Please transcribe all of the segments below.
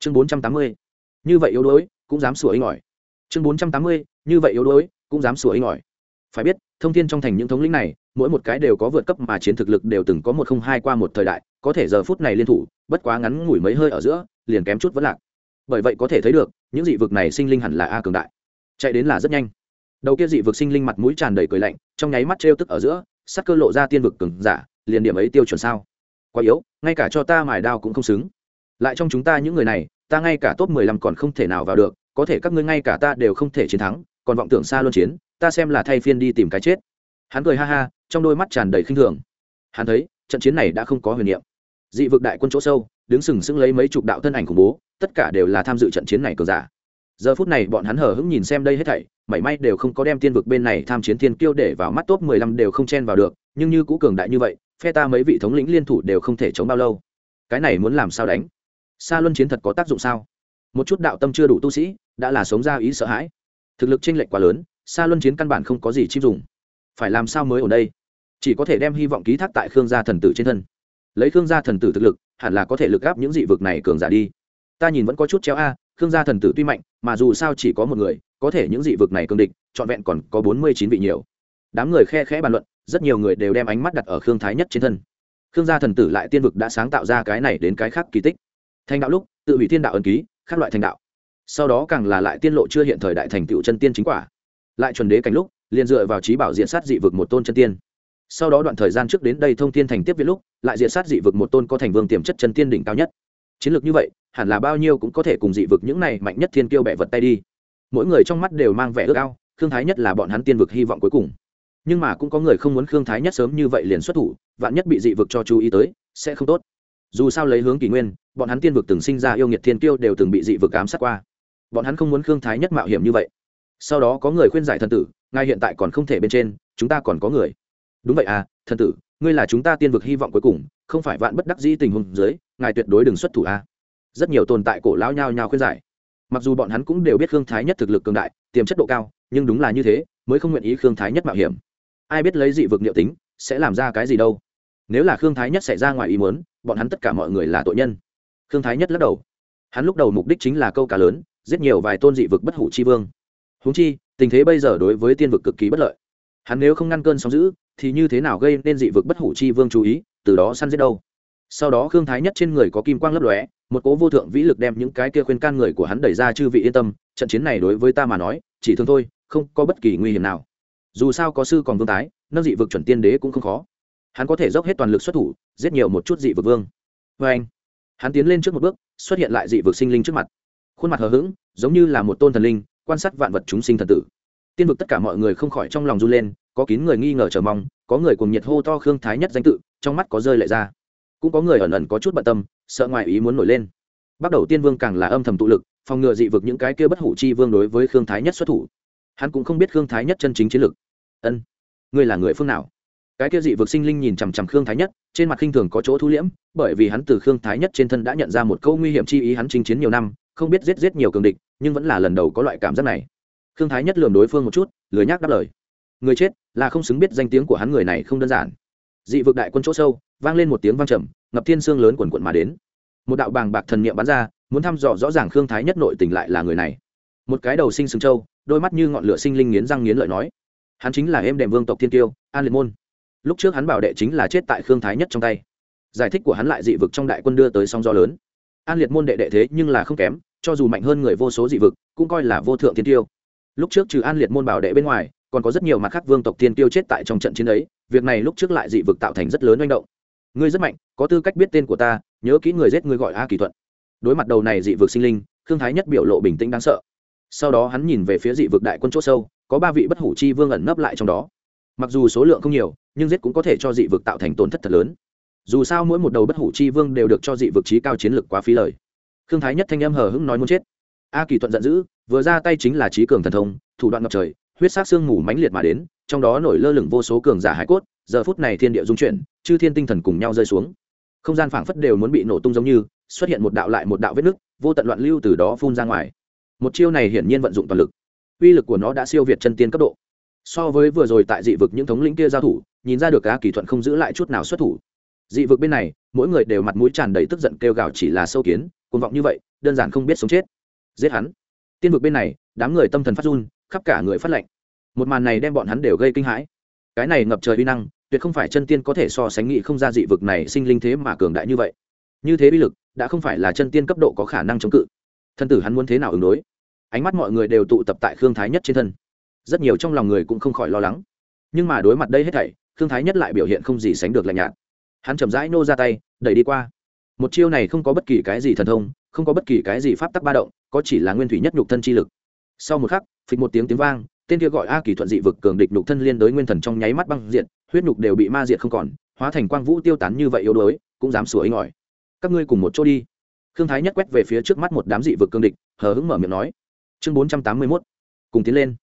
chương bốn trăm tám mươi, như vậy yếu đuối, cũng dám sủa ấy ngỏi chương bốn trăm tám mươi, như vậy yếu đuối, cũng dám sủa ấy ngỏi phải biết, thông tin trong thành những thống lĩnh này, mỗi một cái đều có vượt cấp mà chiến thực lực đều từng có một không hai qua một thời đại, có thể giờ phút này liên thủ, bất quá ngắn ngủi mấy hơi ở giữa, liền kém chút vẫn lạc. Bởi vậy có thể thấy được, những dị vực này sinh linh hẳn là a cường đại. Chạy đến là rất nhanh. Đầu kia dị vực sinh linh mặt mũi tràn đầy cười lạnh, trong nháy mắt trêu tức ở giữa, sắc cơ lộ ra tiên vực cường giả, liền điểm ấy tiêu chuẩn sao. Quá yếu, ngay cả cho ta mài đao cũng không xứng lại trong chúng ta những người này, ta ngay cả top mười lăm còn không thể nào vào được, có thể các ngươi ngay cả ta đều không thể chiến thắng, còn vọng tưởng xa luân chiến, ta xem là thay phiên đi tìm cái chết. Hắn cười ha ha, trong đôi mắt tràn đầy khinh thường. Hắn thấy, trận chiến này đã không có huyền niệm. Dị vực đại quân chỗ sâu, đứng sừng sững lấy mấy chục đạo thân ảnh khủng bố, tất cả đều là tham dự trận chiến này cờ giả. Giờ phút này bọn hắn hờ hững nhìn xem đây hết thảy, mảy may đều không có đem tiên vực bên này tham chiến thiên kiêu để vào mắt top mười lăm đều không chen vào được, nhưng như cũ cường đại như vậy, phe ta mấy vị thống lĩnh liên thủ đều không thể chống bao lâu. Cái này muốn làm sao đánh? Xa luân chiến thật có tác dụng sao? Một chút đạo tâm chưa đủ tu sĩ, đã là sống ra ý sợ hãi. Thực lực chênh lệch quá lớn xa luân chiến căn bản không có gì chim dùng. Phải làm sao mới ở đây? Chỉ có thể đem hy vọng ký thác tại khương gia thần tử trên thân. Lấy khương gia thần tử thực lực, hẳn là có thể lực gáp những dị vực này cường giả đi. Ta nhìn vẫn có chút chéo a, khương gia thần tử tuy mạnh, mà dù sao chỉ có một người, có thể những dị vực này cường địch, trọn vẹn còn có bốn mươi chín vị nhiều. Đám người khe khẽ bàn luận, rất nhiều người đều đem ánh mắt đặt ở khương thái nhất trên thân. Khương gia thần tử lại tiên vực đã sáng tạo ra cái này đến cái khác kỳ tích thành đạo lúc, tự hủy thiên đạo ấn ký, khác loại thành đạo. Sau đó càng là lại tiên lộ chưa hiện thời đại thành tựu chân tiên chính quả. Lại chuẩn đế cảnh lúc, liền dựa vào trí bảo diện sát dị vực một tôn chân tiên. Sau đó đoạn thời gian trước đến đây thông tiên thành tiếp viết lúc, lại diện sát dị vực một tôn có thành vương tiềm chất chân tiên đỉnh cao nhất. Chiến lược như vậy, hẳn là bao nhiêu cũng có thể cùng dị vực những này mạnh nhất thiên kiêu bẻ vật tay đi. Mỗi người trong mắt đều mang vẻ ước ao, khương thái nhất là bọn hắn tiên vực hy vọng cuối cùng. Nhưng mà cũng có người không muốn khương thái nhất sớm như vậy liền xuất thủ, vạn nhất bị dị vực cho chú ý tới, sẽ không tốt dù sao lấy hướng kỷ nguyên, bọn hắn tiên vực từng sinh ra yêu nghiệt thiên tiêu đều từng bị dị vực ám sát qua. Bọn hắn không muốn khương thái nhất mạo hiểm như vậy. Sau đó có người khuyên giải thần tử, ngài hiện tại còn không thể bên trên, chúng ta còn có người. Đúng vậy à thần tử, ngươi là chúng ta tiên vực hy vọng cuối cùng, không phải vạn bất đắc dĩ tình huống dưới, ngài tuyệt đối đừng xuất thủ a rất nhiều tồn tại cổ lão nhao nhao khuyên giải. Mặc dù bọn hắn cũng đều biết khương thái nhất thực lực cường đại, tiềm chất độ cao, nhưng đúng là như thế, mới không nguyện ý khương thái nhất mạo hiểm. Ai biết lấy dị vực liệu tính, sẽ làm ra cái gì đâu nếu là khương thái nhất xảy ra ngoài ý muốn, bọn hắn tất cả mọi người là tội nhân. Khương thái nhất lắc đầu. Hắn lúc đầu mục đích chính là câu cá lớn, giết nhiều vài tôn dị vực bất hủ chi vương. Húng chi, tình thế bây giờ đối với tiên vực cực kỳ bất lợi. Hắn nếu không ngăn cơn sóng giữ thì như thế nào gây nên dị vực bất hủ chi vương chú ý, từ đó săn giết đâu? Sau đó khương thái nhất trên người có kim quang lấp lóe, một cố vô thượng vĩ lực đem những cái kia khuyên can người của hắn đẩy ra chư vị yên tâm, trận chiến này đối với ta mà nói, chỉ thương thôi, không có bất kỳ nguy hiểm nào. Dù sao có sư còn vương tái, nâng dị vực chuẩn tiên đế cũng không khó hắn có thể dốc hết toàn lực xuất thủ, giết nhiều một chút dị vực vương. Vê anh, hắn tiến lên trước một bước, xuất hiện lại dị vực sinh linh trước mặt. Khuôn mặt hờ hững, giống như là một tôn thần linh, quan sát vạn vật chúng sinh thần tử. Tiên vực tất cả mọi người không khỏi trong lòng run lên, có kín người nghi ngờ chờ mong, có người cùng nhiệt hô to khương thái nhất danh tự, trong mắt có rơi lại ra. Cũng có người ẩn ẩn có chút bận tâm, sợ ngoại ý muốn nổi lên. Bắt đầu tiên vương càng là âm thầm tụ lực, phòng ngừa dị vực những cái kia bất hủ chi vương đối với khương thái nhất xuất thủ. Hắn cũng không biết khương thái nhất chân chính chiến lực. Ân, ngươi là người phương nào? Cái kia dị vực sinh linh nhìn chằm chằm khương thái nhất, trên mặt khinh thường có chỗ thu liễm, bởi vì hắn từ khương thái nhất trên thân đã nhận ra một câu nguy hiểm chi ý hắn chinh chiến nhiều năm, không biết giết giết nhiều cường địch, nhưng vẫn là lần đầu có loại cảm giác này. Khương thái nhất lường đối phương một chút, lười nhác đáp lời. Người chết là không xứng biết danh tiếng của hắn người này không đơn giản. Dị vực đại quân chỗ sâu, vang lên một tiếng vang trầm, ngập thiên sương lớn quần quận mà đến. Một đạo bàng bạc thần niệm bắn ra, muốn thăm dò rõ ràng khương thái nhất nội tình lại là người này. Một cái đầu sinh sừng châu đôi mắt như ngọn lửa sinh linh nghiến răng nghiến lợi nói, hắn chính là em đệm vương tộc thiên tiêu an liệt môn lúc trước hắn bảo đệ chính là chết tại khương thái nhất trong tay. Giải thích của hắn lại dị vực trong đại quân đưa tới song do lớn. An liệt môn đệ đệ thế nhưng là không kém, cho dù mạnh hơn người vô số dị vực, cũng coi là vô thượng thiên tiêu. Lúc trước trừ an liệt môn bảo đệ bên ngoài, còn có rất nhiều mặt khác vương tộc thiên tiêu chết tại trong trận chiến ấy, việc này lúc trước lại dị vực tạo thành rất lớn manh động. Ngươi rất mạnh, có tư cách biết tên của ta, nhớ kỹ người giết ngươi gọi a kỳ thuận. Đối mặt đầu này dị vực sinh linh, khương thái nhất biểu lộ bình tĩnh đáng sợ. Sau đó hắn nhìn về phía dị vực đại quân c h ỗ sâu, có ba vị bất hủ chi vương ẩn nấp lại trong đó mặc dù số lượng không nhiều, nhưng giết cũng có thể cho dị vực tạo thành tổn thất thật lớn. Dù sao mỗi một đầu bất hủ chi vương đều được cho dị vực trí cao chiến lược quá phí lời. Khương thái nhất thanh âm hờ hững nói muốn chết. A kỳ thuận giận dữ, vừa ra tay chính là trí cường thần thông, thủ đoạn ngập trời, huyết sát xương mù mãnh liệt mà đến, trong đó nổi lơ lửng vô số cường giả hải cốt, giờ phút này thiên địa dung chuyển, chư thiên tinh thần cùng nhau rơi xuống. Không gian phảng phất đều muốn bị nổ tung giống như, xuất hiện một đạo lại một đạo vết nứt, vô tận loạn lưu từ đó phun ra ngoài. Một chiêu này hiển nhiên vận dụng toàn lực. Uy lực của nó đã siêu việt chân tiên cấp độ so với vừa rồi tại dị vực những thống lĩnh kia giao thủ, nhìn ra được cá kỳ thuận không giữ lại chút nào xuất thủ. Dị vực bên này, mỗi người đều mặt mũi tràn đầy tức giận kêu gào chỉ là sâu kiến côn vọng như vậy, đơn giản không biết sống chết. Giết hắn. Tiên vực bên này, đám người tâm thần phát run, khắp cả người phát lệnh một màn này đem bọn hắn đều gây kinh hãi. Cái này ngập trời uy năng, tuyệt không phải chân tiên có thể so sánh nghị không ra dị vực này sinh linh thế mà cường đại như vậy. Như thế uy lực, đã không phải là chân tiên cấp độ có khả năng chống cự. Thân tử hắn muốn thế nào ứng đối? Ánh mắt mọi người đều tụ tập tại khương thái nhất trên thân rất nhiều trong lòng người cũng không khỏi lo lắng. Nhưng mà đối mặt đây hết thảy thương thái nhất lại biểu hiện không gì sánh được lạnh nhạt. Hắn chậm rãi nô ra tay, đẩy đi qua. Một chiêu này không có bất kỳ cái gì thần thông, không có bất kỳ cái gì pháp tắc ba động, có chỉ là nguyên thủy nhất nhục thân chi lực. Sau một khắc, phịch một tiếng tiếng vang, tên kia gọi a kỳ thuận dị vực cường địch nhục thân liên đối nguyên thần trong nháy mắt băng diện huyết nhục đều bị ma diệt không còn, hóa thành quang vũ tiêu tán như vậy yếu đuối, cũng dám sủa ấy ngỏi các ngươi cùng một chỗ đi. Khương thái nhất quét về phía trước mắt một đám dị vực cương địch, hờ hững mở miệng nói. Chương bốn trăm tám mươi mốt, cùng tiến lên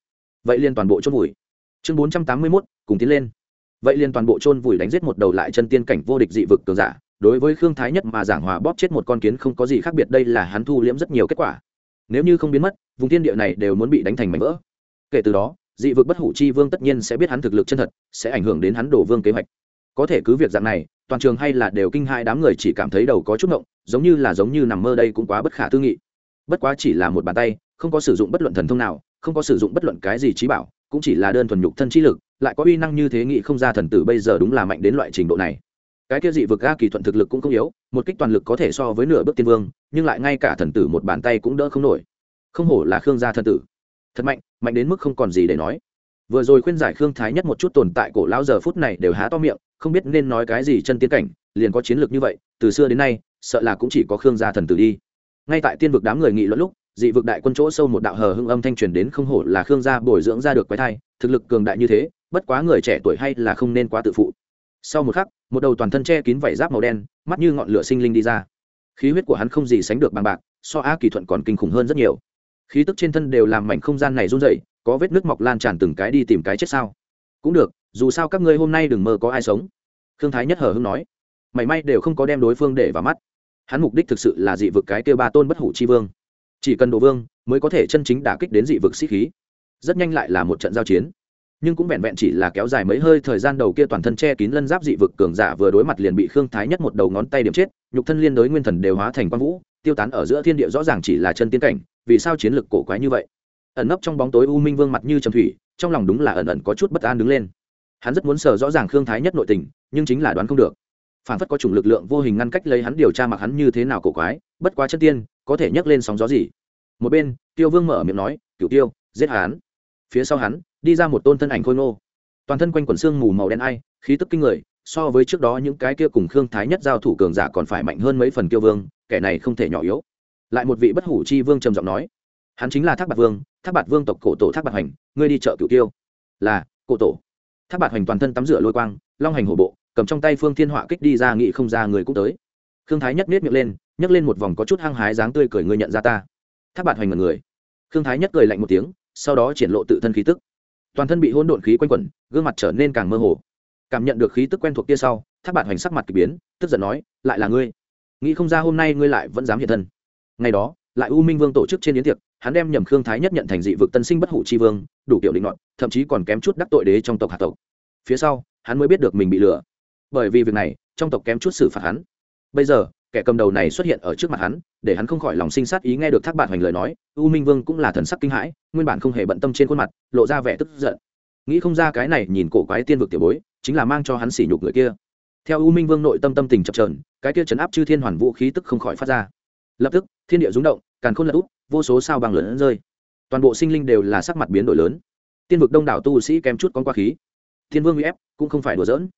vậy liên toàn bộ chôn vùi. Chương bốn trăm tám mươi mốt, cùng tiến lên. Vậy liên toàn bộ chôn vùi đánh giết một đầu lại chân tiên cảnh vô địch dị vực cường giả. Đối với khương thái nhất mà giảng hòa bóp chết một con kiến không có gì khác biệt, đây là hắn thu liễm rất nhiều kết quả. Nếu như không biến mất, vùng thiên địa này đều muốn bị đánh thành mảnh vỡ. Kể từ đó, dị vực bất hủ chi vương tất nhiên sẽ biết hắn thực lực chân thật, sẽ ảnh hưởng đến hắn đổ vương kế hoạch. Có thể cứ việc dạng này, toàn trường hay là đều kinh hai đám người chỉ cảm thấy đầu có chút ngộng, giống như là giống như nằm mơ đây cũng quá bất khả tư nghị. Bất quá chỉ là một bàn tay, không có sử dụng bất luận thần thông nào không có sử dụng bất luận cái gì trí bảo, cũng chỉ là đơn thuần nhục thân trí lực, lại có uy năng như thế nghị không ra thần tử bây giờ đúng là mạnh đến loại trình độ này. Cái kia dị vực ga kỳ thuận thực lực cũng không yếu, một kích toàn lực có thể so với nửa bước tiên vương, nhưng lại ngay cả thần tử một bàn tay cũng đỡ không nổi. Không hổ là khương gia thần tử. Thật mạnh mạnh đến mức không còn gì để nói. Vừa rồi khuyên giải khương thái nhất một chút tồn tại cổ lão giờ phút này đều há to miệng, không biết nên nói cái gì chân tiến cảnh, liền có chiến lược như vậy, từ xưa đến nay, sợ là cũng chỉ có khương gia thần tử đi. Ngay tại tiên vực đám người nghị luận lúc dị vực đại quân chỗ sâu một đạo hờ hưng âm thanh truyền đến không hổ là khương gia bồi dưỡng ra được quái thai, thực lực cường đại như thế, bất quá người trẻ tuổi hay là không nên quá tự phụ. Sau một khắc, một đầu toàn thân che kín vảy giáp màu đen, mắt như ngọn lửa sinh linh đi ra. Khí huyết của hắn không gì sánh được bằng bạc, so á kỳ thuận còn kinh khủng hơn rất nhiều. Khí tức trên thân đều làm mảnh không gian này run dậy có vết nước mọc lan tràn từng cái đi tìm cái chết sao? Cũng được, dù sao các ngươi hôm nay đừng mơ có ai sống. Khương thái nhất hở hưng nói. Mảy may đều không có đem đối phương để vào mắt. Hắn mục đích thực sự là dị vực cái kêu ba tôn bất hủ chi vương chỉ cần đồ vương mới có thể chân chính đả kích đến dị vực sĩ khí. Rất nhanh lại là một trận giao chiến. Nhưng cũng vẹn vẹn chỉ là kéo dài mấy hơi thời gian đầu kia toàn thân che kín lân giáp dị vực cường giả vừa đối mặt liền bị khương thái nhất một đầu ngón tay điểm chết, nhục thân liên đối nguyên thần đều hóa thành quang vũ, tiêu tán ở giữa thiên địa rõ ràng chỉ là chân tiến cảnh, vì sao chiến lực cổ quái như vậy? Ẩn nấp trong bóng tối u minh vương mặt như trầm thủy, trong lòng đúng là ẩn ẩn có chút bất an đứng lên. Hắn rất muốn sờ rõ ràng khương thái nhất nội tình, nhưng chính là đoán không được. Phản phất có chủng lực lượng vô hình ngăn cách lấy hắn điều tra mặc hắn như thế nào cổ quái, bất quá chân tiên có thể nhấc lên sóng gió gì? Một bên, tiêu vương mở miệng nói cựu tiêu, giết hắn. Phía sau hắn, đi ra một tôn thân ảnh khôi ngô. Toàn thân quanh quần xương mù màu đen ai, khí tức kinh người, so với trước đó những cái kia cùng khương thái nhất giao thủ cường giả còn phải mạnh hơn mấy phần tiêu vương, kẻ này không thể nhỏ yếu. Lại một vị bất hủ chi vương trầm giọng nói, hắn chính là thác bạc vương, thác bạc vương tộc cổ tổ thác bạc hành ngươi đi chợ cựu tiêu. Là, cổ tổ. Thác bạc hành toàn thân tắm rửa lôi quang, long hành hổ bộ, cầm trong tay phương thiên họa kích đi ra nghị không ra người cũng tới. Khương thái nhất nết miệng lên nhấc lên một vòng có chút hăng hái dáng tươi cười ngươi nhận ra ta. Tháp bạn hoành mật người. Khương thái nhất cười lạnh một tiếng, sau đó triển lộ tự thân khí tức. Toàn thân bị hỗn độn khí quanh quẩn, gương mặt trở nên càng mơ hồ. Cảm nhận được khí tức quen thuộc kia sau tháp bạn hoành sắc mặt k ỳ biến, tức giận nói, lại là ngươi? Nghĩ không ra hôm nay ngươi lại vẫn dám hiện thân. Ngày đó, lại u minh vương tổ chức trên yến tiệc, hắn đem nhầm khương thái nhất nhận thành dị vực tân sinh bất hủ tri vương, đủ kiểu định luận thậm chí còn kém chút đắc tội đế trong tộc hạ tộc. Phía sau, hắn mới biết được mình bị lừa. Bởi vì việc này, trong tộc kém chút xử phạt hắn. Bây giờ kẻ cầm đầu này xuất hiện ở trước mặt hắn, để hắn không khỏi lòng sinh sát ý nghe được thác bạn hoành lời nói, u minh vương cũng là thần sắc kinh hãi, nguyên bản không hề bận tâm trên khuôn mặt, lộ ra vẻ tức giận. Nghĩ không ra cái này nhìn cổ quái tiên vực tiểu bối, chính là mang cho hắn sỉ nhục người kia. Theo u minh vương nội tâm tâm tình chập trờn cái kia chấn áp chư thiên hoàn vũ khí tức không khỏi phát ra. Lập tức, thiên địa rúng động, càn khôn lật úp, vô số sao bằng lớn rơi. Toàn bộ sinh linh đều là sắc mặt biến đổi lớn. Tiên vực đông đảo tu sĩ kém chút con qua khí. Thiên vương uy ép cũng không phải đùa giỡn.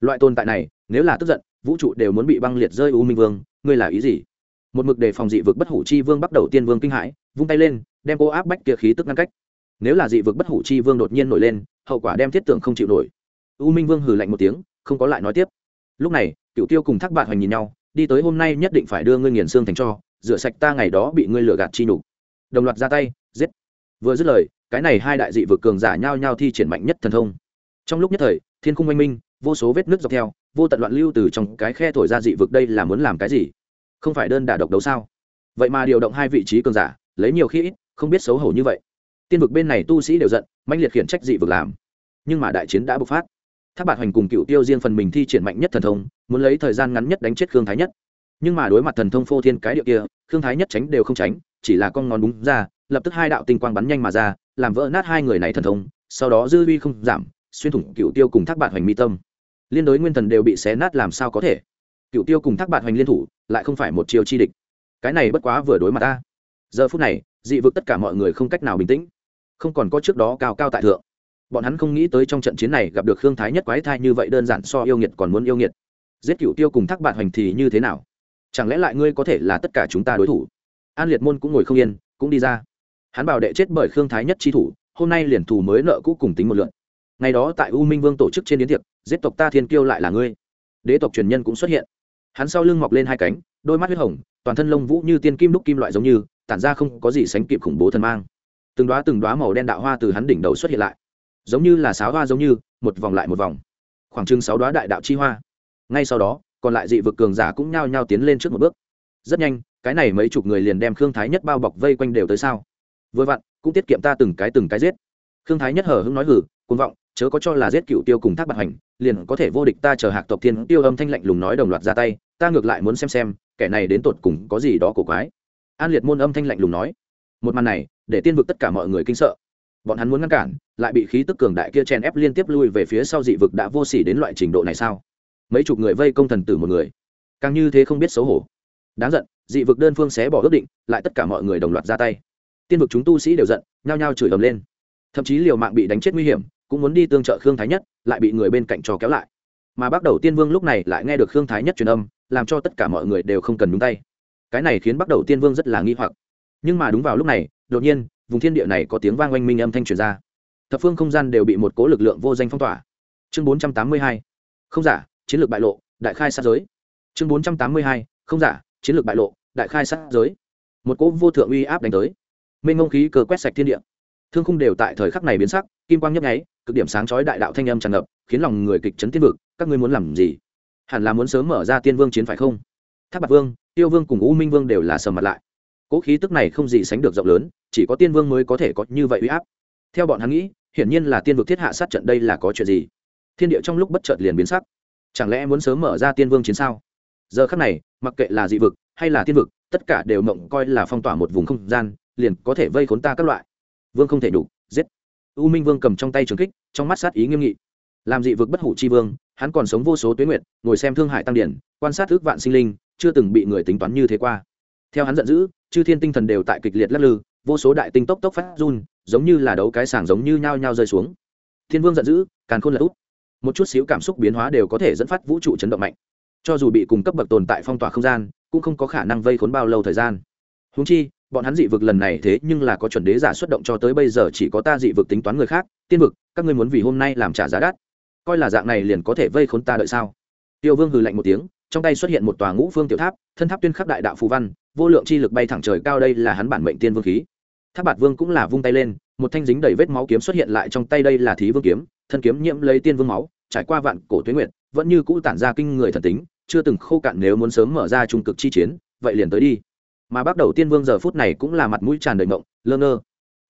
Loại tồn tại này, nếu là tức giận vũ trụ đều muốn bị băng liệt rơi u minh vương, ngươi là ý gì? Một mực đề phòng dị vực bất hủ chi vương bắt đầu tiên vương kinh hãi, vung tay lên, đem cô áp bách kia khí tức ngăn cách. Nếu là dị vực bất hủ chi vương đột nhiên nổi lên, hậu quả đem thiết tưởng không chịu nổi. U minh vương hừ lạnh một tiếng, không có lại nói tiếp. Lúc này cựu tiêu cùng thác bạn hoành nhìn nhau, đi tới hôm nay nhất định phải đưa ngươi nghiền xương thành cho, rửa sạch ta ngày đó bị ngươi lừa gạt chi nhục. Đồng loạt ra tay, giết. Vừa dứt lời, cái này hai đại dị vực cường giả nhau nhau thi triển mạnh nhất thần thông. Trong lúc nhất thời, thiên cung oanh minh vô số vết nước dọc theo, vô tận loạn lưu từ trong cái khe thổi ra dị vực đây là muốn làm cái gì? Không phải đơn đả độc đấu sao? Vậy mà điều động hai vị trí cường giả, lấy nhiều khi ít, không biết xấu hổ như vậy. Tiên vực bên này tu sĩ đều giận mạnh liệt khiển trách dị vực làm. Nhưng mà đại chiến đã bộc phát. Tháp bạt hoành cùng cựu tiêu riêng phần mình thi triển mạnh nhất thần thông, muốn lấy thời gian ngắn nhất đánh chết khương thái nhất. Nhưng mà đối mặt thần thông phô thiên cái địa kia, khương thái nhất tránh đều không tránh, chỉ là con ngón búng ra, lập tức hai đạo tinh quang bắn nhanh mà ra, làm vỡ nát hai người này thần thông, sau đó dư uy không giảm, xuyên thủng cựu tiêu cùng thác bạn hoành mi tâm liên đối nguyên thần đều bị xé nát làm sao có thể? Cựu tiêu cùng thác bạn hoành liên thủ, lại không phải một chiều chi địch. Cái này bất quá vừa đối mặt ta. Giờ phút này, dị vực tất cả mọi người không cách nào bình tĩnh. Không còn có trước đó cao cao tại thượng. Bọn hắn không nghĩ tới trong trận chiến này gặp được khương thái nhất quái thai như vậy đơn giản so yêu nghiệt còn muốn yêu nghiệt. Giết cựu tiêu cùng thác bạn hoành thì như thế nào? Chẳng lẽ lại ngươi có thể là tất cả chúng ta đối thủ? An liệt môn cũng ngồi không yên, cũng đi ra. Hắn bảo đệ chết bởi khương thái nhất chi thủ, hôm nay liền thù mới nợ cũ cùng tính một lượn ngày đó tại u minh vương tổ chức trên điến tiệc, giết tộc ta thiên kiêu lại là ngươi. Đế tộc truyền nhân cũng xuất hiện. Hắn sau lưng mọc lên hai cánh, đôi mắt huyết hồng, toàn thân lông vũ như tiên kim đúc kim loại giống như, tản ra không có gì sánh kịp khủng bố thần mang. Từng đoá từng đoá màu đen đạo hoa từ hắn đỉnh đầu xuất hiện lại. Giống như là sáo hoa giống như, một vòng lại một vòng. Khoảng chừng sáu đoá đại đạo chi hoa. Ngay sau đó, còn lại dị vực cường giả cũng nhao nhao tiến lên trước một bước. Rất nhanh, cái này mấy chục người liền đem khương thái nhất bao bọc vây quanh đều tới sao vừa vặn, cũng tiết kiệm ta từng cái từng cái giết. Khương thái nhất hở hứng nói hử côn vọng chớ có cho là giết cựu tiêu cùng thác bạc hành liền có thể vô địch ta chờ hạc tộc thiên tiêu âm thanh lạnh lùng nói đồng loạt ra tay, ta ngược lại muốn xem xem, kẻ này đến tột cùng có gì đó cổ quái. An liệt môn âm thanh lạnh lùng nói, một màn này, để tiên vực tất cả mọi người kinh sợ. Bọn hắn muốn ngăn cản, lại bị khí tức cường đại kia chen ép liên tiếp lui về phía sau dị vực đã vô sỉ đến loại trình độ này sao? Mấy chục người vây công thần tử một người, càng như thế không biết xấu hổ. Đáng giận, dị vực đơn phương xé bỏ ước định, lại tất cả mọi người đồng loạt ra tay. Tiên vực chúng tu sĩ đều giận, nhao nhao chửi ầm lên. Thậm chí liều mạng bị đánh chết nguy hiểm cũng muốn đi tương trợ khương thái nhất, lại bị người bên cạnh cho kéo lại. Mà bắt đầu tiên vương lúc này lại nghe được khương thái nhất truyền âm, làm cho tất cả mọi người đều không cần nhúng tay. Cái này khiến bắt đầu tiên vương rất là nghi hoặc. Nhưng mà đúng vào lúc này, đột nhiên, vùng thiên địa này có tiếng vang oanh minh âm thanh truyền ra. Thập phương không gian đều bị một cố lực lượng vô danh phong tỏa. Chương bốn trăm tám mươi hai, không giả, chiến lược bại lộ, đại khai sát giới. Chương bốn trăm tám mươi hai, không giả, chiến lược bại lộ, đại khai sát giới. Một cỗ vô thượng uy áp đánh tới. Mênh ngông khí cờ quét sạch thiên địa thương khung đều tại thời khắc này biến sắc, kim quang nhấp nháy, cực điểm sáng chói đại đạo thanh âm tràn ngập, khiến lòng người kịch chấn tiên vực, các ngươi muốn làm gì? Hẳn là muốn sớm mở ra tiên vương chiến phải không? Tháp bạc vương, tiêu vương cùng u minh vương đều là sầm mặt lại. Cỗ khí tức này không gì sánh được rộng lớn, chỉ có tiên vương mới có thể có như vậy uy áp. Theo bọn hắn nghĩ, hiển nhiên là tiên vực thiết hạ sát trận đây là có chuyện gì? Thiên địa trong lúc bất chợt liền biến sắc. Chẳng lẽ muốn sớm mở ra tiên vương chiến sao? Giờ khắc này, mặc kệ là dị vực hay là tiên vực, tất cả đều mộng coi là phong tỏa một vùng không gian, liền có thể vây khốn ta các loại vương không thể đủ giết. U minh vương cầm trong tay trường kích trong mắt sát ý nghiêm nghị. Làm dị vực bất hủ chi vương hắn còn sống vô số tuyến nguyện ngồi xem thương hải tăng điển quan sát ước vạn sinh linh chưa từng bị người tính toán như thế qua. Theo hắn giận dữ chư thiên tinh thần đều tại kịch liệt lắc lư vô số đại tinh tốc tốc phát run giống như là đấu cái sảng giống như nhao nhao rơi xuống. Thiên vương giận dữ càn khôn lật út, một chút xíu cảm xúc biến hóa đều có thể dẫn phát vũ trụ chấn động mạnh. Cho dù bị cùng cấp bậc tồn tại phong tỏa không gian cũng không có khả năng vây khốn bao lâu thời gian. Húng chi bọn hắn dị vực lần này thế nhưng là có chuẩn đế giả xuất động cho tới bây giờ chỉ có ta dị vực tính toán người khác, tiên vực, các ngươi muốn vì hôm nay làm trả giá đắt. Coi là dạng này liền có thể vây khốn ta đợi sao? Tiêu vương hừ lạnh một tiếng, trong tay xuất hiện một tòa ngũ phương tiểu tháp, thân tháp tuyên khắc đại đạo phù văn, vô lượng chi lực bay thẳng trời cao đây là hắn bản mệnh tiên vương khí. Tháp bạt vương cũng là vung tay lên, một thanh dính đầy vết máu kiếm xuất hiện lại trong tay đây là thí vương kiếm, thân kiếm nhiễm lấy tiên vương máu, trải qua vạn cổ tuyến nguyện vẫn như cũ tản ra kinh người thần tính, chưa từng khô cạn nếu muốn sớm mở ra trung cực chi chiến, vậy liền tới đi mà bắt đầu tiên vương giờ phút này cũng là mặt mũi tràn đầy mộng lơ ngơ.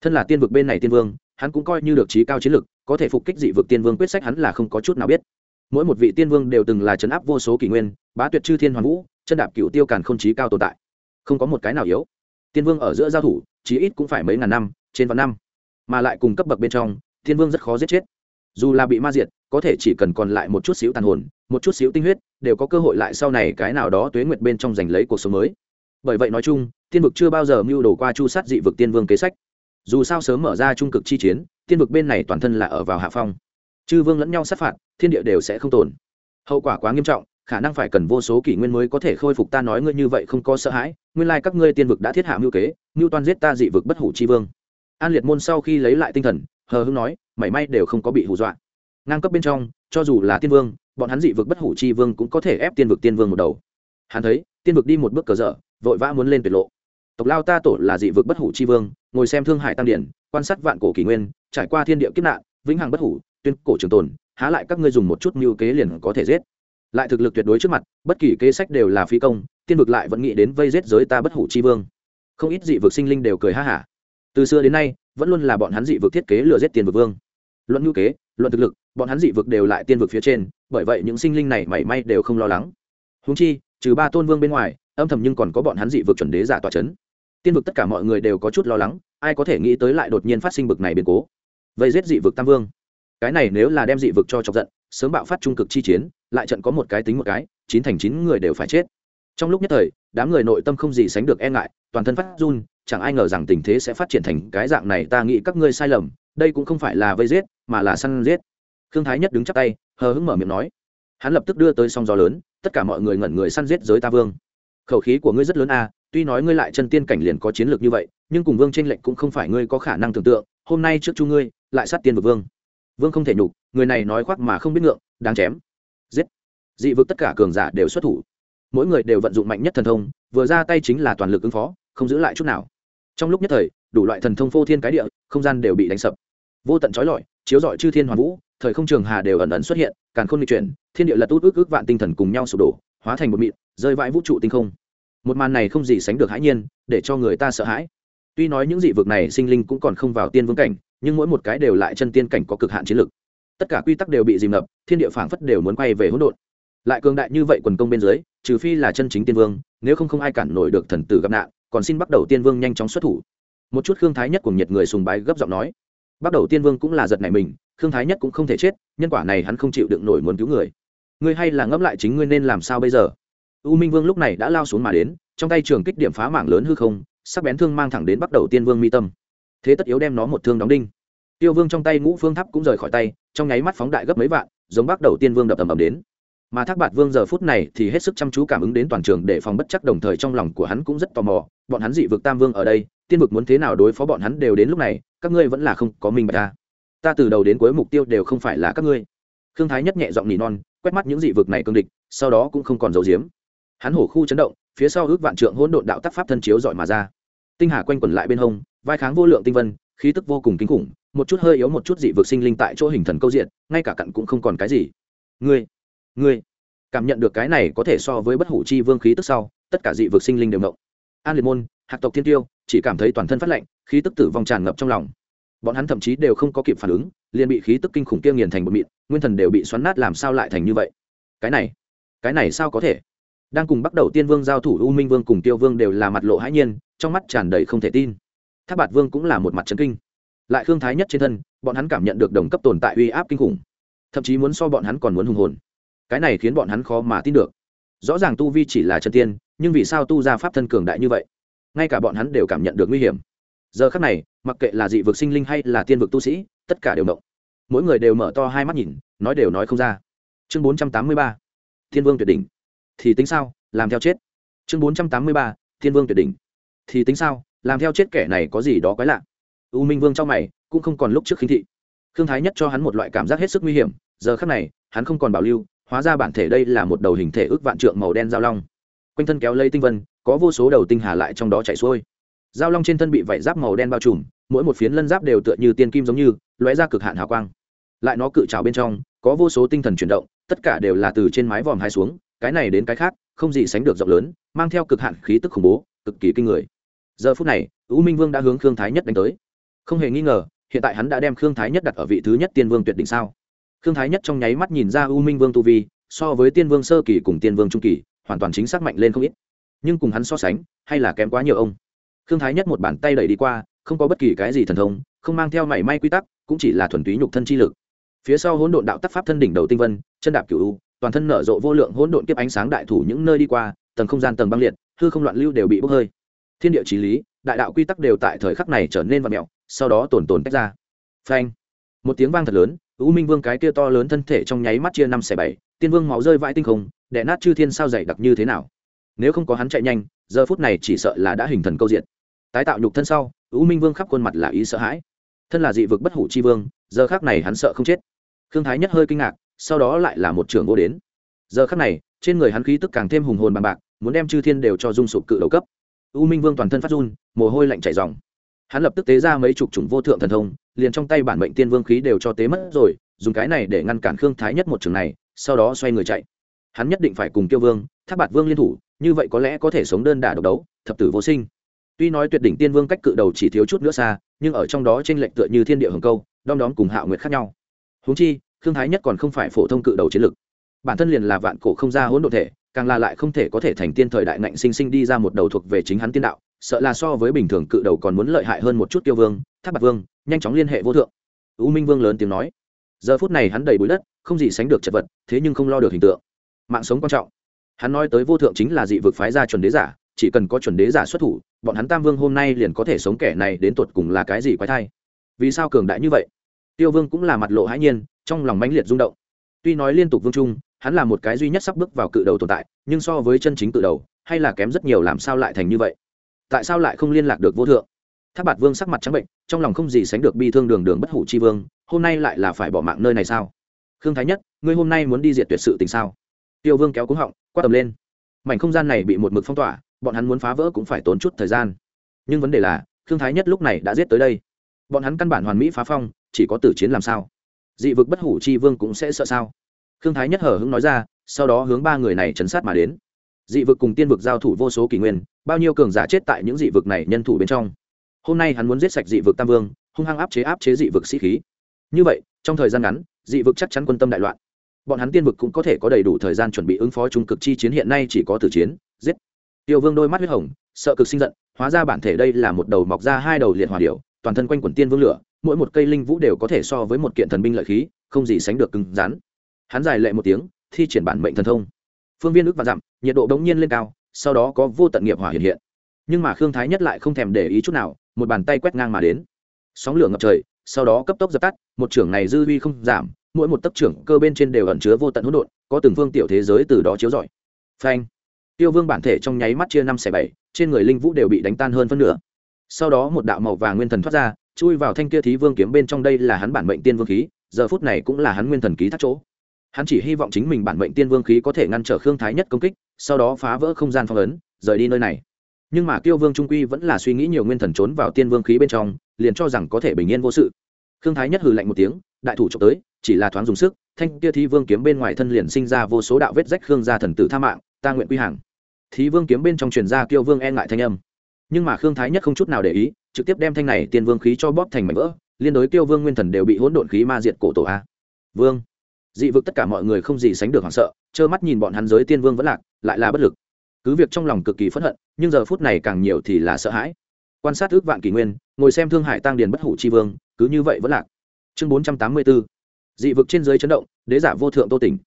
Thân là tiên vực bên này tiên vương, hắn cũng coi như được trí cao chiến lực, có thể phục kích dị vực tiên vương quyết sách hắn là không có chút nào biết. Mỗi một vị tiên vương đều từng là chấn áp vô số kỷ nguyên, bá tuyệt chư thiên hoàn vũ, chân đạp cựu tiêu càn không trí cao tồn tại. Không có một cái nào yếu. Tiên vương ở giữa giao thủ, chí ít cũng phải mấy ngàn năm, trên vạn năm. Mà lại cùng cấp bậc bên trong, tiên vương rất khó giết chết. Dù là bị ma diệt, có thể chỉ cần còn lại một chút xíu tàn hồn, một chút xíu tinh huyết, đều có cơ hội lại sau này cái nào đó tuế nguyệt bên trong giành lấy cuộc sống mới bởi vậy nói chung, tiên vực chưa bao giờ mưu đồ qua chu sát dị vực tiên vương kế sách. Dù sao sớm mở ra trung cực chi chiến, tiên vực bên này toàn thân là ở vào hạ phong. Chư vương lẫn nhau sát phạt, thiên địa đều sẽ không tồn hậu quả quá nghiêm trọng, khả năng phải cần vô số kỷ nguyên mới có thể khôi phục ta nói ngươi như vậy không có sợ hãi, nguyên lai các ngươi tiên vực đã thiết hạ mưu kế, mưu toan giết ta dị vực bất hủ chi vương. An liệt môn sau khi lấy lại tinh thần, hờ hưng nói, mảy may đều không có bị hù dọa. Ngang cấp bên trong, cho dù là tiên vương, bọn hắn dị vực bất hủ chi vương cũng có thể ép tiên vực tiên vương một đầu. Hắn thấy, tiên vực đi một bước cờ dở vội vã muốn lên tuyệt lộ. Tộc lao ta tổ là dị vực bất hủ chi vương, ngồi xem thương hải tăng điển, quan sát vạn cổ kỷ nguyên, trải qua thiên địa kiếp nạn, vĩnh hằng bất hủ, tuyên cổ trường tồn, há lại các ngươi dùng một chút mưu kế liền có thể giết. Lại thực lực tuyệt đối trước mặt, bất kỳ kế sách đều là phi công, tiên vực lại vẫn nghĩ đến vây giết giới ta bất hủ chi vương. Không ít dị vực sinh linh đều cười ha hả. Từ xưa đến nay, vẫn luôn là bọn hắn dị vực thiết kế lừa giết tiền vực vương. Luận ngữ kế, luận thực lực, bọn hắn dị vực đều lại tiên vực phía trên, bởi vậy những sinh linh này mảy may đều không lo lắng. Húng chi, trừ ba tôn vương bên ngoài âm thầm nhưng còn có bọn hắn dị vực chuẩn đế giả tòa chấn. Tiên vực tất cả mọi người đều có chút lo lắng, ai có thể nghĩ tới lại đột nhiên phát sinh bực này biến cố. Vây giết dị vực tam vương. Cái này nếu là đem dị vực cho chọc giận, sớm bạo phát trung cực chi chiến, lại trận có một cái tính một cái, chín thành chín người đều phải chết. Trong lúc nhất thời, đám người nội tâm không gì sánh được e ngại, toàn thân phát run, chẳng ai ngờ rằng tình thế sẽ phát triển thành cái dạng này, ta nghĩ các ngươi sai lầm, đây cũng không phải là vây giết, mà là săn giết. Khương thái nhất đứng chắc tay, hờ hững mở miệng nói. Hắn lập tức đưa tới song gió lớn, tất cả mọi người ngẩn người săn giết giới ta vương khẩu khí của ngươi rất lớn a à, tuy nói ngươi lại chân tiên cảnh liền có chiến lược như vậy nhưng cùng vương tranh lệnh cũng không phải ngươi có khả năng tưởng tượng hôm nay trước chu ngươi lại sát tiên vực vương. Vương không thể nhục người này nói khoác mà không biết ngượng đáng chém. Giết. Dị vực tất cả cường giả đều xuất thủ. Mỗi người đều vận dụng mạnh nhất thần thông vừa ra tay chính là toàn lực ứng phó không giữ lại chút nào. Trong lúc nhất thời đủ loại thần thông phô thiên cái địa không gian đều bị đánh sập. Vô tận trói lọi chiếu rọi chư thiên hoàn vũ thời không trường hà đều ẩn ẩn xuất hiện càn khôn nghịch chuyển thiên địa lật út ước ước vạn tinh thần cùng nhau sụp đổ hóa thành một mịn rơi vãi vũ trụ tinh không. Một màn này không gì sánh được hãi nhiên, để cho người ta sợ hãi. Tuy nói những dị vực này sinh linh cũng còn không vào tiên vương cảnh, nhưng mỗi một cái đều lại chân tiên cảnh có cực hạn chiến lực. Tất cả quy tắc đều bị dìm ngập, thiên địa phảng phất đều muốn quay về hỗn độn. Lại cường đại như vậy quần công bên dưới, trừ phi là chân chính tiên vương, nếu không không ai cản nổi được thần tử gặp nạn, còn xin bắt đầu tiên vương nhanh chóng xuất thủ. Một chút khương thái nhất cùng nhiệt người sùng bái gấp giọng nói. Bắt đầu tiên vương cũng là giật này mình, khương thái nhất cũng không thể chết, nhân quả này hắn không chịu đựng nổi muốn cứu người. Ngươi hay là ngẫm lại chính ngươi nên làm sao bây giờ? U minh vương lúc này đã lao xuống mà đến, trong tay trường kích điểm phá mạng lớn hư không, sắc bén thương mang thẳng đến bắt đầu tiên vương mi tâm. Thế tất yếu đem nó một thương đóng đinh. Tiêu vương trong tay ngũ phương tháp cũng rời khỏi tay, trong nháy mắt phóng đại gấp mấy vạn, giống bắt đầu tiên vương đập ầm ầm đến. Mà thác bạt vương giờ phút này thì hết sức chăm chú cảm ứng đến toàn trường để phòng bất chắc, đồng thời trong lòng của hắn cũng rất tò mò, bọn hắn dị vực tam vương ở đây, tiên vực muốn thế nào đối phó bọn hắn đều đến lúc này, các ngươi vẫn là không có minh bạch ta. Ta từ đầu đến cuối mục tiêu đều không phải là các ngươi. Thương thái nhất nhẹ giọng nỉ non, quét mắt những dị vực này cương địch, sau đó cũng không còn giấu giếm hắn hổ khu chấn động, phía sau ước vạn trượng hỗn độn đạo tắc pháp thân chiếu dọi mà ra. Tinh hà quanh quẩn lại bên hông, vai kháng vô lượng tinh vân, khí tức vô cùng kinh khủng, một chút hơi yếu một chút dị vực sinh linh tại chỗ hình thần câu diện, ngay cả cặn cũng không còn cái gì. Ngươi ngươi, cảm nhận được cái này có thể so với bất hủ chi vương khí tức sau, tất cả dị vực sinh linh đều ngộng. An liệt môn, hạc tộc thiên tiêu, chỉ cảm thấy toàn thân phát lạnh, khí tức tử vong tràn ngập trong lòng. Bọn hắn thậm chí đều không có kịp phản ứng, liền bị khí tức kinh khủng kia nghiền thành một mịn, nguyên thần đều bị xoắn nát làm sao lại thành như vậy? Cái này cái này sao có thể? Đang cùng bắt đầu tiên vương giao thủ, u minh vương cùng tiêu vương đều là mặt lộ hãi nhiên, trong mắt tràn đầy không thể tin. Tháp bạt vương cũng là một mặt trấn kinh. Lại khương thái nhất trên thân, bọn hắn cảm nhận được đồng cấp tồn tại uy áp kinh khủng. Thậm chí muốn so bọn hắn còn muốn hùng hồn. Cái này khiến bọn hắn khó mà tin được. Rõ ràng tu vi chỉ là chân tiên, nhưng vì sao tu ra pháp thân cường đại như vậy? Ngay cả bọn hắn đều cảm nhận được nguy hiểm. Giờ khắc này, mặc kệ là dị vực sinh linh hay là tiên vực tu sĩ, tất cả đều động. Mỗi người đều mở to hai mắt nhìn, nói đều nói không ra. Chương bốn trăm tám mươi ba. Thiên vương tuyệt đỉnh thì tính sao, làm theo chết. Chương bốn trăm tám mươi ba, thiên vương tuyệt đỉnh. Thì tính sao, làm theo chết kẻ này có gì đó quái lạ. U minh vương trong mày, cũng không còn lúc trước khinh thị. Thương thái nhất cho hắn một loại cảm giác hết sức nguy hiểm, giờ khắc này, hắn không còn bảo lưu, hóa ra bản thể đây là một đầu hình thể ước vạn trượng màu đen giao long. Quanh thân kéo lây tinh vân, có vô số đầu tinh hà lại trong đó chạy xuôi. Giao long trên thân bị vảy giáp màu đen bao trùm, mỗi một phiến lân giáp đều tựa như tiên kim giống như, lóe ra cực hạn hào quang. Lại nó cự trào bên trong, có vô số tinh thần chuyển động, tất cả đều là từ trên mái vòm hai xuống cái này đến cái khác, không gì sánh được rộng lớn, mang theo cực hạn khí tức khủng bố, cực kỳ kinh người. Giờ phút này, u minh vương đã hướng khương thái nhất đánh tới. Không hề nghi ngờ, hiện tại hắn đã đem khương thái nhất đặt ở vị thứ nhất tiên vương tuyệt đỉnh sao? Khương thái nhất trong nháy mắt nhìn ra u minh vương tu vi, so với tiên vương sơ kỳ cùng tiên vương trung kỳ, hoàn toàn chính xác mạnh lên không ít. Nhưng cùng hắn so sánh, hay là kém quá nhiều ông. Khương thái nhất một bàn tay đẩy đi qua, không có bất kỳ cái gì thần thông, không mang theo mảy may quy tắc, cũng chỉ là thuần túy nhục thân chi lực. Phía sau hỗn độn đạo tắc pháp thân đỉnh đầu tinh vân, chân đạp cửu toàn thân nở rộ vô lượng hỗn độn kiếp ánh sáng đại thủ những nơi đi qua, tầng không gian tầng băng liệt, hư không loạn lưu đều bị bốc hơi. Thiên địa trí lý, đại đạo quy tắc đều tại thời khắc này trở nên vật mẹo, sau đó tổn tổn tách ra. Phanh. Một tiếng vang thật lớn, u minh vương cái kia to lớn thân thể trong nháy mắt chia năm xẻ bảy, tiên vương máu rơi vãi tinh không đẻ nát chư thiên sao dày đặc như thế nào? Nếu không có hắn chạy nhanh, giờ phút này chỉ sợ là đã hình thần câu diện tái tạo nhục thân sau, u minh vương khắp khuôn mặt là ý sợ hãi. Thân là dị vực bất hủ chi vương, giờ khác này hắn sợ không chết. Khương thái nhất hơi kinh ngạc sau đó lại là một trưởng vô đến. Giờ khắc này, trên người hắn khí tức càng thêm hùng hồn bằng bạc, muốn đem chư thiên đều cho dung sụp cự đầu cấp. U minh vương toàn thân phát run, mồ hôi lạnh chảy dòng hắn lập tức tế ra mấy chục chủng vô thượng thần thông, liền trong tay bản mệnh tiên vương khí đều cho tế mất rồi, dùng cái này để ngăn cản khương thái nhất một trường này, sau đó xoay người chạy. Hắn nhất định phải cùng tiêu vương tháp bạt vương liên thủ, như vậy có lẽ có thể sống đơn đả độc đấu, thập tử vô sinh. Tuy nói tuyệt đỉnh tiên vương cách cự đầu chỉ thiếu chút nữa xa, nhưng ở trong đó t r ê n lệch tựa như thiên địa hồng câu, đom đóm cùng hạ nguyệt khác nhau. Húng chi khương thái nhất còn không phải phổ thông cự đầu chiến lực. Bản thân liền là vạn cổ không ra hỗn độ thể, càng là lại không thể có thể thành tiên thời đại ngạnh sinh sinh đi ra một đầu thuộc về chính hắn tiên đạo, sợ là so với bình thường cự đầu còn muốn lợi hại hơn một chút tiêu vương tháp bạc vương, nhanh chóng liên hệ vô thượng. U minh vương lớn tiếng nói. Giờ phút này hắn đầy bụi đất, không gì sánh được chật vật, thế nhưng không lo được hình tượng. Mạng sống quan trọng. Hắn nói tới vô thượng chính là dị vực phái ra chuẩn đế giả, chỉ cần có chuẩn đế giả xuất thủ, bọn hắn tam vương hôm nay liền có thể sống kẻ này đến tuột cùng là cái gì quái thai. Vì sao cường đại như vậy? Tiêu vương cũng là mặt lộ hãi nhiên, trong lòng mãnh liệt rung động. Tuy nói liên tục vương trung, hắn là một cái duy nhất sắp bước vào cự đầu tồn tại, nhưng so với chân chính cự đầu, hay là kém rất nhiều làm sao lại thành như vậy? Tại sao lại không liên lạc được vô thượng? Tháp bạt vương sắc mặt trắng bệnh, trong lòng không gì sánh được bi thương đường đường bất hủ chi vương, hôm nay lại là phải bỏ mạng nơi này sao? Khương thái nhất, ngươi hôm nay muốn đi diệt tuyệt sự tình sao? Tiêu vương kéo cúng họng, quát tầm lên. Mảnh không gian này bị một mực phong tỏa, bọn hắn muốn phá vỡ cũng phải tốn chút thời gian. Nhưng vấn đề là, khương thái nhất lúc này đã giết tới đây bọn hắn căn bản hoàn mỹ phá phong, chỉ có tử chiến làm sao? Dị vực bất hủ chi vương cũng sẽ sợ sao? Khương thái nhất hở hứng nói ra, sau đó hướng ba người này chấn sát mà đến. Dị vực cùng tiên vực giao thủ vô số kỷ nguyên, bao nhiêu cường giả chết tại những dị vực này nhân thủ bên trong. Hôm nay hắn muốn giết sạch dị vực tam vương, hung hăng áp chế áp chế dị vực sĩ khí. Như vậy, trong thời gian ngắn, dị vực chắc chắn quân tâm đại loạn. Bọn hắn tiên vực cũng có thể có đầy đủ thời gian chuẩn bị ứng phó trung cực chi chiến, hiện nay chỉ có tử chiến, giết. Tiêu vương đôi mắt huyết hồng, sợ cực sinh giận, hóa ra bản thể đây là một đầu mọc ra hai đầu liệt hỏa điệu toàn thân quanh quần tiên vương lửa, mỗi một cây linh vũ đều có thể so với một kiện thần binh lợi khí, không gì sánh được cứng rắn. Hắn dài lệ một tiếng, thi triển bản mệnh thần thông. Phương viên ước và dặm, nhiệt độ đống nhiên lên cao, sau đó có vô tận nghiệp hỏa hiện hiện. Nhưng mà khương thái nhất lại không thèm để ý chút nào, một bàn tay quét ngang mà đến. Sóng lửa ngập trời, sau đó cấp tốc dập tắt, một trưởng này dư vi không giảm, mỗi một tấc trưởng cơ bên trên đều ẩn chứa vô tận hỗn độn, có từng phương tiểu thế giới từ đó chiếu rọi. Phanh! Tiêu vương bản thể trong nháy mắt chia năm xẻ bảy, trên người linh vũ đều bị đánh tan hơn phân nửa sau đó một đạo màu vàng nguyên thần thoát ra, chui vào thanh kia thí vương kiếm bên trong đây là hắn bản mệnh tiên vương khí, giờ phút này cũng là hắn nguyên thần ký thắt chỗ. Hắn chỉ hy vọng chính mình bản mệnh tiên vương khí có thể ngăn trở khương thái nhất công kích, sau đó phá vỡ không gian phong ấn, rời đi nơi này. Nhưng mà kiêu vương trung quy vẫn là suy nghĩ nhiều nguyên thần trốn vào tiên vương khí bên trong, liền cho rằng có thể bình yên vô sự. Khương thái nhất hừ lạnh một tiếng, đại thủ trộm tới, chỉ là thoáng dùng sức, thanh kia thí vương kiếm bên ngoài thân liền sinh ra vô số đạo vết rách khương gia thần tử tha mạng, ta nguyện quy hàng. Thí vương kiếm bên trong truyền ra kiêu vương e ngại thanh âm nhưng mà khương thái nhất không chút nào để ý, trực tiếp đem thanh này tiên vương khí cho bóp thành mảnh vỡ, liên đối tiêu vương nguyên thần đều bị hỗn độn khí ma diệt cổ tổ a. Vương, dị vực tất cả mọi người không gì sánh được hoảng sợ, trơ mắt nhìn bọn hắn giới tiên vương vẫn lạc, lại là bất lực. Cứ việc trong lòng cực kỳ phẫn hận, nhưng giờ phút này càng nhiều thì là sợ hãi. Quan sát ước vạn kỷ nguyên, ngồi xem thương hải tăng điền bất hủ chi vương, cứ như vậy vẫn lạc. Chương bốn trăm tám mươi b ố dị vực trên giới chấn động, đế giả vô thượng tô tỉnh.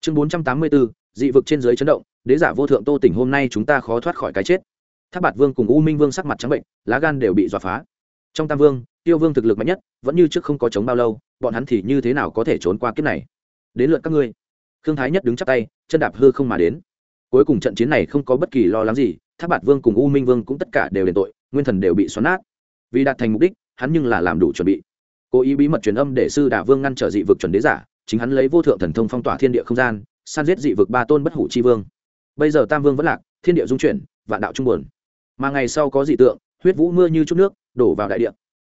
Chương bốn trăm tám mươi b ố dị vực trên giới chấn động, đế giả vô thượng tô tỉnh hôm nay chúng ta khó thoát khỏi cái chết tháp bạt vương cùng u minh vương sắc mặt trắng bệnh, lá gan đều bị dọa phá. Trong tam vương, tiêu vương thực lực mạnh nhất, vẫn như trước không có chống bao lâu, bọn hắn thì như thế nào có thể trốn qua kiếp này? Đến lượt các ngươi. Khương thái nhất đứng chắp tay, chân đạp hư không mà đến. Cuối cùng trận chiến này không có bất kỳ lo lắng gì tháp bạt vương cùng u minh vương cũng tất cả đều đền tội, nguyên thần đều bị xoắn nát. Vì đạt thành mục đích, hắn nhưng là làm đủ chuẩn bị. Cố ý bí mật truyền âm để sư đả vương ngăn trở dị vực chuẩn đế giả, chính hắn lấy vô thượng thần thông phong tỏa thiên địa không gian, san giết dị vực ba tôn bất hủ chi vương. Bây giờ tam vương vẫn lạc, thiên địa dung chuyển, vạn đạo trung buồn mà ngày sau có dị tượng, huyết vũ mưa như chút nước, đổ vào đại địa.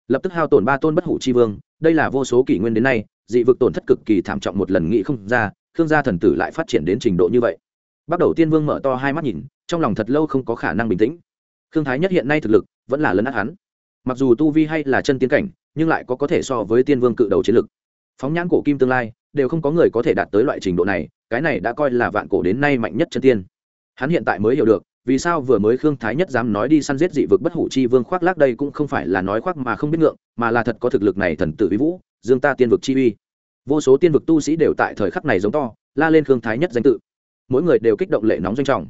Lập tức hao tổn ba tôn bất hủ chi vương, đây là vô số kỷ nguyên đến nay, dị vực tổn thất cực kỳ thảm trọng một lần nghĩ không ra, khương gia thần tử lại phát triển đến trình độ như vậy. Bắt đầu tiên vương mở to hai mắt nhìn, trong lòng thật lâu không có khả năng bình tĩnh. Khương thái nhất hiện nay thực lực vẫn là lấn át hắn. Mặc dù tu vi hay là chân tiến cảnh, nhưng lại có có thể so với tiên vương cự đầu chiến lực. Phóng nhãn cổ kim tương lai, đều không có người có thể đạt tới loại trình độ này, cái này đã coi là vạn cổ đến nay mạnh nhất chân tiên. Hắn hiện tại mới hiểu được vì sao vừa mới khương thái nhất dám nói đi săn giết dị vực bất hủ chi vương khoác lác đây cũng không phải là nói khoác mà không biết ngượng, mà là thật có thực lực này thần tử vi vũ, dương ta tiên vực chi uy. Vô số tiên vực tu sĩ đều tại thời khắc này giống to, la lên khương thái nhất danh tự. Mỗi người đều kích động lệ nóng danh trọng.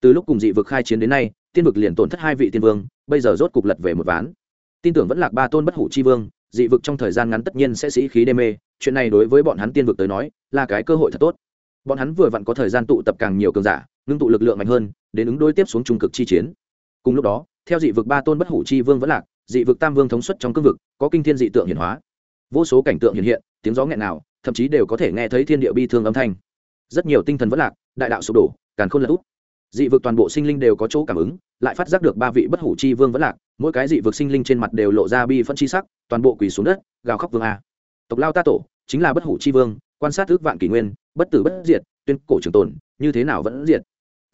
Từ lúc cùng dị vực khai chiến đến nay, tiên vực liền tổn thất hai vị tiên vương, bây giờ rốt cục lật về một ván. Tin tưởng vẫn lạc ba tôn bất hủ chi vương, dị vực trong thời gian ngắn tất nhiên sẽ sĩ khí đê mê, chuyện này đối với bọn hắn tiên vực tới nói, là cái cơ hội thật tốt. Bọn hắn vừa vặn có thời gian tụ tập càng nhiều cường giả ngưng tụ lực lượng mạnh hơn, đến ứng đối tiếp xuống trung cực chi chiến. Cùng lúc đó, theo dị vực ba tôn bất hủ chi vương vẫn lạc, dị vực tam vương thống suất trong cương vực, có kinh thiên dị tượng hiển hóa. Vô số cảnh tượng hiện hiện, tiếng gió nghẹn nào, thậm chí đều có thể nghe thấy thiên địa bi thương âm thanh. Rất nhiều tinh thần vẫn lạc, đại đạo sụp đổ, càn khôn lật úp. Dị vực toàn bộ sinh linh đều có chỗ cảm ứng, lại phát giác được ba vị bất hủ chi vương vẫn lạc, mỗi cái dị vực sinh linh trên mặt đều lộ ra bi phân chi sắc, toàn bộ quỳ xuống đất, gào khóc vương a. Tộc lao ta tổ, chính là bất hủ chi vương, quan sát ước vạn kỷ nguyên, bất tử bất diệt, tuyên cổ trường tồn, như thế nào vẫn diệt?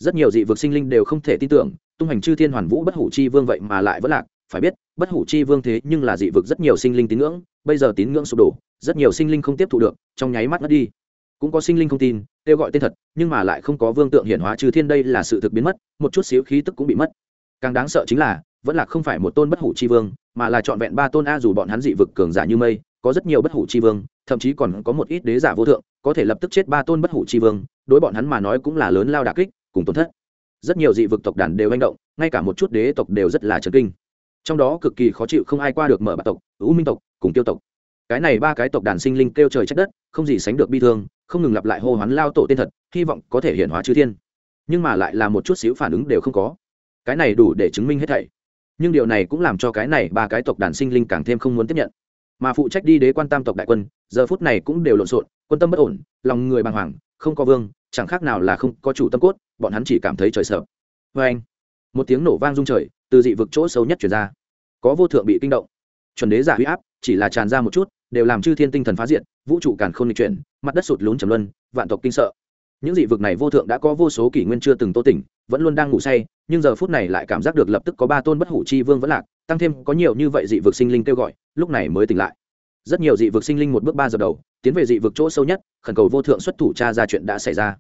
Rất nhiều dị vực sinh linh đều không thể tin tưởng, tung hành chư thiên hoàn vũ bất hủ chi vương vậy mà lại vẫn lạc. Phải biết, bất hủ chi vương thế nhưng là dị vực rất nhiều sinh linh tín ngưỡng, bây giờ tín ngưỡng sụp đổ, rất nhiều sinh linh không tiếp thu được, trong nháy mắt mất đi. Cũng có sinh linh không tin, kêu gọi tên thật, nhưng mà lại không có vương tượng hiển hóa trừ thiên đây là sự thực biến mất, một chút xíu khí tức cũng bị mất. Càng đáng sợ chính là, vẫn là không phải một tôn bất hủ chi vương, mà là trọn vẹn ba tôn a dù bọn hắn dị vực cường giả như mây, có rất nhiều bất hủ chi vương, thậm chí còn có một ít đế giả vô thượng, có thể lập tức chết ba tôn bất hủ chi vương, đối bọn hắn mà nói cũng là lớn lao đà kích cùng tổn thất. Rất nhiều dị vực tộc đàn đều manh động, ngay cả một chút đế tộc đều rất là trấn kinh. Trong đó cực kỳ khó chịu không ai qua được mở bạc tộc ưu minh tộc cùng tiêu tộc. Cái này ba cái tộc đàn sinh linh kêu trời trách đất, không gì sánh được bi thương, không ngừng lặp lại hô hoán lao tổ tên thật, hy vọng có thể hiển hóa chư thiên. Nhưng mà lại là một chút xíu phản ứng đều không có. Cái này đủ để chứng minh hết thảy. Nhưng điều này cũng làm cho cái này ba cái tộc đàn sinh linh càng thêm không muốn tiếp nhận. Mà phụ trách đi đế quan tam tộc đại quân, giờ phút này cũng đều lộn xộn, quân tâm bất ổn, lòng người bàng hoàng, không có vương chẳng khác nào là không có chủ tâm cốt, bọn hắn chỉ cảm thấy trời sợ. Vê anh, một tiếng nổ vang rung trời, từ dị vực chỗ sâu nhất chuyển ra. Có vô thượng bị kinh động. Chuẩn đế giả huy áp, chỉ là tràn ra một chút, đều làm chư thiên tinh thần phá diện vũ trụ càn khôn nghịch chuyển, mặt đất sụt lún trầm luân, vạn tộc kinh sợ. Những dị vực này vô thượng đã có vô số kỷ nguyên chưa từng tô tỉnh, vẫn luôn đang ngủ say, nhưng giờ phút này lại cảm giác được lập tức có ba tôn bất hủ chi vương vẫn lạc, tăng thêm có nhiều như vậy dị vực sinh linh kêu gọi, lúc này mới tỉnh lại rất nhiều dị vực sinh linh một bước ba giờ đầu, tiến về dị vực chỗ sâu nhất, khẩn cầu vô thượng xuất thủ cha ra chuyện đã xảy ra.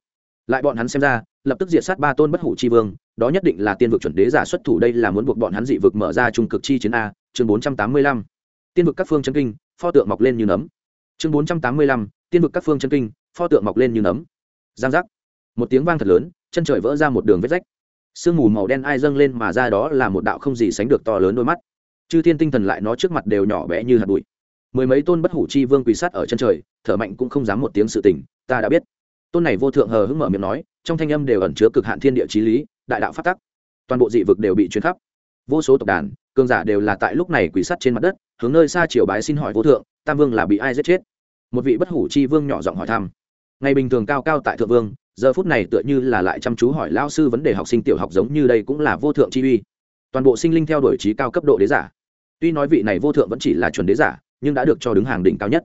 Lại bọn hắn xem ra, lập tức diệt sát ba tôn bất hủ chi vương, đó nhất định là tiên vực chuẩn đế giả xuất thủ đây là muốn buộc bọn hắn dị vực mở ra trung cực chi chiến a, chương bốn trăm tám mươi lăm. Tiên vực các phương chân kinh, pho tượng mọc lên như nấm. Chương bốn trăm tám mươi lăm, tiên vực các phương chân kinh, pho tượng mọc lên như nấm. Giang giác. Một tiếng vang thật lớn, chân trời vỡ ra một đường vết rách. Sương mù màu đen ai dâng lên mà ra đó là một đạo không gì sánh được to lớn đôi mắt. Chư thiên tinh thần lại nó trước mặt đều nhỏ bé như hạt bụi mười mấy tôn bất hủ chi vương quỳ sát ở chân trời, thở mạnh cũng không dám một tiếng sự tình, ta đã biết. Tôn này vô thượng hờ hững mở miệng nói, trong thanh âm đều ẩn chứa cực hạn thiên địa chí lý, đại đạo phát tắc. Toàn bộ dị vực đều bị chuyến khắp. Vô số tộc đàn, cường giả đều là tại lúc này quỳ sát trên mặt đất, hướng nơi xa triều bái xin hỏi vô thượng, tam vương là bị ai giết chết? Một vị bất hủ chi vương nhỏ giọng hỏi thăm. Ngày bình thường cao cao tại thượng vương, giờ phút này tựa như là lại chăm chú hỏi lao sư vấn đề học sinh tiểu học giống như đây cũng là vô thượng chi uy. Toàn bộ sinh linh theo đuổi trí cao cấp độ đế giả. Tuy nói vị này vô thượng vẫn chỉ là chuẩn đế giả nhưng đã được cho đứng hàng đỉnh cao nhất.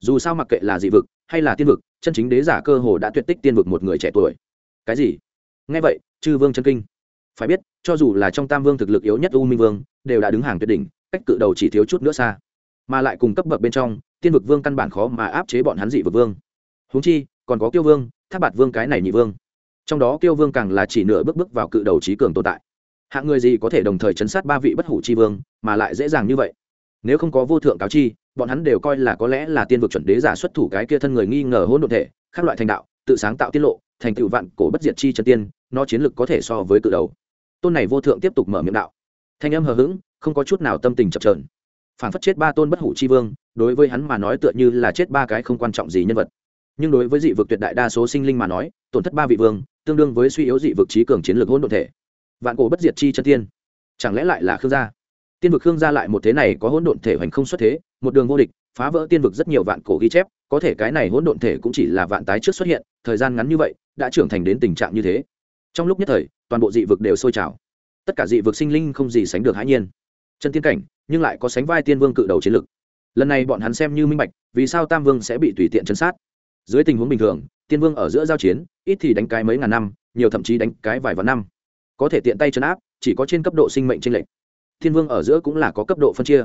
Dù sao mặc kệ là dị vực hay là tiên vực, chân chính đế giả cơ hồ đã tuyệt tích tiên vực một người trẻ tuổi. Cái gì? Nghe vậy, chư vương chân kinh. Phải biết, cho dù là trong tam vương thực lực yếu nhất u minh vương, đều đã đứng hàng tuyệt đỉnh, cách cự đầu chỉ thiếu chút nữa xa. Mà lại cùng cấp bậc bên trong, tiên vực vương căn bản khó mà áp chế bọn hắn dị vực vương. Huống chi, còn có kiêu vương, tháp bạt vương cái này nhị vương. Trong đó kiêu vương càng là chỉ nửa bước bước vào cự đầu trí cường tồn tại. Hạng người gì có thể đồng thời chấn sát ba vị bất hủ chi vương, mà lại dễ dàng như vậy? Nếu không có vô thượng cáo chi, bọn hắn đều coi là có lẽ là tiên vực chuẩn đế giả xuất thủ cái kia thân người nghi ngờ hôn đ ộ thể các loại thành đạo, tự sáng tạo tiết lộ, thành tựu vạn cổ bất diệt chi chân tiên, nó chiến lực có thể so với cự đầu. Tôn này vô thượng tiếp tục mở miệng đạo. Thanh âm hờ hững, không có chút nào tâm tình chập trờn phản phất chết ba tôn bất hủ chi vương, đối với hắn mà nói tựa như là chết ba cái không quan trọng gì nhân vật. Nhưng đối với dị vực tuyệt đại đa số sinh linh mà nói, tổn thất ba vị vương, tương đương với suy yếu dị vực trí cường chiến lược hỗn độn thể. Vạn cổ bất diệt chi chân tiên, chẳng lẽ lại là khương gia? Tiên vực khương gia lại một thế này có hỗn độn thể hoành không xuất thế, một đường vô địch, phá vỡ tiên vực rất nhiều vạn cổ ghi chép, có thể cái này hỗn độn thể cũng chỉ là vạn tái trước xuất hiện, thời gian ngắn như vậy, đã trưởng thành đến tình trạng như thế. Trong lúc nhất thời, toàn bộ dị vực đều sôi trào. Tất cả dị vực sinh linh không gì sánh được hãi nhiên. Chân tiên cảnh, nhưng lại có sánh vai tiên vương cự đầu chiến lực. Lần này bọn hắn xem như minh bạch, vì sao tam vương sẽ bị tùy tiện chấn sát. Dưới tình huống bình thường, tiên vương ở giữa giao chiến, ít thì đánh cái mấy ngàn năm, nhiều thậm chí đánh cái vài vạn năm. Có thể tiện tay chấn áp, chỉ có trên cấp độ sinh mệnh tranh lệch thiên vương ở giữa cũng là có cấp độ phân chia.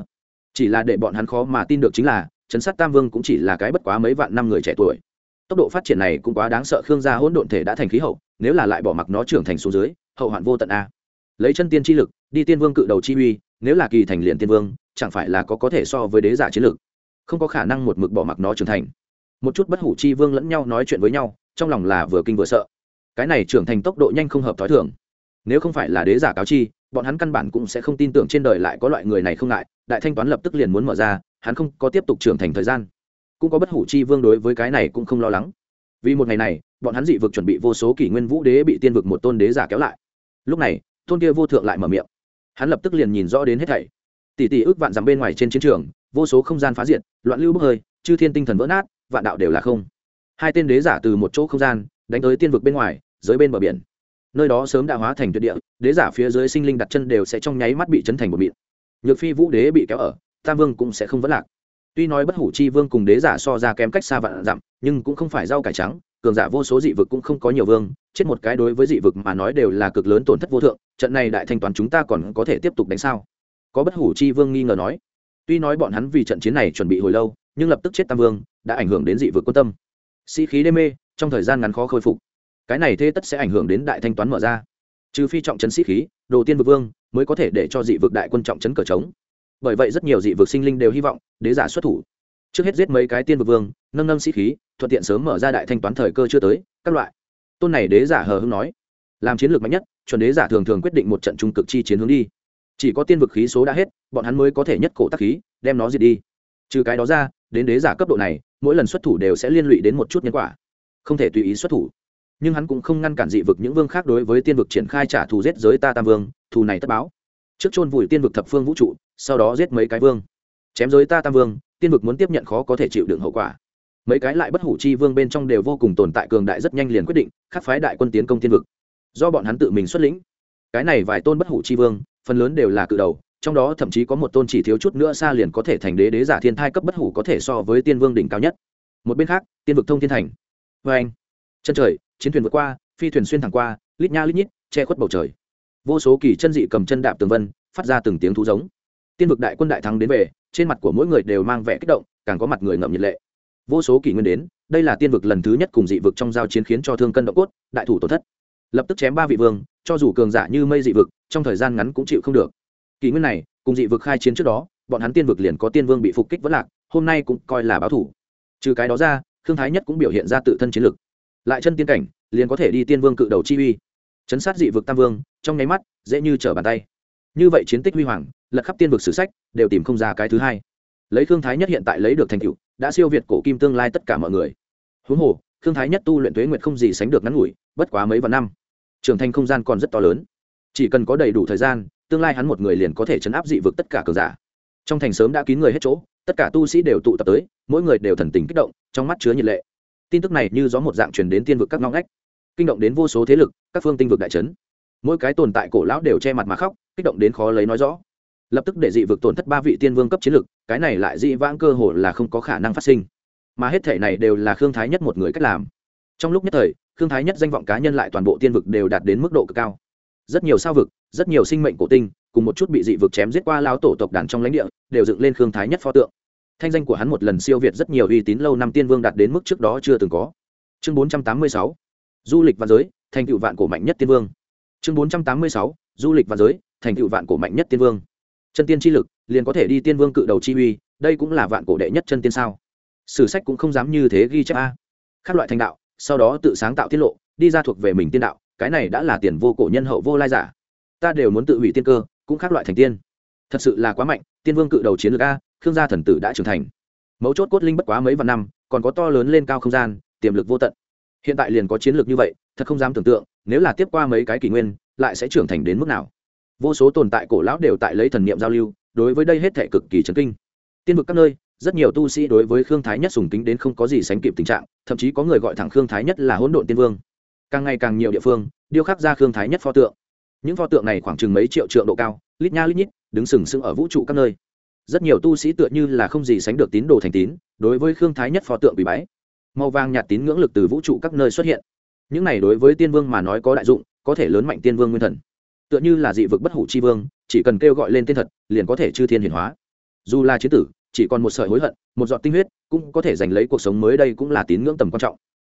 Chỉ là để bọn hắn khó mà tin được chính là chấn sát tam vương cũng chỉ là cái bất quá mấy vạn năm người trẻ tuổi. Tốc độ phát triển này cũng quá đáng sợ, khương gia hỗn độn thể đã thành khí hậu, nếu là lại bỏ mặc nó trưởng thành xuống dưới, hậu hoạn vô tận a. Lấy chân tiên chi lực, đi tiên vương cự đầu chi uy, nếu là kỳ thành liền tiên vương, chẳng phải là có có thể so với đế giả chiến lực? Không có khả năng một mực bỏ mặc nó trưởng thành. Một chút bất hủ chi vương lẫn nhau nói chuyện với nhau, trong lòng là vừa kinh vừa sợ. Cái này trưởng thành tốc độ nhanh không hợp thói thường. Nếu không phải là đế giả cáo chi bọn hắn căn bản cũng sẽ không tin tưởng trên đời lại có loại người này không ngại, đại thanh toán lập tức liền muốn mở ra, hắn không có tiếp tục trưởng thành thời gian. Cũng có bất hủ chi vương đối với cái này cũng không lo lắng. Vì một ngày này, bọn hắn dị vực chuẩn bị vô số kỷ nguyên vũ đế bị tiên vực một tôn đế giả kéo lại. Lúc này, tôn kia vô thượng lại mở miệng. Hắn lập tức liền nhìn rõ đến hết thảy. Tỷ tỷ ước vạn dằm bên ngoài trên chiến trường, vô số không gian phá diệt, loạn lưu bốc hơi, chư thiên tinh thần vỡ nát, vạn đạo đều là không. Hai tên đế giả từ một chỗ không gian, đánh tới tiên vực bên ngoài dưới bên bờ biển nơi đó sớm đã hóa thành tuyệt địa, đế giả phía dưới sinh linh đặt chân đều sẽ trong nháy mắt bị chấn thành một mịn. Nhược phi vũ đế bị kéo ở, tam vương cũng sẽ không vấn lạc. Tuy nói bất hủ chi vương cùng đế giả so ra kém cách xa vạn dặm, nhưng cũng không phải rau cải trắng, cường giả vô số dị vực cũng không có nhiều vương, chết một cái đối với dị vực mà nói đều là cực lớn tổn thất vô thượng, trận này đại thanh toán chúng ta còn có thể tiếp tục đánh sao? Có bất hủ chi vương nghi ngờ nói. Tuy nói bọn hắn vì trận chiến này chuẩn bị hồi lâu, nhưng lập tức chết tam vương, đã ảnh hưởng đến dị vực quan tâm. Sĩ khí đê mê, trong thời gian ngắn khó khôi phục cái này thế tất sẽ ảnh hưởng đến đại thanh toán mở ra. Trừ phi trọng trấn sĩ khí, đồ tiên vực vương mới có thể để cho dị vực đại quân trọng trấn cờ trống. Bởi vậy rất nhiều dị vực sinh linh đều hy vọng đế giả xuất thủ. Trước hết giết mấy cái tiên vực vương, nâng nâng sĩ khí, thuận tiện sớm mở ra đại thanh toán thời cơ chưa tới, các loại. Tôn này đế giả hờ hưng nói, làm chiến lược mạnh nhất, chuẩn đế giả thường thường quyết định một trận trung cực chi chiến hướng đi. Chỉ có tiên vực khí số đã hết, bọn hắn mới có thể nhất cổ tắc khí, đem nó diệt đi. Trừ cái đó ra, đến đế giả cấp độ này, mỗi lần xuất thủ đều sẽ liên lụy đến một chút nhân quả. Không thể tùy ý xuất thủ nhưng hắn cũng không ngăn cản dị vực những vương khác đối với tiên vực triển khai trả thù giết giới ta tam vương, thù này tất báo. Trước chôn vùi tiên vực thập phương vũ trụ, sau đó giết mấy cái vương. Chém giới ta tam vương, tiên vực muốn tiếp nhận khó có thể chịu đựng hậu quả. Mấy cái lại bất hủ chi vương bên trong đều vô cùng tồn tại cường đại rất nhanh liền quyết định, khắc phái đại quân tiến công tiên vực. Do bọn hắn tự mình xuất lĩnh. Cái này vài tôn bất hủ chi vương, phần lớn đều là cự đầu, trong đó thậm chí có một tôn chỉ thiếu chút nữa xa liền có thể thành đế đế giả thiên thai cấp bất hủ có thể so với tiên vương đỉnh cao nhất. Một bên khác, tiên vực thông thiên thành. Vê anh chân trời chiến thuyền vượt qua, phi thuyền xuyên thẳng qua, lít nha lít nhít, che khuất bầu trời. Vô số kỳ chân dị cầm chân đạp tường vân, phát ra từng tiếng thú giống. Tiên vực đại quân đại thắng đến về, trên mặt của mỗi người đều mang vẻ kích động, càng có mặt người ngậm nhiệt lệ. Vô số kỷ nguyên đến, đây là tiên vực lần thứ nhất cùng dị vực trong giao chiến khiến cho thương cân động cốt, đại thủ tổn thất. Lập tức chém ba vị vương, cho dù cường giả như mây dị vực, trong thời gian ngắn cũng chịu không được. Kỷ nguyên này, cùng dị vực khai chiến trước đó, bọn hắn tiên vực liền có tiên vương bị phục kích vẫn lạc, hôm nay cũng coi là báo thủ. Trừ cái đó ra thương thái nhất cũng biểu hiện ra tự thân chiến lực lại chân tiên cảnh, liền có thể đi tiên vương cự đầu chi uy. Chấn sát dị vực tam vương, trong nháy mắt, dễ như trở bàn tay. Như vậy chiến tích huy hoàng, lật khắp tiên vực sử sách, đều tìm không ra cái thứ hai. Lấy thương thái nhất hiện tại lấy được thành tựu, đã siêu việt cổ kim tương lai tất cả mọi người. Huống hồ thương thái nhất tu luyện tuế nguyệt không gì sánh được ngắn ngủi, bất quá mấy vạn năm. Trưởng thành không gian còn rất to lớn. Chỉ cần có đầy đủ thời gian, tương lai hắn một người liền có thể chấn áp dị vực tất cả cờ giả. Trong thành sớm đã kín người hết chỗ, tất cả tu sĩ đều tụ tập tới, mỗi người đều thần tình kích động, trong mắt chứa nhiệt lệ tin tức này như gió một dạng truyền đến tiên vực các ngõ ngách, kinh động đến vô số thế lực, các phương tinh vực đại trấn. Mỗi cái tồn tại cổ lão đều che mặt mà khóc, kích động đến khó lấy nói rõ. Lập tức để dị vực tổn thất ba vị tiên vương cấp chiến lực, cái này lại dị vãng cơ hồ là không có khả năng phát sinh. Mà hết thể này đều là khương thái nhất một người cách làm. Trong lúc nhất thời, khương thái nhất danh vọng cá nhân lại toàn bộ tiên vực đều đạt đến mức độ cực cao. Rất nhiều sao vực, rất nhiều sinh mệnh cổ tinh, cùng một chút bị dị vực chém giết qua lao tổ tộc đàn trong lãnh địa, đều dựng lên khương thái nhất pho tượng thanh danh của hắn một lần siêu việt rất nhiều uy tín lâu năm tiên vương đạt đến mức trước đó chưa từng có. Chương bốn trăm tám mươi sáu, du lịch và giới, thành tựu vạn cổ mạnh nhất tiên vương. Chương bốn trăm tám mươi sáu, du lịch và giới, thành tựu vạn cổ mạnh nhất tiên vương. Chân tiên chi lực, liền có thể đi tiên vương cự đầu chi uy, đây cũng là vạn cổ đệ nhất chân tiên sao? Sử sách cũng không dám như thế ghi chép a. Các loại thành đạo, sau đó tự sáng tạo tiết lộ, đi ra thuộc về mình tiên đạo, cái này đã là tiền vô cổ nhân hậu vô lai giả. Ta đều muốn tự hủy tiên cơ, cũng khác loại thành tiên. Thật sự là quá mạnh, tiên vương cự đầu chiến lược a khương gia thần tử đã trưởng thành. Mấu chốt cốt linh bất quá mấy vạn năm, còn có to lớn lên cao không gian, tiềm lực vô tận. Hiện tại liền có chiến lược như vậy, thật không dám tưởng tượng, nếu là tiếp qua mấy cái kỷ nguyên, lại sẽ trưởng thành đến mức nào. Vô số tồn tại cổ lão đều tại lấy thần niệm giao lưu, đối với đây hết thể cực kỳ chấn kinh. Tiên vực các nơi, rất nhiều tu sĩ đối với khương thái nhất sùng kính đến không có gì sánh kịp tình trạng, thậm chí có người gọi thẳng khương thái nhất là hỗn độn tiên vương. Càng ngày càng nhiều địa phương, điêu khắc ra khương thái nhất pho tượng. Những pho tượng này khoảng chừng mấy triệu trượng độ cao, lít nha lít nhít, đứng sừng sững ở vũ trụ các nơi rất nhiều tu sĩ tựa như là không gì sánh được tín đồ thành tín, đối với khương thái nhất pho tượng bị bái. Màu vàng nhạt tín ngưỡng lực từ vũ trụ các nơi xuất hiện. Những này đối với tiên vương mà nói có đại dụng, có thể lớn mạnh tiên vương nguyên thần. Tựa như là dị vực bất hủ chi vương, chỉ cần kêu gọi lên tên thật, liền có thể chư thiên hiển hóa. Dù là chiến tử, chỉ còn một sợi hối hận, một giọt tinh huyết, cũng có thể giành lấy cuộc sống mới đây cũng là tín ngưỡng tầm quan trọng.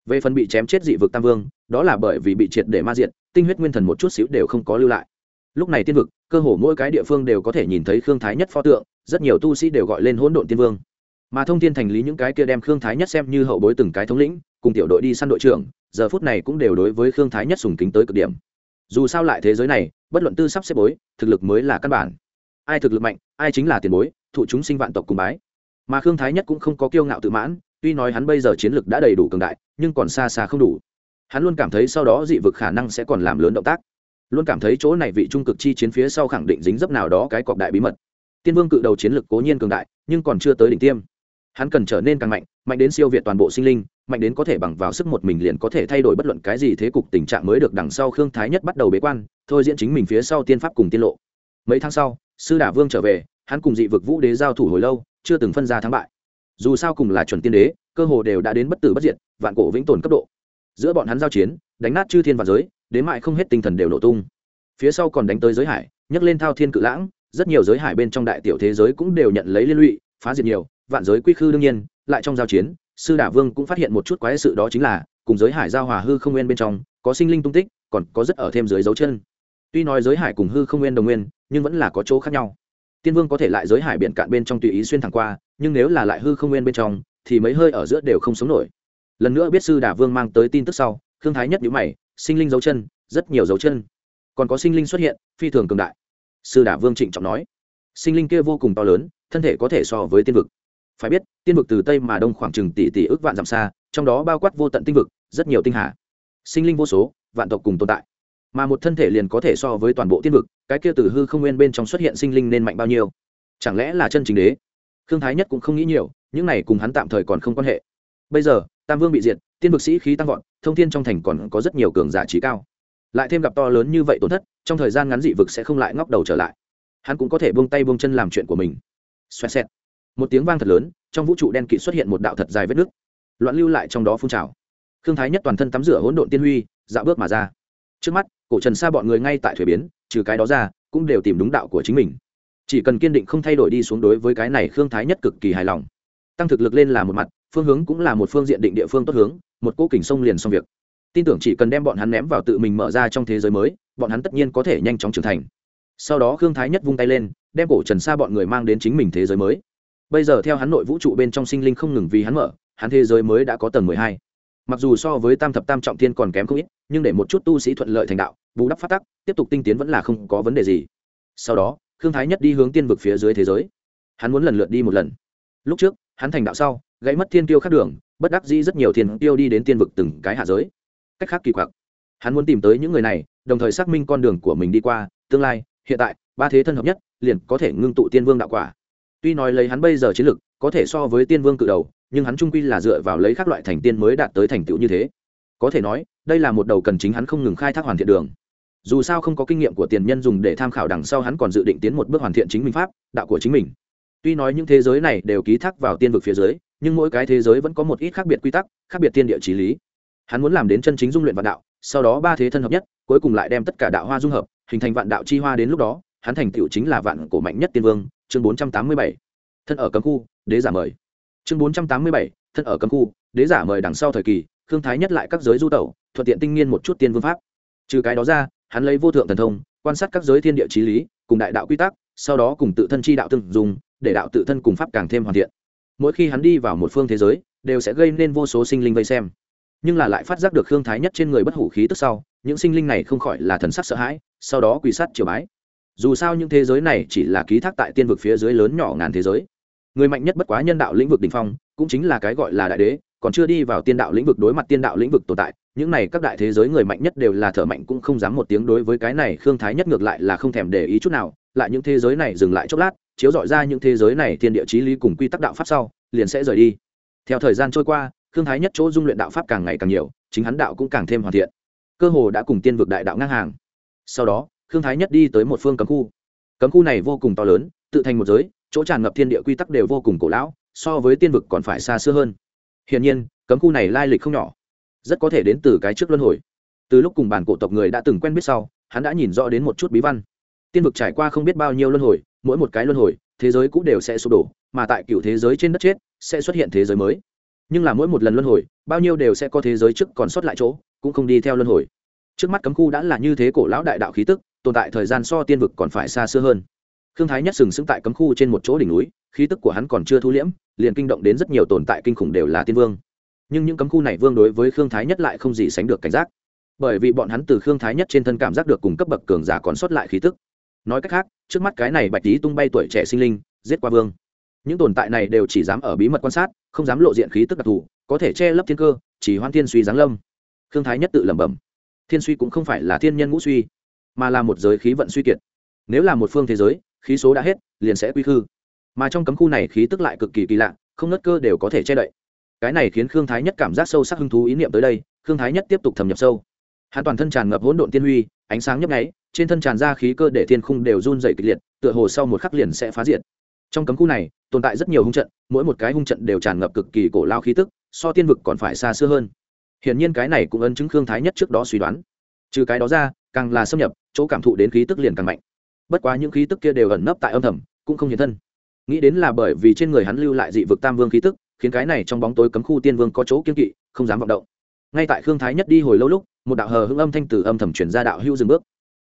Về phần bị chém chết dị vực tam vương, đó là bởi vì bị triệt để ma diện tinh huyết nguyên thần một chút xíu đều không có lưu lại. Lúc này tiên vực, cơ hồ mỗi cái địa phương đều có thể nhìn thấy khương thái nhất pho tượng rất nhiều tu sĩ đều gọi lên hỗn độn tiên vương. Mà thông tin thành lý những cái kia đem khương thái nhất xem như hậu bối từng cái thống lĩnh, cùng tiểu đội đi săn đội trưởng, giờ phút này cũng đều đối với khương thái nhất sùng kính tới cực điểm. Dù sao lại thế giới này, bất luận tư sắp xếp bối, thực lực mới là căn bản. Ai thực lực mạnh, ai chính là tiền bối, thụ chúng sinh vạn tộc cùng bái. Mà khương thái nhất cũng không có kiêu ngạo tự mãn, tuy nói hắn bây giờ chiến lực đã đầy đủ cường đại, nhưng còn xa xa không đủ. Hắn luôn cảm thấy sau đó dị vực khả năng sẽ còn làm lớn động tác. Luôn cảm thấy chỗ này vị trung cực chi chiến phía sau khẳng định dính dấp nào đó cái cọc đại bí mật tiên vương cự đầu chiến lực cố nhiên cường đại, nhưng còn chưa tới đỉnh tiêm. Hắn cần trở nên càng mạnh mạnh đến siêu việt toàn bộ sinh linh, mạnh đến có thể bằng vào sức một mình liền có thể thay đổi bất luận cái gì thế cục tình trạng mới được đằng sau khương thái nhất bắt đầu bế quan, thôi diễn chính mình phía sau tiên pháp cùng tiên lộ. Mấy tháng sau, sư đả vương trở về, hắn cùng dị vực vũ đế giao thủ hồi lâu, chưa từng phân ra thắng bại. Dù sao cùng là chuẩn tiên đế, cơ hồ đều đã đến bất tử bất diệt, vạn cổ vĩnh tồn cấp độ. Giữa bọn hắn giao chiến, đánh nát chư thiên và giới, đến mại không hết tinh thần đều nổ tung. Phía sau còn đánh tới giới hải, nhấc lên thao thiên cự lãng rất nhiều giới hải bên trong đại tiểu thế giới cũng đều nhận lấy liên lụy, phá diệt nhiều, vạn giới quy khư đương nhiên, lại trong giao chiến, sư đả vương cũng phát hiện một chút quái sự đó chính là, cùng giới hải giao hòa hư không nguyên bên trong, có sinh linh tung tích, còn có rất ở thêm dưới dấu chân. Tuy nói giới hải cùng hư không nguyên đồng nguyên, nhưng vẫn là có chỗ khác nhau. Tiên vương có thể lại giới hải biển cạn bên trong tùy ý xuyên thẳng qua, nhưng nếu là lại hư không nguyên bên trong, thì mấy hơi ở giữa đều không sống nổi. Lần nữa biết sư đả vương mang tới tin tức sau thương thái nhất nhữ mày, sinh linh dấu chân, rất nhiều dấu chân. Còn có sinh linh xuất hiện, phi thường cường đại sư đả vương trịnh trọng nói. Sinh linh kia vô cùng to lớn, thân thể có thể so với tiên vực. Phải biết, tiên vực từ tây mà đông khoảng chừng tỷ tỷ ước vạn dặm xa, trong đó bao quát vô tận tinh vực, rất nhiều tinh hà. Sinh linh vô số, vạn tộc cùng tồn tại. Mà một thân thể liền có thể so với toàn bộ tiên vực, cái kia từ hư không nguyên bên trong xuất hiện sinh linh nên mạnh bao nhiêu? Chẳng lẽ là chân chính đế? Thương thái nhất cũng không nghĩ nhiều, những này cùng hắn tạm thời còn không quan hệ. Bây giờ, tam vương bị diệt, tiên vực sĩ khí tăng vọt, thông thiên trong thành còn có rất nhiều cường giả trí cao lại thêm gặp to lớn như vậy tổn thất, trong thời gian ngắn dị vực sẽ không lại ngóc đầu trở lại. Hắn cũng có thể buông tay buông chân làm chuyện của mình. Xoẹt xẹt. Một tiếng vang thật lớn, trong vũ trụ đen kịt xuất hiện một đạo thật dài vết nước loạn lưu lại trong đó phun trào. Khương thái nhất toàn thân tắm rửa hỗn độn tiên huy, dạo bước mà ra. Trước mắt, cổ trần xa bọn người ngay tại thuế biến, trừ cái đó ra, cũng đều tìm đúng đạo của chính mình. Chỉ cần kiên định không thay đổi đi xuống đối với cái này khương thái nhất cực kỳ hài lòng. Tăng thực lực lên là một mặt, phương hướng cũng là một phương diện định địa phương tốt hướng, một cỗ kình sông liền xong việc tin tưởng chỉ cần đem bọn hắn ném vào tự mình mở ra trong thế giới mới, bọn hắn tất nhiên có thể nhanh chóng trưởng thành. Sau đó khương thái nhất vung tay lên, đem cổ trần xa bọn người mang đến chính mình thế giới mới. Bây giờ theo hắn nội vũ trụ bên trong sinh linh không ngừng vì hắn mở, hắn thế giới mới đã có tầng mười hai. Mặc dù so với tam thập tam trọng thiên còn kém không ít, nhưng để một chút tu sĩ thuận lợi thành đạo, bù đắp phát tắc, tiếp tục tinh tiến vẫn là không có vấn đề gì. Sau đó, khương thái nhất đi hướng tiên vực phía dưới thế giới. Hắn muốn lần lượt đi một lần. Lúc trước, hắn thành đạo sau, gãy mất thiên tiêu khắc đường, bất đắc dĩ rất nhiều thiên tiêu đi đến tiên vực từng cái hạ giới cách khác kỳ quặc. Hắn muốn tìm tới những người này, đồng thời xác minh con đường của mình đi qua, tương lai, hiện tại, ba thế thân hợp nhất, liền có thể ngưng tụ tiên vương đạo quả. Tuy nói lấy hắn bây giờ chiến lực, có thể so với tiên vương cự đầu, nhưng hắn trung quy là dựa vào lấy các loại thành tiên mới đạt tới thành tựu như thế. Có thể nói, đây là một đầu cần chính hắn không ngừng khai thác hoàn thiện đường. Dù sao không có kinh nghiệm của tiền nhân dùng để tham khảo đằng sau hắn còn dự định tiến một bước hoàn thiện chính mình pháp, đạo của chính mình. Tuy nói những thế giới này đều ký thác vào tiên vực phía dưới, nhưng mỗi cái thế giới vẫn có một ít khác biệt quy tắc, khác biệt tiên địa trí lý hắn muốn làm đến chân chính dung luyện vạn đạo, sau đó ba thế thân hợp nhất, cuối cùng lại đem tất cả đạo hoa dung hợp, hình thành vạn đạo chi hoa đến lúc đó, hắn thành tựu chính là vạn cổ mạnh nhất tiên vương, chương bốn trăm tám mươi bảy. Thân ở cấm khu, đế giả mời. Chương bốn trăm tám mươi bảy, thân ở cấm khu, đế giả mời đằng sau thời kỳ thương thái nhất lại các giới du tẩu, thuận tiện tinh nghiên một chút tiên vương pháp. Trừ cái đó ra, hắn lấy vô thượng thần thông, quan sát các giới thiên địa trí lý, cùng đại đạo quy tắc, sau đó cùng tự thân chi đạo tương dùng, để đạo tự thân cùng pháp càng thêm hoàn thiện. Mỗi khi hắn đi vào một phương thế giới, đều sẽ gây nên vô số sinh linh vây xem nhưng là lại phát giác được khương thái nhất trên người bất hủ khí tức sau, những sinh linh này không khỏi là thần sắc sợ hãi, sau đó quỳ sát triều bái. Dù sao những thế giới này chỉ là ký thác tại tiên vực phía dưới lớn nhỏ ngàn thế giới. Người mạnh nhất bất quá nhân đạo lĩnh vực đình phong, cũng chính là cái gọi là đại đế, còn chưa đi vào tiên đạo lĩnh vực đối mặt tiên đạo lĩnh vực tồn tại, những này các đại thế giới người mạnh nhất đều là thở mạnh cũng không dám một tiếng đối với cái này khương thái nhất ngược lại là không thèm để ý chút nào, lại những thế giới này dừng lại chốc lát, chiếu dọi ra những thế giới này thiên địa chí lý cùng quy tắc đạo pháp sau, liền sẽ rời đi. Theo thời gian trôi qua khương thái nhất chỗ dung luyện đạo pháp càng ngày càng nhiều, chính hắn đạo cũng càng thêm hoàn thiện. Cơ hồ đã cùng tiên vực đại đạo ngang hàng. Sau đó, khương thái nhất đi tới một phương cấm khu. Cấm khu này vô cùng to lớn, tự thành một giới, chỗ tràn ngập thiên địa quy tắc đều vô cùng cổ lão, so với tiên vực còn phải xa xưa hơn. Hiển nhiên, cấm khu này lai lịch không nhỏ, rất có thể đến từ cái trước luân hồi. Từ lúc cùng bản cổ tộc người đã từng quen biết sau, hắn đã nhìn rõ đến một chút bí văn. Tiên vực trải qua không biết bao nhiêu luân hồi, mỗi một cái luân hồi, thế giới cũng đều sẽ sụp đổ, mà tại cựu thế giới trên đất chết, sẽ xuất hiện thế giới mới nhưng là mỗi một lần luân hồi, bao nhiêu đều sẽ có thế giới trước còn sót lại chỗ, cũng không đi theo luân hồi. Trước mắt cấm khu đã là như thế cổ lão đại đạo khí tức, tồn tại thời gian so tiên vực còn phải xa xưa hơn. Khương thái nhất sừng sững tại cấm khu trên một chỗ đỉnh núi, khí tức của hắn còn chưa thu liễm, liền kinh động đến rất nhiều tồn tại kinh khủng đều là tiên vương. Nhưng những cấm khu này vương đối với khương thái nhất lại không gì sánh được cảnh giác, bởi vì bọn hắn từ khương thái nhất trên thân cảm giác được cùng cấp bậc cường giả còn sót lại khí tức. Nói cách khác, trước mắt cái này bạch tý tung bay tuổi trẻ sinh linh, giết qua vương. Những tồn tại này đều chỉ dám ở bí mật quan sát không dám lộ diện khí tức đặc thù, có thể che lấp thiên cơ, chỉ hoan thiên suy giáng lâm. Khương thái nhất tự lẩm bẩm, thiên suy cũng không phải là thiên nhân ngũ suy, mà là một giới khí vận suy kiệt. Nếu là một phương thế giới, khí số đã hết, liền sẽ quy khư. Mà trong cấm khu này khí tức lại cực kỳ kỳ lạ, không nớt cơ đều có thể che đậy. Cái này khiến khương thái nhất cảm giác sâu sắc hứng thú ý niệm tới đây, khương thái nhất tiếp tục thâm nhập sâu. Hắn toàn thân tràn ngập hỗn độn tiên huy, ánh sáng nhấp nháy, trên thân tràn ra khí cơ để thiên khung đều run dày kịch liệt, tựa hồ sau một khắc liền sẽ phá diệt. Trong cấm khu này tồn tại rất nhiều hung trận, mỗi một cái hung trận đều tràn ngập cực kỳ cổ lao khí tức, so tiên vực còn phải xa xưa hơn. Hiển nhiên cái này cũng ấn chứng khương thái nhất trước đó suy đoán. Trừ cái đó ra, càng là xâm nhập, chỗ cảm thụ đến khí tức liền càng mạnh. Bất quá những khí tức kia đều ẩn nấp tại âm thầm, cũng không hiện thân. Nghĩ đến là bởi vì trên người hắn lưu lại dị vực tam vương khí tức, khiến cái này trong bóng tối cấm khu tiên vương có chỗ kiên kỵ, không dám vọng động. Ngay tại khương thái nhất đi hồi lâu lúc, một đạo hờ hưng âm thanh từ âm thầm chuyển ra đạo hưu dừng bước.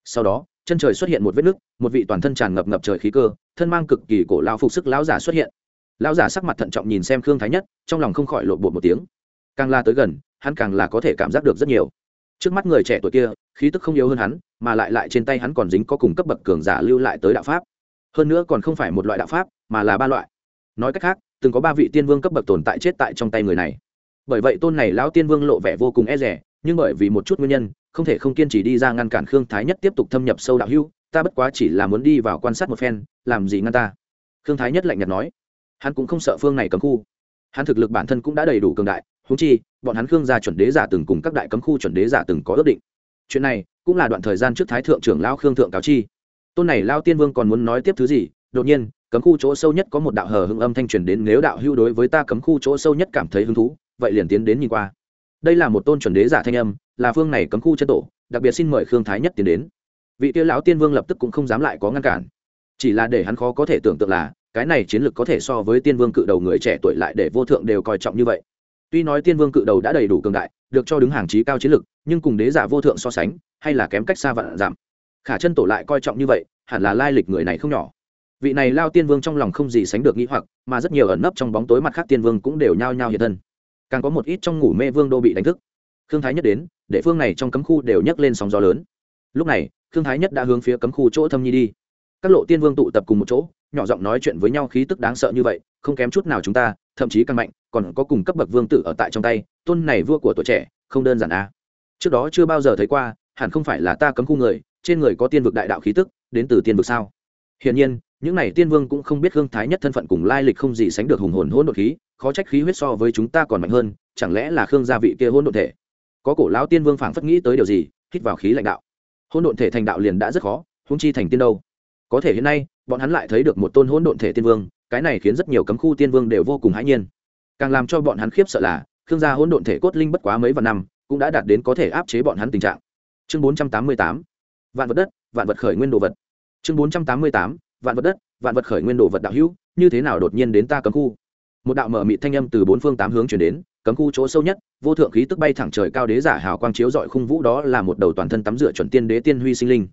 Sau đó chân trời xuất hiện một vết nứt, một vị toàn thân tràn ngập ngập trời khí cơ, thân mang cực kỳ cổ lao phục sức lão giả xuất hiện. Lão giả sắc mặt thận trọng nhìn xem khương thái nhất, trong lòng không khỏi lộ bột một tiếng. Càng la tới gần, hắn càng là có thể cảm giác được rất nhiều. Trước mắt người trẻ tuổi kia, khí tức không yếu hơn hắn, mà lại lại trên tay hắn còn dính có cùng cấp bậc cường giả lưu lại tới đạo pháp. Hơn nữa còn không phải một loại đạo pháp, mà là ba loại. Nói cách khác, từng có ba vị tiên vương cấp bậc tồn tại chết tại trong tay người này. Bởi vậy tôn này lão tiên vương lộ vẻ vô cùng e rẻ nhưng bởi vì một chút nguyên nhân không thể không kiên trì đi ra ngăn cản khương thái nhất tiếp tục thâm nhập sâu đạo hưu ta bất quá chỉ là muốn đi vào quan sát một phen, làm gì ngăn ta? Khương thái nhất lạnh nhạt nói. Hắn cũng không sợ phương này cấm khu. Hắn thực lực bản thân cũng đã đầy đủ cường đại húng chi, bọn hắn khương gia chuẩn đế giả từng cùng các đại cấm khu chuẩn đế giả từng có ước định. Chuyện này cũng là đoạn thời gian trước thái thượng trưởng lao khương thượng cáo chi. Tôn này lao tiên vương còn muốn nói tiếp thứ gì? Đột nhiên, cấm khu chỗ sâu nhất có một đạo hờ hưng âm thanh truyền đến, nếu đạo hưu đối với ta cấm khu chỗ sâu nhất cảm thấy hứng thú, vậy liền tiến đến nhìn qua đây là một tôn chuẩn đế giả thanh âm, là phương này cấm khu chân tổ, đặc biệt xin mời khương thái nhất tiến đến. Vị tiêu lão tiên vương lập tức cũng không dám lại có ngăn cản. Chỉ là để hắn khó có thể tưởng tượng là, cái này chiến lược có thể so với tiên vương cự đầu người trẻ tuổi lại để vô thượng đều coi trọng như vậy. Tuy nói tiên vương cự đầu đã đầy đủ cường đại, được cho đứng hàng trí cao chiến lược, nhưng cùng đế giả vô thượng so sánh, hay là kém cách xa vạn giảm. Khả chân tổ lại coi trọng như vậy, hẳn là lai lịch người này không nhỏ. Vị này lao tiên vương trong lòng không gì sánh được nghĩ hoặc, mà rất nhiều ẩn nấp trong bóng tối mặt khác tiên vương cũng đều nhao nhao hiện thân càng có một ít trong ngủ mê vương đô bị đánh thức. Khương thái nhất đến, để phương này trong cấm khu đều nhấc lên sóng gió lớn. Lúc này, khương thái nhất đã hướng phía cấm khu chỗ thâm nhi đi. Các lộ tiên vương tụ tập cùng một chỗ, nhỏ giọng nói chuyện với nhau khí tức đáng sợ như vậy, không kém chút nào chúng ta, thậm chí càng mạnh, còn có cùng cấp bậc vương tử ở tại trong tay, tôn này vua của tuổi trẻ, không đơn giản a à. trước đó chưa bao giờ thấy qua, hẳn không phải là ta cấm khu người, trên người có tiên vực đại đạo khí tức, đến từ tiên vực sao? Hiển nhiên những này tiên vương cũng không biết hương thái nhất thân phận cùng lai lịch không gì sánh được hùng hồn hỗn độn khí, khó trách khí huyết so với chúng ta còn mạnh hơn, chẳng lẽ là khương gia vị kia hỗn độn thể? Có cổ lão tiên vương phảng phất nghĩ tới điều gì, hít vào khí lãnh đạo. Hỗn độn thể thành đạo liền đã rất khó húng chi thành tiên đâu? Có thể hiện nay, bọn hắn lại thấy được một tôn hỗn độn thể tiên vương, cái này khiến rất nhiều cấm khu tiên vương đều vô cùng hãi nhiên. Càng làm cho bọn hắn khiếp sợ là, khương gia hỗn độn thể cốt linh bất quá mấy vạn năm, cũng đã đạt đến có thể áp chế bọn hắn tình trạng. Chương bốn trăm tám mươi tám. Vạn vật đất, vạn vật khởi nguyên đồ vật. Chương bốn trăm tám mươi tám vạn vật đất, vạn vật khởi nguyên đồ vật đạo hữu, như thế nào đột nhiên đến ta cấm khu? Một đạo mở mị thanh âm từ bốn phương tám hướng chuyển đến, cấm khu chỗ sâu nhất, vô thượng khí tức bay thẳng trời cao đế giả hào quang chiếu dọi khung vũ đó là một đầu toàn thân tắm rửa chuẩn tiên đế tiên huy sinh linh.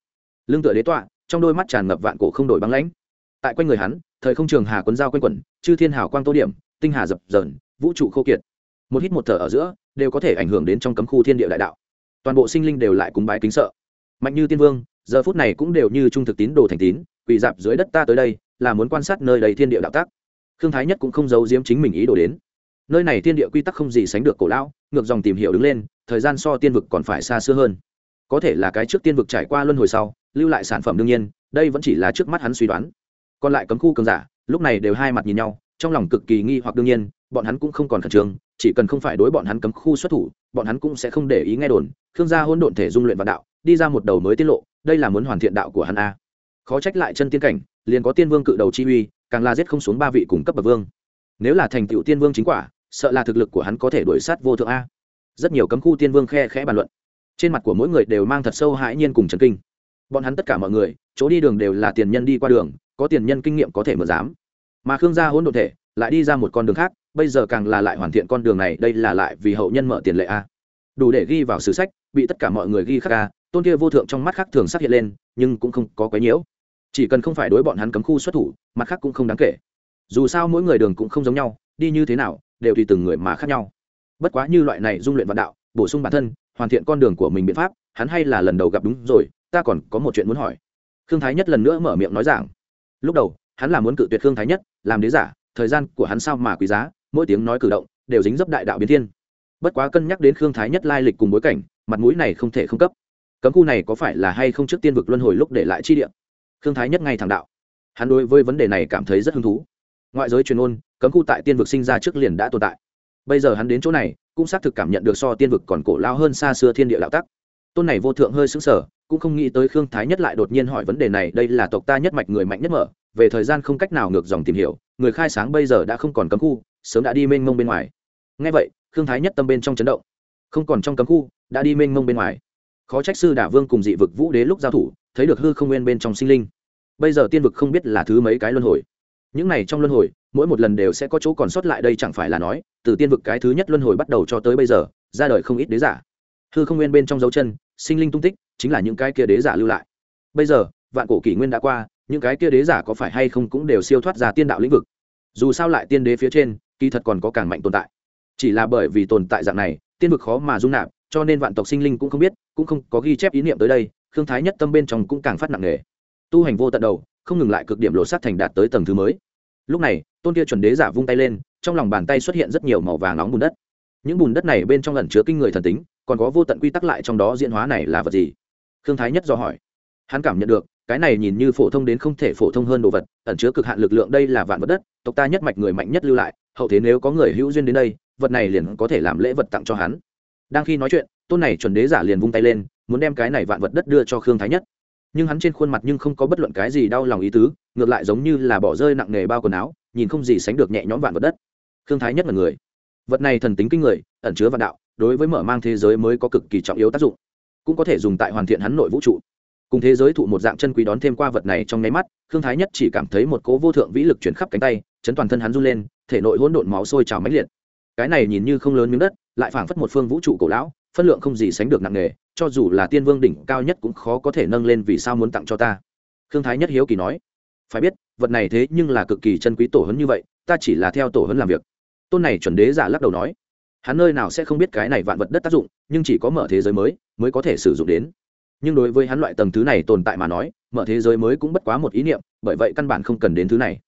Lương tựa đế tọa, trong đôi mắt tràn ngập vạn cổ không đổi băng lãnh. Tại quanh người hắn, thời không trường hà quấn dao quanh quẩn, chư thiên hào quang tô điểm, tinh hà dập dờn, vũ trụ khô kiệt. Một hít một thở ở giữa, đều có thể ảnh hưởng đến trong cấm khu thiên địa đại đạo. Toàn bộ sinh linh đều lại cúng bái kính sợ. Mạnh như tiên vương giờ phút này cũng đều như trung thực tín đồ thành tín, quỳ dạp dưới đất ta tới đây, là muốn quan sát nơi đầy thiên địa đạo tác khương thái nhất cũng không giấu giếm chính mình ý đồ đến. Nơi này thiên địa quy tắc không gì sánh được cổ lão, ngược dòng tìm hiểu đứng lên, thời gian so tiên vực còn phải xa xưa hơn. Có thể là cái trước tiên vực trải qua luân hồi sau, lưu lại sản phẩm đương nhiên, đây vẫn chỉ là trước mắt hắn suy đoán. Còn lại cấm khu cường giả, lúc này đều hai mặt nhìn nhau, trong lòng cực kỳ nghi hoặc đương nhiên, bọn hắn cũng không còn khẩn trương, chỉ cần không phải đối bọn hắn cấm khu xuất thủ, bọn hắn cũng sẽ không để ý nghe đồn, khương gia hôn độn thể dung luyện vạn đạo đi ra một đầu mới tiết lộ, đây là muốn hoàn thiện đạo của hắn a. Khó trách lại chân tiên cảnh, liền có tiên vương cự đầu chi uy, càng là giết không xuống ba vị cùng cấp bậc vương. Nếu là thành tựu tiên vương chính quả, sợ là thực lực của hắn có thể đuổi sát vô thượng a. Rất nhiều cấm khu tiên vương khe khẽ bàn luận. Trên mặt của mỗi người đều mang thật sâu hãi nhiên cùng trần kinh. Bọn hắn tất cả mọi người, chỗ đi đường đều là tiền nhân đi qua đường, có tiền nhân kinh nghiệm có thể mở dám mà khương gia hỗn độn thể, lại đi ra một con đường khác, bây giờ càng là lại hoàn thiện con đường này, đây là lại vì hậu nhân mở tiền lệ a. Đủ để ghi vào sử sách, bị tất cả mọi người ghi khắc a tôn kia vô thượng trong mắt khác thường xác hiện lên, nhưng cũng không có quấy nhiễu. Chỉ cần không phải đối bọn hắn cấm khu xuất thủ, mặt khác cũng không đáng kể. Dù sao mỗi người đường cũng không giống nhau, đi như thế nào, đều tùy từng người mà khác nhau. Bất quá như loại này dung luyện vạn đạo, bổ sung bản thân, hoàn thiện con đường của mình biện pháp, hắn hay là lần đầu gặp đúng rồi, ta còn có một chuyện muốn hỏi. Khương thái nhất lần nữa mở miệng nói rằng lúc đầu, hắn là muốn cự tuyệt khương thái nhất, làm đế giả, thời gian của hắn sao mà quý giá, mỗi tiếng nói cử động, đều dính dấp đại đạo biến thiên. Bất quá cân nhắc đến khương thái nhất lai lịch cùng bối cảnh, mặt mũi này không thể không cấp cấm khu này có phải là hay không trước tiên vực luân hồi lúc để lại chi địa? Khương thái nhất ngay thẳng đạo. Hắn đối với vấn đề này cảm thấy rất hứng thú. Ngoại giới truyền ôn, cấm khu tại tiên vực sinh ra trước liền đã tồn tại. Bây giờ hắn đến chỗ này, cũng xác thực cảm nhận được so tiên vực còn cổ lao hơn xa xưa thiên địa đạo tắc. Tôn này vô thượng hơi xứng sở cũng không nghĩ tới khương thái nhất lại đột nhiên hỏi vấn đề này, đây là tộc ta nhất mạch người mạnh nhất mở, về thời gian không cách nào ngược dòng tìm hiểu, người khai sáng bây giờ đã không còn cấm khu, sớm đã đi mênh mông bên ngoài. Ngay vậy, khương thái nhất tâm bên trong chấn động. Không còn trong cấm khu, đã đi mênh mông bên ngoài khó trách sư đả vương cùng dị vực vũ đế lúc giao thủ, thấy được hư không nguyên bên trong sinh linh. Bây giờ tiên vực không biết là thứ mấy cái luân hồi. Những này trong luân hồi, mỗi một lần đều sẽ có chỗ còn sót lại đây chẳng phải là nói, từ tiên vực cái thứ nhất luân hồi bắt đầu cho tới bây giờ, ra đời không ít đế giả. Hư không nguyên bên trong dấu chân, sinh linh tung tích, chính là những cái kia đế giả lưu lại. Bây giờ, vạn cổ kỷ nguyên đã qua, những cái kia đế giả có phải hay không cũng đều siêu thoát ra tiên đạo lĩnh vực. Dù sao lại tiên đế phía trên, kỳ thật còn có càng mạnh tồn tại. Chỉ là bởi vì tồn tại dạng này, tiên vực khó mà dung nạp cho nên vạn tộc sinh linh cũng không biết, cũng không có ghi chép ý niệm tới đây, khương thái nhất tâm bên trong cũng càng phát nặng nề. Tu hành vô tận đầu, không ngừng lại cực điểm lộ sát thành đạt tới tầng thứ mới. Lúc này, tôn kia chuẩn đế giả vung tay lên, trong lòng bàn tay xuất hiện rất nhiều màu vàng nóng bùn đất. Những bùn đất này bên trong lần chứa kinh người thần tính, còn có vô tận quy tắc lại trong đó diễn hóa này là vật gì? Khương thái nhất do hỏi. Hắn cảm nhận được, cái này nhìn như phổ thông đến không thể phổ thông hơn đồ vật, ẩn chứa cực hạn lực lượng đây là vạn vật đất, tộc ta nhất mạch người mạnh nhất lưu lại, hậu thế nếu có người hữu duyên đến đây, vật này liền có thể làm lễ vật tặng cho hắn đang khi nói chuyện, tôn này chuẩn đế giả liền vung tay lên, muốn đem cái này vạn vật đất đưa cho khương thái nhất. Nhưng hắn trên khuôn mặt nhưng không có bất luận cái gì đau lòng ý tứ, ngược lại giống như là bỏ rơi nặng nề bao quần áo, nhìn không gì sánh được nhẹ nhõm vạn vật đất. Khương thái nhất là người. Vật này thần tính kinh người, ẩn chứa vạn đạo, đối với mở mang thế giới mới có cực kỳ trọng yếu tác dụng. Cũng có thể dùng tại hoàn thiện hắn nội vũ trụ. Cùng thế giới thụ một dạng chân quý đón thêm qua vật này trong nháy mắt, khương thái nhất chỉ cảm thấy một cố vô thượng vĩ lực chuyển khắp cánh tay, chấn toàn thân hắn run lên, thể nội hỗn độn máu sôi trào mãnh liệt. Cái này nhìn như không lớn miếng đất lại phảng phất một phương vũ trụ cổ lão, phân lượng không gì sánh được nặng nề, cho dù là tiên vương đỉnh cao nhất cũng khó có thể nâng lên vì sao muốn tặng cho ta. Khương thái nhất hiếu kỳ nói, phải biết, vật này thế nhưng là cực kỳ chân quý tổ hấn như vậy, ta chỉ là theo tổ hấn làm việc. Tôn này chuẩn đế giả lắc đầu nói, hắn nơi nào sẽ không biết cái này vạn vật đất tác dụng, nhưng chỉ có mở thế giới mới mới có thể sử dụng đến. Nhưng đối với hắn loại tầng thứ này tồn tại mà nói, mở thế giới mới cũng bất quá một ý niệm, bởi vậy căn bản không cần đến thứ này.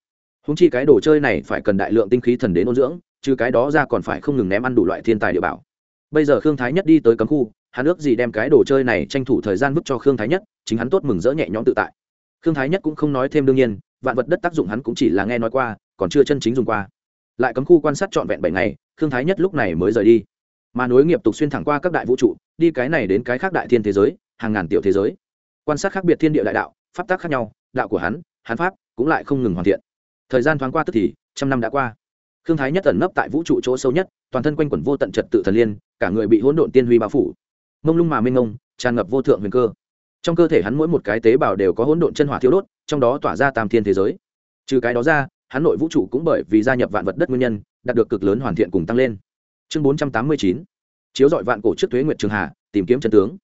Húng chi cái đồ chơi này phải cần đại lượng tinh khí thần đến ôn dưỡng trừ cái đó ra còn phải không ngừng ném ăn đủ loại thiên tài địa bảo. Bây giờ khương thái nhất đi tới cấm khu, hắn ước gì đem cái đồ chơi này tranh thủ thời gian vứt cho khương thái nhất, chính hắn tốt mừng rỡ nhẹ nhõm tự tại. Khương thái nhất cũng không nói thêm đương nhiên, vạn vật đất tác dụng hắn cũng chỉ là nghe nói qua, còn chưa chân chính dùng qua. Lại cấm khu quan sát trọn vẹn bảy ngày, khương thái nhất lúc này mới rời đi. Mà nối nghiệp tục xuyên thẳng qua các đại vũ trụ, đi cái này đến cái khác đại thiên thế giới, hàng ngàn tiểu thế giới. Quan sát khác biệt thiên địa đại đạo, pháp tác khác nhau, đạo của hắn hắn pháp cũng lại không ngừng hoàn thiện. Thời gian thoáng qua tức thì, trăm năm đã qua khương thái nhất ẩn nấp tại vũ trụ chỗ sâu nhất, toàn thân quanh quẩn vô tận trật tự thần liên, cả người bị hỗn độn tiên huy bao phủ. Mông lung mà mênh mông, tràn ngập vô thượng huyền cơ. Trong cơ thể hắn mỗi một cái tế bào đều có hỗn độn chân hỏa thiếu đốt, trong đó tỏa ra tam thiên thế giới. Trừ cái đó ra, hắn nội vũ trụ cũng bởi vì gia nhập vạn vật đất nguyên nhân, đạt được cực lớn hoàn thiện cùng tăng lên. Chương bốn trăm tám mươi chín, chiếu dọi vạn cổ trước thuế nguyệt trường hà, tìm kiếm chân tướng.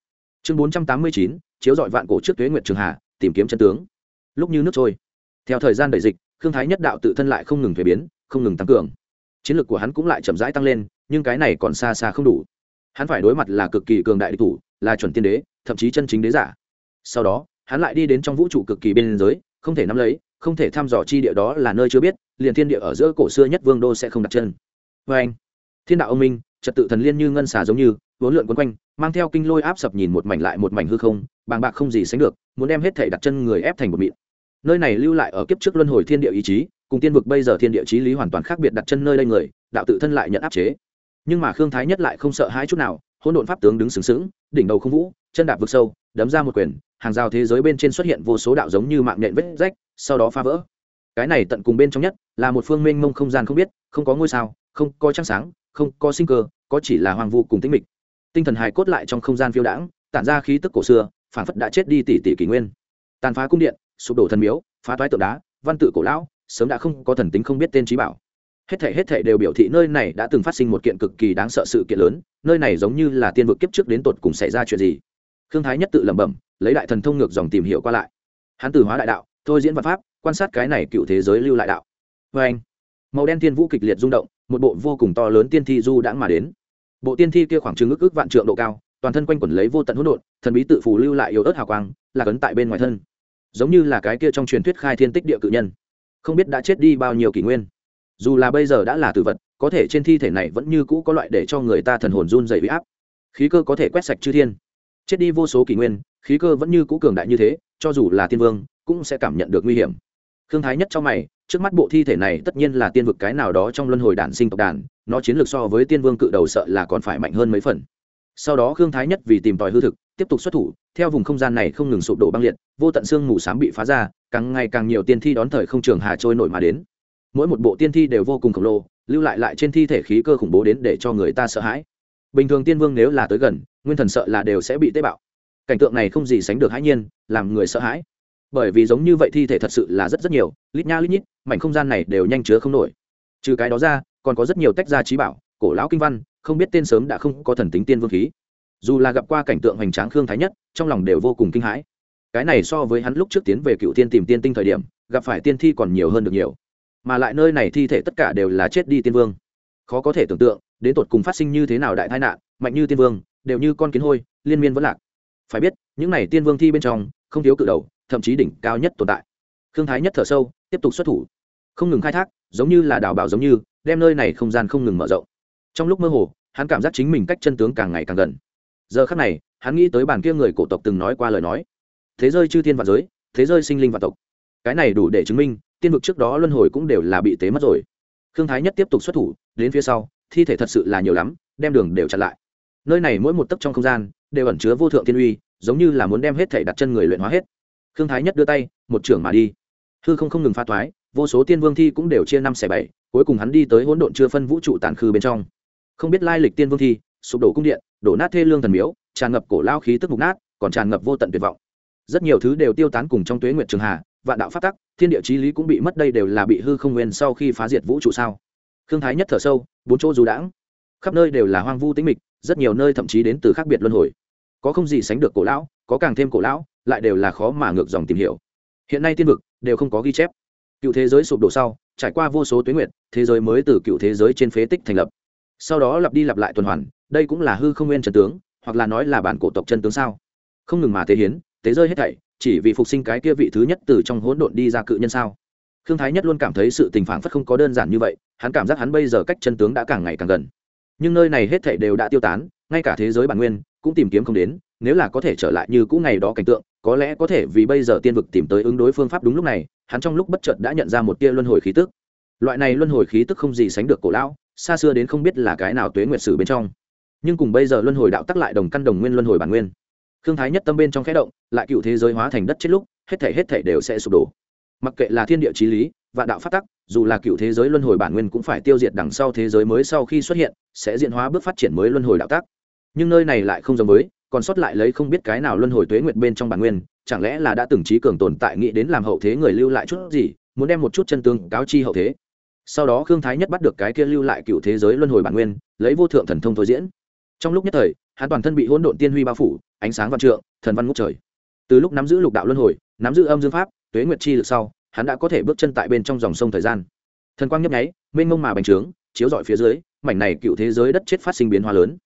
Chương bốn trăm tám mươi chín, chiếu dọi vạn cổ trước thuế nguyệt trường hà, tìm kiếm chân tướng. Lúc như nước trôi. Theo thời gian đẩy dịch, khương thái nhất đạo tự thân lại không ngừng thuế biến không ngừng tăng cường. Chiến lược của hắn cũng lại chậm rãi tăng lên, nhưng cái này còn xa xa không đủ. Hắn phải đối mặt là cực kỳ cường đại địch thủ, là chuẩn tiên đế, thậm chí chân chính đế giả. Sau đó, hắn lại đi đến trong vũ trụ cực kỳ bên giới, không thể nắm lấy, không thể thăm dò chi địa đó là nơi chưa biết, liền thiên địa ở giữa cổ xưa nhất vương đô sẽ không đặt chân. Vê anh. Thiên đạo ông minh, trật tự thần liên như ngân xà giống như, vốn lượn quấn quanh, mang theo kinh lôi áp sập nhìn một mảnh lại một mảnh hư không, bàng bạc không gì sánh được, muốn đem hết thể đặt chân người ép thành một mịn. Nơi này lưu lại ở kiếp trước luân hồi thiên địa ý chí cùng tiên vực bây giờ thiên địa chí lý hoàn toàn khác biệt đặt chân nơi đây người, đạo tự thân lại nhận áp chế. Nhưng mà khương thái nhất lại không sợ hãi chút nào, hỗn độn pháp tướng đứng sừng sững, đỉnh đầu không vũ, chân đạp vực sâu, đấm ra một quyền, hàng rào thế giới bên trên xuất hiện vô số đạo giống như mạng nhện vết rách, sau đó phá vỡ. Cái này tận cùng bên trong nhất, là một phương mênh mông không gian không biết, không có ngôi sao, không có trăng sáng, không có sinh cơ, có chỉ là hoàng vu cùng tĩnh mịch. Tinh thần hài cốt lại trong không gian phiêu đãng, tản ra khí tức cổ xưa phản phất đã chết đi tỷ tỷ kỷ nguyên. Tàn phá cung điện, sụp đổ thần miếu, phá toái tượng đá, văn tự cổ lão sớm đã không có thần tính không biết tên trí bảo. Hết thể hết thể đều biểu thị nơi này đã từng phát sinh một kiện cực kỳ đáng sợ sự kiện lớn, nơi này giống như là tiên vực kiếp trước đến tột cùng xảy ra chuyện gì. Khương thái nhất tự lẩm bẩm, lấy đại thần thông ngược dòng tìm hiểu qua lại. Hắn từ hóa đại đạo, thôi diễn vật pháp, quan sát cái này cựu thế giới lưu lại đạo. Vê anh, màu đen thiên vũ kịch liệt rung động, một bộ vô cùng to lớn tiên thi du đãng mà đến. Bộ tiên thi kia khoảng chừng ức ức vạn trượng độ cao, toàn thân quanh quẩn lấy vô tận hỗn độn, thần bí tự phù lưu lại yếu ớt hào quang, là cấn tại bên ngoài thân. Giống như là cái kia trong truyền thuyết khai thiên tích địa cự nhân không biết đã chết đi bao nhiêu kỷ nguyên. Dù là bây giờ đã là tử vật, có thể trên thi thể này vẫn như cũ có loại để cho người ta thần hồn run dày bị áp. Khí cơ có thể quét sạch chư thiên. Chết đi vô số kỷ nguyên, khí cơ vẫn như cũ cường đại như thế, cho dù là tiên vương, cũng sẽ cảm nhận được nguy hiểm. Thương thái nhất trong mày, trước mắt bộ thi thể này tất nhiên là tiên vực cái nào đó trong luân hồi đản sinh tộc đàn, nó chiến lược so với tiên vương cự đầu sợ là còn phải mạnh hơn mấy phần. Sau đó khương thái nhất vì tìm tòi hư thực, tiếp tục xuất thủ, theo vùng không gian này không ngừng sụp đổ băng liệt, vô tận xương mù s á m bị phá ra càng ngày càng nhiều tiên thi đón thời không trường hà trôi nổi mà đến. Mỗi một bộ tiên thi đều vô cùng khổng lồ, lưu lại lại trên thi thể khí cơ khủng bố đến để cho người ta sợ hãi. Bình thường tiên vương nếu là tới gần, nguyên thần sợ là đều sẽ bị tế bạo. Cảnh tượng này không gì sánh được hãi nhiên, làm người sợ hãi. Bởi vì giống như vậy thi thể thật sự là rất rất nhiều, lít nha lít nhít, mảnh không gian này đều nhanh chứa không nổi. Trừ cái đó ra, còn có rất nhiều tách gia trí bảo, cổ lão kinh văn, không biết tên sớm đã không có thần tính tiên vương khí. Dù là gặp qua cảnh tượng hoành tráng khương thái nhất, trong lòng đều vô cùng kinh hãi cái này so với hắn lúc trước tiến về cựu tiên tìm tiên tinh thời điểm, gặp phải tiên thi còn nhiều hơn được nhiều. Mà lại nơi này thi thể tất cả đều là chết đi tiên vương. Khó có thể tưởng tượng, đến tột cùng phát sinh như thế nào đại tai nạn, mạnh như tiên vương, đều như con kiến hôi, liên miên vẫn lạc. Phải biết, những này tiên vương thi bên trong, không thiếu cự đầu, thậm chí đỉnh cao nhất tồn tại. Khương thái nhất thở sâu, tiếp tục xuất thủ. Không ngừng khai thác, giống như là đào bảo giống như, đem nơi này không gian không ngừng mở rộng. Trong lúc mơ hồ, hắn cảm giác chính mình cách chân tướng càng ngày càng gần. Giờ khắc này, hắn nghĩ tới bản kia người cổ tộc từng nói qua lời nói thế rơi chư thiên và giới, thế rơi sinh linh và tộc. Cái này đủ để chứng minh, tiên vực trước đó luân hồi cũng đều là bị tế mất rồi. Khương thái nhất tiếp tục xuất thủ, đến phía sau, thi thể thật sự là nhiều lắm, đem đường đều chặn lại. Nơi này mỗi một tấc trong không gian, đều ẩn chứa vô thượng tiên uy, giống như là muốn đem hết thể đặt chân người luyện hóa hết. Khương thái nhất đưa tay, một trưởng mà đi. Hư không không ngừng pha thoái vô số tiên vương thi cũng đều chia năm xẻ bảy, cuối cùng hắn đi tới hỗn độn chưa phân vũ trụ tàn khư bên trong. Không biết lai lịch tiên vương thi, sụp đổ cung điện, đổ nát thê lương thần miếu, tràn ngập cổ lao khí tức mục nát, còn tràn ngập vô tận tuyệt vọng rất nhiều thứ đều tiêu tán cùng trong tuế nguyệt trường hà, vạn đạo phát tắc, thiên địa trí lý cũng bị mất đây đều là bị hư không nguyên sau khi phá diệt vũ trụ sao? Khương thái nhất thở sâu, bốn chỗ dù đãng. Khắp nơi đều là hoang vu tĩnh mịch, rất nhiều nơi thậm chí đến từ khác biệt luân hồi. Có không gì sánh được cổ lão, có càng thêm cổ lão, lại đều là khó mà ngược dòng tìm hiểu. Hiện nay tiên vực đều không có ghi chép. Cựu thế giới sụp đổ sau, trải qua vô số tuyến nguyện thế giới mới từ cựu thế giới trên phế tích thành lập. Sau đó lặp đi lặp lại tuần hoàn, đây cũng là hư không nguyên trần tướng, hoặc là nói là bản cổ tộc chân tướng sao? Không ngừng mà thế hiến tế rơi hết thảy, chỉ vì phục sinh cái kia vị thứ nhất từ trong hỗn độn đi ra cự nhân sao? Khương thái nhất luôn cảm thấy sự tình phản phất không có đơn giản như vậy, hắn cảm giác hắn bây giờ cách chân tướng đã càng ngày càng gần. Nhưng nơi này hết thảy đều đã tiêu tán, ngay cả thế giới bản nguyên cũng tìm kiếm không đến, nếu là có thể trở lại như cũ ngày đó cảnh tượng, có lẽ có thể vì bây giờ tiên vực tìm tới ứng đối phương pháp đúng lúc này, hắn trong lúc bất chợt đã nhận ra một tia luân hồi khí tức. Loại này luân hồi khí tức không gì sánh được cổ lão, xa xưa đến không biết là cái nào tuế nguyệt sử bên trong. Nhưng cùng bây giờ luân hồi đạo tắc lại đồng căn đồng nguyên luân hồi bản nguyên khương thái nhất tâm bên trong khẽ động, lại cựu thế giới hóa thành đất chết lúc, hết thể hết thể đều sẽ sụp đổ. Mặc kệ là thiên địa trí lý và đạo phát tắc, dù là cựu thế giới luân hồi bản nguyên cũng phải tiêu diệt đằng sau thế giới mới sau khi xuất hiện, sẽ diễn hóa bước phát triển mới luân hồi đạo tác. nhưng nơi này lại không giống với, còn sót lại lấy không biết cái nào luân hồi tuế nguyệt bên trong bản nguyên, chẳng lẽ là đã từng trí cường tồn tại nghĩ đến làm hậu thế người lưu lại chút gì, muốn đem một chút chân tương cáo chi hậu thế. Sau đó khương thái nhất bắt được cái kia lưu lại cựu thế giới luân hồi bản nguyên, lấy vô thượng thần thông thôi diễn. Trong lúc nhất thời, hắn toàn thân bị hỗn độn tiên huy bao phủ ánh sáng văn trượng, thần văn ngút trời. Từ lúc nắm giữ lục đạo luân hồi, nắm giữ âm dương pháp, tuế nguyệt chi được sau, hắn đã có thể bước chân tại bên trong dòng sông thời gian. Thần quang nhấp nháy, mênh mông mà bành trướng, chiếu rọi phía dưới, mảnh này cựu thế giới đất chết phát sinh biến hóa lớn.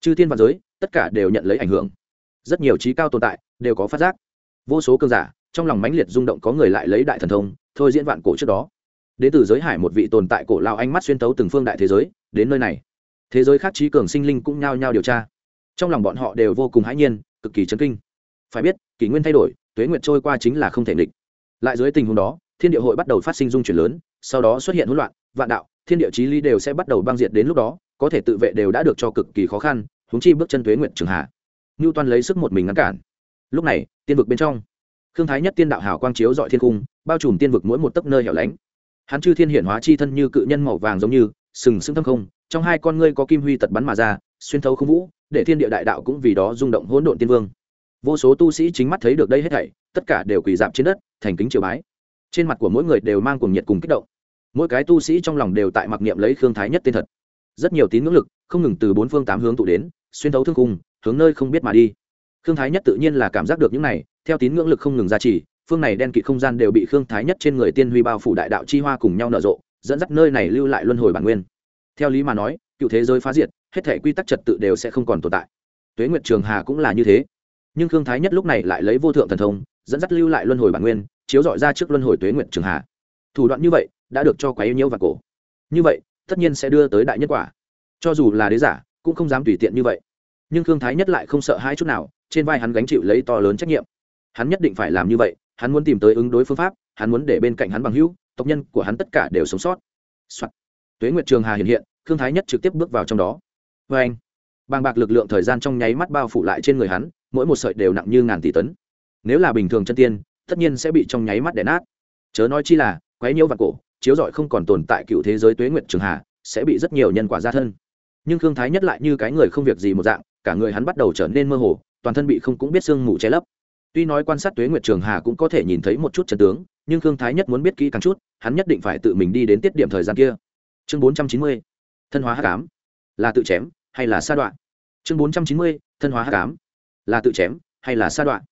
Chư thiên và giới, tất cả đều nhận lấy ảnh hưởng. Rất nhiều trí cao tồn tại đều có phát giác. Vô số cơn giả, trong lòng mãnh liệt rung động có người lại lấy đại thần thông, thôi diễn vạn cổ trước đó. Đến từ giới hải một vị tồn tại cổ lao ánh mắt xuyên tấu từng phương đại thế giới, đến nơi này. Thế giới khác trí cường sinh linh cũng nhao nhao điều tra trong lòng bọn họ đều vô cùng hãi nhiên, cực kỳ chấn kinh. Phải biết, kỷ nguyên thay đổi, tuế nguyệt trôi qua chính là không thể nghịch. Lại dưới tình huống đó, thiên địa hội bắt đầu phát sinh dung chuyển lớn, sau đó xuất hiện hỗn loạn, vạn đạo, thiên địa chí lý đều sẽ bắt đầu băng diệt đến lúc đó, có thể tự vệ đều đã được cho cực kỳ khó khăn húng chi bước chân tuế nguyện trường hạ. Ngưu toan lấy sức một mình ngăn cản. Lúc này, tiên vực bên trong thương thái nhất tiên đạo hào quang chiếu dọi thiên cung, bao trùm tiên vực mỗi một tấc nơi hẻo lánh. Hắn chư thiên hiển hóa chi thân như cự nhân màu vàng giống như, sừng sững thâm không, trong hai con ngươi có kim huy tật bắn mà ra, xuyên thấu không vũ để thiên địa đại đạo cũng vì đó rung động hỗn độn tiên vương. Vô số tu sĩ chính mắt thấy được đây hết thảy, tất cả đều quỳ dạp trên đất, thành kính triều bái. Trên mặt của mỗi người đều mang cuồng nhiệt cùng kích động. Mỗi cái tu sĩ trong lòng đều tại mặc niệm lấy khương thái nhất tên thật. Rất nhiều tín ngưỡng lực, không ngừng từ bốn phương tám hướng tụ đến, xuyên thấu thương cung hướng nơi không biết mà đi. Khương thái nhất tự nhiên là cảm giác được những này, theo tín ngưỡng lực không ngừng ra trì, phương này đen kịt không gian đều bị khương thái nhất trên người tiên huy bao phủ đại đạo chi hoa cùng nhau nở rộ, dẫn dắt nơi này lưu lại luân hồi bản nguyên. Theo lý mà nói cựu thế giới phá diệt, hết thể quy tắc trật tự đều sẽ không còn tồn tại. Tuế nguyệt trường hà cũng là như thế. Nhưng khương thái nhất lúc này lại lấy vô thượng thần thông, dẫn dắt lưu lại luân hồi bản nguyên, chiếu dọi ra trước luân hồi tuế nguyệt trường hà. Thủ đoạn như vậy đã được cho quái nhiễu và cổ. Như vậy, tất nhiên sẽ đưa tới đại nhất quả. Cho dù là đế giả, cũng không dám tùy tiện như vậy. Nhưng khương thái nhất lại không sợ hai chút nào, trên vai hắn gánh chịu lấy to lớn trách nhiệm. Hắn nhất định phải làm như vậy, hắn muốn tìm tới ứng đối phương pháp, hắn muốn để bên cạnh hắn bằng hữu, tộc nhân của hắn tất cả đều sống sót、Soạn. tuế nguyệt trường hà hiện hiện thương thái nhất trực tiếp bước vào trong đó. Vê anh, bàng bạc lực lượng thời gian trong nháy mắt bao phủ lại trên người hắn, mỗi một sợi đều nặng như ngàn tỷ tấn. Nếu là bình thường chân tiên, tất nhiên sẽ bị trong nháy mắt đè nát. Chớ nói chi là, quấy nhiễu và cổ, chiếu rọi không còn tồn tại cựu thế giới tuế nguyệt trường hà sẽ bị rất nhiều nhân quả ra thân. Nhưng thương thái nhất lại như cái người không việc gì một dạng, cả người hắn bắt đầu trở nên mơ hồ, toàn thân bị không cũng biết sương mù che lấp. Tuy nói quan sát tuế nguyệt trường hà cũng có thể nhìn thấy một chút trận tướng, nhưng thương thái nhất muốn biết kỹ càng chút, hắn nhất định phải tự mình đi đến tiết điểm thời gian kia. Chương bốn trăm chín mươi thân hóa hắc ám, là tự chém hay là sa đoạn? Chương bốn trăm chín mươi, thân hóa hắc ám, là tự chém hay là sa đoạn?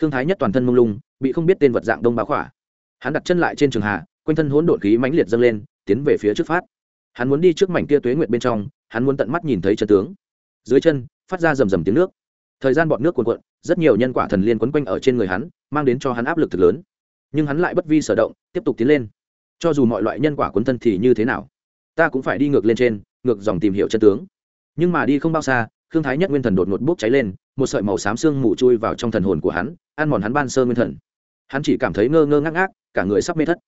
Khương thái nhất toàn thân mông lung, bị không biết tên vật dạng đông bá khỏa. Hắn đặt chân lại trên trường hà quanh thân hỗn độn khí mãnh liệt dâng lên, tiến về phía trước phát. Hắn muốn đi trước mảnh kia tuế nguyệt bên trong, hắn muốn tận mắt nhìn thấy chân tướng. Dưới chân, phát ra rầm rầm tiếng nước. Thời gian bọn nước cuồn cuộn, rất nhiều nhân quả thần liên quấn quanh ở trên người hắn, mang đến cho hắn áp lực thật lớn. Nhưng hắn lại bất vi sở động, tiếp tục tiến lên. Cho dù mọi loại nhân quả quấn thân thì như thế nào? Ta cũng phải đi ngược lên trên, ngược dòng tìm hiểu chân tướng. Nhưng mà đi không bao xa, khương thái nhất nguyên thần đột ngột bốc cháy lên, một sợi màu xám xương mù chui vào trong thần hồn của hắn, ăn mòn hắn ban sơ nguyên thần. Hắn chỉ cảm thấy ngơ ngơ ngác ngác, cả người sắp mê thất.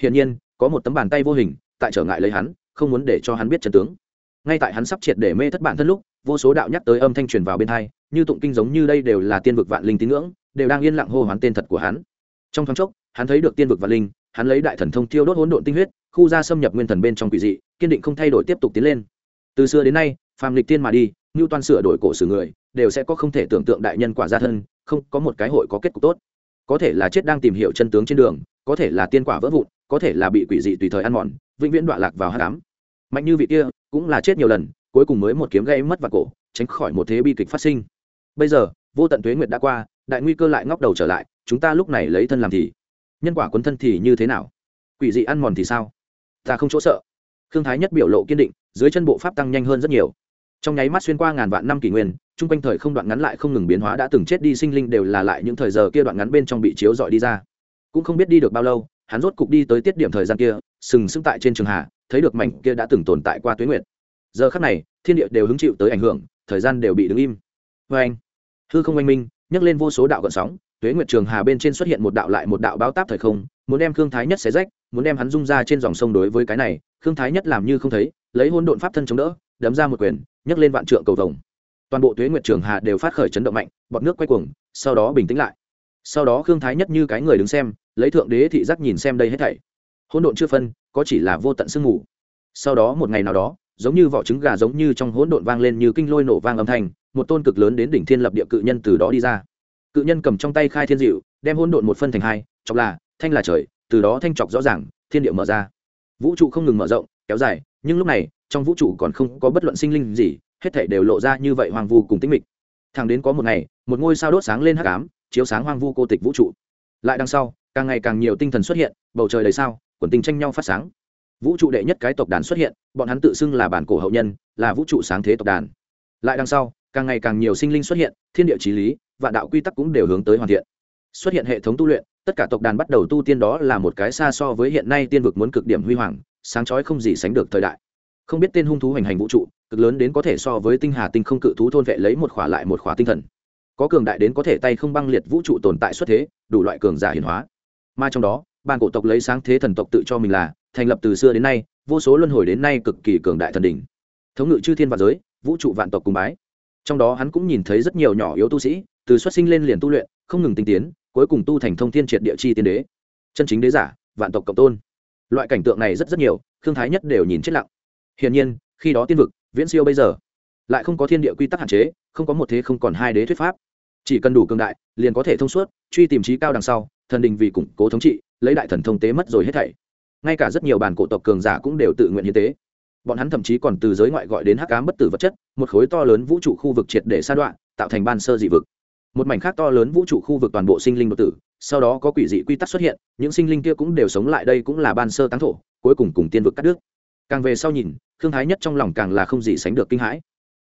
Hiển nhiên, có một tấm bàn tay vô hình, tại trở ngại lấy hắn, không muốn để cho hắn biết chân tướng. Ngay tại hắn sắp triệt để mê thất bản thân lúc, vô số đạo nhắc tới âm thanh truyền vào bên thai như tụng kinh giống như đây đều là tiên vực vạn linh tín ngưỡng, đều đang yên lặng hô hoán tên thật của hắn. Trong thoáng chốc, hắn thấy được tiên vực vạn linh hắn lấy đại thần thông tiêu đốt hỗn độn tinh huyết, khu ra xâm nhập nguyên thần bên trong quỷ dị, kiên định không thay đổi tiếp tục tiến lên. Từ xưa đến nay, phàm lịch tiên mà đi, như toàn sửa đổi cổ sử người, đều sẽ có không thể tưởng tượng đại nhân quả gia thân, không có một cái hội có kết cục tốt. Có thể là chết đang tìm hiểu chân tướng trên đường, có thể là tiên quả vỡ vụn, có thể là bị quỷ dị tùy thời ăn mòn, vĩnh viễn đoạn lạc vào hát đám mạnh như vị kia, cũng là chết nhiều lần, cuối cùng mới một kiếm gây mất vào cổ, tránh khỏi một thế bi kịch phát sinh. Bây giờ, vô tận tuế nguyệt đã qua, đại nguy cơ lại ngóc đầu trở lại, chúng ta lúc này lấy thân làm thì nhân quả quấn thân thì như thế nào? Quỷ dị ăn mòn thì sao? Ta không chỗ sợ. Khương thái nhất biểu lộ kiên định dưới chân bộ pháp tăng nhanh hơn rất nhiều. Trong nháy mắt xuyên qua ngàn vạn năm kỷ nguyên chung quanh thời không đoạn ngắn lại không ngừng biến hóa đã từng chết đi sinh linh đều là lại những thời giờ kia đoạn ngắn bên trong bị chiếu dọi đi ra. Cũng không biết đi được bao lâu hắn rốt cục đi tới tiết điểm thời gian kia sừng sững tại trên trường hạ, thấy được mảnh kia đã từng tồn tại qua tuyến nguyệt. Giờ khắc này thiên địa đều hứng chịu tới ảnh hưởng thời gian đều bị đứng im. Vê anh. Hư không oanh minh nhấc lên vô số đạo gợn sóng tuế nguyệt trường hà bên trên xuất hiện một đạo lại một đạo báo táp thời không, muốn đem khương thái nhất xé rách, muốn đem hắn rung ra trên dòng sông đối với cái này, khương thái nhất làm như không thấy, lấy hôn độn pháp thân chống đỡ, đấm ra một quyền, nhấc lên vạn trượng cầu vồng. Toàn bộ tuế nguyệt trường hà đều phát khởi chấn động mạnh, bọt nước quay cuồng, sau đó bình tĩnh lại. Sau đó khương thái nhất như cái người đứng xem, lấy thượng đế thị giác nhìn xem đây hết thảy. Hôn độn chưa phân, có chỉ là vô tận sương mù. Sau đó một ngày nào đó, giống như vỏ trứng gà giống như trong hỗn độn vang lên như kinh lôi nổ vang âm thanh, một tôn cực lớn đến đỉnh thiên lập địa cự nhân từ đó đi ra cự nhân cầm trong tay khai thiên dịu, đem hôn độn một phân thành hai, chọc là, thanh là trời, từ đó thanh chọc rõ ràng, thiên địa mở ra. Vũ trụ không ngừng mở rộng, kéo dài, nhưng lúc này, trong vũ trụ còn không có bất luận sinh linh gì, hết thảy đều lộ ra như vậy hoang vu cùng tĩnh mịch. Thẳng đến có một ngày, một ngôi sao đốt sáng lên hắc ám, chiếu sáng hoang vu cô tịch vũ trụ. Lại đằng sau, càng ngày càng nhiều tinh thần xuất hiện, bầu trời đầy sao, quần tinh tranh nhau phát sáng. Vũ trụ đệ nhất cái tộc đàn xuất hiện, bọn hắn tự xưng là bản cổ hậu nhân, là vũ trụ sáng thế tộc đàn. Lại đằng sau, càng ngày càng nhiều sinh linh xuất hiện, thiên địa trí lý và đạo quy tắc cũng đều hướng tới hoàn thiện. Xuất hiện hệ thống tu luyện, tất cả tộc đàn bắt đầu tu tiên đó là một cái xa so với hiện nay tiên vực muốn cực điểm huy hoàng, sáng chói không gì sánh được thời đại. Không biết tên hung thú hành hành vũ trụ, cực lớn đến có thể so với tinh hà tinh không cự thú thôn vệ lấy một khỏa lại một khỏa tinh thần. Có cường đại đến có thể tay không băng liệt vũ trụ tồn tại xuất thế, đủ loại cường giả hiển hóa. Mà trong đó ban cổ tộc lấy sáng thế thần tộc tự cho mình là, thành lập từ xưa đến nay, vô số luân hồi đến nay cực kỳ cường đại thần đỉnh. Thống ngự chư thiên và giới, vũ trụ vạn tộc cùng bái. Trong đó hắn cũng nhìn thấy rất nhiều nhỏ yếu tu sĩ từ xuất sinh lên liền tu luyện, không ngừng tinh tiến, cuối cùng tu thành thông thiên triệt địa chi tiên đế. Chân chính đế giả, vạn tộc cộng tôn. Loại cảnh tượng này rất rất nhiều thương thái nhất đều nhìn chết lặng. Hiển nhiên, khi đó tiên vực, viễn siêu bây giờ, lại không có thiên địa quy tắc hạn chế, không có một thế không còn hai đế thuyết pháp. Chỉ cần đủ cường đại, liền có thể thông suốt, truy tìm trí cao đằng sau, thần đình vì củng cố thống trị, lấy đại thần thông tế mất rồi hết thảy. Ngay cả rất nhiều bản cổ tộc cường giả cũng đều tự nguyện hiến tế. Bọn hắn thậm chí còn từ giới ngoại gọi đến hắc ám bất tử vật chất, một khối to lớn vũ trụ khu vực triệt để sa đoạn, tạo thành ban sơ dị vực một mảnh khác to lớn vũ trụ khu vực toàn bộ sinh linh đột tử, sau đó có quỷ dị quy tắc xuất hiện, những sinh linh kia cũng đều sống lại đây cũng là ban sơ táng thổ, cuối cùng cùng tiên vực cắt đứt. Càng về sau nhìn thương thái nhất trong lòng càng là không gì sánh được kinh hãi.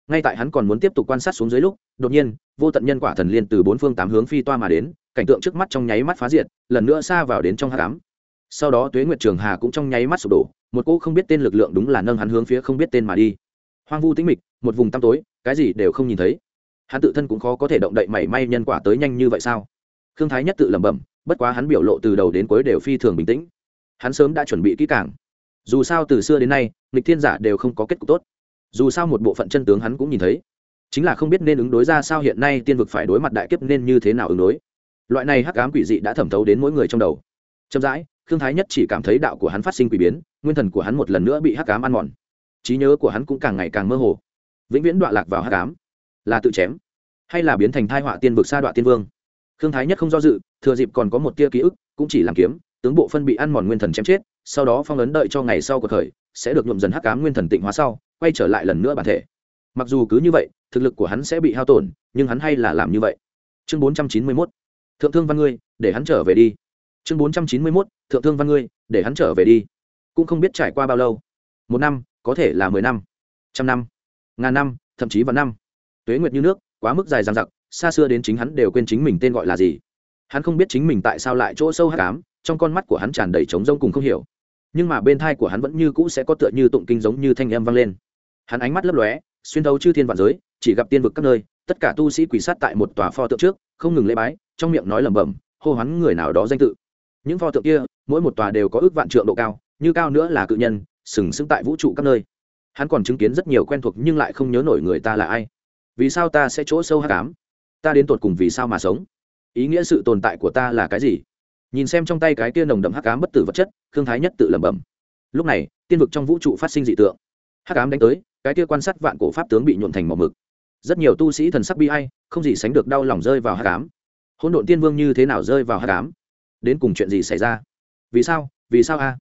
Ngay tại hắn còn muốn tiếp tục quan sát xuống dưới lúc, đột nhiên, vô tận nhân quả thần liên từ bốn phương tám hướng phi toa mà đến, cảnh tượng trước mắt trong nháy mắt phá diệt, lần nữa xa vào đến trong hát cám sau đó tuế nguyệt trường hà cũng trong nháy mắt sụp đổ, một cô không biết tên lực lượng đúng là nâng hắn hướng phía không biết tên mà đi. Hoang vu tĩnh mịch, một vùng tăm tối, cái gì đều không nhìn thấy hắn tự thân cũng khó có thể động đậy mảy may nhân quả tới nhanh như vậy sao? Khương thái nhất tự lẩm bẩm, bất quá hắn biểu lộ từ đầu đến cuối đều phi thường bình tĩnh. Hắn sớm đã chuẩn bị kỹ càng. Dù sao từ xưa đến nay, nghịch thiên giả đều không có kết cục tốt. Dù sao một bộ phận chân tướng hắn cũng nhìn thấy. Chính là không biết nên ứng đối ra sao hiện nay tiên vực phải đối mặt đại kiếp nên như thế nào ứng đối. Loại này hắc ám quỷ dị đã thẩm thấu đến mỗi người trong đầu. Chậm rãi, khương thái nhất chỉ cảm thấy đạo của hắn phát sinh quỷ biến, nguyên thần của hắn một lần nữa bị hắc ám ăn mòn. Trí nhớ của hắn cũng càng ngày càng mơ hồ. Vĩnh viễn đọa lạc vào hắc ám là tự chém, hay là biến thành thai họa tiên vực sa đọa tiên vương. Thương thái nhất không do dự, thừa dịp còn có một tia ký ức, cũng chỉ làm kiếm, tướng bộ phân bị ăn mòn nguyên thần chém chết, sau đó phong ấn đợi cho ngày sau cuộc khởi sẽ được nhuộm dần hắc cám nguyên thần tịnh hóa sau, quay trở lại lần nữa bản thể. Mặc dù cứ như vậy, thực lực của hắn sẽ bị hao tổn, nhưng hắn hay là làm như vậy. Chương bốn trăm chín mươi mốt, thượng thương văn ngươi, để hắn trở về đi. Chương bốn trăm chín mươi mốt, thượng thương văn ngươi, để hắn trở về đi. Cũng không biết trải qua bao lâu. Một năm, có thể là mười năm, trăm năm, ngàn năm, thậm chí vạn năm tuế nguyệt như nước, quá mức dài dằng dặc, xa xưa đến chính hắn đều quên chính mình tên gọi là gì. Hắn không biết chính mình tại sao lại chỗ sâu hát cám trong con mắt của hắn tràn đầy trống rông cùng không hiểu. Nhưng mà bên thai của hắn vẫn như cũ sẽ có tựa như tụng kinh giống như thanh em vang lên. Hắn ánh mắt lấp lóe, xuyên thấu chư thiên vạn giới, chỉ gặp tiên vực các nơi, tất cả tu sĩ quỳ sát tại một tòa pho tượng trước, không ngừng lễ bái, trong miệng nói lẩm bẩm, hô hoán người nào đó danh tự. Những pho tượng kia, mỗi một tòa đều có ước vạn trượng độ cao, như cao nữa là cự nhân, sừng sững tại vũ trụ các nơi. Hắn còn chứng kiến rất nhiều quen thuộc nhưng lại không nhớ nổi người ta là ai vì sao ta sẽ chỗ sâu hát cám? Ta đến tột cùng vì sao mà sống? Ý nghĩa sự tồn tại của ta là cái gì? Nhìn xem trong tay cái kia nồng đậm hắc ám bất tử vật chất thương thái nhất tự lẩm bẩm. Lúc này, tiên vực trong vũ trụ phát sinh dị tượng. Hắc ám đánh tới, cái kia quan sát vạn cổ pháp tướng bị nhuộn thành màu mực. Rất nhiều tu sĩ thần sắc bi hay không gì sánh được đau lòng rơi vào hắc ám hỗn độn tiên vương như thế nào rơi vào hắc ám đến cùng chuyện gì xảy ra? Vì sao? Vì sao a?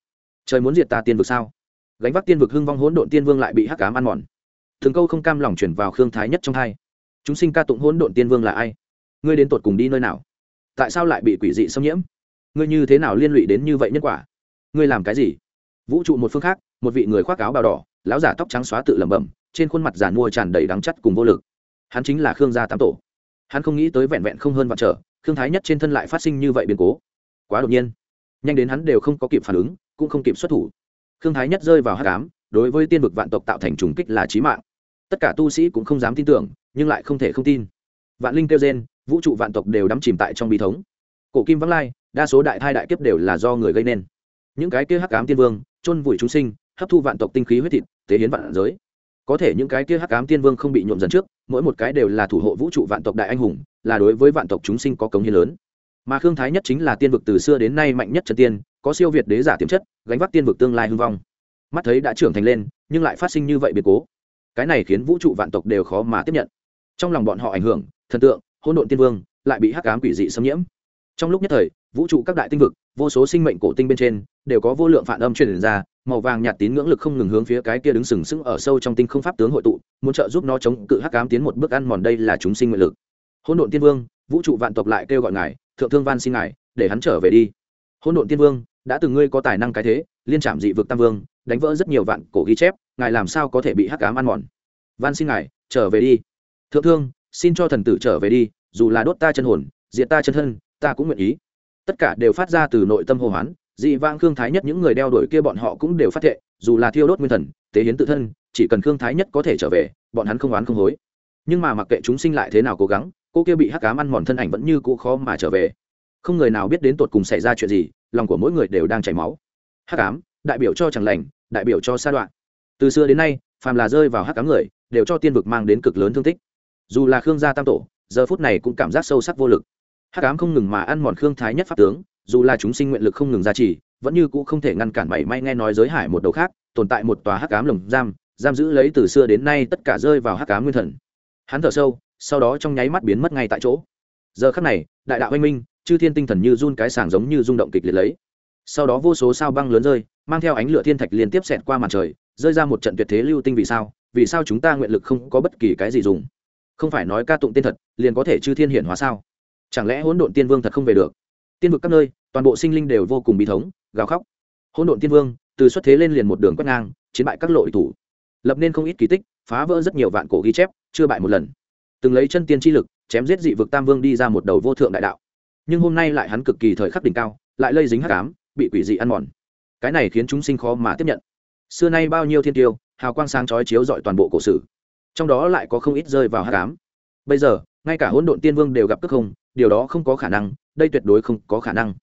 Trời muốn diệt ta tiên vực sao? Gánh vác tiên vực hưng vong hỗn độn tiên vương lại bị hắc ám ăn mòn thường câu không cam lòng chuyển vào khương thái nhất trong hai. Chúng sinh ca tụng hỗn độn tiên vương là ai? Ngươi đến tột cùng đi nơi nào? Tại sao lại bị quỷ dị xâm nhiễm? Ngươi như thế nào liên lụy đến như vậy nhân quả? Ngươi làm cái gì? Vũ trụ một phương khác, một vị người khoác áo bào đỏ, lão giả tóc trắng xóa tự lẩm bẩm, trên khuôn mặt giàn mua tràn đầy đắng chắt cùng vô lực. Hắn chính là khương gia tám tổ. Hắn không nghĩ tới vẹn vẹn không hơn vạn trở, khương thái nhất trên thân lại phát sinh như vậy biến cố. Quá đột nhiên, nhanh đến hắn đều không có kịp phản ứng, cũng không kịp xuất thủ. Khương thái nhất rơi vào hát cám đối với tiên vực vạn tộc tạo thành trùng kích là trí mạng tất cả tu sĩ cũng không dám tin tưởng, nhưng lại không thể không tin. Vạn linh kêu gen vũ trụ vạn tộc đều đắm chìm tại trong bi thống. Cổ kim vắng lai, đa số đại thai đại kiếp đều là do người gây nên. Những cái kia hắc ám tiên vương, chôn vùi chúng sinh, hấp thu vạn tộc tinh khí huyết thịt, tế hiến vạn giới. Có thể những cái kia hắc ám tiên vương không bị nhuộm dần trước, mỗi một cái đều là thủ hộ vũ trụ vạn tộc đại anh hùng, là đối với vạn tộc chúng sinh có cống hiến lớn. Mà khương thái nhất chính là tiên vực từ xưa đến nay mạnh nhất trần tiên, có siêu việt đế giả tiềm chất, gánh vác tiên vực tương lai hưng vong. Mắt thấy đã trưởng thành lên, nhưng lại phát sinh như vậy biệt cố cái này khiến vũ trụ vạn tộc đều khó mà tiếp nhận. Trong lòng bọn họ ảnh hưởng, thần tượng, hỗn độn tiên vương lại bị hắc ám quỷ dị xâm nhiễm. Trong lúc nhất thời, vũ trụ các đại tinh vực, vô số sinh mệnh cổ tinh bên trên đều có vô lượng phản âm truyền ra, màu vàng nhạt tín ngưỡng lực không ngừng hướng phía cái kia đứng sừng sững ở sâu trong tinh không pháp tướng hội tụ, muốn trợ giúp nó chống cự hắc ám tiến một bước ăn mòn đây là chúng sinh nguyện lực. Hỗn độn tiên vương, vũ trụ vạn tộc lại kêu gọi ngài, thượng thương van xin ngài, để hắn trở về đi. Hỗn độn tiên vương, đã từng ngươi có tài năng cái thế, liên trạm dị vực tam vương đánh vỡ rất nhiều vạn cổ ghi chép, ngài làm sao có thể bị hắc ám ăn mòn? Van xin ngài, trở về đi. Thượng thương, xin cho thần tử trở về đi, dù là đốt ta chân hồn, diệt ta chân thân, ta cũng nguyện ý. Tất cả đều phát ra từ nội tâm hồ hoán, dị vãng khương thái nhất những người đeo đuổi kia bọn họ cũng đều phát thệ, dù là thiêu đốt nguyên thần, tế hiến tự thân, chỉ cần khương thái nhất có thể trở về, bọn hắn không oán không hối. Nhưng mà mặc kệ chúng sinh lại thế nào cố gắng, cô kia bị hắc cám ăn mòn thân ảnh vẫn như cũ khó mà trở về. Không người nào biết đến tột cùng xảy ra chuyện gì, lòng của mỗi người đều đang chảy máu. Hắc cám đại biểu cho chẳng lành, đại biểu cho sa đoạn. Từ xưa đến nay, phàm là rơi vào hắc cám người, đều cho tiên vực mang đến cực lớn thương tích. Dù là khương gia tam tổ, giờ phút này cũng cảm giác sâu sắc vô lực. Hắc ám không ngừng mà ăn mòn khương thái nhất pháp tướng, dù là chúng sinh nguyện lực không ngừng gia trì, vẫn như cũ không thể ngăn cản mảy may nghe nói giới hải một đầu khác, tồn tại một tòa hắc ám lồng giam giam giữ lấy từ xưa đến nay tất cả rơi vào hắc ám nguyên thần. Hắn thở sâu, sau đó trong nháy mắt biến mất ngay tại chỗ. Giờ khắc này, đại đạo anh minh, chư thiên tinh thần như run cái sàng giống như rung động kịch liệt lấy. Sau đó vô số sao băng lớn rơi mang theo ánh lửa thiên thạch liên tiếp xẹt qua màn trời, rơi ra một trận tuyệt thế lưu tinh vì sao vì sao chúng ta nguyện lực không có bất kỳ cái gì dùng? Không phải nói ca tụng tên thật liền có thể chư thiên hiển hóa sao? Chẳng lẽ hỗn độn tiên vương thật không về được? Tiên vực các nơi, toàn bộ sinh linh đều vô cùng bi thống, gào khóc. Hỗn độn tiên vương, từ xuất thế lên liền một đường quét ngang, chiến bại các lộ thủ. Lập nên không ít kỳ tích, phá vỡ rất nhiều vạn cổ ghi chép, chưa bại một lần. Từng lấy chân tiên chi lực, chém giết dị vực tam vương đi ra một đầu vô thượng đại đạo. Nhưng hôm nay lại hắn cực kỳ thời khắc đỉnh cao, lại lây dính hắc ám, bị quỷ dị ăn mòn cái này khiến chúng sinh khó mà tiếp nhận. Xưa nay bao nhiêu thiên tiêu, hào quang sáng chói chiếu dọi toàn bộ cổ sử. Trong đó lại có không ít rơi vào hắc ám. Bây giờ, ngay cả hỗn độn tiên vương đều gặp cước không, điều đó không có khả năng, đây tuyệt đối không có khả năng.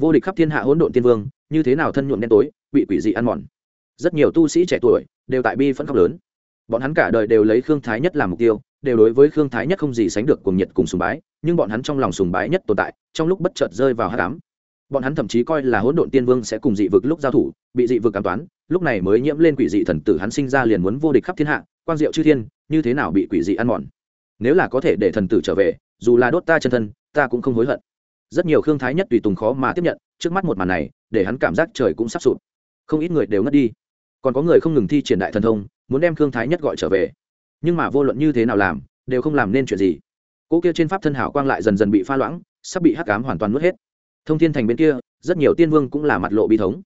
Vô địch khắp thiên hạ hỗn độn tiên vương, như thế nào thân nhuộm đen tối, bị quỷ dị ăn mòn. Rất nhiều tu sĩ trẻ tuổi đều tại bi phẫn khóc lớn. Bọn hắn cả đời đều lấy khương thái nhất làm mục tiêu, đều đối với khương thái nhất không gì sánh được cùng nhiệt cùng sùng bái, nhưng bọn hắn trong lòng sùng bái nhất tồn tại, trong lúc bất chợt rơi vào hát cám bọn hắn thậm chí coi là hỗn độn tiên vương sẽ cùng dị vực lúc giao thủ, bị dị vực cảm toán, lúc này mới nhiễm lên quỷ dị thần tử hắn sinh ra liền muốn vô địch khắp thiên hạ, quang diệu chư thiên, như thế nào bị quỷ dị ăn mòn? Nếu là có thể để thần tử trở về, dù là đốt ta chân thân, ta cũng không hối hận. Rất nhiều khương thái nhất tùy tùng khó mà tiếp nhận, trước mắt một màn này, để hắn cảm giác trời cũng sắp sụp. Không ít người đều ngất đi. Còn có người không ngừng thi triển đại thần thông, muốn đem khương thái nhất gọi trở về. Nhưng mà vô luận như thế nào làm, đều không làm nên chuyện gì. Cỗ kia trên pháp thân hảo quang lại dần dần bị pha loãng, sắp bị hắc cám hoàn toàn nuốt hết thông thiên thành bên kia, rất nhiều tiên vương cũng là mặt lộ bi thống.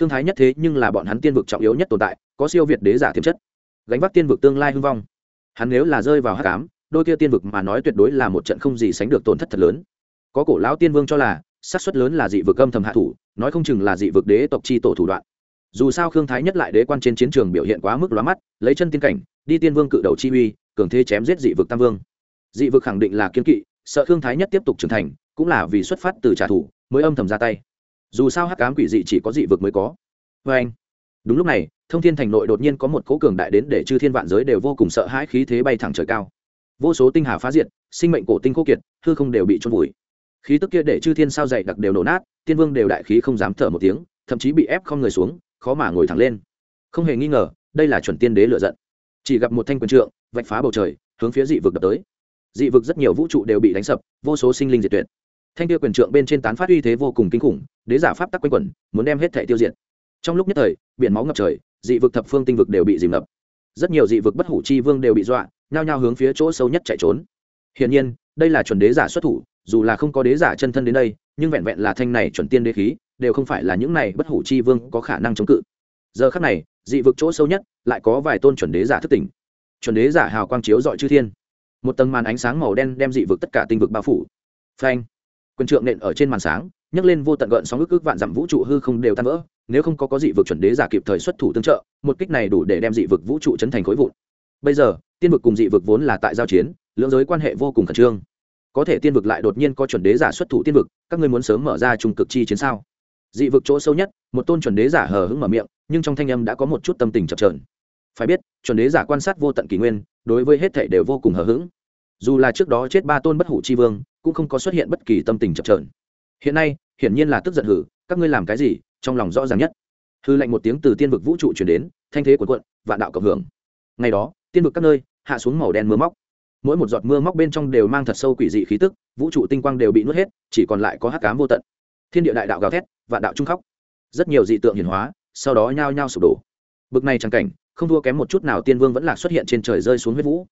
Khương thái nhất thế nhưng là bọn hắn tiên vực trọng yếu nhất tồn tại, có siêu việt đế giả tiềm chất. Gánh vác tiên vực tương lai hưng vong. Hắn nếu là rơi vào hắc cám đôi kia tiên vực mà nói tuyệt đối là một trận không gì sánh được tổn thất thật lớn. Có cổ lão tiên vương cho là sát suất lớn là dị vực âm thầm hạ thủ, nói không chừng là dị vực đế tộc chi tổ thủ đoạn. Dù sao khương thái nhất lại đế quan trên chiến trường biểu hiện quá mức lóa mắt, lấy chân tiên cảnh, đi tiên vương cự đầu chi uy, cường thế chém giết dị vực tam vương. Dị vực khẳng định là kiên kỵ, sợ khương thái nhất tiếp tục trưởng thành cũng là vì xuất phát từ trả thù, mới âm thầm ra tay. Dù sao hắc cám quỷ dị chỉ có dị vực mới có. Vê anh, đúng lúc này, thông thiên thành nội đột nhiên có một cố cường đại đến để chư thiên vạn giới đều vô cùng sợ hãi khí thế bay thẳng trời cao. Vô số tinh hà phá diệt, sinh mệnh cổ tinh khô kiệt, hư không đều bị trôn vùi. Khí tức kia để chư thiên sao dày đặc đều nổ nát, tiên vương đều đại khí không dám thở một tiếng, thậm chí bị ép không người xuống, khó mà ngồi thẳng lên. Không hề nghi ngờ, đây là chuẩn tiên đế lựa giận. Chỉ gặp một thanh quyền trượng, vạch phá bầu trời, hướng phía dị vực đập tới. Dị vực rất nhiều vũ trụ đều bị đánh sập, vô số sinh linh diệt tuyệt thanh kia quyền trượng bên trên tán phát uy thế vô cùng kinh khủng, đế giả pháp tắc quanh quẩn, muốn đem hết thể tiêu diệt. Trong lúc nhất thời, biển máu ngập trời, dị vực thập phương tinh vực đều bị dìm ngập. Rất nhiều dị vực bất hủ chi vương đều bị dọa, nhao nhao hướng phía chỗ sâu nhất chạy trốn. Hiển nhiên, đây là chuẩn đế giả xuất thủ, dù là không có đế giả chân thân đến đây, nhưng vẹn vẹn là thanh này chuẩn tiên đế khí, đều không phải là những này bất hủ chi vương có khả năng chống cự. Giờ khắc này, dị vực chỗ sâu nhất lại có vài tôn chuẩn đế giả thức tỉnh. Chuẩn đế giả hào quang chiếu dọi chư thiên. Một tầng màn ánh sáng màu đen đem dị vực tất cả tinh vực bao phủ. Phanh quân trượng nện ở trên màn sáng, nhấc lên vô tận gợn sóng ức ức vạn dặm vũ trụ hư không đều tan vỡ, nếu không có có dị vực chuẩn đế giả kịp thời xuất thủ tương trợ, một kích này đủ để đem dị vực vũ trụ chấn thành khối vụn. Bây giờ, tiên vực cùng dị vực vốn là tại giao chiến, lưỡng giới quan hệ vô cùng khẩn trương. Có thể tiên vực lại đột nhiên có chuẩn đế giả xuất thủ tiên vực, các ngươi muốn sớm mở ra trung cực chi chiến sao? Dị vực chỗ sâu nhất, một tôn chuẩn đế giả hờ hững mở miệng, nhưng trong thanh âm đã có một chút tâm tình chập trờn phải biết, chuẩn đế giả quan sát vô tận kỷ nguyên, đối với hết thảy đều vô cùng hờ hững. Dù là trước đó chết ba tôn bất hủ chi vương cũng không có xuất hiện bất kỳ tâm tình chập trờn hiện nay, hiển nhiên là tức giận hử, các ngươi làm cái gì, trong lòng rõ ràng nhất. Hư lệnh một tiếng từ tiên vực vũ trụ chuyển đến, thanh thế của quận vạn đạo cộng hưởng. Ngày đó, tiên vực các nơi, hạ xuống màu đen mưa móc. Mỗi một giọt mưa móc bên trong đều mang thật sâu quỷ dị khí tức, vũ trụ tinh quang đều bị nuốt hết, chỉ còn lại có hắc cám vô tận. Thiên địa đại đạo gào thét, vạn đạo trung khóc. Rất nhiều dị tượng hiển hóa, sau đó nhao nhao sụp đổ. Bực này trắng cảnh, không thua kém một chút nào tiên vương vẫn là xuất hiện trên trời rơi xuống huyết vũ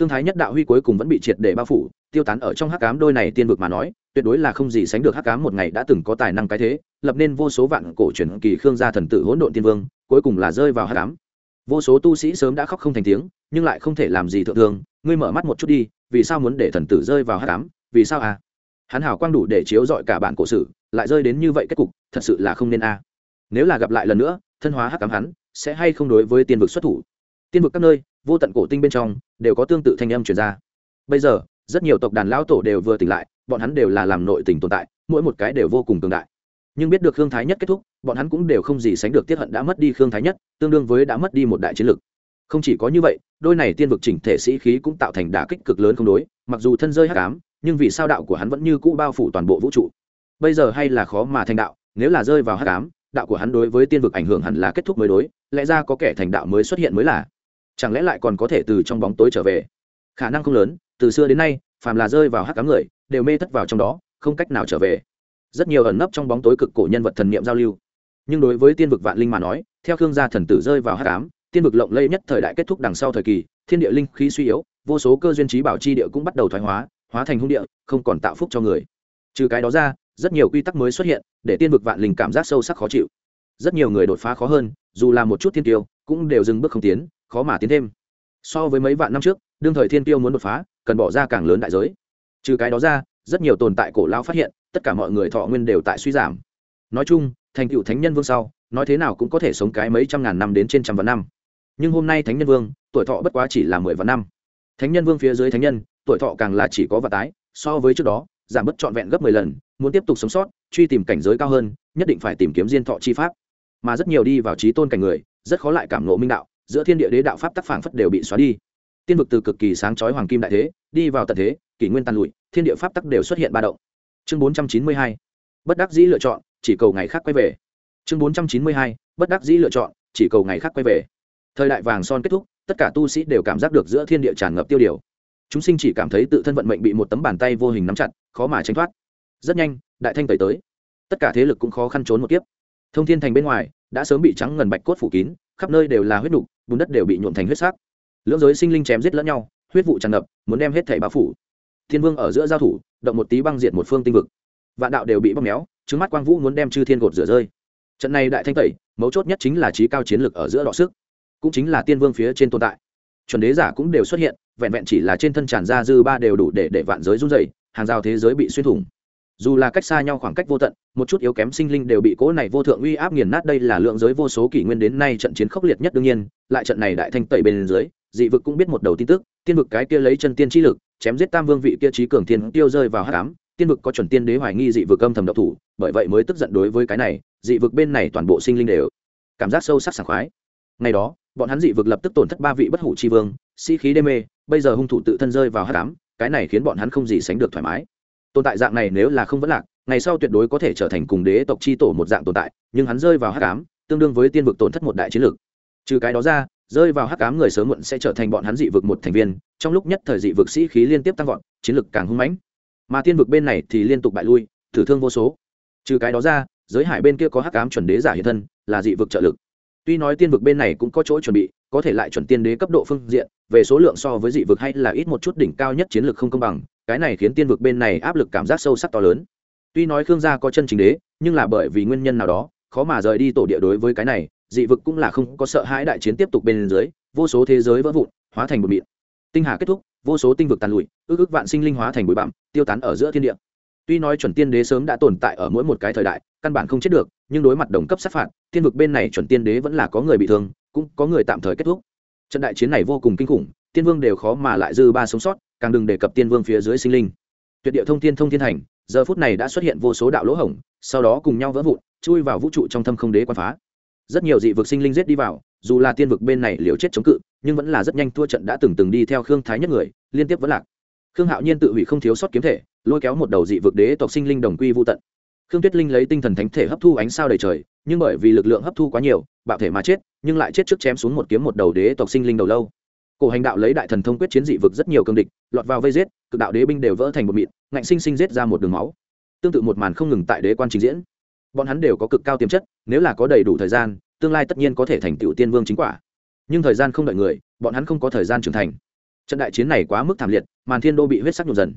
khương thái nhất đạo huy cuối cùng vẫn bị triệt để bao phủ, tiêu tán ở trong hắc cám đôi này tiên vực mà nói, tuyệt đối là không gì sánh được hắc cám một ngày đã từng có tài năng cái thế, lập nên vô số vạn cổ truyền kỳ khương gia thần tử hỗn độn tiên vương, cuối cùng là rơi vào hắc cám vô số tu sĩ sớm đã khóc không thành tiếng, nhưng lại không thể làm gì thượng thường, ngươi mở mắt một chút đi, vì sao muốn để thần tử rơi vào hắc cám vì sao à? Hắn hảo quang đủ để chiếu dọi cả bản cổ sử, lại rơi đến như vậy kết cục, thật sự là không nên a. Nếu là gặp lại lần nữa, thân hóa hắc cám hắn, sẽ hay không đối với tiên vực xuất thủ? Tiên vực các nơi, vô tận cổ tinh bên trong, đều có tương tự thanh âm truyền ra. Bây giờ, rất nhiều tộc đàn lão tổ đều vừa tỉnh lại, bọn hắn đều là làm nội tình tồn tại, mỗi một cái đều vô cùng cường đại. Nhưng biết được khương thái nhất kết thúc, bọn hắn cũng đều không gì sánh được tiết hận đã mất đi khương thái nhất, tương đương với đã mất đi một đại chiến lực không chỉ có như vậy, đôi này tiên vực chỉnh thể sĩ khí cũng tạo thành đả kích cực lớn không đối, mặc dù thân rơi hắc ám, nhưng vì sao đạo của hắn vẫn như cũ bao phủ toàn bộ vũ trụ? Bây giờ hay là khó mà thành đạo, nếu là rơi vào hắc ám, đạo của hắn đối với tiên vực ảnh hưởng hẳn là kết thúc mới đối, lẽ ra có kẻ thành đạo mới xuất hiện mới là chẳng lẽ lại còn có thể từ trong bóng tối trở về? Khả năng không lớn, từ xưa đến nay, phàm là rơi vào hắc cám người, đều mê thất vào trong đó, không cách nào trở về. Rất nhiều ẩn nấp trong bóng tối cực cổ nhân vật thần niệm giao lưu. Nhưng đối với tiên vực vạn linh mà nói, theo khương gia thần tử rơi vào hắc ám, tiên vực lộng lây nhất thời đại kết thúc đằng sau thời kỳ, thiên địa linh khí suy yếu, vô số cơ duyên trí bảo chi địa cũng bắt đầu thoái hóa hóa thành hung địa, không còn tạo phúc cho người. Trừ cái đó ra, rất nhiều quy tắc mới xuất hiện, để tiên vực vạn linh cảm giác sâu sắc khó chịu. Rất nhiều người đột phá khó hơn, dù là một chút thiên tiêu, cũng đều dừng bước không tiến khó mà tiến thêm. So với mấy vạn năm trước, đương thời thiên tiêu muốn đột phá, cần bỏ ra càng lớn đại giới. Trừ cái đó ra, rất nhiều tồn tại cổ lao phát hiện, tất cả mọi người thọ nguyên đều tại suy giảm. Nói chung, thành cựu thánh nhân vương sau, nói thế nào cũng có thể sống cái mấy trăm ngàn năm đến trên trăm vạn năm. Nhưng hôm nay thánh nhân vương, tuổi thọ bất quá chỉ là mười vạn năm. Thánh nhân vương phía dưới thánh nhân, tuổi thọ càng là chỉ có vạn tái, so với trước đó, giảm bớt trọn vẹn gấp mười lần, muốn tiếp tục sống sót, truy tìm cảnh giới cao hơn, nhất định phải tìm kiếm diên thọ chi pháp. Mà rất nhiều đi vào trí tôn cảnh người, rất khó lại cảm ngộ minh đạo giữa thiên địa đế đạo pháp tác phảng phất đều bị xóa đi. Tiên vực từ cực kỳ sáng chói hoàng kim đại thế, đi vào tận thế, kỷ nguyên tàn lụi, thiên địa pháp tắc đều xuất hiện ba động. Chương bốn trăm chín mươi hai, bất đắc dĩ lựa chọn, chỉ cầu ngày khác quay về. Chương bốn trăm chín mươi hai, bất đắc dĩ lựa chọn, chỉ cầu ngày khác quay về. Thời đại vàng son kết thúc, tất cả tu sĩ đều cảm giác được giữa thiên địa tràn ngập tiêu điều. Chúng sinh chỉ cảm thấy tự thân vận mệnh bị một tấm bàn tay vô hình nắm chặt, khó mà tránh thoát. Rất nhanh, đại thanh tẩy tới. Tất cả thế lực cũng khó khăn trốn một kiếp. Thông thiên thành bên ngoài, đã sớm bị trắng ngần bạch cốt phủ kín khắp nơi đều là huyết đục bùn đất đều bị nhuộn thành huyết sắc. Lưỡng giới sinh linh chém giết lẫn nhau, huyết vụ tràn ngập, muốn đem hết thảy bao phủ. Thiên vương ở giữa giao thủ, động một tí băng diệt một phương tinh vực. Vạn đạo đều bị bóp méo, trứng mắt quang vũ muốn đem chư thiên gột rửa rơi. Trận này đại thanh tẩy, mấu chốt nhất chính là trí cao chiến lực ở giữa đọ sức, cũng chính là tiên vương phía trên tồn tại. Chuẩn đế giả cũng đều xuất hiện, vẹn vẹn chỉ là trên thân tràn ra dư ba đều đủ để để vạn giới run dày hàng rào thế giới bị xuyên thủng dù là cách xa nhau khoảng cách vô tận, một chút yếu kém sinh linh đều bị cỗ này vô thượng uy áp nghiền nát đây là lượng giới vô số kỷ nguyên đến nay trận chiến khốc liệt nhất đương nhiên, lại trận này đại thanh tẩy bên dưới, dị vực cũng biết một đầu tin tức, tiên vực cái kia lấy chân tiên trí lực, chém giết tam vương vị kia trí cường thiên tiêu rơi vào hát cám tiên vực có chuẩn tiên đế hoài nghi dị vực âm thầm độc thủ, bởi vậy mới tức giận đối với cái này, dị vực bên này toàn bộ sinh linh đều cảm giác sâu sắc sảng khoái. Ngày đó, bọn hắn dị vực lập tức tổn thất ba vị bất hủ tri vương, sĩ、si、khí đê mê, bây giờ hung thủ tự thân rơi vào hát cám cái này khiến bọn hắn không gì sánh được thoải mái tồn tại dạng này nếu là không vẫn lạc, ngày sau tuyệt đối có thể trở thành cùng đế tộc c h i tổ một dạng tồn tại, nhưng hắn rơi vào hắc cám tương đương với tiên vực tổn thất một đại chiến lược. Trừ cái đó ra, rơi vào hắc cám người sớm muộn sẽ trở thành bọn hắn dị vực một thành viên, trong lúc nhất thời dị vực sĩ khí liên tiếp tăng vọt, chiến lược càng hung mãnh. Mà tiên vực bên này thì liên tục bại lui tử thương vô số. Trừ cái đó ra, giới hải bên kia có hắc cám chuẩn đế giả hiện thân, là dị vực trợ lực tuy nói tiên vực bên này cũng có chỗ chuẩn bị, có thể lại chuẩn tiên đế cấp độ phương diện, về số lượng so với dị vực hay là ít một chút đỉnh cao nhất chiến lược không công bằng, cái này khiến tiên vực bên này áp lực cảm giác sâu sắc to lớn. Tuy nói khương gia có chân chính đế, nhưng là bởi vì nguyên nhân nào đó, khó mà rời đi tổ địa đối với cái này, dị vực cũng là không có sợ hãi đại chiến tiếp tục bên dưới, vô số thế giới vỡ vụn, hóa thành bụi mịn. Tinh hà kết thúc, vô số tinh vực tàn lụi, ước ước vạn sinh linh hóa thành bụi bặm, tiêu tán ở giữa thiên địa. Tuy nói chuẩn tiên đế sớm đã tồn tại ở mỗi một cái thời đại, căn bản không chết được nhưng đối mặt đồng cấp sát phạt thiên vực bên này chuẩn tiên đế vẫn là có người bị thương, cũng có người tạm thời kết thúc. Trận đại chiến này vô cùng kinh khủng, tiên vương đều khó mà lại dư ba sống sót, càng đừng đề cập tiên vương phía dưới sinh linh. Tuyệt địa thông thiên thông thiên thành, giờ phút này đã xuất hiện vô số đạo lỗ hổng, sau đó cùng nhau vỡ vụn, chui vào vũ trụ trong thâm không đế quan phá. Rất nhiều dị vực sinh linh giết đi vào, dù là tiên vực bên này liều chết chống cự, nhưng vẫn là rất nhanh thua trận đã từng từng đi theo khương thái nhất người, liên tiếp vẫn lạc. Khương hạo nhiên tự hủy không thiếu sót kiếm thể, lôi kéo một đầu dị vực đế tộc sinh linh đồng quy vô tận khương tuyết linh lấy tinh thần thánh thể hấp thu ánh sao đầy trời, nhưng bởi vì lực lượng hấp thu quá nhiều, bạo thể mà chết, nhưng lại chết trước chém xuống một kiếm một đầu đế tộc sinh linh đầu lâu. Cổ hành đạo lấy đại thần thông quyết chiến dị vực rất nhiều cương địch, lọt vào vây giết, cực đạo đế binh đều vỡ thành một mịn, ngạnh sinh sinh giết ra một đường máu. Tương tự một màn không ngừng tại đế quan trình diễn. Bọn hắn đều có cực cao tiềm chất, nếu là có đầy đủ thời gian, tương lai tất nhiên có thể thành tựu tiên vương chính quả. Nhưng thời gian không đợi người, bọn hắn không có thời gian trưởng thành. Trận đại chiến này quá mức thảm liệt, màn thiên đô bị huyết sắc nhộn dần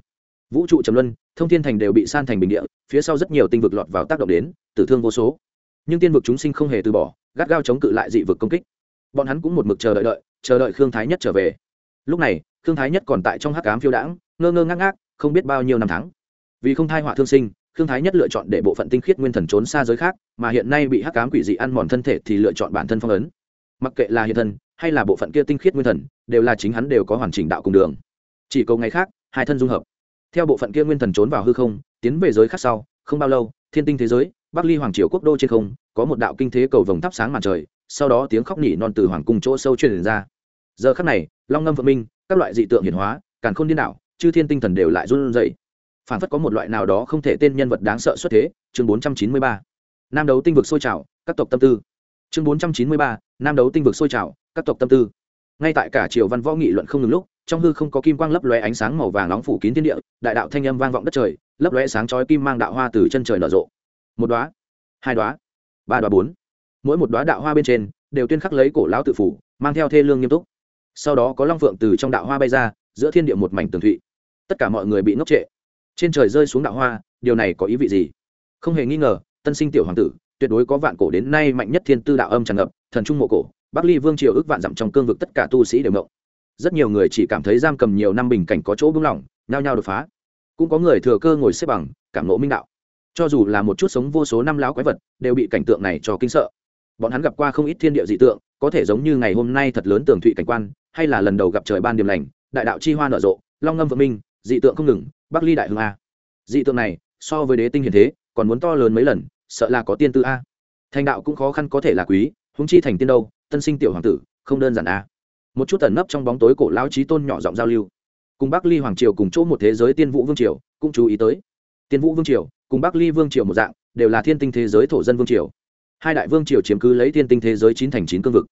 vũ trụ trầm luân, thông thiên thành đều bị san thành bình địa, phía sau rất nhiều tinh vực lọt vào tác động đến, tử thương vô số. Nhưng tiên vực chúng sinh không hề từ bỏ, gắt gao chống cự lại dị vực công kích. Bọn hắn cũng một mực chờ đợi đợi, chờ đợi khương thái nhất trở về. Lúc này, khương thái nhất còn tại trong hắc cám phiêu đãng, ngơ ngơ ngác ngác, không biết bao nhiêu năm tháng. Vì không thai họa thương sinh, khương thái nhất lựa chọn để bộ phận tinh khiết nguyên thần trốn xa giới khác, mà hiện nay bị hắc cám quỷ dị ăn mòn thân thể thì lựa chọn bản thân phong ấn. Mặc kệ là hiện thân hay là bộ phận kia tinh khiết nguyên thần, đều là chính hắn đều có hoàn chỉnh đạo cùng đường. Chỉ cầu ngày khác, hai thân dung hợp theo bộ phận kia nguyên thần trốn vào hư không, tiến về giới khác sau, không bao lâu, thiên tinh thế giới, bắc ly hoàng triều quốc đô trên không, có một đạo kinh thế cầu vồng thắp sáng màn trời, sau đó tiếng khóc nỉ non từ hoàng cung chỗ sâu truyền ra. Giờ khắc này, long ngâm phượng minh, các loại dị tượng hiển hóa, càn khôn điên đảo chư thiên tinh thần đều lại run rẩy. Phản phất có một loại nào đó không thể tên nhân vật đáng sợ xuất thế, chương bốn trăm chín mươi ba. Nam đấu tinh vực sôi trào, các tộc tâm tư. Chương bốn trăm chín mươi ba, nam đấu tinh vực sôi trào, các tộc tâm tư. Ngay tại cả triều văn võ nghị luận không ngừng lúc trong hư không có kim quang lấp lóe ánh sáng màu vàng nóng phủ kín thiên địa, đại đạo thanh âm vang vọng đất trời, lấp lóe sáng chói kim mang đạo hoa từ chân trời nở rộ. Một đóa, hai đóa, ba đóa bốn. Mỗi một đóa đạo hoa bên trên đều tuyên khắc lấy cổ lão tự phủ, mang theo thê lương nghiêm túc. Sau đó có long phượng từ trong đạo hoa bay ra, giữa thiên địa một mảnh tường thụy. Tất cả mọi người bị ngốc trệ. Trên trời rơi xuống đạo hoa, điều này có ý vị gì? Không hề nghi ngờ, tân sinh tiểu hoàng tử, tuyệt đối có vạn cổ đến nay mạnh nhất thiên tư đạo âm tràn ngập, thần trung mộ cổ, bắc ly vương triều ước vạn dặm trong cương vực tất cả tu sĩ đều mộng rất nhiều người chỉ cảm thấy giam cầm nhiều năm bình cảnh có chỗ buông lỏng, nhao nhao đột phá. Cũng có người thừa cơ ngồi xếp bằng, cảm nộ minh đạo. Cho dù là một chút sống vô số năm láo quái vật, đều bị cảnh tượng này cho kinh sợ. Bọn hắn gặp qua không ít thiên địa dị tượng, có thể giống như ngày hôm nay thật lớn tường thụy cảnh quan, hay là lần đầu gặp trời ban điểm lành, đại đạo chi hoa nở rộ, long ngâm vượng minh, dị tượng không ngừng, bắc ly đại hương a. Dị tượng này, so với đế tinh hiền thế, còn muốn to lớn mấy lần, sợ là có tiên tư a. Thành đạo cũng khó khăn có thể là quý húng chi thành tiên đâu, tân sinh tiểu hoàng tử, không đơn giản a một chút tẩn nấp trong bóng tối cổ lão trí tôn nhỏ giọng giao lưu. Cùng bắc ly hoàng triều cùng chỗ một thế giới tiên vũ vương triều cũng chú ý tới. Tiên vũ vương triều cùng bắc ly vương triều một dạng, đều là thiên tinh thế giới thổ dân vương triều. Hai đại vương triều chiếm cứ lấy thiên tinh thế giới chín thành chín cương vực.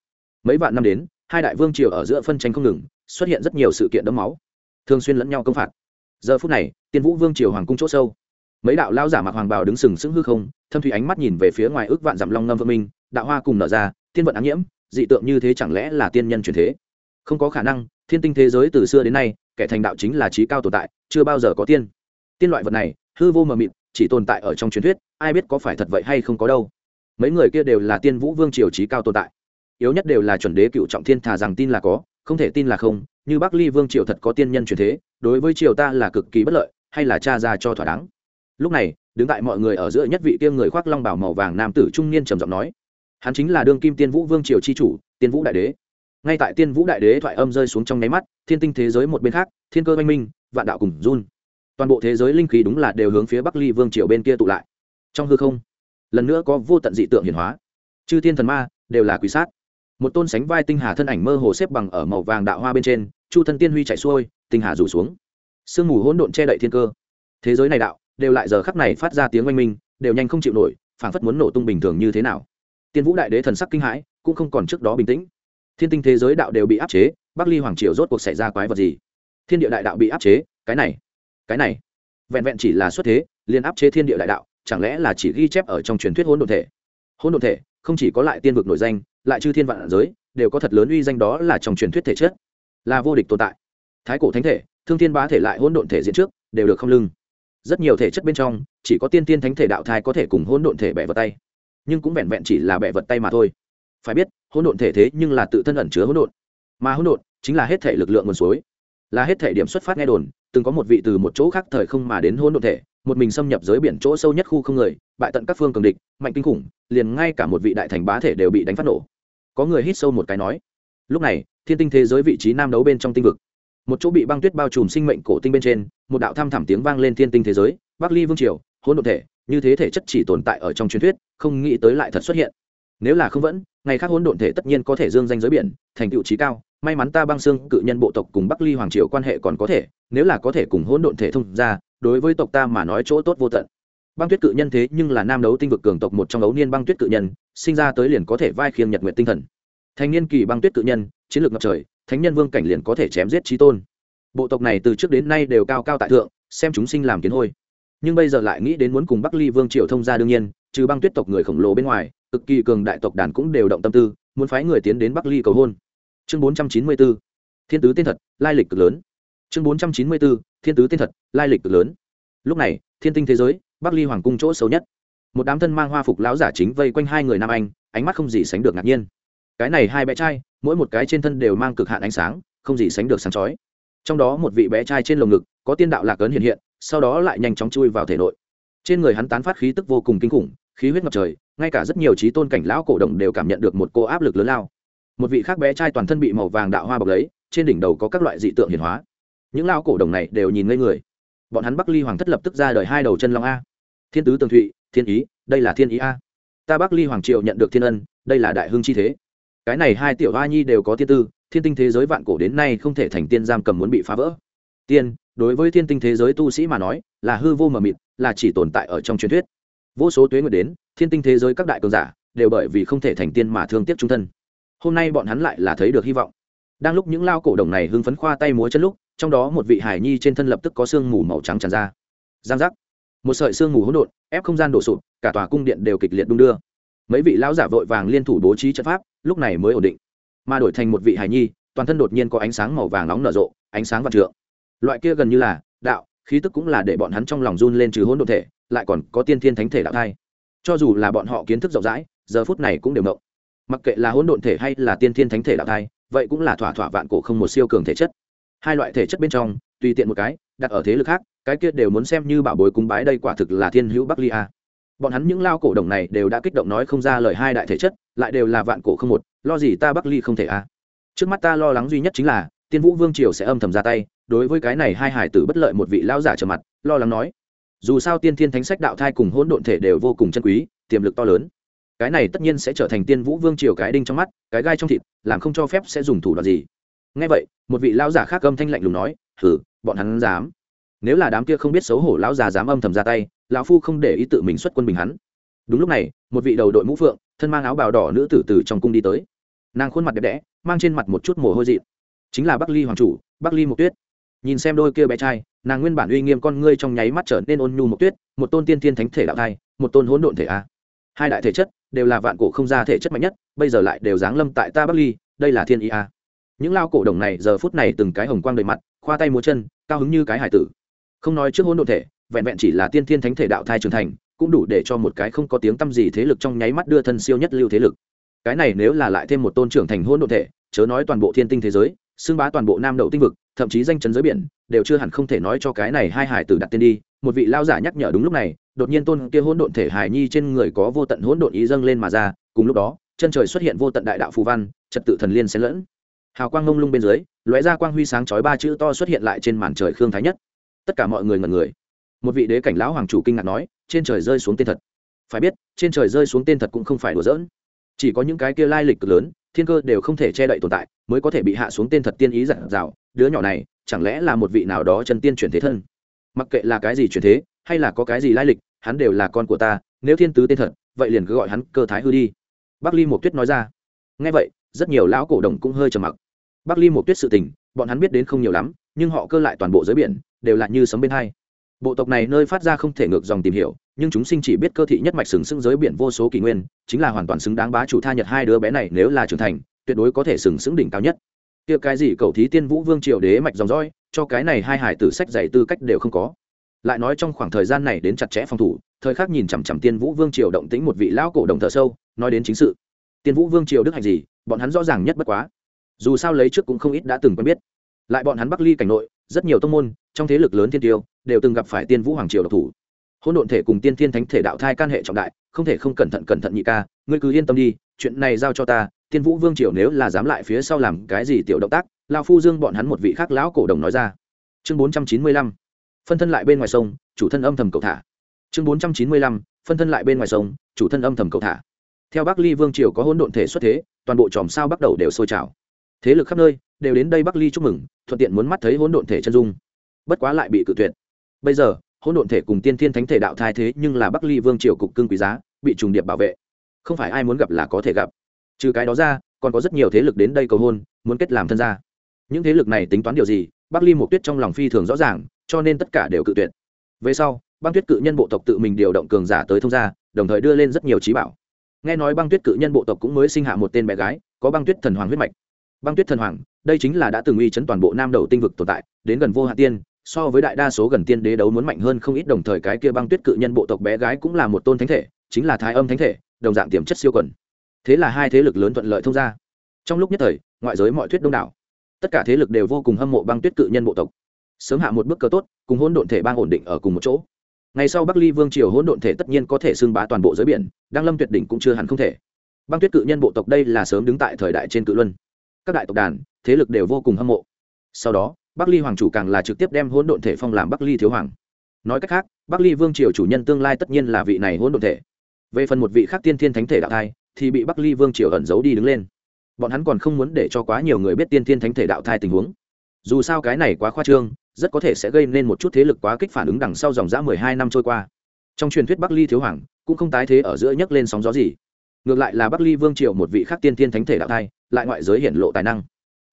Mấy vạn năm đến, hai đại vương triều ở giữa phân tranh không ngừng, xuất hiện rất nhiều sự kiện đẫm máu, thường xuyên lẫn nhau công phạt. Giờ phút này, tiên vũ vương triều hoàng cung c h ỗ sâu. Mấy đạo lao giả mặc hoàng bào đứng sừng sững hư không, thâm thủy ánh mắt nhìn về phía ngoài ước vạn dặm long ngâm vương minh, đạo hoa cùng nở ra, tiên vận ám nhiễm, dị tượng như thế chẳng lẽ là tiên nhân truyền thế? Không có khả năng, thiên tinh thế giới từ xưa đến nay, kẻ thành đạo chính là trí cao tồn tại, chưa bao giờ có tiên. Tiên loại vật này, hư vô mờ mịt, chỉ tồn tại ở trong truyền thuyết, ai biết có phải thật vậy hay không có đâu. Mấy người kia đều là tiên vũ vương triều trí cao tồn tại. Yếu nhất đều là chuẩn đế cựu trọng thiên thà rằng tin là có, không thể tin là không, như bắc ly vương triều thật có tiên nhân truyền thế, đối với triều ta là cực kỳ bất lợi, hay là cha ra cho thỏa đáng. Lúc này, đứng tại mọi người ở giữa nhất vị kia người khoác long bảo màu vàng nam tử trung niên trầm giọng nói, hắn chính là đương kim tiên vũ vương triều chi chủ, tiên vũ đại đế ngay tại tiên vũ đại đế thoại âm rơi xuống trong nháy mắt, thiên tinh thế giới một bên khác, thiên cơ oanh minh, vạn đạo cùng run. Toàn bộ thế giới linh khí đúng là đều hướng phía bắc ly vương triều bên kia tụ lại. Trong hư không, lần nữa có vô tận dị tượng hiển hóa. Chư thiên thần ma đều là quý sát. Một tôn sánh vai tinh hà thân ảnh mơ hồ xếp bằng ở màu vàng đạo hoa bên trên, chu thân tiên huy chạy xuôi, tinh hà rủ xuống. Sương mù hỗn độn che đậy thiên cơ. Thế giới này đạo đều lại giờ khắc này phát ra tiếng oanh minh, đều nhanh không chịu nổi, phảng phất muốn nổ tung bình thường như thế nào. Tiên vũ đại đế thần sắc kinh hãi, cũng không còn trước đó bình tĩnh thiên tinh thế giới đạo đều bị áp chế, bắc ly hoàng triều rốt cuộc xảy ra quái vật gì? Thiên địa đại đạo bị áp chế, cái này cái này. Vẹn vẹn chỉ là xuất thế, liền áp chế thiên địa đại đạo, chẳng lẽ là chỉ ghi chép ở trong truyền thuyết hỗn độn thể? Hỗn độn thể, không chỉ có lại tiên vực nổi danh, lại chư thiên vạn giới, đều có thật lớn uy danh đó là trong truyền thuyết thể chất. Là vô địch tồn tại. Thái cổ thánh thể, thương thiên bá thể lại hỗn độn thể diễn trước, đều được không lưng. Rất nhiều thể chất bên trong, chỉ có tiên tiên thánh thể đạo thai có thể cùng hỗn độn thể bẻ vật tay. Nhưng cũng vẹn vẹn chỉ là bẻ vật tay mà thôi. Phải biết hỗn độn thể thế nhưng là tự thân ẩn chứa hỗn độn. Mà hỗn độn chính là hết thể lực lượng nguồn suối. Là hết thể điểm xuất phát nghe đồn, từng có một vị từ một chỗ khác thời không mà đến hỗn độn thể, một mình xâm nhập giới biển chỗ sâu nhất khu không người, bại tận các phương cường địch, mạnh kinh khủng, liền ngay cả một vị đại thành bá thể đều bị đánh phát nổ. Có người hít sâu một cái nói, lúc này, thiên tinh thế giới vị trí nam đấu bên trong tinh vực. Một chỗ bị băng tuyết bao trùm sinh mệnh cổ tinh bên trên, một đạo tham thẳm tiếng vang lên thiên tinh thế giới, bắc ly vương triều, hỗn độn thể, như thế thể chất chỉ tồn tại ở trong truyền thuyết, không nghĩ tới lại thật xuất hiện. Nếu là không vẫn ngày khác hỗn độn thể tất nhiên có thể dương danh giới biển, thành tựu trí cao. May mắn ta băng xương cự nhân bộ tộc cùng bắc ly hoàng triều quan hệ còn có thể, nếu là có thể cùng hỗn độn thể thông ra, đối với tộc ta mà nói chỗ tốt vô tận. Băng tuyết cự nhân thế nhưng là nam đấu tinh vực cường tộc một trong ấu niên băng tuyết cự nhân, sinh ra tới liền có thể vai khiêng nhật nguyện tinh thần. Thành niên kỳ băng tuyết cự nhân, chiến lược ngập trời, thánh nhân vương cảnh liền có thể chém giết trí tôn. Bộ tộc này từ trước đến nay đều cao cao tại thượng, xem chúng sinh làm kiến hôi. Nhưng bây giờ lại nghĩ đến muốn cùng bắc ly vương triều thông gia đương nhiên, trừ băng tuyết tộc người khổng lồ bên ngoài cực kỳ cường đại tộc đàn cũng đều động tâm tư, muốn phái người tiến đến bắc ly cầu hôn. Chương bốn trăm chín mươi b ố thiên tứ tên thật, lai lịch cực lớn. Chương bốn trăm chín mươi b ố thiên tứ tên thật, lai lịch cực lớn. Lúc này, thiên tinh thế giới, bắc ly hoàng cung chỗ xấu nhất. Một đám thân mang hoa phục lão giả chính vây quanh hai người nam anh, ánh mắt không gì sánh được ngạc nhiên. Cái này hai bé trai, mỗi một cái trên thân đều mang cực hạn ánh sáng, không gì sánh được sáng chói. Trong đó một vị bé trai trên lồng ngực, có tiên đạo lạc ấn hiện hiện, sau đó lại nhanh chóng chui vào thể nội. Trên người hắn tán phát khí tức vô cùng kinh khủng, khí huyết ngập trời ngay cả rất nhiều trí tôn cảnh lão cổ động đều cảm nhận được một cô áp lực lớn lao. Một vị khác bé trai toàn thân bị màu vàng đạo hoa bọc lấy, trên đỉnh đầu có các loại dị tượng hiển hóa. Những lao cổ đồng này đều nhìn ngây người. Bọn hắn bắc ly hoàng thất lập tức ra đời hai đầu chân long a. Thiên tứ tường thụy, thiên ý, đây là thiên ý a. Ta bắc ly hoàng triệu nhận được thiên ân, đây là đại hưng chi thế. Cái này hai tiểu hoa nhi đều có tiên tư, thiên tinh thế giới vạn cổ đến nay không thể thành tiên giam cầm muốn bị phá vỡ. Tiên, đối với thiên tinh thế giới tu sĩ mà nói, là hư vô mờ mịt, là chỉ tồn tại ở trong truyền thuyết vô số tuế nguyệt đến, thiên tinh thế giới các đại cường giả đều bởi vì không thể thành tiên mà thương tiếc trung thân. Hôm nay bọn hắn lại là thấy được hy vọng. Đang lúc những lao cổ đồng này hưng phấn khoa tay múa chân lúc, trong đó một vị hải nhi trên thân lập tức có sương mù màu trắng tràn ra. Giang giác. Một sợi sương mù hỗn độn, ép không gian đổ sụp, cả tòa cung điện đều kịch liệt đung đưa. Mấy vị lão giả vội vàng liên thủ bố trí trận pháp, lúc này mới ổn định. Mà đổi thành một vị hải nhi, toàn thân đột nhiên có ánh sáng màu vàng nóng nở rộ, ánh sáng vạn trượng. Loại kia gần như là đạo, khí tức cũng là để bọn hắn trong lòng run lên trừ hỗn độn thể lại còn có tiên thiên thánh thể đạo thai. Cho dù là bọn họ kiến thức rộng rãi, giờ phút này cũng đều động. Mặc kệ là hỗn độn thể hay là tiên thiên thánh thể đạo thai, vậy cũng là thỏa thỏa vạn cổ không một siêu cường thể chất. Hai loại thể chất bên trong, tùy tiện một cái, đặt ở thế lực khác, cái kia đều muốn xem như bảo bối cúng bái đây quả thực là thiên hữu bắc ly a. Bọn hắn những lao cổ đồng này đều đã kích động nói không ra lời hai đại thể chất, lại đều là vạn cổ không một, lo gì ta bắc ly không thể a. Trước mắt ta lo lắng duy nhất chính là, tiên vũ vương triều sẽ âm thầm ra tay, đối với cái này hai hải tử bất lợi một vị lao giả trở mặt, lo lắng nói dù sao tiên thiên thánh sách đạo thai cùng hỗn độn thể đều vô cùng chân quý, tiềm lực to lớn. Cái này tất nhiên sẽ trở thành tiên vũ vương triều cái đinh trong mắt, cái gai trong thịt, làm không cho phép sẽ dùng thủ đoạn gì. Ngay vậy, một vị lão giả khác âm thanh lạnh lùng nói thử bọn hắn dám? Nếu là đám kia không biết xấu hổ lão già dám âm thầm ra tay, lão phu không để ý tự mình xuất quân bình hắn. Đúng lúc này, một vị đầu đội mũ phượng, thân mang áo bào đỏ nữ tử từ trong cung đi tới. Nàng khuôn mặt đẹp đẽ, mang trên mặt một chút mồ hôi dị chính là bắc ly hoàng chủ, bắc ly mục tuyết. Nhìn xem đôi kia bé trai nàng nguyên bản uy nghiêm con ngươi trong nháy mắt trở nên ôn nhu một tuyết, một tôn tiên thiên thánh thể đạo thai, một tôn hỗn độn thể a. Hai đại thể chất đều là vạn cổ không ra thể chất mạnh nhất, bây giờ lại đều giáng lâm tại ta bắc ly, đây là thiên ý a. Những lao cổ đồng này giờ phút này từng cái hồng quang đầy mặt, khoa tay múa chân, cao hứng như cái hải tử. Không nói trước hỗn độn thể, vẹn vẹn chỉ là tiên thiên thánh thể đạo thai trưởng thành, cũng đủ để cho một cái không có tiếng tăm gì thế lực trong nháy mắt đưa thân siêu nhất lưu thế lực. Cái này nếu là lại thêm một tôn trưởng thành hỗn độn thể, chớ nói toàn bộ thiên tinh thế giới, xưng bá toàn bộ nam đậu tinh vực thậm chí danh chấn giới biển, đều chưa hẳn không thể nói cho cái này hai hải tử đặt tên đi. Một vị lao giả nhắc nhở đúng lúc này, đột nhiên tôn kia hỗn độn thể hải nhi trên người có vô tận hỗn độn ý dâng lên mà ra. Cùng lúc đó, chân trời xuất hiện vô tận đại đạo phù văn, trật tự thần liên xen lẫn. Hào quang ngông lung bên dưới, lóe ra quang huy sáng chói ba chữ to xuất hiện lại trên màn trời khương thái nhất. Tất cả mọi người ngẩn người. Một vị đế cảnh lão hoàng chủ kinh ngạc nói, trên trời rơi xuống tên thật. Phải biết, trên trời rơi xuống tên thật cũng không phải đùa giỡn. Chỉ có những cái kia lai lịch cực lớn, thiên cơ đều không thể che đậy tồn tại, mới có thể bị hạ xuống tên thật tiên ý giản dào đứa nhỏ này chẳng lẽ là một vị nào đó chân tiên chuyển thế thân? Mặc kệ là cái gì chuyển thế, hay là có cái gì lai lịch, hắn đều là con của ta, nếu thiên tứ tên thật, vậy liền cứ gọi hắn cơ thái hư đi. Bắc ly một tuyết nói ra. Nghe vậy, rất nhiều lão cổ đồng cũng hơi trầm mặc. Bắc ly một tuyết sự tình, bọn hắn biết đến không nhiều lắm, nhưng họ cơ lại toàn bộ giới biển, đều là như sấm bên hai. Bộ tộc này nơi phát ra không thể ngược dòng tìm hiểu, nhưng chúng sinh chỉ biết cơ thị nhất mạch sừng sững giới biển vô số kỷ nguyên, chính là hoàn toàn xứng đáng bá chủ tha nhật hai đứa bé này nếu là trưởng thành, tuyệt đối có thể sừng sững đỉnh cao nhất kia cái gì cầu thí tiên vũ vương triều đế mạch dòng dõi, cho cái này hai hải tử sách dạy tư cách đều không có. Lại nói trong khoảng thời gian này đến chặt chẽ phòng thủ, thời khắc nhìn chằm chằm tiên vũ vương triều động tĩnh một vị lão cổ đồng thờ sâu, nói đến chính sự. Tiên vũ vương triều đức hạnh gì, bọn hắn rõ ràng nhất bất quá. Dù sao lấy trước cũng không ít đã từng quen biết. Lại bọn hắn bắc ly cảnh nội, rất nhiều tông môn, trong thế lực lớn thiên tiêu, đều từng gặp phải tiên vũ hoàng triều độc thủ. Hôn độn thể cùng tiên thiên thánh thể đạo thai can hệ trọng đại, không thể không cẩn thận cẩn thận nhị ca ngươi cứ yên tâm đi, chuyện này giao cho ta tiên vũ vương triều nếu là dám lại phía sau làm cái gì tiểu động tác lao phu dương bọn hắn một vị khác lão cổ đồng nói ra. Chương bốn trăm chín mươi lăm, phân thân lại bên ngoài sông, chủ thân âm thầm cầu thả. Chương bốn trăm chín mươi lăm, phân thân lại bên ngoài sông, chủ thân âm thầm cầu thả. Theo bắc ly vương triều có hỗn độn thể xuất thế, toàn bộ chòm sao bắt đầu đều sôi trào. Thế lực khắp nơi đều đến đây bắc ly chúc mừng, thuận tiện muốn mắt thấy hỗn độn thể chân dung. Bất quá lại bị cự tuyệt. Bây giờ, hỗn độn thể cùng tiên thiên thánh thể đạo thai thế nhưng là bắc ly vương triều cục cưng quý giá, bị trùng điệp bảo vệ không phải ai muốn gặp là có thể gặp. Trừ cái đó ra, còn có rất nhiều thế lực đến đây cầu hôn, muốn kết làm thân gia. Những thế lực này tính toán điều gì, bắc ly một tuyết trong lòng phi thường rõ ràng, cho nên tất cả đều cự tuyệt. Về sau, băng tuyết cự nhân bộ tộc tự mình điều động cường giả tới thông gia, đồng thời đưa lên rất nhiều trí bảo. Nghe nói băng tuyết cự nhân bộ tộc cũng mới sinh hạ một tên bé gái, có băng tuyết thần hoàng huyết mạch. Băng tuyết thần hoàng, đây chính là đã từng uy chấn toàn bộ nam đầu tinh vực tồn tại, đến gần vô hạ tiên, so với đại đa số gần tiên đế đấu muốn mạnh hơn không ít, đồng thời cái kia băng tuyết cự nhân bộ tộc bé gái cũng là một tôn thánh thể, chính là thái âm thánh thể đồng dạng tiềm chất siêu quần. Thế là hai thế lực lớn thuận lợi thông ra trong lúc nhất thời, ngoại giới mọi thuyết đông đảo. Tất cả thế lực đều vô cùng hâm mộ băng tuyết cự nhân bộ tộc. Sớm hạ một bước cơ tốt, cùng hỗn độn thể bang ổn định ở cùng một chỗ. Ngày sau bắc ly vương triều hỗn độn thể tất nhiên có thể xưng bá toàn bộ giới biển đang lâm tuyệt đỉnh cũng chưa hẳn không thể. Băng tuyết cự nhân bộ tộc đây là sớm đứng tại thời đại trên cự luân. Các đại tộc đàn, thế lực đều vô cùng hâm mộ. Sau đó, bắc ly hoàng chủ càng là trực tiếp đem hỗn độn thể phong làm bắc ly thiếu hoàng. Nói cách khác, bắc ly vương triều chủ nhân tương lai tất nhiên là vị này hỗn độn thể về phần một vị khác tiên thiên thánh thể đạo thai, thì bị bắc ly vương triều ẩn giấu đi đứng lên. Bọn hắn còn không muốn để cho quá nhiều người biết tiên thiên thánh thể đạo thai tình huống. Dù sao cái này quá khoa trương, rất có thể sẽ gây nên một chút thế lực quá kích phản ứng đằng sau dòng dã mười hai năm trôi qua. Trong truyền thuyết bắc ly thiếu hoàng, cũng không tái thế ở giữa nhấc lên sóng gió gì. Ngược lại là bắc ly vương triều một vị khác tiên thiên thánh thể đạo thai, lại ngoại giới hiện lộ tài năng.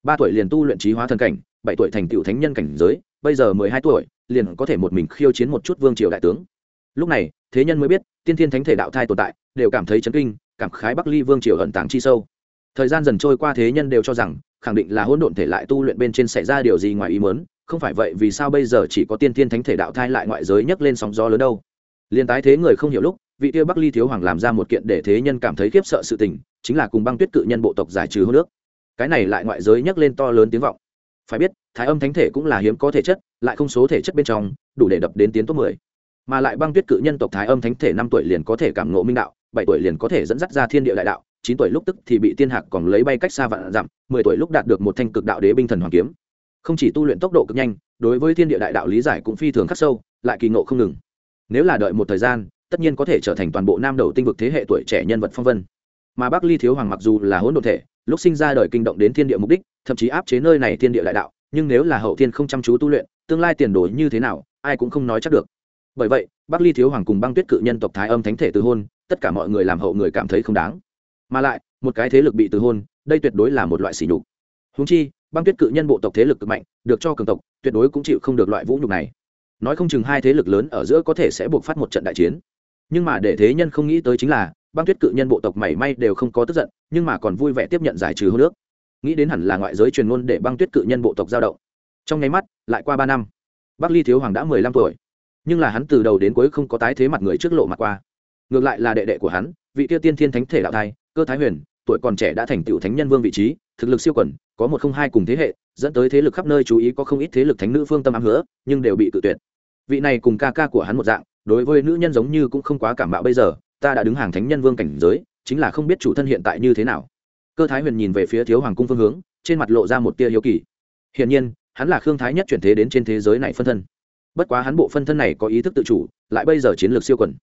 Ba tuổi liền tu luyện trí hóa thần cảnh, bảy tuổi thành tựu thánh nhân cảnh giới, bây giờ mười hai tuổi, liền có thể một mình khiêu chiến một chút vương triều đại tướng. Lúc này thế nhân mới biết, tiên thiên thánh thể đạo thai tồn tại, đều cảm thấy chấn kinh, cảm khái bắc ly vương triều ẩn tàng chi sâu. Thời gian dần trôi qua thế nhân đều cho rằng, khẳng định là hỗn độn thể lại tu luyện bên trên xảy ra điều gì ngoài ý muốn, không phải vậy vì sao bây giờ chỉ có tiên thiên thánh thể đạo thai lại ngoại giới nhấc lên sóng gió lớn đâu. Liên tái thế người không hiểu lúc, vị tiêu bắc ly thiếu hoàng làm ra một kiện để thế nhân cảm thấy khiếp sợ sự tình, chính là cùng băng tuyết cự nhân bộ tộc giải trừ hô nước cái này lại ngoại giới nhấc lên to lớn tiếng vọng. Phải biết, thái âm thánh thể cũng là hiếm có thể chất, lại không số thể chất bên trong, đủ để đập đến tiến top mười mà lại băng tuyết cự nhân tộc thái âm thánh thể năm tuổi liền có thể cảm ngộ minh đạo, bảy tuổi liền có thể dẫn dắt ra thiên địa đại đạo, chín tuổi lúc tức thì bị tiên hạc còn lấy bay cách xa vạn dặm, mười tuổi lúc đạt được một thanh cực đạo đế binh thần hoàng kiếm. Không chỉ tu luyện tốc độ cực nhanh, đối với thiên địa đại đạo lý giải cũng phi thường khắc sâu, lại kỳ ngộ không ngừng. Nếu là đợi một thời gian, tất nhiên có thể trở thành toàn bộ nam đầu tinh vực thế hệ tuổi trẻ nhân vật phong vân. Mà bắc ly thiếu hoàng mặc dù là hỗn độn thể, lúc sinh ra đời kinh động đến thiên địa mục đích, thậm chí áp chế nơi này thiên địa đại đạo, nhưng nếu là hậu thiên không chăm chú tu luyện, tương lai tiền đồ như thế nào, ai cũng không nói chắc được bởi vậy, bắc ly thiếu hoàng cùng băng tuyết cự nhân tộc thái âm thánh thể từ hôn, tất cả mọi người làm hậu người cảm thấy không đáng. Mà lại, một cái thế lực bị từ hôn, đây tuyệt đối là một loại sỉ nhục. Húng chi, băng tuyết cự nhân bộ tộc thế lực cực mạnh, được cho cường tộc, tuyệt đối cũng chịu không được loại vũ nhục này. Nói không chừng hai thế lực lớn ở giữa có thể sẽ buộc phát một trận đại chiến. Nhưng mà để thế nhân không nghĩ tới chính là, băng tuyết cự nhân bộ tộc mảy may đều không có tức giận, nhưng mà còn vui vẻ tiếp nhận giải trừ hô nước nghĩ đến hẳn là ngoại giới truyền ngôn để băng tuyết cự nhân bộ tộc giao động. Trong nháy mắt, lại qua ba năm, bắc ly thiếu hoàng đã mười lăm tuổi nhưng là hắn từ đầu đến cuối không có tái thế mặt người trước lộ mặt qua. Ngược lại là đệ đệ của hắn, vị tiêu tiên thiên thánh thể đạo thai, cơ thái huyền, tuổi còn trẻ đã thành tựu thánh nhân vương vị trí, thực lực siêu quẩn có một không hai cùng thế hệ, dẫn tới thế lực khắp nơi chú ý có không ít thế lực thánh nữ phương tâm ám hứa, nhưng đều bị cự tuyệt. Vị này cùng ca ca của hắn một dạng, đối với nữ nhân giống như cũng không quá cảm bạo bây giờ, ta đã đứng hàng thánh nhân vương cảnh giới, chính là không biết chủ thân hiện tại như thế nào. Cơ thái huyền nhìn về phía thiếu hoàng cung phương hướng, trên mặt lộ ra một tia hiếu kỳ. Hiển nhiên, hắn là khương thái nhất chuyển thế đến trên thế giới này phân thân bất quá hắn bộ phân thân này có ý thức tự chủ, lại bây giờ chiến lược siêu quần.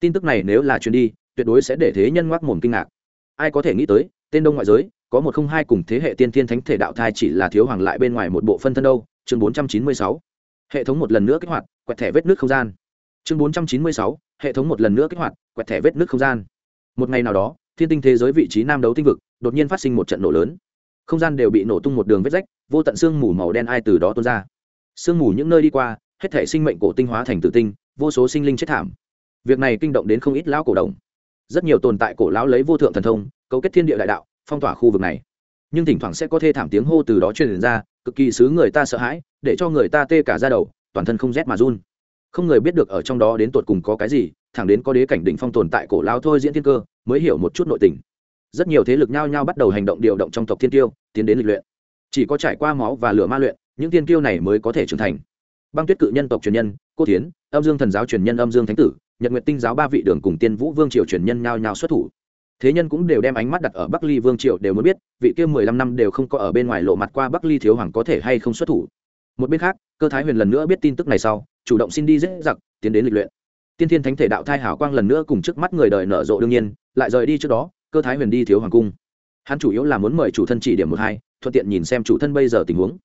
Tin tức này nếu là chuyến đi, tuyệt đối sẽ để thế nhân ngoác mồm kinh ngạc. Ai có thể nghĩ tới, tên đông ngoại giới, có một không hai cùng thế hệ tiên thiên thánh thể đạo thai chỉ là thiếu hoàng lại bên ngoài một bộ phân thân đâu, chương bốn trăm chín mươi sáu. Hệ thống một lần nữa kích hoạt, quẹt thẻ vết nước không gian. Chương bốn trăm chín mươi sáu, hệ thống một lần nữa kích hoạt, quẹt thẻ vết nước không gian. Một ngày nào đó, thiên tinh thế giới vị trí nam đấu tinh vực, đột nhiên phát sinh một trận nổ lớn. Không gian đều bị nổ tung một đường vết rách, vô tận xương mù màu đen ai từ đó tuôn ra. Sương mù những nơi đi qua hết thể sinh mệnh cổ tinh hóa thành tử tinh, vô số sinh linh chết thảm. Việc này kinh động đến không ít lão cổ đồng rất nhiều tồn tại cổ lão lấy vô thượng thần thông, cấu kết thiên địa đại đạo, phong tỏa khu vực này. Nhưng thỉnh thoảng sẽ có thê thảm tiếng hô từ đó truyền ra, cực kỳ xứ người ta sợ hãi, để cho người ta tê cả ra đầu, toàn thân không rét mà run. Không người biết được ở trong đó đến tột cùng có cái gì, thẳng đến có đế cảnh đỉnh phong tồn tại cổ lão thôi diễn thiên cơ, mới hiểu một chút nội tình. Rất nhiều thế lực nhao nhao bắt đầu hành động điều động trong tộc thiên tiêu, tiến đến lịch luyện. Chỉ có trải qua máu và lửa ma luyện, những thiên tiêu này mới có thể trưởng thành băng tuyết cự nhân tộc truyền nhân, cô tiến âm dương thần giáo truyền nhân, âm dương thánh tử, nhật nguyệt tinh giáo ba vị đường cùng tiên vũ vương triều truyền nhân nhao nhao xuất thủ. Thế nhân cũng đều đem ánh mắt đặt ở bắc ly vương triều đều muốn biết, vị kia mười lăm năm đều không có ở bên ngoài lộ mặt qua bắc ly thiếu hoàng có thể hay không xuất thủ. Một bên khác, cơ thái huyền lần nữa biết tin tức này sau, chủ động xin đi dễ giặc, tiến đến lịch luyện. Tiên thiên thánh thể đạo thai hảo quang lần nữa cùng trước mắt người đời nở rộ đương nhiên, lại rời đi trước đó, cơ thái huyền đi thiếu hoàng cung. Hắn chủ yếu là muốn mời chủ thân chỉ điểm một hai, thuận tiện nhìn xem chủ thân bây giờ tình huống.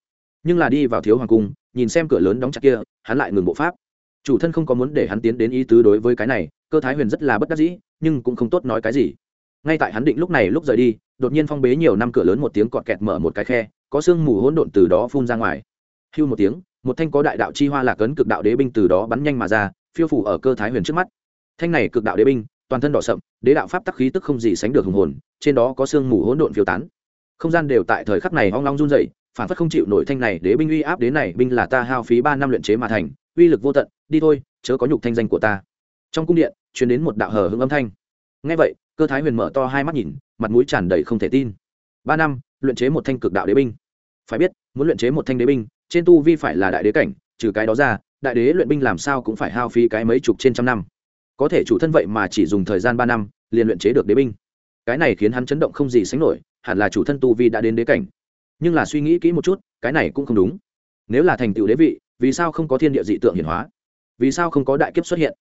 Nhưng là đi vào thiếu hoàng cung nhìn xem cửa lớn đóng chặt kia, hắn lại ngừng bộ pháp. Chủ thân không có muốn để hắn tiến đến ý tứ đối với cái này, cơ thái huyền rất là bất đắc dĩ, nhưng cũng không tốt nói cái gì. Ngay tại hắn định lúc này lúc rời đi, đột nhiên phong bế nhiều năm cửa lớn một tiếng cọt kẹt mở một cái khe, có sương mù hỗn độn từ đó phun ra ngoài. Hưu một tiếng, một thanh có đại đạo chi hoa lạc ấn cực đạo đế binh từ đó bắn nhanh mà ra, phiêu phủ ở cơ thái huyền trước mắt. Thanh này cực đạo đế binh, toàn thân đỏ sậm, đế đạo pháp tắc khí tức không gì sánh được hùng hồn, trên đó có sương mù hỗn độn phiêu tán. Không gian đều tại thời khắc này hoang long run dậy phản phất không chịu nổi thanh này, đế binh uy áp đế này, binh là ta hao phí ba năm luyện chế mà thành, uy lực vô tận, đi thôi, chớ có nhục thanh danh của ta. Trong cung điện, truyền đến một đạo hờ hững âm thanh. Ngay vậy, cơ thái huyền mở to hai mắt nhìn, mặt mũi tràn đầy không thể tin. Ba năm, luyện chế một thanh cực đạo đế binh. Phải biết, muốn luyện chế một thanh đế binh, trên tu vi phải là đại đế cảnh, trừ cái đó ra, đại đế luyện binh làm sao cũng phải hao phí cái mấy chục trên trăm năm. Có thể chủ thân vậy mà chỉ dùng thời gian ba năm, liền luyện chế được đế binh. Cái này khiến hắn chấn động không gì sánh nổi, hẳn là chủ thân tu vi đã đến đế cảnh nhưng là suy nghĩ kỹ một chút, cái này cũng không đúng. Nếu là thành tựu đế vị, vì sao không có thiên địa dị tượng hiển hóa? Vì sao không có đại kiếp xuất hiện?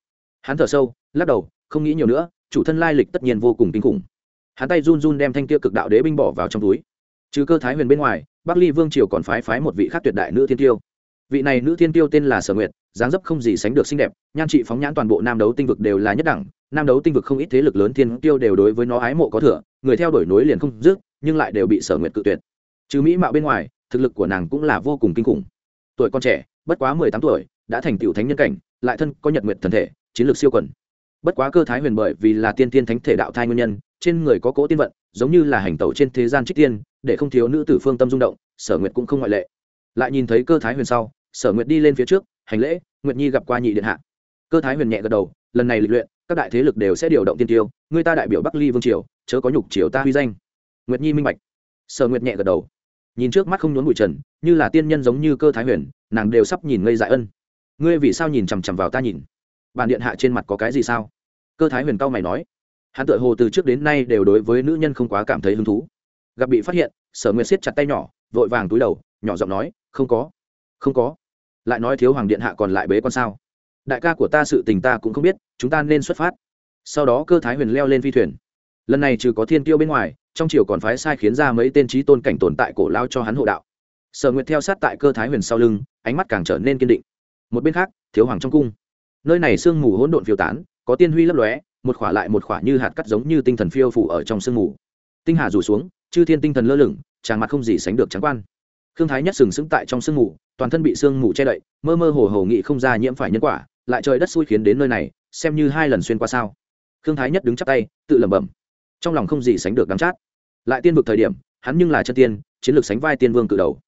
Hắn thở sâu, lắc đầu, không nghĩ nhiều nữa, chủ thân lai lịch tất nhiên vô cùng kinh khủng. Hắn tay run run đem thanh kia cực đạo đế binh bỏ vào trong túi. Trừ cơ thái huyền bên ngoài, bắc ly vương triều còn phái phái một vị khác tuyệt đại nữ thiên tiêu. Vị này nữ thiên tiêu tên là sở nguyệt, dáng dấp không gì sánh được xinh đẹp, nhan trị phóng nhãn toàn bộ nam đấu tinh vực đều là nhất đẳng. Nam đấu tinh vực không ít thế lực lớn thiên tiêu đều đối với nó ái mộ có thừa, người theo đuổi nối liền không dứt, nhưng lại đều bị sở nguyệt cự tuyệt trừ mỹ mạo bên ngoài, thực lực của nàng cũng là vô cùng kinh khủng. Tuổi con trẻ, bất quá mười tám tuổi, đã thành tựu thánh nhân cảnh, lại thân có nhật nguyệt thần thể, chiến lược siêu quần. Bất quá cơ thái huyền bởi vì là tiên tiên thánh thể đạo thai nguyên nhân, trên người có cỗ tiên vận, giống như là hành tẩu trên thế gian trích tiên, để không thiếu nữ tử phương tâm rung động, sở nguyệt cũng không ngoại lệ. Lại nhìn thấy cơ thái huyền sau, sở nguyệt đi lên phía trước, hành lễ, nguyệt nhi gặp qua nhị điện hạ. Cơ thái huyền nhẹ gật đầu, lần này lịch luyện, các đại thế lực đều sẽ điều động tiên tiêu, người ta đại biểu bắc ly vương triều, chớ có nhục triều ta huy danh. Nguyệt nhi minh bạch. Sở nguyệt nhẹ gật đầu nhìn trước mắt không nhốn bụi trần, như là tiên nhân giống như cơ thái huyền, nàng đều sắp nhìn ngây dại ân. Ngươi vì sao nhìn chằm chằm vào ta nhìn? Bàn điện hạ trên mặt có cái gì sao? Cơ thái huyền cao mày nói. Hắn tự hồ từ trước đến nay đều đối với nữ nhân không quá cảm thấy hứng thú. Gặp bị phát hiện, sở nguyệt siết chặt tay nhỏ, vội vàng túi đầu, nhỏ giọng nói, không có không có. Lại nói thiếu hoàng điện hạ còn lại bế con sao? Đại ca của ta sự tình ta cũng không biết, chúng ta nên xuất phát. Sau đó cơ thái huyền leo lên phi thuyền lần này trừ có thiên tiêu bên ngoài, trong triều còn phái sai khiến ra mấy tên trí tôn cảnh tồn tại cổ lao cho hắn hộ đạo. Sở nguyệt theo sát tại cơ thái huyền sau lưng, ánh mắt càng trở nên kiên định. Một bên khác, thiếu hoàng trong cung. Nơi này sương mù hỗn độn phiêu tán, có tiên huy lấp lóe, một khỏa lại một khỏa như hạt cắt giống như tinh thần phiêu phủ ở trong sương mù. Tinh hà rủ xuống, chư thiên tinh thần lơ lửng, tràng mặt không gì sánh được trắng quan. Khương thái nhất sừng sững tại trong sương mù, toàn thân bị sương mù che đậy, mơ mơ hồ hồ nghĩ không ra nhiễm phải nhân quả, lại trời đất xui khiến đến nơi này, xem như hai lần xuyên qua sao. Khương thái nhất đứng chắp tay, tự lẩm bẩm trong lòng không gì sánh được đắm chát. Lại tiên vực thời điểm, hắn nhưng là chân tiên, chiến lược sánh vai tiên vương cự đầu.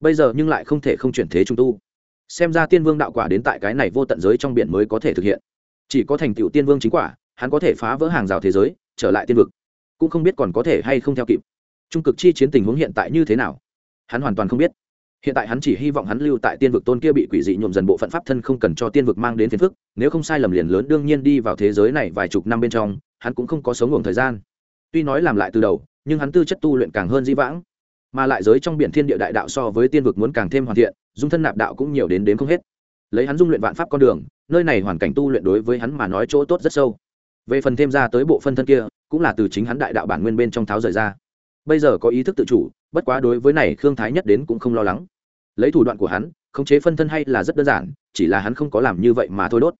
Bây giờ nhưng lại không thể không chuyển thế trung tu. Xem ra tiên vương đạo quả đến tại cái này vô tận giới trong biển mới có thể thực hiện. Chỉ có thành tựu tiên vương chính quả, hắn có thể phá vỡ hàng rào thế giới, trở lại tiên vực. Cũng không biết còn có thể hay không theo kịp. Trung cực chi chiến tình huống hiện tại như thế nào? Hắn hoàn toàn không biết. Hiện tại hắn chỉ hy vọng hắn lưu tại tiên vực tôn kia bị quỷ dị nhuộm dần bộ phận pháp thân không cần cho tiên vực mang đến phiền phức, nếu không sai lầm liền lớn đương nhiên đi vào thế giới này vài chục năm bên trong, hắn cũng không có sống ngủ thời gian tuy nói làm lại từ đầu, nhưng hắn tư chất tu luyện càng hơn di vãng, mà lại giới trong biển thiên địa đại đạo so với tiên vực muốn càng thêm hoàn thiện, dung thân nạp đạo cũng nhiều đến đến không hết. Lấy hắn dung luyện vạn pháp con đường, nơi này hoàn cảnh tu luyện đối với hắn mà nói chỗ tốt rất sâu. Về phần thêm ra tới bộ phân thân kia, cũng là từ chính hắn đại đạo bản nguyên bên trong tháo rời ra. Bây giờ có ý thức tự chủ, bất quá đối với này khương thái nhất đến cũng không lo lắng. Lấy thủ đoạn của hắn, khống chế phân thân hay là rất đơn giản, chỉ là hắn không có làm như vậy mà thôi đốt.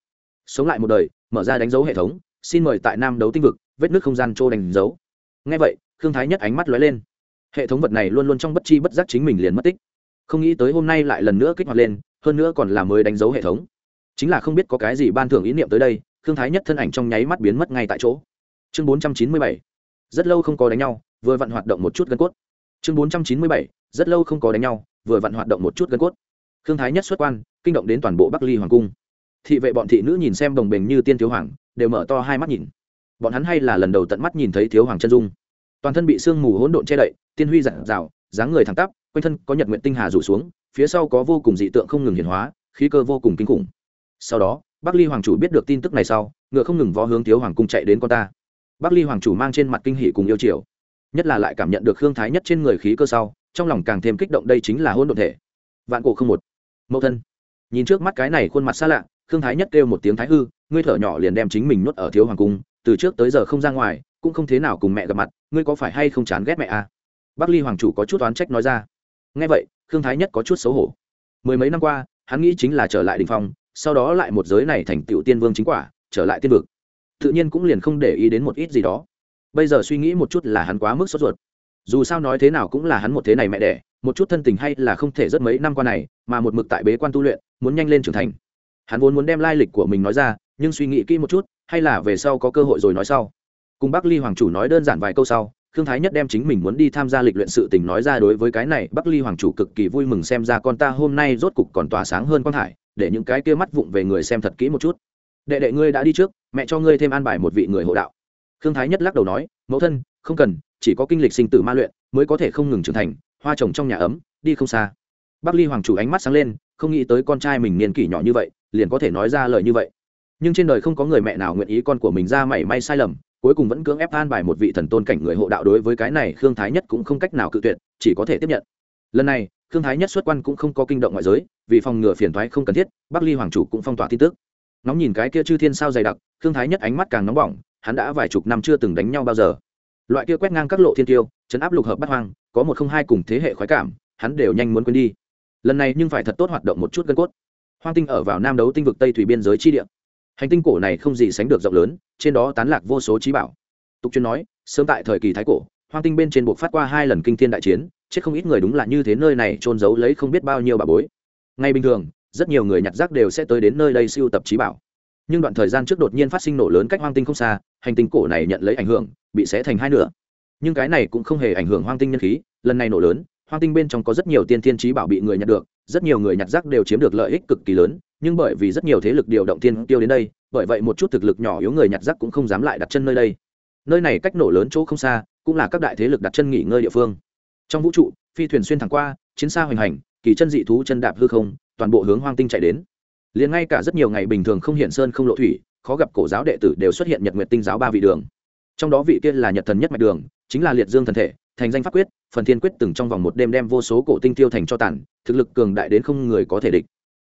Sống lại một đời, mở ra đánh dấu hệ thống, xin mời tại nam đấu tinh vực, vết nước không gian trô đánh dấu ngay vậy, khương thái nhất ánh mắt lóe lên. Hệ thống vật này luôn luôn trong bất chi bất giác chính mình liền mất tích. Không nghĩ tới hôm nay lại lần nữa kích hoạt lên, hơn nữa còn là mới đánh dấu hệ thống. Chính là không biết có cái gì ban thưởng ý niệm tới đây, khương thái nhất thân ảnh trong nháy mắt biến mất ngay tại chỗ. Chương bốn trăm chín mươi bảy. Rất lâu không có đánh nhau, vừa vặn hoạt động một chút gân cốt. Chương bốn trăm chín mươi bảy. Rất lâu không có đánh nhau, vừa vặn hoạt động một chút gân cốt. Khương thái nhất xuất quan, kinh động đến toàn bộ bắc ly hoàng cung. Thị vệ bọn thị nữ nhìn xem đồng bình như tiên thiếu hoàng, đều mở to hai mắt nhìn bọn hắn hay là lần đầu tận mắt nhìn thấy thiếu hoàng chân dung. Toàn thân bị sương mù hỗn độn che đậy, tiên huy giản rào, dáng người thẳng tắp, quanh thân có nhật nguyện tinh hà rủ xuống, phía sau có vô cùng dị tượng không ngừng hiển hóa, khí cơ vô cùng kinh khủng. Sau đó, bắc ly hoàng chủ biết được tin tức này sau, ngựa không ngừng vó hướng thiếu hoàng cung chạy đến con ta. Bắc ly hoàng chủ mang trên mặt kinh hỷ cùng yêu chiều, nhất là lại cảm nhận được hương thái nhất trên người khí cơ sau, trong lòng càng thêm kích động đây chính là hôn độn thể. Vạn cổ không một. Mẫu thân. Nhìn trước mắt cái này khuôn mặt xa lạ, khương thái nhất kêu một tiếng thái hư, ngươi thở nhỏ liền đem chính mình nuốt ở thiếu hoàng cung từ trước tới giờ không ra ngoài, cũng không thế nào cùng mẹ gặp mặt, ngươi có phải hay không chán ghét mẹ à? bắc ly hoàng chủ có chút oán trách nói ra. Nghe vậy, khương thái nhất có chút xấu hổ. Mười mấy năm qua, hắn nghĩ chính là trở lại đình phong, sau đó lại một giới này thành tựu tiên vương chính quả, trở lại tiên vực. Tự nhiên cũng liền không để ý đến một ít gì đó. Bây giờ suy nghĩ một chút là hắn quá mức sốt ruột. Dù sao nói thế nào cũng là hắn một thế này mẹ đẻ, một chút thân tình hay là không thể rất mấy năm qua này, mà một mực tại bế quan tu luyện, muốn nhanh lên trưởng thành. Hắn vốn muốn đem lai lịch của mình nói ra, nhưng suy nghĩ kỹ một chút hay là về sau có cơ hội rồi nói sau. Cùng bắc ly hoàng chủ nói đơn giản vài câu sau, khương thái nhất đem chính mình muốn đi tham gia lịch luyện sự tình nói ra đối với cái này, bắc ly hoàng chủ cực kỳ vui mừng xem ra con ta hôm nay rốt cục còn tỏa sáng hơn quang hải, để những cái kia mắt vụng về người xem thật kỹ một chút. Đệ đệ ngươi đã đi trước, mẹ cho ngươi thêm an bài một vị người hộ đạo. Khương thái nhất lắc đầu nói, mẫu thân, không cần, chỉ có kinh lịch sinh tử ma luyện mới có thể không ngừng trưởng thành, hoa trồng trong nhà ấm, đi không xa. Bắc ly hoàng chủ ánh mắt sáng lên, không nghĩ tới con trai mình niên kỷ nhỏ như vậy, liền có thể nói ra lời như vậy nhưng trên đời không có người mẹ nào nguyện ý con của mình ra mảy may sai lầm, cuối cùng vẫn cưỡng ép an bài một vị thần tôn cảnh người hộ đạo đối với cái này khương thái nhất cũng không cách nào cự tuyệt, chỉ có thể tiếp nhận. Lần này, khương thái nhất xuất quan cũng không có kinh động ngoại giới, vì phòng ngừa phiền thoái không cần thiết, bắc ly hoàng chủ cũng phong tỏa tin tức. Nóng nhìn cái kia chư thiên sao dày đặc, khương thái nhất ánh mắt càng nóng bỏng, hắn đã vài chục năm chưa từng đánh nhau bao giờ. Loại kia quét ngang các lộ thiên tiêu, chấn áp lục hợp bắt hoang, có một không hai cùng thế hệ khoái cảm, hắn đều nhanh muốn quên đi. Lần này nhưng phải thật tốt hoạt động một chút gân cốt. Hoang tinh ở vào nam đấu tinh vực tây thủy biên giới chi địa hành tinh cổ này không gì sánh được rộng lớn, trên đó tán lạc vô số trí bảo. Tục chuyên nói, sớm tại thời kỳ thái cổ, hoang tinh bên trên buộc phát qua hai lần kinh thiên đại chiến, chết không ít người đúng là như thế nơi này trôn giấu lấy không biết bao nhiêu bà bối. Ngay bình thường, rất nhiều người nhặt rác đều sẽ tới đến nơi đây siêu tập trí bảo. Nhưng đoạn thời gian trước đột nhiên phát sinh nổ lớn cách hoang tinh không xa, hành tinh cổ này nhận lấy ảnh hưởng, bị xé thành hai nửa. Nhưng cái này cũng không hề ảnh hưởng hoang tinh nhân khí, lần này nổ lớn, hoang tinh bên trong có rất nhiều tiên thiên trí bảo bị người nhặt được, rất nhiều người nhặt rác đều chiếm được lợi ích cực kỳ lớn nhưng bởi vì rất nhiều thế lực điều động thiên tiêu đến đây, bởi vậy một chút thực lực nhỏ yếu người nhặt rác cũng không dám lại đặt chân nơi đây. Nơi này cách nổ lớn chỗ không xa, cũng là các đại thế lực đặt chân nghỉ ngơi địa phương. Trong vũ trụ, phi thuyền xuyên thẳng qua, chiến xa hoành hành, kỳ chân dị thú chân đạp hư không, toàn bộ hướng hoang tinh chạy đến. Liền ngay cả rất nhiều ngày bình thường không hiện sơn không lộ thủy, khó gặp cổ giáo đệ tử đều xuất hiện nhật nguyệt tinh giáo ba vị đường. Trong đó vị kia là nhật thần nhất mạch đường, chính là liệt dương thần thể, thành danh pháp quyết, phần thiên quyết từng trong vòng một đêm đem vô số cổ tinh tiêu thành cho tản thực lực cường đại đến không người có thể địch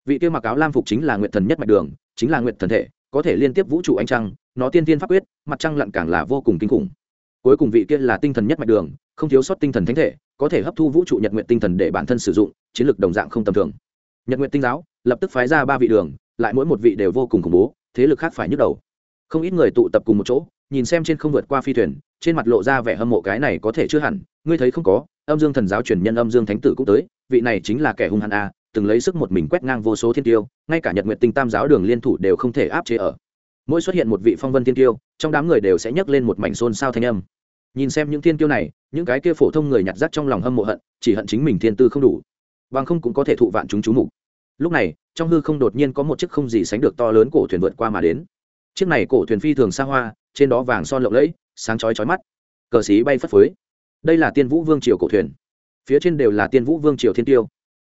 vị kia mặc áo lam phục chính là nguyệt thần nhất mạch đường, chính là nguyệt thần thể, có thể liên tiếp vũ trụ ánh trăng, nó tiên tiên pháp quyết, mặt trăng lặn càng là vô cùng kinh khủng. Cuối cùng vị kia là tinh thần nhất mạch đường, không thiếu sót tinh thần thánh thể, có thể hấp thu vũ trụ nhật nguyện tinh thần để bản thân sử dụng, chiến lược đồng dạng không tầm thường. Nhật nguyện tinh giáo, lập tức phái ra ba vị đường, lại mỗi một vị đều vô cùng khủng bố, thế lực khác phải nhức đầu. Không ít người tụ tập cùng một chỗ, nhìn xem trên không vượt qua phi thuyền, trên mặt lộ ra vẻ hâm mộ cái này có thể chưa hẳn, ngươi thấy không có, âm dương thần giáo truyền nhân âm dương thánh tử cũng tới, vị này chính là kẻ hung hăng a từng lấy sức một mình quét ngang vô số thiên tiêu, ngay cả nhật nguyện tinh tam giáo đường liên thủ đều không thể áp chế ở. Mỗi xuất hiện một vị phong vân thiên tiêu, trong đám người đều sẽ nhấc lên một mảnh xôn xao thanh âm. Nhìn xem những thiên tiêu này, những cái kia phổ thông người nhặt rác trong lòng hâm mộ hận, chỉ hận chính mình thiên tư không đủ. Bằng không cũng có thể thụ vạn chúng chú mục. Lúc này, trong hư không đột nhiên có một chiếc không gì sánh được to lớn cổ thuyền vượt qua mà đến. Chiếc này cổ thuyền phi thường xa hoa, trên đó vàng son lộng lẫy, sáng chói chói mắt. Cờ xí bay phất phới. Đây là tiên vũ vương triều cổ thuyền. Phía trên đều là tiên vũ vương triều thiên tiêu.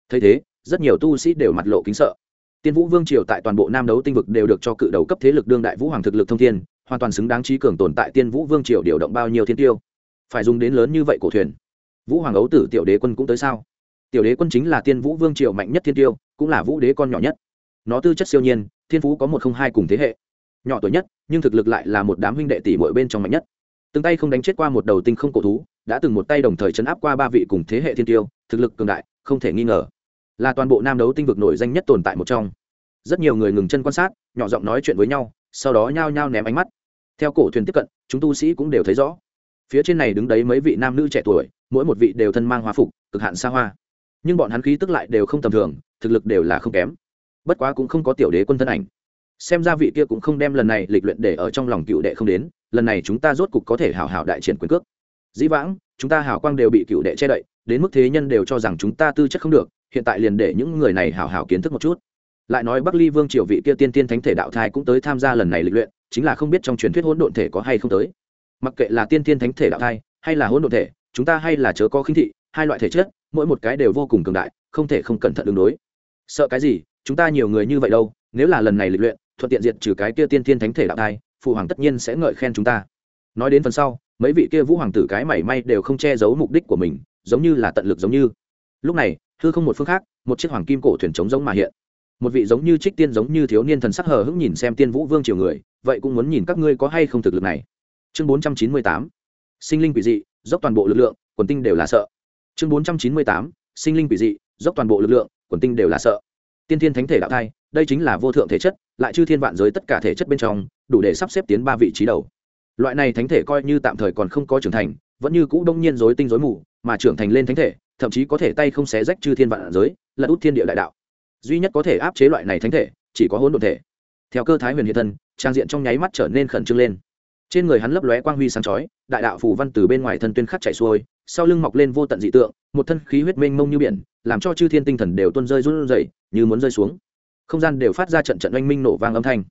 Thấy thế rất nhiều tu sĩ đều mặt lộ kính sợ. Tiên vũ vương triều tại toàn bộ nam đấu tinh vực đều được cho cự đầu cấp thế lực đương đại vũ hoàng thực lực thông thiên, hoàn toàn xứng đáng trí cường tồn tại tiên vũ vương triều điều động bao nhiêu thiên tiêu. Phải dùng đến lớn như vậy cổ thuyền. Vũ hoàng ấu tử tiểu đế quân cũng tới sao? Tiểu đế quân chính là tiên vũ vương triều mạnh nhất thiên tiêu, cũng là vũ đế con nhỏ nhất. Nó tư chất siêu nhiên, thiên phú có một không hai cùng thế hệ. Nhỏ tuổi nhất, nhưng thực lực lại là một đám huynh đệ tỷ mỗi bên trong mạnh nhất. Từng tay không đánh chết qua một đầu tinh không cổ thú, đã từng một tay đồng thời chấn áp qua ba vị cùng thế hệ thiên tiêu, thực lực cường đại, không thể nghi ngờ là toàn bộ nam đấu tinh vực nổi danh nhất tồn tại một trong. Rất nhiều người ngừng chân quan sát, nhỏ giọng nói chuyện với nhau, sau đó nhao nhao ném ánh mắt. Theo cổ thuyền tiếp cận, chúng tu sĩ cũng đều thấy rõ. Phía trên này đứng đấy mấy vị nam nữ trẻ tuổi, mỗi một vị đều thân mang hoa phục, cực hạn xa hoa. Nhưng bọn hắn khí tức lại đều không tầm thường, thực lực đều là không kém. Bất quá cũng không có tiểu đế quân thân ảnh. Xem ra vị kia cũng không đem lần này lịch luyện để ở trong lòng cựu đệ không đến, lần này chúng ta rốt cục có thể hào hào đại triển quyền cước. Dĩ vãng, chúng ta hào quang đều bị cựu đệ che đậy, đến mức thế nhân đều cho rằng chúng ta tư chất không được hiện tại liền để những người này hào hào kiến thức một chút. Lại nói bắc ly vương triều vị kia tiên tiên thánh thể đạo thai cũng tới tham gia lần này lịch luyện, chính là không biết trong truyền thuyết hỗn độn thể có hay không tới. Mặc kệ là tiên tiên thánh thể đạo thai, hay là hỗn độn thể, chúng ta hay là chớ có khinh thị, hai loại thể chất, mỗi một cái đều vô cùng cường đại, không thể không cẩn thận ứng đối. Sợ cái gì, chúng ta nhiều người như vậy đâu, nếu là lần này lịch luyện, thuận tiện diệt trừ cái kia tiên tiên thánh thể đạo thai, phụ hoàng tất nhiên sẽ ngợi khen chúng ta. Nói đến phần sau, mấy vị kia vũ hoàng tử cái mảy may đều không che giấu mục đích của mình, giống như là tận lực giống như lúc này, hư không một phương khác, một chiếc hoàng kim cổ thuyền trống giống mà hiện. Một vị giống như trích tiên giống như thiếu niên thần sắc hờ hững nhìn xem tiên vũ vương triều người, vậy cũng muốn nhìn các ngươi có hay không thực lực này. Chương bốn trăm chín mươi tám, sinh linh quỷ dị, dốc toàn bộ lực lượng, quần tinh đều là sợ. Chương bốn trăm chín mươi tám, sinh linh quỷ dị, dốc toàn bộ lực lượng, quần tinh đều là sợ. Tiên thiên thánh thể đạo thai, đây chính là vô thượng thể chất, lại chư thiên vạn giới tất cả thể chất bên trong, đủ để sắp xếp tiến ba vị trí đầu. Loại này thánh thể coi như tạm thời còn không có trưởng thành, vẫn như cũ đông nhiên dối tinh dối mù, mà trưởng thành lên thánh thể thậm chí có thể tay không xé rách chư thiên vạn giới, lật út thiên địa đại đạo. Duy nhất có thể áp chế loại này thánh thể, chỉ có hỗn độn thể. Theo cơ thái huyền hiện thân, trang diện trong nháy mắt trở nên khẩn trương lên. Trên người hắn lấp lóe quang huy sáng chói, đại đạo phù văn từ bên ngoài thân tuyên khắc chạy xuôi, sau lưng mọc lên vô tận dị tượng, một thân khí huyết mênh mông như biển, làm cho chư thiên tinh thần đều tuôn rơi run rẩy, như muốn rơi xuống. Không gian đều phát ra trận trận oanh minh nổ vang âm thanh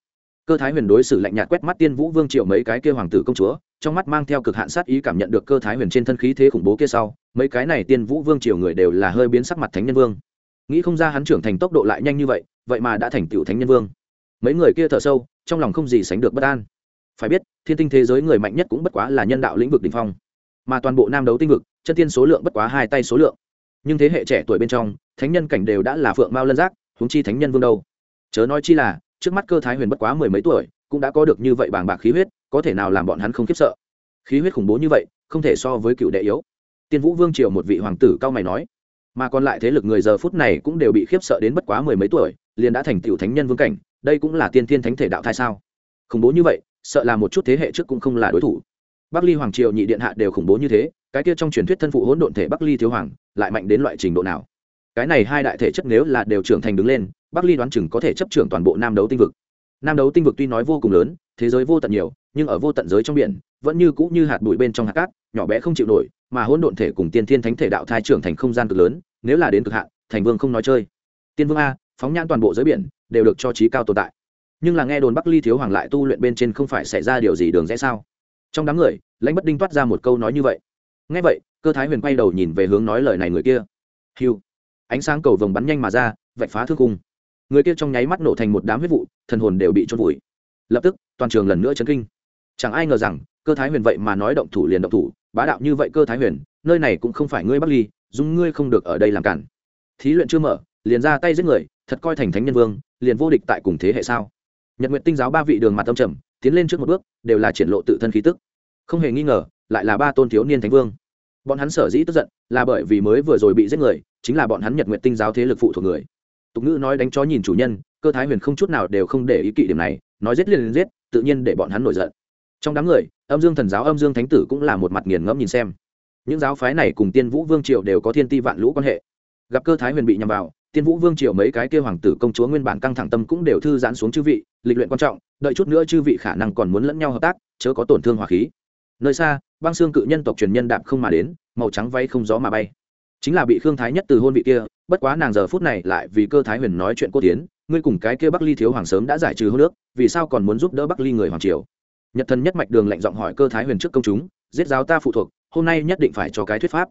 cơ thái huyền đối xử lạnh nhạt quét mắt tiên vũ vương triệu mấy cái kia hoàng tử công chúa, trong mắt mang theo cực hạn sát ý cảm nhận được cơ thái huyền trên thân khí thế khủng bố kia sau, mấy cái này tiên vũ vương triều người đều là hơi biến sắc mặt thánh nhân vương. Nghĩ không ra hắn trưởng thành tốc độ lại nhanh như vậy vậy mà đã thành tựu thánh nhân vương. Mấy người kia thở sâu, trong lòng không gì sánh được bất an. Phải biết, thiên tinh thế giới người mạnh nhất cũng bất quá là nhân đạo lĩnh vực đ ỉ n h phong. Mà toàn bộ nam đấu tinh vực, chân tiên số lượng bất quá hai tay số lượng. Nhưng thế hệ trẻ tuổi bên trong, thánh nhân cảnh đều đã là phượng mao lân giác húng chi thánh nhân vương đâu? Chớ nói chi là trước mắt cơ thái huyền bất quá mười mấy tuổi, cũng đã có được như vậy bàng bạc khí huyết, có thể nào làm bọn hắn không khiếp sợ? Khí huyết khủng bố như vậy, không thể so với cựu đệ yếu. Tiên vũ vương triều một vị hoàng tử cao mày nói, mà còn lại thế lực người giờ phút này cũng đều bị khiếp sợ đến bất quá mười mấy tuổi, liền đã thành tựu thánh nhân vương cảnh, đây cũng là tiên thiên thánh thể đạo thai sao? Khủng bố như vậy, sợ là một chút thế hệ trước cũng không là đối thủ. Bắc ly hoàng triều nhị điện hạ đều khủng bố như thế, cái kia trong truyền thuyết thân phụ hỗn độn thể bắc ly thiếu hoàng, lại mạnh đến loại trình độ nào? Cái này hai đại thể chất nếu là đều trưởng thành đứng lên bắc ly đoán chừng có thể chấp trưởng toàn bộ nam đấu tinh vực. Nam đấu tinh vực tuy nói vô cùng lớn, thế giới vô tận nhiều, nhưng ở vô tận giới trong biển, vẫn như cũ như hạt bụi bên trong hạt cát, nhỏ bé không chịu nổi, mà hỗn độn thể cùng tiên thiên thánh thể đạo thai trưởng thành không gian cực lớn, nếu là đến cực hạn, thành vương không nói chơi. Tiên vương a, phóng nhãn toàn bộ giới biển, đều được cho trí cao tồn tại. Nhưng là nghe đồn bắc ly thiếu hoàng lại tu luyện bên trên không phải xảy ra điều gì đường rẽ sao? Trong đám người, lãnh bất đinh toát ra một câu nói như vậy. Nghe vậy, cơ thái huyền quay đầu nhìn về hướng nói lời này người kia. Hiu ánh sáng cầu vồng bắn nhanh mà ra, vạch phá thương cung người kia trong nháy mắt nổ thành một đám huyết vụ, thần hồn đều bị trôn vùi. Lập tức, toàn trường lần nữa chấn kinh. Chẳng ai ngờ rằng, cơ thái huyền vậy mà nói động thủ liền động thủ, bá đạo như vậy cơ thái huyền, nơi này cũng không phải ngươi bắc ly dung ngươi không được ở đây làm cản. Thí luyện chưa mở, liền ra tay giết người, thật coi thành thánh nhân vương, liền vô địch tại cùng thế hệ sao? Nhật nguyện tinh giáo ba vị đường mặt tâm trầm, tiến lên trước một bước, đều là triển lộ tự thân khí tức. Không hề nghi ngờ, lại là ba tôn thiếu niên thánh vương. Bọn hắn sở dĩ tức giận, là bởi vì mới vừa rồi bị giết người, chính là bọn hắn nhật nguyện tinh giáo thế lực phụ thuộc người tục ngữ nói đánh chó nhìn chủ nhân, cơ thái huyền không chút nào đều không để ý kỵ điểm này, nói giết liền liền giết, tự nhiên để bọn hắn nổi giận. Trong đám người, âm dương thần giáo, âm dương thánh tử cũng là một mặt nghiền ngẫm nhìn xem. Những giáo phái này cùng tiên vũ vương triều đều có thiên ti vạn lũ quan hệ. Gặp cơ thái huyền bị nhằm vào, tiên vũ vương triều mấy cái kêu hoàng tử công chúa nguyên bản căng thẳng tâm cũng đều thư giãn xuống chư vị, lịch luyện quan trọng, đợi chút nữa chư vị khả năng còn muốn lẫn nhau hợp tác, chớ có tổn thương hỏa khí. Nơi xa, băng xương cự nhân tộc truyền nhân đạm không mà đến, màu trắng váy không gió mà bay chính là bị khương thái nhất từ hôn vị kia, bất quá nàng giờ phút này lại vì cơ thái huyền nói chuyện cô tiến, ngươi cùng cái kia bắc ly thiếu hoàng sớm đã giải trừ hôn nước vì sao còn muốn giúp đỡ bắc ly người hoàng triều? Nhật thần nhất mạch đường lạnh giọng hỏi cơ thái huyền trước công chúng, giết giáo ta phụ thuộc, hôm nay nhất định phải cho cái thuyết pháp.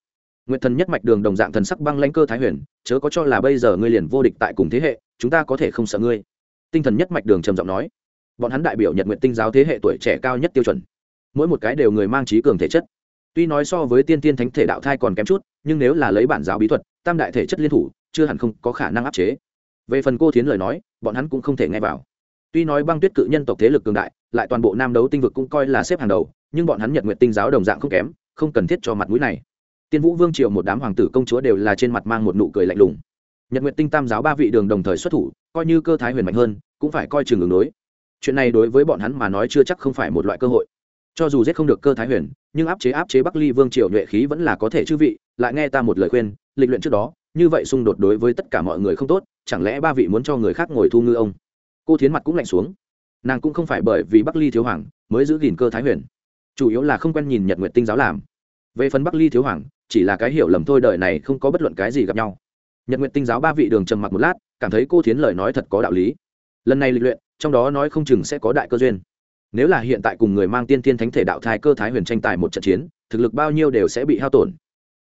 Nguyệt thần nhất mạch đường đồng dạng thần sắc băng lãnh cơ thái huyền, chớ có cho là bây giờ ngươi liền vô địch tại cùng thế hệ, chúng ta có thể không sợ ngươi. Tinh thần nhất mạch đường trầm giọng nói. Bọn hắn đại biểu nhật nguyện tinh giáo thế hệ tuổi trẻ cao nhất tiêu chuẩn. Mỗi một cái đều người mang trí cường thể chất tuy nói so với tiên tiên thánh thể đạo thai còn kém chút, nhưng nếu là lấy bản giáo bí thuật, tam đại thể chất liên thủ, chưa hẳn không có khả năng áp chế. Về phần cô thiến lời nói, bọn hắn cũng không thể nghe vào. Tuy nói băng tuyết cự nhân tộc thế lực cường đại, lại toàn bộ nam đấu tinh vực cũng coi là xếp hàng đầu, nhưng bọn hắn nhật nguyện tinh giáo đồng dạng không kém, không cần thiết cho mặt mũi này. Tiên vũ vương triều một đám hoàng tử công chúa đều là trên mặt mang một nụ cười lạnh lùng. Nhật nguyện tinh tam giáo ba vị đường đồng thời xuất thủ, coi như cơ thái huyền mạnh hơn, cũng phải coi chừng ứng đối. Chuyện này đối với bọn hắn mà nói chưa chắc không phải một loại cơ hội cho dù giết không được cơ thái huyền, nhưng áp chế áp chế bắc ly vương triều nhuệ khí vẫn là có thể chư vị, lại nghe ta một lời khuyên, lịch luyện trước đó, như vậy xung đột đối với tất cả mọi người không tốt, chẳng lẽ ba vị muốn cho người khác ngồi thu ngư ông? Cô thiến mặt cũng lạnh xuống. Nàng cũng không phải bởi vì bắc ly thiếu hoàng mới giữ gìn cơ thái huyền. Chủ yếu là không quen nhìn nhật nguyện tinh giáo làm. Về phần bắc ly thiếu hoàng, chỉ là cái hiểu lầm thôi đời này không có bất luận cái gì gặp nhau. Nhật nguyện tinh giáo ba vị đường trầm mặc một lát, cảm thấy cô thiến lời nói thật có đạo lý. Lần này lịch luyện, trong đó nói không chừng sẽ có đại cơ duyên nếu là hiện tại cùng người mang tiên thiên thánh thể đạo thai cơ thái huyền tranh tài một trận chiến, thực lực bao nhiêu đều sẽ bị hao tổn,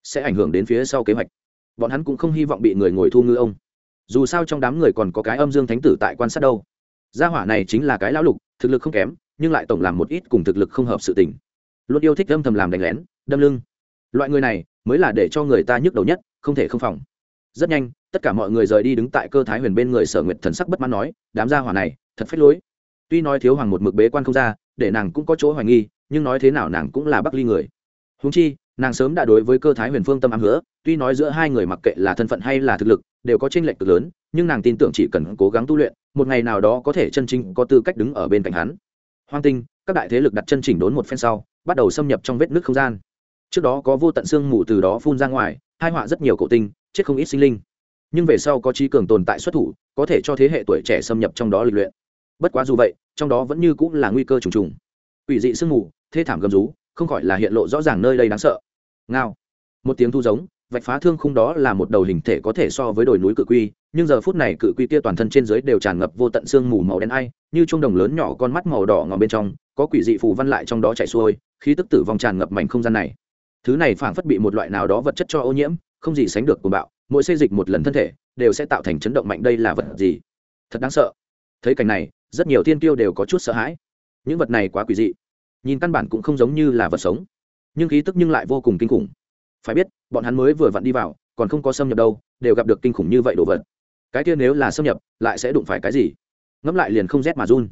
sẽ ảnh hưởng đến phía sau kế hoạch. Bọn hắn cũng không hy vọng bị người ngồi thu ngư ông. Dù sao trong đám người còn có cái âm dương thánh tử tại quan sát đâu. Gia hỏa này chính là cái lão lục, thực lực không kém, nhưng lại tổng làm một ít cùng thực lực không hợp sự tình. Luôn yêu thích âm thầm làm đánh lén, đâm lưng. Loại người này mới là để cho người ta nhức đầu nhất, không thể không phòng. Rất nhanh, tất cả mọi người rời đi đứng tại cơ thái huyền bên người sở nguyệt thần sắc bất mãn nói, đám gia hỏa này, thật phách lối tuy nói thiếu hoàng một mực bế quan không ra, để nàng cũng có chỗ hoài nghi, nhưng nói thế nào nàng cũng là bắc ly người. Húng chi, nàng sớm đã đối với cơ thái huyền phương tâm ám hứa, tuy nói giữa hai người mặc kệ là thân phận hay là thực lực, đều có tranh lệch cực lớn, nhưng nàng tin tưởng chỉ cần cố gắng tu luyện, một ngày nào đó có thể chân chính có tư cách đứng ở bên cạnh hắn. Hoang tinh, các đại thế lực đặt chân chỉnh đốn một phen sau, bắt đầu xâm nhập trong vết nước không gian. Trước đó có vô tận xương mù từ đó phun ra ngoài, hai họa rất nhiều cổ tinh, chết không ít sinh linh. Nhưng về sau có trí cường tồn tại xuất thủ, có thể cho thế hệ tuổi trẻ xâm nhập trong đó lịch luyện. Bất quá dù vậy trong đó vẫn như cũng là nguy cơ trùng trùng. Quỷ dị sương mù, thê thảm gầm rú, không khỏi là hiện lộ rõ ràng nơi đây đáng sợ. Ngao. Một tiếng thu giống, vạch phá thương khung đó là một đầu hình thể có thể so với đồi núi cự quy, nhưng giờ phút này cự quy kia toàn thân trên dưới đều tràn ngập vô tận sương mù màu đen ai, như trung đồng lớn nhỏ con mắt màu đỏ ngòm bên trong, có quỷ dị phù văn lại trong đó chạy xuôi, khí tức tử vong tràn ngập mảnh không gian này. Thứ này phảng phất bị một loại nào đó vật chất cho ô nhiễm, không gì sánh được của bạo, mỗi xây dịch một lần thân thể, đều sẽ tạo thành chấn động mạnh đây là vật gì? Thật đáng sợ. Thấy cảnh này rất nhiều thiên tiêu đều có chút sợ hãi. Những vật này quá quỷ dị. Nhìn căn bản cũng không giống như là vật sống. Nhưng khí tức nhưng lại vô cùng kinh khủng. Phải biết bọn hắn mới vừa vặn đi vào còn không có xâm nhập đâu đều gặp được kinh khủng như vậy đồ vật. Cái kia nếu là xâm nhập lại sẽ đụng phải cái gì? Ngẫm lại liền không rét mà run.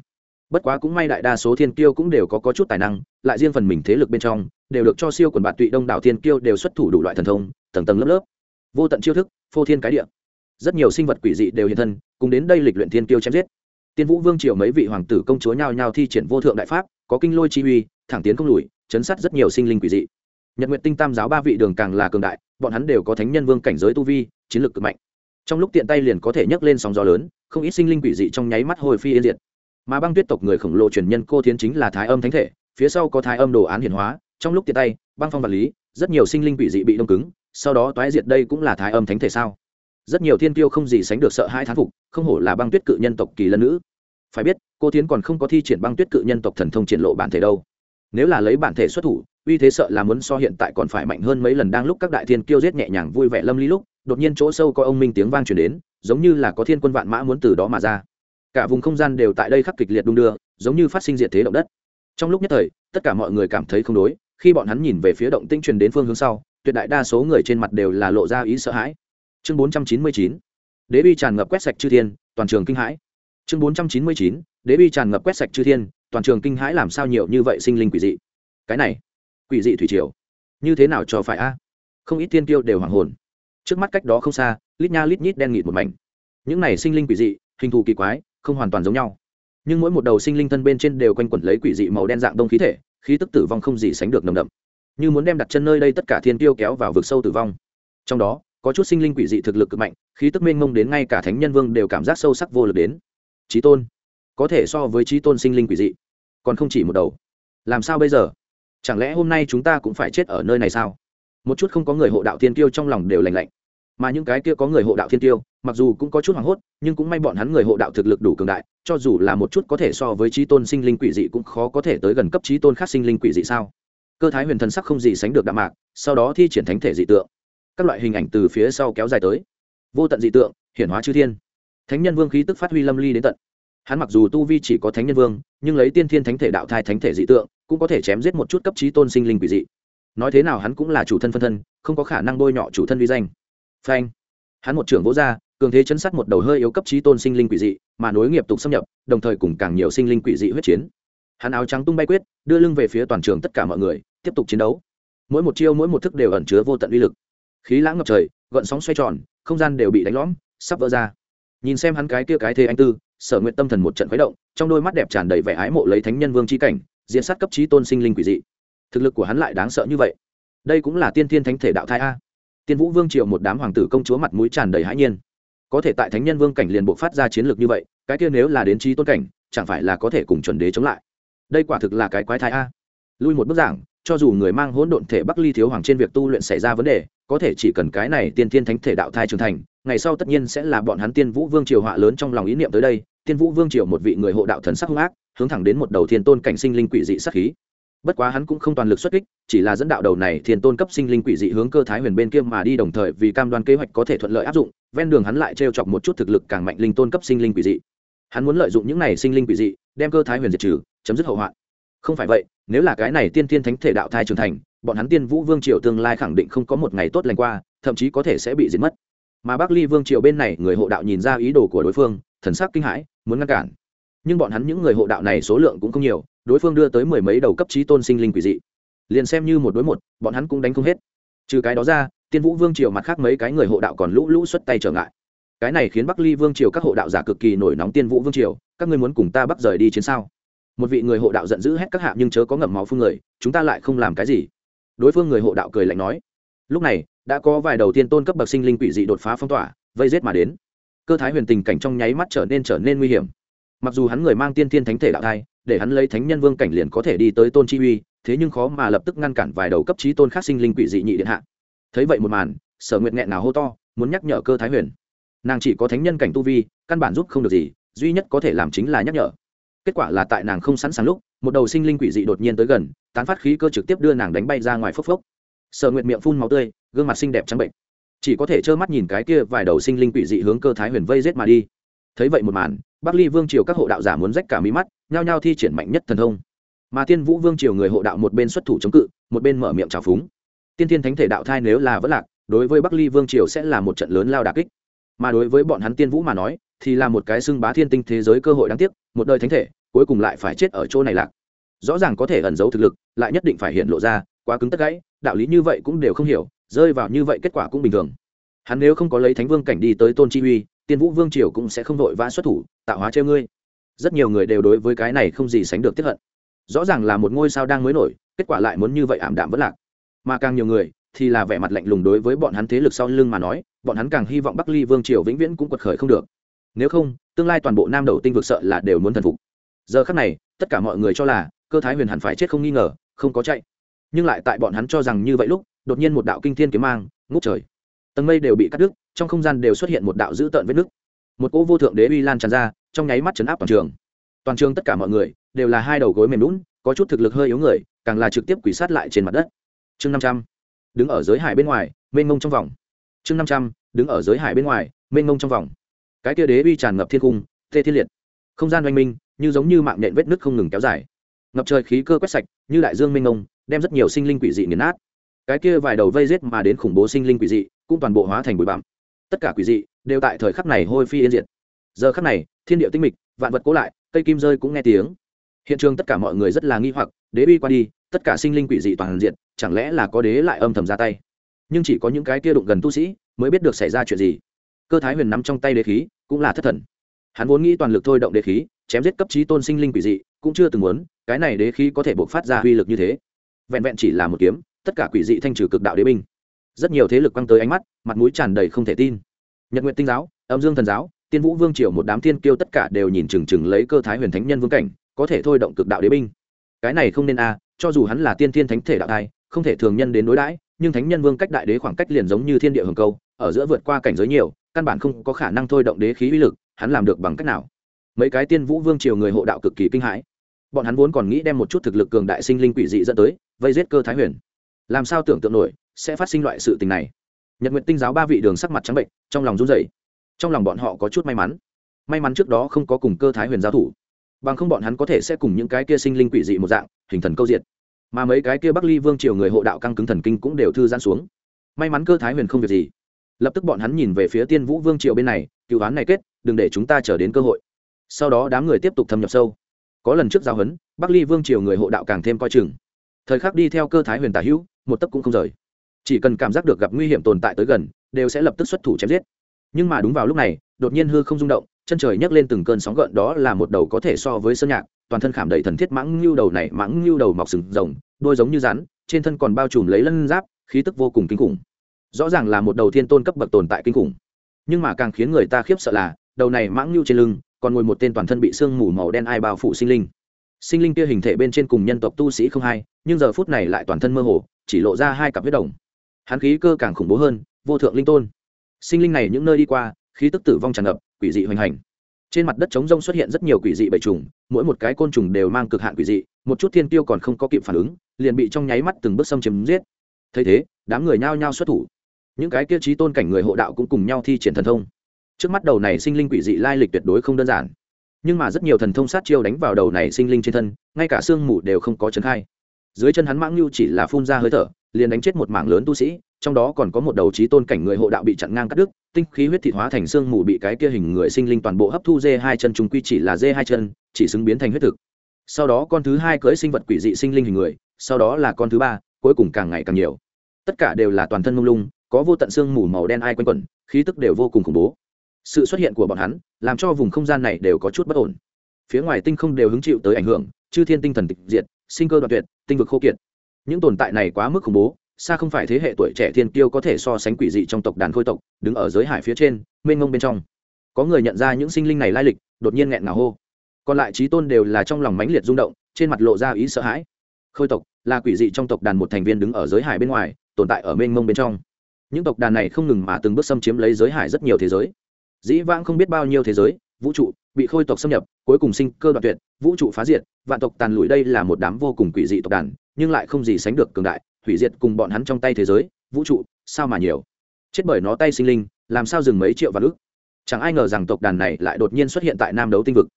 Bất quá cũng may đại đa số thiên kiêu cũng đều có, có chút tài năng lại riêng phần mình thế lực bên trong đều được cho siêu quần bạn tụy đông đảo thiên kiêu đều xuất thủ đủ loại thần thông tầng tầng lớp lớp. Vô tận chiêu thức phô thiên cái địa. Rất nhiều sinh vật quỷ dị đều hiện thân cùng đến đây lịch luyện thiên kiêu chém giết tiên vũ vương triều mấy vị hoàng tử công chúa nhao nhao thi triển vô thượng đại pháp, có kinh lôi chi uy, thẳng tiến không lùi, chấn sát rất nhiều sinh linh quỷ dị. Nhật nguyện tinh tam giáo ba vị đường càng là cường đại, bọn hắn đều có thánh nhân vương cảnh giới tu vi, chiến lược cực mạnh. Trong lúc tiện tay liền có thể nhấc lên sóng gió lớn, không ít sinh linh quỷ dị trong nháy mắt hồi phi yên diệt. Mà băng tuyết tộc người khổng lồ truyền nhân cô thiến chính là thái âm thánh thể, phía sau có thái âm đồ án hiển hóa, trong lúc tiện tay, băng phong vật lý, rất nhiều sinh linh quỷ dị bị đông cứng, sau đó toái diệt đây cũng là thái âm thánh thể sao? Rất nhiều thiên tiêu không gì sánh được sợ hai thán phục, không hổ là băng tuyết cự nhân tộc kỳ lân nữ phải biết, cô tiến còn không có thi triển băng tuyết cự nhân tộc thần thông triển lộ bản thể đâu. Nếu là lấy bản thể xuất thủ, uy thế sợ là muốn so hiện tại còn phải mạnh hơn mấy lần đang lúc các đại thiên kiêu giết nhẹ nhàng vui vẻ lâm ly lúc, đột nhiên chỗ sâu có ông minh tiếng vang truyền đến, giống như là có thiên quân vạn mã muốn từ đó mà ra. Cả vùng không gian đều tại đây khắc kịch liệt đung đưa, giống như phát sinh diệt thế động đất. Trong lúc nhất thời, tất cả mọi người cảm thấy không đối, khi bọn hắn nhìn về phía động tinh truyền đến phương hướng sau, tuyệt đại đa số người trên mặt đều là lộ ra ý sợ hãi. Chương 499 đế bi tràn ngập quét sạch chư thiên, toàn trường kinh hãi chương 499 đế bi tràn ngập quét sạch chư thiên, toàn trường kinh hãi làm sao nhiều như vậy sinh linh quỷ dị. Cái này, quỷ dị thủy triều, như thế nào cho phải a? Không ít tiên tiêu đều hoàng hồn. Trước mắt cách đó không xa, lít nha lít nhít đen nghịt một mảnh. Những này sinh linh quỷ dị, hình thù kỳ quái, không hoàn toàn giống nhau. Nhưng mỗi một đầu sinh linh thân bên trên đều quanh quẩn lấy quỷ dị màu đen dạng đông khí thể, khí tức tử vong không gì sánh được nồng đậm. Như muốn đem đặt chân nơi đây tất cả thiên tiêu kéo vào vực sâu tử vong. Trong đó, có chút sinh linh quỷ dị thực lực cực mạnh, khí tức mênh mông đến ngay cả thánh nhân vương đều cảm giác sâu sắc vô lực đến trí tôn. Có thể so với trí tôn sinh linh quỷ dị, còn không chỉ một đầu. Làm sao bây giờ? Chẳng lẽ hôm nay chúng ta cũng phải chết ở nơi này sao? Một chút không có người hộ đạo thiên tiêu trong lòng đều lành lạnh. Mà những cái kia có người hộ đạo thiên tiêu mặc dù cũng có chút hoảng hốt, nhưng cũng may bọn hắn người hộ đạo thực lực đủ cường đại, cho dù là một chút có thể so với trí tôn sinh linh quỷ dị cũng khó có thể tới gần cấp trí tôn khác sinh linh quỷ dị sao? Cơ thái huyền thần sắc không gì sánh được đạm mạc, sau đó thi triển thánh thể dị tượng. Các loại hình ảnh từ phía sau kéo dài tới. Vô tận dị tượng, hiển hóa chư thiên thánh nhân vương khí tức phát huy lâm ly đến tận. Hắn mặc dù tu vi chỉ có thánh nhân vương, nhưng lấy tiên thiên thánh thể đạo thai thánh thể dị tượng, cũng có thể chém giết một chút cấp trí tôn sinh linh quỷ dị. Nói thế nào hắn cũng là chủ thân phân thân, không có khả năng bôi nhọ chủ thân vi danh. Phanh. Hắn một trưởng vỗ ra, cường thế chấn sát một đầu hơi yếu cấp trí tôn sinh linh quỷ dị, mà nối nghiệp tục xâm nhập, đồng thời cùng càng nhiều sinh linh quỷ dị huyết chiến. Hắn áo trắng tung bay quyết, đưa lưng về phía toàn trường tất cả mọi người, tiếp tục chiến đấu. Mỗi một chiêu, mỗi một thức đều ẩn chứa vô tận uy lực. Khí lãng ngập trời, gợn sóng xoay tròn, không gian đều bị đánh lõm, sắp vỡ ra nhìn xem hắn cái kia cái thế anh tư, sở nguyện tâm thần một trận khuấy động, trong đôi mắt đẹp tràn đầy vẻ ái mộ lấy thánh nhân vương c h i cảnh diễn sát cấp trí tôn sinh linh quỷ dị. Thực lực của hắn lại đáng sợ như vậy. Đây cũng là tiên thiên thánh thể đạo thai a. Tiên vũ vương triệu một đám hoàng tử công chúa mặt mũi tràn đầy hãi nhiên. Có thể tại thánh nhân vương cảnh liền buộc phát ra chiến lược như vậy, cái kia nếu là đến trí tôn cảnh, chẳng phải là có thể cùng chuẩn đế chống lại. Đây quả thực là cái quái thai a. Lui một bức giảng, cho dù người mang hỗn độn thể bắc ly thiếu hoàng trên việc tu luyện xảy ra vấn đề, có thể chỉ cần cái này tiên thiên thánh thể đạo thai trưởng thành ngày sau tất nhiên sẽ là bọn hắn tiên vũ vương triều họa lớn trong lòng ý niệm tới đây, tiên vũ vương triều một vị người hộ đạo thần sắc hung ác, hướng thẳng đến một đầu thiên tôn cảnh sinh linh quỷ dị sắc khí. Bất quá hắn cũng không toàn lực xuất kích, chỉ là dẫn đạo đầu này thiên tôn cấp sinh linh quỷ dị hướng cơ thái huyền bên kia mà đi đồng thời vì cam đoan kế hoạch có thể thuận lợi áp dụng, ven đường hắn lại t chọc một chút thực lực càng mạnh linh tôn cấp sinh linh quỷ dị. Hắn muốn lợi dụng những này sinh linh quỷ dị, đem cơ thái huyền diệt trừ, chấm dứt hậu hoạn. Không phải vậy, nếu là cái này tiên thiên thánh thể đạo thai trưởng thành, bọn hắn tiên vũ vương triều tương lai khẳng định không có một ngày tốt lành qua, thậm chí có thể sẽ bị diệt mất mà bắc ly vương triều bên này người hộ đạo nhìn ra ý đồ của đối phương, thần sắc kinh hãi, muốn ngăn cản. Nhưng bọn hắn những người hộ đạo này số lượng cũng không nhiều, đối phương đưa tới mười mấy đầu cấp trí tôn sinh linh quỷ dị. Liền xem như một đối một, bọn hắn cũng đánh không hết. Trừ cái đó ra, tiên vũ vương triều mặt khác mấy cái người hộ đạo còn lũ lũ xuất tay trở ngại. Cái này khiến bắc ly vương triều các hộ đạo giả cực kỳ nổi nóng tiên vũ vương triều, các ngươi muốn cùng ta bắt rời đi chiến sao? Một vị người hộ đạo giận dữ hét các hạ nhưng chớ có ngậm máu phương người, chúng ta lại không làm cái gì. Đối phương người hộ đạo cười lạnh nói. Lúc này đã có vài đầu tiên tôn cấp bậc sinh linh quỷ dị đột phá phong tỏa, vây rết mà đến. Cơ thái huyền tình cảnh trong nháy mắt trở nên trở nên nguy hiểm. Mặc dù hắn người mang tiên thiên thánh thể đạo thai, để hắn lấy thánh nhân vương cảnh liền có thể đi tới tôn chi uy, thế nhưng khó mà lập tức ngăn cản vài đầu cấp trí tôn khác sinh linh quỷ dị nhị điện hạ. Thấy vậy một màn, sở nguyện nghẹn nào hô to, muốn nhắc nhở cơ thái huyền. Nàng chỉ có thánh nhân cảnh tu vi, căn bản giúp không được gì, duy nhất có thể làm chính là nhắc nhở. Kết quả là tại nàng không sẵn sàng lúc, một đầu sinh linh quỷ dị đột nhiên tới gần, tán phát khí cơ trực tiếp đưa nàng đánh bay ra ngoài phốc phốc. Sở nguyện miệng phun máu tươi gương mặt xinh đẹp trắng bệnh. Chỉ có thể trơ mắt nhìn cái kia vài đầu sinh linh quỷ dị hướng cơ thái huyền vây rết mà đi. Thấy vậy một màn, bắc ly vương triều các hộ đạo giả muốn rách cả mí mắt, nhao nhao thi triển mạnh nhất thần thông. Mà tiên vũ vương triều người hộ đạo một bên xuất thủ chống cự, một bên mở miệng trào phúng. Tiên thiên thánh thể đạo thai nếu là vất lạc, đối với bắc ly vương triều sẽ là một trận lớn lao đà kích. Mà đối với bọn hắn tiên vũ mà nói, thì là một cái xưng bá thiên tinh thế giới cơ hội đáng tiếc, một đời thánh thể, cuối cùng lại phải chết ở chỗ này lạc. Rõ ràng có thể ẩn giấu thực lực, lại nhất định phải hiện lộ ra quá cứng tất gãy, đạo lý như vậy cũng đều không hiểu, rơi vào như vậy kết quả cũng bình thường. Hắn nếu không có lấy thánh vương cảnh đi tới tôn chi uy, tiên vũ vương triều cũng sẽ không vội vã xuất thủ, tạo hóa chơi ngươi. Rất nhiều người đều đối với cái này không gì sánh được tiếp hận. Rõ ràng là một ngôi sao đang mới nổi, kết quả lại muốn như vậy ảm đạm vất lạc. Mà càng nhiều người, thì là vẻ mặt lạnh lùng đối với bọn hắn thế lực sau lưng mà nói, bọn hắn càng hy vọng bắc ly vương triều vĩnh viễn cũng quật khởi không được. Nếu không, tương lai toàn bộ nam đầu tinh vực sợ là đều muốn thần phục. Giờ khắc này, tất cả mọi người cho là, cơ thái huyền hẳn phải chết không nghi ngờ, không có chạy nhưng lại tại bọn hắn cho rằng như vậy lúc, đột nhiên một đạo kinh thiên kiếm mang, ngút trời. Tầng mây đều bị cắt đứt, trong không gian đều xuất hiện một đạo dữ tợn vết nứt. Một cỗ vô thượng đế uy lan tràn ra, trong nháy mắt chấn áp toàn trường. Toàn trường tất cả mọi người, đều là hai đầu gối mềm lún có chút thực lực hơi yếu người, càng là trực tiếp quỷ sát lại trên mặt đất. Chương năm trăm, đứng ở giới hải bên ngoài, mênh mông trong vòng. Chương năm trăm, đứng ở giới hải bên ngoài, mênh mông trong vòng. Cái kia đế uy tràn ngập thiên cung tê thiên liệt. Không gian oanh minh, như giống như mạng nện vết nứt không ngừng kéo dài. Ngập trời khí cơ quét sạch, như đại dương mênh mông đem rất nhiều sinh linh quỷ dị nghiền nát. Cái kia vài đầu vây rết mà đến khủng bố sinh linh quỷ dị cũng toàn bộ hóa thành bụi bặm. Tất cả quỷ dị đều tại thời khắc này hôi phi yên diệt. Giờ khắc này, thiên địa tinh mịch, vạn vật cố lại, cây kim rơi cũng nghe tiếng. Hiện trường tất cả mọi người rất là nghi hoặc, đế uy qua đi, tất cả sinh linh quỷ dị toàn diện chẳng lẽ là có đế lại âm thầm ra tay? Nhưng chỉ có những cái kia đụng gần tu sĩ mới biết được xảy ra chuyện gì. Cơ thái huyền nắm trong tay đế khí, cũng là thất thần. Hắn vốn nghĩ toàn lực thôi động đế khí, chém giết cấp trí tôn sinh linh quỷ dị, cũng chưa từng muốn, cái này đế khí có thể bộc phát ra uy lực như thế vẹn vẹn chỉ là một kiếm, tất cả quỷ dị thanh trừ cực đạo đế binh. Rất nhiều thế lực quăng tới ánh mắt, mặt mũi tràn đầy không thể tin. Nhật nguyện tinh giáo, âm dương thần giáo, tiên vũ vương triều một đám tiên kiêu tất cả đều nhìn chừng chừng lấy cơ thái huyền thánh nhân vương cảnh, có thể thôi động cực đạo đế binh. Cái này không nên a, cho dù hắn là tiên thiên thánh thể đạo thai, không thể thường nhân đến đối đãi, nhưng thánh nhân vương cách đại đế khoảng cách liền giống như thiên địa hồng câu, ở giữa vượt qua cảnh giới nhiều, căn bản không có khả năng thôi động đế khí uy lực, hắn làm được bằng cách nào? Mấy cái tiên vũ vương triều người hộ đạo cực kỳ kinh hãi bọn hắn vốn còn nghĩ đem một chút thực lực cường đại sinh linh quỷ dị dẫn tới, vây giết cơ thái huyền. Làm sao tưởng tượng nổi, sẽ phát sinh loại sự tình này. Nhật nguyện tinh giáo ba vị đường sắc mặt trắng bệnh, trong lòng run rẩy. Trong lòng bọn họ có chút may mắn. May mắn trước đó không có cùng cơ thái huyền giao thủ. Bằng không bọn hắn có thể sẽ cùng những cái kia sinh linh quỷ dị một dạng, hình thần câu diệt. Mà mấy cái kia bắc ly vương triều người hộ đạo căng cứng thần kinh cũng đều thư giãn xuống. May mắn cơ thái huyền không việc gì. Lập tức bọn hắn nhìn về phía tiên vũ vương triều bên này cựu án này kết, đừng để chúng ta chờ đến cơ hội. Sau đó đám người tiếp tục thâm nhập sâu có lần trước giao hấn, bắc ly vương triều người hộ đạo càng thêm coi chừng. Thời khắc đi theo cơ thái huyền tả hữu, một tấc cũng không rời. Chỉ cần cảm giác được gặp nguy hiểm tồn tại tới gần, đều sẽ lập tức xuất thủ chém giết. Nhưng mà đúng vào lúc này, đột nhiên hư không rung động, chân trời nhấc lên từng cơn sóng gợn, đó là một đầu có thể so với sơn nhạc, toàn thân khảm đầy thần thiết mãng lưu đầu này mãng lưu đầu mọc sừng rồng, đôi giống như rắn, trên thân còn bao trùm lấy lân giáp, khí tức vô cùng kinh khủng. Rõ ràng là một đầu thiên tôn cấp bậc tồn tại kinh khủng. Nhưng mà càng khiến người ta khiếp sợ là, đầu này mãng lưu trên lưng còn ngồi một tên toàn thân bị sương mù màu đen ai bao phủ sinh linh. Sinh linh kia hình thể bên trên cùng nhân tộc tu sĩ không hai, nhưng giờ phút này lại toàn thân mơ hồ, chỉ lộ ra hai cặp huyết đồng. Hắn khí cơ càng khủng bố hơn, vô thượng linh tôn. Sinh linh này những nơi đi qua, khí tức tử vong tràn ngập, quỷ dị hoành hành. Trên mặt đất trống rông xuất hiện rất nhiều quỷ dị bầy trùng mỗi một cái côn trùng đều mang cực hạn quỷ dị, một chút thiên tiêu còn không có kịp phản ứng, liền bị trong nháy mắt từng bước xâm chiếm giết. Thấy thế, đám người nhao nhao xuất thủ. Những cái kia trí tôn cảnh người hộ đạo cũng cùng nhau thi triển thần thông trước mắt đầu này sinh linh quỷ dị lai lịch tuyệt đối không đơn giản. Nhưng mà rất nhiều thần thông sát chiêu đánh vào đầu này sinh linh trên thân, ngay cả xương mù đều không có trấn khai. Dưới chân hắn mãng lưu chỉ là phun ra hơi thở, liền đánh chết một mảng lớn tu sĩ, trong đó còn có một đầu trí tôn cảnh người hộ đạo bị chặn ngang cắt đứt, tinh khí huyết thịt hóa thành xương mù bị cái kia hình người sinh linh toàn bộ hấp thu dê hai chân chúng quy chỉ là dê hai chân, chỉ xứng biến thành huyết thực. Sau đó con thứ hai cưỡi sinh vật quỷ dị sinh linh hình người, sau đó là con thứ ba, cuối cùng càng ngày càng nhiều. Tất cả đều là toàn thân mông lung, có vô tận xương mù màu đen ai quanh quẩn, khí tức đều vô cùng khủng bố sự xuất hiện của bọn hắn làm cho vùng không gian này đều có chút bất ổn. Phía ngoài tinh không đều hứng chịu tới ảnh hưởng, chư thiên tinh thần tịch diệt, sinh cơ đoạn tuyệt, tinh vực khô kiệt. Những tồn tại này quá mức khủng bố, xa không phải thế hệ tuổi trẻ thiên tiêu có thể so sánh quỷ dị trong tộc đàn khôi tộc, đứng ở giới hải phía trên, mênh ngông bên trong. Có người nhận ra những sinh linh này lai lịch, đột nhiên nghẹn ngào hô. Còn lại trí tôn đều là trong lòng mãnh liệt rung động, trên mặt lộ ra ý sợ hãi. Khôi tộc là quỷ dị trong tộc đàn một thành viên đứng ở giới hải bên ngoài, tồn tại ở mênh mông bên trong. Những tộc đàn này không ngừng mà từng bước xâm chiếm lấy giới hải rất nhiều thế giới dĩ vãng không biết bao nhiêu thế giới, vũ trụ bị khôi tộc xâm nhập, cuối cùng sinh cơ đoạn tuyệt, vũ trụ phá diệt, vạn tộc tàn lụi đây là một đám vô cùng quỷ dị tộc đàn, nhưng lại không gì sánh được cường đại, hủy diệt cùng bọn hắn trong tay thế giới, vũ trụ, sao mà nhiều? Chết bởi nó tay sinh linh, làm sao dừng mấy triệu vạn ước? Chẳng ai ngờ rằng tộc đàn này lại đột nhiên xuất hiện tại nam đấu tinh vực.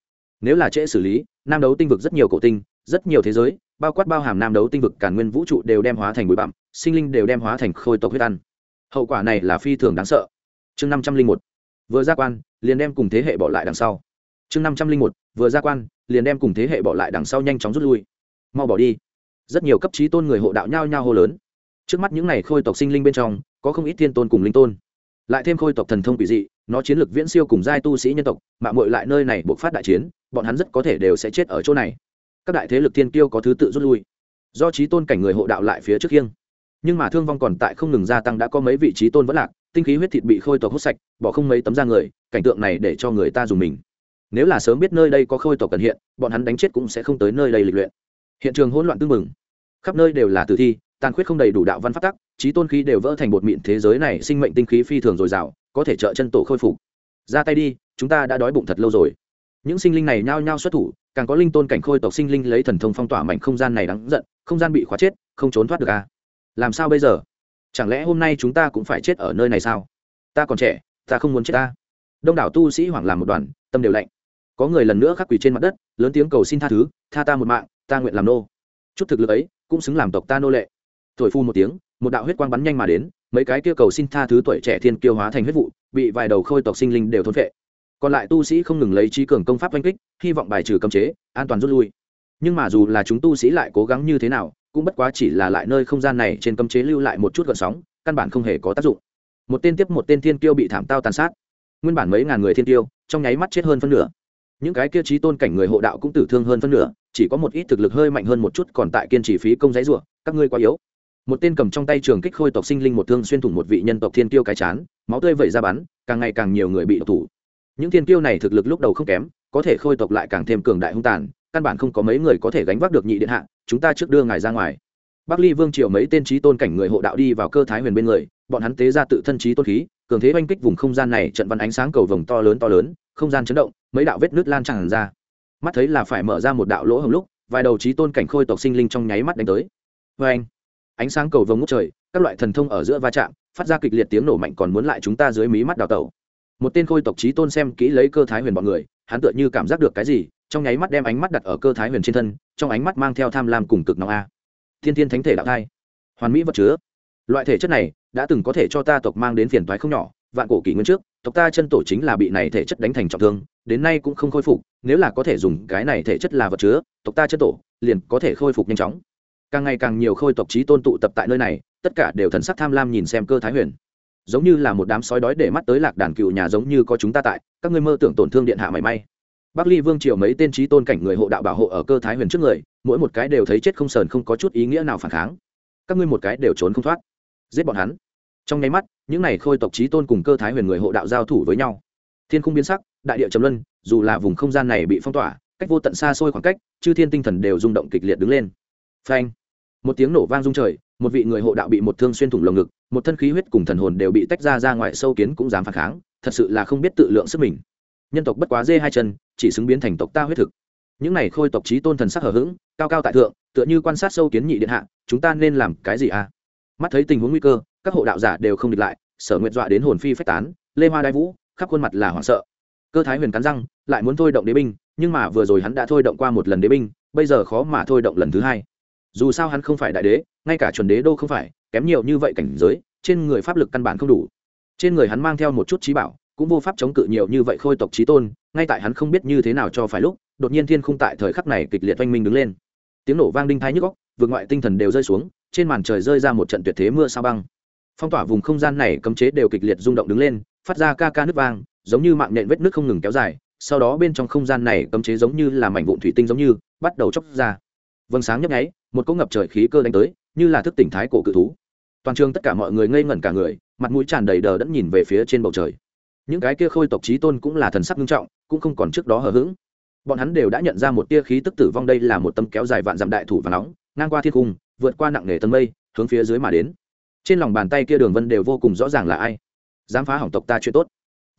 Nếu là trễ xử lý, nam đấu tinh vực rất nhiều cổ tinh, rất nhiều thế giới, bao quát bao hàm nam đấu tinh vực cả nguyên vũ trụ đều đem hóa thành bụi bặm, sinh linh đều đem hóa thành khôi tộc huyết ăn. Hậu quả này là phi thường đáng sợ. Chương năm trăm linh một vừa ra quan, liền đem cùng thế hệ bỏ lại đằng sau. Chương năm trăm linh một, vừa ra quan, liền đem cùng thế hệ bỏ lại đằng sau nhanh chóng rút lui. Mau bỏ đi. Rất nhiều cấp trí tôn người hộ đạo nhao nhao hô lớn. Trước mắt những n à y khôi tộc sinh linh bên trong, có không ít thiên tôn cùng linh tôn. Lại thêm khôi tộc thần thông quỷ dị, nó chiến lược viễn siêu cùng giai tu sĩ nhân tộc mạng mội lại nơi này buộc phát đại chiến, bọn hắn rất có thể đều sẽ chết ở chỗ này. Các đại thế lực thiên kiêu có thứ tự rút lui. Do trí tôn cảnh người hộ đạo lại phía trước khiêng. Nhưng mà thương vong còn tại không ngừng gia tăng đã có mấy vị trí tôn vẫn lạc tinh khí huyết thịt bị khôi tộc hút sạch, bỏ không mấy tấm da người, cảnh tượng này để cho người ta dùng mình. Nếu là sớm biết nơi đây có khôi tộc cần hiện, bọn hắn đánh chết cũng sẽ không tới nơi đây lịch luyện. Hiện trường hỗn loạn tưng mừng khắp nơi đều là tử thi, tàn khuyết không đầy đủ đạo văn phát tắc, trí tôn khí đều vỡ thành bột mịn thế giới này, sinh mệnh tinh khí phi thường dồi dào, có thể trợ chân tổ khôi phục. Ra tay đi, chúng ta đã đói bụng thật lâu rồi. Những sinh linh này nhao nhao xuất thủ, càng có linh tôn cảnh khôi tộc sinh linh lấy thần thông phong tỏa mảnh không gian này đáng giận, không gian bị khóa chết, không trốn thoát được à? Làm sao bây giờ? Chẳng lẽ hôm nay chúng ta cũng phải chết ở nơi này sao? Ta còn trẻ, ta không muốn chết ta. Đông đảo tu sĩ hoảng làm một đoàn, tâm đều lạnh. Có người lần nữa khắc quỷ trên mặt đất, lớn tiếng cầu xin tha thứ, tha ta một mạng, ta nguyện làm nô. Chút thực lực ấy cũng xứng làm tộc ta nô lệ. Thổi phu một tiếng, một đạo huyết quang bắn nhanh mà đến, mấy cái kia cầu xin tha thứ tuổi trẻ thiên kiêu hóa thành huyết vụ, bị vài đầu khôi tộc sinh linh đều thôn phệ. Còn lại tu sĩ không ngừng lấy trí cường công pháp oanh kích, hy vọng bài trừ cấm chế, an toàn rút lui. Nhưng mà dù là chúng tu sĩ lại cố gắng như thế nào cũng bất quá chỉ là lại nơi không gian này trên cấm chế lưu lại một chút gợn sóng, căn bản không hề có tác dụng. Một tên tiếp một tên thiên kiêu bị thảm tao tàn sát. Nguyên bản mấy ngàn người thiên kiêu, trong nháy mắt chết hơn phân nửa. Những cái kia trí tôn cảnh người hộ đạo cũng tử thương hơn phân nửa, chỉ có một ít thực lực hơi mạnh hơn một chút còn tại kiên trì phí công giấy rủa, các ngươi quá yếu. Một tên cầm trong tay trường kích khôi tộc sinh linh một thương xuyên thủng một vị nhân tộc thiên tiêu cái chán, máu tươi vẩy ra bắn, càng ngày càng nhiều người bị độc thủ. Những thiên tiêu này thực lực lúc đầu không kém, có thể khôi tộc lại càng thêm cường đại hung tàn căn bản không có mấy người có thể gánh vác được nhị điện hạ, chúng ta trước đưa ngài ra ngoài. Bắc ly vương triều mấy tên trí tôn cảnh người hộ đạo đi vào cơ thái huyền bên người, bọn hắn tế ra tự thân trí tôn khí, cường thế oanh kích vùng không gian này trận văn ánh sáng cầu vồng to lớn to lớn, không gian chấn động, mấy đạo vết nước lan tràn ra. Mắt thấy là phải mở ra một đạo lỗ hồng lúc, vài đầu trí tôn cảnh khôi tộc sinh linh trong nháy mắt đánh tới. Vê anh, ánh sáng cầu vồng ngút trời, các loại thần thông ở giữa va chạm, phát ra kịch liệt tiếng nổ mạnh còn muốn lại chúng ta dưới mí mắt đào tẩu. Một tên khôi tộc trí tôn xem kỹ lấy cơ thái huyền bọn người hắn tựa như cảm giác được cái gì, trong nháy mắt đem ánh mắt đặt ở cơ thái huyền trên thân, trong ánh mắt mang theo tham lam cùng cực nóng a. Thiên thiên thánh thể đạo thai. Hoàn mỹ vật chứa. Loại thể chất này đã từng có thể cho ta tộc mang đến phiền toái không nhỏ, vạn cổ kỷ nguyên trước, tộc ta chân tổ chính là bị này thể chất đánh thành trọng thương, đến nay cũng không khôi phục, nếu là có thể dùng cái này thể chất là vật chứa, tộc ta chân tổ liền có thể khôi phục nhanh chóng. Càng ngày càng nhiều khôi tộc trí tôn tụ tập tại nơi này, tất cả đều thần sắc tham lam nhìn xem cơ thái huyền giống như là một đám sói đói để mắt tới lạc đàn cựu nhà giống như có chúng ta tại, các ngươi mơ tưởng tổn thương điện hạ mảy may. Bắc ly vương triều mấy tên trí tôn cảnh người hộ đạo bảo hộ ở cơ thái huyền trước người, mỗi một cái đều thấy chết không sờn không có chút ý nghĩa nào phản kháng. Các ngươi một cái đều trốn không thoát. Giết bọn hắn. Trong nháy mắt, những này khôi tộc trí tôn cùng cơ thái huyền người hộ đạo giao thủ với nhau. Thiên khung biến sắc, đại địa trầm luân, dù là vùng không gian này bị phong tỏa, cách vô tận xa xôi khoảng cách, chư thiên tinh thần đều rung động kịch liệt đứng lên. Phanh. Một tiếng nổ vang rung trời, một vị người hộ đạo bị một thương xuyên thủng lồng ngực một thân khí huyết cùng thần hồn đều bị tách ra ra ngoài sâu kiến cũng dám phản kháng, thật sự là không biết tự lượng sức mình. Nhân tộc bất quá dê hai chân, chỉ xứng biến thành tộc ta huyết thực. Những này khôi tộc trí tôn thần sắc hở h ữ g cao cao tại thượng, tựa như quan sát sâu kiến nhị điện hạ, chúng ta nên làm cái gì à? Mắt thấy tình huống nguy cơ, các hộ đạo giả đều không địch lại, sở nguyện dọa đến hồn phi phách tán, lê hoa đai vũ, khắp khuôn mặt là hoảng sợ. Cơ thái huyền cắn răng, lại muốn thôi động đế binh, nhưng mà vừa rồi hắn đã thôi động qua một lần đế binh, bây giờ khó mà thôi động lần thứ hai. Dù sao hắn không phải đại đế ngay cả chuẩn đế đô không phải, kém nhiều như vậy cảnh giới, trên người pháp lực căn bản không đủ. Trên người hắn mang theo một chút trí bảo, cũng vô pháp chống cự nhiều như vậy khôi tộc trí tôn, ngay tại hắn không biết như thế nào cho phải lúc, đột nhiên thiên khung tại thời khắc này kịch liệt oanh minh đứng lên. Tiếng nổ vang đinh thái nhức góc vượt ngoại tinh thần đều rơi xuống, trên màn trời rơi ra một trận tuyệt thế mưa sao băng. Phong tỏa vùng không gian này cấm chế đều kịch liệt rung động đứng lên, phát ra ca ca nước vang, giống như mạng nện vết nước không ngừng kéo dài, sau đó bên trong không gian này cấm chế giống như là mảnh vụn thủy tinh giống như, bắt đầu chóc ra. Vâng sáng nhấp nháy, một cỗ ngập trời khí cơ đánh tới như là thức tỉnh thái cổ cự thú. Toàn trường tất cả mọi người ngây ngẩn cả người, mặt mũi tràn đầy đờ đẫn nhìn về phía trên bầu trời. Những cái kia khôi tộc trí tôn cũng là thần sắc nghiêm trọng, cũng không còn trước đó hờ hững. Bọn hắn đều đã nhận ra một tia khí tức tử vong đây là một tâm kéo dài vạn dặm đại thủ và nóng, ngang qua thiên cung, vượt qua nặng nề tân mây, hướng phía dưới mà đến. Trên lòng bàn tay kia đường vân đều vô cùng rõ ràng là ai. Dám phá hỏng tộc ta chuyện tốt.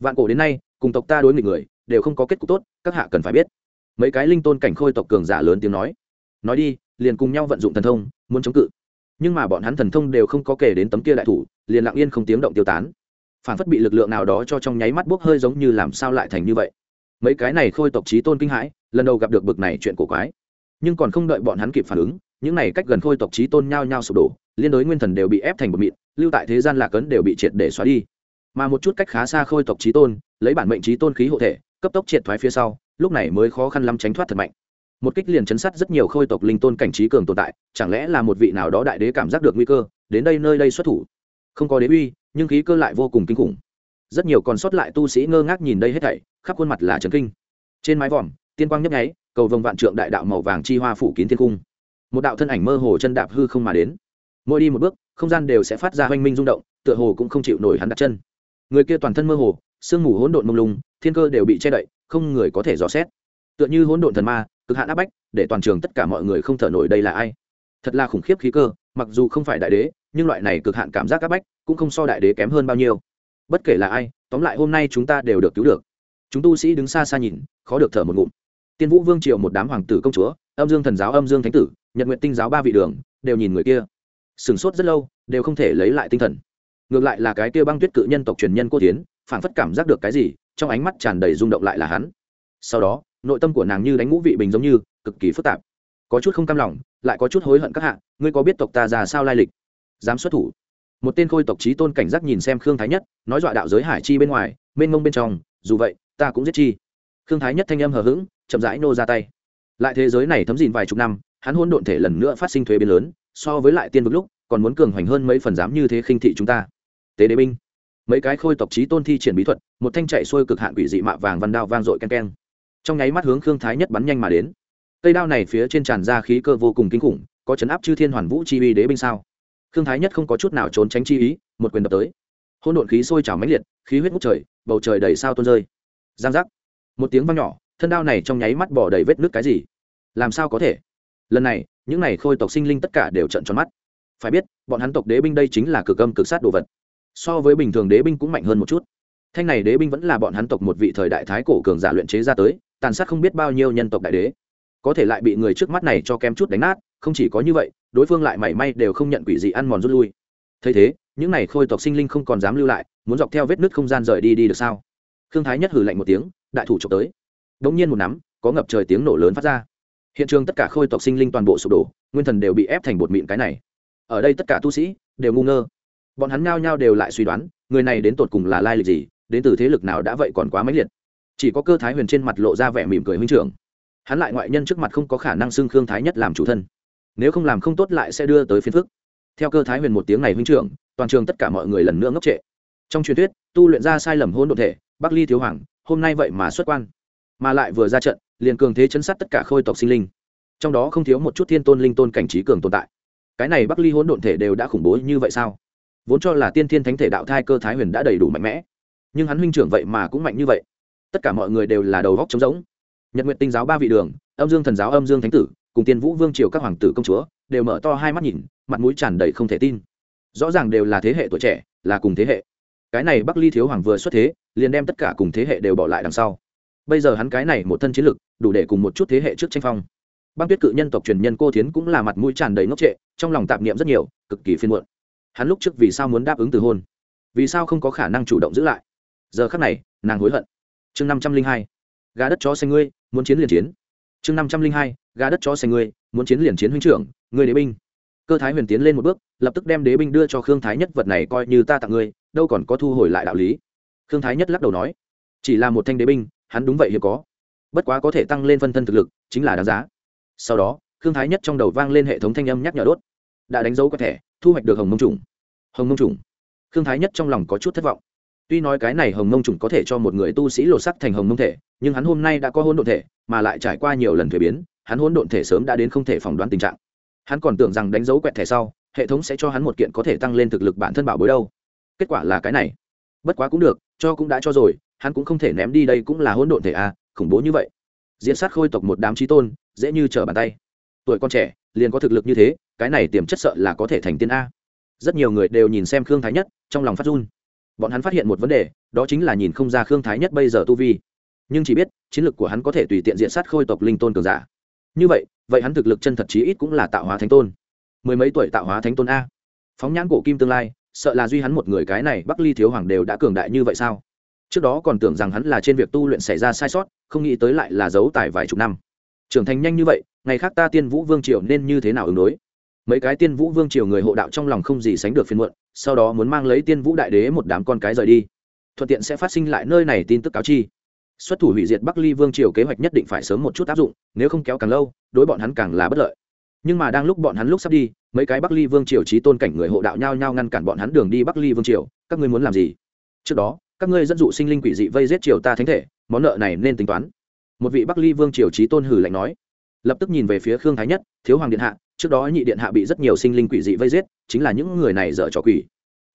Vạn cổ đến nay, cùng tộc ta đối nghịch người, đều không có kết cục tốt, các hạ cần phải biết. Mấy cái linh tôn cảnh khôi tộc cường giả lớn tiếng nói. Nói đi, liền cùng nhau vận dụng thần thông, muốn chống cự nhưng mà bọn hắn thần thông đều không có kể đến tấm kia đại thủ, liền lặng yên không tiếng động tiêu tán. Phản phất bị lực lượng nào đó cho trong nháy mắt bốc hơi giống như làm sao lại thành như vậy. Mấy cái này khôi tộc trí tôn kinh hãi, lần đầu gặp được bực này chuyện cổ quái. Nhưng còn không đợi bọn hắn kịp phản ứng, những này cách gần khôi tộc trí tôn nhao nhao sụp đổ, liên đối nguyên thần đều bị ép thành một mịn, lưu tại thế gian lạc ấn đều bị triệt để xóa đi. Mà một chút cách khá xa khôi tộc trí tôn, lấy bản mệnh trí tôn khí hộ thể, cấp tốc triệt thoái phía sau, lúc này mới khó khăn lắm tránh thoát thật mạnh một kích liền chấn sát rất nhiều khôi tộc linh tôn cảnh trí cường tồn tại, chẳng lẽ là một vị nào đó đại đế cảm giác được nguy cơ, đến đây nơi đây xuất thủ? Không có đế uy, nhưng khí cơ lại vô cùng kinh khủng. Rất nhiều còn sót lại tu sĩ ngơ ngác nhìn đây hết thảy, khắp khuôn mặt là trấn kinh. Trên mái vòm, tiên quang nhấp nháy, cầu vồng vạn trượng đại đạo màu vàng chi hoa phủ kín thiên cung. Một đạo thân ảnh mơ hồ chân đạp hư không mà đến. Mỗi đi một bước, không gian đều sẽ phát ra hoanh minh rung động, tựa hồ cũng không chịu nổi hắn đặt chân. Người kia toàn thân mơ hồ, sương mù hỗn độn mông lung, thiên cơ đều bị che đậy, không người có thể dò xét. Tựa như hỗn độn thần ma cực hạn áp bách, để toàn trường tất cả mọi người không thở nổi đây là ai. Thật là khủng khiếp khí cơ, mặc dù không phải đại đế, nhưng loại này cực hạn cảm giác áp bách cũng không so đại đế kém hơn bao nhiêu. Bất kể là ai, tóm lại hôm nay chúng ta đều được cứu được. Chúng tu sĩ đứng xa xa nhìn, khó được thở một ngụm. Tiên vũ vương triều một đám hoàng tử công chúa, âm dương thần giáo, âm dương thánh tử, nhật nguyện tinh giáo ba vị đường, đều nhìn người kia. Sửng sốt rất lâu, đều không thể lấy lại tinh thần. Ngược lại là cái kia băng tuyết cự nhân tộc truyền nhân cô tiến phản phất cảm giác được cái gì, trong ánh mắt tràn đầy rung động lại là hắn. Sau đó nội tâm của nàng như đánh ngũ vị bình giống như, cực kỳ phức tạp. Có chút không cam lòng, lại có chút hối hận các hạ, ngươi có biết tộc ta ra sao lai lịch? Dám xuất thủ. Một tên khôi tộc trí tôn cảnh giác nhìn xem khương thái nhất, nói dọa đạo giới hải chi bên ngoài, mênh mông bên trong, dù vậy, ta cũng giết chi. Khương thái nhất thanh âm hờ hững, chậm rãi nô ra tay. Lại thế giới này thấm dìn vài chục năm, hắn hôn độn thể lần nữa phát sinh thuế biến lớn, so với lại tiên vực lúc, còn muốn cường hoành hơn mấy phần dám như thế khinh thị chúng ta. Tế đế binh. Mấy cái khôi tộc trí tôn thi triển bí thuật, một thanh chạy xuôi cực hạn quỷ dị mạ vàng văn đao vang dội ken ken trong nháy mắt hướng khương thái nhất bắn nhanh mà đến. Cây đao này phía trên tràn ra khí cơ vô cùng kinh khủng, có chấn áp chư thiên hoàn vũ chi uy đế binh sao? Khương thái nhất không có chút nào trốn tránh chi ý, một quyền đập tới. Hôn độn khí sôi trào mãnh liệt, khí huyết ngút trời, bầu trời đầy sao tuôn rơi. Giang giác. Một tiếng vang nhỏ, thân đao này trong nháy mắt bỏ đầy vết nước cái gì? Làm sao có thể? Lần này, những này khôi tộc sinh linh tất cả đều trận tròn mắt. Phải biết, bọn hắn tộc đế binh đây chính là cực âm cực sát đồ vật. So với bình thường đế binh cũng mạnh hơn một chút thanh này đế binh vẫn là bọn hắn tộc một vị thời đại thái cổ cường giả luyện chế ra tới, tàn sát không biết bao nhiêu nhân tộc đại đế. Có thể lại bị người trước mắt này cho kem chút đánh nát, không chỉ có như vậy, đối phương lại mảy may đều không nhận quỷ gì ăn mòn rút lui. Thấy thế, những này khôi tộc sinh linh không còn dám lưu lại, muốn dọc theo vết nứt không gian rời đi đi được sao? Khương thái nhất hử lạnh một tiếng, đại thủ trộm tới. Đ ỗ n g nhiên một nắm, có ngập trời tiếng nổ lớn phát ra. Hiện trường tất cả khôi tộc sinh linh toàn bộ sụp đổ, nguyên thần đều bị ép thành bột mịn cái này. Ở đây tất cả tu sĩ đều ngu ngơ. Bọn hắn ngao nhao đều lại suy đoán, người này đến tột cùng là lai lịch gì? Đến từ thế lực nào đã vậy còn quá mãnh liệt. Chỉ có cơ thái huyền trên mặt lộ ra vẻ mỉm cười huynh trưởng. Hắn lại ngoại nhân trước mặt không có khả năng xưng khương thái nhất làm chủ thân. Nếu không làm không tốt lại sẽ đưa tới phiền phức. Theo cơ thái huyền một tiếng này huynh trưởng, toàn trường tất cả mọi người lần nữa ngốc trệ. Trong truyền thuyết, tu luyện ra sai lầm hôn đ ộ thể, bắc ly thiếu hoàng, hôm nay vậy mà xuất quan. Mà lại vừa ra trận, liền cường thế chấn sát tất cả khôi tộc sinh linh. Trong đó không thiếu một chút thiên tôn linh tôn cảnh trí cường tồn tại. Cái này bắc ly hỗn độn thể đều đã khủng bố như vậy sao? Vốn cho là tiên thiên thánh thể đạo thai cơ thái huyền đã đầy đủ mạnh mẽ nhưng hắn huynh trưởng vậy mà cũng mạnh như vậy. Tất cả mọi người đều là đầu góc trống rỗng. Nhật nguyện tinh giáo ba vị đường, âm dương thần giáo, âm dương thánh tử, cùng tiên vũ vương triều các hoàng tử công chúa, đều mở to hai mắt nhìn, mặt mũi tràn đầy không thể tin. Rõ ràng đều là thế hệ tuổi trẻ, là cùng thế hệ. Cái này bắc ly thiếu hoàng vừa xuất thế, liền đem tất cả cùng thế hệ đều bỏ lại đằng sau. Bây giờ hắn cái này một thân chiến lực, đủ để cùng một chút thế hệ trước tranh phong. Băng tuyết cự nhân tộc truyền nhân cô tiến cũng là mặt mũi tràn đầy ngốc trệ, trong lòng tạp niệm rất nhiều, cực kỳ phiên muộn. Hắn lúc trước vì sao muốn đáp ứng từ hôn? Vì sao không có khả năng chủ động giữ lại? Giờ khắc này, nàng hối hận. Chương năm trăm linh hai, gà đất chó xanh ngươi, muốn chiến liền chiến. Chương năm trăm linh hai, gà đất chó xanh ngươi, muốn chiến liền chiến huynh trưởng, ngươi đế binh. Cơ thái huyền tiến lên một bước, lập tức đem đế binh đưa cho khương thái nhất vật này coi như ta tặng ngươi, đâu còn có thu hồi lại đạo lý. Khương thái nhất lắc đầu nói, chỉ là một thanh đế binh, hắn đúng vậy hiếm có. Bất quá có thể tăng lên phân thân thực lực, chính là đáng giá. Sau đó, khương thái nhất trong đầu vang lên hệ thống thanh âm nhắc nhở đốt. Đã đánh dấu có thể thu hoạch được hồng mông trùng. Hồng mông trùng. Khương thái nhất trong lòng có chút thất vọng tuy nói cái này hồng mông trùng có thể cho một người tu sĩ lột sắc thành hồng mông thể nhưng hắn hôm nay đã có hôn độn thể mà lại trải qua nhiều lần thuế biến hắn hôn độn thể sớm đã đến không thể phỏng đoán tình trạng. Hắn còn tưởng rằng đánh dấu quẹt thẻ sau hệ thống sẽ cho hắn một kiện có thể tăng lên thực lực bản thân bảo bối đâu. Kết quả là cái này. Bất quá cũng được cho cũng đã cho rồi hắn cũng không thể ném đi đây cũng là hỗn độn thể a à, khủng bố như vậy. Diễn sát khôi tộc một đám trí tôn dễ như trở bàn tay. Tuổi con trẻ liền có thực lực như thế cái này tiềm chất sợ là có thể thành tiên a. Rất nhiều người đều nhìn xem khương thái nhất trong lòng phát run bọn hắn phát hiện một vấn đề, đó chính là nhìn không ra khương thái nhất bây giờ tu vi. Nhưng chỉ biết, chiến lược của hắn có thể tùy tiện diện sát khôi tộc linh tôn cường giả. Như vậy vậy hắn thực lực chân thật chí ít cũng là tạo hóa thánh tôn. Mười mấy tuổi tạo hóa thánh tôn a. Phóng nhãn cổ kim tương lai, sợ là duy hắn một người cái này bắc ly thiếu hoàng đều đã cường đại như vậy sao? Trước đó còn tưởng rằng hắn là trên việc tu luyện xảy ra sai sót, không nghĩ tới lại là giấu tài vài chục năm. Trưởng thành nhanh như vậy, ngày khác ta tiên vũ vương triều nên như thế nào ứng đối? Mấy cái tiên vũ vương triều người hộ đạo trong lòng không gì sánh được phiên muộn, sau đó muốn mang lấy tiên vũ đại đế một đám con cái rời đi. Thuận tiện sẽ phát sinh lại nơi này tin tức cáo chi. Xuất thủ hủy diệt bắc ly vương triều kế hoạch nhất định phải sớm một chút áp dụng, nếu không kéo càng lâu, đối bọn hắn càng là bất lợi. Nhưng mà đang lúc bọn hắn lúc sắp đi, mấy cái bắc ly vương triều trí tôn cảnh người hộ đạo nhao nhao ngăn cản bọn hắn đường đi bắc ly vương triều, các ngươi muốn làm gì? Trước đó, các ngươi dẫn dụ sinh linh quỷ dị vây giết triều ta thánh thể, món nợ này nên tính toán. Một vị bắc ly vương triều trí tôn hử lạnh nói. Lập tức nhìn về phía khương thái nhất, thiếu hoàng điện hạ trước đó nhị điện hạ bị rất nhiều sinh linh quỷ dị vây giết, chính là những người này dở trò quỷ.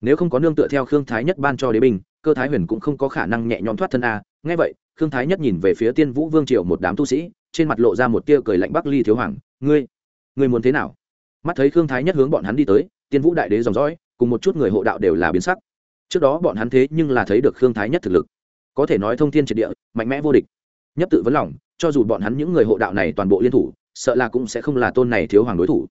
Nếu không có nương tựa theo khương thái nhất ban cho đế binh, cơ thái huyền cũng không có khả năng nhẹ nhõm thoát thân a. Nghe vậy, khương thái nhất nhìn về phía tiên vũ vương triều một đám tu sĩ, trên mặt lộ ra một tia cười lạnh bắc ly thiếu hoàng, ngươi ngươi muốn thế nào? Mắt thấy khương thái nhất hướng bọn hắn đi tới, tiên vũ đại đế dòng dõi, cùng một chút người hộ đạo đều là biến sắc. Trước đó bọn hắn thế nhưng là thấy được khương thái nhất thực lực. Có thể nói thông thiên triệt địa, mạnh mẽ vô địch. Nhất tự vấn lòng, cho dù bọn hắn những người hộ đạo này toàn bộ liên thủ sợ là cũng sẽ không là tôn này thiếu hoàng đối thủ.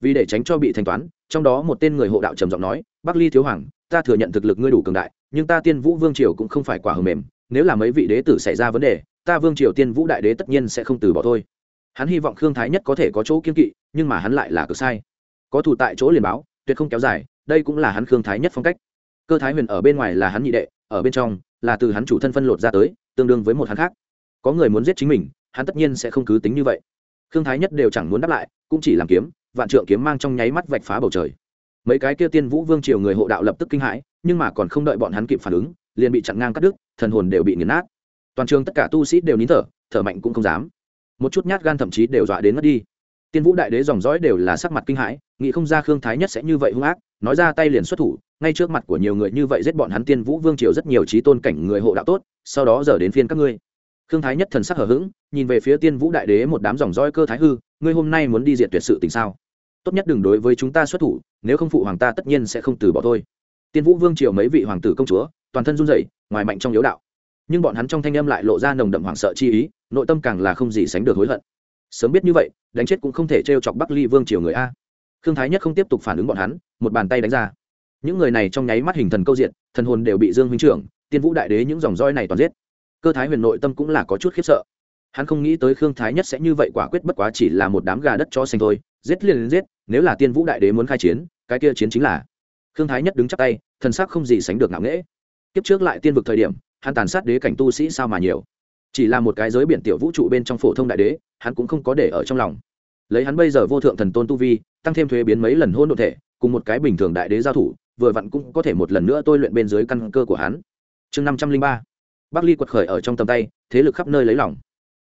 Vì để tránh cho bị thanh toán, trong đó một tên người hộ đạo trầm giọng nói bắc ly thiếu hoàng, ta thừa nhận thực lực ngươi đủ cường đại, nhưng ta tiên vũ vương triều cũng không phải quả hờ mềm. Nếu là mấy vị đế tử xảy ra vấn đề, ta vương triều tiên vũ đại đế tất nhiên sẽ không từ bỏ thôi. Hắn hy vọng khương thái nhất có thể có chỗ kiên kỵ, nhưng mà hắn lại là cực sai. Có thủ tại chỗ liền báo, tuyệt không kéo dài, đây cũng là hắn khương thái nhất phong cách. Cơ thái huyền ở bên ngoài là hắn nhị đệ, ở bên trong là từ hắn chủ thân phân lột ra tới, tương đương với một hắn khác. Có người muốn giết chính mình, hắn tất nhiên sẽ không cứ tính như vậy khương thái nhất đều chẳng muốn đáp lại, cũng chỉ làm kiếm, vạn trượng kiếm mang trong nháy mắt vạch phá bầu trời. Mấy cái kia tiên vũ vương triều người hộ đạo lập tức kinh hãi, nhưng mà còn không đợi bọn hắn kịp phản ứng, liền bị chặn ngang cắt đứt, thần hồn đều bị nghiền nát. Toàn trường tất cả tu sĩ đều nín thở thở mạnh cũng không dám. Một chút nhát gan thậm chí đều dọa đến mất đi. Tiên vũ đại đế dòng dõi đều là sắc mặt kinh hãi, nghĩ không ra khương thái nhất sẽ như vậy hung ác, nói ra tay liền xuất thủ, ngay trước mặt của nhiều người như vậy giết bọn hắn tiên vũ vương triều rất nhiều trí tôn cảnh người hộ đạo tốt, sau đó giờ đến phiên các ngươi khương thái nhất thần sắc hở h ữ g nhìn về phía tiên vũ đại đế một đám dòng dõi cơ thái hư, ngươi hôm nay muốn đi diện tuyệt sự tình sao? Tốt nhất đừng đối với chúng ta xuất thủ, nếu không phụ hoàng ta tất nhiên sẽ không từ bỏ thôi. Tiên vũ vương triều mấy vị hoàng tử công chúa, toàn thân run rẩy, ngoài mạnh trong yếu đạo. Nhưng bọn hắn trong thanh âm lại lộ ra nồng đậm hoảng sợ chi ý, nội tâm càng là không gì sánh được hối hận. Sớm biết như vậy, đánh chết cũng không thể t chọc bắc ly vương triều người a. Khương thái nhất không tiếp tục phản ứng bọn hắn, một bàn tay đánh ra. Những người này trong nháy mắt hình thần câu diện thần hồn đều bị dương huynh trưởng, tiên vũ đại đế những dòng roi này toàn giết cơ thái huyền nội tâm cũng là có chút khiếp sợ. Hắn không nghĩ tới khương thái nhất sẽ như vậy quả quyết bất quá chỉ là một đám gà đất cho xanh thôi, giết liền giết, nếu là tiên vũ đại đế muốn khai chiến, cái kia chiến chính là. Khương thái nhất đứng chắc tay, thần sắc không gì sánh được ngạo nghễ. Kiếp trước lại tiên vực thời điểm, hắn tàn sát đế cảnh tu sĩ sao mà nhiều. Chỉ là một cái giới biển tiểu vũ trụ bên trong phổ thông đại đế, hắn cũng không có để ở trong lòng. Lấy hắn bây giờ vô thượng thần tôn tu vi, tăng thêm thuế biến mấy lần hôn đ ộ thể, cùng một cái bình thường đại đế giao thủ, vừa vặn cũng có thể một lần nữa tôi luyện bên dưới căn cơ của hắn. Chương năm trăm linh ba bắc ly quật khởi ở trong tầm tay, thế lực khắp nơi lấy lòng.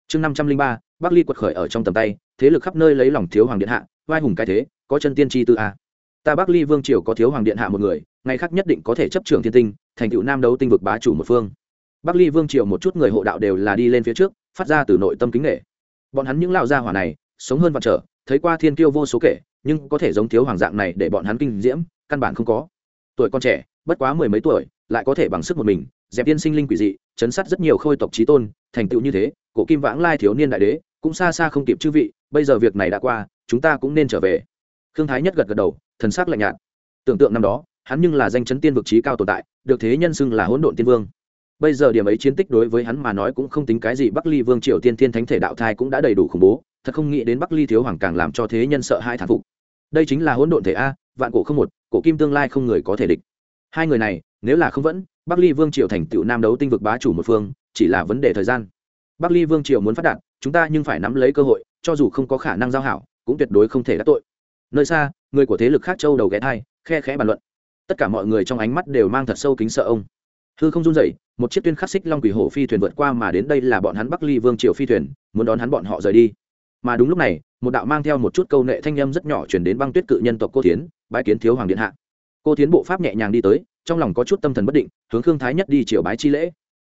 Chương năm trăm linh ba, bắc ly quật khởi ở trong tầm tay, thế lực khắp nơi lấy lòng thiếu hoàng điện hạ, vai hùng cái thế, có chân tiên tri tư a. Ta bắc ly vương triều có thiếu hoàng điện hạ một người, ngày khác nhất định có thể chấp trưởng thiên tinh, thành tựu nam đấu tinh vực bá chủ một phương. Bắc ly vương triều một chút người hộ đạo đều là đi lên phía trước, phát ra từ nội tâm kính nghệ bọn hắn những lao gia hỏa này, sống hơn vạn trở, thấy qua thiên kiêu vô số kể, nhưng có thể giống thiếu hoàng dạng này để bọn hắn kinh diễm, căn bản không có. Tuổi con trẻ, bất quá mười mấy tuổi, lại có thể bằng sức một mình dẹp tiên sinh linh quỷ dị, chấn sát rất nhiều khôi tộc trí tôn, thành tựu như thế, cổ kim vãng lai thiếu niên đại đế, cũng xa xa không kịp chư vị, bây giờ việc này đã qua, chúng ta cũng nên trở về. Khương thái nhất gật gật đầu, thần sắc lạnh nhạt. Tưởng tượng năm đó, hắn nhưng là danh chấn tiên vực trí cao tồn tại, được thế nhân xưng là hỗn độn tiên vương. Bây giờ điểm ấy chiến tích đối với hắn mà nói cũng không tính cái gì, bắc ly vương triều tiên thiên thánh thể đạo thai cũng đã đầy đủ khủng bố, thật không nghĩ đến bắc ly thiếu hoàng càng làm cho thế nhân sợ hai thán phục. Đây chính là hỗn độn thể a, vạn cổ không một, cổ kim tương lai không người có thể địch. Hai người này nếu là không vẫn, bắc ly vương triều thành tựu nam đấu tinh vực bá chủ một phương, chỉ là vấn đề thời gian. Bắc ly vương triều muốn phát đạt, chúng ta nhưng phải nắm lấy cơ hội, cho dù không có khả năng giao hảo, cũng tuyệt đối không thể đắc tội. Nơi xa, người của thế lực khác châu đầu ghé thai, khe khẽ bàn luận. Tất cả mọi người trong ánh mắt đều mang thật sâu kính sợ ông. Hư không run rẩy, một chiếc tuyên khắc xích long quỷ hổ phi thuyền vượt qua mà đến đây là bọn hắn bắc ly vương triều phi thuyền, muốn đón hắn bọn họ rời đi. Mà đúng lúc này, một đạo mang theo một chút câu nệ thanh â m rất nhỏ chuyển đến băng tuyết cự nhân tộc cô tiến bãi kiến thiếu hoàng điện hạ. Cô tiến bộ pháp nhẹ nhàng đi tới trong lòng có chút tâm thần bất định, hướng khương thái nhất đi triều bái chi lễ.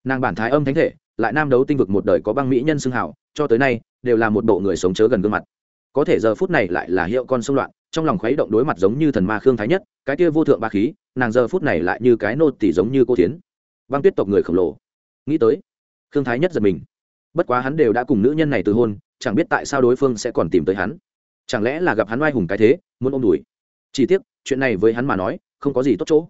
Nàng bản thái âm thánh thể, lại nam đấu tinh vực một đời có băng mỹ nhân xưng hảo cho tới nay, đều là một bộ người sống chớ gần gương mặt. Có thể giờ phút này lại là hiệu con sông loạn, trong lòng khuấy động đối mặt giống như thần ma khương thái nhất, cái kia vô thượng ba khí, nàng giờ phút này lại như cái nô tỷ giống như cô tiến băng tuyết tộc người khổng lồ. Nghĩ tới, khương thái nhất giật mình. Bất quá hắn đều đã cùng nữ nhân này từ hôn, chẳng biết tại sao đối phương sẽ còn tìm tới hắn. Chẳng lẽ là gặp hắn oai hùng cái thế, muốn ôm đùi? Chỉ tiếc, chuyện này với hắn mà nói, không có gì tốt chỗ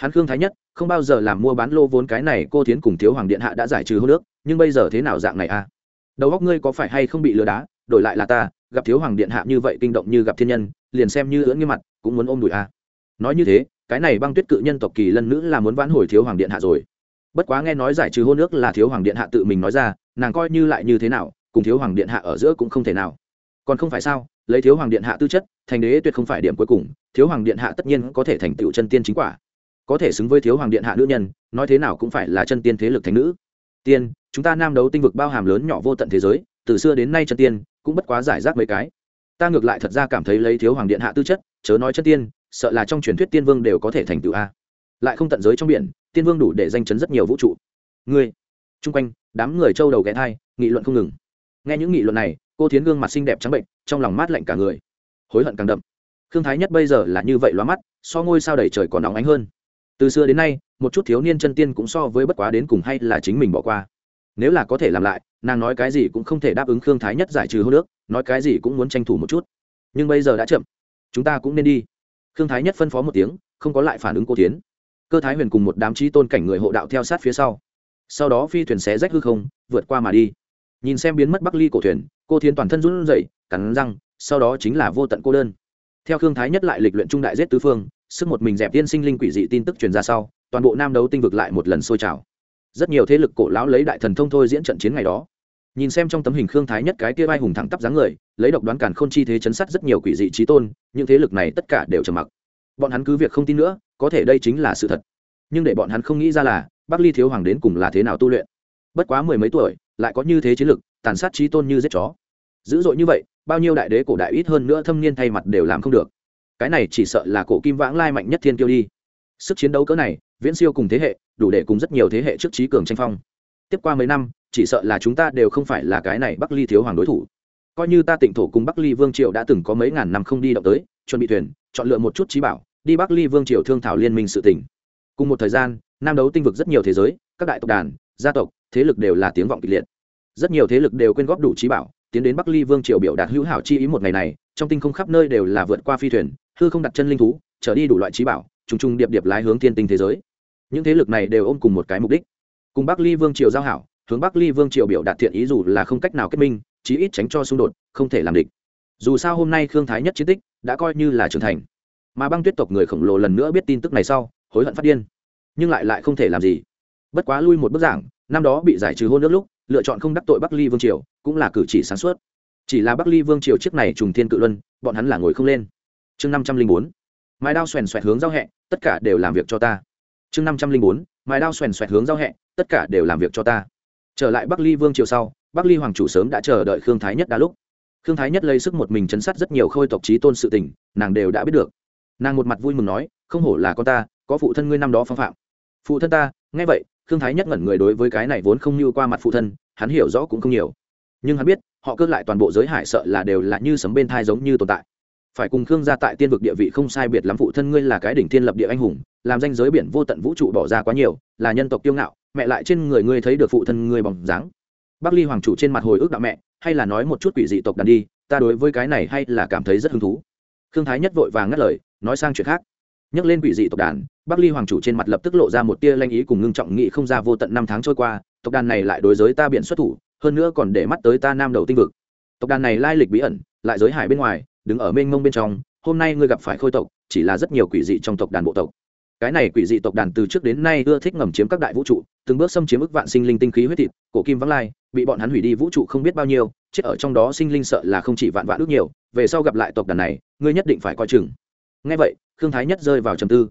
hắn khương thái nhất, không bao giờ làm mua bán lô vốn cái này, cô tiến cùng thiếu hoàng điện hạ đã giải trừ hô nước nhưng bây giờ thế nào dạng này a à? đầu góc ngươi có phải hay không bị lừa đá đổi lại là ta, gặp thiếu hoàng điện hạ như vậy kinh động như gặp thiên nhân, liền xem như ưỡn nghiêm mặt, cũng muốn ôm đùi a à. nói như thế, cái này băng tuyết cự nhân tộc kỳ lân nữ là muốn vãn hồi thiếu hoàng điện hạ rồi bất quá nghe nói giải trừ hôn nước là thiếu hoàng điện hạ tự mình nói ra, nàng coi như lại như thế nào, cùng thiếu hoàng điện hạ ở giữa cũng không thể nào còn không phải sao, lấy thiếu hoàng điện hạ tư chất, thành đế tuyệt không phải điểm cuối cùng, thiếu hoàng điện hạ tất nhiên có thể thành tựu chân tiên chính quả có thể xứng với thiếu hoàng điện hạ nữ nhân, nói thế nào cũng phải là chân tiên thế lực thành nữ. Tiên, chúng ta nam đấu tinh vực bao hàm lớn nhỏ vô tận thế giới, từ xưa đến nay chân tiên, cũng bất quá giải rác mấy cái. Ta ngược lại thật ra cảm thấy lấy thiếu hoàng điện hạ tư chất, chớ nói chân tiên, sợ là trong truyền thuyết tiên vương đều có thể thành tựu a. Lại không tận giới trong biển, tiên vương đủ để danh chấn rất nhiều vũ trụ. Ngươi, chung quanh, đám người trâu đầu ghé thai, nghị luận không ngừng. Nghe những nghị luận này, cô thiến gương mặt xinh đẹp trắng bệnh, trong lòng mát lạnh cả người. Hối hận càng đậm. Thương thái nhất bây giờ là như vậy loa mắt, so ngôi sao đầy trời còn nóng ánh hơn từ xưa đến nay, một chút thiếu niên chân tiên cũng so với bất quá đến cùng hay là chính mình bỏ qua. Nếu là có thể làm lại, nàng nói cái gì cũng không thể đáp ứng khương thái nhất giải trừ hô nước nói cái gì cũng muốn tranh thủ một chút. Nhưng bây giờ đã chậm. Chúng ta cũng nên đi. Khương thái nhất phân phó một tiếng, không có lại phản ứng cô tiến cơ thái huyền cùng một đám trí tôn cảnh người hộ đạo theo sát phía sau. Sau đó phi thuyền xé rách hư không, vượt qua mà đi. Nhìn xem biến mất bắc ly cổ thuyền, cô thiến toàn thân run rẩy, cắn răng, sau đó chính là vô tận cô đơn. Theo khương thái nhất lại lịch luyện trung đại giết tứ phương sức một mình dẹp tiên sinh linh quỷ dị tin tức truyền ra sau, toàn bộ nam đấu tinh vực lại một lần sôi trào. Rất nhiều thế lực cổ lão lấy đại thần thông thôi diễn trận chiến ngày đó. Nhìn xem trong tấm hình khương thái nhất cái kia vai hùng thẳng tắp dáng người, lấy độc đoán cản khôn chi thế chấn sát rất nhiều quỷ dị trí tôn, những thế lực này tất cả đều trầm mặc. Bọn hắn cứ việc không tin nữa, có thể đây chính là sự thật. Nhưng để bọn hắn không nghĩ ra là, bắc ly thiếu hoàng đến cùng là thế nào tu luyện? Bất quá mười mấy tuổi, lại có như thế chiến lực, tàn sát trí tôn như giết chó. Dữ dội như vậy, bao nhiêu đại đế cổ đại ít hơn nữa thâm niên thay mặt đều làm không được cái này chỉ sợ là cổ kim vãng lai mạnh nhất thiên kiêu đi. Sức chiến đấu cỡ này, viễn siêu cùng thế hệ, đủ để cùng rất nhiều thế hệ trước trí cường tranh phong. Tiếp qua mấy năm, chỉ sợ là chúng ta đều không phải là cái này bắc ly thiếu hoàng đối thủ. Coi như ta tỉnh thổ cùng bắc ly vương triều đã từng có mấy ngàn năm không đi động tới, chuẩn bị thuyền, chọn lựa một chút trí bảo, đi bắc ly vương triều thương thảo liên minh sự tỉnh cùng một thời gian, nam đấu tinh vực rất nhiều thế giới, các đại tộc đàn, gia tộc, thế lực đều là tiếng vọng kịch liệt. Rất nhiều thế lực đều quyên góp đủ trí bảo, tiến đến bắc ly vương triều biểu đạt hữu hảo chi ý một ngày này, trong tinh không khắp nơi đều là vượt qua phi thuyền hư không đặt chân linh thú, trở đi đủ loại trí bảo, trùng trùng điệp điệp lái hướng thiên tinh thế giới. Những thế lực này đều ôm cùng một cái mục đích. Cùng bắc ly vương triều giao hảo, hướng bắc ly vương triều biểu đạt thiện ý dù là không cách nào kết minh, chí ít tránh cho xung đột, không thể làm địch. Dù sao hôm nay khương thái nhất chiến tích đã coi như là trưởng thành. Mà băng tuyết tộc người khổng lồ lần nữa biết tin tức này sau, hối hận phát điên. Nhưng lại lại không thể làm gì. Bất quá lui một bức giảng, năm đó bị giải trừ hôn nước lúc, lựa chọn không đắc tội bắc ly vương triều, cũng là cử chỉ sáng suốt. Chỉ là bắc ly vương triều trước này trùng thiên cự luân, bọn hắn là ngồi không lên chương năm trăm linh bốn. Mái đao xoèn xoẹt hướng giao hẹ, tất cả đều làm việc cho ta. Chương năm trăm linh bốn, mái đao xoèn xoẹt hướng giao hẹ, tất cả đều làm việc cho ta. Trở lại bắc ly vương triều sau, bắc ly hoàng chủ sớm đã chờ đợi khương thái nhất đã lúc. Khương thái nhất lấy sức một mình chấn sát rất nhiều khôi tộc trí tôn sự tình, nàng đều đã biết được. Nàng một mặt vui mừng nói, không hổ là con ta, có phụ thân ngươi năm đó phong phạm. Phụ thân ta? Nghe vậy, khương thái nhất ngẩn người đối với cái này vốn không như qua mặt phụ thân, hắn hiểu rõ cũng không nhiều. Nhưng hắn biết, họ cơ lại toàn bộ giới hải sợ là đều là như sấm bên thai giống như tồn tại phải cùng khương gia tại tiên vực địa vị không sai biệt lắm, phụ thân ngươi là cái đỉnh thiên lập địa anh hùng, làm danh giới biển vô tận vũ trụ bỏ ra quá nhiều, là nhân tộc kiêu ngạo, mẹ lại trên người ngươi thấy được phụ thân ngươi bóng dáng. Bắc ly hoàng chủ trên mặt hồi ức đạo mẹ, hay là nói một chút quỷ dị tộc đàn đi, ta đối với cái này hay là cảm thấy rất hứng thú. Khương thái nhất vội vàng ngắt lời, nói sang chuyện khác. Nhắc lên quỷ dị tộc đàn, bắc ly hoàng chủ trên mặt lập tức lộ ra một tia lanh ý cùng ngưng trọng nghị không ra vô tận năm tháng trôi qua, tộc đàn này lại đối giới ta biện xuất thủ, hơn nữa còn để mắt tới ta nam đầu tinh vực. Tộc đàn này lai lịch bí ẩn, lại giới hải bên ngoài đứng ở mênh mông bên trong, hôm nay ngươi gặp phải khôi tộc, chỉ là rất nhiều quỷ dị trong tộc đàn bộ tộc. Cái này quỷ dị tộc đàn từ trước đến nay ưa thích ngầm chiếm các đại vũ trụ, từng bước xâm chiếm ức vạn sinh linh tinh khí huyết thịt, cổ kim vắng lai, bị bọn hắn hủy đi vũ trụ không biết bao nhiêu, chết ở trong đó sinh linh sợ là không chỉ vạn vạn ước nhiều, về sau gặp lại tộc đàn này, ngươi nhất định phải coi chừng. Ngay vậy, khương thái nhất rơi vào trầm tư.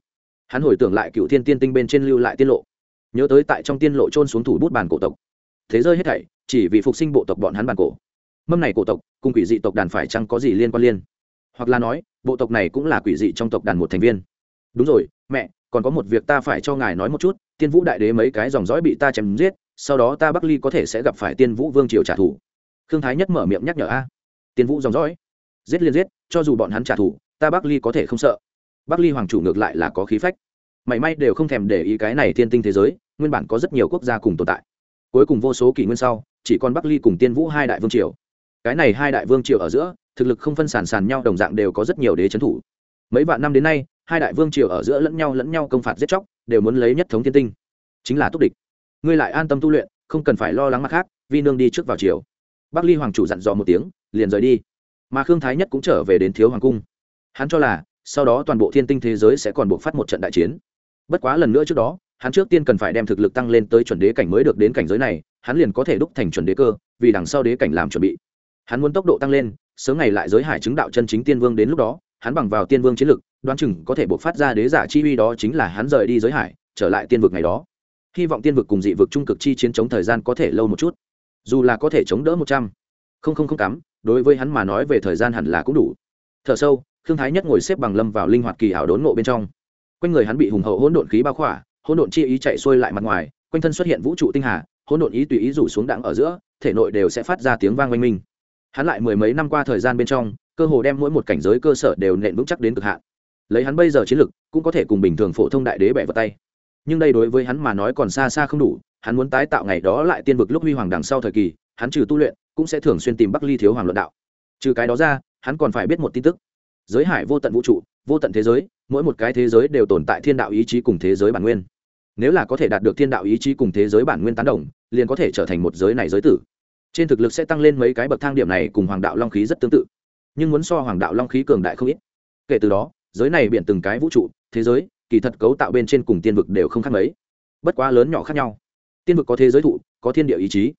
Hắn hồi tưởng lại cựu thiên tiên tinh bên trên lưu lại tiên lộ. Nhớ tới tại trong tiên lộ trôn xuống thủ bút bàn cổ tộc. Thế rơi hết thảy, chỉ vì phục sinh bộ tộc bọn hắn bàn cổ mâm này cổ tộc, cùng quỷ dị tộc đàn phải chăng có gì liên quan liên? Hoặc là nói, bộ tộc này cũng là quỷ dị trong tộc đàn một thành viên. Đúng rồi, mẹ, còn có một việc ta phải cho ngài nói một chút, tiên vũ đại đế mấy cái dòng dõi bị ta chém giết, sau đó ta bắc ly có thể sẽ gặp phải tiên vũ vương triều trả thù. Khương thái nhất mở miệng nhắc nhở a. Tiên vũ dòng dõi. Giết liên giết, cho dù bọn hắn trả thù, ta bắc ly có thể không sợ. Bắc ly hoàng chủ ngược lại là có khí phách. Mảy may đều không thèm để ý cái này thiên tinh thế giới, nguyên bản có rất nhiều quốc gia cùng tồn tại. Cuối cùng vô số kỷ nguyên sau, chỉ còn bắc ly cùng tiên vũ hai đại vương triều cái này hai đại vương triều ở giữa, thực lực không phân sản sàn nhau, đồng dạng đều có rất nhiều đế trấn thủ. Mấy vạn năm đến nay, hai đại vương triều ở giữa lẫn nhau lẫn nhau công phạt giết chóc, đều muốn lấy nhất thống thiên tinh. Chính là túc địch. Ngươi lại an tâm tu luyện, không cần phải lo lắng mặt khác, vi nương đi trước vào triều. Bắc ly hoàng chủ dặn dò một tiếng, liền rời đi. Mà khương thái nhất cũng trở về đến thiếu hoàng cung. Hắn cho là, sau đó toàn bộ thiên tinh thế giới sẽ còn buộc phát một trận đại chiến. Bất quá lần nữa trước đó, hắn trước tiên cần phải đem thực lực tăng lên tới chuẩn đế cảnh mới được đến cảnh giới này, hắn liền có thể đúc thành chuẩn đế cơ, vì đằng sau đế cảnh làm chuẩn bị hắn muốn tốc độ tăng lên, sớm ngày lại giới hải chứng đạo chân chính tiên vương đến lúc đó, hắn bằng vào tiên vương chiến lực, đoán chừng có thể buộc phát ra đế giả chi uy đó chính là hắn rời đi giới hải, trở lại tiên vực ngày đó. Hy vọng tiên vực cùng dị vực trung cực chi chiến chống thời gian có thể lâu một chút. Dù là có thể chống đỡ một trăm, không không không cắm, đối với hắn mà nói về thời gian hẳn là cũng đủ. Thở sâu thương thái nhất ngồi xếp bằng lâm vào linh hoạt kỳ ảo đốn ngộ bên trong. Quanh người hắn bị hùng hậu hỗn độn khí bao khỏa, hỗn độn chi ý chạy xuôi lại mặt ngoài, quanh thân xuất hiện vũ trụ tinh hà, hỗn độn ý tùy ý rủ xuống đặng ở giữa, thể nội đều sẽ phát ra tiếng vang oanh minh hắn lại mười mấy năm qua thời gian bên trong, cơ hồ đem mỗi một cảnh giới cơ sở đều nện vững chắc đến cực hạn. Lấy hắn bây giờ chiến lực, cũng có thể cùng bình thường phổ thông đại đế bẻ vào tay. Nhưng đây đối với hắn mà nói còn xa xa không đủ, hắn muốn tái tạo ngày đó lại tiên vực lúc huy hoàng đằng sau thời kỳ, hắn trừ tu luyện, cũng sẽ thường xuyên tìm bắc ly thiếu hoàng luận đạo. Trừ cái đó ra, hắn còn phải biết một tin tức. Giới hải vô tận vũ trụ, vô tận thế giới, mỗi một cái thế giới đều tồn tại thiên đạo ý chí cùng thế giới bản nguyên. Nếu là có thể đạt được thiên đạo ý chí cùng thế giới bản nguyên tán đồng, liền có thể trở thành một giới này giới tử trên thực lực sẽ tăng lên mấy cái bậc thang điểm này cùng hoàng đạo long khí rất tương tự. Nhưng muốn so hoàng đạo long khí cường đại không ít. Kể từ đó, giới này biển từng cái vũ trụ, thế giới, kỳ thật cấu tạo bên trên cùng tiên vực đều không khác mấy. Bất quá lớn nhỏ khác nhau. Tiên vực có thế giới thụ, có thiên địa ý chí.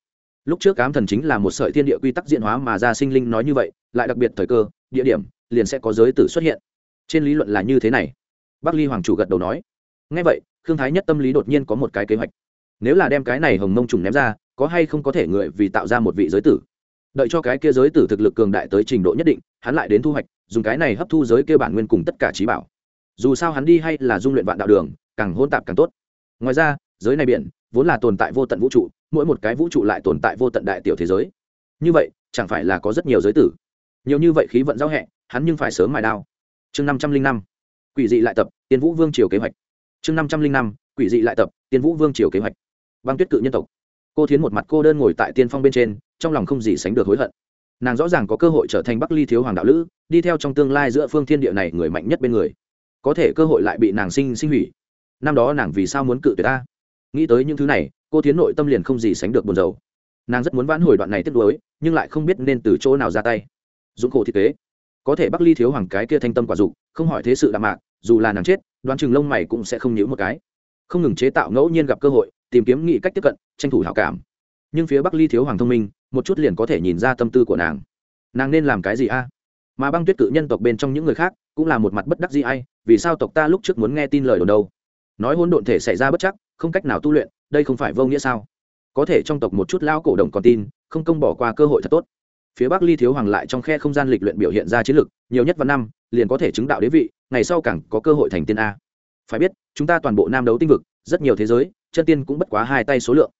Lúc trước cám thần chính là một sợi thiên địa quy tắc diện hóa mà ra sinh linh nói như vậy, lại đặc biệt thời cơ, địa điểm, liền sẽ có giới tử xuất hiện. Trên lý luận là như thế này. Bắc ly hoàng chủ gật đầu nói. Ngay vậy, khương thái nhất tâm lý đột nhiên có một cái kế hoạch. Nếu là đem cái này hồng mông trùng ném ra có hay không có thể người vì tạo ra một vị giới tử. Đợi cho cái kia giới tử thực lực cường đại tới trình độ nhất định, hắn lại đến thu hoạch, dùng cái này hấp thu giới kia bản nguyên cùng tất cả trí bảo. Dù sao hắn đi hay là dung luyện vạn đạo đường, càng hôn tạp càng tốt. Ngoài ra, giới này biển, vốn là tồn tại vô tận vũ trụ, mỗi một cái vũ trụ lại tồn tại vô tận đại tiểu thế giới. Như vậy, chẳng phải là có rất nhiều giới tử. Nhiều như vậy khí vận giao hẹ, hắn nhưng phải sớm mài đao. Chương năm trăm linh năm, quỷ dị lại tập, tiên vũ vương triều kế hoạch. Chương năm trăm linh năm, quỷ dị lại tập, tiên vũ vương triều kế hoạch. Băng tuyết cự nhân tộc cô thiến một mặt cô đơn ngồi tại tiên phong bên trên, trong lòng không gì sánh được hối hận. Nàng rõ ràng có cơ hội trở thành bắc ly thiếu hoàng đạo lữ, đi theo trong tương lai giữa phương thiên địa này người mạnh nhất bên người. Có thể cơ hội lại bị nàng sinh sinh hủy. Năm đó nàng vì sao muốn cự tuyệt ta? Nghĩ tới những thứ này, cô tiến nội tâm liền không gì sánh được buồn rầu. Nàng rất muốn vãn hồi đoạn này tiếp nối nhưng lại không biết nên từ chỗ nào ra tay. Dũng khổ thiết kế có thể bắc ly thiếu hoàng cái kia thanh tâm quả dục, không hỏi thế sự đạm mạc, dù là nàng chết, đoán chừng lông mày cũng sẽ không nhíu một cái. Không ngừng chế tạo ngẫu nhiên gặp cơ hội tìm kiếm nghị cách tiếp cận, tranh thủ hảo cảm. Nhưng phía bắc ly thiếu hoàng thông minh, một chút liền có thể nhìn ra tâm tư của nàng. Nàng nên làm cái gì a? Mà băng tuyết cự nhân tộc bên trong những người khác, cũng là một mặt bất đắc gì ai, vì sao tộc ta lúc trước muốn nghe tin lời đồn đâu? Nói hôn độn thể xảy ra bất chắc, không cách nào tu luyện, đây không phải vô nghĩa sao? Có thể trong tộc một chút lao cổ đồng còn tin, không công bỏ qua cơ hội thật tốt. Phía bắc ly thiếu hoàng lại trong khe không gian lịch luyện biểu hiện ra chiến lược nhiều nhất vào năm, liền có thể chứng đạo đế vị, ngày sau càng có cơ hội thành tiên a. Phải biết, chúng ta toàn bộ nam đấu tinh vực rất nhiều thế giới, chân tiên cũng bất quá hai tay số lượng.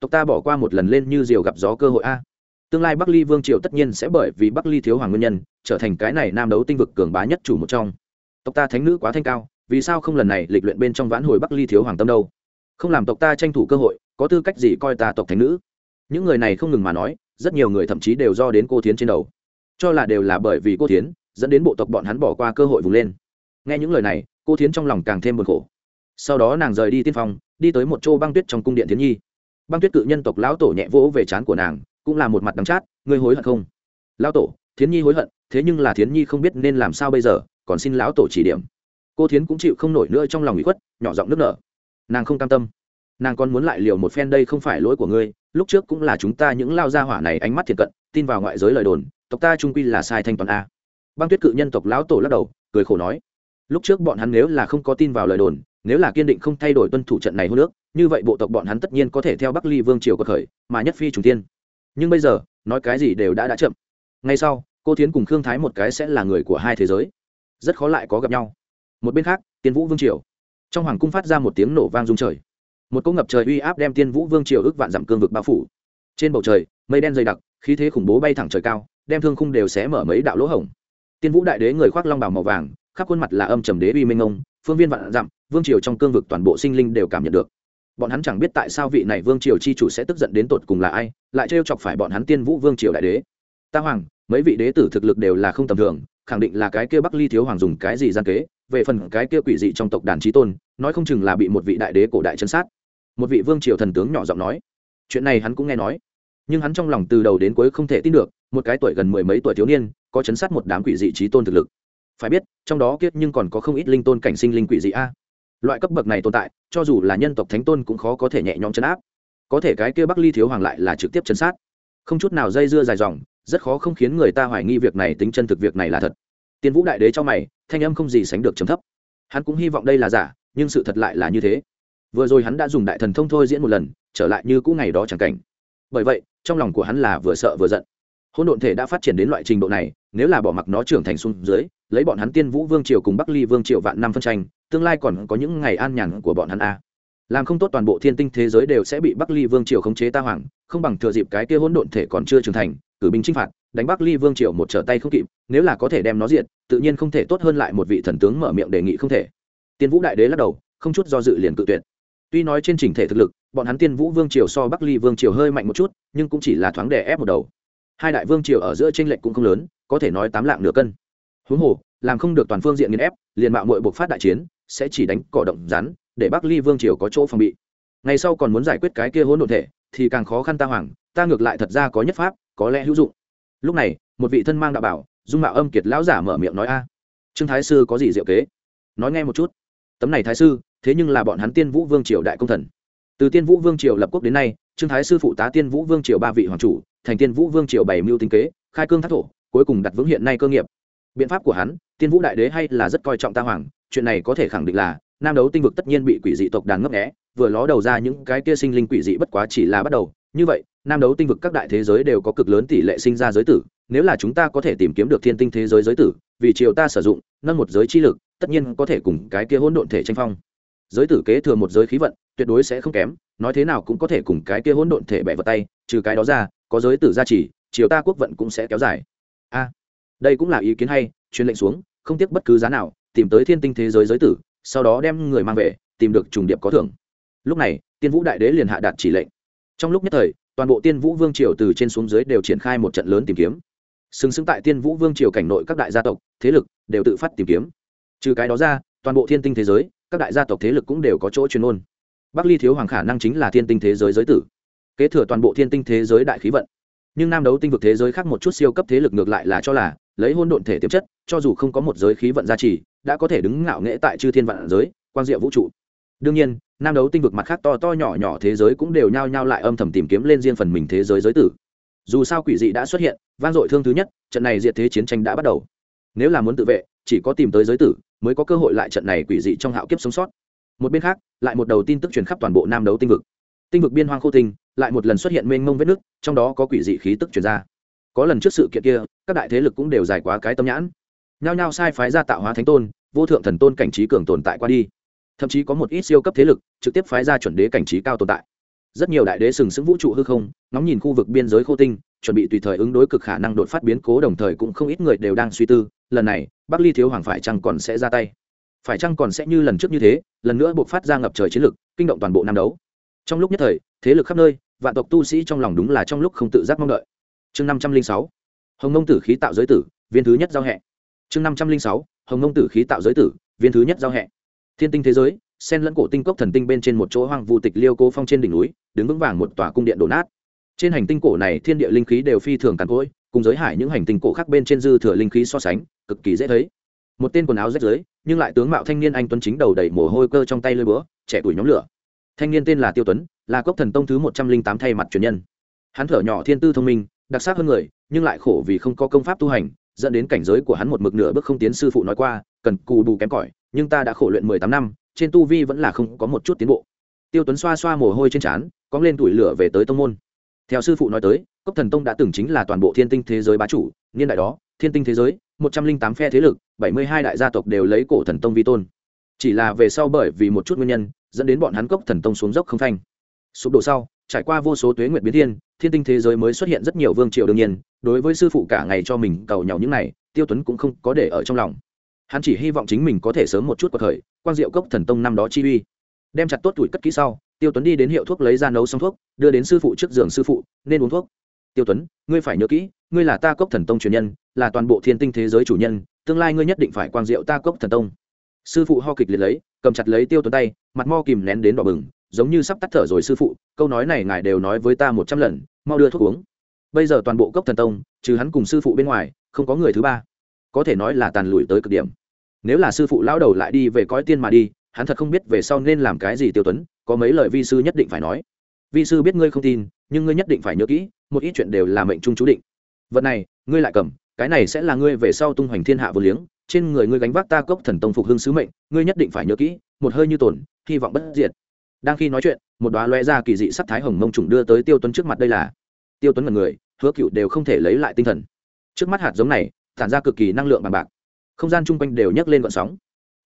Tộc ta bỏ qua một lần lên như diều gặp gió cơ hội a. Tương lai bắc ly vương triều tất nhiên sẽ bởi vì bắc ly thiếu hoàng nguyên nhân, trở thành cái này nam đấu tinh vực cường bá nhất chủ một trong. Tộc ta thánh nữ quá thanh cao, vì sao không lần này lịch luyện bên trong vãn hồi bắc ly thiếu hoàng tâm đâu? Không làm tộc ta tranh thủ cơ hội, có tư cách gì coi ta tộc thánh nữ? Những người này không ngừng mà nói, rất nhiều người thậm chí đều do đến cô thiến trên đầu. Cho là đều là bởi vì cô thiến, dẫn đến bộ tộc bọn hắn bỏ qua cơ hội vùng lên. Nghe những lời này, cô thiến trong lòng càng thêm buồn khổ sau đó nàng rời đi tiên phong, đi tới một chỗ băng tuyết trong cung điện thiến nhi. Băng tuyết cự nhân tộc lão tổ nhẹ vỗ về trán của nàng, cũng là một mặt đắng chát, ngươi hối hận không? Lão tổ, thiến nhi hối hận, thế nhưng là thiến nhi không biết nên làm sao bây giờ, còn xin lão tổ chỉ điểm. Cô thiến cũng chịu không nổi nữa trong lòng bị khuất, nhỏ giọng nước nở. Nàng không cam tâm. Nàng còn muốn lại liều một phen đây không phải lỗi của ngươi, lúc trước cũng là chúng ta những lao gia hỏa này ánh mắt thiệt cận, tin vào ngoại giới lời đồn, tộc ta trung quy là sai thanh toàn a. Băng tuyết cự nhân tộc lão tổ lắc đầu, cười khổ nói. Lúc trước bọn hắn nếu là không có tin vào lời đồn nếu là kiên định không thay đổi tuân thủ trận này hô nước như vậy bộ tộc bọn hắn tất nhiên có thể theo bắc ly vương triều cuộc khởi, mà nhất phi trùng tiên nhưng bây giờ, nói cái gì đều đã đã chậm. Ngay sau, cô thiến cùng khương thái một cái sẽ là người của hai thế giới. Rất khó lại có gặp nhau. Một bên khác, tiên vũ vương triều. Trong hoàng cung phát ra một tiếng nổ vang rung trời. Một cỗ ngập trời uy áp đem tiên vũ vương triều ước vạn dặm cương vực bao phủ. Trên bầu trời, mây đen dày đặc, khí thế khủng bố bay thẳng trời cao, đem thương khung đều xé mở mấy đạo lỗ hổng. Tiên vũ đại đế người khoác long bào màu vàng khắp khuôn mặt là âm trầm đế uy minh ông, phương viên vạn dặm, vương triều trong cương vực toàn bộ sinh linh đều cảm nhận được. Bọn hắn chẳng biết tại sao vị này vương triều chi chủ sẽ tức giận đến tột cùng là ai, lại trêu chọc phải bọn hắn tiên vũ vương triều đại đế. Ta hoàng, mấy vị đế tử thực lực đều là không tầm thường, khẳng định là cái kia bắc ly thiếu hoàng dùng cái gì gian kế, về phần cái kia quỷ dị trong tộc đàn trí tôn, nói không chừng là bị một vị đại đế cổ đại chân sát. Một vị vương triều thần tướng nhỏ giọng nói. Chuyện này hắn cũng nghe nói. Nhưng hắn trong lòng từ đầu đến cuối không thể tin được, một cái tuổi gần mười mấy tuổi thiếu niên, có chấn sát một đám quỷ dị trí tôn thực lực phải biết, trong đó kiết nhưng còn có không ít linh tôn cảnh sinh linh quỷ dị a. Loại cấp bậc này tồn tại, cho dù là nhân tộc thánh tôn cũng khó có thể nhẹ nhõm chấn áp. Có thể cái kia bắc ly thiếu hoàng lại là trực tiếp chấn sát. Không chút nào dây dưa dài dòng, rất khó không khiến người ta hoài nghi việc này tính chân thực việc này là thật. Tiên vũ đại đế cho mày, thanh âm không gì sánh được chấm thấp. Hắn cũng hy vọng đây là giả, nhưng sự thật lại là như thế. Vừa rồi hắn đã dùng đại thần thông thôi diễn một lần, trở lại như cũ ngày đó chẳng cảnh. Bởi vậy, trong lòng của hắn là vừa sợ vừa giận. Hôn độn thể đã phát triển đến loại trình độ này, nếu là bỏ mặc nó trưởng thành xuống dưới lấy bọn hắn tiên vũ vương triều cùng bắc ly vương triều vạn năm phân tranh, tương lai còn có những ngày an nhàn của bọn hắn a làm không tốt toàn bộ thiên tinh thế giới đều sẽ bị bắc ly vương triều khống chế ta hoàng, không bằng thừa dịp cái kia hỗn độn thể còn chưa trưởng thành, cử binh chinh phạt, đánh bắc ly vương triều một trở tay không kịp, nếu là có thể đem nó diện tự nhiên không thể tốt hơn lại một vị thần tướng mở miệng đề nghị không thể. Tiên vũ đại đế lắc đầu, không chút do dự liền cự tuyệt. Tuy nói trên trình thể thực lực, bọn hắn tiên vũ vương triều so bắc ly vương triều hơi mạnh một chút, nhưng cũng chỉ là thoáng đè ép một đầu. Hai đại vương triều ở giữa tranh lệch cũng không lớn, có thể nói tám lạng nửa cân huống hồ, làm không được toàn phương diện nghiên ép, liền mạo mội buộc phát đại chiến, sẽ chỉ đánh cỏ động rắn, để bắc ly vương triều có chỗ phòng bị. Ngày sau còn muốn giải quyết cái kia hỗn độn thể, thì càng khó khăn ta hoàng, ta ngược lại thật ra có nhất pháp, có lẽ hữu dụng. Lúc này, một vị thân mang đạo bảo, dung mạo âm kiệt lão giả mở miệng nói a. Trương thái sư có gì diệu kế? Nói nghe một chút. Tấm này thái sư, thế nhưng là bọn hắn tiên vũ vương triều đại công thần. Từ tiên vũ vương triều lập quốc đến nay, trương thái sư phụ tá tiên vũ vương triều ba vị hoàng chủ, thành tiên vũ vương triều bảy mưu tinh kế, khai cương thác thổ, cuối cùng đặt vững hiện nay cơ nghiệp biện pháp của hắn, tiên vũ đại đế hay là rất coi trọng ta hoàng, chuyện này có thể khẳng định là, nam đấu tinh vực tất nhiên bị quỷ dị tộc đàn ngấp nghẽ vừa ló đầu ra những cái kia sinh linh quỷ dị bất quá chỉ là bắt đầu. Như vậy, nam đấu tinh vực các đại thế giới đều có cực lớn tỷ lệ sinh ra giới tử, nếu là chúng ta có thể tìm kiếm được thiên tinh thế giới giới tử, vì triều ta sử dụng, nâng một giới chi lực, tất nhiên có thể cùng cái kia hỗn độn thể tranh phong. Giới tử kế thừa một giới khí vận, tuyệt đối sẽ không kém, nói thế nào cũng có thể cùng cái kia hỗn độn thể bẻ vào tay, trừ cái đó ra, có giới tử gia trì, triều ta quốc vận cũng sẽ kéo dài đây cũng là ý kiến hay, truyền lệnh xuống, không tiếc bất cứ giá nào, tìm tới thiên tinh thế giới giới tử, sau đó đem người mang về, tìm được trùng điệp có thưởng. Lúc này, tiên vũ đại đế liền hạ đạt chỉ lệnh. Trong lúc nhất thời, toàn bộ tiên vũ vương triều từ trên xuống dưới đều triển khai một trận lớn tìm kiếm. Xứng xứng tại tiên vũ vương triều cảnh nội các đại gia tộc, thế lực đều tự phát tìm kiếm. Trừ cái đó ra, toàn bộ thiên tinh thế giới, các đại gia tộc thế lực cũng đều có chỗ chuyên môn. Bắc ly thiếu hoàng khả năng chính là thiên tinh thế giới giới tử. Kế thừa toàn bộ thiên tinh thế giới đại khí vận nhưng nam đấu tinh vực thế giới khác một chút siêu cấp thế lực ngược lại là cho là, lấy hôn độn thể tiềm chất, cho dù không có một giới khí vận gia trì, đã có thể đứng ngạo nghễ tại chư thiên vạn giới, quang diệu vũ trụ. Đương nhiên, nam đấu tinh vực mặt khác to to nhỏ nhỏ thế giới cũng đều nhao nhao lại âm thầm tìm kiếm lên riêng phần mình thế giới giới tử. Dù sao quỷ dị đã xuất hiện, vang dội thương thứ nhất, trận này diệt thế chiến tranh đã bắt đầu. Nếu là muốn tự vệ, chỉ có tìm tới giới tử, mới có cơ hội lại trận này quỷ dị trong hạo kiếp sống sót. Một bên khác, lại một đầu tin tức truyền khắp toàn bộ nam đấu tinh vực. Tinh vực biên hoang khô tinh lại một lần xuất hiện mênh mông vết nước, trong đó có quỷ dị khí tức truyền ra. Có lần trước sự kiện kia, các đại thế lực cũng đều giải quá cái tâm nhãn. Nhao nhao sai phái ra tạo hóa thánh tôn, vô thượng thần tôn cảnh trí cường tồn tại qua đi. Thậm chí có một ít siêu cấp thế lực, trực tiếp phái ra chuẩn đế cảnh trí cao tồn tại. Rất nhiều đại đế sừng sững vũ trụ hư không, ngóng nhìn khu vực biên giới khô tinh, chuẩn bị tùy thời ứng đối cực khả năng đột phát biến cố đồng thời cũng không ít người đều đang suy tư, lần này, bắc ly thiếu hoàng phải chăng còn sẽ ra tay? Phải chăng còn sẽ như lần trước như thế, lần nữa buộc phát ra ngập trời chiến lực kinh động toàn bộ nam đấu? Trong lúc nhất thời, thế lực khắp nơi, vạn tộc tu sĩ trong lòng đúng là trong lúc không tự giác mong đợi. Chương năm trăm linh sáu, hồng nông tử khí tạo giới tử, viên thứ nhất giao hẹ. Chương năm trăm linh sáu, hồng nông tử khí tạo giới tử, viên thứ nhất giao hẹ. Thiên tinh thế giới sen lẫn cổ tinh cốc thần tinh bên trên một chỗ hoang vu tịch liêu cố phong trên đỉnh núi, đứng vững vàng một tòa cung điện đổ nát. Trên hành tinh cổ này, thiên địa linh khí đều phi thường càn cỗi, cùng giới hải những hành tinh cổ khác bên trên dư thừa linh khí so sánh, cực kỳ dễ thấy. Một tên quần áo rách rưới, nhưng lại tướng mạo thanh niên anh tuấn chính đầu đầy mồ hôi cơ trong tay lơi búa, trẻ tuổi nhóm lửa thanh niên tên là tiêu tuấn, là cốc thần tông thứ một trăm linh tám thay mặt truyền nhân. Hắn thở nhỏ thiên tư thông minh, đặc sắc hơn người, nhưng lại khổ vì không có công pháp tu hành, dẫn đến cảnh giới của hắn một mực nửa bước không tiến sư phụ nói qua, cần cù bù kém cỏi, nhưng ta đã khổ luyện mười tám năm, trên tu vi vẫn là không có một chút tiến bộ. Tiêu tuấn xoa xoa mồ hôi trên trán cóng lên tuổi lửa về tới tông môn. Theo sư phụ nói tới cốc thần tông đã từng chính là toàn bộ thiên tinh thế giới bá chủ, niên đại đó, thiên tinh thế giới, một trăm linh tám phe thế lực, bảy mươi hai đại gia tộc đều lấy cổ thần tông vi tôn. Chỉ là về sau bởi vì một chút nguyên nhân dẫn đến bọn hắn cốc thần tông xuống dốc không phanh. Sụp đổ sau, trải qua vô số tuế nguyệt biến thiên thiên tinh thế giới mới xuất hiện rất nhiều vương triều đương nhiên, đối với sư phụ cả ngày cho mình cầu nhau những này, tiêu tuấn cũng không có để ở trong lòng. Hắn chỉ hy vọng chính mình có thể sớm một chút cuộc khởi quang diệu cốc thần tông năm đó chi uy. Đem chặt tốt tuổi cất kỹ sau, tiêu tuấn đi đến hiệu thuốc lấy ra nấu xong thuốc, đưa đến sư phụ trước giường sư phụ, nên uống thuốc. Tiêu tuấn, ngươi phải nhớ kỹ, ngươi là ta cốc thần tông truyền nhân, là toàn bộ thiên tinh thế giới chủ nhân, tương lai ngươi nhất định phải quang diệu ta cốc thần tông. Sư phụ ho kịch liệt lấy cầm chặt lấy tiêu tuấn tay, mặt mo kìm nén đến đỏ bừng, giống như sắp tắt thở rồi sư phụ, câu nói này ngài đều nói với ta một trăm lần, mau đưa thuốc uống. Bây giờ toàn bộ cốc thần tông, trừ hắn cùng sư phụ bên ngoài, không có người thứ ba. Có thể nói là tàn lụi tới cực điểm. Nếu là sư phụ lão đầu lại đi về cõi tiên mà đi, hắn thật không biết về sau nên làm cái gì tiêu tuấn, có mấy lời vi sư nhất định phải nói. Vi sư biết ngươi không tin, nhưng ngươi nhất định phải nhớ kỹ, một ít chuyện đều là mệnh trung chú định. Vật này, ngươi lại cầm, cái này sẽ là ngươi về sau tung hoành thiên hạ vô liếng trên người ngươi gánh vác ta cốc thần tông phục hưng sứ mệnh, ngươi nhất định phải nhớ kỹ, một hơi như tổn, hy vọng bất diệt. Đang khi nói chuyện, một đoá loe ra kỳ dị sắc thái hồng mông trùng đưa tới tiêu tuấn trước mặt đây là. Tiêu tuấn là người, hứa cựu đều không thể lấy lại tinh thần. Trước mắt hạt giống này, tản ra cực kỳ năng lượng bằng bạc. Không gian chung quanh đều nhấc lên gọn sóng.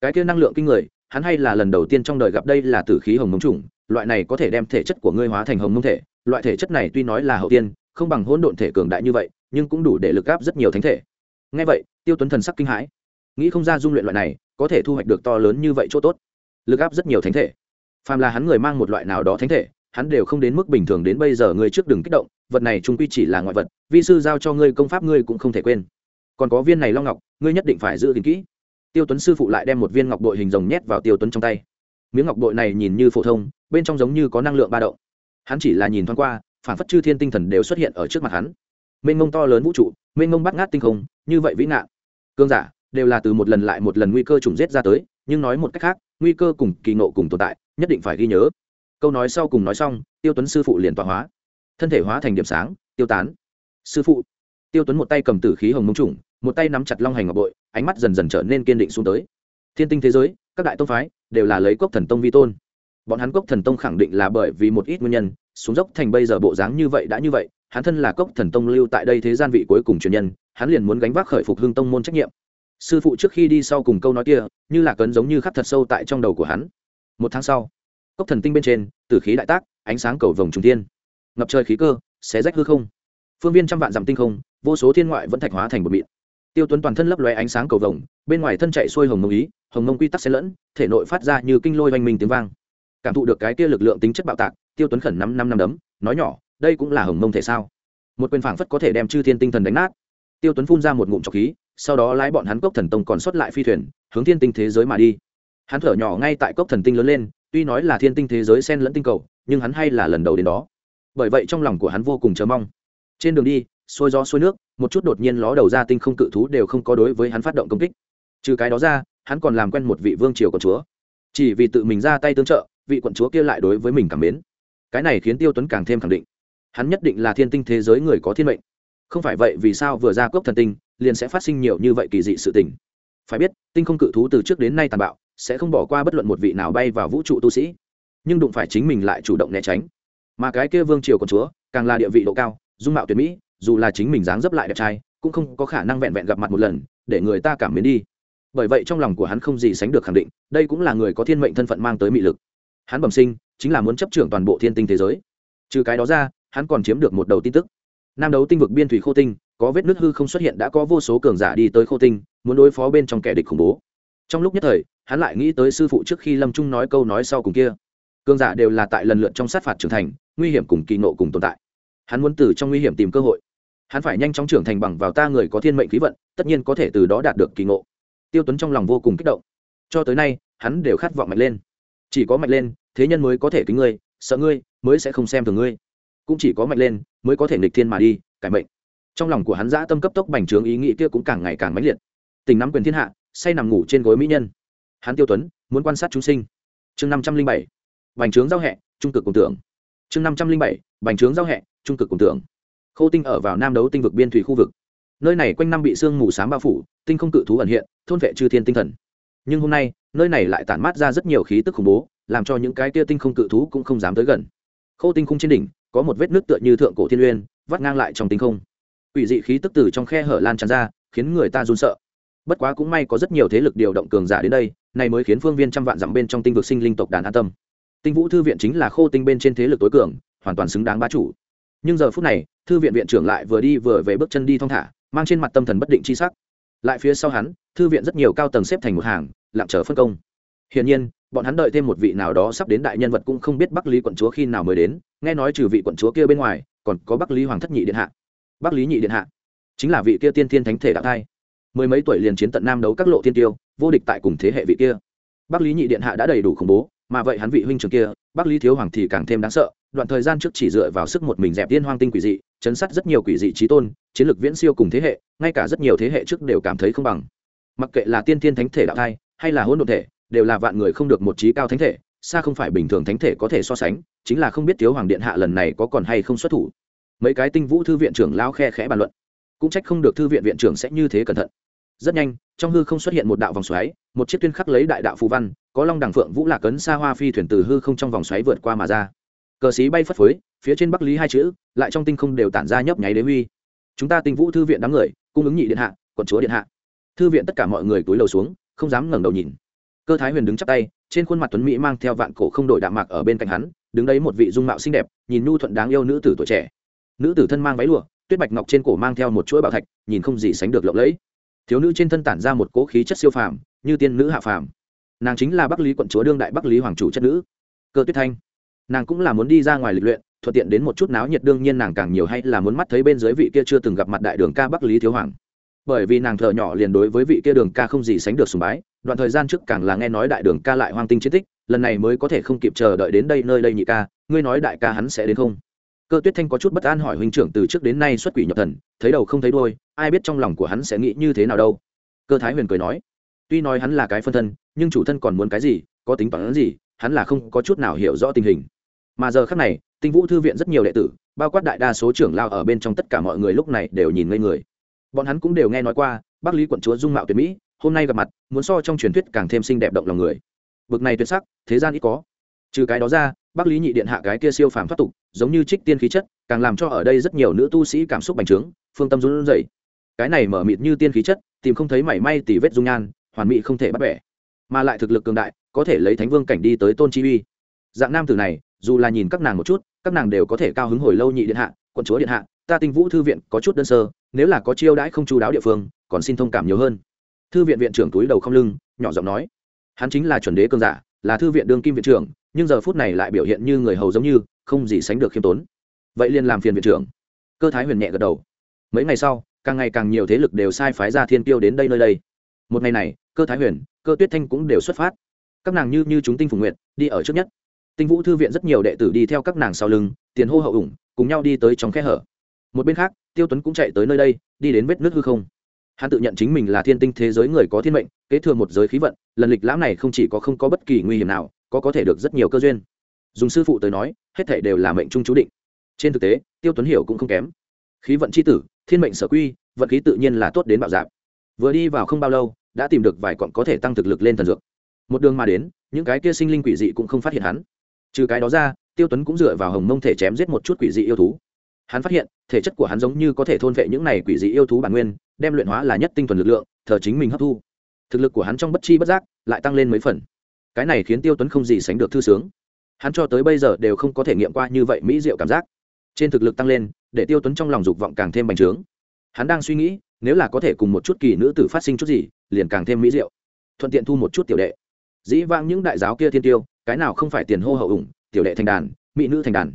Cái kia năng lượng kinh người, hắn hay là lần đầu tiên trong đời gặp đây là tử khí hồng mông trùng, loại này có thể đem thể chất của ngươi hóa thành hồng mông thể. Loại thể chất này tuy nói là hậu tiên, không bằng hỗn độn thể cường đại như vậy, nhưng cũng đủ để lực áp rất nhiều thánh thể. Ngay vậy, tiêu tuấn thần sắc kinh hãi nghĩ không ra dung luyện loại này, có thể thu hoạch được to lớn như vậy chỗ tốt. Lực áp rất nhiều thánh thể. Phàm là hắn người mang một loại nào đó thánh thể, hắn đều không đến mức bình thường đến bây giờ ngươi trước đừng kích động, vật này trung quy chỉ là ngoại vật, vi sư giao cho ngươi công pháp ngươi cũng không thể quên. Còn có viên này long ngọc, ngươi nhất định phải giữ gìn kỹ. Tiêu tuấn sư phụ lại đem một viên ngọc bội hình rồng nhét vào tiêu tuấn trong tay. Miếng ngọc bội này nhìn như phổ thông, bên trong giống như có năng lượng ba động. Hắn chỉ là nhìn thoáng qua, phản phất chư thiên tinh thần đều xuất hiện ở trước mặt hắn. Mênh mông to lớn vũ trụ, mênh mông bắt ngát tinh không, như vậy vĩ ngạn. Cương giả đều là từ một lần lại một lần nguy cơ trùng rết ra tới, nhưng nói một cách khác, nguy cơ cùng kỳ nộ cùng tồn tại, nhất định phải ghi nhớ. Câu nói sau cùng nói xong, tiêu tuấn sư phụ liền tọa hóa. Thân thể hóa thành điểm sáng, tiêu tán. Sư phụ. Tiêu tuấn một tay cầm tử khí hồng mông trùng, một tay nắm chặt long hành ngọc bội, ánh mắt dần dần trở nên kiên định xuống tới. Thiên tinh thế giới, các đại tông phái đều là lấy cốc thần tông vi tôn. Bọn hắn cốc thần tông khẳng định là bởi vì một ít nguyên nhân, xuống dốc thành bây giờ bộ dáng như vậy đã như vậy, hắn thân là cốc thần tông lưu tại đây thế gian vị cuối cùng truyền nhân, hắn liền muốn gánh vác khởi phục hương tông môn trách nhiệm sư phụ trước khi đi sau cùng câu nói kia, như là cấn giống như khắc thật sâu tại trong đầu của hắn. Một tháng sau, cốc thần tinh bên trên, tử khí đại tác, ánh sáng cầu vồng trùng thiên. Ngập trời khí cơ, xé rách hư không. Phương viên trăm vạn dặm tinh không, vô số thiên ngoại vẫn thạch hóa thành một mịn. Tiêu tuấn toàn thân lấp lóe ánh sáng cầu vồng, bên ngoài thân chạy xuôi hồng mông ý, hồng mông quy tắc xen lẫn, thể nội phát ra như kinh lôi oanh minh tiếng vang. Cảm thụ được cái kia lực lượng tính chất bạo tạc, tiêu tuấn khẩn năm năm năm đấm, nói nhỏ, đây cũng là hồng mông thể sao? Một quyền phảng phất có thể đem chư thiên tinh thần đánh nát. Tiêu tuấn phun ra một ngụm trọc khí sau đó lái bọn hắn cốc thần tông còn sót lại phi thuyền, hướng thiên tinh thế giới mà đi. Hắn thở nhỏ ngay tại cốc thần tinh lớn lên, tuy nói là thiên tinh thế giới xen lẫn tinh cầu, nhưng hắn hay là lần đầu đến đó. Bởi vậy trong lòng của hắn vô cùng chờ mong. Trên đường đi xôi gió xôi nước, một chút đột nhiên ló đầu ra tinh không cự thú đều không có đối với hắn phát động công kích. Trừ cái đó ra, hắn còn làm quen một vị vương triều quận chúa. Chỉ vì tự mình ra tay tương trợ, vị quận chúa kia lại đối với mình cảm mến. Cái này khiến tiêu tuấn càng thêm khẳng định. Hắn nhất định là thiên tinh thế giới người có thiên mệnh. Không phải vậy vì sao vừa ra cốc thần tinh liền sẽ phát sinh nhiều như vậy kỳ dị sự tình. Phải biết, tinh không cự thú từ trước đến nay tàn bạo, sẽ không bỏ qua bất luận một vị nào bay vào vũ trụ tu sĩ. Nhưng đụng phải chính mình lại chủ động né tránh. Mà cái kia vương triều của chúa, càng là địa vị độ cao, dung mạo tuyệt mỹ, dù là chính mình dáng dấp lại đẹp trai, cũng không có khả năng vẹn vẹn gặp mặt một lần, để người ta cảm mến đi. Bởi vậy trong lòng của hắn không gì sánh được khẳng định, đây cũng là người có thiên mệnh thân phận mang tới mị lực. Hắn bẩm sinh, chính là muốn chấp trưởng toàn bộ thiên tinh thế giới. Trừ cái đó ra, hắn còn chiếm được một đầu tin tức nam đấu tinh vực biên thủy khô tinh, có vết nứt hư không xuất hiện đã có vô số cường giả đi tới khô tinh, muốn đối phó bên trong kẻ địch khủng bố. Trong lúc nhất thời, hắn lại nghĩ tới sư phụ trước khi lâm trung nói câu nói sau cùng kia. Cường giả đều là tại lần lượt trong sát phạt trưởng thành, nguy hiểm cùng kỳ nộ cùng tồn tại. Hắn muốn từ trong nguy hiểm tìm cơ hội. Hắn phải nhanh chóng trưởng thành bằng vào ta người có thiên mệnh khí vận, tất nhiên có thể từ đó đạt được kỳ ngộ. Tiêu tuấn trong lòng vô cùng kích động. Cho tới nay, hắn đều khát vọng mạnh lên. Chỉ có mạnh lên, thế nhân mới có thể kính ngươi, sợ ngươi, mới sẽ không xem thường ngươi cũng chỉ có mạnh lên, mới có thể nghịch thiên mà đi, cải mệnh. Trong lòng của hắn dã tâm cấp tốc bành trướng ý nghĩ kia cũng càng ngày càng mãnh liệt. Tình nắm quyền thiên hạ, say nằm ngủ trên gối mỹ nhân. Hắn tiêu tuấn, muốn quan sát chúng sinh. Chương năm trăm linh bảy, bành trướng giao hẹ, trung cực cùng tưởng chương năm trăm linh bảy, bành trướng giao hẹ, trung cực cùng tưởng khô tinh ở vào nam đấu tinh vực biên thủy khu vực. Nơi này quanh năm bị sương mù s á m bao phủ, tinh không cự thú ẩn hiện, thôn vệ chư thiên tinh thần. Nhưng hôm nay, nơi này lại tản mát ra rất nhiều khí tức khủng bố, làm cho những cái tia tinh không cự thú cũng không dám tới gần. Khô tinh khung trên đỉnh có một vết nước tựa như thượng cổ thiên uyên vắt ngang lại trong tinh không. Ủy dị khí tức từ trong khe hở lan tràn ra, khiến người ta run sợ. Bất quá cũng may có rất nhiều thế lực điều động cường giả đến đây, này mới khiến phương viên trăm vạn dặm bên trong tinh vực sinh linh tộc đàn an tâm. Tinh vũ thư viện chính là khô tinh bên trên thế lực tối cường, hoàn toàn xứng đáng bá chủ. Nhưng giờ phút này, thư viện viện trưởng lại vừa đi vừa về bước chân đi thong thả, mang trên mặt tâm thần bất định chi sắc. Lại phía sau hắn, thư viện rất nhiều cao tầng xếp thành một hàng, lặng chờ phân công hiển nhiên, bọn hắn đợi thêm một vị nào đó sắp đến đại nhân vật cũng không biết bắc lý quận chúa khi nào mới đến, nghe nói trừ vị quận chúa kia bên ngoài, còn có bắc lý hoàng thất nhị điện hạ. Bắc lý nhị điện hạ, chính là vị kia tiên thiên thánh thể đạo thai. Mười mấy tuổi liền chiến tận nam đấu các lộ thiên tiêu, vô địch tại cùng thế hệ vị kia. Bắc lý nhị điện hạ đã đầy đủ khủng bố, mà vậy hắn vị huynh trưởng kia, bắc lý thiếu hoàng thì càng thêm đáng sợ, đoạn thời gian trước chỉ dựa vào sức một mình dẹp tiên hoang tinh quỷ dị, chấn sát rất nhiều quỷ dị trí tôn, chiến lược viễn siêu cùng thế hệ, ngay cả rất nhiều thế hệ trước đều cảm thấy không bằng. Mặc kệ là tiên thiên thánh thể đạo thai, hay là hỗn độn thể đều là vạn người không được một trí cao thánh thể, xa không phải bình thường thánh thể có thể so sánh, chính là không biết thiếu hoàng điện hạ lần này có còn hay không xuất thủ. Mấy cái tinh vũ thư viện trưởng lao khe khẽ bàn luận. Cũng trách không được thư viện viện trưởng sẽ như thế cẩn thận. Rất nhanh, trong hư không xuất hiện một đạo vòng xoáy, một chiếc tuyên khắc lấy đại đạo phù văn, có long đằng phượng vũ lạc cấn xa hoa phi thuyền từ hư không trong vòng xoáy vượt qua mà ra. Cờ xí bay phất phới, phía trên bắc lý hai chữ, lại trong tinh không đều tản ra nhấp nháy đế huy. Chúng ta tinh vũ thư viện đám người, cung ứng nhị điện hạ, quận chúa điện hạ. Thư viện tất cả mọi người túi lầu xuống, không dám ngẩng đầu nhìn cơ thái huyền đứng chắp tay, trên khuôn mặt tuấn mỹ mang theo vạn cổ không đổi đạm mạc ở bên cạnh hắn, đứng đấy một vị dung mạo xinh đẹp, nhìn nhu thuận đáng yêu nữ tử tuổi trẻ. Nữ tử thân mang váy lụa, tuyết bạch ngọc trên cổ mang theo một chuỗi bảo thạch, nhìn không gì sánh được lộng lẫy. Thiếu nữ trên thân tản ra một cỗ khí chất siêu phàm, như tiên nữ hạ phàm. Nàng chính là bắc lý quận chúa đương đại bắc lý hoàng chủ chất nữ. Cơ tuyết thanh, nàng cũng là muốn đi ra ngoài lịch luyện, thuận tiện đến một chút náo nhiệt, đương nhiên nàng càng nhiều hay là muốn mắt thấy bên dưới vị kia chưa từng gặp mặt đại đường ca bắc lý thiếu hoàng bởi vì nàng thợ nhỏ liền đối với vị kia đường ca không gì sánh được sùng bái, đoạn thời gian trước càng là nghe nói đại đường ca lại hoang tinh chiến tích, lần này mới có thể không kịp chờ đợi đến đây nơi đây nhị ca, ngươi nói đại ca hắn sẽ đến không? Cơ tuyết thanh có chút bất an hỏi huynh trưởng từ trước đến nay xuất quỷ nhập thần, thấy đầu không thấy đôi ai biết trong lòng của hắn sẽ nghĩ như thế nào đâu. Cơ thái huyền cười nói, tuy nói hắn là cái phân thân, nhưng chủ thân còn muốn cái gì, có tính toán gì, hắn là không có chút nào hiểu rõ tình hình. Mà giờ khác này, tinh vũ thư viện rất nhiều đệ tử, bao quát đại đa số trưởng lao ở bên trong tất cả mọi người lúc này đều nhìn ngây người bọn hắn cũng đều nghe nói qua, bắc lý quận chúa dung mạo tuyệt mỹ, hôm nay gặp mặt, muốn so trong truyền thuyết càng thêm xinh đẹp động lòng người. Bực này tuyệt sắc, thế gian ít có. Trừ cái đó ra, bắc lý nhị điện hạ cái kia siêu phàm thoát tục, giống như trích tiên khí chất, càng làm cho ở đây rất nhiều nữ tu sĩ cảm xúc bành trướng, phương tâm run rẩy. Cái này mở mịt như tiên khí chất, tìm không thấy mảy may tỉ vết dung nhan, hoàn mỹ không thể bắt bẻ. Mà lại thực lực cường đại, có thể lấy thánh vương cảnh đi tới tôn chi uy. Dạng nam tử này, dù là nhìn các nàng một chút, các nàng đều có thể cao hứng hồi lâu nhị điện hạ, quận chúa điện hạ ta tinh vũ thư viện có chút đơn sơ, nếu là có chiêu đãi không chú đáo địa phương, còn xin thông cảm nhiều hơn. Thư viện viện trưởng túi đầu không lưng, nhỏ giọng nói, hắn chính là chuẩn đế cơn giả, là thư viện đương kim viện trưởng, nhưng giờ phút này lại biểu hiện như người hầu giống như, không gì sánh được khiêm tốn. Vậy liền làm phiền viện trưởng. Cơ thái huyền nhẹ gật đầu. Mấy ngày sau, càng ngày càng nhiều thế lực đều sai phái ra thiên tiêu đến đây nơi đây. Một ngày này, cơ thái huyền, cơ tuyết thanh cũng đều xuất phát. Các nàng như như chúng tinh phùng nguyện đi ở trước nhất. Tinh vũ thư viện rất nhiều đệ tử đi theo các nàng sau lưng, tiền hô hậu ủng, cùng nhau đi tới trong khe hở một bên khác, tiêu tuấn cũng chạy tới nơi đây, đi đến vết nước hư không. Hắn tự nhận chính mình là thiên tinh thế giới người có thiên mệnh, kế thừa một giới khí vận, lần lịch lãm này không chỉ có không có bất kỳ nguy hiểm nào, có có thể được rất nhiều cơ duyên. Dùng sư phụ tới nói, hết thể đều là mệnh trung chú định. Trên thực tế, tiêu tuấn hiểu cũng không kém. Khí vận c h i tử, thiên mệnh sở quy, vận khí tự nhiên là tốt đến bạo dạp vừa đi vào không bao lâu, đã tìm được vài cọn có thể tăng thực lực lên thần dược. Một đường mà đến, những cái kia sinh linh quỷ dị cũng không phát hiện hắn. Trừ cái đó ra, tiêu tuấn cũng dựa vào hồng mông thể chém giết một chút quỷ dị yêu thú hắn phát hiện, thể chất của hắn giống như có thể thôn vệ những này quỷ dị yêu thú bản nguyên, đem luyện hóa là nhất tinh thuần lực lượng, thờ chính mình hấp thu. Thực lực của hắn trong bất chi bất giác lại tăng lên mấy phần. Cái này khiến tiêu tuấn không gì sánh được thư sướng. Hắn cho tới bây giờ đều không có thể nghiệm qua như vậy mỹ diệu cảm giác. Trên thực lực tăng lên, để tiêu tuấn trong lòng dục vọng càng thêm bành trướng. Hắn đang suy nghĩ, nếu là có thể cùng một chút kỳ nữ tử phát sinh chút gì, liền càng thêm mỹ diệu. Thuận tiện thu một chút tiểu đệ. Dĩ vãng những đại giáo kia thiên tiêu, cái nào không phải tiền hô hậu ủng, tiểu đệ thành đàn, mỹ nữ thành đàn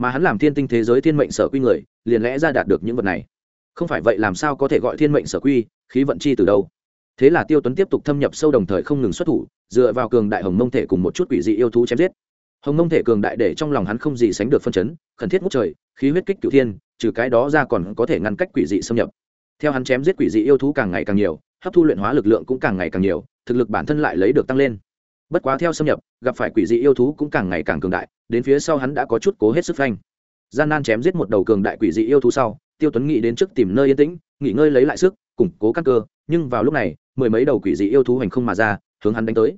mà hắn làm thiên tinh thế giới thiên mệnh sở quy người, liền lẽ ra đạt được những vật này. Không phải vậy làm sao có thể gọi thiên mệnh sở quy, khí vận chi từ đâu? Thế là tiêu tuấn tiếp tục thâm nhập sâu đồng thời không ngừng xuất thủ, dựa vào cường đại hồng mông thể cùng một chút quỷ dị yêu thú chém giết. Hồng mông thể cường đại để trong lòng hắn không gì sánh được phân chấn, khẩn thiết ngút trời, khí huyết kích cửu thiên, trừ cái đó ra còn có thể ngăn cách quỷ dị xâm nhập. Theo hắn chém giết quỷ dị yêu thú càng ngày càng nhiều, hấp thu luyện hóa lực lượng cũng càng ngày càng nhiều, thực lực bản thân lại lấy được tăng lên bất quá theo xâm nhập, gặp phải quỷ dị yêu thú cũng càng ngày càng cường đại, đến phía sau hắn đã có chút cố hết sức phanh. Gian nan chém giết một đầu cường đại quỷ dị yêu thú sau, tiêu tuấn nghĩ đến trước tìm nơi yên tĩnh, nghỉ ngơi lấy lại sức, củng cố căn cơ, nhưng vào lúc này, mười mấy đầu quỷ dị yêu thú hành không mà ra, hướng hắn đánh tới.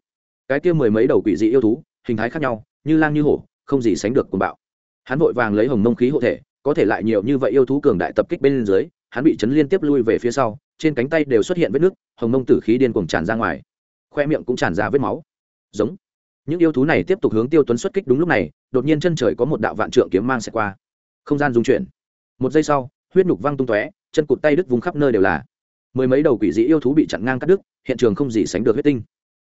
Cái kia mười mấy đầu quỷ dị yêu thú, hình thái khác nhau, như lang như hổ, không gì sánh được cuồng bạo. Hắn vội vàng lấy hồng mông khí hộ thể, có thể lại nhiều như vậy yêu thú cường đại tập kích bên dưới, hắn bị chấn liên tiếp lui về phía sau, trên cánh tay đều xuất hiện vết nước, hồng mông tử khí điên cuồng tràn ra ngoài. Khoe miệng cũng tràn ra vết máu giống. Những yêu thú này tiếp tục hướng tiêu tuấn xuất kích đúng lúc này, đột nhiên chân trời có một đạo vạn trượng kiếm mang sẽ qua. Không gian dung chuyển. Một giây sau, huyết nhục văng tung tóe, chân cụt tay đứt vùng khắp nơi đều là. Mười mấy đầu quỷ dị yêu thú bị chặn ngang cắt đứt, hiện trường không gì sánh được huyết tinh.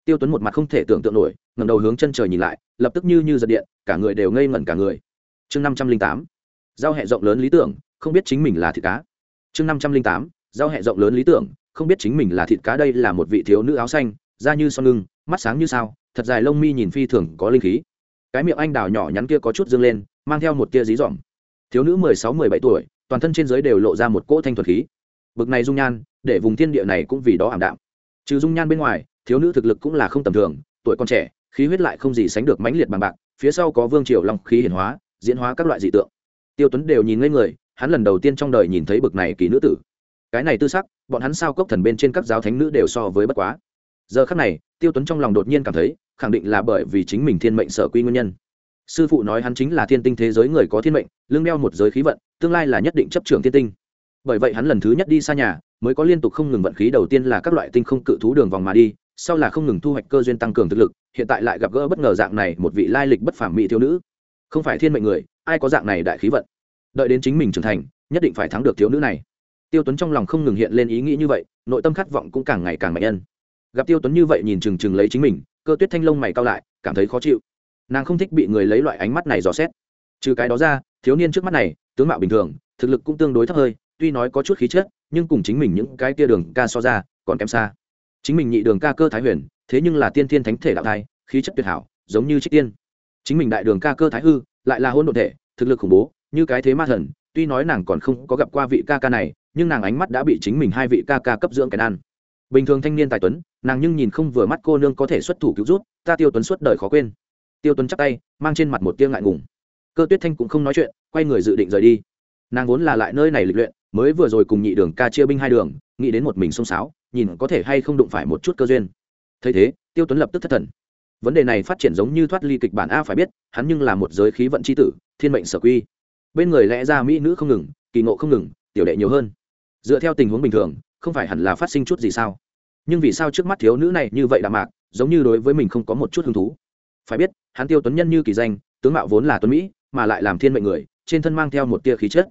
Tiêu tuấn một mặt không thể tưởng tượng nổi ngầm đầu hướng chân trời nhìn lại, lập tức như như giật điện, cả người đều ngây ngẩn cả người. Chương năm trăm linh tám, giao hệ rộng lớn lý tưởng, không biết chính mình là thịt cá. Chương năm trăm linh tám, giao hệ rộng lớn lý tưởng, không biết chính mình là thịt cá đây là một vị thiếu nữ áo xanh, da như son ngưng, mắt sáng như sao thật dài lông mi nhìn phi thường có linh khí. Cái miệng anh đào nhỏ nhắn kia có chút dương lên, mang theo một tia dí dỏm. Thiếu nữ mười sáu, mười bảy tuổi, toàn thân trên giới đều lộ ra một cỗ thanh thuật khí. Bực này dung nhan, để vùng thiên địa này cũng vì đó ảm đạm. Trừ dung nhan bên ngoài, thiếu nữ thực lực cũng là không tầm thường, tuổi còn trẻ, khí huyết lại không gì sánh được mãnh liệt bằng bạc, phía sau có vương triều long khí hiển hóa, diễn hóa các loại dị tượng. Tiêu tuấn đều nhìn ngây người, hắn lần đầu tiên trong đời nhìn thấy bực này kỳ nữ tử. Cái này tư sắc, bọn hắn sao cốc thần bên trên các giáo thánh nữ đều so với bất quá. Giờ khắc này, tiêu tuấn trong lòng đột nhiên cảm thấy khẳng định là bởi vì chính mình thiên mệnh sở quy nguyên nhân. Sư phụ nói hắn chính là thiên tinh thế giới người có thiên mệnh, lương đeo một giới khí vận, tương lai là nhất định chấp trưởng thiên tinh. Bởi vậy hắn lần thứ nhất đi xa nhà, mới có liên tục không ngừng vận khí, đầu tiên là các loại tinh không cự thú đường vòng mà đi, sau là không ngừng thu hoạch cơ duyên tăng cường thực lực, hiện tại lại gặp gỡ bất ngờ dạng này một vị lai lịch bất phàm mỹ thiếu nữ. Không phải thiên mệnh người, ai có dạng này đại khí vận? Đợi đến chính mình trưởng thành, nhất định phải thắng được thiếu nữ này. Tiêu tuấn trong lòng không ngừng hiện lên ý nghĩ như vậy, nội tâm khát vọng cũng càng ngày càng mạnh nhân. Gặp tiêu tuấn như vậy nhìn chừng chừng lấy chính mình cơ tuyết thanh lông mày cao lại, cảm thấy khó chịu. Nàng không thích bị người lấy loại ánh mắt này dò xét. Trừ cái đó ra, thiếu niên trước mắt này, tướng mạo bình thường, thực lực cũng tương đối thấp hơi, tuy nói có chút khí chất, nhưng cùng chính mình những cái kia đường ca so ra, còn kém xa. Chính mình nhị đường ca cơ thái huyền, thế nhưng là tiên thiên thánh thể đạo thai, khí chất tuyệt hảo, giống như trích tiên. Chính mình đại đường ca cơ thái hư, lại là hôn đ ộ thể, thực lực khủng bố, như cái thế ma thần, tuy nói nàng còn không có gặp qua vị ca ca này, nhưng nàng ánh mắt đã bị chính mình hai vị ca ca cấp dưỡng cái ăn bình thường thanh niên tài tuấn, nàng nhưng nhìn không vừa mắt cô nương có thể xuất thủ cứu rút ta tiêu tuấn suốt đời khó quên. Tiêu tuấn chắp tay, mang trên mặt một tiếng ngại ngùng. Cơ tuyết thanh cũng không nói chuyện, quay người dự định rời đi. Nàng vốn là lại nơi này lịch luyện, mới vừa rồi cùng nhị đường ca chia binh hai đường, nghĩ đến một mình xông xáo nhìn có thể hay không đụng phải một chút cơ duyên. Thấy thế, tiêu tuấn lập tức thất thần. Vấn đề này phát triển giống như thoát ly kịch bản a phải biết, hắn nhưng là một giới khí vận c h i tử, thiên mệnh sở quy. Bên người lẽ ra mỹ nữ không ngừng, kỳ ngộ không ngừng, tiểu đệ nhiều hơn. Dựa theo tình huống bình thường không phải hẳn là phát sinh chút gì sao? Nhưng vì sao trước mắt thiếu nữ này như vậy đạm mạc, giống như đối với mình không có một chút hứng thú? Phải biết, hắn tiêu tuấn nhân như kỳ danh, tướng mạo vốn là tuấn mỹ, mà lại làm thiên mệnh người, trên thân mang theo một tia khí chất.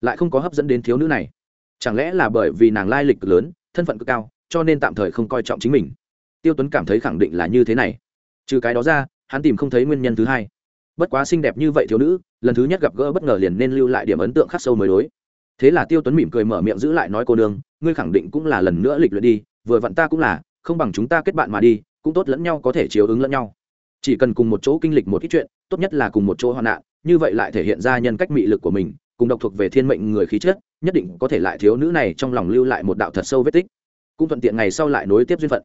Lại không có hấp dẫn đến thiếu nữ này. Chẳng lẽ là bởi vì nàng lai lịch cực lớn, thân phận cực cao, cho nên tạm thời không coi trọng chính mình? Tiêu tuấn cảm thấy khẳng định là như thế này. Trừ cái đó ra, hắn tìm không thấy nguyên nhân thứ hai. Bất quá xinh đẹp như vậy thiếu nữ, lần thứ nhất gặp gỡ bất ngờ liền nên lưu lại điểm ấn tượng khắc sâu mới đối thế là tiêu tuấn mỉm cười mở miệng giữ lại nói, cô nương, ngươi khẳng định cũng là lần nữa lịch luyện đi, vừa vặn ta cũng là, không bằng chúng ta kết bạn mà đi, cũng tốt lẫn nhau có thể chiếu ứng lẫn nhau. Chỉ cần cùng một chỗ kinh lịch một ít chuyện, tốt nhất là cùng một chỗ hoạn nạn, như vậy lại thể hiện ra nhân cách mị lực của mình, cùng độc thuộc về thiên mệnh người khí chất, nhất định có thể lại thiếu nữ này trong lòng lưu lại một đạo thật sâu vết tích. Cũng thuận tiện ngày sau lại nối tiếp duyên phận.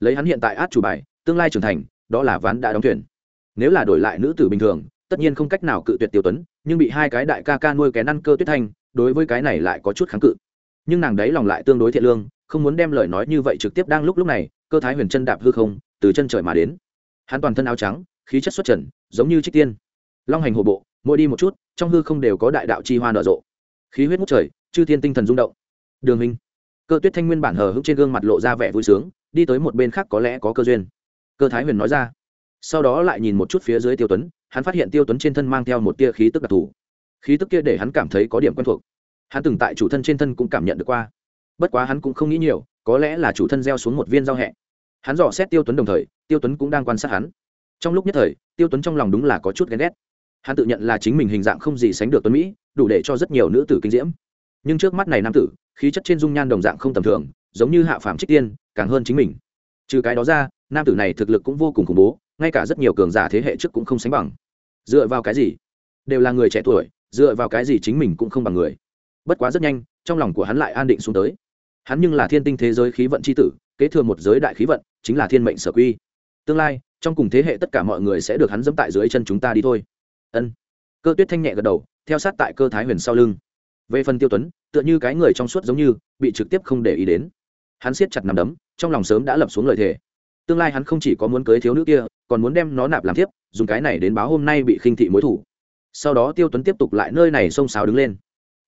Lấy hắn hiện tại át chủ bài, tương lai trưởng thành, đó là ván đã đóng thuyền. Nếu là đổi lại nữ tử bình thường, tất nhiên không cách nào cự tuyệt tiêu tuấn, nhưng bị hai cái đại ca ca nuôi kén ăn cơ tuyết thanh đối với cái này lại có chút kháng cự. Nhưng nàng đấy lòng lại tương đối thiện lương, không muốn đem lời nói như vậy trực tiếp đang lúc lúc này, cơ thái huyền chân đạp hư không, từ chân trời mà đến. Hắn toàn thân áo trắng, khí chất xuất trần, giống như trích tiên. Long hành hộ bộ, mỗi đi một chút, trong hư không đều có đại đạo chi hoa nở rộ. Khí huyết ngút trời, chư thiên tinh thần rung động. Đường hình cơ tuyết thanh nguyên bản hờ hững trên gương mặt lộ ra vẻ vui sướng, đi tới một bên khác có lẽ có cơ duyên. Cơ thái huyền nói ra. Sau đó lại nhìn một chút phía dưới tiêu tuấn, hắn phát hiện tiêu tuấn trên thân mang theo một tia khí tức đặc thù khí tức kia để hắn cảm thấy có điểm quen thuộc. Hắn từng tại chủ thân trên thân cũng cảm nhận được qua. Bất quá hắn cũng không nghĩ nhiều, có lẽ là chủ thân gieo xuống một viên giao hẹ. Hắn dò xét tiêu tuấn đồng thời, tiêu tuấn cũng đang quan sát hắn. Trong lúc nhất thời, tiêu tuấn trong lòng đúng là có chút ghen ghét. Hắn tự nhận là chính mình hình dạng không gì sánh được tuấn mỹ, đủ để cho rất nhiều nữ tử kinh diễm. Nhưng trước mắt này nam tử, khí chất trên dung nhan đồng dạng không tầm thường, giống như hạ phàm trích tiên, càng hơn chính mình. Trừ cái đó ra, nam tử này thực lực cũng vô cùng khủng bố, ngay cả rất nhiều cường giả thế hệ trước cũng không sánh bằng. Dựa vào cái gì? Đều là người trẻ tuổi dựa vào cái gì chính mình cũng không bằng người. Bất quá rất nhanh trong lòng của hắn lại an định xuống tới. Hắn nhưng là thiên tinh thế giới khí vận c h i tử kế thừa một giới đại khí vận chính là thiên mệnh sở quy. Tương lai trong cùng thế hệ tất cả mọi người sẽ được hắn dẫm tại dưới chân chúng ta đi thôi. Ân. Cơ tuyết thanh nhẹ gật đầu theo sát tại cơ thái huyền sau lưng. Về phần tiêu tuấn tựa như cái người trong suốt giống như bị trực tiếp không để ý đến. Hắn siết chặt nằm đấm trong lòng sớm đã lập xuống lời thề. Tương lai hắn không chỉ có muốn cưới thiếu nữ kia còn muốn đem nó nạp làm thiếp, dùng cái này đến báo hôm nay bị khinh thị mối thủ sau đó tiêu tuấn tiếp tục lại nơi này xông xáo đứng lên.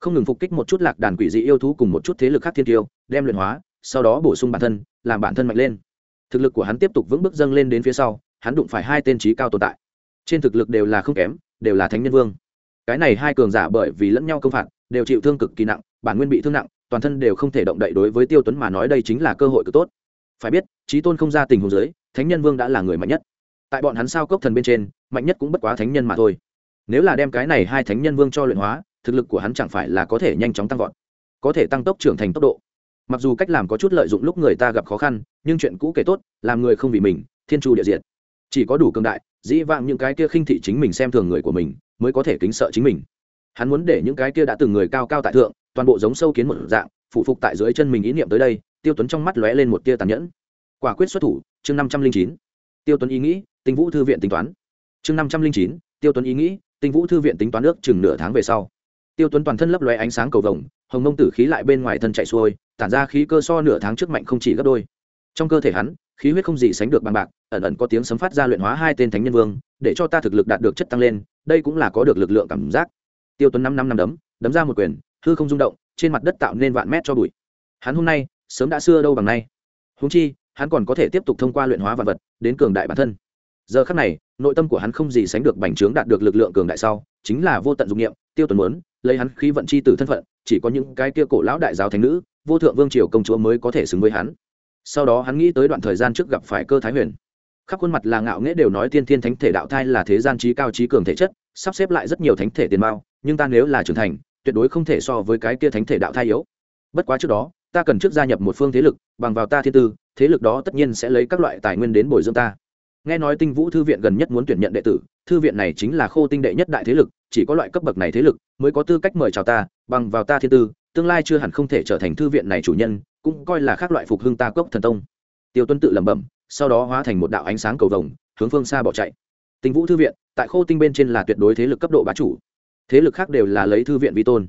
Không ngừng phục kích một chút lạc đàn quỷ dị yêu thú cùng một chút thế lực khác thiên tiêu, đem luyện hóa, sau đó bổ sung bản thân, làm bản thân mạnh lên. Thực lực của hắn tiếp tục vững bước dâng lên đến phía sau, hắn đụng phải hai tên trí cao tồn tại. Trên thực lực đều là không kém, đều là thánh nhân vương. Cái này hai cường giả bởi vì lẫn nhau công phạt, đều chịu thương cực kỳ nặng, bản nguyên bị thương nặng, toàn thân đều không thể động đậy đối với tiêu tuấn mà nói đây chính là cơ hội cực tốt. Phải biết, trí tôn không ra tình huống giới thánh nhân vương đã là người mạnh nhất. Tại bọn hắn sao cốc thần bên trên, mạnh nhất cũng bất quá thánh nhân mà thôi nếu là đem cái này hai thánh nhân vương cho luyện hóa, thực lực của hắn chẳng phải là có thể nhanh chóng tăng vọt, có thể tăng tốc trưởng thành tốc độ. Mặc dù cách làm có chút lợi dụng lúc người ta gặp khó khăn, nhưng chuyện cũ kể tốt, làm người không vì mình, thiên tru địa diệt. Chỉ có đủ cường đại, dĩ vãng những cái kia khinh thị chính mình xem thường người của mình, mới có thể kính sợ chính mình. Hắn muốn để những cái kia đã từng người cao cao tại thượng, toàn bộ giống sâu kiến một dạng, phụ phục tại dưới chân mình ý niệm tới đây, tiêu tuấn trong mắt lóe lên một tia tàn nhẫn. Quả quyết xuất thủ, chương năm trăm linh chín. Tiêu tuấn ý nghĩ, tinh vũ thư viện tính toán. Chương năm trăm linh chín, tiêu tuấn ý nghĩ tinh vũ thư viện tính toán nước chừng nửa tháng về sau. Tiêu tuấn toàn thân lấp lóe ánh sáng cầu vồng, hồng mông tử khí lại bên ngoài thân chạy xuôi, tản ra khí cơ so nửa tháng trước mạnh không chỉ gấp đôi. Trong cơ thể hắn, khí huyết không gì sánh được bằng bạc, ẩn ẩn có tiếng sấm phát ra luyện hóa hai tên thánh nhân vương, để cho ta thực lực đạt được chất tăng lên, đây cũng là có được lực lượng cảm giác. Tiêu tuấn năm năm năm đấm đấm ra một quyền, hư không rung động, trên mặt đất tạo nên vạn mét cho bụi. Hắn hôm nay, sớm đã xưa đâu bằng nay. Húng chi, hắn còn có thể tiếp tục thông qua luyện hóa vật vật, đến cường đại bản thân giờ khắc này, nội tâm của hắn không gì sánh được bành trướng đạt được lực lượng cường đại sau, chính là vô tận dụng nghiệm tiêu tuấn muốn lấy hắn khí vận chi từ thân phận, chỉ có những cái kia cổ lão đại giáo thánh nữ, vô thượng vương triều công chúa mới có thể xứng với hắn. Sau đó hắn nghĩ tới đoạn thời gian trước gặp phải cơ thái huyền. Khắp khuôn mặt là ngạo nghễ đều nói tiên thiên thánh thể đạo thai là thế gian trí cao trí cường thể chất, sắp xếp lại rất nhiều thánh thể tiền bao, nhưng ta nếu là trưởng thành, tuyệt đối không thể so với cái kia thánh thể đạo thai yếu. Bất quá trước đó, ta cần trước gia nhập một phương thế lực, bằng vào ta thiên tư, thế lực đó tất nhiên sẽ lấy các loại tài nguyên đến bồi dưỡng ta nghe nói tinh vũ thư viện gần nhất muốn tuyển nhận đệ tử, thư viện này chính là khô tinh đệ nhất đại thế lực, chỉ có loại cấp bậc này thế lực mới có tư cách mời chào ta, bằng vào ta thiên tư, tương lai chưa hẳn không thể trở thành thư viện này chủ nhân, cũng coi là khác loại phục hưng ta cốc thần tông. Tiêu tuân tự lẩm bẩm, sau đó hóa thành một đạo ánh sáng cầu vồng, hướng phương xa bỏ chạy. Tinh vũ thư viện, tại khô tinh bên trên là tuyệt đối thế lực cấp độ bá chủ. Thế lực khác đều là lấy thư viện vi tôn.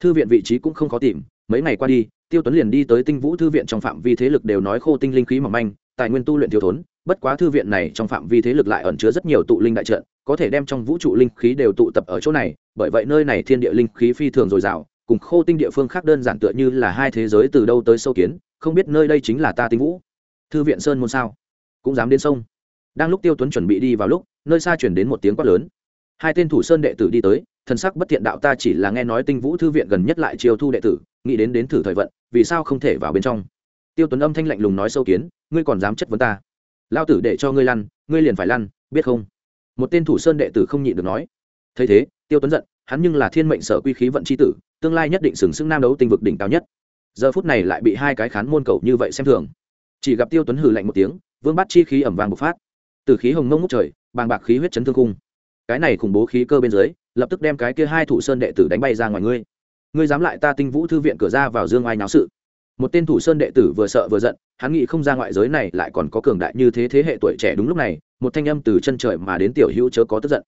Thư viện vị trí cũng không khó tìm, mấy ngày qua đi, tiêu tuấn liền đi tới tinh vũ thư viện trong phạm vi thế lực đều nói khô tinh linh khí mỏng manh, tài nguyên tu luyện thiếu thốn bất quá thư viện này trong phạm vi thế lực lại ẩn chứa rất nhiều tụ linh đại trận, có thể đem trong vũ trụ linh khí đều tụ tập ở chỗ này, bởi vậy nơi này thiên địa linh khí phi thường dồi dào, cùng khô tinh địa phương khác đơn giản tựa như là hai thế giới từ đâu tới sâu kiến, không biết nơi đây chính là ta tinh vũ. Thư viện sơn môn sao? Cũng dám đến sông. Đang lúc tiêu tuấn chuẩn bị đi vào lúc, nơi xa chuyển đến một tiếng quát lớn. Hai tên thủ sơn đệ tử đi tới, thần sắc bất thiện đạo ta chỉ là nghe nói tinh vũ thư viện gần nhất lại chiêu thu đệ tử, nghĩ đến đến thử thời vận, vì sao không thể vào bên trong? Tiêu tuấn âm thanh lạnh lùng nói sâu kiến, ngươi còn dám chất vấn ta? Lao tử để cho ngươi lăn, ngươi liền phải lăn, biết không? Một tên thủ sơn đệ tử không nhịn được nói. Thấy thế, tiêu tuấn giận, hắn nhưng là thiên mệnh sở quy khí vận c h i tử, tương lai nhất định sừng sững nam đấu tinh vực đỉnh cao nhất. Giờ phút này lại bị hai cái khán môn cầu như vậy xem thường. Chỉ gặp tiêu tuấn hử lạnh một tiếng, vương bắt chi khí ẩm vàng bộc phát. Từ khí hồng mông ngút trời, bàng bạc khí huyết chấn thương cung cái này khủng bố khí cơ bên dưới, lập tức đem cái kia hai thủ sơn đệ tử đánh bay ra ngoài ngươi. Ngươi dám lại ta tinh vũ thư viện cửa ra vào dương ai náo sự một tên thủ sơn đệ tử vừa sợ vừa giận, hắn nghĩ không ra ngoại giới này lại còn có cường đại như thế thế hệ tuổi trẻ đúng lúc này, một thanh âm từ chân trời mà đến tiểu hữu chớ có tức giận.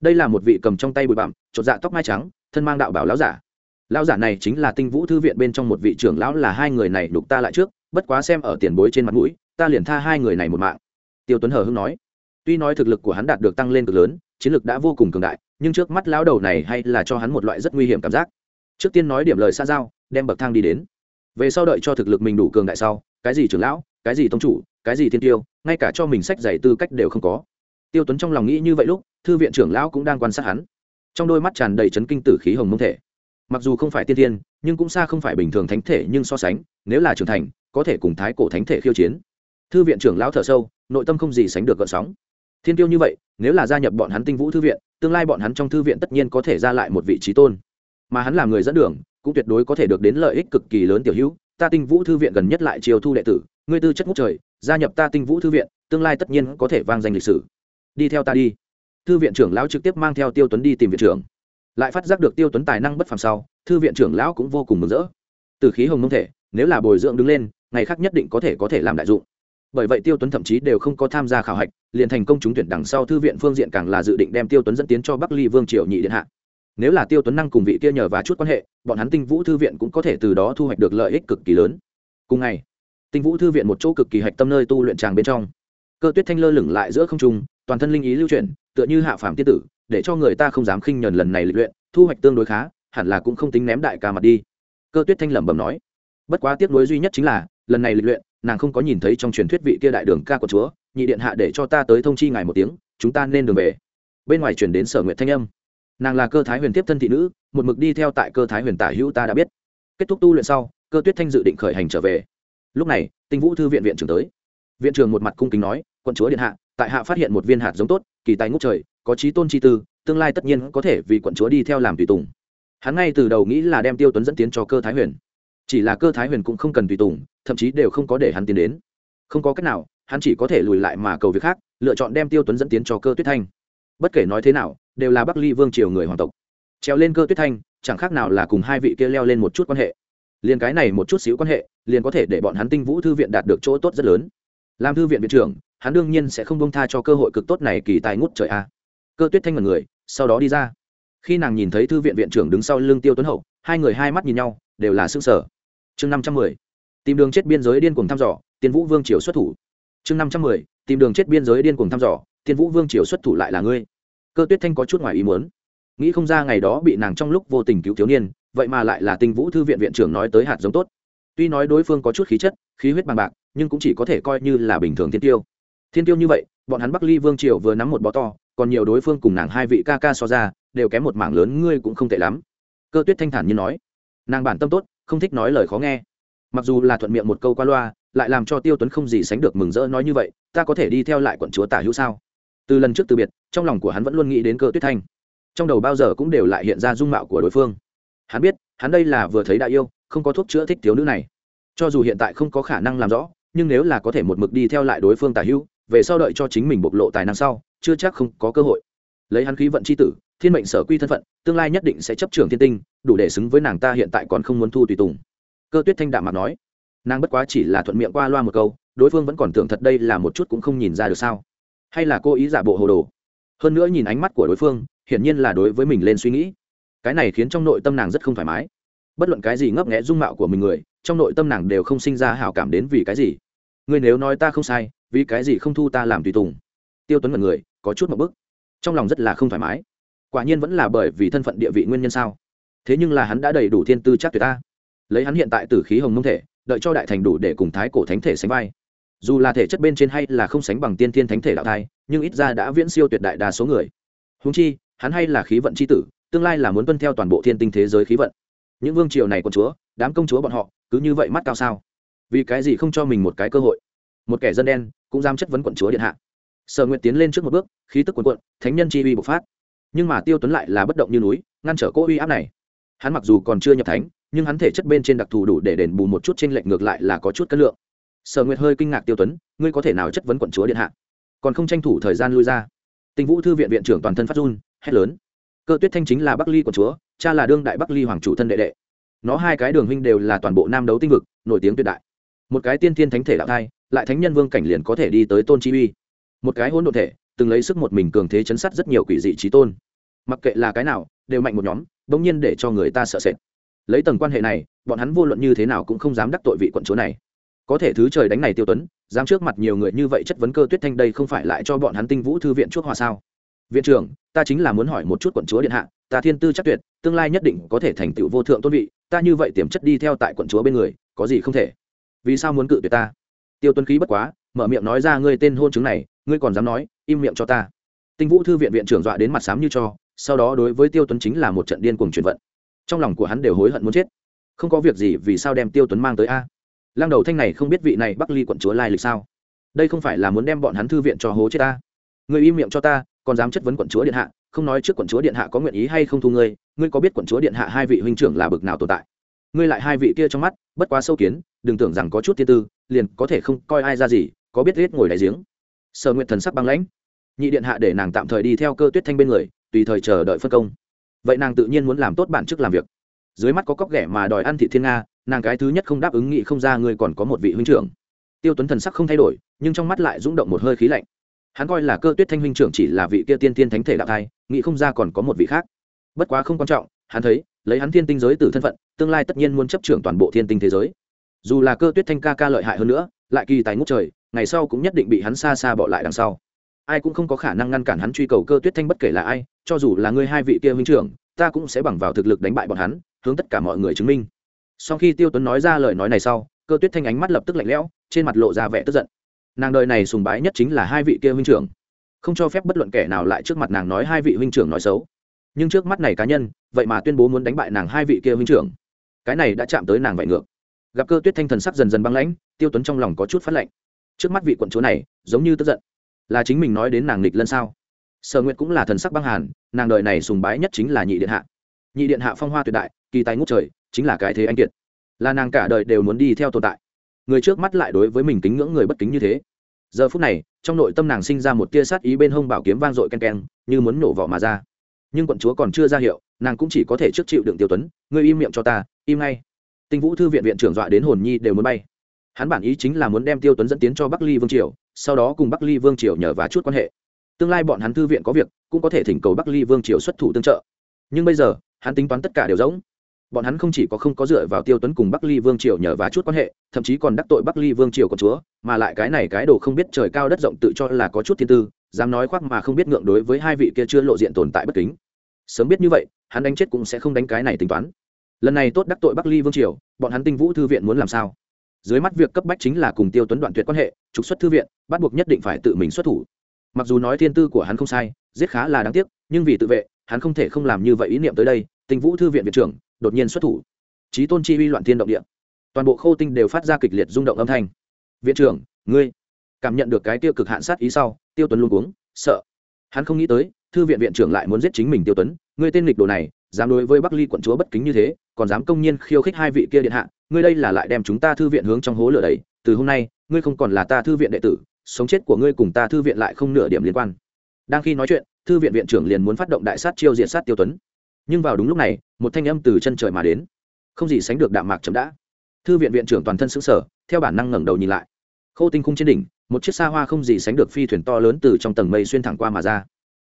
Đây là một vị cầm trong tay bụi bặm, chột dạ tóc mai trắng, thân mang đạo bảo lão giả. Lão giả này chính là tinh vũ thư viện bên trong một vị trưởng lão là hai người này đục ta lại trước, bất quá xem ở tiền bối trên mặt mũi, ta liền tha hai người này một mạng. Tiêu tuấn hờ hưng nói. Tuy nói thực lực của hắn đạt được tăng lên cực lớn, chiến lực đã vô cùng cường đại, nhưng trước mắt lão đầu này hay là cho hắn một loại rất nguy hiểm cảm giác. Trước tiên nói điểm lời xa giao, đem bậc thang đi đến về sau đợi cho thực lực mình đủ cường đại sau, cái gì trưởng lão, cái gì tông chủ, cái gì thiên tiêu, ngay cả cho mình sách giày tư cách đều không có. Tiêu tuấn trong lòng nghĩ như vậy lúc, thư viện trưởng lão cũng đang quan sát hắn. Trong đôi mắt tràn đầy chấn kinh tử khí hồng mông thể. Mặc dù không phải tiên tiên nhưng cũng xa không phải bình thường thánh thể nhưng so sánh, nếu là trưởng thành, có thể cùng thái cổ thánh thể khiêu chiến. Thư viện trưởng lão thở sâu, nội tâm không gì sánh được gợn sóng. Thiên tiêu như vậy, nếu là gia nhập bọn hắn tinh vũ thư viện, tương lai bọn hắn trong thư viện tất nhiên có thể ra lại một vị trí tôn. Mà hắn là người dẫn đường cũng tuyệt đối có thể được đến lợi ích cực kỳ lớn tiểu hữu, ta tinh vũ thư viện gần nhất lại chiều thu đệ tử, ngươi tư chất ngút trời, gia nhập ta tinh vũ thư viện, tương lai tất nhiên có thể vang danh lịch sử. Đi theo ta đi. Thư viện trưởng lão trực tiếp mang theo tiêu tuấn đi tìm viện trưởng. Lại phát giác được tiêu tuấn tài năng bất phàm sau, thư viện trưởng lão cũng vô cùng mừng rỡ. Từ khí hồng mông thể, nếu là bồi dưỡng đứng lên, ngày khác nhất định có thể có thể làm đại dụng. Bởi vậy tiêu tuấn thậm chí đều không có tham gia khảo hạch, liền thành công trúng tuyển đằng sau thư viện phương diện càng là dự định đem tiêu tuấn dẫn tiến cho bắc ly vương triều nhị điện hạ nếu là tiêu tuấn năng cùng vị kia nhờ và chút quan hệ, bọn hắn tinh vũ thư viện cũng có thể từ đó thu hoạch được lợi ích cực kỳ lớn. Cùng ngày, tinh vũ thư viện một chỗ cực kỳ hạch tâm nơi tu luyện tràng bên trong. Cơ tuyết thanh lơ lửng lại giữa không trung, toàn thân linh ý lưu chuyển, tựa như hạ phàm tiên tử, để cho người ta không dám khinh nhờn lần này lịch luyện, thu hoạch tương đối khá, hẳn là cũng không tính ném đại ca mặt đi. Cơ tuyết thanh lẩm bẩm nói. Bất quá tiếc nuối duy nhất chính là, lần này lịch luyện, nàng không có nhìn thấy trong truyền thuyết vị kia đại đường ca của chúa, nhị điện hạ để cho ta tới thông chi ngài một tiếng, chúng ta nên đường về. Bên ngoài chuyển đến sở nguyện thanh âm nàng là cơ thái huyền tiếp thân thị nữ, một mực đi theo tại cơ thái huyền tả hữu ta đã biết. Kết thúc tu luyện sau, cơ tuyết thanh dự định khởi hành trở về. Lúc này, tinh vũ thư viện viện trưởng tới. Viện trưởng một mặt cung kính nói, Quận chúa điện hạ, tại hạ phát hiện một viên hạt giống tốt, kỳ tài ngốc trời, có trí tôn chi tư, tương lai tất nhiên có thể vì quận chúa đi theo làm tùy tùng. Hắn ngay từ đầu nghĩ là đem tiêu tuấn dẫn tiến cho cơ thái huyền. Chỉ là cơ thái huyền cũng không cần tùy tùng, thậm chí đều không có để hắn tiến đến. Không có cách nào, hắn chỉ có thể lùi lại mà cầu việc khác, lựa chọn đem tiêu tuấn dẫn tiến cho cơ tuyết thanh. Bất kể nói thế nào đều là bắc ly vương triều người hoàng tộc. Treo lên cơ tuyết thanh, chẳng khác nào là cùng hai vị kia leo lên một chút quan hệ. Liền cái này một chút xíu quan hệ, liền có thể để bọn hắn tinh vũ thư viện đạt được chỗ tốt rất lớn. Làm thư viện viện trưởng, hắn đương nhiên sẽ không bông tha cho cơ hội cực tốt này kỳ tài ngút trời a. Cơ tuyết thanh mật người, sau đó đi ra. Khi nàng nhìn thấy thư viện viện trưởng đứng sau lưng tiêu tuấn hậu, hai người hai mắt nhìn nhau, đều là s ư ơ n g sở chương năm trăm mười, tìm đường chết biên giới điên cuồng thăm dò, tiên vũ vương triều xuất thủ. Chương năm trăm mười, tìm đường chết biên giới điên cuồng thăm dò, tiên vũ vương triều xuất thủ lại là ngươi cơ tuyết thanh có chút ngoài ý muốn. Nghĩ không ra ngày đó bị nàng trong lúc vô tình cứu thiếu niên, vậy mà lại là tinh vũ thư viện viện trưởng nói tới hạt giống tốt. Tuy nói đối phương có chút khí chất, khí huyết bằng bạc, nhưng cũng chỉ có thể coi như là bình thường thiên tiêu. Thiên tiêu như vậy, bọn hắn bắc ly vương triều vừa nắm một bó to, còn nhiều đối phương cùng nàng hai vị ca ca so ra, đều kém một mảng lớn, ngươi cũng không tệ lắm. Cơ tuyết thanh thản như nói. Nàng bản tâm tốt, không thích nói lời khó nghe. Mặc dù là thuận miệng một câu qua loa, lại làm cho tiêu tuấn không gì sánh được mừng rỡ nói như vậy, ta có thể đi theo lại quận chúa tả hữu sao? Từ lần trước từ biệt, trong lòng của hắn vẫn luôn nghĩ đến cơ tuyết thanh. Trong đầu bao giờ cũng đều lại hiện ra dung mạo của đối phương. Hắn biết, hắn đây là vừa thấy đại yêu, không có thuốc chữa thích thiếu nữ này. Cho dù hiện tại không có khả năng làm rõ, nhưng nếu là có thể một mực đi theo lại đối phương tả hữu, về sau đợi cho chính mình bộc lộ tài năng sau, chưa chắc không có cơ hội. Lấy hắn khí vận c h i tử, thiên mệnh sở quy thân phận, tương lai nhất định sẽ chấp trường thiên tinh, đủ để xứng với nàng ta hiện tại còn không muốn thu tùy tùng. Cơ tuyết thanh đạm mặt nói. Nàng bất quá chỉ là thuận miệng qua loa một câu, đối phương vẫn còn tưởng thật đây là một chút cũng không nhìn ra được sao hay là cô ý giả bộ hồ đồ? Hơn nữa nhìn ánh mắt của đối phương, hiển nhiên là đối với mình lên suy nghĩ. Cái này khiến trong nội tâm nàng rất không thoải mái. Bất luận cái gì ngấp nghẽ dung mạo của mình người, trong nội tâm nàng đều không sinh ra hào cảm đến vì cái gì. Ngươi nếu nói ta không sai, vì cái gì không thu ta làm tùy tùng? Tiêu tuấn mật người, có chút một bức. Trong lòng rất là không thoải mái. Quả nhiên vẫn là bởi vì thân phận địa vị nguyên nhân sao? Thế nhưng là hắn đã đầy đủ thiên tư chắc tuyệt ta. Lấy hắn hiện tại từ khí hồng mông thể, đợi cho đại thành đủ để cùng thái cổ thánh thể sánh vai dù là thể chất bên trên hay là không sánh bằng tiên thiên thánh thể đạo thai, nhưng ít ra đã viễn siêu tuyệt đại đa số người. Húng chi, hắn hay là khí vận c h i tử, tương lai là muốn tuân theo toàn bộ thiên tinh thế giới khí vận. Những vương triều này con chúa, đám công chúa bọn họ, cứ như vậy mắt cao sao? Vì cái gì không cho mình một cái cơ hội? Một kẻ dân đen, cũng dám chất vấn quận chúa điện hạ. Sở nguyện tiến lên trước một bước, khí tức quần quận thánh nhân chi uy bộc phát. Nhưng mà tiêu tuấn lại là bất động như núi, ngăn trở cỗ uy áp này. Hắn mặc dù còn chưa nhập thánh, nhưng hắn thể chất bên trên đặc thù đủ để đền bù một chút trên lệch ngược lại là có chút cân lượng sở nguyệt hơi kinh ngạc tiêu tuấn, ngươi có thể nào chất vấn quận chúa điện hạ? Còn không tranh thủ thời gian lui ra. Tình vũ thư viện viện trưởng toàn thân phát run, hét lớn. Cơ tuyết thanh chính là bắc ly quận chúa, cha là đương đại bắc ly hoàng chủ thân đệ đệ. Nó hai cái đường huynh đều là toàn bộ nam đấu tinh vực, nổi tiếng tuyệt đại. Một cái tiên thiên thánh thể đạo thai, lại thánh nhân vương cảnh liền có thể đi tới tôn chi uy. Một cái hỗn độn thể, từng lấy sức một mình cường thế chấn sát rất nhiều quỷ dị trí tôn. Mặc kệ là cái nào, đều mạnh một nhóm bỗng nhiên để cho người ta sợ sệt. Lấy tầng quan hệ này, bọn hắn vô luận như thế nào cũng không dám đắc tội vị quận chúa này có thể thứ trời đánh này tiêu tuấn, dám trước mặt nhiều người như vậy chất vấn cơ tuyết thanh đây không phải lại cho bọn hắn tinh vũ thư viện chuốc hòa sao? Viện trưởng, ta chính là muốn hỏi một chút quận chúa điện hạ, ta thiên tư chắc tuyệt, tương lai nhất định có thể thành tựu vô thượng tôn vị, ta như vậy tiềm chất đi theo tại quận chúa bên người, có gì không thể? Vì sao muốn cự tuyệt ta? Tiêu tuấn khí bất quá, mở miệng nói ra ngươi tên hôn chứng này, ngươi còn dám nói, im miệng cho ta. Tinh vũ thư viện viện trưởng dọa đến mặt sám như cho, sau đó đối với tiêu tuấn chính là một trận điên cuồng chuyển vận. Trong lòng của hắn đều hối hận muốn chết. Không có việc gì vì sao đem tiêu tuấn mang tới a? Lăng đầu thanh này không biết vị này bắc ly quận chúa lai lịch sao? Đây không phải là muốn đem bọn hắn thư viện cho hố chết ta? Người im miệng cho ta, còn dám chất vấn quận chúa điện hạ, không nói trước quận chúa điện hạ có nguyện ý hay không thu ngươi ngươi có biết quận chúa điện hạ hai vị huynh trưởng là bực nào tồn tại? Ngươi lại hai vị kia trong mắt, bất quá sâu kiến, đừng tưởng rằng có chút thiên tư, liền có thể không coi ai ra gì, có biết riết ngồi đại giếng. Sở nguyện thần sắc băng lãnh. Nhị điện hạ để nàng tạm thời đi theo cơ tuyết thanh bên người, tùy thời chờ đợi phân công. Vậy nàng tự nhiên muốn làm tốt bản chức làm việc dưới mắt có cóc ghẻ mà đòi ăn thị thiên nga, nàng cái thứ nhất không đáp ứng nghị không ra ngươi còn có một vị huynh trưởng. Tiêu tuấn thần sắc không thay đổi, nhưng trong mắt lại rung động một hơi khí lạnh. Hắn coi là cơ tuyết thanh huynh trưởng chỉ là vị kia tiên tiên thánh thể đạo thai nghị không ra còn có một vị khác. Bất quá không quan trọng, hắn thấy, lấy hắn thiên tinh giới từ thân phận, tương lai tất nhiên muốn chấp trưởng toàn bộ thiên tinh thế giới. Dù là cơ tuyết thanh ca ca lợi hại hơn nữa, lại kỳ tài ngút trời, ngày sau cũng nhất định bị hắn xa xa bỏ lại đằng sau. Ai cũng không có khả năng ngăn cản hắn truy cầu cơ tuyết thanh bất kể là ai, cho dù là ngươi hai vị kia huynh trưởng, ta cũng sẽ bằng vào thực lực đánh bại bọn hắn hướng tất cả mọi người chứng minh. Sau khi tiêu tuấn nói ra lời nói này sau, cơ tuyết thanh ánh mắt lập tức lạnh lẽo, trên mặt lộ ra vẻ tức giận. Nàng đời này sùng bái nhất chính là hai vị kia huynh trưởng. Không cho phép bất luận kẻ nào lại trước mặt nàng nói hai vị huynh trưởng nói xấu. Nhưng trước mắt này cá nhân, vậy mà tuyên bố muốn đánh bại nàng hai vị kia huynh trưởng. Cái này đã chạm tới nàng vậy ngược. Gặp cơ tuyết thanh thần sắc dần dần băng lãnh, tiêu tuấn trong lòng có chút phát lạnh. Trước mắt vị quận chúa này, giống như tức giận. Là chính mình nói đến nàng nghịch lân sao? Sở nguyệt cũng là thần sắc băng hàn, nàng đời này sùng bái nhất chính là nhị điện hạ. Nhị điện hạ phong hoa tuyệt đại kỳ tài ngút trời, chính là cái thế anh kiệt. Là nàng cả đời đều muốn đi theo tồn tại. Người trước mắt lại đối với mình kính ngưỡng người bất kính như thế. Giờ phút này, trong nội tâm nàng sinh ra một tia sát ý bên hông bảo kiếm vang dội ken ken như muốn nổ vỏ mà ra. Nhưng quận chúa còn chưa ra hiệu, nàng cũng chỉ có thể trước chịu đựng tiêu tuấn, ngươi im miệng cho ta, im ngay. Tinh vũ thư viện viện trưởng dọa đến hồn nhi đều muốn bay. Hắn bản ý chính là muốn đem tiêu tuấn dẫn tiến cho bắc ly vương triều, sau đó cùng bắc ly vương triều nhờ vá chút quan hệ. Tương lai bọn hắn thư viện có việc, cũng có thể thỉnh cầu bắc ly vương triều xuất thủ tương trợ. Nhưng bây giờ, hắn tính toán tất cả đều giống bọn hắn không chỉ có không có dựa vào tiêu tuấn cùng bắc ly vương triều nhờ vá chút quan hệ thậm chí còn đắc tội bắc ly vương triều của chúa mà lại cái này cái đồ không biết trời cao đất rộng tự cho là có chút thiên tư dám nói khoác mà không biết ngượng đối với hai vị kia chưa lộ diện tồn tại bất kính sớm biết như vậy hắn đánh chết cũng sẽ không đánh cái này tính toán lần này tốt đắc tội bắc ly vương triều bọn hắn tinh vũ thư viện muốn làm sao dưới mắt việc cấp bách chính là cùng tiêu tuấn đoạn tuyệt quan hệ trục xuất thư viện bắt buộc nhất định phải tự mình xuất thủ mặc dù nói thiên tư của hắn không sai giết khá là đáng tiếc nhưng vì tự vệ hắn không thể không làm như vậy ý niệm tới đây tinh vũ thư viện viện trưởng đột nhiên xuất thủ. Trí tôn chi uy loạn thiên động địa. Toàn bộ khâu tinh đều phát ra kịch liệt rung động âm thanh. Viện trưởng, ngươi cảm nhận được cái tiêu cực hạn sát ý sau, tiêu tuấn luôn cuống, sợ. Hắn không nghĩ tới, thư viện viện trưởng lại muốn giết chính mình tiêu tuấn. Ngươi tên lịch đồ này, dám đối với bắc ly quận chúa bất kính như thế, còn dám công nhiên khiêu khích hai vị kia điện hạ, ngươi đây là lại đem chúng ta thư viện hướng trong hố lửa đầy từ hôm nay, ngươi không còn là ta thư viện đệ tử, sống chết của ngươi cùng ta thư viện lại không nửa điểm liên quan. Đang khi nói chuyện, thư viện viện trưởng liền muốn phát động đại sát chiêu diện sát tiêu tuấn nhưng vào đúng lúc này, một thanh âm từ chân trời mà đến. Không gì sánh được đạm mạc chấm đã. Thư viện viện trưởng toàn thân xứng sở theo bản năng ngẩng đầu nhìn lại. Khâu tinh khung trên đỉnh, một chiếc xa hoa không gì sánh được phi thuyền to lớn từ trong tầng mây xuyên thẳng qua mà ra.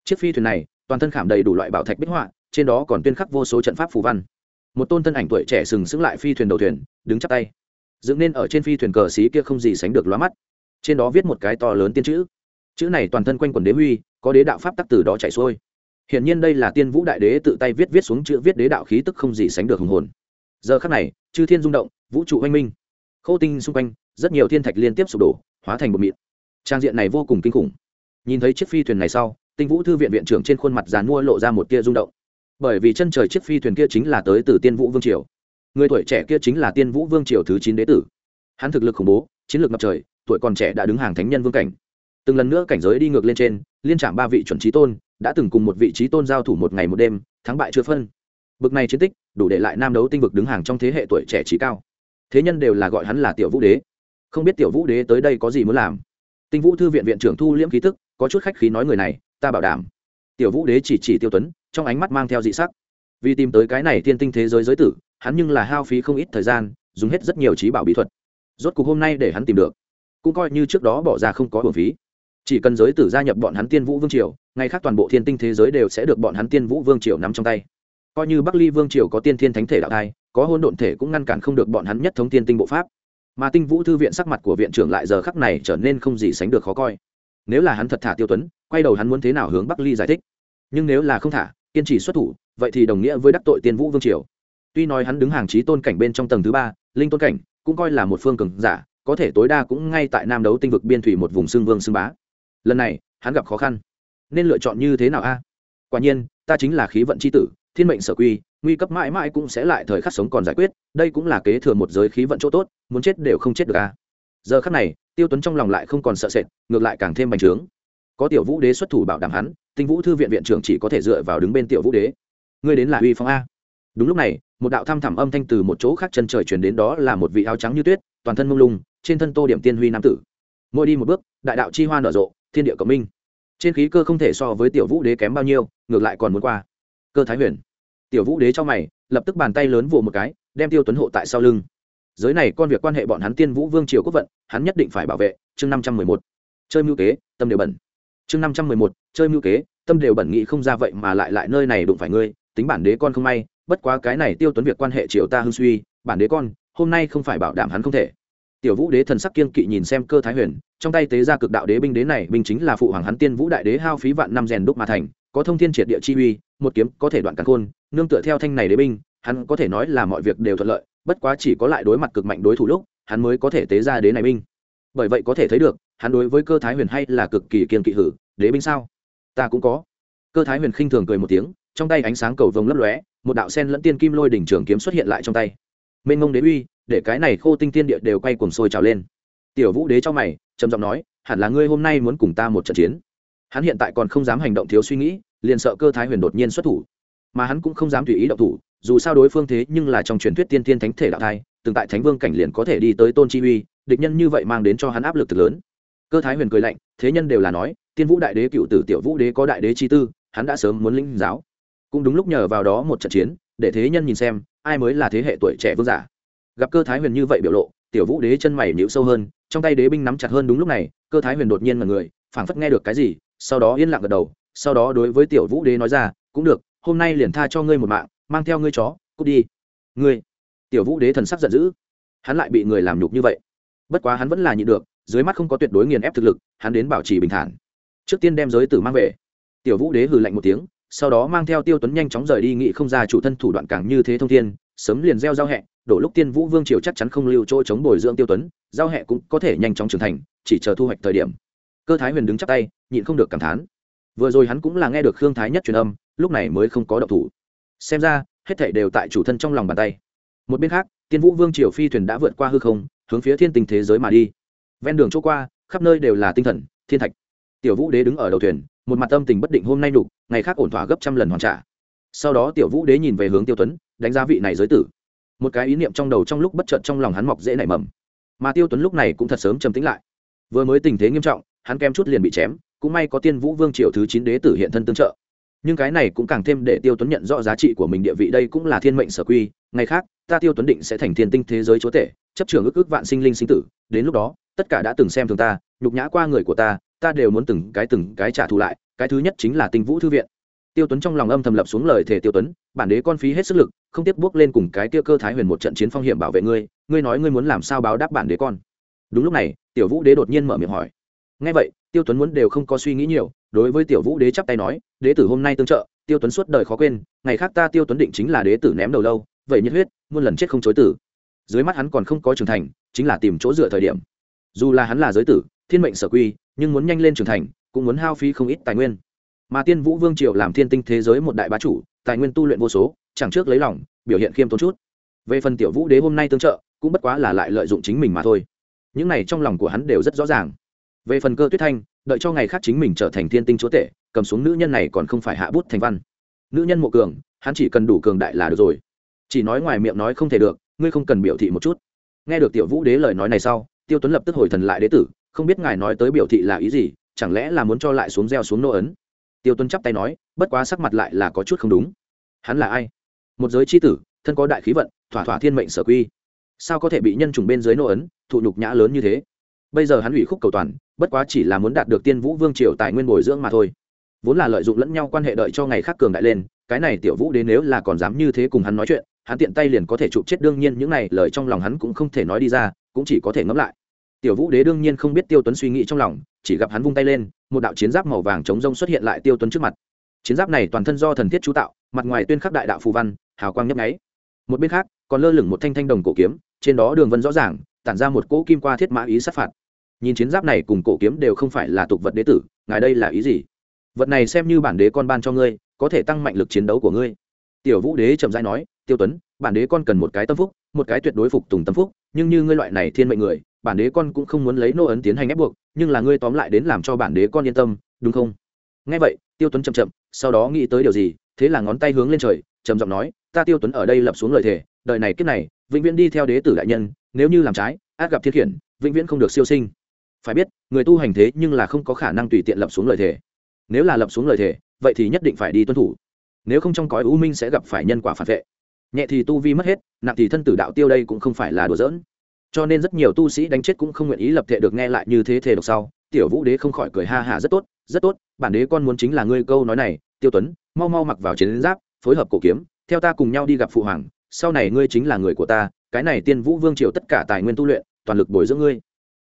Chiếc phi thuyền này, toàn thân khảm đầy đủ loại bảo thạch bích họa, trên đó còn tuyên khắc vô số trận pháp phù văn. Một tôn thân ảnh tuổi trẻ sừng sững lại phi thuyền đầu thuyền, đứng chắp tay. Dựng nên ở trên phi thuyền cờ xí kia không gì sánh được lóa mắt. Trên đó viết một cái to lớn tiên chữ. Chữ này toàn thân quanh quần đế huy, có đế đạo pháp tắc từ đó chạy xuôi hiển nhiên đây là tiên vũ đại đế tự tay viết viết xuống chữ viết đế đạo khí tức không gì sánh được hùng hồn. Giờ khắc này, chư thiên rung động, vũ trụ oanh minh. Khô tinh xung quanh, rất nhiều thiên thạch liên tiếp sụp đổ, hóa thành bột mịn. Trang diện này vô cùng kinh khủng. Nhìn thấy chiếc phi thuyền này sau, tinh vũ thư viện viện trưởng trên khuôn mặt giàn mua lộ ra một tia rung động. Bởi vì chân trời chiếc phi thuyền kia chính là tới từ tiên vũ vương triều. Người tuổi trẻ kia chính là tiên vũ vương triều thứ chín đế tử. Hắn thực lực khủng bố, chiến lược ngập trời, tuổi còn trẻ đã đứng hàng thánh nhân vương cảnh. Từng lần nữa cảnh giới đi ngược lên trên, liên trạm ba vị chuẩn trí tôn đã từng cùng một vị trí tôn giao thủ một ngày một đêm, thắng bại chưa phân. Bực này chiến tích, đủ để lại nam đấu tinh vực đứng hàng trong thế hệ tuổi trẻ trí cao. Thế nhân đều là gọi hắn là tiểu vũ đế. Không biết tiểu vũ đế tới đây có gì muốn làm. Tinh vũ thư viện viện trưởng thu liễm khí tức, có chút khách khí nói người này, ta bảo đảm. Tiểu vũ đế chỉ chỉ tiêu tuấn, trong ánh mắt mang theo dị sắc. Vì tìm tới cái này thiên tinh thế giới giới tử, hắn nhưng là hao phí không ít thời gian, dùng hết rất nhiều trí bảo bí thuật. Rốt cuộc hôm nay để hắn tìm được, cũng coi như trước đó bỏ ra không có hưởng phí chỉ cần giới tử gia nhập bọn hắn tiên vũ vương triều ngay khác toàn bộ thiên tinh thế giới đều sẽ được bọn hắn tiên vũ vương triều nắm trong tay. Coi như bắc ly vương triều có tiên thiên thánh thể đạo thai, có hôn độn thể cũng ngăn cản không được bọn hắn nhất thống tiên tinh bộ pháp. Mà tinh vũ thư viện sắc mặt của viện trưởng lại giờ khắc này trở nên không gì sánh được khó coi. Nếu là hắn thật thả tiêu tuấn, quay đầu hắn muốn thế nào hướng bắc ly giải thích? Nhưng nếu là không thả, kiên trì xuất thủ, vậy thì đồng nghĩa với đắc tội tiên vũ vương triều. Tuy nói hắn đứng hàng trí tôn cảnh bên trong tầng thứ ba, linh tôn cảnh, cũng coi là một phương cường giả, có thể tối đa cũng ngay tại nam đấu tinh vực biên thủy một vùng xương vương xương bá lần này, hắn gặp khó khăn. Nên lựa chọn như thế nào a? Quả nhiên, ta chính là khí vận c h i tử, thiên mệnh sở quy, nguy cấp mãi mãi cũng sẽ lại thời khắc sống còn giải quyết, đây cũng là kế thừa một giới khí vận chỗ tốt, muốn chết đều không chết được a. Giờ khắc này, tiêu tuấn trong lòng lại không còn sợ sệt, ngược lại càng thêm bành trướng. Có tiểu vũ đế xuất thủ bảo đảm hắn, tinh vũ thư viện viện trưởng chỉ có thể dựa vào đứng bên tiểu vũ đế. Ngươi đến là uy phong a. Đúng lúc này, một đạo thăm thẳm âm thanh từ một chỗ khác chân trời chuyển đến đó là một vị áo trắng như tuyết, toàn thân mông lung, trên thân tô điểm tiên huy nam tử. Mỗi đi một bước, đại đạo chi hoa nở rộ thiên địa cộng minh. Trên khí cơ không thể so với tiểu vũ đế kém bao nhiêu, ngược lại còn muốn qua. Cơ thái huyền. Tiểu vũ đế cho mày, lập tức bàn tay lớn vồ một cái, đem tiêu tuấn hộ tại sau lưng. Giới này con việc quan hệ bọn hắn tiên vũ vương triều quốc vận, hắn nhất định phải bảo vệ, chương năm trăm mười một. Chơi mưu kế, tâm đều bẩn. Chương năm trăm mười một, chơi mưu kế, tâm đều bẩn nghĩ không ra vậy mà lại lại nơi này đụng phải ngươi, tính bản đế con không may, bất quá cái này tiêu tuấn việc quan hệ triều ta hưng suy, bản đế con, hôm nay không phải bảo đảm hắn không thể tiểu vũ đế thần sắc kiên kỵ nhìn xem cơ thái huyền, trong tay tế ra cực đạo đế binh đế này, binh chính là phụ hoàng hắn tiên vũ đại đế hao phí vạn năm rèn đúc mà thành, có thông thiên triệt địa chi uy, một kiếm có thể đoạn cắn khôn, nương tựa theo thanh này đế binh, hắn có thể nói là mọi việc đều thuận lợi, bất quá chỉ có lại đối mặt cực mạnh đối thủ lúc, hắn mới có thể tế ra đế này binh. Bởi vậy có thể thấy được, hắn đối với cơ thái huyền hay là cực kỳ kiên kỵ hử, đế binh sao? Ta cũng có. Cơ thái huyền khinh thường cười một tiếng, trong tay ánh sáng cầu vồng lấp lóe, một đạo sen lẫn tiên kim lôi đỉnh trường kiếm xuất hiện lại trong tay. Mênh mông đế uy để cái này khô tinh thiên địa đều quay cuồng sôi trào lên. Tiểu vũ đế cho mày, trầm giọng nói, hẳn là ngươi hôm nay muốn cùng ta một trận chiến. Hắn hiện tại còn không dám hành động thiếu suy nghĩ, liền sợ cơ thái huyền đột nhiên xuất thủ. Mà hắn cũng không dám tùy ý động thủ, dù sao đối phương thế nhưng là trong truyền thuyết tiên tiên thánh thể đạo thai từng tại thánh vương cảnh liền có thể đi tới tôn chi uy, địch nhân như vậy mang đến cho hắn áp lực thực lớn. Cơ thái huyền cười lạnh, thế nhân đều là nói, tiên vũ đại đế cựu tử, tiểu vũ đế có đại đế chi tư, hắn đã sớm muốn lĩnh giáo. Cũng đúng lúc nhờ vào đó một trận chiến, để thế nhân nhìn xem, ai mới là thế hệ tuổi trẻ vương giả gặp cơ thái huyền như vậy biểu lộ, tiểu vũ đế chân mày nhịu sâu hơn, trong tay đế binh nắm chặt hơn đúng lúc này, cơ thái huyền đột nhiên là người, phảng phất nghe được cái gì, sau đó yên lặng gật đầu, sau đó đối với tiểu vũ đế nói ra, cũng được, hôm nay liền tha cho ngươi một mạng, mang theo ngươi chó, cút đi. Ngươi? Tiểu vũ đế thần sắc giận dữ. Hắn lại bị người làm nhục như vậy. Bất quá hắn vẫn là nhịn được, dưới mắt không có tuyệt đối nghiền ép thực lực, hắn đến bảo trì bình thản. Trước tiên đem giới tử mang về. Tiểu vũ đế hừ lạnh một tiếng, sau đó mang theo tiêu tuấn nhanh chóng rời đi, nghị không ra chủ thân thủ đoạn càng như thế thông thiên sớm liền gieo giao hẹ, đổ lúc tiên vũ vương triều chắc chắn không lưu chỗ chống bồi dưỡng tiêu tuấn, giao hẹ cũng có thể nhanh chóng trưởng thành, chỉ chờ thu hoạch thời điểm. Cơ thái huyền đứng chắp tay, nhịn không được cảm thán. Vừa rồi hắn cũng là nghe được khương thái nhất truyền âm, lúc này mới không có động thủ. Xem ra, hết thảy đều tại chủ thân trong lòng bàn tay. Một bên khác, tiên vũ vương triều phi thuyền đã vượt qua hư không, hướng phía thiên tình thế giới mà đi. Ven đường chỗ qua, khắp nơi đều là tinh thần, thiên thạch. Tiểu vũ đế đứng ở đầu thuyền, một mặt tâm tình bất định hôm nay đục ngày khác ổn thỏa gấp trăm lần hoàn trả sau đó tiểu vũ đế nhìn về hướng tiêu tuấn, đánh giá vị này giới tử. Một cái ý niệm trong đầu trong lúc bất chợt trong lòng hắn mọc dễ nảy mầm. Mà tiêu tuấn lúc này cũng thật sớm trầm tĩnh lại. Vừa mới tình thế nghiêm trọng, hắn kem chút liền bị chém, cũng may có tiên vũ vương triều thứ chín đế tử hiện thân tương trợ. Nhưng cái này cũng càng thêm để tiêu tuấn nhận rõ giá trị của mình địa vị đây cũng là thiên mệnh sở quy. Ngày khác, ta tiêu tuấn định sẽ thành thiên tinh thế giới chúa tể, chấp trường ước ước vạn sinh linh sinh tử. Đến lúc đó, tất cả đã từng xem thường ta, nhục nhã qua người của ta ta đều muốn từng cái từng cái trả thù lại. Cái thứ nhất chính là tinh vũ thư viện tiêu tuấn trong lòng âm thầm lập xuống lời thể tiêu tuấn, bản đế con phí hết sức lực, không tiếp bước lên cùng cái Tiêu cơ thái huyền một trận chiến phong hiểm bảo vệ ngươi ngươi nói ngươi muốn làm sao báo đáp bản đế con. Đúng lúc này, tiểu vũ đế đột nhiên mở miệng hỏi. Ngay vậy, tiêu tuấn muốn đều không có suy nghĩ nhiều, đối với tiểu vũ đế chắp tay nói, đế tử hôm nay tương trợ, tiêu tuấn suốt đời khó quên, ngày khác ta tiêu tuấn định chính là đế tử ném đầu lâu, vậy nhiệt huyết, muôn lần chết không chối tử dưới mắt hắn còn không có trưởng thành, chính là tìm chỗ dựa thời điểm. Dù là hắn là giới tử, thiên mệnh sở quy, nhưng muốn nhanh lên trưởng thành, cũng muốn hao phí không ít tài nguyên mà tiên vũ vương triều làm thiên tinh thế giới một đại bá chủ, tài nguyên tu luyện vô số, chẳng trước lấy lòng, biểu hiện khiêm tốn chút. Về phần tiểu vũ đế hôm nay tương trợ, cũng bất quá là lại lợi dụng chính mình mà thôi. Những này trong lòng của hắn đều rất rõ ràng. Về phần cơ tuyết thanh, đợi cho ngày khác chính mình trở thành thiên tinh chúa tể, cầm xuống nữ nhân này còn không phải hạ bút thành văn. Nữ nhân mộ cường, hắn chỉ cần đủ cường đại là được rồi. Chỉ nói ngoài miệng nói không thể được, ngươi không cần biểu thị một chút. Nghe được tiểu vũ đế lời nói này sau, tiêu tuấn lập tức hồi thần lại đế tử, không biết ngài nói tới biểu thị là ý gì, chẳng lẽ là muốn cho lại xuống gieo xuống nô ấn? Tiêu tuấn chắp tay nói, bất quá sắc mặt lại là có chút không đúng. Hắn là ai? Một giới c h i tử, thân có đại khí vận, thỏa thỏa thiên mệnh sở quy. Sao có thể bị nhân trùng bên dưới nô ấn, thụ nhục nhã lớn như thế? Bây giờ hắn ủy khúc cầu toàn, bất quá chỉ là muốn đạt được tiên vũ vương triều tài nguyên bồi dưỡng mà thôi. Vốn là lợi dụng lẫn nhau quan hệ đợi cho ngày khác cường đại lên, cái này tiểu vũ đến nếu là còn dám như thế cùng hắn nói chuyện, hắn tiện tay liền có thể chụp chết đương nhiên, những này lời trong lòng hắn cũng không thể nói đi ra, cũng chỉ có thể ngẫm lại tiểu vũ đế đương nhiên không biết tiêu tuấn suy nghĩ trong lòng, chỉ gặp hắn vung tay lên, một đạo chiến giáp màu vàng chống rông xuất hiện lại tiêu tuấn trước mặt. Chiến giáp này toàn thân do thần thiết chú tạo, mặt ngoài tuyên khắc đại đạo phù văn, hào quang nhấp nháy. Một bên khác, còn lơ lửng một thanh thanh đồng cổ kiếm, trên đó đường vân rõ ràng, tản ra một cỗ kim qua thiết mã ý sát phạt. Nhìn chiến giáp này cùng cổ kiếm đều không phải là tục vật đế tử, ngài đây là ý gì? Vật này xem như bản đế con ban cho ngươi, có thể tăng mạnh lực chiến đấu của ngươi. Tiểu vũ đế chậm rãi nói, tiêu tuấn, bản đế con cần một cái tâm phúc, một cái tuyệt đối phục tùng tâm phúc, nhưng như ngươi loại này thiên mệnh người bản đế con cũng không muốn lấy nô ấn tiến hành ép buộc, nhưng là ngươi tóm lại đến làm cho bản đế con yên tâm, đúng không? Nghe vậy, tiêu tuấn chậm chậm, sau đó nghĩ tới điều gì, thế là ngón tay hướng lên trời, trầm giọng nói, ta tiêu tuấn ở đây lập xuống lời thề, đời này kiếp này, vĩnh viễn đi theo đế tử đại nhân, nếu như làm trái, át gặp thiết khiển, vĩnh viễn không được siêu sinh. Phải biết, người tu hành thế nhưng là không có khả năng tùy tiện lập xuống lời thề. Nếu là lập xuống lời thề, vậy thì nhất định phải đi tuân thủ. Nếu không trong cõi u minh sẽ gặp phải nhân quả phản vệ. Nhẹ thì tu vi mất hết, nặng thì thân tử đạo tiêu đây cũng không phải là đùa giỡn cho nên rất nhiều tu sĩ đánh chết cũng không nguyện ý lập thể được nghe lại như thế thể độc sau. Tiểu vũ đế không khỏi cười ha hà, rất tốt rất tốt, bản đế con muốn chính là ngươi câu nói này. Tiêu tuấn, mau mau mặc vào chiến giáp, phối hợp cổ kiếm, theo ta cùng nhau đi gặp phụ hoàng, sau này ngươi chính là người của ta, cái này tiên vũ vương triều tất cả tài nguyên tu luyện, toàn lực bồi dưỡng ngươi.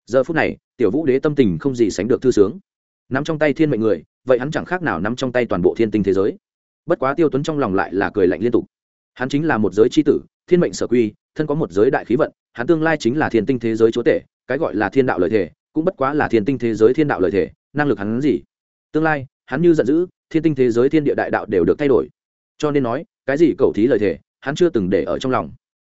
Giờ phút này, tiểu vũ đế tâm tình không gì sánh được thư sướng. Nắm trong tay thiên mệnh người, vậy hắn chẳng khác nào nắm trong tay toàn bộ thiên tinh thế giới. Bất quá tiêu tuấn trong lòng lại là cười lạnh liên tục. Hắn chính là một giới c h i tử thiên mệnh sở quy, thân có một giới đại khí vận, hắn tương lai chính là thiên tinh thế giới chúa tể, cái gọi là thiên đạo lợi thể, cũng bất quá là thiên tinh thế giới thiên đạo lợi thể, năng lực hắn gì? Tương lai, hắn như giận dữ, thiên tinh thế giới thiên địa đại đạo đều được thay đổi. Cho nên nói, cái gì cầu thí lợi thể, hắn chưa từng để ở trong lòng.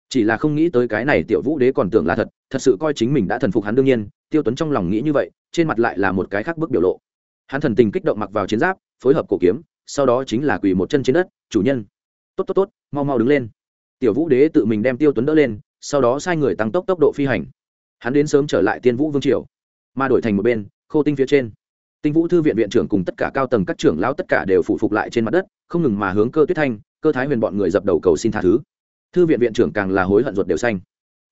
Chỉ là không nghĩ tới cái này tiểu vũ đế còn tưởng là thật thật sự coi chính mình đã thần phục hắn đương nhiên, tiêu tuấn trong lòng nghĩ như vậy, trên mặt lại là một cái khác bức biểu lộ. Hắn thần tình kích động mặc vào chiến giáp, phối hợp cổ kiếm, sau đó chính là quỳ một chân trên đất, chủ nhân. Tốt tốt tốt, mau mau đứng lên tiểu vũ đế tự mình đem tiêu tuấn đỡ lên, sau đó sai người tăng tốc tốc độ phi hành. Hắn đến sớm trở lại tiên vũ vương triều, mà đổi thành một bên, khô tinh phía trên. Tinh vũ thư viện viện trưởng cùng tất cả cao tầng các trưởng lão tất cả đều phụ phục lại trên mặt đất, không ngừng mà hướng cơ tuyết thanh, cơ thái huyền bọn người dập đầu cầu xin tha thứ. Thư viện viện trưởng càng là hối hận ruột đều xanh.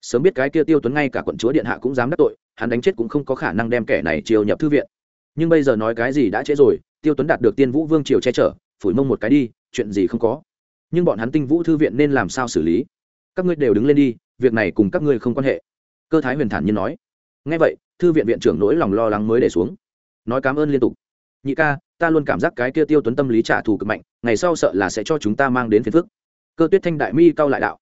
Sớm biết cái kia tiêu tuấn ngay cả quận chúa điện hạ cũng dám đắc tội, hắn đánh chết cũng không có khả năng đem kẻ này chiều nhập thư viện. Nhưng bây giờ nói cái gì đã trễ rồi, tiêu tuấn đạt được tiên vũ vương triều che chở, phủi mông một cái đi, chuyện gì không có nhưng bọn hắn tinh vũ thư viện nên làm sao xử lý? Các ngươi đều đứng lên đi, việc này cùng các ngươi không quan hệ. Cơ thái huyền thản nhiên nói. Ngay vậy, thư viện viện trưởng nỗi lòng lo lắng mới để xuống. Nói cảm ơn liên tục. Nhị ca, ta luôn cảm giác cái kia tiêu tuấn tâm lý trả thù cực mạnh, ngày sau sợ là sẽ cho chúng ta mang đến phiền phức. Cơ tuyết thanh đại mi cao lại đạo.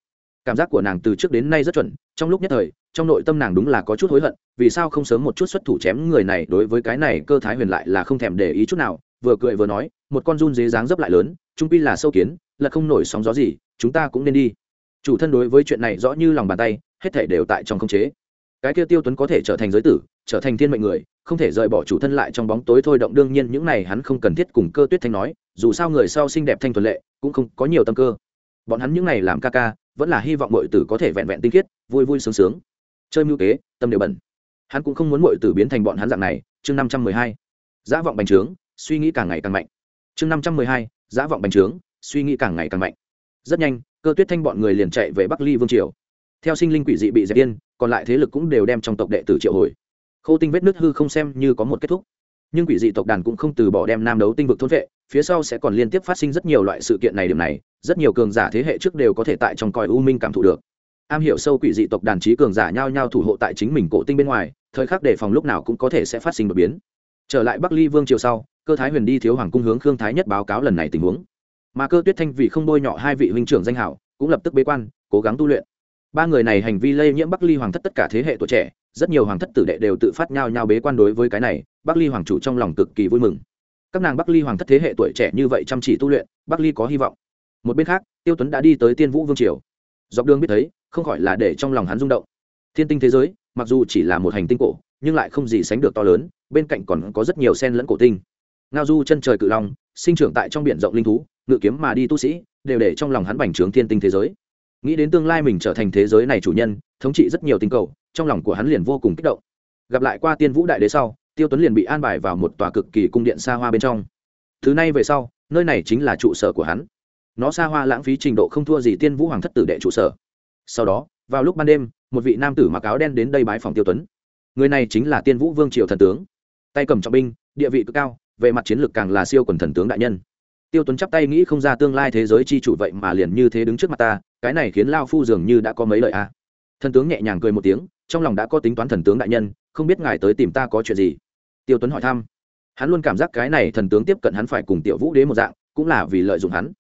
Cảm giác của nàng từ trước đến nay rất chuẩn, trong lúc nhất thời, trong nội tâm nàng đúng là có chút hối hận, vì sao không sớm một chút xuất thủ chém người này đối với cái này, cơ thái huyền lại là không thèm để ý chút nào, vừa cười vừa nói, một con run dế dáng dấp lại lớn, trung pi là sâu kiến là không nổi sóng gió gì, chúng ta cũng nên đi. Chủ thân đối với chuyện này rõ như lòng bàn tay, hết thể đều tại trong khống chế. Cái kia tiêu tuấn có thể trở thành giới tử, trở thành thiên mệnh người, không thể rời bỏ chủ thân lại trong bóng tối thôi động đương nhiên những này hắn không cần thiết cùng cơ tuyết thanh nói, dù sao người sau xinh đẹp thanh thuần lệ, cũng không có nhiều tâm cơ. Bọn hắn những này làm ca ca, vẫn là hy vọng mọi tử có thể vẹn vẹn tinh khiết, vui vui sướng sướng. Chơi mưu kế, tâm đều bẩn. Hắn cũng không muốn mọi tử biến thành bọn hắn dạng này. Chương năm trăm mười hai. Giá vọng bành trướng, suy nghĩ càng ngày càng mạnh. Chương năm trăm mười hai. Giá vọng bành trướng suy nghĩ càng ngày càng mạnh. Rất nhanh, cơ tuyết thanh bọn người liền chạy về bắc ly vương triều. Theo sinh linh quỷ dị bị dẹp yên, còn lại thế lực cũng đều đem trong tộc đệ tử triệu hồi. Khâu tinh vết nứt hư không xem như có một kết thúc. Nhưng quỷ dị tộc đàn cũng không từ bỏ đem nam đấu tinh vực thôn vệ, phía sau sẽ còn liên tiếp phát sinh rất nhiều loại sự kiện này điểm này, rất nhiều cường giả thế hệ trước đều có thể tại trong còi u minh cảm thụ được. Am hiểu sâu quỷ dị tộc đàn trí cường giả nhau nhau thủ hộ tại chính mình cổ tinh bên ngoài, thời khắc đề phòng lúc nào cũng có thể sẽ phát sinh đột biến. Trở lại bắc ly vương triều sau, cơ thái huyền đi thiếu hoàng cung hướng khương thái nhất báo cáo lần này tình huống mà cơ tuyết thanh vì không bôi nhọ hai vị huynh trưởng danh hảo, cũng lập tức bế quan, cố gắng tu luyện. Ba người này hành vi lây nhiễm bắc ly hoàng thất tất cả thế hệ tuổi trẻ, rất nhiều hoàng thất tử đệ đều tự phát nhau nhau bế quan đối với cái này, bắc ly hoàng chủ trong lòng cực kỳ vui mừng. Các nàng bắc ly hoàng thất thế hệ tuổi trẻ như vậy chăm chỉ tu luyện, bắc ly có hy vọng. Một bên khác, tiêu tuấn đã đi tới tiên vũ vương triều. Dọc đường biết thấy, không khỏi là để trong lòng hắn rung động. Thiên tinh thế giới, mặc dù chỉ là một hành tinh cổ, nhưng lại không gì sánh được to lớn, bên cạnh còn có rất nhiều sen lẫn cổ tinh. Ngao du chân trời cự long sinh trưởng tại trong biển rộng linh thú, ngự kiếm mà đi tu sĩ, đều để trong lòng hắn bành trướng thiên tinh thế giới. Nghĩ đến tương lai mình trở thành thế giới này chủ nhân, thống trị rất nhiều tinh cầu, trong lòng của hắn liền vô cùng kích động. Gặp lại qua tiên vũ đại đế sau, tiêu tuấn liền bị an bài vào một tòa cực kỳ cung điện xa hoa bên trong. Thứ này về sau, nơi này chính là trụ sở của hắn. Nó xa hoa lãng phí trình độ không thua gì tiên vũ hoàng thất tử đệ trụ sở. Sau đó, vào lúc ban đêm, một vị nam tử mặc áo đen đến đây bái phòng tiêu tuấn. Người này chính là tiên vũ vương triều thần tướng. Tay cầm trọng binh, địa vị cực cao về mặt chiến lược càng là siêu quần thần tướng đại nhân. Tiêu tuấn chắp tay nghĩ không ra tương lai thế giới chi chủ vậy mà liền như thế đứng trước mặt ta, cái này khiến lao phu dường như đã có mấy lời a. À. thần tướng nhẹ nhàng cười một tiếng, trong lòng đã có tính toán thần tướng đại nhân, không biết ngài tới tìm ta có chuyện gì. Tiêu tuấn hỏi thăm. Hắn luôn cảm giác cái này thần tướng tiếp cận hắn phải cùng tiểu vũ đế một dạng, cũng là vì lợi dụng hắn.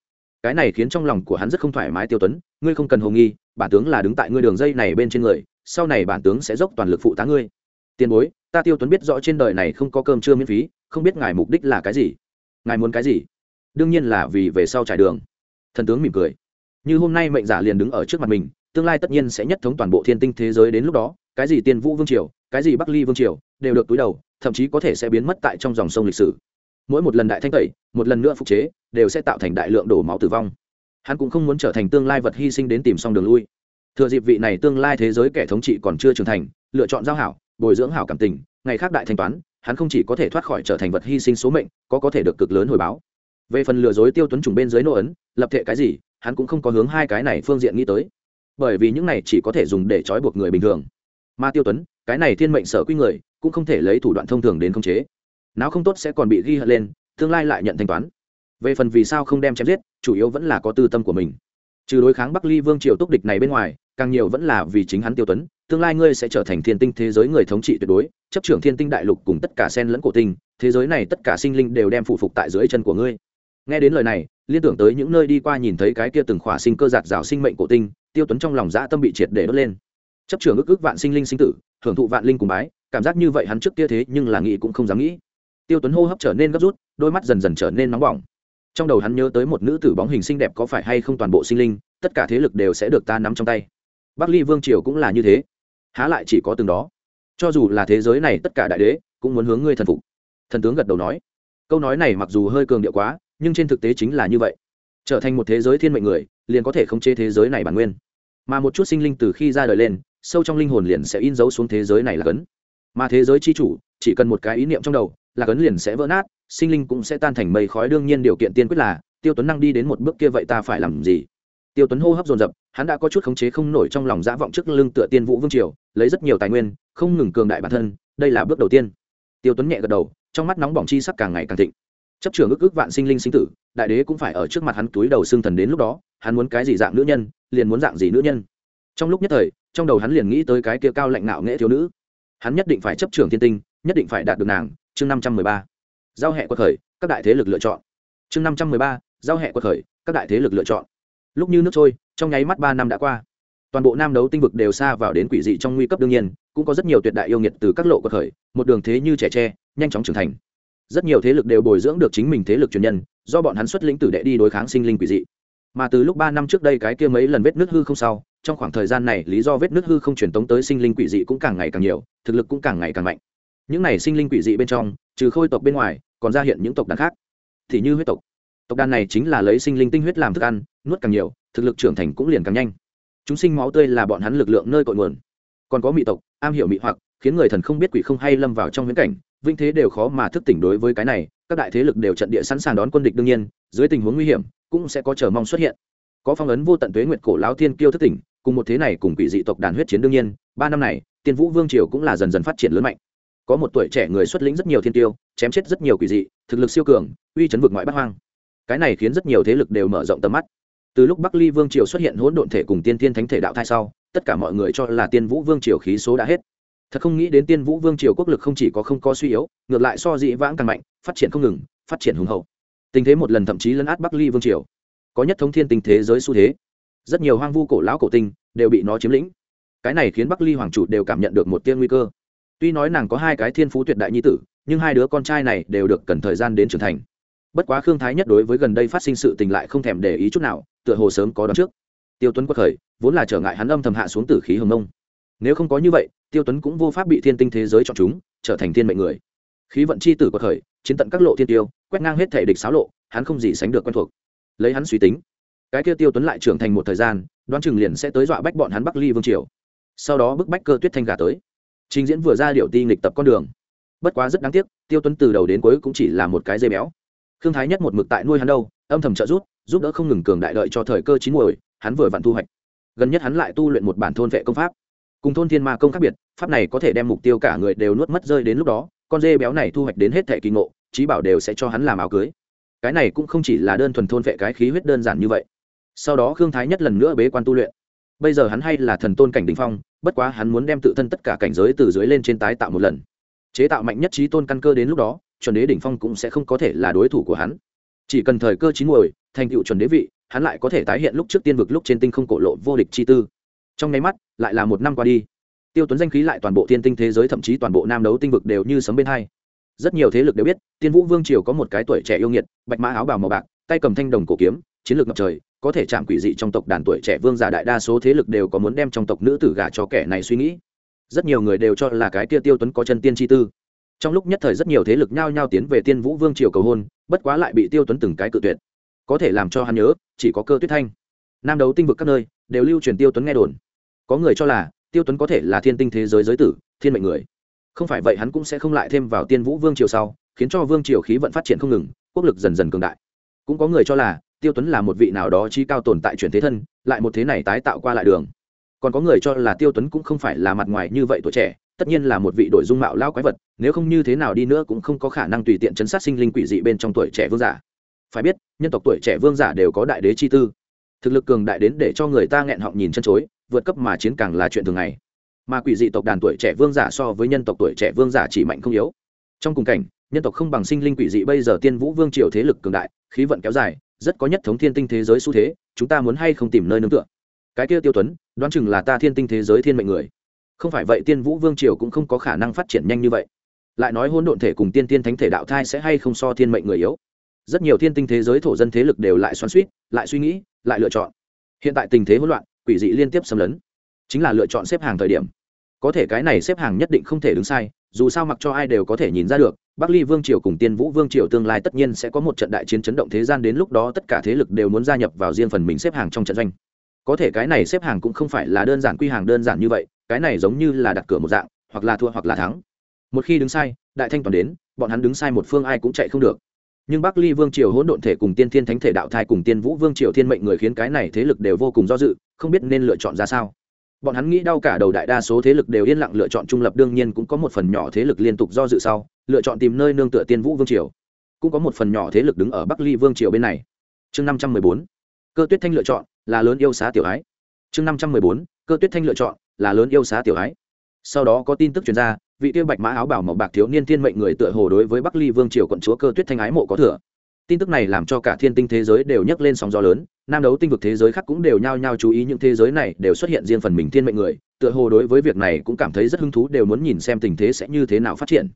Cái này khiến trong lòng của hắn rất không thoải mái, tiêu tuấn, ngươi không cần hồ nghi, bản tướng là đứng tại ngươi đường dây này bên trên người, sau này bản tướng sẽ dốc toàn lực phụ tá ngươi. Tiền bối, ta tiêu tuấn biết rõ trên đời này không có cơm trưa miễn phí không biết ngài mục đích là cái gì. Ngài muốn cái gì? Đương nhiên là vì về sau trải đường. Thần tướng mỉm cười. Như hôm nay mệnh giả liền đứng ở trước mặt mình, tương lai tất nhiên sẽ nhất thống toàn bộ thiên tinh thế giới đến lúc đó, cái gì tiên vũ vương triều, cái gì bắc ly vương triều, đều được túi đầu, thậm chí có thể sẽ biến mất tại trong dòng sông lịch sử. Mỗi một lần đại thanh tẩy, một lần nữa phục chế, đều sẽ tạo thành đại lượng đổ máu tử vong. Hắn cũng không muốn trở thành tương lai vật hy sinh đến tìm xong đường lui. Thừa dịp vị này tương lai thế giới kẻ thống trị còn chưa trưởng thành, lựa chọn giao hảo, bồi dưỡng hảo cảm tình, ngày khác đại thanh toán hắn không chỉ có thể thoát khỏi trở thành vật hy sinh số mệnh, có có thể được cực lớn hồi báo. Về phần lừa dối tiêu tuấn trùng bên dưới nô ấn, lập thể cái gì, hắn cũng không có hướng hai cái này phương diện nghĩ tới. Bởi vì những này chỉ có thể dùng để trói buộc người bình thường. Mà tiêu tuấn, cái này thiên mệnh sở quy người, cũng không thể lấy thủ đoạn thông thường đến khống chế. Não không tốt sẽ còn bị ghi hận lên, tương lai lại nhận thanh toán. Về phần vì sao không đem chém giết, chủ yếu vẫn là có tư tâm của mình. Trừ đối kháng bắc ly vương triều túc địch này bên ngoài, càng nhiều vẫn là vì chính hắn tiêu tuấn tương lai ngươi sẽ trở thành thiên tinh thế giới người thống trị tuyệt đối, chấp trưởng thiên tinh đại lục cùng tất cả sen lẫn cổ tinh, thế giới này tất cả sinh linh đều đem phụ phục tại dưới chân của ngươi. Nghe đến lời này, liên tưởng tới những nơi đi qua nhìn thấy cái kia từng khỏa sinh cơ giạt rào sinh mệnh cổ tinh, tiêu tuấn trong lòng dã tâm bị triệt để đốt lên. Chấp trưởng ức ức vạn sinh linh sinh tử hưởng thụ vạn linh cùng bái, cảm giác như vậy hắn trước kia thế nhưng là nghĩ cũng không dám nghĩ. Tiêu tuấn hô hấp trở nên gấp rút, đôi mắt dần dần trở nên nóng bỏng. Trong đầu hắn nhớ tới một nữ tử bóng hình xinh đẹp có phải hay không toàn bộ sinh linh, tất cả thế lực đều sẽ được ta nắm trong tay. Bắc ly vương triều cũng là như thế há lại chỉ có từng đó. Cho dù là thế giới này tất cả đại đế cũng muốn hướng ngươi thần phục. Thần tướng gật đầu nói. Câu nói này mặc dù hơi cường điệu quá, nhưng trên thực tế chính là như vậy. Trở thành một thế giới thiên mệnh người, liền có thể khống chế thế giới này bản nguyên. Mà một chút sinh linh từ khi ra đời lên, sâu trong linh hồn liền sẽ in dấu xuống thế giới này là cấn. Mà thế giới c h i chủ, chỉ cần một cái ý niệm trong đầu, là cấn liền sẽ vỡ nát, sinh linh cũng sẽ tan thành mây khói. Đương nhiên điều kiện tiên quyết là, tiêu tuấn năng đi đến một bước kia vậy ta phải làm gì? Tiêu tuấn hô hấp dồn dập, hắn đã có chút khống chế không nổi trong lòng dã vọng trước lưng tựa tiên vũ vương triều, lấy rất nhiều tài nguyên, không ngừng cường đại bản thân, đây là bước đầu tiên. Tiêu tuấn nhẹ gật đầu, trong mắt nóng bỏng chi sắc càng ngày càng thịnh. Chấp trường ức ức vạn sinh linh sinh tử, đại đế cũng phải ở trước mặt hắn túi đầu xương thần đến lúc đó, hắn muốn cái gì dạng nữ nhân, liền muốn dạng gì nữ nhân. Trong lúc nhất thời, trong đầu hắn liền nghĩ tới cái kia cao lạnh nạo nghệ thiếu nữ. Hắn nhất định phải chấp trường thiên tinh, nhất định phải đạt được nàng, chương năm trăm mười ba. Giao hệ quật khởi, các đại thế lực lựa chọn. Chương năm trăm mười ba, giao hệ quật khởi, các đại thế lực lựa chọn lúc như nước trôi, trong nháy mắt ba năm đã qua. Toàn bộ nam đấu tinh vực đều xa vào đến quỷ dị trong nguy cấp đương nhiên, cũng có rất nhiều tuyệt đại yêu nghiệt từ các lộ quật khởi, một đường thế như trẻ tre, nhanh chóng trưởng thành. Rất nhiều thế lực đều bồi dưỡng được chính mình thế lực truyền nhân, do bọn hắn xuất lĩnh tử đệ đi đối kháng sinh linh quỷ dị. Mà từ lúc ba năm trước đây cái kia mấy lần vết nước hư không sau, trong khoảng thời gian này, lý do vết nước hư không truyền tống tới sinh linh quỷ dị cũng càng ngày càng nhiều, thực lực cũng càng ngày càng mạnh. Những này sinh linh quỷ dị bên trong, trừ khôi tộc bên ngoài, còn ra hiện những tộc đàn khác. Thì như huyết tộc tộc đàn này chính là lấy sinh linh tinh huyết làm thức ăn, nuốt càng nhiều, thực lực trưởng thành cũng liền càng nhanh. Chúng sinh máu tươi là bọn hắn lực lượng nơi cội nguồn. Còn có mị tộc, am hiểu mị hoặc, khiến người thần không biết quỷ không hay lâm vào trong viễn cảnh vinh thế đều khó mà thức tỉnh đối với cái này, các đại thế lực đều trận địa sẵn sàng đón quân địch đương nhiên, dưới tình huống nguy hiểm, cũng sẽ có chờ mong xuất hiện. Có phong ấn vô tận tuế nguyệt cổ lão thiên kiêu thức tỉnh, cùng một thế này cùng quỷ dị tộc đàn huyết chiến đương nhiên, ba năm này, tiên vũ vương triều cũng là dần dần phát triển lớn mạnh. Có một tuổi trẻ người xuất lĩnh rất nhiều thiên tiêu, chém chết rất nhiều quỷ dị, thực lực siêu cường, uy chấn vực ngoại bắc hoang cái này khiến rất nhiều thế lực đều mở rộng tầm mắt. Từ lúc bắc ly vương triều xuất hiện hỗn độn thể cùng tiên tiên thánh thể đạo thai sau, tất cả mọi người cho là tiên vũ vương triều khí số đã hết. Thật không nghĩ đến tiên vũ vương triều quốc lực không chỉ có không có suy yếu, ngược lại so dị vãng càng mạnh, phát triển không ngừng, phát triển hùng hậu. Tình thế một lần thậm chí lấn át bắc ly vương triều. Có nhất thống thiên tình thế giới xu thế. Rất nhiều hoang vu cổ lão cổ tinh đều bị nó chiếm lĩnh. Cái này khiến bắc ly hoàng chủ đều cảm nhận được một tiên nguy cơ. Tuy nói nàng có hai cái thiên phú tuyệt đại nhi tử, nhưng hai đứa con trai này đều được cần thời gian đến trưởng thành bất quá khương thái nhất đối với gần đây phát sinh sự tình lại không thèm để ý chút nào, tựa hồ sớm có đón trước. Tiêu tuấn quất khởi, vốn là trở ngại hắn âm thầm hạ xuống tử khí hồng nông nếu không có như vậy, tiêu tuấn cũng vô pháp bị thiên tinh thế giới chọn chúng, trở thành thiên mệnh người. Khí vận c h i tử quật khởi, chiến tận các lộ thiên tiêu, quét ngang hết thể địch xáo lộ, hắn không gì sánh được quen thuộc. Lấy hắn suy tính, cái kia tiêu tuấn lại trưởng thành một thời gian, đoán chừng liền sẽ tới dọa bách bọn hắn bắc ly vương triều. Sau đó bức bách cơ tuyết thanh gà tới. Trình diễn vừa ra điệu ti nghịch tập con đường. Bất quá rất đáng tiếc, tiêu tuấn từ đầu đến cuối cũng chỉ là một cái dây béo khương thái nhất một mực tại nuôi hắn đâu, âm thầm trợ giúp giúp đỡ không ngừng cường đại đợi cho thời cơ chín muồi, hắn vừa vặn thu hoạch. Gần nhất hắn lại tu luyện một bản thôn vệ công pháp. Cùng thôn thiên ma công khác biệt, pháp này có thể đem mục tiêu cả người đều nuốt mất rơi đến lúc đó, con dê béo này thu hoạch đến hết thẻ kỳ ngộ trí bảo đều sẽ cho hắn làm áo cưới. Cái này cũng không chỉ là đơn thuần thôn vệ cái khí huyết đơn giản như vậy. Sau đó khương thái nhất lần nữa bế quan tu luyện. Bây giờ hắn hay là thần tôn cảnh đình phong, bất quá hắn muốn đem tự thân tất cả cảnh giới từ dưới lên trên tái tạo một lần. Chế tạo mạnh nhất trí tôn căn cơ đến lúc đó chuẩn đế đỉnh phong cũng sẽ không có thể là đối thủ của hắn. Chỉ cần thời cơ chín muồi, thành tựu chuẩn đế vị, hắn lại có thể tái hiện lúc trước tiên vực lúc trên tinh không cổ lộ vô địch chi tư. Trong nháy mắt, lại là một năm qua đi. Tiêu tuấn danh khí lại toàn bộ thiên tinh thế giới, thậm chí toàn bộ nam đấu tinh vực đều như sấm bên hai. Rất nhiều thế lực đều biết, tiên vũ vương triều có một cái tuổi trẻ yêu nghiệt, bạch mã áo bào màu bạc, tay cầm thanh đồng cổ kiếm, chiến lược ngập trời, có thể chạm quỷ dị trong tộc đàn tuổi trẻ vương giả đại đa số thế lực đều có muốn đem trong tộc nữ tử gả cho kẻ này suy nghĩ. Rất nhiều người đều cho là cái tia tiêu tuấn có chân tiên chi tư trong lúc nhất thời rất nhiều thế lực nhao nhao tiến về tiên vũ vương triều cầu hôn, bất quá lại bị tiêu tuấn từng cái cự tuyệt. Có thể làm cho hắn nhớ, chỉ có cơ tuyết thanh. Nam đấu tinh vực các nơi, đều lưu truyền tiêu tuấn nghe đồn. Có người cho là, tiêu tuấn có thể là thiên tinh thế giới giới tử, thiên mệnh người. Không phải vậy hắn cũng sẽ không lại thêm vào tiên vũ vương triều sau, khiến cho vương triều khí vận phát triển không ngừng, quốc lực dần dần cường đại. Cũng có người cho là, tiêu tuấn là một vị nào đó chi cao tồn tại chuyển thế thân, lại một thế này tái tạo qua lại đường. Còn có người cho là tiêu tuấn cũng không phải là mặt ngoài như vậy tuổi trẻ tất nhiên là một vị đội dung mạo lao quái vật, nếu không như thế nào đi nữa cũng không có khả năng tùy tiện chấn sát sinh linh quỷ dị bên trong tuổi trẻ vương giả. Phải biết, nhân tộc tuổi trẻ vương giả đều có đại đế chi tư. Thực lực cường đại đến để cho người ta nghẹn họng nhìn chân chối, vượt cấp mà chiến càng là chuyện thường ngày. Mà quỷ dị tộc đàn tuổi trẻ vương giả so với nhân tộc tuổi trẻ vương giả chỉ mạnh không yếu. Trong cùng cảnh, nhân tộc không bằng sinh linh quỷ dị bây giờ tiên vũ vương triều thế lực cường đại, khí vận kéo dài, rất có nhất thống thiên tinh thế giới xu thế, chúng ta muốn hay không tìm nơi nương tựa? Cái kia tiêu tuấn, đoán chừng là ta thiên tinh thế giới thiên mệnh người không phải vậy tiên vũ vương triều cũng không có khả năng phát triển nhanh như vậy. Lại nói hôn độn thể cùng tiên tiên thánh thể đạo thai sẽ hay không so thiên mệnh người yếu? Rất nhiều thiên tinh thế giới thổ dân thế lực đều lại xoắn suýt lại suy nghĩ, lại lựa chọn. Hiện tại tình thế hỗn loạn, quỷ dị liên tiếp xâm lấn. Chính là lựa chọn xếp hàng thời điểm. Có thể cái này xếp hàng nhất định không thể đứng sai, dù sao mặc cho ai đều có thể nhìn ra được, bắc ly vương triều cùng tiên vũ vương triều tương lai tất nhiên sẽ có một trận đại chiến chấn động thế gian đến lúc đó tất cả thế lực đều muốn gia nhập vào riêng phần mình xếp hàng trong trận doanh. Có thể cái này xếp hàng cũng không phải là đơn giản quy hàng đơn giản như vậy cái này giống như là đặt cửa một dạng, hoặc là thua hoặc là thắng. Một khi đứng sai, đại thanh toàn đến, bọn hắn đứng sai một phương ai cũng chạy không được. Nhưng bắc ly vương triều hỗn độn thể cùng tiên thiên thánh thể đạo thai cùng tiên vũ vương triều thiên mệnh người khiến cái này thế lực đều vô cùng do dự, không biết nên lựa chọn ra sao. Bọn hắn nghĩ đau cả đầu đại đa số thế lực đều yên lặng lựa chọn trung lập, đương nhiên cũng có một phần nhỏ thế lực liên tục do dự sau, lựa chọn tìm nơi nương tựa tiên vũ vương triều. Cũng có một phần nhỏ thế lực đứng ở bắc ly vương triều bên này. Chương năm trăm mười bốn, cơ tuyết thanh lựa chọn là lớn yêu xá tiểu ái. Chương năm trăm mười bốn, cơ tuyết thanh lựa chọn là lớn yêu xá tiểu ái. Sau đó có tin tức truyền ra, vị tiêu bạch mã áo bảo màu bạc thiếu niên thiên mệnh người tựa hồ đối với bắc ly vương triều quận chúa cơ tuyết thanh ái mộ có thừa. Tin tức này làm cho cả thiên tinh thế giới đều nhấc lên sóng gió lớn, nam đấu tinh vực thế giới khác cũng đều nhao nhao chú ý những thế giới này đều xuất hiện riêng phần mình thiên mệnh người, tựa hồ đối với việc này cũng cảm thấy rất hứng thú đều muốn nhìn xem tình thế sẽ như thế nào phát triển.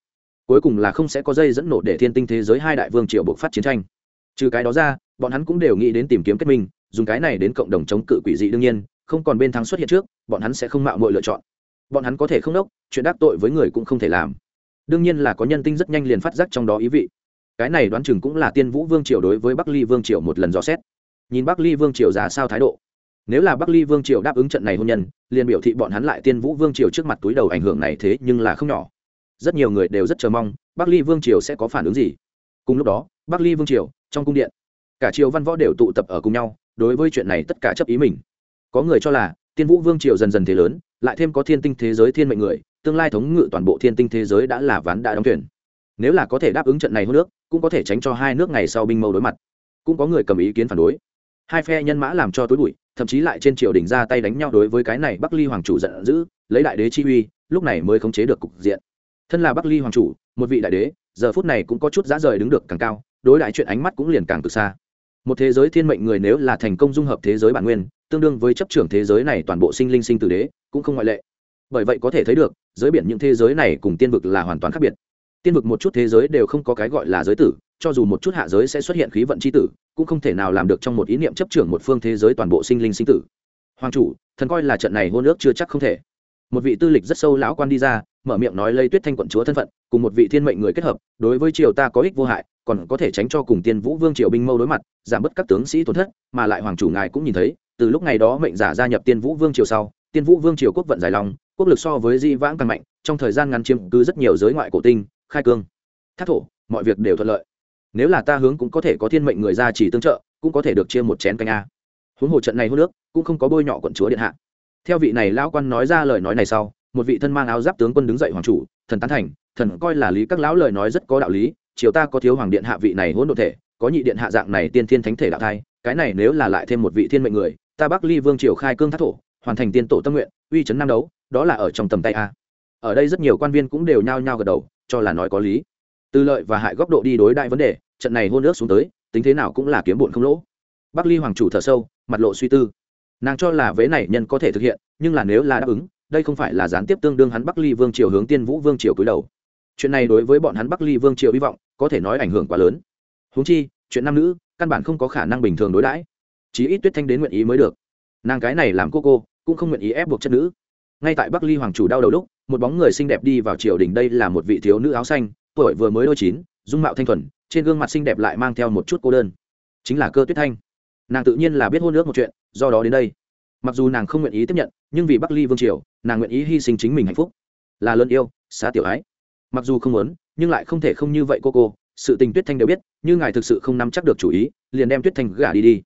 Cuối cùng là không sẽ có dây dẫn nổ để thiên tinh thế giới hai đại vương triều buộc phát chiến tranh. Trừ cái đó ra, bọn hắn cũng đều nghĩ đến tìm kiếm kết minh, dùng cái này đến cộng đồng chống cự quỷ dị đương nhiên, không còn bên thắng xuất hiện trước bọn hắn sẽ không mạo mọi lựa chọn. Bọn hắn có thể không đốc, chuyện đắc tội với người cũng không thể làm. Đương nhiên là có nhân tinh rất nhanh liền phát giác trong đó ý vị. Cái này đoán chừng cũng là tiên vũ vương triều đối với bắc ly vương triều một lần dò xét. Nhìn bắc ly vương triều ra sao thái độ. Nếu là bắc ly vương triều đáp ứng trận này hôn nhân, liền biểu thị bọn hắn lại tiên vũ vương triều trước mặt túi đầu ảnh hưởng này thế nhưng là không nhỏ. Rất nhiều người đều rất chờ mong, bắc ly vương triều sẽ có phản ứng gì. Cùng lúc đó, bắc ly vương triều, trong cung điện, cả triều văn võ đều tụ tập ở cùng nhau, đối với chuyện này tất cả chấp ý mình. Có người cho là tiên vũ vương triều dần dần thế lớn, lại thêm có thiên tinh thế giới thiên mệnh người, tương lai thống ngự toàn bộ thiên tinh thế giới đã là ván đã đóng thuyền. Nếu là có thể đáp ứng trận này hôn nước cũng có thể tránh cho hai nước ngày sau binh mâu đối mặt. Cũng có người cầm ý kiến phản đối. Hai phe nhân mã làm cho tối bụi, thậm chí lại trên triều đình ra tay đánh nhau đối với cái này bắc ly hoàng chủ giận dữ, lấy đại đế chi uy, lúc này mới khống chế được cục diện. Thân là bắc ly hoàng chủ, một vị đại đế, giờ phút này cũng có chút dã rời đứng được càng cao, đối đại chuyện ánh mắt cũng liền càng từ xa một thế giới thiên mệnh người nếu là thành công dung hợp thế giới bản nguyên, tương đương với chấp trưởng thế giới này toàn bộ sinh linh sinh tử đế, cũng không ngoại lệ. Bởi vậy có thể thấy được, giới biển những thế giới này cùng tiên vực là hoàn toàn khác biệt. Tiên vực một chút thế giới đều không có cái gọi là giới tử, cho dù một chút hạ giới sẽ xuất hiện khí vận c h i tử, cũng không thể nào làm được trong một ý niệm chấp trưởng một phương thế giới toàn bộ sinh linh sinh tử. Hoàng chủ, thần coi là trận này hôn ước chưa chắc không thể. Một vị tư lịch rất sâu lão quan đi ra, mở miệng nói lây tuyết thanh quận chúa thân phận, cùng một vị thiên mệnh người kết hợp, đối với triều ta có ích vô hại còn có thể tránh cho cùng tiên vũ vương triều binh mâu đối mặt, giảm bớt các tướng sĩ tổn thất, mà lại hoàng chủ ngài cũng nhìn thấy, từ lúc ngày đó mệnh giả gia nhập tiên vũ vương triều sau, tiên vũ vương triều quốc vận dài lòng quốc lực so với di vãng càng mạnh, trong thời gian ngắn chiếm cứ rất nhiều giới ngoại cổ tinh, khai cương, thác thổ, mọi việc đều thuận lợi. Nếu là ta hướng cũng có thể có thiên mệnh người ra chỉ tương trợ, cũng có thể được chia một chén canh a. Huống hồ trận này hô nước cũng không có bôi nhọ quận chúa điện hạ. Theo vị này lão quan nói ra lời nói này sau, một vị thân mang áo giáp tướng quân đứng dậy hoàng chủ, thần tán thành, thần coi là lý các lão lời nói rất có đạo lý chiều ta có thiếu hoàng điện hạ vị này hỗn độn thể, có nhị điện hạ dạng này tiên thiên thánh thể đạo thai, cái này nếu là lại thêm một vị thiên mệnh người, ta bắc ly vương triều khai cương thác thổ, hoàn thành tiên tổ tâm nguyện, uy chấn nam đấu, đó là ở trong tầm tay a. Ở đây rất nhiều quan viên cũng đều nhao nhao gật đầu, cho là nói có lý. Tư lợi và hại góc độ đi đối đại vấn đề, trận này hôn ước xuống tới, tính thế nào cũng là kiếm bụn không lỗ. Bắc ly hoàng chủ thở sâu, mặt lộ suy tư. Nàng cho là vế này nhân có thể thực hiện, nhưng là nếu là đáp ứng, đây không phải là gián tiếp tương đương hắn bắc ly vương triều hướng tiên vũ vương triều cúi đầu chuyện này đối với bọn hắn bắc ly vương triều hy vọng có thể nói ảnh hưởng quá lớn. Húng chi, chuyện nam nữ căn bản không có khả năng bình thường đối đãi. Chí ít tuyết thanh đến nguyện ý mới được. Nàng cái này làm cô cô, cũng không nguyện ý ép buộc chất nữ. Ngay tại bắc ly hoàng chủ đau đầu lúc, một bóng người xinh đẹp đi vào triều đình đây là một vị thiếu nữ áo xanh, tuổi vừa mới đôi chín, dung mạo thanh thuần, trên gương mặt xinh đẹp lại mang theo một chút cô đơn. Chính là cơ tuyết thanh. Nàng tự nhiên là biết hôn ước một chuyện, do đó đến đây. Mặc dù nàng không nguyện ý tiếp nhận, nhưng vì bắc ly vương triều, nàng nguyện ý hy sinh chính mình hạnh phúc. Là lớn yêu, xá tiểu ái mặc dù không muốn, nhưng lại không thể không như vậy cô cô, sự tình tuyết thanh đều biết, như ngài thực sự không nắm chắc được chủ ý, liền đem tuyết thanh gả đi đi.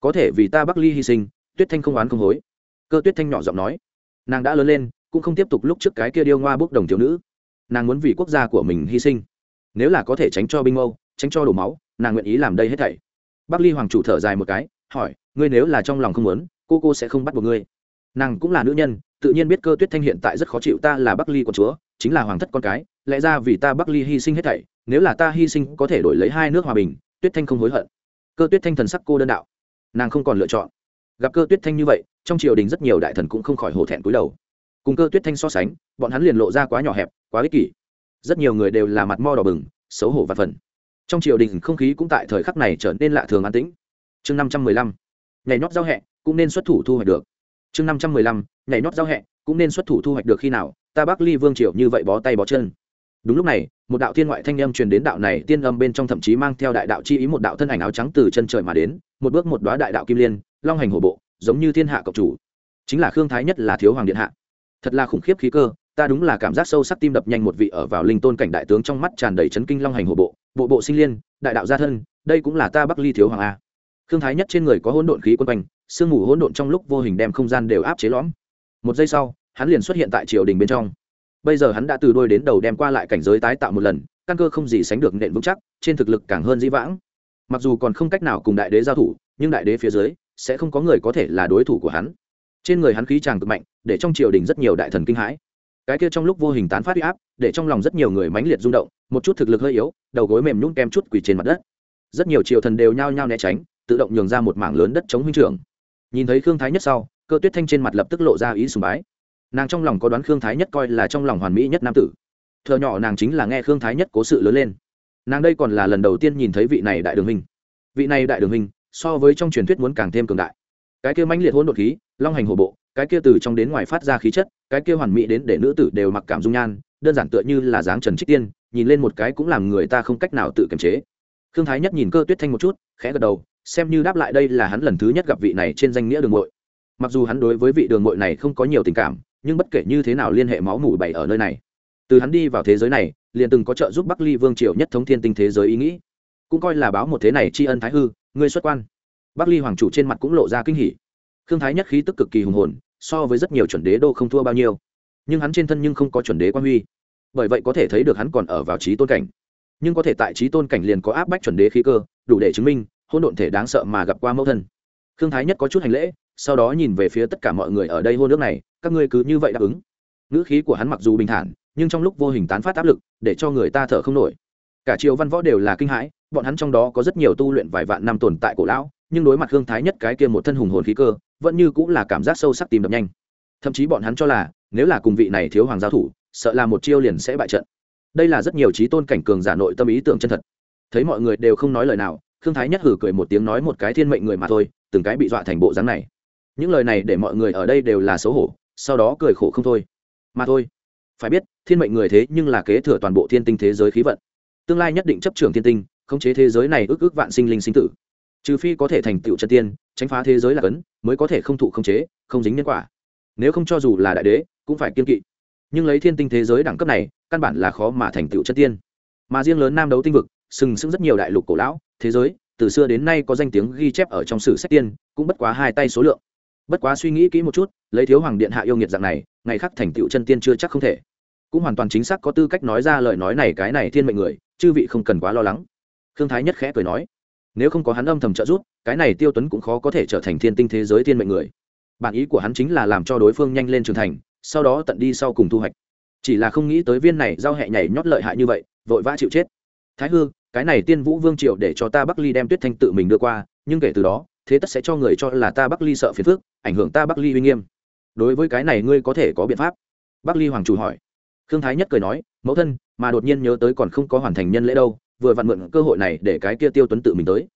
Có thể vì ta bắc ly hy sinh, tuyết thanh không oán không hối. Cơ tuyết thanh nhỏ giọng nói. Nàng đã lớn lên, cũng không tiếp tục lúc trước cái kia điêu ngoa bốc đồng thiếu nữ. Nàng muốn vì quốc gia của mình hy sinh. Nếu là có thể tránh cho binh mâu, tránh cho đổ máu, nàng nguyện ý làm đây hết thảy. Bắc ly hoàng chủ thở dài một cái, hỏi, ngươi nếu là trong lòng không muốn, cô cô sẽ không bắt buộc ngươi. Nàng cũng là nữ nhân, tự nhiên biết cơ tuyết thanh hiện tại rất khó chịu, ta là bắc ly của chúa, chính là hoàng thất con cái lẽ ra vì ta bắc ly hy sinh hết thảy, nếu là ta hy sinh có thể đổi lấy hai nước hòa bình, tuyết thanh không hối hận. Cơ tuyết thanh thần sắc cô đơn đạo. Nàng không còn lựa chọn. Gặp cơ tuyết thanh như vậy, trong triều đình rất nhiều đại thần cũng không khỏi hổ thẹn cúi đầu. Cùng cơ tuyết thanh so sánh, bọn hắn liền lộ ra quá nhỏ hẹp, quá ích kỷ. Rất nhiều người đều là mặt mo đỏ bừng, xấu hổ và phần. Trong triều đình không khí cũng tại thời khắc này trở nên lạ thường an tĩnh. Chương năm trăm mười lăm, nhảy nhót giao hẹ, cũng nên xuất thủ thu hoạch được. Chương năm trăm mười lăm, nhảy nhót giao hẹ, cũng nên xuất thủ thu hoạch được khi nào, ta bắc ly vương triều như vậy bó tay bó chân đúng lúc này, một đạo thiên ngoại thanh âm truyền đến đạo này tiên âm bên trong thậm chí mang theo đại đạo chi ý một đạo thân ảnh áo trắng từ chân trời mà đến, một bước một đoá đại đạo kim liên, long hành hổ bộ, giống như thiên hạ cộng chủ. Chính là khương thái nhất là thiếu hoàng điện hạ. Thật là khủng khiếp khí cơ, ta đúng là cảm giác sâu sắc tim đập nhanh một vị ở vào linh tôn cảnh đại tướng trong mắt tràn đầy chấn kinh long hành hổ bộ bộ bộ sinh liên, đại đạo gia thân, đây cũng là ta bắc ly thiếu hoàng a. Khương thái nhất trên người có hỗn độn khí quân quanh, sương mù hỗn độn trong lúc vô hình đem không gian đều áp chế lõm. Một giây sau, hắn liền xuất hiện tại triều đình bên trong bây giờ hắn đã từ đôi đến đầu đem qua lại cảnh giới tái tạo một lần, căn cơ không gì sánh được nện vững chắc, trên thực lực càng hơn dĩ vãng. Mặc dù còn không cách nào cùng đại đế giao thủ, nhưng đại đế phía dưới, sẽ không có người có thể là đối thủ của hắn. Trên người hắn khí tràng cực mạnh, để trong triều đình rất nhiều đại thần kinh hãi. Cái kia trong lúc vô hình tán phát huy áp, để trong lòng rất nhiều người mãnh liệt rung động, một chút thực lực hơi yếu, đầu gối mềm nhún kem chút quỳ trên mặt đất. Rất nhiều triều thần đều nhao nhao né tránh, tự động nhường ra một mảng lớn đất chống huynh trưởng. Nhìn thấy khương thái nhất sau, cơ tuyết thanh trên mặt lập tức lộ ra ý sùng bái nàng trong lòng có đoán khương thái nhất coi là trong lòng hoàn mỹ nhất nam tử. Thợ nhỏ nàng chính là nghe khương thái nhất cố sự lớn lên. Nàng đây còn là lần đầu tiên nhìn thấy vị này đại đường hình vị này đại đường hình so với trong truyền thuyết muốn càng thêm cường đại. Cái kia mãnh liệt hỗn độn khí, long hành hổ bộ, cái kia từ trong đến ngoài phát ra khí chất, cái kia hoàn mỹ đến để nữ tử đều mặc cảm dung nhan, đơn giản tựa như là dáng trần trích tiên, nhìn lên một cái cũng làm người ta không cách nào tự kiềm chế. Khương thái nhất nhìn cơ tuyết thanh một chút, khẽ gật đầu, xem như đáp lại đây là hắn lần thứ nhất gặp vị này trên danh nghĩa đường mội mặc dù hắn đối với vị đường mội này không có nhiều tình cảm nhưng bất kể như thế nào liên hệ máu mủ bảy ở nơi này. Từ hắn đi vào thế giới này, liền từng có trợ giúp bắc ly vương triều nhất thống thiên tinh thế giới ý nghĩ. Cũng coi là báo một thế này tri ân thái hư, ngươi xuất quan. Bắc ly hoàng chủ trên mặt cũng lộ ra kinh hỉ. Khương thái nhất khí tức cực kỳ hùng hồn, so với rất nhiều chuẩn đế đô không thua bao nhiêu. Nhưng hắn trên thân nhưng không có chuẩn đế quan huy. Bởi vậy có thể thấy được hắn còn ở vào trí tôn cảnh. Nhưng có thể tại trí tôn cảnh liền có áp bách chuẩn đế khí cơ, đủ để chứng minh hôn độn thể đáng sợ mà gặp qua mẫu thân. Khương thái nhất có chút hành lễ sau đó nhìn về phía tất cả mọi người ở đây hôn nước này, các ngươi cứ như vậy đáp ứng. Ngữ khí của hắn mặc dù bình thản, nhưng trong lúc vô hình tán phát áp lực, để cho người ta thở không nổi. Cả triều văn võ đều là kinh hãi, bọn hắn trong đó có rất nhiều tu luyện vài vạn năm tồn tại cổ lão, nhưng đối mặt hương thái nhất cái kia một thân hùng hồn khí cơ, vẫn như cũng là cảm giác sâu sắc tìm đập nhanh. Thậm chí bọn hắn cho là, nếu là cùng vị này thiếu hoàng giao thủ, sợ là một chiêu liền sẽ bại trận. Đây là rất nhiều trí tôn cảnh cường giả nội tâm ý tưởng chân thật. Thấy mọi người đều không nói lời nào, khương thái nhất hử cười một tiếng nói một cái thiên mệnh người mà thôi, từng cái bị dọa thành bộ dáng này những lời này để mọi người ở đây đều là xấu hổ, sau đó cười khổ không thôi. Mà thôi, phải biết, thiên mệnh người thế nhưng là kế thừa toàn bộ thiên tinh thế giới khí vận. Tương lai nhất định chấp trưởng thiên tinh, khống chế thế giới này ước ước vạn sinh linh sinh tử. Trừ phi có thể thành tựu chân tiên, tránh phá thế giới là cấn, mới có thể không thụ khống chế, không dính nhân quả. Nếu không cho dù là đại đế, cũng phải kiên kỵ. Nhưng lấy thiên tinh thế giới đẳng cấp này, căn bản là khó mà thành tựu chân tiên. Mà riêng lớn nam đấu tinh vực, sừng sững rất nhiều đại lục cổ lão, thế giới, từ xưa đến nay có danh tiếng ghi chép ở trong sử sách tiên, cũng bất quá hai tay số lượng bất quá suy nghĩ kỹ một chút, lấy thiếu hoàng điện hạ yêu nghiệt dạng này, ngày khác thành tựu chân tiên chưa chắc không thể. Cũng hoàn toàn chính xác có tư cách nói ra lời nói này cái này thiên mệnh người, chư vị không cần quá lo lắng. Khương thái nhất khẽ cười nói, nếu không có hắn âm thầm trợ giúp, cái này tiêu tuấn cũng khó có thể trở thành thiên tinh thế giới thiên mệnh người. Bản ý của hắn chính là làm cho đối phương nhanh lên trưởng thành, sau đó tận đi sau cùng thu hoạch. Chỉ là không nghĩ tới viên này giao hẹ nhảy nhót lợi hại như vậy, vội vã chịu chết. Thái hư, cái này tiên vũ vương triệu để cho ta bắc ly đem tuyết thanh tự mình đưa qua, nhưng kể từ đó thế tất sẽ cho người cho là ta bắc ly sợ phiền phước ảnh hưởng ta bắc ly uy nghiêm. Đối với cái này ngươi có thể có biện pháp. Bắc ly hoàng chủ hỏi. Khương thái nhất cười nói, mẫu thân, mà đột nhiên nhớ tới còn không có hoàn thành nhân lễ đâu, vừa vặn mượn cơ hội này để cái kia tiêu tuấn tự mình tới.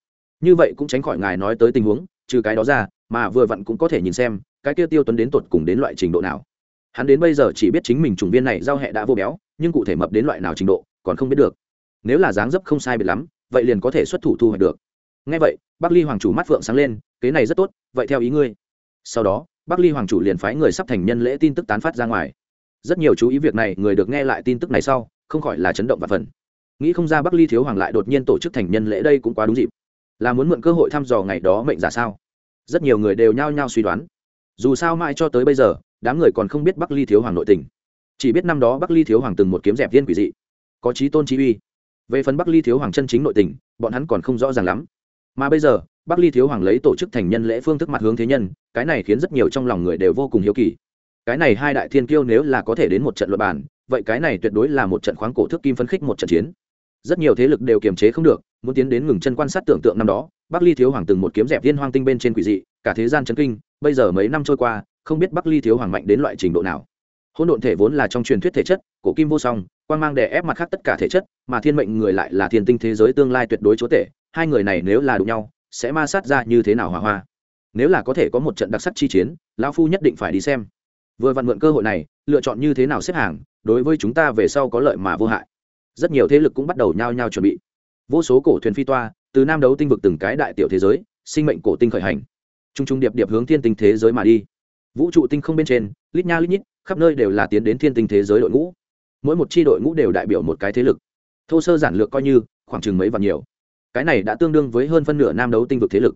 Như vậy cũng tránh khỏi ngài nói tới tình huống, trừ cái đó ra, mà vừa vặn cũng có thể nhìn xem, cái kia tiêu tuấn đến tột cùng đến loại trình độ nào. Hắn đến bây giờ chỉ biết chính mình chủng viên này giao hẹ đã vô béo, nhưng cụ thể mập đến loại nào trình độ, còn không biết được. Nếu là dáng dấp không sai biệt lắm, vậy liền có thể xuất thủ thu hoạch được ngay vậy, bắc ly hoàng chủ mắt phượng sáng lên, kế này rất tốt, vậy theo ý ngươi. Sau đó, bắc ly hoàng chủ liền phái người sắp thành nhân lễ tin tức tán phát ra ngoài. Rất nhiều chú ý việc này, người được nghe lại tin tức này sau, không khỏi là chấn động và phần. Nghĩ không ra bắc ly thiếu hoàng lại đột nhiên tổ chức thành nhân lễ đây cũng quá đúng dịp. Là muốn mượn cơ hội thăm dò ngày đó mệnh giả sao? Rất nhiều người đều nhao nhao suy đoán. Dù sao mãi cho tới bây giờ, đám người còn không biết bắc ly thiếu hoàng nội tình. Chỉ biết năm đó bắc ly thiếu hoàng từng một kiếm dẹp viên quỷ dị. Có trí tôn trí uy. Về phần bắc ly thiếu hoàng chân chính nội tình, bọn hắn còn không rõ ràng lắm mà bây giờ, bắc ly thiếu hoàng lấy tổ chức thành nhân lễ phương thức mặt hướng thế nhân, cái này khiến rất nhiều trong lòng người đều vô cùng hiếu kỳ. Cái này hai đại thiên kiêu nếu là có thể đến một trận luật bản vậy cái này tuyệt đối là một trận khoáng cổ thước kim phấn khích một trận chiến. Rất nhiều thế lực đều kiềm chế không được, muốn tiến đến ngừng chân quan sát tưởng tượng năm đó, bắc ly thiếu hoàng từng một kiếm dẹp viên hoang tinh bên trên quỷ dị, cả thế gian chấn kinh, bây giờ mấy năm trôi qua, không biết bắc ly thiếu hoàng mạnh đến loại trình độ nào. Hỗn độn thể vốn là trong truyền thuyết thể chất, cổ kim vô song quan mang đè ép mặt khác tất cả thể chất, mà thiên mệnh người lại là thiên tinh thế giới tương lai tuyệt đối chúa tể hai người này nếu là đụng nhau, sẽ ma sát ra như thế nào hòa hoa? Nếu là có thể có một trận đặc sắc chi chiến, lão phu nhất định phải đi xem. Vừa vặn mượn cơ hội này, lựa chọn như thế nào xếp hàng, đối với chúng ta về sau có lợi mà vô hại. Rất nhiều thế lực cũng bắt đầu nhao nhao chuẩn bị. Vô số cổ thuyền phi toa, từ nam đấu tinh vực từng cái đại tiểu thế giới, sinh mệnh cổ tinh khởi hành. T r u n g t r u n g điệp điệp hướng thiên tinh thế giới mà đi. Vũ trụ tinh không bên trên, lít nha lít nhít, khắp nơi đều là tiến đến thiên tinh thế giới đội ngũ. Mỗi một c h i đội ngũ đều đại biểu một cái thế lực. Thô sơ giản lược coi như, khoảng chừng mấy và nhiều cái này đã tương đương với hơn phân nửa nam đấu tinh vực thế lực.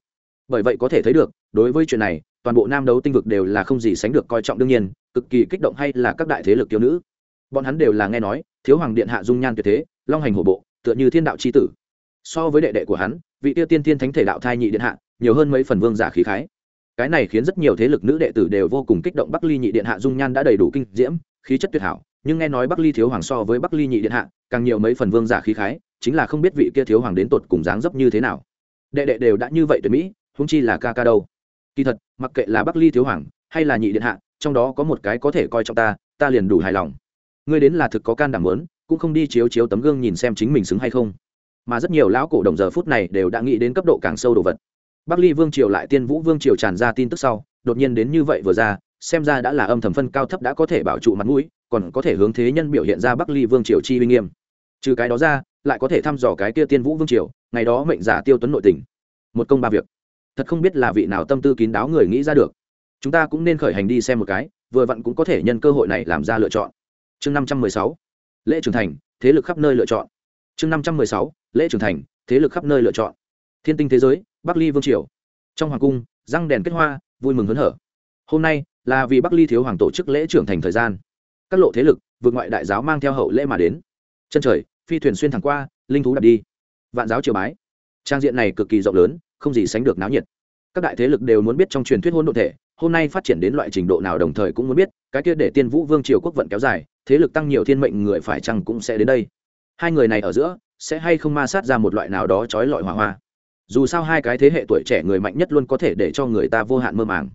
Bởi vậy có thể thấy được, đối với chuyện này, toàn bộ nam đấu tinh vực đều là không gì sánh được coi trọng đương nhiên, cực kỳ kích động hay là các đại thế lực tiêu nữ. Bọn hắn đều là nghe nói, thiếu hoàng điện hạ dung nhan tuyệt thế, long hành hổ bộ, tựa như thiên đạo c h i tử. So với đệ đệ của hắn, vị tiêu tiên thiên thánh thể đạo thai nhị điện hạ, nhiều hơn mấy phần vương giả khí khái. Cái này khiến rất nhiều thế lực nữ đệ tử đều vô cùng kích động bắc ly nhị điện hạ dung nhan đã đầy đủ kinh diễm, khí chất tuyệt hảo, nhưng nghe nói bắc ly thiếu hoàng so với bắc ly nhị điện hạ, càng nhiều mấy phần vương giả khí khái chính là không biết vị kia thiếu hoàng đến tột cùng dáng dấp như thế nào. Đệ đệ đều đã như vậy tuyệt mỹ húng chi là ca ca đâu. Kỳ thật, mặc kệ là bắc ly thiếu hoàng, hay là nhị điện hạ, trong đó có một cái có thể coi trọng ta ta liền đủ hài lòng. Ngươi đến là thực có can đảm lớn cũng không đi chiếu chiếu tấm gương nhìn xem chính mình xứng hay không. Mà rất nhiều lão cổ đồng giờ phút này đều đã nghĩ đến cấp độ càng sâu đồ vật. Bắc ly vương triều lại tiên vũ vương triều tràn ra tin tức sau, đột nhiên đến như vậy vừa ra, xem ra đã là âm thầm phân cao thấp đã có thể bảo trụ mặt mũi, còn có thể hướng thế nhân biểu hiện ra bắc ly vương triều chi uy nghiêm. Trừ cái đó ra lại có thể thăm dò cái kia tiên vũ vương triều, ngày đó mệnh giả tiêu tuấn nội tình. Một công ba việc. Thật không biết là vị nào tâm tư kín đáo người nghĩ ra được. Chúng ta cũng nên khởi hành đi xem một cái, vừa vặn cũng có thể nhân cơ hội này làm ra lựa chọn. Chương năm trăm mười sáu. Lễ trưởng thành, thế lực khắp nơi lựa chọn. Chương năm trăm mười sáu. Lễ trưởng thành, thế lực khắp nơi lựa chọn. Thiên tinh thế giới, bắc ly vương triều. Trong hoàng cung, răng đèn kết hoa, vui mừng hớn hở. Hôm nay là vì bắc ly thiếu hoàng tổ chức lễ trưởng thành thời gian. Các lộ thế lực, vượt ngoại đại giáo mang theo hậu lễ mà đến. Chân trời phi thuyền xuyên thẳng qua, linh thú đặt đi. Vạn giáo triều bái. Trang diện này cực kỳ rộng lớn, không gì sánh được náo nhiệt. Các đại thế lực đều muốn biết trong truyền thuyết hôn độn thể, hôm nay phát triển đến loại trình độ nào đồng thời cũng muốn biết, cái kia để tiên vũ vương triều quốc vận kéo dài, thế lực tăng nhiều thiên mệnh người phải chăng cũng sẽ đến đây. Hai người này ở giữa, sẽ hay không ma sát ra một loại nào đó trói lọi hỏa hoa. Dù sao hai cái thế hệ tuổi trẻ người mạnh nhất luôn có thể để cho người ta vô hạn mơ màng.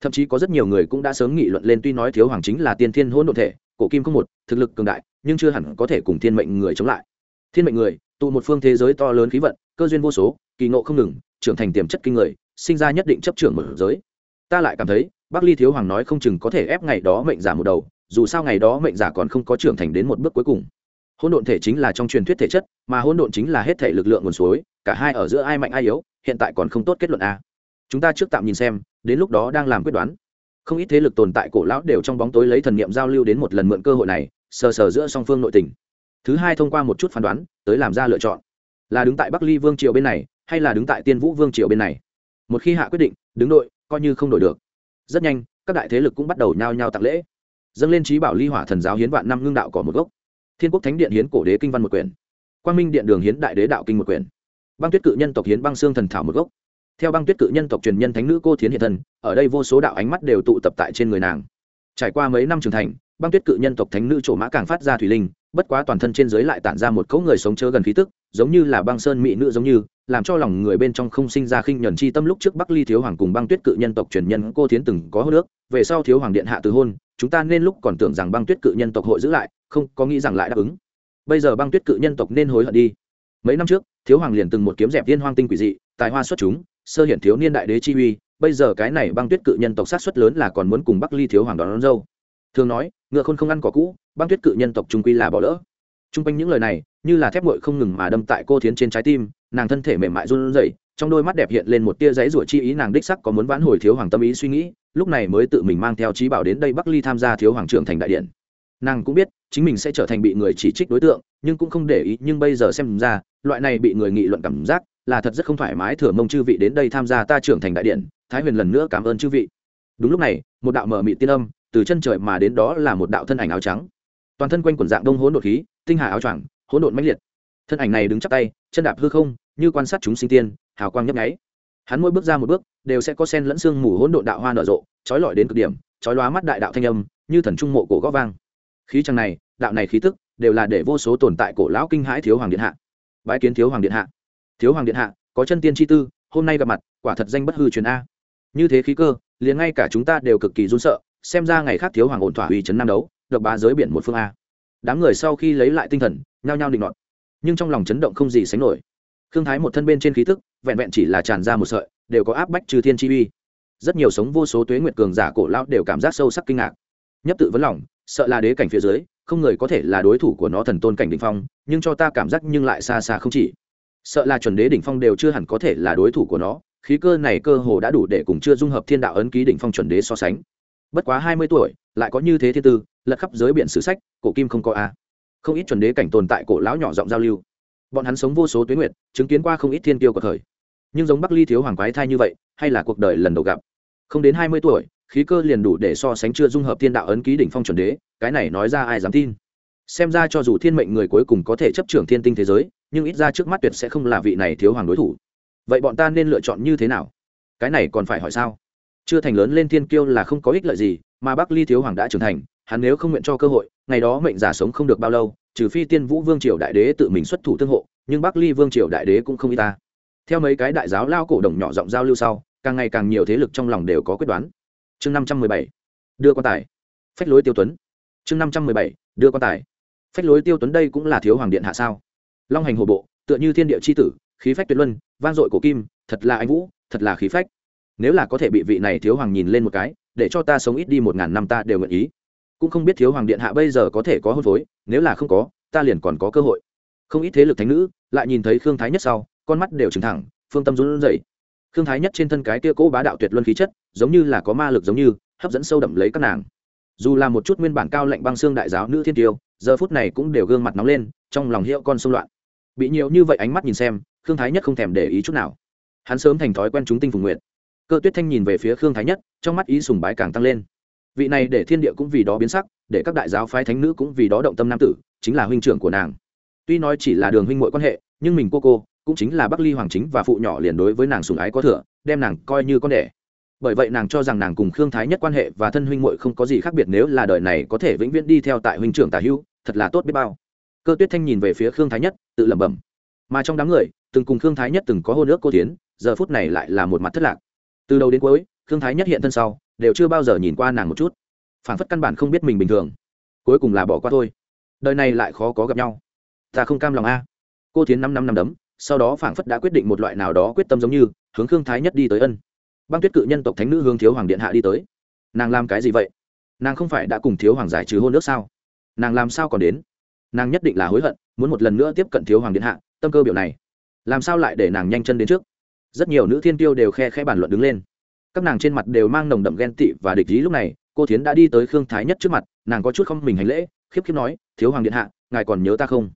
Thậm chí có rất nhiều người cũng đã sớm nghị luận lên tuy nói thiếu hoàng chính là tiên thiên hôn đ ộ thể, cổ kim không một, thực lực cường đại nhưng chưa hẳn có thể cùng thiên mệnh người chống lại. Thiên mệnh người, tụ một phương thế giới to lớn khí vận, cơ duyên vô số, kỳ ngộ không ngừng, trưởng thành tiềm chất kinh người, sinh ra nhất định chấp trưởng mở giới. Ta lại cảm thấy, bắc ly thiếu hoàng nói không chừng có thể ép ngày đó mệnh giả một đầu, dù sao ngày đó mệnh giả còn không có trưởng thành đến một bước cuối cùng. Hỗn độn thể chính là trong truyền thuyết thể chất, mà hỗn độn chính là hết thể lực lượng nguồn suối, cả hai ở giữa ai mạnh ai yếu, hiện tại còn không tốt kết luận a. Chúng ta trước tạm nhìn xem, đến lúc đó đang làm quyết đoán. Không ít thế lực tồn tại cổ lão đều trong bóng tối lấy thần niệm giao lưu đến một lần mượn cơ hội này sờ sờ giữa song phương nội tình. Thứ hai thông qua một chút phán đoán, tới làm ra lựa chọn. Là đứng tại bắc ly vương triều bên này, hay là đứng tại tiên vũ vương triều bên này? Một khi hạ quyết định, đứng đội, coi như không đổi được. Rất nhanh, các đại thế lực cũng bắt đầu nhao nhao tặng lễ. Dâng lên trí bảo ly hỏa thần giáo hiến vạn năm ngưng đạo cỏ một gốc. Thiên quốc thánh điện hiến cổ đế kinh văn một quyển. Quang minh điện đường hiến đại đế đạo kinh một quyển. Băng tuyết cự nhân tộc hiến băng xương thần thảo một gốc. Theo băng tuyết cự nhân tộc truyền nhân thánh nữ cô thiến hiện thân, ở đây vô số đạo ánh mắt đều tụ tập tại trên người nàng. Trải qua mấy năm trưởng thành băng tuyết cự nhân tộc thánh nữ trổ mã càng phát ra thủy linh bất quá toàn thân trên dưới lại tản ra một cấu người sống chớ gần khí tức giống như là băng sơn mỹ nữ giống như làm cho lòng người bên trong không sinh ra khinh nhuần chi tâm lúc trước bắc ly thiếu hoàng cùng băng tuyết cự nhân tộc truyền nhân cô tiến từng có hô nước về sau thiếu hoàng điện hạ từ hôn chúng ta nên lúc còn tưởng rằng băng tuyết cự nhân tộc hội giữ lại không có nghĩ rằng lại đáp ứng. Bây giờ băng tuyết cự nhân tộc nên hối hận đi. Mấy năm trước thiếu hoàng liền từng một kiếm dẹp thiên hoang tinh quỷ dị tài hoa xuất chúng sơ hiển thiếu niên đại đế chi uy bây giờ cái này băng tuyết cự nhân tộc sát xuất lớn là còn muốn cùng bắc ly thiếu hoàng đón, đón dâu thường nói, ngựa khôn không ăn cỏ cũ, băng tuyết cự nhân tộc trung quy là bỏ lỡ. T r u n g quanh những lời này, như là thép ngội không ngừng mà đâm tại cô thiến trên trái tim, nàng thân thể mềm mại run rẩy, trong đôi mắt đẹp hiện lên một tia giấy rủa chi ý, nàng đích sắc có muốn vãn hồi thiếu hoàng tâm ý suy nghĩ, lúc này mới tự mình mang theo trí bảo đến đây bắc ly tham gia thiếu hoàng trưởng thành đại điện. Nàng cũng biết, chính mình sẽ trở thành bị người chỉ trích đối tượng, nhưng cũng không để ý, nhưng bây giờ xem ra, loại này bị người nghị luận cảm giác, là thật rất không thoải mái, thừa mông chư vị đến đây tham gia ta trưởng thành đại điện, thái huyền lần nữa cảm ơn chư vị. Đúng lúc này, một đạo mở mị tiên âm từ chân trời mà đến đó là một đạo thân ảnh áo trắng. Toàn thân quanh quần dạng đông hỗn độn khí, tinh hà áo choàng, hỗn độn mãnh liệt. Thân ảnh này đứng chắp tay, chân đạp hư không, như quan sát chúng sinh tiên, hào quang nhấp nháy. Hắn mỗi bước ra một bước, đều sẽ có sen lẫn xương mù hỗn độn đạo hoa nở rộ, trói lọi đến cực điểm, trói lóa mắt đại đạo thanh âm, như thần trung mộ cổ gó vang. Khí trăng này, đạo này khí tức, đều là để vô số tồn tại cổ lão kinh hãi thiếu hoàng điện hạ. Bái kiến thiếu hoàng điện hạ. Thiếu hoàng điện hạ, có chân tiên chi tư, hôm nay gặp mặt, quả thật danh bất hư truyền a. Như thế khí cơ, liền ngay cả chúng ta đều cực kỳ run sợ xem ra ngày khác thiếu hoàng ổn thỏa uy chấn nam đấu, độc bá giới biển một phương a. Đám người sau khi lấy lại tinh thần, nhao nhao định luận nhưng trong lòng chấn động không gì sánh nổi. Thương thái một thân bên trên khí tức, vẹn vẹn chỉ là tràn ra một sợi, đều có áp bách trừ thiên chi uy. Rất nhiều sống vô số tuế nguyệt cường giả cổ lão đều cảm giác sâu sắc kinh ngạc. Nhấp tự vấn lòng, sợ là đế cảnh phía dưới, không người có thể là đối thủ của nó thần tôn cảnh đỉnh phong, nhưng cho ta cảm giác nhưng lại xa xa không chỉ. Sợ là chuẩn đế đỉnh phong đều chưa hẳn có thể là đối thủ của nó, khí cơ này cơ hồ đã đủ để cùng chưa dung hợp thiên đạo ấn ký đỉnh phong chuẩn đế so sánh bất quá hai mươi tuổi, lại có như thế thiên tư, lật khắp giới biển sử sách, cổ kim không có a. Không ít chuẩn đế cảnh tồn tại cổ lão nhỏ giọng giao lưu. Bọn hắn sống vô số tuyến nguyệt, chứng kiến qua không ít thiên tiêu của thời. Nhưng giống bắc ly thiếu hoàng quái thai như vậy, hay là cuộc đời lần đầu gặp. Không đến hai mươi tuổi, khí cơ liền đủ để so sánh chưa dung hợp thiên đạo ấn ký đỉnh phong chuẩn đế, cái này nói ra ai dám tin. Xem ra cho dù thiên mệnh người cuối cùng có thể chấp trưởng thiên tinh thế giới, nhưng ít ra trước mắt tuyệt sẽ không là vị này thiếu hoàng đối thủ. Vậy bọn ta nên lựa chọn như thế nào? Cái này còn phải hỏi sao? Chưa thành lớn lên thiên kiêu là không có ích lợi gì, mà bắc ly thiếu hoàng đã trưởng thành, hắn nếu không nguyện cho cơ hội, ngày đó mệnh giả sống không được bao lâu, trừ phi tiên vũ vương triều đại đế tự mình xuất thủ tương hộ, nhưng bắc ly vương triều đại đế cũng không y ta. Theo mấy cái đại giáo lao cổ đồng nhỏ giọng giao lưu sau, càng ngày càng nhiều thế lực trong lòng đều có quyết đoán. Chương năm trăm mười bảy, đưa quan tài. Phách lối tiêu tuấn. Chương năm trăm mười bảy, đưa quan tài. Phách lối tiêu tuấn đây cũng là thiếu hoàng điện hạ sao? Long hành hồ bộ, tựa như thiên địa c h i tử, khí phách tuyệt luân, vang dội cổ kim, thật là anh vũ, thật là khí phách nếu là có thể bị vị này thiếu hoàng nhìn lên một cái, để cho ta sống ít đi một ngàn năm ta đều nguyện ý. Cũng không biết thiếu hoàng điện hạ bây giờ có thể có hôn phối, nếu là không có, ta liền còn có cơ hội. Không ít thế lực thánh nữ lại nhìn thấy khương thái nhất sau, con mắt đều trừng thẳng, phương tâm run rẩy. Khương thái nhất trên thân cái kia cỗ bá đạo tuyệt luân khí chất, giống như là có ma lực giống như, hấp dẫn sâu đậm lấy các nàng. Dù là một chút nguyên bản cao lệnh băng xương đại giáo nữ thiên tiêu, giờ phút này cũng đều gương mặt nóng lên, trong lòng hiệu con xung loạn. Bị nhiều như vậy ánh mắt nhìn xem, khương thái nhất không thèm để ý chút nào. Hắn sớm thành thói quen chúng tinh phùng nguyện cơ tuyết thanh nhìn về phía khương thái nhất trong mắt ý sùng bái càng tăng lên. Vị này để thiên địa cũng vì đó biến sắc để các đại giáo phái thánh nữ cũng vì đó động tâm nam tử chính là huynh trưởng của nàng. Tuy nói chỉ là đường huynh mội quan hệ nhưng mình cô cô cũng chính là bắc ly hoàng chính và phụ nhỏ liền đối với nàng sùng ái có thừa đem nàng coi như con đẻ. Bởi vậy nàng cho rằng nàng cùng khương thái nhất quan hệ và thân huynh muội không có gì khác biệt nếu là đời này có thể vĩnh viễn đi theo tại huynh trưởng tả hưu, thật là tốt biết bao. Cơ tuyết thanh nhìn về phía khương thái nhất tự lẩm bẩm. Mà trong đám người từng cùng khương thái nhất từng có hô nước cô tiến giờ phút này lại là một mặt thất lạc từ đầu đến cuối thương thái nhất hiện thân sau, đều chưa bao giờ nhìn qua nàng một chút. Phản phất căn bản không biết mình bình thường. Cuối cùng là bỏ qua thôi. Đời này lại khó có gặp nhau. Ta không cam lòng a. Cô tiến năm năm năm đấm, sau đó phảng phất đã quyết định một loại nào đó quyết tâm giống như, hướng khương thái nhất đi tới ân. Băng tuyết cự nhân tộc thánh nữ hướng thiếu hoàng điện hạ đi tới. Nàng làm cái gì vậy? Nàng không phải đã cùng thiếu hoàng giải trừ hôn nước sao? Nàng làm sao còn đến? Nàng nhất định là hối hận, muốn một lần nữa tiếp cận thiếu hoàng điện hạ, tâm cơ biểu này. Làm sao lại để nàng nhanh chân đến trước? Rất nhiều nữ thiên tiêu đều khe khẽ bàn luận đứng lên. Các nàng trên mặt đều mang nồng đậm ghen tị và địch ý lúc này, cô thiến đã đi tới khương thái nhất trước mặt, nàng có chút không mình hành lễ, khiếp khiếp nói, thiếu hoàng điện hạ, ngài còn nhớ ta không?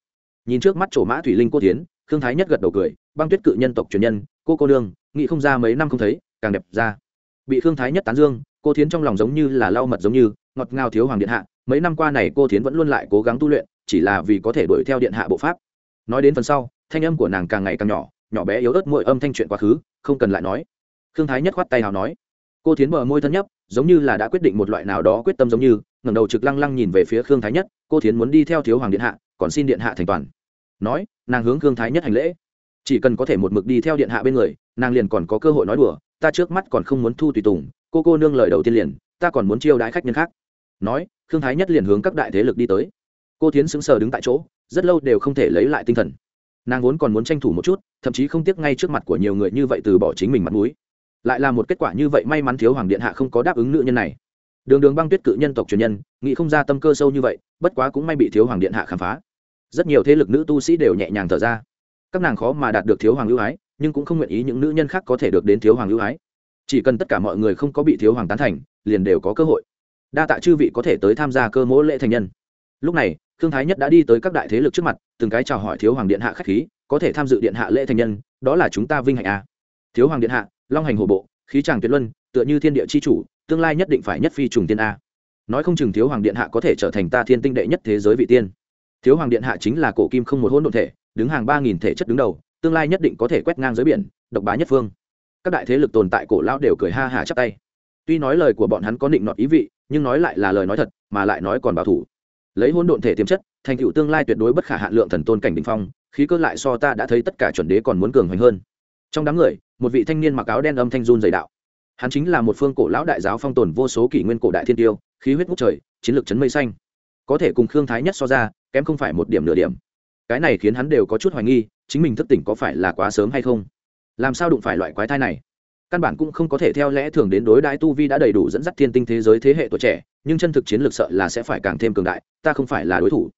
Nhìn trước mắt chỗ mã thủy linh cô thiến, khương thái nhất gật đầu cười, băng tuyết cự nhân tộc truyền nhân, cô cô đương nghĩ không ra mấy năm không thấy, càng đẹp ra. Bị khương thái nhất tán dương, cô thiến trong lòng giống như là lau mật giống như, ngọt ngào thiếu hoàng điện hạ, mấy năm qua này cô thiến vẫn luôn lại cố gắng tu luyện, chỉ là vì có thể đuổi theo điện hạ bộ pháp. Nói đến phần sau, thanh âm của nàng càng ngày càng nhỏ nhỏ bé yếu ớt mỗi âm thanh chuyện quá khứ, không cần lại nói. Khương thái nhất khoát tay hào nói. Cô thiến bờ môi thân nhấp, giống như là đã quyết định một loại nào đó quyết tâm giống như, ngẩng đầu trực lăng lăng nhìn về phía khương thái nhất, cô thiến muốn đi theo thiếu hoàng điện hạ, còn xin điện hạ thành toàn. Nói, nàng hướng khương thái nhất hành lễ. Chỉ cần có thể một mực đi theo điện hạ bên người, nàng liền còn có cơ hội nói đùa, ta trước mắt còn không muốn thu tùy tùng, cô cô nương lời đầu tiên liền, ta còn muốn chiêu đãi khách nhân khác. Nói, khương thái nhất liền hướng các đại thế lực đi tới. Cô tiến sững sờ đứng tại chỗ, rất lâu đều không thể lấy lại tinh thần nàng vốn còn muốn tranh thủ một chút, thậm chí không tiếc ngay trước mặt của nhiều người như vậy từ bỏ chính mình mặt m ũ i lại là một kết quả như vậy may mắn thiếu hoàng điện hạ không có đáp ứng nữ nhân này. Đường đường băng tuyết cự nhân tộc truyền nhân, nghĩ không ra tâm cơ sâu như vậy, bất quá cũng may bị thiếu hoàng điện hạ khám phá. Rất nhiều thế lực nữ tu sĩ đều nhẹ nhàng thở ra. Các nàng khó mà đạt được thiếu hoàng ưu ái, nhưng cũng không nguyện ý những nữ nhân khác có thể được đến thiếu hoàng ưu ái. Chỉ cần tất cả mọi người không có bị thiếu hoàng tán thành, liền đều có cơ hội. Đa tạ chư vị có thể tới tham gia cơ mỗ lễ thành nhân. Lúc này thương thái nhất đã đi tới các đại thế lực trước mặt, từng cái chào hỏi thiếu hoàng điện hạ k h á c h khí, có thể tham dự điện hạ lễ thành nhân, đó là chúng ta vinh hạnh à. thiếu hoàng điện hạ, long hành hồ bộ, khí tràng tuyệt luân, tựa như thiên địa c h i chủ, tương lai nhất định phải nhất phi trùng tiên a. Nói không chừng thiếu hoàng điện hạ có thể trở thành ta thiên tinh đệ nhất thế giới vị tiên. Thiếu hoàng điện hạ chính là cổ kim không một hôn đ ộ thể, đứng hàng ba nghìn thể chất đứng đầu, tương lai nhất định có thể quét ngang giới biển, độc bá nhất phương. Các đại thế lực tồn tại cổ lão đều cười ha hả chắp tay. Tuy nói lời của bọn hắn có định nọt ý vị, nhưng nói lại là lời nói thật, mà lại nói còn bảo thủ lấy hôn độn thể tiềm chất, thành tựu tương lai tuyệt đối bất khả hạn lượng thần tôn cảnh đình phong, khí cơ lại so ta đã thấy tất cả chuẩn đế còn muốn cường hoành hơn. Trong đám người, một vị thanh niên mặc áo đen âm thanh run dày đạo. Hắn chính là một phương cổ lão đại giáo phong tồn vô số kỷ nguyên cổ đại thiên tiêu, khí huyết ngút trời, chiến lược chấn mây xanh. Có thể cùng khương thái nhất so ra, kém không phải một điểm nửa điểm. Cái này khiến hắn đều có chút hoài nghi, chính mình thức tỉnh có phải là quá sớm hay không? Làm sao đụng phải loại quái thai này? Căn bản cũng không có thể theo lẽ thường đến đối đãi tu vi đã đầy đủ dẫn dắt thiên tinh thế giới thế hệ tuổi trẻ, nhưng chân thực chiến lược sợ là sẽ phải càng thêm cường đại, ta không phải là đối thủ.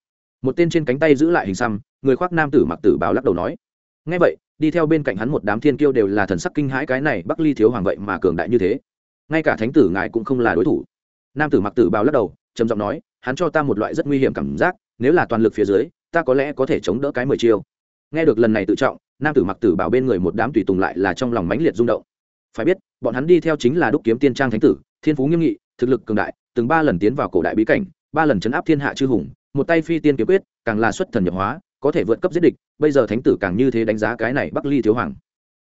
Một tên trên cánh tay giữ lại hình xăm, người khoác nam tử mặc tử báo lắc đầu nói. Ngay vậy, đi theo bên cạnh hắn một đám thiên kiêu đều là thần sắc kinh hãi, cái này bắc ly thiếu hoàng vậy mà cường đại như thế. Ngay cả thánh tử ngài cũng không là đối thủ. Nam tử mặc tử báo lắc đầu, trầm giọng nói, hắn cho ta một loại rất nguy hiểm cảm giác, nếu là toàn lực phía dưới, ta có lẽ có thể chống đỡ cái mười chiêu. Nghe được lần này tự trọng, nam tử mặc tử bảo bên người một đám tùy tùng lại là trong lòng mãnh liệt rung động phải biết, bọn hắn đi theo chính là đúc kiếm tiên trang thánh tử, thiên phú nghiêm nghị, thực lực cường đại, từng ba lần tiến vào cổ đại bí cảnh, ba lần chấn áp thiên hạ chư hùng, một tay phi tiên kiếm quyết, càng là xuất thần nhập hóa, có thể vượt cấp giết địch, bây giờ thánh tử càng như thế đánh giá cái này bắc ly thiếu hoàng.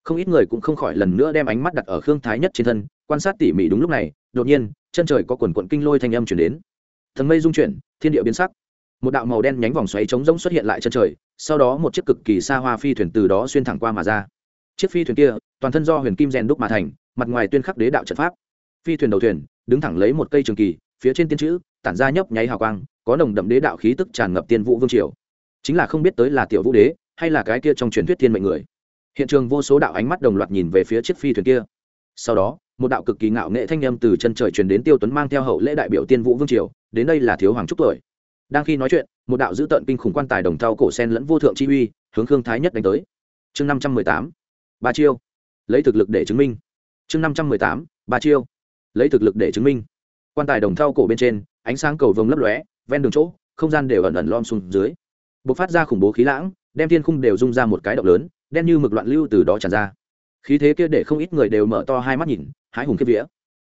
Không ít người cũng không khỏi lần nữa đem ánh mắt đặt ở khương thái nhất trên thân, quan sát tỉ mỉ đúng lúc này, đột nhiên, chân trời có quần quận kinh lôi thanh âm chuyển đến. Thần mây dung chuyển, thiên địa biến sắc. Một đạo màu đen nhánh vòng xoáy trống rỗng xuất hiện lại chân trời, sau đó một chiếc cực kỳ xa hoa phi thuyền từ đó xuyên thẳng qua mà ra chiếc phi thuyền kia, toàn thân do huyền kim rèn đúc mà thành, mặt ngoài tuyên khắc đế đạo trận pháp. Phi thuyền đầu thuyền, đứng thẳng lấy một cây trường kỳ, phía trên tiên chữ, tản ra nhấp nháy hào quang, có nồng đậm đế đạo khí tức tràn ngập tiên vũ vương triều. Chính là không biết tới là tiểu vũ đế, hay là cái kia trong truyền thuyết thiên mệnh người. Hiện trường vô số đạo ánh mắt đồng loạt nhìn về phía chiếc phi thuyền kia. Sau đó, một đạo cực kỳ ngạo nghệ thanh â m từ chân trời truyền đến tiêu tuấn mang theo hậu lễ đại biểu tiên vũ vương triều, đến đây là thiếu hoàng trúc tuổi. Đang khi nói chuyện, một đạo dữ tợn kinh khủng quan tài đồng thau cổ sen lẫn vô thượng chi uy, hướng khương thái nhất đánh tới. Chương năm trăm mười tám ba chiêu. Lấy thực lực để chứng minh. Chương năm trăm mười tám, ba chiêu. Lấy thực lực để chứng minh. Quan tài đồng thau cổ bên trên, ánh sáng cầu vồng lấp lóe, ven đường chỗ, không gian đều ẩn ẩn lom xuống dưới. B ộ c phát ra khủng bố khí lãng, đem thiên khung đều rung ra một cái động lớn, đen như mực loạn lưu từ đó tràn ra. Khí thế kia để không ít người đều mở to hai mắt nhìn hái hùng kiếp vía.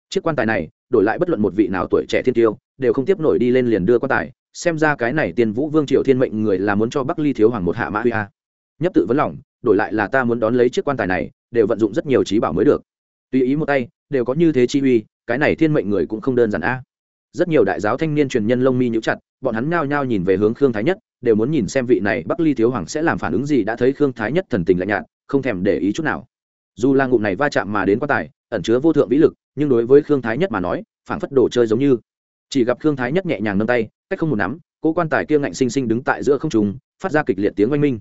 Chiếc quan tài này, đổi lại bất luận một vị nào tuổi trẻ thiên tiêu, đều không tiếp nổi đi lên liền đưa quan tài, xem ra cái này tiên vũ vương triều thiên mệnh người là muốn cho bắc ly thiếu hoàng một hạ mã huy a. Nhấp tự vấn lòng đổi lại là ta muốn đón lấy chiếc quan tài này, đều vận dụng rất nhiều trí bảo mới được. Tùy ý một tay, đều có như thế chi uy, cái này thiên mệnh người cũng không đơn giản a. Rất nhiều đại giáo thanh niên truyền nhân lông mi nhũ chặt, bọn hắn nhao nhao nhìn về hướng khương thái nhất, đều muốn nhìn xem vị này bắc ly thiếu hoàng sẽ làm phản ứng gì đã thấy khương thái nhất thần tình lạnh nhạt, không thèm để ý chút nào. Dù là ngụm này va chạm mà đến quá tài, ẩn chứa vô thượng vĩ lực, nhưng đối với khương thái nhất mà nói, phảng phất đồ chơi giống như. Chỉ gặp khương thái nhất nhẹ nhàng nâng tay, cách không một nắm, cố quan tài kia ngạnh sinh sinh đứng tại giữa không trùng phát ra kịch liệt tiếng oanh minh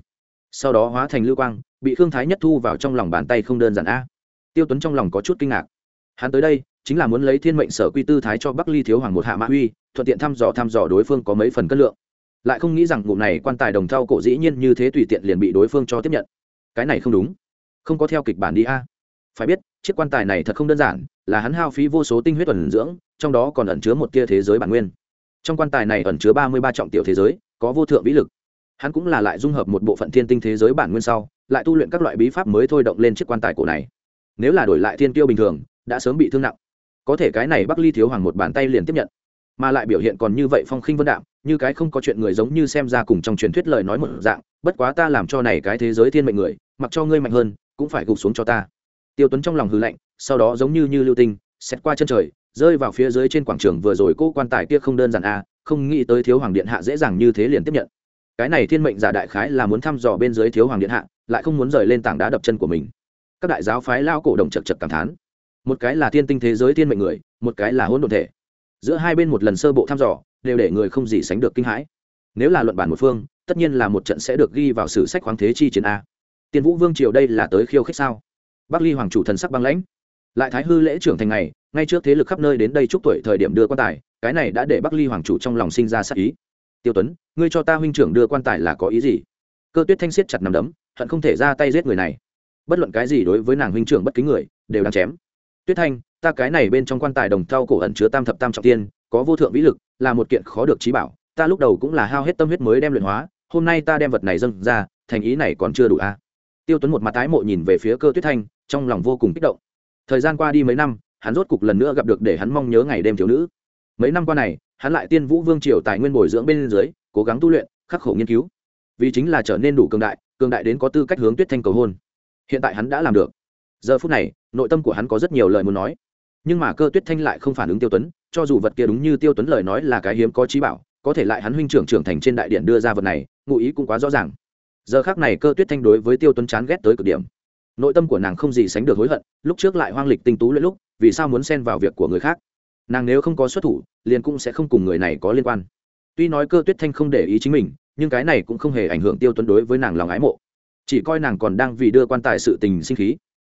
sau đó hóa thành lưu quang, bị khương thái nhất thu vào trong lòng bàn tay không đơn giản a. Tiêu tuấn trong lòng có chút kinh ngạc. Hắn tới đây, chính là muốn lấy thiên mệnh sở quy tư thái cho bắc ly thiếu hoàng một hạ mã uy, thuận tiện thăm dò thăm dò đối phương có mấy phần cân lượng. Lại không nghĩ rằng ngụm này quan tài đồng thau cổ dĩ nhiên như thế tùy tiện liền bị đối phương cho tiếp nhận. Cái này không đúng. Không có theo kịch bản đi a. Phải biết, chiếc quan tài này thật không đơn giản, là hắn hao phí vô số tinh huyết ẩn dưỡng, trong đó còn ẩn chứa một tia thế giới bản nguyên. Trong quan tài này ẩn chứa ba mươi ba trọng tiểu thế giới, có vô thượng vĩ lực hắn cũng là lại dung hợp một bộ phận thiên tinh thế giới bản nguyên sau lại tu luyện các loại bí pháp mới thôi động lên chiếc quan tài cổ này. Nếu là đổi lại thiên tiêu bình thường đã sớm bị thương nặng. Có thể cái này bắc ly thiếu hoàng một bàn tay liền tiếp nhận. Mà lại biểu hiện còn như vậy phong khinh vân đạm như cái không có chuyện người giống như xem ra cùng trong truyền thuyết lời nói một dạng bất quá ta làm cho này cái thế giới thiên mệnh người mặc cho ngươi mạnh hơn cũng phải gục xuống cho ta. Tiêu tuấn trong lòng hư lạnh sau đó giống như như lưu tinh xét qua chân trời rơi vào phía dưới trên quảng trường vừa rồi cô quan tài kia không đơn giản a à, không nghĩ tới thiếu hoàng điện hạ dễ dàng như thế liền tiếp nhận cái này thiên mệnh giả đại khái là muốn thăm dò bên dưới thiếu hoàng điện hạ, lại không muốn rời lên tảng đá đập chân của mình. Các đại giáo phái lao cổ đồng chật chật cảm thán. Một cái là thiên tinh thế giới thiên mệnh người, một cái là hỗn độn thể. Giữa hai bên một lần sơ bộ thăm dò, đều để người không gì sánh được kinh hãi. Nếu là luận bản một phương, tất nhiên là một trận sẽ được ghi vào sử sách khoáng thế chi chiến a. Tiên vũ vương triều đây là tới khiêu khích sao? Bắc ly hoàng chủ thần sắc băng lãnh. Lại thái hư lễ trưởng thành ngày, ngay trước thế lực khắp nơi đến đây chúc tuổi thời điểm đưa quan tài, cái này đã để bắc ly hoàng chủ trong lòng sinh ra sắc ý tiêu tuấn, ngươi cho ta huynh trưởng đưa quan tài là có ý gì? Cơ tuyết thanh siết chặt nằm đấm, hận không thể ra tay giết người này. Bất luận cái gì đối với nàng huynh trưởng bất kính người, đều đang chém. Tuyết thanh, ta cái này bên trong quan tài đồng thau cổ ẩn chứa tam thập tam trọng tiên, có vô thượng vĩ lực, là một kiện khó được trí bảo, ta lúc đầu cũng là hao hết tâm huyết mới đem luyện hóa, hôm nay ta đem vật này dâng ra, thành ý này còn chưa đủ a à? tiêu tuấn một mặt tái mộ nhìn về phía cơ tuyết thanh, trong lòng vô cùng kích động. Thời gian qua đi mấy năm, hắn rốt cục lần nữa gặp được để hắn mong nhớ ngày đêm thiếu nữ mấy năm qua này, hắn lại tiên vũ vương triều tài nguyên bồi dưỡng bên dưới, cố gắng tu luyện, khắc khổ nghiên cứu. Vì chính là trở nên đủ cường đại cường đại đến có tư cách hướng tuyết thanh cầu hôn. Hiện tại hắn đã làm được. Giờ phút này, nội tâm của hắn có rất nhiều lời muốn nói. Nhưng mà cơ tuyết thanh lại không phản ứng tiêu tuấn, cho dù vật kia đúng như tiêu tuấn lời nói là cái hiếm có trí bảo, có thể lại hắn huynh trưởng trưởng thành trên đại điện đưa ra vật này, ngụ ý cũng quá rõ ràng. Giờ khác này cơ tuyết thanh đối với tiêu tuấn chán ghét tới cực điểm. Nội tâm của nàng không gì sánh được hối hận, lúc trước lại hoang lịch tinh tú lẫn lúc, vì sao muốn xen vào việc của người khác? Nàng nếu không có xuất thủ, liền cũng sẽ không cùng người này có liên quan. Tuy nói cơ tuyết thanh không để ý chính mình, nhưng cái này cũng không hề ảnh hưởng tiêu tuấn đối với nàng lòng ái mộ. Chỉ coi nàng còn đang vì đưa quan tài sự tình sinh khí.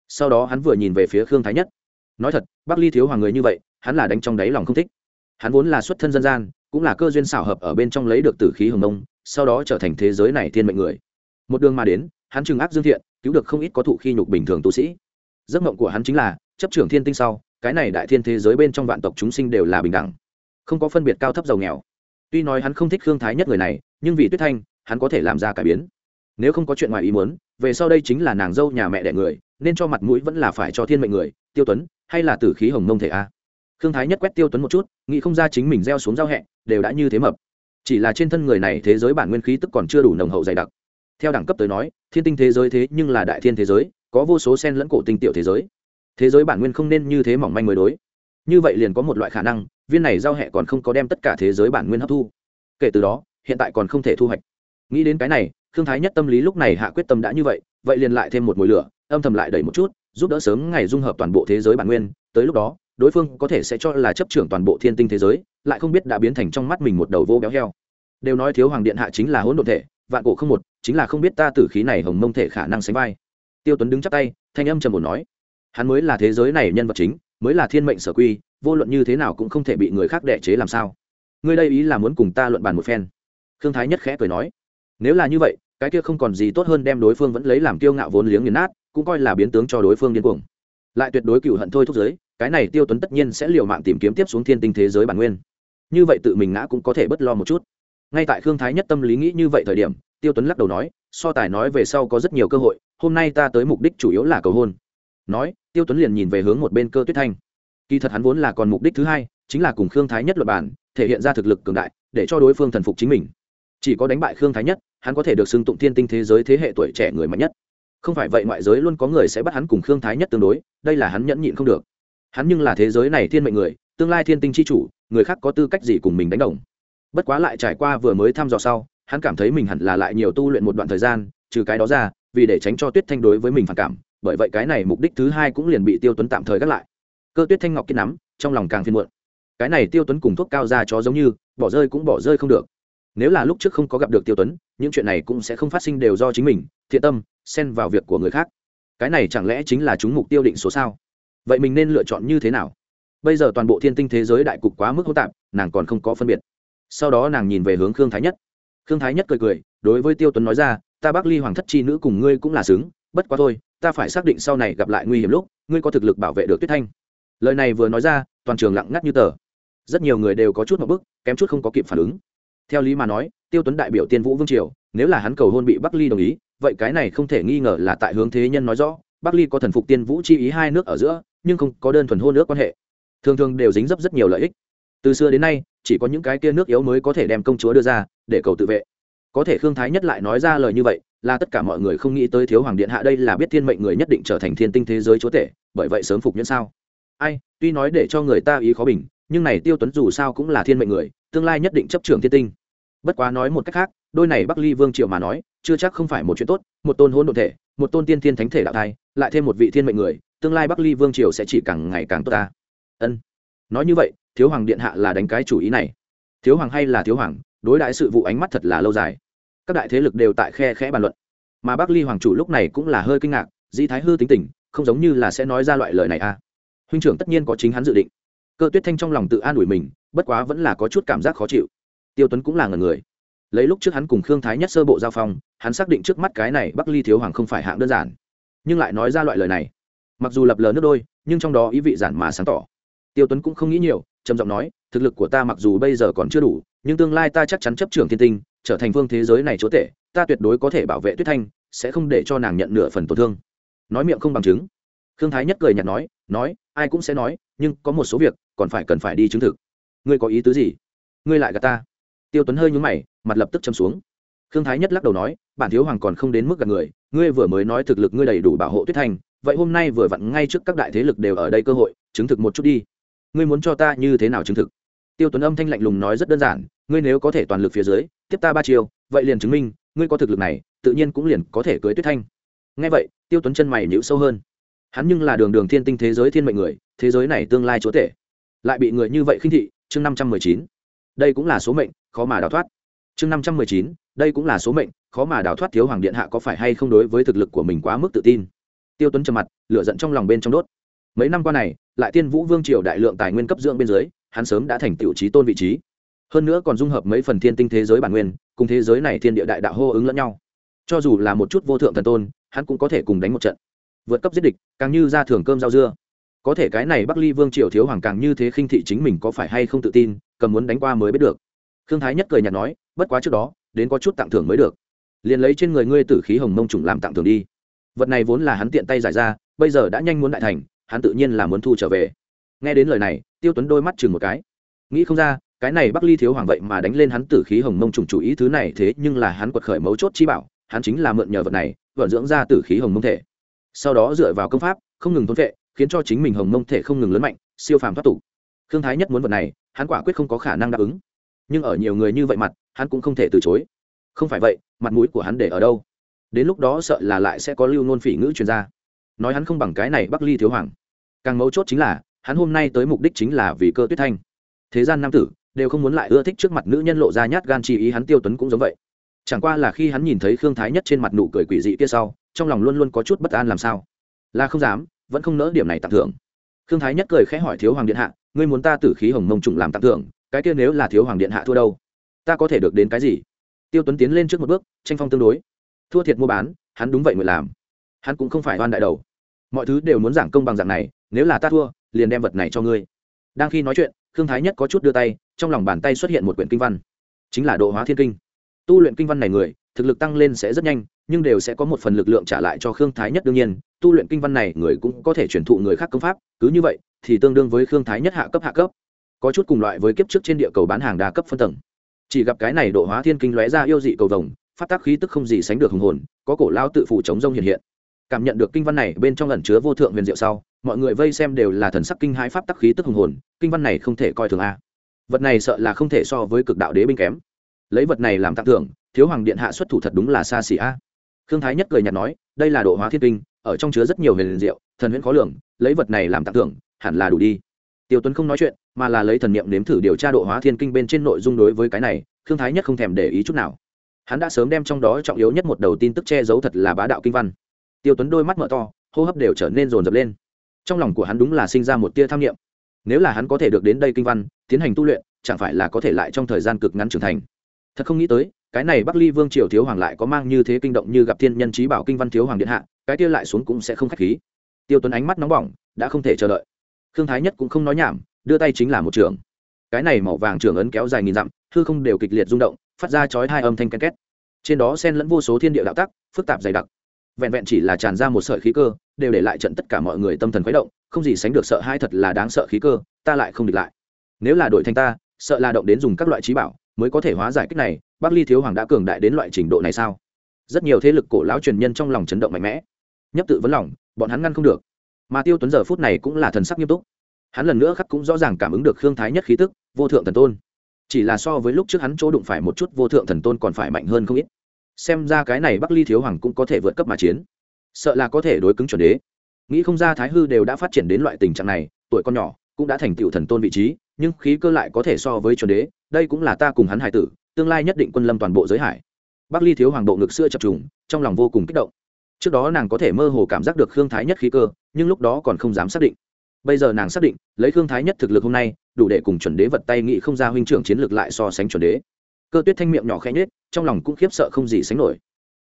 Sau đó hắn vừa nhìn về phía khương thái nhất. Nói thật, bắc ly thiếu hoàng người như vậy, hắn là đánh trong đáy lòng không thích. Hắn vốn là xuất thân dân gian, cũng là cơ duyên xảo hợp ở bên trong lấy được tử khí hồng nông, sau đó trở thành thế giới này thiên mệnh người. Một đường mà đến, hắn trừng ác dương thiện, cứu được không ít có thụ khi nhục bình thường tu sĩ. Giấc mộng của hắn chính là, chấp trưởng thiên tinh sau cái này đại thiên thế giới bên trong vạn tộc chúng sinh đều là bình đẳng, không có phân biệt cao thấp giàu nghèo. Tuy nói hắn không thích khương thái nhất người này, nhưng vì tuyết thanh, hắn có thể làm ra cải biến. Nếu không có chuyện ngoài ý muốn, về sau đây chính là nàng dâu nhà mẹ đẻ người, nên cho mặt mũi vẫn là phải cho thiên mệnh người, tiêu tuấn, hay là tử khí hồng mông thể a? Khương thái nhất quét tiêu tuấn một chút, nghĩ không ra chính mình gieo xuống giao hẹ, đều đã như thế mập. Chỉ là trên thân người này thế giới bản nguyên khí tức còn chưa đủ nồng hậu dày đặc. Theo đẳng cấp tới nói, thiên tinh thế giới thế nhưng là đại thiên thế giới, có vô số sen lẫn cổ tinh tiểu thế giới thế giới bản nguyên không nên như thế mỏng manh mới đối. Như vậy liền có một loại khả năng, viên này giao hẹ còn không có đem tất cả thế giới bản nguyên hấp thu. Kể từ đó, hiện tại còn không thể thu hoạch. Nghĩ đến cái này thương thái nhất tâm lý lúc này hạ quyết tâm đã như vậy vậy liền lại thêm một mùi lửa, âm thầm lại đẩy một chút, giúp đỡ sớm ngày dung hợp toàn bộ thế giới bản nguyên. Tới lúc đó, đối phương có thể sẽ cho là chấp trưởng toàn bộ thiên tinh thế giới, lại không biết đã biến thành trong mắt mình một đầu vô béo heo. Đều nói thiếu hoàng điện hạ chính là hỗn độn thể, vạn cổ không một, chính là không biết ta tử khí này hồng mông thể khả năng sánh vai. Tiêu tuấn đứng chắp tay, thanh âm trầm ổn nói hắn mới là thế giới này nhân vật chính, mới là thiên mệnh sở quy, vô luận như thế nào cũng không thể bị người khác đẻ chế làm sao. Ngươi đây ý là muốn cùng ta luận bàn một phen? Khương thái nhất khẽ cười nói. Nếu là như vậy, cái kia không còn gì tốt hơn đem đối phương vẫn lấy làm kiêu ngạo vốn liếng nghiền nát, cũng coi là biến tướng cho đối phương điên cuồng. Lại tuyệt đối cựu hận thôi thúc giới, cái này tiêu tuấn tất nhiên sẽ liều mạng tìm kiếm tiếp xuống thiên tinh thế giới bản nguyên. Như vậy tự mình ngã cũng có thể bất lo một chút. Ngay tại khương thái nhất tâm lý nghĩ như vậy thời điểm, tiêu tuấn lắc đầu nói, so tài nói về sau có rất nhiều cơ hội, hôm nay ta tới mục đích chủ yếu là cầu hôn nói, tiêu tuấn liền nhìn về hướng một bên cơ tuyết thanh. Kỳ thật hắn vốn là còn mục đích thứ hai, chính là cùng khương thái nhất luật bản thể hiện ra thực lực cường đại, để cho đối phương thần phục chính mình. Chỉ có đánh bại khương thái nhất, hắn có thể được xưng tụng thiên tinh thế giới thế hệ tuổi trẻ người mạnh nhất. Không phải vậy ngoại giới luôn có người sẽ bắt hắn cùng khương thái nhất tương đối, đây là hắn nhẫn nhịn không được. Hắn nhưng là thế giới này thiên mệnh người, tương lai thiên tinh c h i chủ, người khác có tư cách gì cùng mình đánh đồng? Bất quá lại trải qua vừa mới thăm dò sau, hắn cảm thấy mình hẳn là lại nhiều tu luyện một đoạn thời gian, trừ cái đó ra, vì để tránh cho tuyết thanh đối với mình phản cảm bởi vậy cái này mục đích thứ hai cũng liền bị tiêu tuấn tạm thời gác lại. Cơ tuyết thanh ngọc kết nắm, trong lòng càng phiên muộn. Cái này tiêu tuấn cùng thuốc cao ra chó giống như, bỏ rơi cũng bỏ rơi không được. Nếu là lúc trước không có gặp được tiêu tuấn, những chuyện này cũng sẽ không phát sinh đều do chính mình, thiện tâm, xen vào việc của người khác. Cái này chẳng lẽ chính là chúng mục tiêu định số sao? Vậy mình nên lựa chọn như thế nào? Bây giờ toàn bộ thiên tinh thế giới đại cục quá mức hỗn tạp, nàng còn không có phân biệt. Sau đó nàng nhìn về hướng khương thái nhất. Khương thái nhất cười cười, đối với tiêu tuấn nói ra, ta bác ly hoàng thất chi nữ cùng ngươi cũng là xứng, bất quá thôi ta phải xác định sau này gặp lại nguy hiểm lúc, ngươi có thực lực bảo vệ được tuyết thanh. Lời này vừa nói ra, toàn trường lặng ngắt như tờ. Rất nhiều người đều có chút một bức, kém chút không có kịp phản ứng. Theo lý mà nói, tiêu tuấn đại biểu tiên vũ vương triều, nếu là hắn cầu hôn bị bắc ly đồng ý, vậy cái này không thể nghi ngờ là tại hướng thế nhân nói rõ, bắc ly có thần phục tiên vũ chi ý hai nước ở giữa, nhưng không có đơn thuần hôn nước quan hệ. Thường thường đều dính dấp rất nhiều lợi ích. Từ xưa đến nay, chỉ có những cái kia nước yếu mới có thể đem công chúa đưa ra, để cầu tự vệ có thể khương thái nhất lại nói ra lời như vậy, là tất cả mọi người không nghĩ tới thiếu hoàng điện hạ đây là biết thiên mệnh người nhất định trở thành thiên tinh thế giới chúa tể, bởi vậy sớm phục nhẫn sao. Ai, tuy nói để cho người ta ý khó bình, nhưng này tiêu tuấn dù sao cũng là thiên mệnh người, tương lai nhất định chấp trường thiên tinh. Bất quá nói một cách khác, đôi này bắc ly vương triệu mà nói, chưa chắc không phải một chuyện tốt, một tôn hôn đ ộ thể, một tôn tiên thiên thánh thể đạo thai, lại thêm một vị thiên mệnh người, tương lai bắc ly vương triều sẽ chỉ càng ngày càng tốt ta. Ân. Nói như vậy, thiếu hoàng điện hạ là đánh cái chủ ý này. Thiếu hoàng hay là thiếu hoàng, đối đãi sự vụ ánh mắt thật là lâu dài các đại thế lực đều tại khe khẽ bàn luận. Mà bắc ly hoàng chủ lúc này cũng là hơi kinh ngạc Di thái hư tính tình, không giống như là sẽ nói ra loại lời này à. Huynh trưởng tất nhiên có chính hắn dự định. Cơ tuyết thanh trong lòng tự an ủi mình, bất quá vẫn là có chút cảm giác khó chịu. Tiêu tuấn cũng là ngần người. Lấy lúc trước hắn cùng khương thái nhất sơ bộ giao phong, hắn xác định trước mắt cái này bắc ly thiếu hoàng không phải hạng đơn giản. Nhưng lại nói ra loại lời này. Mặc dù lập lờ nước đôi, nhưng trong đó ý vị giản mà sáng tỏ. Tiêu tuấn cũng không nghĩ nhiều, trầm giọng nói, thực lực của ta mặc dù bây giờ còn chưa đủ, nhưng tương lai ta chắc chắn chấp trưởng thiên tinh trở thành vương thế giới này chúa tể, ta tuyệt đối có thể bảo vệ tuyết thanh, sẽ không để cho nàng nhận nửa phần tổn thương. Nói miệng không bằng chứng. Khương thái nhất cười nhạt nói nói, ai cũng sẽ nói, nhưng có một số việc còn phải cần phải đi chứng thực. Ngươi có ý tứ gì? Ngươi lại gạt ta. Tiêu tuấn hơi nhúng mày, mặt lập tức châm xuống. Khương thái nhất lắc đầu nói, bản thiếu hoàng còn không đến mức gạt người, ngươi vừa mới nói thực lực ngươi đầy đủ bảo hộ tuyết thành vậy hôm nay vừa vặn ngay trước các đại thế lực đều ở đây cơ hội, chứng thực một chút đi. Ngươi muốn cho ta như thế nào chứng thực? Tiêu tuấn âm thanh lạnh lùng nói rất đơn giản, ngươi nếu có thể toàn lực phía dưới, tiếp ta ba chiều vậy liền chứng minh, ngươi có thực lực này, tự nhiên cũng liền có thể cưới tuyết thanh. Ngay vậy, tiêu tuấn chân mày nhíu sâu hơn. Hắn nhưng là đường đường thiên tinh thế giới thiên mệnh người, thế giới này tương lai chúa tể. Lại bị người như vậy khinh thị, chương năm trăm mười chín. Đây cũng là số mệnh, khó mà đào thoát. Chương năm trăm mười chín, đây cũng là số mệnh, khó mà đào thoát thiếu hoàng điện hạ có phải hay không đối với thực lực của mình quá mức tự tin. Tiêu tuấn trầm mặt, lửa giận trong lòng bên trong đốt. Mấy năm qua này, lại tiên vũ vương triều đại lượng tài nguyên cấp dưỡng bên dưới hắn sớm đã thành tiểu trí tôn vị trí. Hơn nữa còn dung hợp mấy phần thiên tinh thế giới bản nguyên, cùng thế giới này thiên địa đại đạo hô ứng lẫn nhau. Cho dù là một chút vô thượng thần tôn, hắn cũng có thể cùng đánh một trận. Vượt cấp giết địch, càng như ra thường cơm rau dưa. Có thể cái này bắc ly vương triều thiếu hoàng càng như thế khinh thị chính mình có phải hay không tự tin, cầm muốn đánh qua mới biết được. Khương thái nhất cười nhạt nói, bất quá trước đó, đến có chút tặng thưởng mới được. Liền lấy trên người ngươi tử khí hồng mông trùng làm tặng thưởng đi. Vật này vốn là hắn tiện tay giải ra, bây giờ đã nhanh muốn đại thành, hắn tự nhiên là muốn thu trở về nghe đến lời này, tiêu tuấn đôi mắt chừng một cái. Nghĩ không ra, cái này bắc ly thiếu hoàng vậy mà đánh lên hắn tử khí hồng mông trùng chủ ý thứ này thế nhưng là hắn quật khởi mấu chốt chi bảo, hắn chính là mượn nhờ vật này, vận dưỡng ra tử khí hồng mông thể. Sau đó dựa vào công pháp, không ngừng thôn vệ, khiến cho chính mình hồng mông thể không ngừng lớn mạnh, siêu phàm thoát tục. Khương thái nhất muốn vật này, hắn quả quyết không có khả năng đáp ứng. Nhưng ở nhiều người như vậy mặt, hắn cũng không thể từ chối. Không phải vậy, mặt mũi của hắn để ở đâu? Đến lúc đó sợ là lại sẽ có lưu nôn phỉ ngữ truyền ra. Nói hắn không bằng cái này bắc ly thiếu hoàng. Càng mấu chốt chính là hắn hôm nay tới mục đích chính là vì cơ tuyết thanh. Thế gian nam tử, đều không muốn lại ưa thích trước mặt nữ nhân lộ ra nhát gan chi ý, hắn tiêu tuấn cũng giống vậy. Chẳng qua là khi hắn nhìn thấy khương thái nhất trên mặt nụ cười quỷ dị kia sau, trong lòng luôn luôn có chút bất an làm sao. Là không dám, vẫn không nỡ điểm này tặng thưởng. Khương thái nhất cười khẽ hỏi thiếu hoàng điện hạ, ngươi muốn ta tử khí hồng mông trùng làm tặng thưởng, cái kia nếu là thiếu hoàng điện hạ thua đâu? Ta có thể được đến cái gì? Tiêu tuấn tiến lên trước một bước, tranh phong tương đối. Thua thiệt mua bán, hắn đúng vậy nguyện làm. Hắn cũng không phải oan đại đầu. Mọi thứ đều muốn giảng công bằng dạng này nếu là ta thua, liền đem vật này cho ngươi. Đang khi nói chuyện, khương thái nhất có chút đưa tay, trong lòng bàn tay xuất hiện một quyển kinh văn. Chính là độ hóa thiên kinh. Tu luyện kinh văn này người, thực lực tăng lên sẽ rất nhanh, nhưng đều sẽ có một phần lực lượng trả lại cho khương thái nhất đương nhiên, tu luyện kinh văn này người cũng có thể truyền thụ người khác công pháp, cứ như vậy, thì tương đương với khương thái nhất hạ cấp hạ cấp. Có chút cùng loại với kiếp trước trên địa cầu bán hàng đa cấp phân tầng. Chỉ gặp cái này độ hóa thiên kinh lóe ra yêu dị cầu vồng phát tác khí tức không gì sánh được hùng hồn, có cổ lao tự phủ chống rông hiện hiện cảm nhận được kinh văn này bên trong ẩn chứa vô thượng huyền diệu sau, mọi người vây xem đều là thần sắc kinh hãi pháp tắc khí tức hùng hồn, kinh văn này không thể coi thường a. Vật này sợ là không thể so với cực đạo đế binh kém. Lấy vật này làm tặng thưởng, thiếu hoàng điện hạ xuất thủ thật đúng là xa xỉ a. Khương thái nhất cười nhạt nói, đây là độ hóa thiên kinh, ở trong chứa rất nhiều huyền diệu, thần huyễn khó lường, lấy vật này làm tặng thưởng, hẳn là đủ đi. Tiêu tuấn không nói chuyện, mà là lấy thần niệm nếm thử điều tra độ hóa thiên kinh bên trên nội dung đối với cái này, khương thái nhất không thèm để ý chút nào. Hắn đã sớm đem trong đó trọng yếu nhất một đầu tin tức che giấu thật là bá đạo kinh văn tiêu tuấn đôi mắt mở to, hô hấp đều trở nên rồn rập lên. Trong lòng của hắn đúng là sinh ra một tia tham nghiệm nếu là hắn có thể được đến đây kinh văn, tiến hành tu luyện, chẳng phải là có thể lại trong thời gian cực ngắn trưởng thành. Thật không nghĩ tới, cái này bắc ly vương triều thiếu hoàng lại có mang như thế kinh động như gặp thiên nhân trí bảo kinh văn thiếu hoàng điện hạ, cái kia lại xuống cũng sẽ không k h á c h khí. Tiêu tuấn ánh mắt nóng bỏng, đã không thể chờ đợi. Khương thái nhất cũng không nói nhảm, đưa tay chính là một trường. Cái này màu vàng trường ấn kéo dài nghìn dặm thư không đều kịch liệt rung động, phát ra chói hai âm thanh ken két. Trên đó xen lẫn vô số thiên địa đạo tắc, phức tạp dày đặc vẹn vẹn chỉ là tràn ra một sợi khí cơ, đều để lại trận tất cả mọi người tâm thần khuấy động, không gì sánh được sợ hai thật là đáng sợ khí cơ, ta lại không địch lại. Nếu là đội thanh ta, sợ là động đến dùng các loại trí bảo, mới có thể hóa giải cách này, bắc ly thiếu hoàng đã cường đại đến loại trình độ này sao? Rất nhiều thế lực cổ lão truyền nhân trong lòng chấn động mạnh mẽ. Nhấp tự vấn lòng, bọn hắn ngăn không được. Mà tiêu tuấn giờ phút này cũng là thần sắc nghiêm túc. Hắn lần nữa khắc cũng rõ ràng cảm ứng được khương thái nhất khí tức, vô thượng thần tôn. Chỉ là so với lúc trước hắn chỗ đụng phải một chút vô thượng thần tôn còn phải mạnh hơn không ít xem ra cái này bắc ly thiếu hoàng cũng có thể vượt cấp mà chiến. Sợ là có thể đối cứng chuẩn đế. Nghĩ không ra thái hư đều đã phát triển đến loại tình trạng này, tuổi con nhỏ, cũng đã thành tựu thần tôn vị trí, nhưng khí cơ lại có thể so với chuẩn đế, đây cũng là ta cùng hắn hải tử, tương lai nhất định quân lâm toàn bộ giới hải. Bắc ly thiếu hoàng bộ ngực xưa chập trùng, trong lòng vô cùng kích động. Trước đó nàng có thể mơ hồ cảm giác được khương thái nhất khí cơ, nhưng lúc đó còn không dám xác định. Bây giờ nàng xác định, lấy khương thái nhất thực lực hôm nay, đủ để cùng chuẩn đế vật tay nghị không ra huynh trưởng chiến lược lại so sánh chuẩn đế. Cơ tuyết thanh miệng nhỏ khẽ nhết trong lòng cũng khiếp sợ không gì sánh nổi.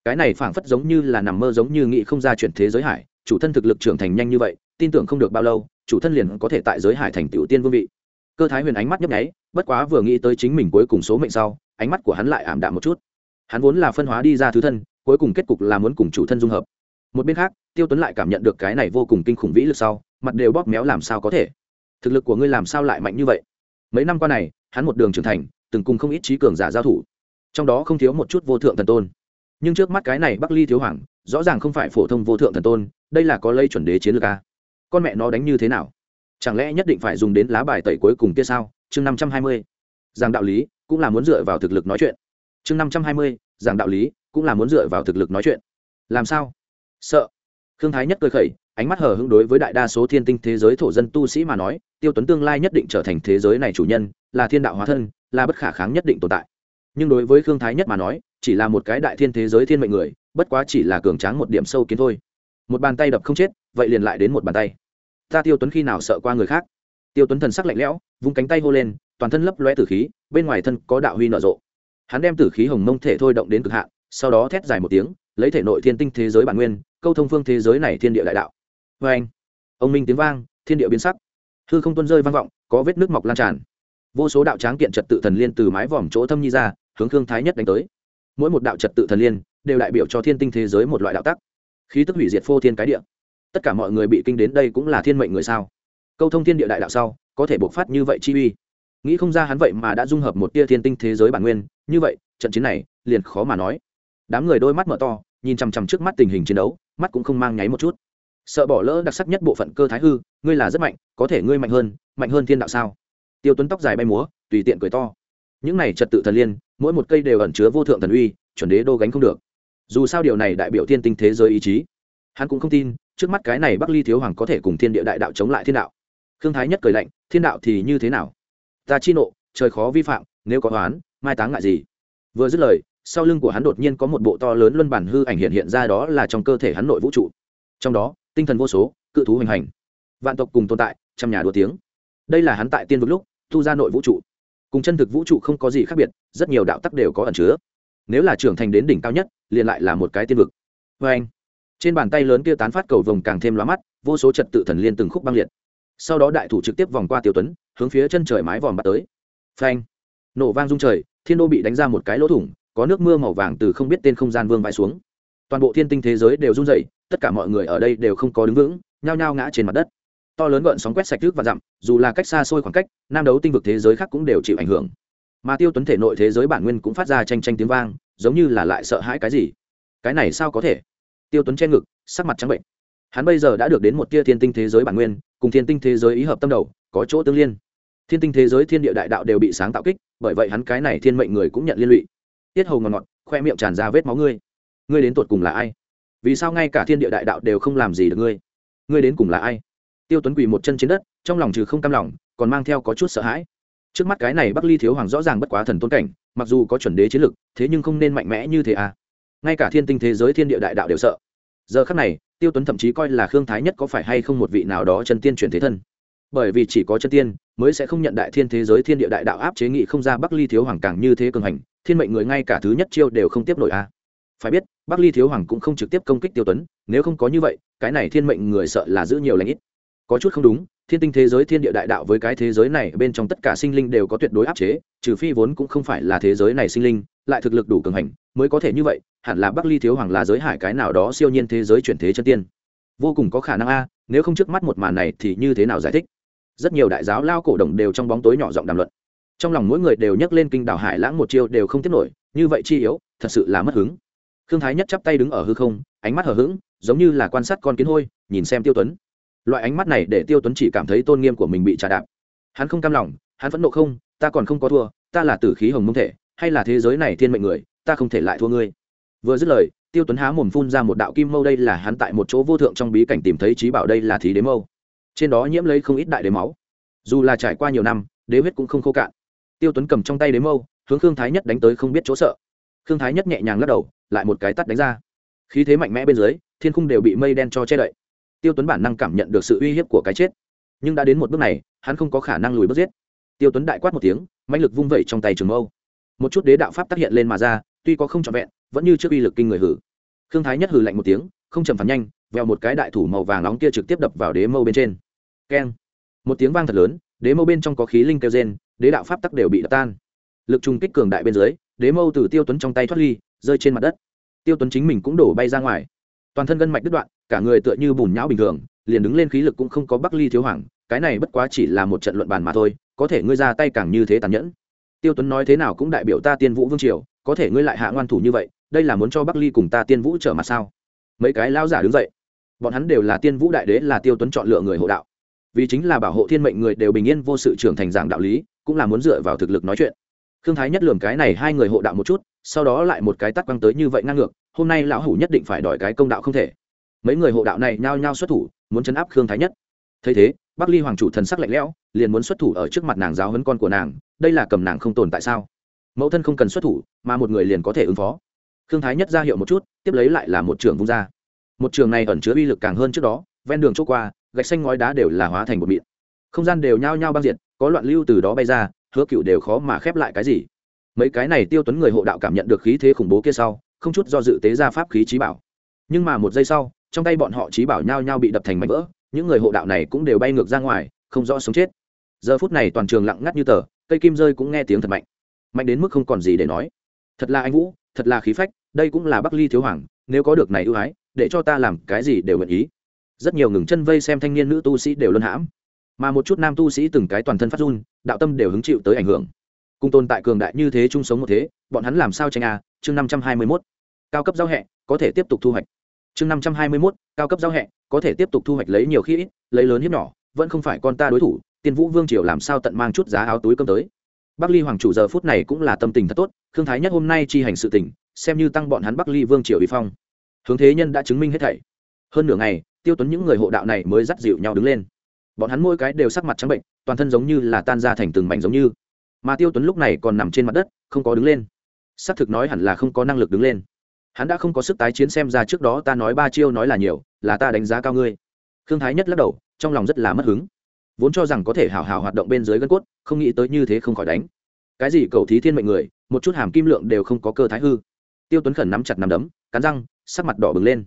Cái này phảng phất giống như là nằm mơ giống như nghị không ra chuyển thế giới hải, chủ thân thực lực trưởng thành nhanh như vậy, tin tưởng không được bao lâu, chủ thân liền có thể tại giới hải thành tiểu tiên vương vị. Cơ thái huyền ánh mắt nhấp nháy, bất quá vừa nghĩ tới chính mình cuối cùng số mệnh sau, ánh mắt của hắn lại ảm đạm một chút. Hắn vốn là phân hóa đi ra thứ thân, cuối cùng kết cục là muốn cùng chủ thân dung hợp. Một bên khác, tiêu tuấn lại cảm nhận được cái này vô cùng kinh khủng vĩ lực sau, mặt đều bóp méo làm sao có thể. Thực lực của ngươi làm sao lại mạnh như vậy? Mấy năm qua này, hắn một đường trưởng thành, từng cùng không ít trí cường giả giao thủ trong đó không thiếu một chút vô thượng thần tôn. Nhưng trước mắt cái này bắc ly thiếu hoàng, rõ ràng không phải phổ thông vô thượng thần tôn, đây là có lây chuẩn đế chiến lược a. Con mẹ nó đánh như thế nào? Chẳng lẽ nhất định phải dùng đến lá bài tẩy cuối cùng kia sao? Chương năm trăm hai mươi. Giảng đạo lý, cũng là muốn dựa vào thực lực nói chuyện. Chương năm trăm hai mươi, giảng đạo lý, cũng là muốn dựa vào thực lực nói chuyện. Làm sao? Sợ. Khương thái nhất cơ khẩy, ánh mắt hờ hững đối với đại đa số thiên tinh thế giới thổ dân tu sĩ mà nói, tiêu tuấn tương lai nhất định trở thành thế giới này chủ nhân, là thiên đạo hóa thân, là bất khả kháng nhất định tồn tại nhưng đối với khương thái nhất mà nói, chỉ là một cái đại thiên thế giới thiên mệnh người, bất quá chỉ là cường tráng một điểm sâu kiến thôi. Một bàn tay đập không chết, vậy liền lại đến một bàn tay. Ta tiêu tuấn khi nào sợ qua người khác? Tiêu tuấn thần sắc lạnh lẽo, vung cánh tay hô lên, toàn thân lấp loe tử khí, bên ngoài thân có đạo huy nở rộ. Hắn đem tử khí hồng mông thể thôi động đến cực hạn, sau đó thét dài một tiếng, lấy thể nội thiên tinh thế giới bản nguyên, câu thông phương thế giới này thiên địa đại đạo. Vê anh ông minh tiếng vang, thiên địa biến sắc. Hư không tuân rơi vang vọng, có vết nước mọc lan tràn vô số đạo tráng kiện trật tự thần liên từ mái vòm chỗ thâm nhi ra, hướng khương thái nhất đánh tới. Mỗi một đạo trật tự thần liên đều đại biểu cho thiên tinh thế giới một loại đạo tắc. Khí tức hủy diệt phô thiên cái địa. Tất cả mọi người bị kinh đến đây cũng là thiên mệnh người sao? Câu thông thiên địa đại đạo sau, có thể bộc phát như vậy chi uy. Nghĩ không ra hắn vậy mà đã dung hợp một tia thiên tinh thế giới bản nguyên, như vậy, trận chiến này liền khó mà nói. Đám người đôi mắt mở to, nhìn chằm chằm trước mắt tình hình chiến đấu, mắt cũng không mang nháy một chút. Sợ bỏ lỡ đặc sắc nhất bộ phận cơ thái hư, ngươi là rất mạnh, có thể ngươi mạnh hơn mạnh hơn thiên đạo sao? Tiêu tuấn tóc dài bay múa tùy tiện cười to. Những này trật tự thần liên mỗi một cây đều ẩn chứa vô thượng thần uy chuẩn đế đô gánh không được. Dù sao điều này đại biểu thiên tinh thế giới ý chí. Hắn cũng không tin trước mắt cái này bắc ly thiếu hoàng có thể cùng thiên địa đại đạo chống lại thiên đạo. Khương thái nhất cười lạnh thiên đạo thì như thế nào? Ta chi nộ trời khó vi phạm nếu có oán, mai táng ngại gì? Vừa dứt lời sau lưng của hắn đột nhiên có một bộ to lớn luân bản hư ảnh hiện hiện ra đó là trong cơ thể hắn nội vũ trụ. Trong đó tinh thần vô số cự thú hoành hành. Vạn tộc cùng tồn tại trăm nhà đua tiếng. Đây là hắn tại tiên vực lúc thu ra nội vũ trụ. Cùng chân thực vũ trụ không có gì khác biệt, rất nhiều đạo tắc đều có ẩn chứa. Nếu là trưởng thành đến đỉnh cao nhất, liền lại là một cái tiên vực. Vê anh, trên bàn tay lớn kia tán phát cầu vồng càng thêm loa mắt, vô số trật tự thần liên từng khúc băng liệt. Sau đó đại thủ trực tiếp vòng qua tiểu tuấn, hướng phía chân trời mái vòm bắt tới. Phanh nổ vang rung trời, thiên đô bị đánh ra một cái lỗ thủng, có nước mưa màu vàng từ không biết tên không gian vương vãi xuống. Toàn bộ thiên tinh thế giới đều run dậy tất cả mọi người ở đây đều không có đứng vững, nhao nhao ngã trên mặt đất to lớn gợn sóng quét sạch trước và dặm, dù là cách xa xôi khoảng cách, nam đấu tinh vực thế giới khác cũng đều chịu ảnh hưởng. Mà tiêu tuấn thể nội thế giới bản nguyên cũng phát ra tranh tranh tiếng vang, giống như là lại sợ hãi cái gì. Cái này sao có thể? Tiêu tuấn che ngực, sắc mặt trắng bệnh. Hắn bây giờ đã được đến một tia thiên tinh thế giới bản nguyên, cùng thiên tinh thế giới ý hợp tâm đầu, có chỗ tương liên. Thiên tinh thế giới thiên địa đại đạo đều bị sáng tạo kích, bởi vậy hắn cái này thiên mệnh người cũng nhận liên lụy. Tiết hầu ngọt ngọt, khoe miệng tràn ra vết máu ngươi. Ngươi đến tột cùng là ai? Vì sao ngay cả thiên địa đại đạo đều không làm gì được ngươi? Ngươi đến cùng là ai? Tiêu tuấn quỳ một chân trên đất, trong lòng trừ không cam lòng, còn mang theo có chút sợ hãi. Trước mắt cái này bắc ly thiếu hoàng rõ ràng bất quá thần tôn cảnh, mặc dù có chuẩn đế chiến lực, thế nhưng không nên mạnh mẽ như thế à. Ngay cả thiên tinh thế giới thiên địa đại đạo đều sợ. Giờ khắc này, tiêu tuấn thậm chí coi là khương thái nhất có phải hay không một vị nào đó chân tiên chuyển thế thân. Bởi vì chỉ có chân tiên, mới sẽ không nhận đại thiên thế giới thiên địa đại đạo áp chế nghị không ra bắc ly thiếu hoàng càng như thế cường hành, thiên mệnh người ngay cả thứ nhất chiêu đều không tiếp nổi a à. phải biết, bắc ly thiếu hoàng cũng không trực tiếp công kích tiêu tuấn, nếu không có như vậy, cái này thiên mệnh người sợ là giữ nhiều lãnh ít có chút không đúng, thiên tinh thế giới, thiên địa đại đạo với cái thế giới này bên trong tất cả sinh linh đều có tuyệt đối áp chế, trừ phi vốn cũng không phải là thế giới này sinh linh, lại thực lực đủ cường hành mới có thể như vậy, hẳn là bắc ly thiếu hoàng là giới hải cái nào đó siêu nhiên thế giới chuyển thế chân tiên. Vô cùng có khả năng a, nếu không trước mắt một màn này thì như thế nào giải thích? Rất nhiều đại giáo lao cổ đồng đều trong bóng tối nhỏ giọng đàm luận. Trong lòng mỗi người đều nhắc lên kinh đảo hải lãng một chiêu đều không tiếp nổi, như vậy chi yếu, thật sự là mất hứng. Khương thái nhất chắp tay đứng ở hư không, ánh mắt hờ hững, giống như là quan sát con kiến hôi, nhìn xem tiêu tuấn loại ánh mắt này để tiêu tuấn chỉ cảm thấy tôn nghiêm của mình bị trà đạp. Hắn không cam lòng, hắn phẫn nộ không, ta còn không có thua, ta là tử khí hồng mông thể, hay là thế giới này thiên mệnh người, ta không thể lại thua ngươi. Vừa dứt lời, tiêu tuấn há mồm phun ra một đạo kim mâu đây là hắn tại một chỗ vô thượng trong bí cảnh tìm thấy trí bảo đây là thí đế mâu. Trên đó nhiễm lấy không ít đại đế máu. Dù là trải qua nhiều năm, đế huyết cũng không khô cạn. Tiêu tuấn cầm trong tay đế mâu, hướng khương thái nhất đánh tới không biết chỗ sợ. Khương thái nhất nhẹ nhàng lắc đầu, lại một cái tắt đánh ra. Khí thế mạnh mẽ bên dưới, thiên khung đều bị mây đen cho che đậy tiêu tuấn bản năng cảm nhận được sự uy hiếp của cái chết, nhưng đã đến một bước này, hắn không có khả năng lùi bước giết. Tiêu tuấn đại quát một tiếng mạnh lực vung vẩy trong tay trường mâu. Một chút đế đạo pháp tác hiện lên mà ra, tuy có không trọn vẹn, vẫn như trước uy lực kinh người hử. Khương thái nhất hử lạnh một tiếng, không chậm phản nhanh, vèo một cái đại thủ màu vàng nóng kia trực tiếp đập vào đế mâu bên trên. Keng. Một tiếng vang thật lớn, đế mâu bên trong có khí linh kêu gen đế đạo pháp tắc đều bị đập tan. Lực trùng kích cường đại bên dưới, đế mâu từ tiêu tuấn trong tay thoát ly, rơi trên mặt đất. Tiêu tuấn chính mình cũng đổ bay ra ngoài. Toàn thân gân mạch đứt đoạn cả người tựa như bùn nhão bình thường, liền đứng lên khí lực cũng không có bắc ly thiếu hoàng, cái này bất quá chỉ là một trận luận bàn mà thôi, có thể ngươi ra tay càng như thế tàn nhẫn. Tiêu tuấn nói thế nào cũng đại biểu ta tiên vũ vương triều, có thể ngươi lại hạ ngoan thủ như vậy, đây là muốn cho bắc ly cùng ta tiên vũ trở mặt sao? Mấy cái lao giả đứng dậy. Bọn hắn đều là tiên vũ đại đế là tiêu tuấn chọn lựa người hộ đạo. Vì chính là bảo hộ thiên mệnh người đều bình yên vô sự trưởng thành giảng đạo lý, cũng là muốn dựa vào thực lực nói chuyện. Khương thái nhất lường cái này hai người hộ đạo một chút, sau đó lại một cái tắc quăng tới như vậy ngang ngược, hôm nay lão hủ nhất định phải đòi cái công đạo không thể mấy người hộ đạo này nhao nhao xuất thủ, muốn chấn áp khương thái nhất. Thấy thế, bắc ly hoàng chủ thần sắc lạnh lẽo, liền muốn xuất thủ ở trước mặt nàng giáo hấn con của nàng, đây là cầm nàng không tồn tại sao? Mẫu thân không cần xuất thủ, mà một người liền có thể ứng phó. Khương thái nhất ra hiệu một chút, tiếp lấy lại là một trường vung ra. Một trường này ẩn chứa uy lực càng hơn trước đó, ven đường chỗ qua, gạch xanh ngói đá đều là hóa thành một mịn. Không gian đều nhao nhao băng diệt, có loạn lưu từ đó bay ra, hứa cựu đều khó mà khép lại cái gì. Mấy cái này tiêu tuấn người hộ đạo cảm nhận được khí thế khủng bố kia sau, không chút do dự tế ra pháp khí trí bảo. Nhưng mà một giây sau trong tay bọn họ trí bảo nhau nhau bị đập thành mảnh vỡ, những người hộ đạo này cũng đều bay ngược ra ngoài, không rõ sống chết. Giờ phút này toàn trường lặng ngắt như tờ, cây kim rơi cũng nghe tiếng thật mạnh. Mạnh đến mức không còn gì để nói. Thật là anh vũ, thật là khí phách, đây cũng là bắc ly thiếu hoàng, nếu có được này ưu ái, để cho ta làm cái gì đều nguyện ý. Rất nhiều ngừng chân vây xem thanh niên nữ tu sĩ đều luân hãm. Mà một chút nam tu sĩ từng cái toàn thân phát run, đạo tâm đều hứng chịu tới ảnh hưởng. Cùng tồn tại cường đại như thế chung sống một thế, bọn hắn làm sao tranh a chương năm trăm hai mươi mốt. Cao cấp giao hẹ, có thể tiếp tục thu hoạch chương năm trăm hai mươi mốt, cao cấp giao hẹ, có thể tiếp tục thu hoạch lấy nhiều khi ít, lấy lớn hiếp nhỏ, vẫn không phải con ta đối thủ, tiên vũ vương triều làm sao tận mang chút giá áo túi cơm tới. Bắc ly hoàng chủ giờ phút này cũng là tâm tình thật tốt thương thái nhất hôm nay chi hành sự tình, xem như tăng bọn hắn bắc ly vương triều uy phong. Hướng thế nhân đã chứng minh hết thảy. Hơn nửa ngày, tiêu tuấn những người hộ đạo này mới dắt dịu nhau đứng lên. Bọn hắn mỗi cái đều sắc mặt trắng bệnh, toàn thân giống như là tan ra thành từng mảnh giống như. Mà tiêu tuấn lúc này còn nằm trên mặt đất, không có đứng lên. Xác thực nói hẳn là không có năng lực đứng lên hắn đã không có sức tái chiến xem ra trước đó ta nói ba chiêu nói là nhiều, là ta đánh giá cao ngươi. Thương thái nhất lắc đầu, trong lòng rất là mất hứng. Vốn cho rằng có thể hào hào hoạt động bên dưới gân cốt, không nghĩ tới như thế không khỏi đánh. Cái gì cầu thí thiên mệnh người, một chút hàm kim lượng đều không có cơ thái hư. Tiêu tuấn khẩn nắm chặt nắm đấm, cắn răng, sắc mặt đỏ bừng lên.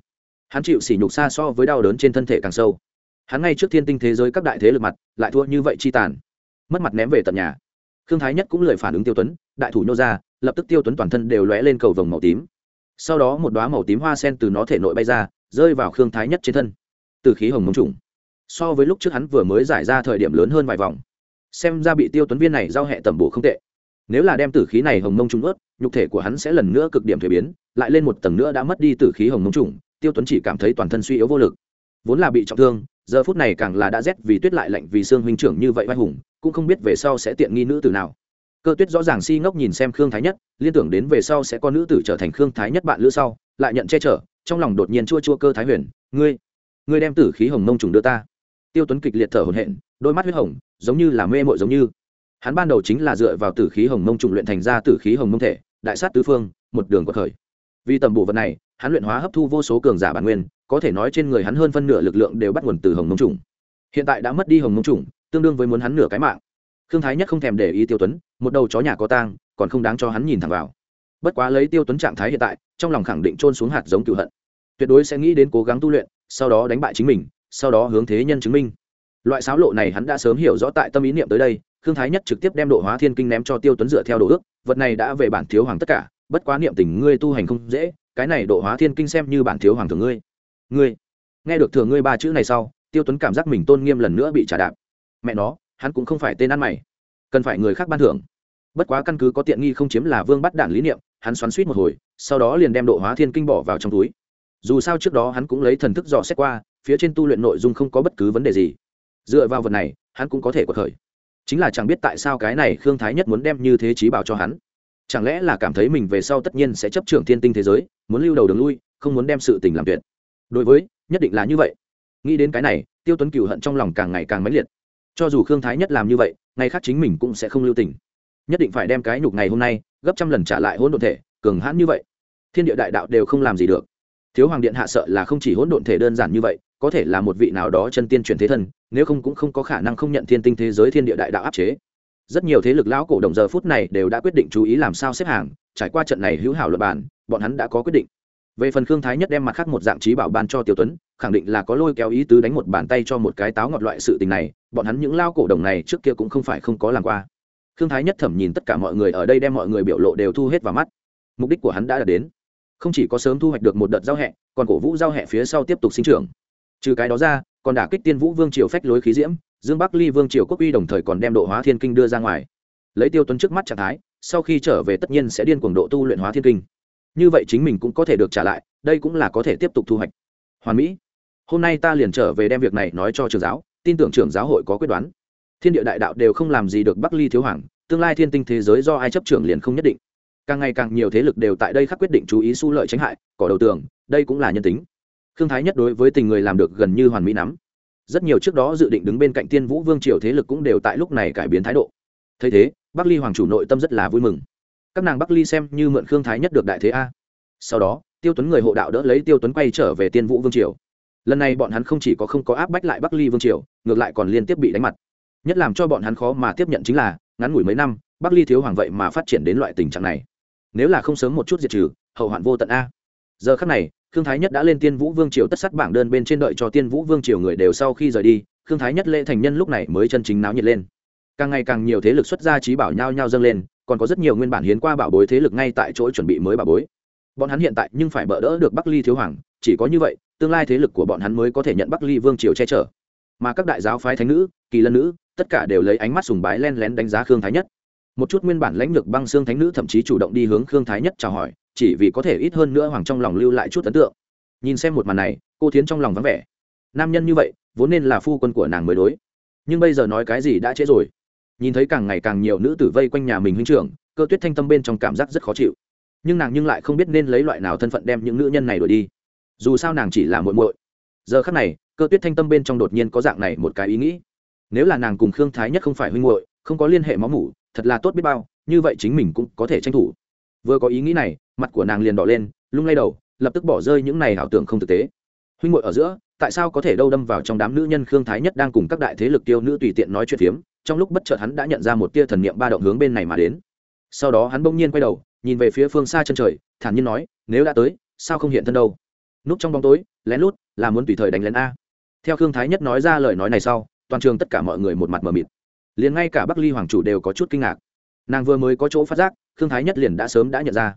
Hắn chịu sỉ nhục xa so với đau đớn trên thân thể càng sâu. Hắn ngay trước thiên tinh thế giới các đại thế lực mặt, lại thua như vậy chi tàn. Mất mặt ném về tận nhà. Khương thái nhất cũng lời phản ứng tiêu tuấn, đại thủ nhô ra, lập tức tiêu tuấn toàn thân đều lóe lên cầu vồng màu tím sau đó một đoá màu tím hoa sen từ nó thể nội bay ra, rơi vào khương thái nhất trên thân. Từ khí hồng mông trùng. So với lúc trước hắn vừa mới giải ra thời điểm lớn hơn vài vòng. Xem ra bị tiêu tuấn viên này giao hệ tẩm bổ không tệ. Nếu là đem tử khí này hồng mông trùng ướt, nhục thể của hắn sẽ lần nữa cực điểm thuế biến, lại lên một tầng nữa đã mất đi tử khí hồng mông trùng, tiêu tuấn chỉ cảm thấy toàn thân suy yếu vô lực. Vốn là bị trọng thương, giờ phút này càng là đã rét vì tuyết lại lạnh vì xương huynh trưởng như vậy vai hùng, cũng không biết về sau sẽ tiện nghi nữ tử nào cơ tuyết rõ ràng si ngốc nhìn xem khương thái nhất, liên tưởng đến về sau sẽ có nữ tử trở thành khương thái nhất bạn lữ sau, lại nhận che chở, trong lòng đột nhiên chua chua cơ thái huyền, ngươi ngươi đem tử khí hồng mông trùng đưa ta. Tiêu tuấn kịch liệt thở hổn hển, đôi mắt huyết hồng, giống như là mê mội giống như. Hắn ban đầu chính là dựa vào tử khí hồng mông trùng luyện thành ra tử khí hồng mông thể, đại sát tứ phương, một đường quật khởi. Vì tầm bộ vật này, hắn luyện hóa hấp thu vô số cường giả bản nguyên, có thể nói trên người hắn hơn phân nửa lực lượng đều bắt nguồn từ hồng mông trùng. Hiện tại đã mất đi hồng mông trùng, tương đương với muốn hắn nửa cái mạng khương thái nhất không thèm để ý tiêu tuấn, một đầu chó nhà có tang, còn không đáng cho hắn nhìn thẳng vào. Bất quá lấy tiêu tuấn trạng thái hiện tại, trong lòng khẳng định trôn xuống hạt giống cựu hận. Tuyệt đối sẽ nghĩ đến cố gắng tu luyện, sau đó đánh bại chính mình, sau đó hướng thế nhân chứng minh. Loại sáo lộ này hắn đã sớm hiểu rõ tại tâm ý niệm tới đây, khương thái nhất trực tiếp đem độ hóa thiên kinh ném cho tiêu tuấn dựa theo đồ ước, vật này đã về bản thiếu hoàng tất cả, bất quá niệm tình ngươi tu hành không dễ, cái này độ hóa thiên kinh xem như bản thiếu hoàng thường ngươi. Ngươi, nghe được thường ngươi ba chữ này sau, tiêu tuấn cảm giác mình tôn nghiêm lần nữa bị trả đạp. Mẹ nó hắn cũng không phải tên ăn mày. Cần phải người khác ban thưởng. Bất quá căn cứ có tiện nghi không chiếm là vương bắt đản lý niệm, hắn xoắn suýt một hồi, sau đó liền đem độ hóa thiên kinh bỏ vào trong túi. Dù sao trước đó hắn cũng lấy thần thức dò xét qua, phía trên tu luyện nội dung không có bất cứ vấn đề gì. Dựa vào vật này, hắn cũng có thể có khởi. Chính là chẳng biết tại sao cái này khương thái nhất muốn đem như thế trí bảo cho hắn. Chẳng lẽ là cảm thấy mình về sau tất nhiên sẽ chấp trưởng thiên tinh thế giới, muốn lưu đầu đường lui, không muốn đem sự tình làm tuyệt. Đối với, nhất định là như vậy. Nghĩ đến cái này, tiêu tuấn cựu hận trong lòng càng ngày càng mãnh liệt cho dù khương thái nhất làm như vậy, ngày khác chính mình cũng sẽ không lưu tình. Nhất định phải đem cái nhục ngày hôm nay, gấp trăm lần trả lại hỗn độn thể, cường hãn như vậy. Thiên địa đại đạo đều không làm gì được. Thiếu hoàng điện hạ sợ là không chỉ hỗn độn thể đơn giản như vậy, có thể là một vị nào đó chân tiên truyền thế thân, nếu không cũng không có khả năng không nhận thiên tinh thế giới thiên địa đại đạo áp chế. Rất nhiều thế lực lão cổ đồng giờ phút này đều đã quyết định chú ý làm sao xếp hàng, trải qua trận này hữu hảo luật bản bọn hắn đã có quyết định. Về phần khương thái nhất đem mặt khác một dạng trí bảo ban cho tiêu tuấn, khẳng định là có lôi kéo ý tứ đánh một bàn tay cho một cái táo ngọt loại sự tình này bọn hắn những lao cổ đồng này trước kia cũng không phải không có làm qua. Khương thái nhất thẩm nhìn tất cả mọi người ở đây đem mọi người biểu lộ đều thu hết vào mắt. Mục đích của hắn đã đạt đến. Không chỉ có sớm thu hoạch được một đợt giao hẹ, còn cổ vũ giao hẹ phía sau tiếp tục sinh trưởng. Trừ cái đó ra, còn đả kích tiên vũ vương triều phách lối khí diễm, dương bắc ly vương triều quốc uy đồng thời còn đem độ hóa thiên kinh đưa ra ngoài. Lấy tiêu tuấn trước mắt trạng thái, sau khi trở về tất nhiên sẽ điên cuồng độ tu luyện hóa thiên kinh. Như vậy chính mình cũng có thể được trả lại, đây cũng là có thể tiếp tục thu hoạch. Hoàn mỹ, hôm nay ta liền trở về đem việc này nói cho trường giáo tin tưởng trưởng giáo hội có quyết đoán. Thiên địa đại đạo đều không làm gì được bắc ly thiếu hoàng, tương lai thiên tinh thế giới do ai chấp trưởng liền không nhất định. Càng ngày càng nhiều thế lực đều tại đây khắc quyết định chú ý su lợi tránh hại, cỏ đầu tường, đây cũng là nhân tính. Thương thái nhất đối với tình người làm được gần như hoàn mỹ nắm rất nhiều trước đó dự định đứng bên cạnh tiên vũ vương triều thế lực cũng đều tại lúc này cải biến thái độ. Thấy thế, bắc ly hoàng chủ nội tâm rất là vui mừng. Các nàng bắc ly xem như mượn khương thái nhất được đại thế a. Sau đó, tiêu tuấn người hộ đạo đỡ lấy tiêu tuấn quay trở về tiên vũ vương triều lần này bọn hắn không chỉ có không có áp bách lại bắc ly vương triều, ngược lại còn liên tiếp bị đánh mặt. Nhất làm cho bọn hắn khó mà tiếp nhận chính là, ngắn ngủi mấy năm, bắc ly thiếu hoàng vậy mà phát triển đến loại tình trạng này. Nếu là không sớm một chút diệt trừ, hậu hoạn vô tận a. Giờ khắc này, khương thái nhất đã lên tiên vũ vương triều tất sắt bảng đơn bên trên đợi cho tiên vũ vương triều người đều sau khi rời đi, khương thái nhất lễ thành nhân lúc này mới chân chính náo nhiệt lên. Càng ngày càng nhiều thế lực xuất gia trí bảo nhau nhau dâng lên, còn có rất nhiều nguyên bản hiến qua bảo bối thế lực ngay tại chỗ chuẩn bị mới bảo bối bọn hắn hiện tại nhưng phải bỡ đỡ được bắc ly thiếu hoàng, chỉ có như vậy, tương lai thế lực của bọn hắn mới có thể nhận bắc ly vương triều che chở. Mà các đại giáo phái thánh nữ, kỳ lân nữ, tất cả đều lấy ánh mắt sùng bái len lén đánh giá khương thái nhất. Một chút nguyên bản lãnh lược băng xương thánh nữ thậm chí chủ động đi hướng khương thái nhất chào hỏi, chỉ vì có thể ít hơn nữa hoàng trong lòng lưu lại chút ấn tượng. Nhìn xem một màn này, cô thiến trong lòng vắng vẻ. Nam nhân như vậy, vốn nên là phu quân của nàng mới đối. Nhưng bây giờ nói cái gì đã trễ rồi. Nhìn thấy càng ngày càng nhiều nữ tử vây quanh nhà mình huynh trưởng, cơ tuyết thanh tâm bên trong cảm giác rất khó chịu nhưng nàng nhưng lại không biết nên lấy loại nào thân phận đem những nữ nhân này đổi đi. Dù sao nàng chỉ là muội muội. Giờ khắc này, cơ tuyết thanh tâm bên trong đột nhiên có dạng này một cái ý nghĩ. Nếu là nàng cùng khương thái nhất không phải huynh muội, không có liên hệ máu mủ, thật là tốt biết bao, như vậy chính mình cũng có thể tranh thủ. Vừa có ý nghĩ này, mặt của nàng liền đỏ lên, lung lay đầu, lập tức bỏ rơi những này ảo tưởng không thực tế. Huynh muội ở giữa, tại sao có thể đâu đâm vào trong đám nữ nhân khương thái nhất đang cùng các đại thế lực tiêu nữ tùy tiện nói chuyện phiếm, trong lúc bất chợt hắn đã nhận ra một tia thần niệm ba động hướng bên này mà đến. Sau đó hắn bỗng nhiên quay đầu nhìn về phía phương xa chân trời, thản nhiên nói, nếu đã tới, sao không hiện thân đâu? Núp trong bóng tối, lén lút, là muốn tùy thời đánh lén a. Theo khương thái nhất nói ra lời nói này sau, toàn trường tất cả mọi người một mặt mờ mịt. Liền ngay cả bắc ly hoàng chủ đều có chút kinh ngạc. Nàng vừa mới có chỗ phát giác, khương thái nhất liền đã sớm đã nhận ra.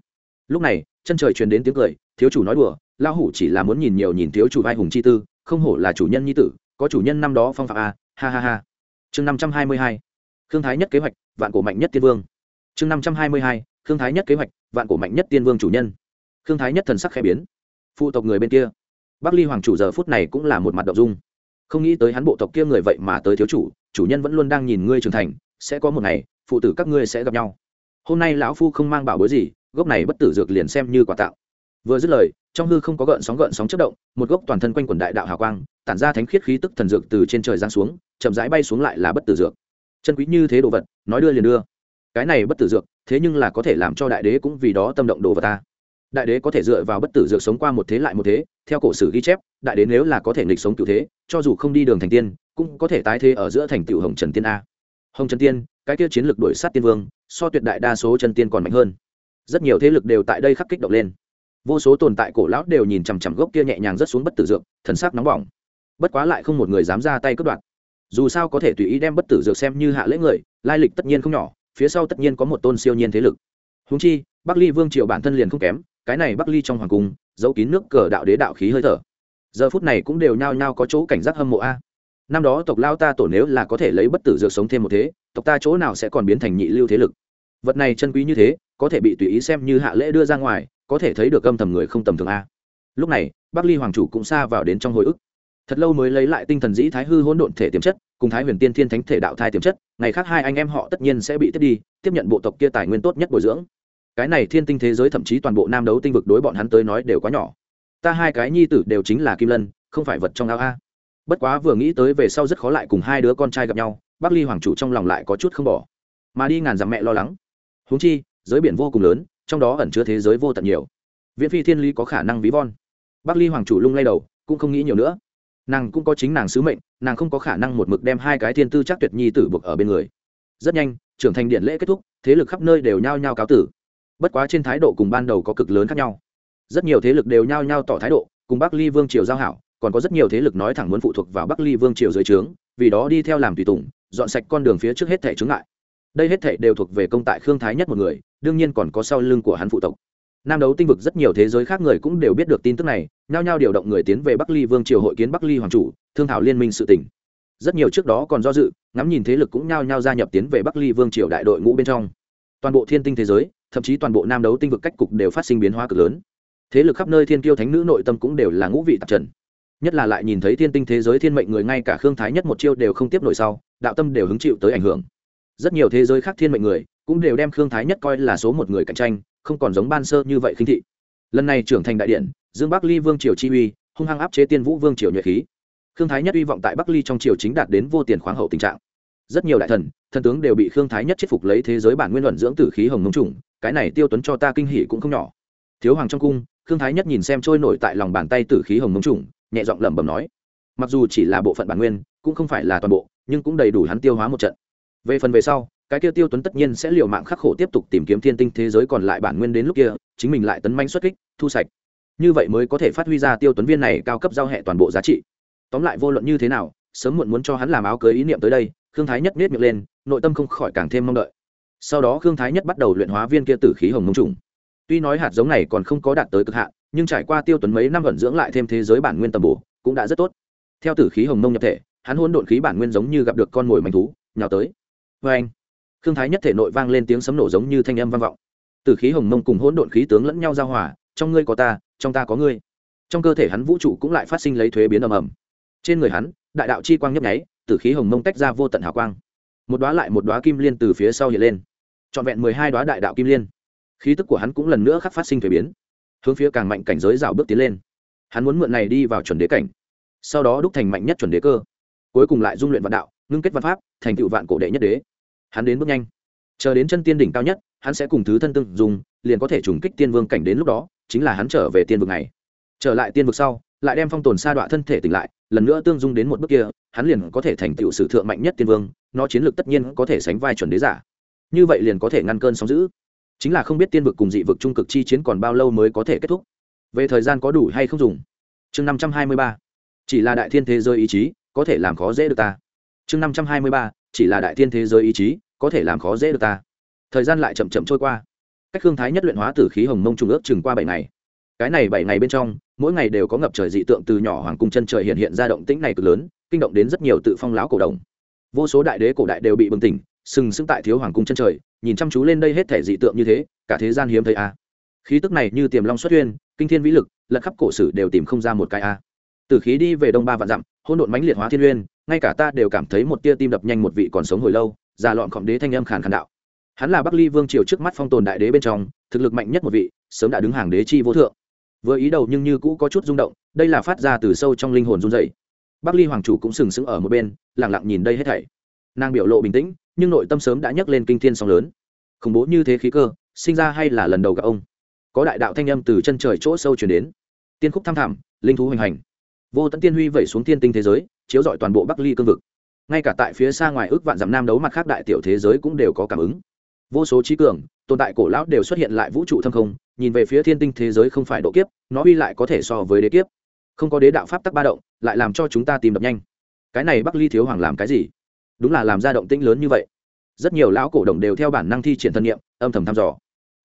Lúc này, chân trời truyền đến tiếng cười, thiếu chủ nói đùa lao hủ chỉ là muốn nhìn nhiều nhìn thiếu chủ vai hùng chi tư, không hổ là chủ nhân nhi tử, có chủ nhân năm đó phong phạm a, ha ha ha. Chương năm trăm hai mươi hai. Khương thái nhất kế hoạch, vạn cổ mạnh nhất tiên vương. Chương năm trăm hai mươi hai khương thái nhất kế hoạch, vạn cổ mạnh nhất tiên vương chủ nhân. Khương thái nhất thần sắc khẽ biến. Phụ tộc người bên kia. Bắc ly hoàng chủ giờ phút này cũng là một mặt động dung. Không nghĩ tới hắn bộ tộc kia người vậy mà tới thiếu chủ chủ nhân vẫn luôn đang nhìn ngươi trưởng thành, sẽ có một ngày, phụ tử các ngươi sẽ gặp nhau. Hôm nay lão phu không mang bảo bối gì, gốc này bất tử dược liền xem như quà tạo. Vừa dứt lời, trong hư không có gợn sóng gợn sóng chất động, một gốc toàn thân quanh quần đại đạo hào quang, tản ra thánh khiết khí tức thần dược từ trên trời giáng xuống, chậm rãi bay xuống lại là bất tử dược. Chân quý như thế đồ vật, nói đưa liền đưa cái này bất tử dược, thế nhưng là có thể làm cho đại đế cũng vì đó tâm động đồ vào ta. Đại đế có thể dựa vào bất tử dược sống qua một thế lại một thế, theo cổ sử ghi chép, đại đế nếu là có thể nghịch sống cựu thế, cho dù không đi đường thành tiên, cũng có thể tái thế ở giữa thành tựu hồng trần tiên a. Hồng trần tiên, cái kia chiến lược đổi sát tiên vương, so tuyệt đại đa số chân tiên còn mạnh hơn. Rất nhiều thế lực đều tại đây khắc kích động lên. Vô số tồn tại cổ lão đều nhìn chằm chằm gốc kia nhẹ nhàng rất xuống bất tử dược, thần sắc nóng bỏng. Bất quá lại không một người dám ra tay cướp đoạt. Dù sao có thể tùy ý đem bất tử dược xem như hạ lễ người, lai lịch tất nhiên không nhỏ phía sau tất nhiên có một tôn siêu nhiên thế lực. Húng chi, bắc ly vương triều bản thân liền không kém, cái này bắc ly trong hoàng cung, giấu kín nước cờ đạo đế đạo khí hơi thở. Giờ phút này cũng đều nhao nhao có chỗ cảnh giác hâm mộ a. Năm đó tộc lao ta tổ nếu là có thể lấy bất tử dược sống thêm một thế, tộc ta chỗ nào sẽ còn biến thành nhị lưu thế lực? Vật này chân quý như thế, có thể bị tùy ý xem như hạ lễ đưa ra ngoài, có thể thấy được âm thầm người không tầm thường a. Lúc này, bắc ly hoàng chủ cũng xa vào đến trong hồi ức. Thật lâu mới lấy lại tinh thần dĩ thái hư hỗn độn thể tiềm chất cùng thái huyền tiên thiên thánh thể đạo thai tiềm chất, ngày khác hai anh em họ tất nhiên sẽ bị tiếp đi, tiếp nhận bộ tộc kia tài nguyên tốt nhất bồi dưỡng. Cái này thiên tinh thế giới thậm chí toàn bộ nam đấu tinh vực đối bọn hắn tới nói đều quá nhỏ. Ta hai cái nhi tử đều chính là kim lân, không phải vật trong ao a. Bất quá vừa nghĩ tới về sau rất khó lại cùng hai đứa con trai gặp nhau, bắc ly hoàng chủ trong lòng lại có chút không bỏ. Mà đi ngàn dặm mẹ lo lắng. Húng chi, giới biển vô cùng lớn, trong đó ẩn chứa thế giới vô tận nhiều. Viễn phi thiên ly có khả năng ví von. Bắc ly hoàng chủ lung lay đầu, cũng không nghĩ nhiều nữa nàng cũng có chính nàng sứ mệnh, nàng không có khả năng một mực đem hai cái thiên tư chắc tuyệt nhi tử buộc ở bên người. Rất nhanh, trưởng thành điện lễ kết thúc, thế lực khắp nơi đều nhao nhao cáo tử. Bất quá trên thái độ cùng ban đầu có cực lớn khác nhau. Rất nhiều thế lực đều nhao nhao tỏ thái độ, cùng bắc ly vương triều giao hảo, còn có rất nhiều thế lực nói thẳng muốn phụ thuộc vào bắc ly vương triều dưới trướng, vì đó đi theo làm tùy tùng, dọn sạch con đường phía trước hết thẻ chướng ngại. Đây hết thảy đều thuộc về công tại khương thái nhất một người, đương nhiên còn có sau lưng của hắn phụ tộc. Nam đấu tinh vực rất nhiều thế giới khác người cũng đều biết được tin tức này nhao nhao điều động người tiến về bắc ly vương triều hội kiến bắc ly hoàng chủ, thương thảo liên minh sự tỉnh rất nhiều trước đó còn do dự, ngắm nhìn thế lực cũng nhao nhao gia nhập tiến về bắc ly vương triều đại đội ngũ bên trong. Toàn bộ thiên tinh thế giới, thậm chí toàn bộ nam đấu tinh vực cách cục đều phát sinh biến hóa cực lớn. Thế lực khắp nơi thiên kiêu thánh nữ nội tâm cũng đều là ngũ vị tạp trần. Nhất là lại nhìn thấy thiên tinh thế giới thiên mệnh người ngay cả khương thái nhất một chiêu đều không tiếp nổi sau, đạo tâm đều hứng chịu tới ảnh hưởng. Rất nhiều thế giới khác thiên mệnh người cũng đều đem khương thái nhất coi là số một người cạnh tranh, không còn giống ban sơ như vậy khinh thị. Lần này trưởng thành đại điện dương bắc ly vương triều chi uy, hung hăng áp chế tiên vũ vương triều nhuệ khí. Khương thái nhất uy vọng tại bắc ly trong triều chính đạt đến vô tiền khoáng hậu tình trạng. Rất nhiều đại thần thần tướng đều bị khương thái nhất chết phục lấy thế giới bản nguyên luận dưỡng tử khí hồng mông trùng, cái này tiêu tuấn cho ta kinh hỉ cũng không nhỏ. Thiếu hoàng trong cung, khương thái nhất nhìn xem trôi nổi tại lòng bàn tay tử khí hồng mông trùng, nhẹ giọng lẩm bẩm nói, mặc dù chỉ là bộ phận bản nguyên, cũng không phải là toàn bộ, nhưng cũng đầy đủ hắn tiêu hóa một trận. Về phần về sau, cái kia tiêu tuấn tất nhiên sẽ liều mạng khắc khổ tiếp tục tìm kiếm thiên tinh thế giới còn lại bản nguyên đến lúc kia, chính mình lại tấn manh xuất kích, thu sạch như vậy mới có thể phát huy ra tiêu tuấn viên này cao cấp giao hệ toàn bộ giá trị. Tóm lại vô luận như thế nào, sớm muộn muốn cho hắn làm áo cưới ý niệm tới đây, khương thái nhất nết miệng lên, nội tâm không khỏi càng thêm mong đợi. Sau đó khương thái nhất bắt đầu luyện hóa viên kia tử khí hồng mông trùng. Tuy nói hạt giống này còn không có đạt tới cực hạn, nhưng trải qua tiêu tuấn mấy năm vận dưỡng lại thêm thế giới bản nguyên tầm bổ, cũng đã rất tốt. Theo tử khí hồng mông nhập thể, hắn hôn độn khí bản nguyên giống như gặp được con mồi manh thú, nhào tới. Vê anh, khương thái nhất thể nội vang lên tiếng sấm nổ giống như thanh âm vang vọng. Tử khí hồng mông cùng hỗn độn khí tướng lẫn nhau giao hòa, trong ngươi có ta trong ta có ngươi. Trong cơ thể hắn vũ trụ cũng lại phát sinh lấy thuế biến ầm ầm. Trên người hắn, đại đạo chi quang nhấp nháy tử khí hồng mông tách ra vô tận hào quang. Một đoá lại một đoá kim liên từ phía sau hiện lên. Trọn vẹn mười hai đoá đại đạo kim liên. Khí tức của hắn cũng lần nữa khắc phát sinh thuế biến. Hướng phía càng mạnh cảnh giới rào bước tiến lên. Hắn muốn mượn này đi vào chuẩn đế cảnh. Sau đó đúc thành mạnh nhất chuẩn đế cơ. Cuối cùng lại dung luyện vạn đạo, ngưng kết văn pháp, thành tựu vạn cổ đệ nhất đế. Hắn đến bước nhanh. Chờ đến chân tiên đỉnh cao nhất, hắn sẽ cùng thứ thân tương dùng, liền có thể trùng kích tiên vương cảnh đến lúc đó chính là hắn trở về tiên vực này. Trở lại tiên vực sau, lại đem phong tồn sa đọa thân thể tỉnh lại, lần nữa tương dung đến một bước kia, hắn liền có thể thành tựu sử thượng mạnh nhất tiên vương, nó chiến lược tất nhiên có thể sánh vai chuẩn đế giả. Như vậy liền có thể ngăn cơn sóng giữ chính là không biết tiên vực cùng dị vực trung cực chi chiến còn bao lâu mới có thể kết thúc. Về thời gian có đủ hay không dùng? Chương năm trăm hai mươi ba. Chỉ là đại thiên thế giới ý chí, có thể làm khó dễ được ta. Chương năm trăm hai mươi ba. Chỉ là đại thiên thế giới ý chí, có thể làm khó dễ được ta. Thời gian lại chậm chậm trôi qua cách hương thái nhất luyện hóa tử khí hồng mông trung ước chừng qua bảy ngày. Cái này bảy ngày bên trong, mỗi ngày đều có ngập trời dị tượng từ nhỏ hoàng cung chân trời hiện hiện ra động tĩnh này cực lớn, kinh động đến rất nhiều tự phong láo cổ đồng. Vô số đại đế cổ đại đều bị bừng tỉnh, sừng sững tại thiếu hoàng cung chân trời, nhìn chăm chú lên đây hết thể dị tượng như thế, cả thế gian hiếm thấy a. Khí tức này như tiềm long xuất huyên, kinh thiên vĩ lực, lật khắp cổ sử đều tìm không ra một cái a. Từ khí đi về đông ba vạn dặm hôn độn mãnh liệt hóa thiên uyên ngay cả ta đều cảm thấy một tia tim đập nhanh một vị còn sống hồi lâu, già lọn khổng đế thanh âm khàn khàn đạo hắn là bắc ly vương triều trước mắt phong tồn đại đế bên trong, thực lực mạnh nhất một vị, sớm đã đứng hàng đế chi vô thượng. Vừa ý đầu nhưng như cũ có chút rung động, đây là phát ra từ sâu trong linh hồn run dày bắc ly hoàng chủ cũng sừng sững ở một bên lẳng lặng nhìn đây hết thảy. Nàng biểu lộ bình tĩnh, nhưng nội tâm sớm đã nhấc lên kinh thiên song lớn. Khủng bố như thế khí cơ, sinh ra hay là lần đầu gặp ông? Có đại đạo thanh âm từ chân trời chỗ sâu chuyển đến. Tiên khúc tham thảm linh thú hoành hành. Vô tận tiên huy vẩy xuống thiên tinh thế giới, chiếu rọi toàn bộ bắc ly cương vực. Ngay cả tại phía xa ngoài ước vạn dặm nam đấu mặt khác đại tiểu thế giới cũng đều có cảm ứng vô số trí cường, tồn tại cổ lão đều xuất hiện lại vũ trụ thâm không, nhìn về phía thiên tinh thế giới không phải độ kiếp, nó uy lại có thể so với đế kiếp. Không có đế đạo pháp tắc ba động, lại làm cho chúng ta tìm đập nhanh. Cái này bắc ly thiếu hoàng làm cái gì? Đúng là làm ra động tĩnh lớn như vậy. Rất nhiều lão cổ đồng đều theo bản năng thi triển thân nhiệm âm thầm thăm dò.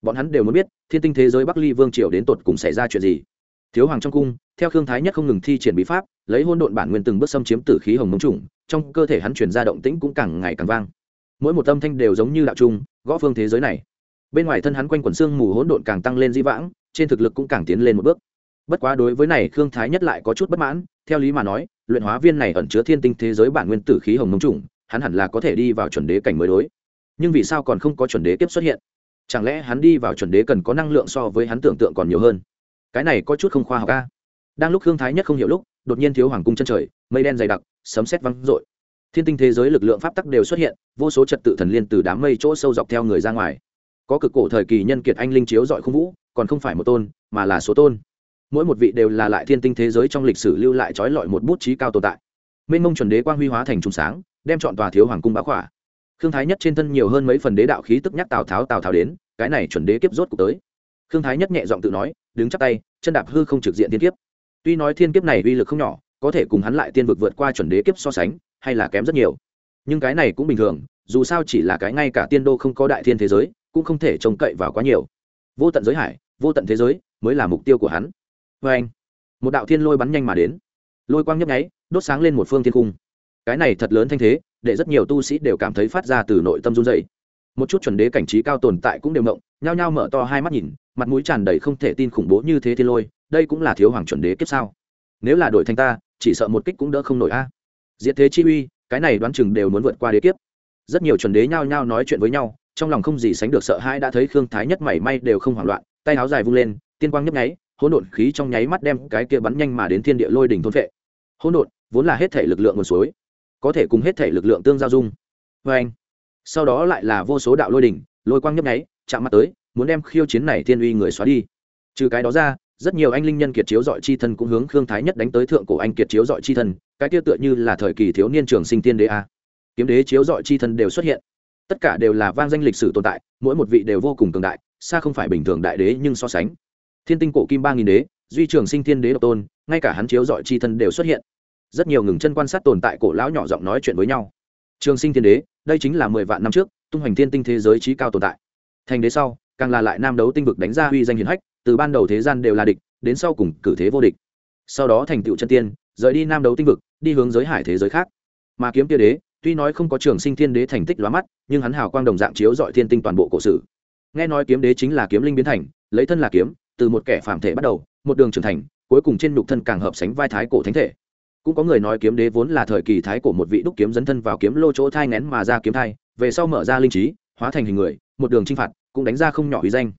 Bọn hắn đều muốn biết, thiên tinh thế giới bắc ly vương triều đến tột cùng xảy ra chuyện gì. Thiếu hoàng trong cung, theo khương thái nhất không ngừng thi triển bí pháp, lấy hôn độn bản nguyên từng bước xâm chiếm tử khí hồng mông trùng, trong cơ thể hắn chuyển ra động tĩnh cũng càng ngày càng vang mỗi một âm thanh đều giống như đạo trung, gõ phương thế giới này. Bên ngoài thân hắn quanh quần xương mù hỗn độn càng tăng lên di vãng, trên thực lực cũng càng tiến lên một bước. Bất quá đối với này, khương thái nhất lại có chút bất mãn, theo lý mà nói, luyện hóa viên này ẩn chứa thiên tinh thế giới bản nguyên tử khí hồng nông trùng, hắn hẳn là có thể đi vào chuẩn đế cảnh mới đối. Nhưng vì sao còn không có chuẩn đế kiếp xuất hiện? Chẳng lẽ hắn đi vào chuẩn đế cần có năng lượng so với hắn tưởng tượng còn nhiều hơn? Cái này có chút không khoa học ca đang lúc hương thái nhất không hiểu lúc, đột nhiên thiếu hoàng cung chân trời, mây đen dày đặc, sấm sét văng rội thiên tinh thế giới lực lượng pháp tắc đều xuất hiện, vô số trật tự thần liên từ đám mây chỗ sâu dọc theo người ra ngoài. Có cực cổ thời kỳ nhân kiệt anh linh chiếu dọi không vũ, còn không phải một tôn, mà là số tôn. Mỗi một vị đều là lại thiên tinh thế giới trong lịch sử lưu lại trói lọi một bút trí cao tồn tại. Minh mông chuẩn đế quang huy hóa thành trùng sáng, đem chọn tòa thiếu hoàng cung bá khỏa. Khương thái nhất trên thân nhiều hơn mấy phần đế đạo khí tức nhắc tào tháo tào tháo đến, cái này chuẩn đế kiếp rốt cuộc tới. Khương thái nhất nhẹ giọng tự nói, đứng chắp tay, chân đạp hư không trực diện thiên kiếp. Tuy nói thiên kiếp này uy lực không nhỏ, có thể cùng hắn lại tiên vực vượt qua chuẩn đế kiếp so sánh hay là kém rất nhiều. Nhưng cái này cũng bình thường, dù sao chỉ là cái ngay cả tiên đô không có đại thiên thế giới, cũng không thể trông cậy vào quá nhiều. Vô tận giới hải, vô tận thế giới mới là mục tiêu của hắn. Vê anh, một đạo thiên lôi bắn nhanh mà đến. Lôi quang nhấp nháy, đốt sáng lên một phương thiên cung cái này thật lớn thanh thế, để rất nhiều tu sĩ đều cảm thấy phát ra từ nội tâm run dày một chút chuẩn đế cảnh trí cao tồn tại cũng đều mộng nhao nhao mở to hai mắt nhìn, mặt mũi tràn đầy không thể tin khủng bố như thế thiên lôi, đây cũng là thiếu hoàng chuẩn đế kiếp sao? Nếu là đội thanh ta, chỉ sợ một kích cũng đỡ không nổi a. à diệt thế chi uy, cái này đoán chừng đều muốn vượt qua đế kiếp. Rất nhiều chuẩn đế nhao nhao nói chuyện với nhau, trong lòng không gì sánh được sợ hãi đã thấy khương thái nhất mảy may đều không hoảng loạn, tay áo dài vung lên, tiên quang nhấp nháy, hỗn độn khí trong nháy mắt đem cái kia bắn nhanh mà đến thiên địa lôi đỉnh thôn vệ. Hỗn độn, vốn là hết thể lực lượng nguồn suối, có thể cùng hết thể lực lượng tương giao dung. Vê anh, sau đó lại là vô số đạo lôi đỉnh, lôi quang nhấp nháy, chạm mặt tới, muốn đem khiêu chiến này thiên uy người xóa đi. Trừ cái đó ra, rất nhiều anh linh nhân kiệt chiếu dọi chi thân cũng hướng khương thái nhất đánh tới thượng cổ anh kiệt chiếu dọi chi thân cái tiêu tựa như là thời kỳ thiếu niên trường sinh tiên đế a. Kiếm đế chiếu dọi chi thân đều xuất hiện. Tất cả đều là vang danh lịch sử tồn tại, mỗi một vị đều vô cùng cường đại, xa không phải bình thường đại đế nhưng so sánh. Thiên tinh cổ kim ba nghìn đế, duy trường sinh thiên đế độc tôn, ngay cả hắn chiếu dọi chi thân đều xuất hiện. Rất nhiều ngừng chân quan sát tồn tại cổ lão nhỏ giọng nói chuyện với nhau. Trường sinh thiên đế, đây chính là mười vạn năm trước, tung hoành thiên tinh thế giới trí cao tồn tại. Thành đế sau, càng là lại nam đấu tinh vực đánh ra uy danh hiển hách, từ ban đầu thế gian đều là địch, đến sau cùng cử thế vô địch. Sau đó thành tựu chân tiên, rời đi nam đấu tinh vực đi hướng giới hải thế giới khác. Mà kiếm tia đế, tuy nói không có trường sinh thiên đế thành tích lóa mắt, nhưng hắn hào quang đồng dạng chiếu dọi thiên tinh toàn bộ cổ sử. Nghe nói kiếm đế chính là kiếm linh biến thành, lấy thân là kiếm, từ một kẻ phạm thể bắt đầu, một đường trưởng thành, cuối cùng trên nhục thân càng hợp sánh vai thái cổ thánh thể. Cũng có người nói kiếm đế vốn là thời kỳ thái cổ một vị đúc kiếm dấn thân vào kiếm lô chỗ thai ngén mà ra kiếm thai, về sau mở ra linh trí, hóa thành hình người, một đường chinh phạt, cũng đánh ra không nhỏ uy danh.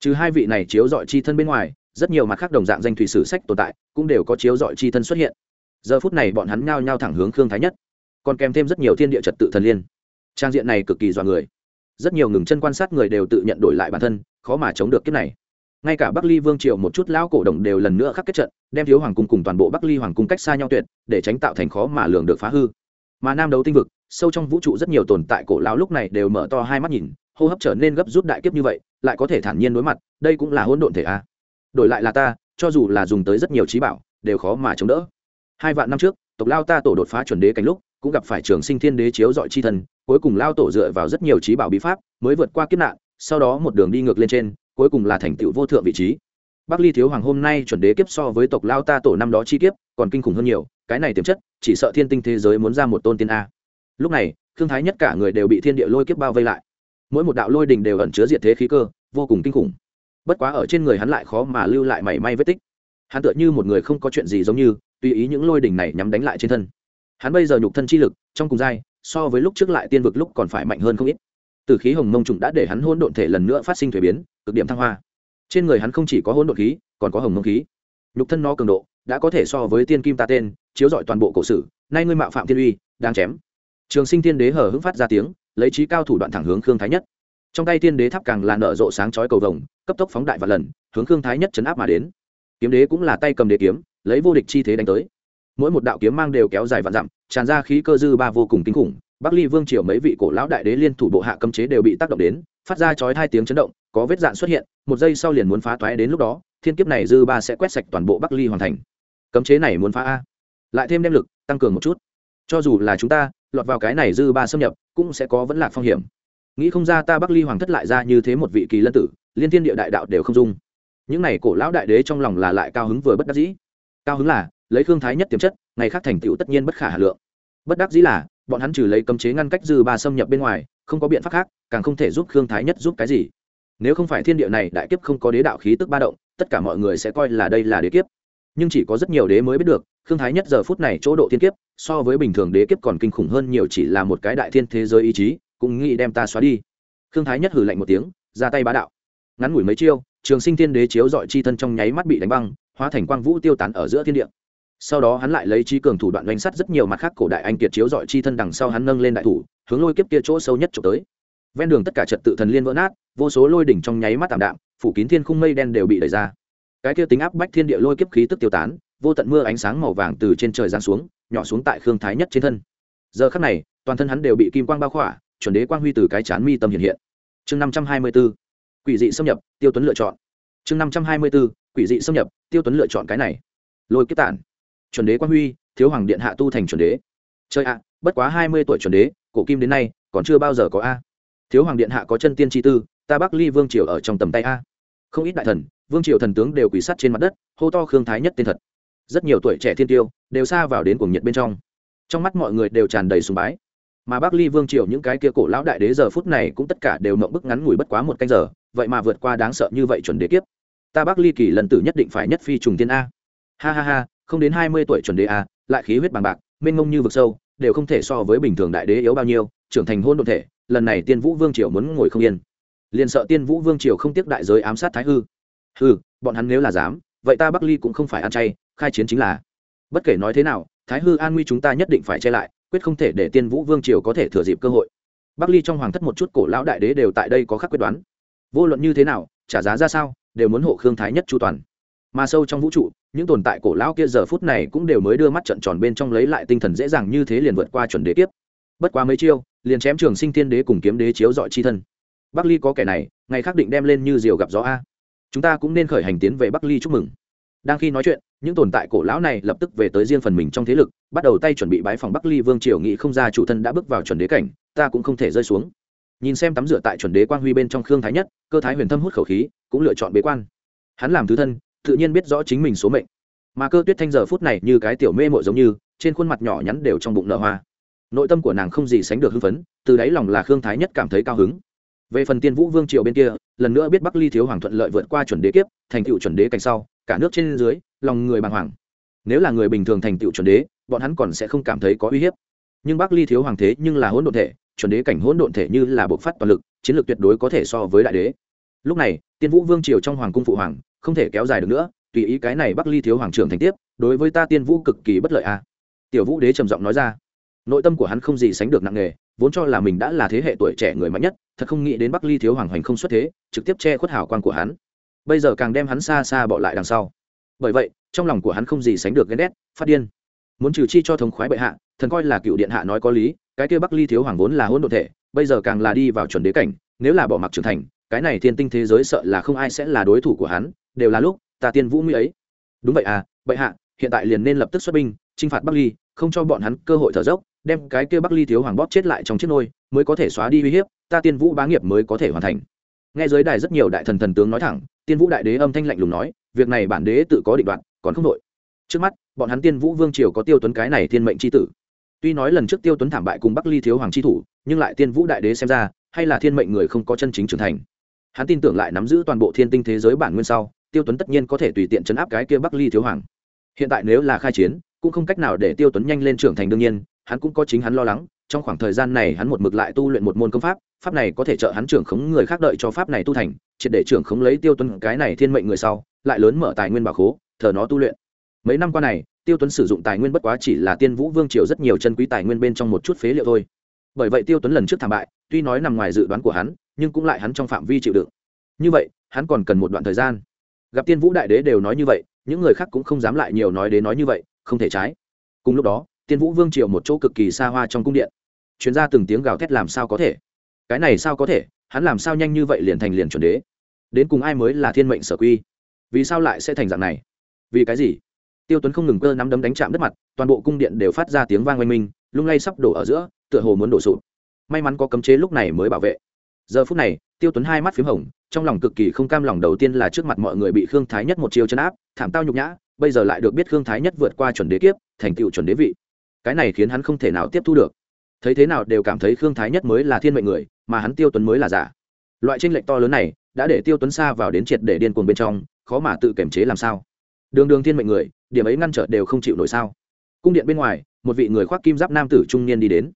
Trừ hai vị này chiếu dọi chi thân bên ngoài, rất nhiều mặt khác đồng dạng danh thủy sử sách tồn tại, cũng đều có chiếu dọi chi thân xuất hiện giờ phút này bọn hắn nhao nhao thẳng hướng khương thái nhất, còn kèm thêm rất nhiều thiên địa trật tự thần liên. Trang diện này cực kỳ dọa người. Rất nhiều ngừng chân quan sát người đều tự nhận đổi lại bản thân, khó mà chống được kiếp này. Ngay cả bắc ly vương triều một chút lão cổ đồng đều lần nữa khắc kết trận, đem thiếu hoàng cung cùng toàn bộ bắc ly hoàng cung cách xa nhau tuyệt, để tránh tạo thành khó mà lường được phá hư. Mà nam đấu tinh vực, sâu trong vũ trụ rất nhiều tồn tại cổ lão lúc này đều mở to hai mắt nhìn, hô hấp trở nên gấp rút đại kiếp như vậy, lại có thể thản nhiên đối mặt, đây cũng là hỗn độn thể a. Đổi lại là ta, cho dù là dùng tới rất nhiều trí bảo, đều khó mà chống đỡ hai vạn năm trước, tộc lao ta tổ đột phá chuẩn đế cảnh lúc, cũng gặp phải trường sinh thiên đế chiếu dọi chi thân cuối cùng lao tổ dựa vào rất nhiều trí bảo bí pháp mới vượt qua kiếp nạn, sau đó một đường đi ngược lên trên, cuối cùng là thành tựu vô thượng vị trí. Bắc ly thiếu hoàng hôm nay chuẩn đế kiếp so với tộc lao ta tổ năm đó chi kiếp còn kinh khủng hơn nhiều, cái này tiềm chất, chỉ sợ thiên tinh thế giới muốn ra một tôn tiên a. Lúc này thương thái nhất cả người đều bị thiên địa lôi kiếp bao vây lại. Mỗi một đạo lôi đình đều ẩn chứa diệt thế khí cơ, vô cùng kinh khủng. Bất quá ở trên người hắn lại khó mà lưu lại mảy may vết tích. Hắn tựa như một người không có chuyện gì giống như tùy ý những lôi đỉnh này nhắm đánh lại trên thân. Hắn bây giờ nhục thân chi lực, trong cùng giai, so với lúc trước lại tiên vực lúc còn phải mạnh hơn không ít. Từ khí hồng mông trùng đã để hắn hôn độn thể lần nữa phát sinh thuế biến, cực điểm thăng hoa. Trên người hắn không chỉ có hôn độn khí, còn có hồng mông khí. Nhục thân nó cường độ đã có thể so với tiên kim ta tên, chiếu rọi toàn bộ cổ sử, nay ngươi mạo phạm thiên uy, đang chém. Trường sinh tiên đế hở hững phát ra tiếng, lấy trí cao thủ đoạn thẳng hướng khương thái nhất. Trong tay tiên đế tháp càng là nở rộ sáng chói cầu vồng, cấp tốc phóng đại và lần, hướng khương thái nhất chấn áp mà đến. Kiếm đế cũng là tay cầm đế kiếm lấy vô địch chi thế đánh tới. Mỗi một đạo kiếm mang đều kéo dài vạn dặm, tràn ra khí cơ dư ba vô cùng kinh khủng. Bắc ly vương triều mấy vị cổ lão đại đế liên thủ bộ hạ cấm chế đều bị tác động đến, phát ra chói hai tiếng chấn động, có vết dạn xuất hiện, một giây sau liền muốn phá toái đến lúc đó, thiên kiếp này dư ba sẽ quét sạch toàn bộ bắc ly hoàn thành. Cấm chế này muốn phá a. Lại thêm đem lực, tăng cường một chút. Cho dù là chúng ta, lọt vào cái này dư ba xâm nhập, cũng sẽ có vẫn lạc phong hiểm. Nghĩ không ra ta bắc ly hoàng thất lại ra như thế một vị kỳ lân tử, liên thiên địa đại đạo đều không dung. Những này cổ lão đại đế trong lòng là lại cao hứng vừa bất đắc dĩ cao hứng là, lấy khương thái nhất tiềm chất, ngày khác thành tựu tất nhiên bất khả hà lượng. Bất đắc dĩ là, bọn hắn trừ lấy cấm chế ngăn cách dư ba xâm nhập bên ngoài, không có biện pháp khác, càng không thể giúp khương thái nhất giúp cái gì. Nếu không phải thiên địa này đại kiếp không có đế đạo khí tức ba động, tất cả mọi người sẽ coi là đây là đế kiếp. Nhưng chỉ có rất nhiều đế mới biết được, khương thái nhất giờ phút này chỗ độ thiên kiếp, so với bình thường đế kiếp còn kinh khủng hơn nhiều chỉ là một cái đại thiên thế giới ý chí, cũng nghĩ đem ta xóa đi. Khương thái nhất hử lạnh một tiếng, ra tay bá đạo. Ngắn ngủi mấy chiêu, trường sinh thiên đế chiếu dọi chi thân trong nháy mắt bị đánh băng hóa thành quang vũ tiêu tán ở giữa thiên địa. Sau đó hắn lại lấy chi cường thủ đoạn đánh sắt rất nhiều mặt khác cổ đại anh kiệt chiếu dọi chi thân đằng sau hắn nâng lên đại thủ, hướng lôi kiếp kia chỗ sâu nhất trộm tới. Ven đường tất cả trật tự thần liên vỡ nát, vô số lôi đỉnh trong nháy mắt tạm đạm, phủ kín thiên khung mây đen đều bị đẩy ra. Cái kia tính áp bách thiên địa lôi kiếp khí tức tiêu tán, vô tận mưa ánh sáng màu vàng từ trên trời giáng xuống, nhỏ xuống tại khương thái nhất trên thân. Giờ khắc này, toàn thân hắn đều bị kim quang bao khỏa, chuẩn đế quang huy từ cái chán mi tâm hiện hiện. Chương năm trăm hai mươi b ố quỷ dị xâm nhập, tiêu tuấn lựa chọn. Chương năm trăm hai mươi b ố quỷ dị xâm nhập, tiêu tuấn lựa chọn cái này. Lôi kiếp tản. Chuẩn đế quang huy, thiếu hoàng điện hạ tu thành chuẩn đế. Chơi ạ, bất quá hai mươi tuổi chuẩn đế, cổ kim đến nay, còn chưa bao giờ có a. Thiếu hoàng điện hạ có chân tiên tri tư, ta bắc ly vương triều ở trong tầm tay a. Không ít đại thần, vương triều thần tướng đều quỳ sắt trên mặt đất, hô to khương thái nhất tên thật. Rất nhiều tuổi trẻ thiên tiêu đều xa vào đến cuồng nhiệt bên trong. Trong mắt mọi người đều tràn đầy sùng bái. Mà bắc ly vương triều những cái kia cổ lão đại đế giờ phút này cũng tất cả đều mộng bức ngắn ngủi bất quá một canh giờ, vậy mà vượt qua đáng sợ như vậy chuẩn đế kiếp ta bắc ly kỳ lần tử nhất định phải nhất phi trùng tiên a. Ha ha ha, không đến hai mươi tuổi chuẩn đế a, lại khí huyết bằng bạc, mênh mông như vực sâu, đều không thể so với bình thường đại đế yếu bao nhiêu, trưởng thành hôn đ ộ thể, lần này tiên vũ vương triều muốn ngồi không yên. Liền sợ tiên vũ vương triều không tiếc đại giới ám sát thái hư. Hư bọn hắn nếu là dám, vậy ta bắc ly cũng không phải ăn chay, khai chiến chính là. Bất kể nói thế nào, thái hư an nguy chúng ta nhất định phải che lại, quyết không thể để tiên vũ vương triều có thể thừa dịp cơ hội. Bắc ly trong hoàng thất một chút cổ lão đại đế đều tại đây có khắc quyết đoán. Vô luận như thế nào, trả giá ra sao đều muốn hộ khương thái nhất chu toàn. Mà sâu trong vũ trụ, những tồn tại cổ lão kia giờ phút này cũng đều mới đưa mắt trận tròn bên trong lấy lại tinh thần dễ dàng như thế liền vượt qua chuẩn đế kiếp. Bất quá mấy chiêu, liền chém trường sinh tiên đế cùng kiếm đế chiếu dọi chi thân. Bắc ly có kẻ này, ngày khác định đem lên như diều gặp gió a. Chúng ta cũng nên khởi hành tiến về bắc ly chúc mừng. Đang khi nói chuyện, những tồn tại cổ lão này lập tức về tới riêng phần mình trong thế lực, bắt đầu tay chuẩn bị bái phòng bắc ly vương triều nghị không ra chủ thân đã bước vào chuẩn đế cảnh, ta cũng không thể rơi xuống nhìn xem tắm rửa tại chuẩn đế quang huy bên trong khương thái nhất, cơ thái huyền thâm hút khẩu khí, cũng lựa chọn bế quan. Hắn làm thứ thân, tự nhiên biết rõ chính mình số mệnh. Mà cơ tuyết thanh giờ phút này như cái tiểu mê mội giống như, trên khuôn mặt nhỏ nhắn đều trong bụng nở hoa. Nội tâm của nàng không gì sánh được hưng phấn, từ đáy lòng là khương thái nhất cảm thấy cao hứng. Về phần tiên vũ vương triều bên kia, lần nữa biết bắc ly thiếu hoàng thuận lợi vượt qua chuẩn đế kiếp, thành tựu chuẩn đế cảnh sau, cả nước trên dưới, lòng người bàng hoàng. Nếu là người bình thường thành tựu chuẩn đế, bọn hắn còn sẽ không cảm thấy có uy hiếp. Nhưng bắc ly thiếu hoàng thế nhưng là hỗn độn thể chuẩn đế cảnh hỗn độn thể như là bộc phát toàn lực, chiến lược tuyệt đối có thể so với đại đế. Lúc này, tiên vũ vương triều trong hoàng cung phụ hoàng, không thể kéo dài được nữa, tùy ý cái này bắc ly thiếu hoàng trưởng thành tiếp, đối với ta tiên vũ cực kỳ bất lợi a tiểu vũ đế trầm giọng nói ra. Nội tâm của hắn không gì sánh được nặng nề, vốn cho là mình đã là thế hệ tuổi trẻ người mạnh nhất, thật không nghĩ đến bắc ly thiếu hoàng hoành không xuất thế, trực tiếp che khuất hào quan của hắn. Bây giờ càng đem hắn xa xa bỏ lại đằng sau. Bởi vậy, trong lòng của hắn không gì sánh được ghen ghét, phát điên. Muốn trừ chi cho thống khoái bệ hạ, thần coi là cựu điện hạ nói có lý cái kia bắc ly thiếu hoàng vốn là hỗn độn thể, bây giờ càng là đi vào chuẩn đế cảnh, nếu là bỏ mặc trưởng thành, cái này thiên tinh thế giới sợ là không ai sẽ là đối thủ của hắn, đều là lúc, ta tiên vũ nguy ấy. Đúng vậy à bệ hạ, hiện tại liền nên lập tức xuất binh trinh phạt bắc ly, không cho bọn hắn cơ hội thở dốc, đem cái kia bắc ly thiếu hoàng bóp chết lại trong chiếc nôi, mới có thể xóa đi uy hiếp, ta tiên vũ bá nghiệp mới có thể hoàn thành. Nghe giới đài rất nhiều đại thần thần tướng nói thẳng, tiên vũ đại đế âm thanh lạnh lùng nói, việc này bản đế tự có định đoạn, còn không đội trước mắt, bọn hắn tiên vũ vương triều có tiêu tuấn cái này thiên mệnh c h i tử tuy nói lần trước tiêu tuấn thảm bại cùng bắc ly thiếu hoàng chi thủ, nhưng lại tiên vũ đại đế xem ra, hay là thiên mệnh người không có chân chính trưởng thành. Hắn tin tưởng lại nắm giữ toàn bộ thiên tinh thế giới bản nguyên sau, tiêu tuấn tất nhiên có thể tùy tiện chấn áp cái kia bắc ly thiếu hoàng. Hiện tại nếu là khai chiến, cũng không cách nào để tiêu tuấn nhanh lên trưởng thành đương nhiên, hắn cũng có chính hắn lo lắng, trong khoảng thời gian này hắn một mực lại tu luyện một môn công pháp pháp này có thể trợ hắn trưởng khống người khác đợi cho pháp này tu thành, triệt để trưởng khống lấy tiêu tuấn cái này thiên mệnh người sau, lại lớn mở tài nguyên bảo khố, thờ nó tu luyện mấy năm qua này, tiêu tuấn sử dụng tài nguyên bất quá chỉ là tiên vũ vương triều rất nhiều chân quý tài nguyên bên trong một chút phế liệu thôi. Bởi vậy tiêu tuấn lần trước thảm bại, tuy nói nằm ngoài dự đoán của hắn, nhưng cũng lại hắn trong phạm vi chịu đựng. Như vậy, hắn còn cần một đoạn thời gian. Gặp tiên vũ đại đế đều nói như vậy, những người khác cũng không dám lại nhiều nói đến nói như vậy, không thể trái. Cùng lúc đó, tiên vũ vương triều một chỗ cực kỳ xa hoa trong cung điện. Chuyên gia từng tiếng gào thét làm sao có thể? Cái này sao có thể? Hắn làm sao nhanh như vậy liền thành liền chuẩn đế? Đến cùng ai mới là thiên mệnh sở quy? Vì sao lại sẽ thành dạng này? Vì cái gì? Tiêu tuấn không ngừng cơ nắm đấm đánh chạm đất mặt, toàn bộ cung điện đều phát ra tiếng vang oanh minh, lung lay sắp đổ ở giữa, tựa hồ muốn đổ sụp. May mắn có cấm chế lúc này mới bảo vệ. Giờ phút này, tiêu tuấn hai mắt p h í m hồng, trong lòng cực kỳ không cam lòng đầu tiên là trước mặt mọi người bị khương thái nhất một chiêu chấn áp, thảm tao nhục nhã, bây giờ lại được biết khương thái nhất vượt qua chuẩn đế kiếp, thành tựu chuẩn đế vị. Cái này khiến hắn không thể nào tiếp thu được. Thấy thế nào đều cảm thấy khương thái nhất mới là thiên mệnh người, mà hắn tiêu tuấn mới là giả. Loại tranh lệch to lớn này, đã để tiêu tuấn xa vào đến triệt để điên cuồng bên trong, khó mà tự kiềm chế làm sao. Đường đường thiên mệnh người điểm ấy ngăn trở đều không chịu nổi sao? Cung điện bên ngoài, một vị người khoác kim giáp nam tử trung niên đi đến.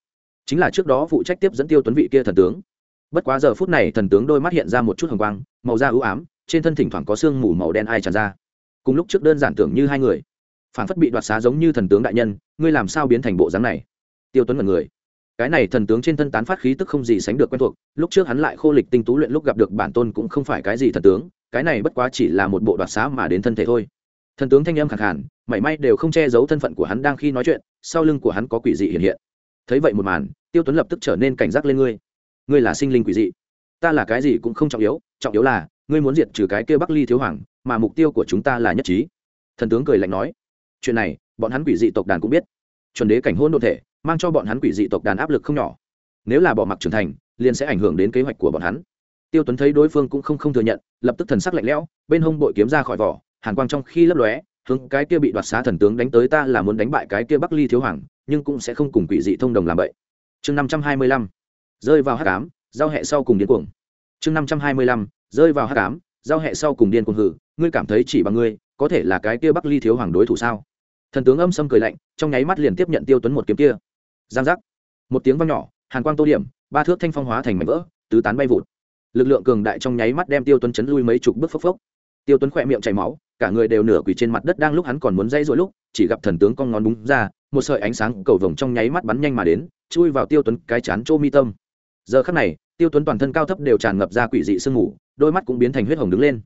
Chính là trước đó phụ trách tiếp dẫn tiêu tuấn vị kia thần tướng. Bất quá giờ phút này thần tướng đôi mắt hiện ra một chút hồng quang, màu da ưu ám, trên thân thỉnh thoảng có sương mù màu đen ai tràn ra. Cùng lúc trước đơn giản tưởng như hai người. Phản phất bị đoạt xá giống như thần tướng đại nhân, ngươi làm sao biến thành bộ dáng này? Tiêu tuấn mật người. Cái này thần tướng trên thân tán phát khí tức không gì sánh được quen thuộc, lúc trước hắn lại khô lịch tinh tú luyện lúc gặp được bản tôn cũng không phải cái gì thần tướng, cái này bất quá chỉ là một bộ đoạt xá mà đến thân thể thôi thần tướng thanh âm khẳng hẳn mảy may đều không che giấu thân phận của hắn đang khi nói chuyện, sau lưng của hắn có quỷ dị hiện hiện. Thấy vậy một màn, tiêu tuấn lập tức trở nên cảnh giác lên ngươi. Ngươi là sinh linh quỷ dị. Ta là cái gì cũng không trọng yếu trọng yếu là, ngươi muốn diệt trừ cái kia bắc ly thiếu hoàng, mà mục tiêu của chúng ta là nhất trí. Thần tướng cười lạnh nói. Chuyện này, bọn hắn quỷ dị tộc đàn cũng biết. Chuẩn đế cảnh hôn đ ộ thể, mang cho bọn hắn quỷ dị tộc đàn áp lực không nhỏ. Nếu là bỏ mặc trưởng thành, liền sẽ ảnh hưởng đến kế hoạch của bọn hắn. Tiêu tuấn thấy đối phương cũng không không thừa nhận, lập tức thần sắc lạnh lẽo, bên hông bội kiếm ra khỏi vỏ hàn quang trong khi lấp lóe, hướng cái kia bị đoạt xá thần tướng đánh tới ta là muốn đánh bại cái kia bắc ly thiếu hoàng, nhưng cũng sẽ không cùng quỷ dị thông đồng làm vậy. Chương năm trăm hai mươi lăm, rơi vào hát cám giao hệ sau cùng điên cuồng. Chương năm trăm hai mươi lăm, rơi vào hát cám giao hệ sau cùng điên cuồng hử, ngươi cảm thấy chỉ bằng ngươi, có thể là cái kia bắc ly thiếu hoàng đối thủ sao? Thần tướng âm sâm cười lạnh, trong nháy mắt liền tiếp nhận tiêu tuấn một kiếm kia. Giang giác. Một tiếng vang nhỏ, hàn quang tô điểm, ba thước thanh phong hóa thành mảnh vỡ, tứ tán bay vụt. Lực lượng cường đại trong nháy mắt đem tiêu tuấn chấn lui mấy chục bước phốc phốc. Tiêu tuấn khỏe miệng chảy máu cả người đều nửa quỳ trên mặt đất đang lúc hắn còn muốn dây dội lúc, chỉ gặp thần tướng con ngón búng ra, một sợi ánh sáng cầu vồng trong nháy mắt bắn nhanh mà đến, chui vào tiêu tuấn cái chán trô mi tâm. Giờ khắc này, tiêu tuấn toàn thân cao thấp đều tràn ngập ra quỷ dị sương mù, đôi mắt cũng biến thành huyết hồng đứng lên.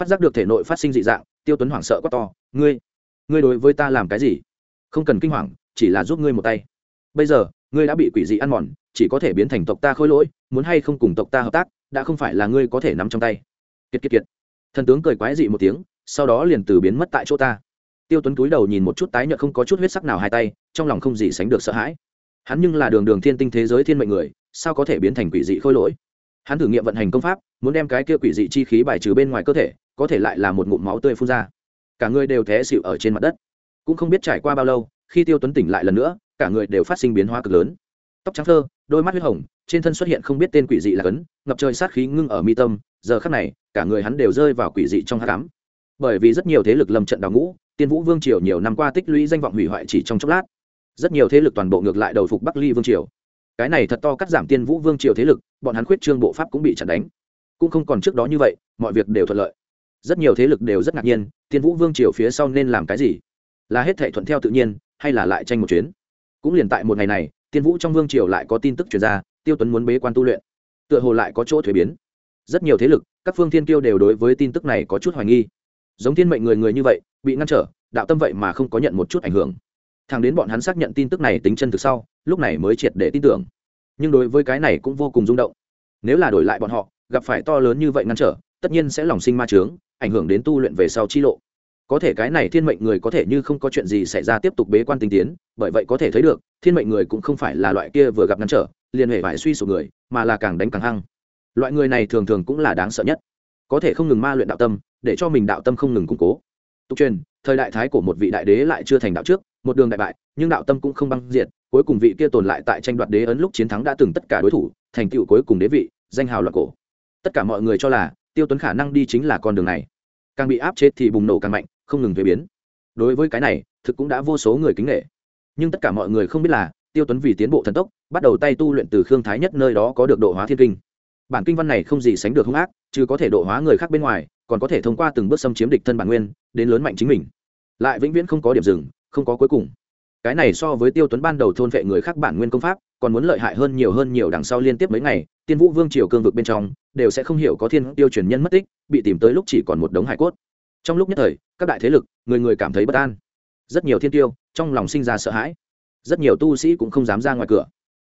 Phát giác được thể nội phát sinh dị dạng, tiêu tuấn hoảng sợ quá to, ngươi ngươi đối với ta làm cái gì? Không cần kinh hoàng, chỉ là giúp ngươi một tay. Bây giờ, ngươi đã bị quỷ dị ăn mòn, chỉ có thể biến thành tộc ta khôi lỗi, muốn hay không cùng tộc ta hợp tác, đã không phải là ngươi có thể nắm trong tay. Kiệt kiệt kiệt. Thần tướng cười quái dị một tiếng sau đó liền từ biến mất tại chỗ ta. Tiêu tuấn túi đầu nhìn một chút tái nhợt không có chút huyết sắc nào hai tay, trong lòng không gì sánh được sợ hãi. Hắn nhưng là đường đường thiên tinh thế giới thiên mệnh người, sao có thể biến thành quỷ dị khôi lỗi? Hắn thử nghiệm vận hành công pháp, muốn đem cái kia quỷ dị chi khí bài trừ bên ngoài cơ thể, có thể lại là một ngụm máu tươi phun ra. Cả người đều té xịu ở trên mặt đất. Cũng không biết trải qua bao lâu, khi tiêu tuấn tỉnh lại lần nữa, cả người đều phát sinh biến hóa cực lớn. Tóc trắng thơ, đôi mắt huyết hồng, trên thân xuất hiện không biết tên quỷ dị là cấn, ngập trời sát khí ngưng ở mi tâm, giờ khắc này, cả người hắn đều rơi vào quỷ dị trong hát cám bởi vì rất nhiều thế lực lâm trận đào ngũ, tiên vũ vương triều nhiều năm qua tích lũy danh vọng hủy hoại chỉ trong chốc lát. Rất nhiều thế lực toàn bộ ngược lại đầu phục bắc ly vương triều. Cái này thật to cắt giảm tiên vũ vương triều thế lực, bọn hắn khuyết trương bộ pháp cũng bị chặn đánh. Cũng không còn trước đó như vậy, mọi việc đều thuận lợi. Rất nhiều thế lực đều rất ngạc nhiên, tiên vũ vương triều phía sau nên làm cái gì? Là hết thể thuận theo tự nhiên, hay là lại tranh một chuyến? Cũng liền tại một ngày này, tiên vũ trong vương triều lại có tin tức chuyển ra, tiêu tuấn muốn bế quan tu luyện. Tựa hồ lại có chỗ thuế biến. Rất nhiều thế lực, các phương thiên tiêu đều đối với tin tức này có chút hoài nghi giống thiên mệnh người người như vậy, bị ngăn trở, đạo tâm vậy mà không có nhận một chút ảnh hưởng. Thằng đến bọn hắn xác nhận tin tức này tính chân từ sau, lúc này mới triệt để tin tưởng. Nhưng đối với cái này cũng vô cùng rung động. Nếu là đổi lại bọn họ, gặp phải to lớn như vậy ngăn trở, tất nhiên sẽ lòng sinh ma trướng ảnh hưởng đến tu luyện về sau chi lộ. Có thể cái này thiên mệnh người có thể như không có chuyện gì xảy ra tiếp tục bế quan tinh tiến, bởi vậy có thể thấy được, thiên mệnh người cũng không phải là loại kia vừa gặp ngăn trở, liền hệ phải suy sụp người, mà là càng đánh càng hăng. Loại người này thường thường cũng là đáng sợ nhất. Có thể không ngừng ma luyện đạo tâm để cho mình đạo tâm không ngừng củng cố. Tục truyền, thời đại thái của một vị đại đế lại chưa thành đạo trước, một đường đại bại, nhưng đạo tâm cũng không băng diệt, cuối cùng vị kia tồn lại tại tranh đoạt đế ấn lúc chiến thắng đã từng tất cả đối thủ, thành tựu cuối cùng đế vị, danh hào loạt cổ. Tất cả mọi người cho là, tiêu tuấn khả năng đi chính là con đường này. Càng bị áp chế thì bùng nổ càng mạnh, không ngừng thuế biến. Đối với cái này, thực cũng đã vô số người kính nghệ nhưng tất cả mọi người không biết là, tiêu tuấn vì tiến bộ thần tốc, bắt đầu tay tu luyện từ khương thái nhất nơi đó có được độ hóa thiên kinh bản kinh văn này không gì sánh được hung ác, chứ có thể độ hóa người khác bên ngoài, còn có thể thông qua từng bước xâm chiếm địch thân bản nguyên, đến lớn mạnh chính mình. Lại vĩnh viễn không có điểm dừng, không có cuối cùng. Cái này so với tiêu tuấn ban đầu thôn vệ người khác bản nguyên công pháp, còn muốn lợi hại hơn nhiều hơn nhiều đằng sau liên tiếp mấy ngày, tiên vũ vương triều cương vực bên trong, đều sẽ không hiểu có thiên tiêu truyền nhân mất tích, bị tìm tới lúc chỉ còn một đống hải cốt. Trong lúc nhất thời, các đại thế lực, người người cảm thấy bất an. Rất nhiều thiên tiêu, trong lòng sinh ra sợ hãi. Rất nhiều tu sĩ cũng không dám ra ngoài cửa.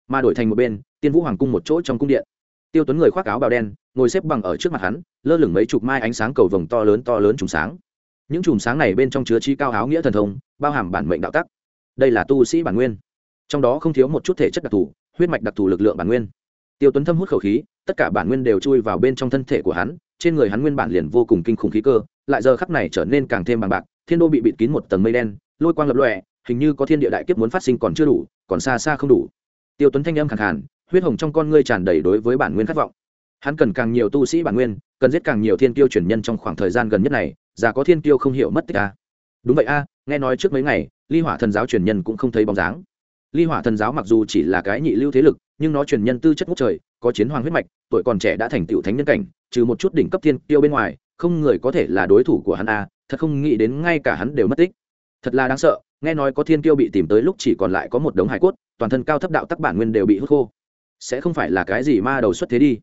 Mà đổi thành một bên, tiên vũ hoàng cung một chỗ trong cung điện tiêu tuấn người khoác áo bào đen, ngồi xếp bằng ở trước mặt hắn, lơ lửng mấy chục mai ánh sáng cầu vồng to lớn to lớn trùng sáng. Những chùm sáng này bên trong chứa chi cao áo nghĩa thần thông, bao hàm bản mệnh đạo tắc. Đây là tu sĩ bản nguyên. Trong đó không thiếu một chút thể chất đặc thù, huyết mạch đặc thù lực lượng bản nguyên. Tiêu tuấn thâm hút khẩu khí, tất cả bản nguyên đều chui vào bên trong thân thể của hắn, trên người hắn nguyên bản liền vô cùng kinh khủng khí cơ, lại giờ khắc này trở nên càng thêm bằng bạc, thiên đô bị bịt kín một tầng mây đen, lôi quang lập lòe, hình như có thiên địa đại kiếp muốn phát sinh còn chưa đủ, còn xa xa không đủ. Tiêu tuấn thanh âm khẳng hẳn huyết hồng trong con ngươi tràn đầy đối với bản nguyên khát vọng. Hắn cần càng nhiều tu sĩ bản nguyên, cần giết càng nhiều thiên tiêu truyền nhân trong khoảng thời gian gần nhất này, già có thiên tiêu không hiểu mất tích a đúng vậy a nghe nói trước mấy ngày, ly hỏa thần giáo truyền nhân cũng không thấy bóng dáng. Ly hỏa thần giáo mặc dù chỉ là cái nhị lưu thế lực, nhưng nó truyền nhân tư chất ngút trời, có chiến hoàng huyết mạch, tuổi còn trẻ đã thành tựu thánh nhân cảnh, trừ một chút đỉnh cấp thiên tiêu bên ngoài, không người có thể là đối thủ của hắn a thật không nghĩ đến ngay cả hắn đều mất tích. Thật là đáng sợ, nghe nói có thiên tiêu bị tìm tới lúc chỉ còn lại có một đống hải cốt, toàn thân cao thấp đạo tắc bản nguyên đều bị hút khô sẽ không phải là cái gì ma đầu xuất thế đi.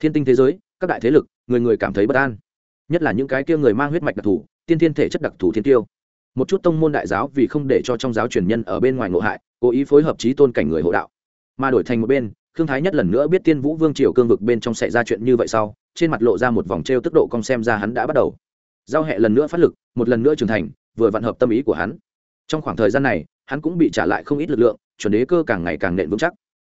Thiên tinh thế giới, các đại thế lực, người người cảm thấy bất an. Nhất là những cái kia người mang huyết mạch đặc thù, tiên thiên thể chất đặc thù thiên tiêu. Một chút tông môn đại giáo vì không để cho trong giáo truyền nhân ở bên ngoài ngộ hại, cố ý phối hợp trí tôn cảnh người hộ đạo. Mà đổi thành một bên thương thái nhất lần nữa biết tiên vũ vương triều cương vực bên trong xảy ra chuyện như vậy sau, trên mặt lộ ra một vòng t r e o tức độ cong xem ra hắn đã bắt đầu. Giao hẹ lần nữa phát lực, một lần nữa trưởng thành, vừa vạn hợp tâm ý của hắn. Trong khoảng thời gian này, hắn cũng bị trả lại không ít lực lượng, chuẩn đế cơ càng ngày càng nện vững chắc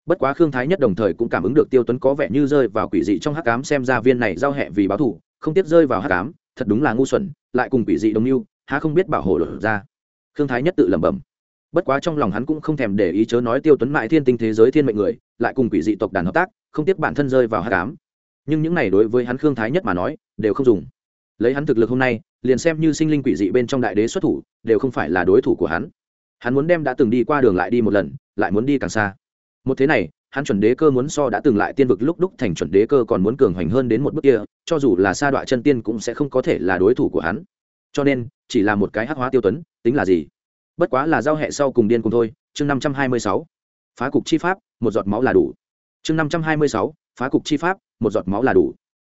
bất quá khương thái nhất đồng thời cũng cảm ứng được tiêu tuấn có vẻ như rơi vào quỷ dị trong hắc cám xem ra viên này giao hẹ vì báo thủ không tiếp rơi vào hắc cám thật đúng là ngu xuẩn, lại cùng quỷ dị đồng mưu, há không biết bảo hộ lột ra. Khương thái nhất tự lẩm bẩm. Bất quá trong lòng hắn cũng không thèm để ý chớ nói tiêu tuấn mại thiên tinh thế giới thiên mệnh người, lại cùng quỷ dị tộc đàn hợp tác, không tiếc bản thân rơi vào hắc cám nhưng những này đối với hắn khương thái nhất mà nói, đều không dùng. Lấy hắn thực lực hôm nay, liền xem như sinh linh quỷ dị bên trong đại đế xuất thủ, đều không phải là đối thủ của hắn. Hắn muốn đem đã từng đi qua đường lại đi một lần, lại muốn đi càng xa một thế này, hắn chuẩn đế cơ muốn so đã từng lại tiên vực lúc đúc thành chuẩn đế cơ còn muốn cường hoành hơn đến một bước kia, cho dù là sa đọa chân tiên cũng sẽ không có thể là đối thủ của hắn. Cho nên, chỉ là một cái hắc hóa tiêu tuấn, tính là gì? Bất quá là giao hệ sau cùng điên cùng thôi, chương năm trăm hai mươi sáu. Phá cục chi pháp, một giọt máu là đủ. Chương năm trăm hai mươi sáu, phá cục chi pháp, một giọt máu là đủ.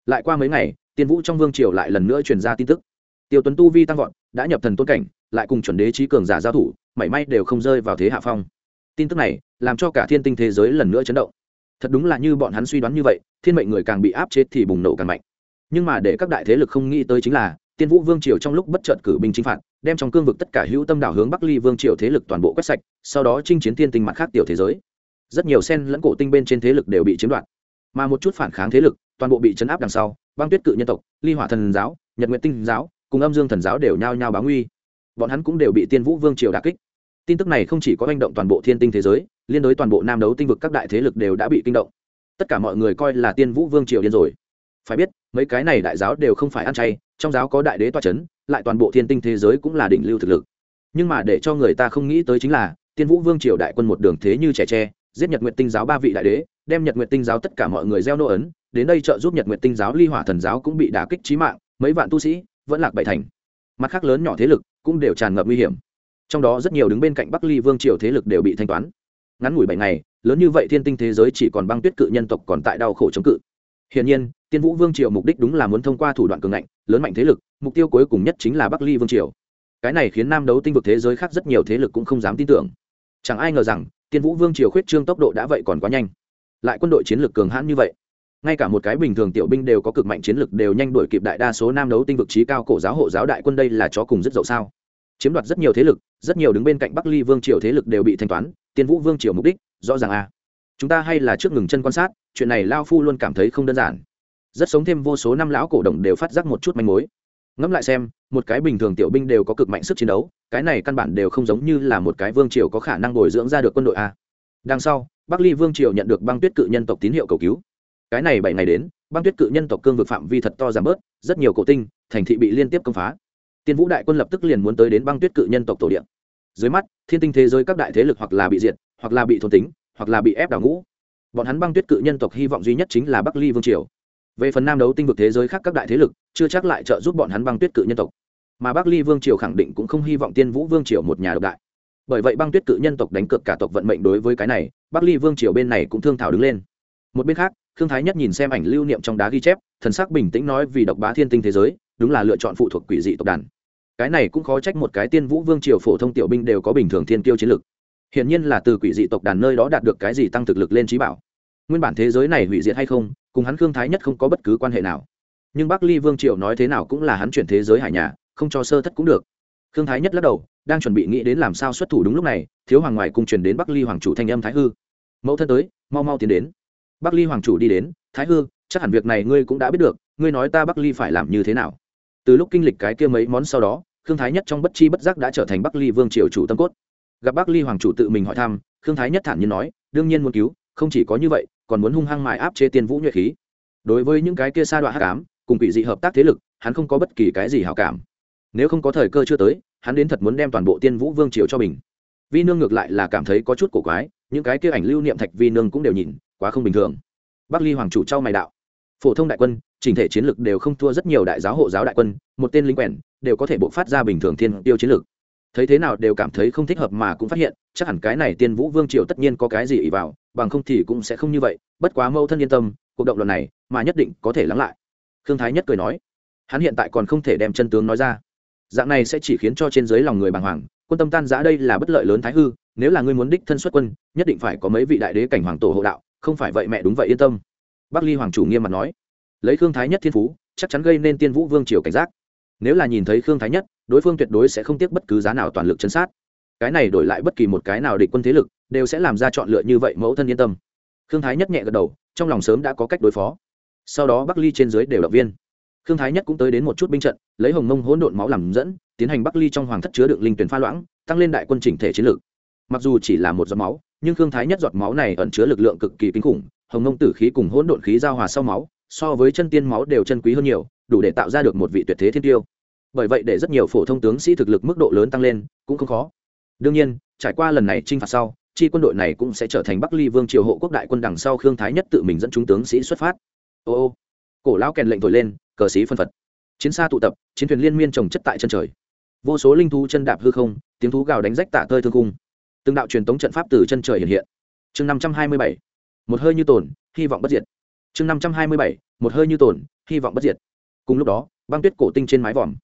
Lại qua mấy ngày, tiên vũ trong vương triều lại lần nữa truyền ra tin tức. Tiêu tuấn tu vi tăng vọt, đã nhập thần tôn cảnh, lại cùng chuẩn đế trí cường giả giao thủ, mảy may đều không rơi vào thế hạ phong tin tức này làm cho cả thiên tinh thế giới lần nữa chấn động. Thật đúng là như bọn hắn suy đoán như vậy, thiên mệnh người càng bị áp chế thì bùng nổ càng mạnh. Nhưng mà để các đại thế lực không nghĩ tới chính là, tiên vũ vương triều trong lúc bất chợt cử binh chính phạt, đem trong cương vực tất cả hữu tâm đảo hướng bắc ly vương triều thế lực toàn bộ quét sạch, sau đó chinh chiến thiên tinh mặt khác tiểu thế giới. Rất nhiều sen lẫn cổ tinh bên trên thế lực đều bị chiếm đoạt. Mà một chút phản kháng thế lực, toàn bộ bị chấn áp đằng sau, băng tuyết cự nhân tộc, ly hỏa thần giáo, nhật nguyện tinh giáo, cùng âm dương thần giáo đều nhao nhao báo nguy. Bọn hắn cũng đều bị tiên vũ vương triều đà kích tin tức này không chỉ có manh động toàn bộ thiên tinh thế giới, liên đối toàn bộ nam đấu tinh vực các đại thế lực đều đã bị kinh động. Tất cả mọi người coi là tiên vũ vương triều điên rồi. Phải biết, mấy cái này đại giáo đều không phải ăn chay, trong giáo có đại đế toa c h ấ n lại toàn bộ thiên tinh thế giới cũng là đỉnh lưu thực lực. Nhưng mà để cho người ta không nghĩ tới chính là, tiên vũ vương triều đại quân một đường thế như trẻ tre, giết nhật nguyện tinh giáo ba vị đại đế, đem nhật nguyện tinh giáo tất cả mọi người gieo nô ấn, đến đây trợ giúp nhật nguyện tinh giáo ly hỏa thần giáo cũng bị đả kích trí mạng, mấy vạn tu sĩ vẫn lạc bậy thành. Mặt khác lớn nhỏ thế lực cũng đều tràn ngập nguy hiểm trong đó rất nhiều đứng bên cạnh bắc ly vương triều thế lực đều bị thanh toán. Ngắn ngủi bảy ngày, lớn như vậy thiên tinh thế giới chỉ còn băng tuyết cự nhân tộc còn tại đau khổ chống cự. Hiển nhiên, tiên vũ vương triều mục đích đúng là muốn thông qua thủ đoạn cường ngạnh, lớn mạnh thế lực, mục tiêu cuối cùng nhất chính là bắc ly vương triều. Cái này khiến nam đấu tinh vực thế giới khác rất nhiều thế lực cũng không dám tin tưởng. Chẳng ai ngờ rằng, tiên vũ vương triều khuyết trương tốc độ đã vậy còn quá nhanh. Lại quân đội chiến lược cường hãn như vậy, ngay cả một cái bình thường tiểu binh đều có cực mạnh chiến lược đều nhanh đuổi kịp đại đa số nam đấu tinh vực trí cao cổ giáo hộ giáo đại quân đây là chó cùng rất dậu sao chiếm đoạt rất nhiều thế lực, rất nhiều đứng bên cạnh bắc ly vương triều thế lực đều bị thanh toán, tiên vũ vương triều mục đích, rõ ràng a à. chúng ta hay là trước ngừng chân quan sát, chuyện này lao phu luôn cảm thấy không đơn giản. Rất sống thêm vô số năm lão cổ đồng đều phát giác một chút manh mối. Ngẫm lại xem, một cái bình thường tiểu binh đều có cực mạnh sức chiến đấu, cái này căn bản đều không giống như là một cái vương triều có khả năng bồi dưỡng ra được quân đội a đằng sau, bắc ly vương triều nhận được băng tuyết cự nhân tộc tín hiệu cầu cứu. Cái này bảy ngày đến, băng tuyết cự nhân tộc cương vực phạm vi thật to giảm bớt, rất nhiều cổ tinh, thành thị bị liên tiếp công phá tiên vũ đại quân lập tức liền muốn tới đến băng tuyết cự nhân tộc tổ địa. dưới mắt, thiên tinh thế giới các đại thế lực hoặc là bị diệt, hoặc là bị thôn tính, hoặc là bị ép đảo ngũ. Bọn hắn băng tuyết cự nhân tộc hy vọng duy nhất chính là bắc ly vương triều. Về phần nam đấu tinh vực thế giới khác các đại thế lực, chưa chắc lại trợ giúp bọn hắn băng tuyết cự nhân tộc. Mà bắc ly vương triều khẳng định cũng không hy vọng tiên vũ vương triều một nhà độc đại. Bởi vậy băng tuyết cự nhân tộc đánh cược cả tộc vận mệnh đối với cái này, bắc ly vương triều bên này cũng thương thảo đứng lên. Một bên khác thương thái nhất nhìn xem ảnh lưu niệm trong đá ghi chép, thần sắc bình tĩnh nói vì độc bá thiên tinh thế giới, đúng là lựa chọn phụ thuộc quỷ dị tộc đàn cái này cũng khó trách một cái tiên vũ vương triều phổ thông tiểu binh đều có bình thường thiên tiêu chiến lực. Hiển nhiên là từ quỷ dị tộc đàn nơi đó đạt được cái gì tăng thực lực lên trí bảo. Nguyên bản thế giới này hủy diệt hay không, cùng hắn khương thái nhất không có bất cứ quan hệ nào. Nhưng bắc ly vương triều nói thế nào cũng là hắn chuyển thế giới hải nhà, không cho sơ thất cũng được. Khương thái nhất lắc đầu, đang chuẩn bị nghĩ đến làm sao xuất thủ đúng lúc này, thiếu hoàng ngoài cùng truyền đến bắc ly hoàng chủ thanh âm thái hư. Mẫu thân tới, mau mau tiến đến. Bắc ly hoàng chủ đi đến, thái hư, chắc hẳn việc này ngươi cũng đã biết được, ngươi nói ta bắc ly phải làm như thế nào? Từ lúc kinh lịch cái kia mấy món sau đó, khương thái nhất trong bất chi bất giác đã trở thành bắc ly vương triều chủ tâm cốt. Gặp bắc ly hoàng chủ tự mình hỏi thăm, khương thái nhất thản nhiên nói, đương nhiên muốn cứu, không chỉ có như vậy, còn muốn hung hăng mài áp chế tiên vũ nhuệ khí. Đối với những cái kia sa đoạn hắc ám, cùng quỷ dị hợp tác thế lực, hắn không có bất kỳ cái gì hảo cảm. Nếu không có thời cơ chưa tới, hắn đến thật muốn đem toàn bộ tiên vũ vương triều cho mình. Vi nương ngược lại là cảm thấy có chút cổ quái, những cái kia ảnh lưu niệm thạch vi nương cũng đều nhìn, quá không bình thường. Bắc ly hoàng chủ trao mày đạo, phổ thông đại quân Chỉnh thể chiến lực đều không thua rất nhiều đại giáo hộ giáo đại quân, một tên lính quèn đều có thể bộc phát ra bình thường thiên tiêu chiến lực thấy thế nào đều cảm thấy không thích hợp mà cũng phát hiện, chắc hẳn cái này tiên vũ vương triều tất nhiên có cái gì ỷ vào, bằng không thì cũng sẽ không như vậy, bất quá mâu thân yên tâm, cuộc động lần này mà nhất định có thể lắng lại. Khương thái nhất cười nói, hắn hiện tại còn không thể đem chân tướng nói ra. Dạng này sẽ chỉ khiến cho trên dưới lòng người bàng hoàng, quân tâm tan rã đây là bất lợi lớn thái hư, nếu là ngươi muốn đích thân xuất quân, nhất định phải có mấy vị đại đế cảnh hoàng tổ hộ đạo, không phải vậy mẹ đúng vậy yên tâm. Bắc ly hoàng chủ nghiêm mặt nói lấy khương thái nhất thiên phú, chắc chắn gây nên tiên vũ vương triều cảnh giác. Nếu là nhìn thấy khương thái nhất, đối phương tuyệt đối sẽ không tiếc bất cứ giá nào toàn lực chân sát. Cái này đổi lại bất kỳ một cái nào địch quân thế lực, đều sẽ làm ra chọn lựa như vậy mẫu thân yên tâm. Khương thái nhất nhẹ gật đầu, trong lòng sớm đã có cách đối phó. Sau đó bắc ly trên dưới đều động viên. Khương thái nhất cũng tới đến một chút binh trận, lấy hồng mông hỗn độn máu làm dẫn, tiến hành bắc ly trong hoàng thất chứa đựng linh tuyển pha loãng, tăng lên đại quân chỉnh thể chiến lược. Mặc dù chỉ là một giọt máu, nhưng khương thái nhất giọt máu này ẩn chứa lực lượng cực kỳ kinh khủng, hồng mông tử khí cùng hỗn độn khí giao hòa sau máu so với chân tiên máu đều chân quý hơn nhiều, đủ để tạo ra được một vị tuyệt thế thiên tiêu. Bởi vậy để rất nhiều phổ thông tướng sĩ thực lực mức độ lớn tăng lên, cũng không khó. Đương nhiên, trải qua lần này chinh phạt sau, chi quân đội này cũng sẽ trở thành bắc ly vương triều hộ quốc đại quân đằng sau khương thái nhất tự mình dẫn chúng tướng sĩ xuất phát. Ô ô, cổ lão kèn lệnh thổi lên, cờ sĩ phân phật. Chiến xa tụ tập, chiến thuyền liên miên trồng chất tại chân trời. Vô số linh thú chân đạp hư không, tiếng thú gào đánh rách tạ tơi thương cung từng đạo truyền tống trận pháp từ chân trời hiện hiện. Chương năm trăm hai mươi bảy. Một hơi như tồn, hy vọng bất diệt chương năm trăm hai mươi bảy, một hơi như tổn hy vọng bất diệt. Cùng lúc đó, băng tuyết cổ tinh trên mái vòm.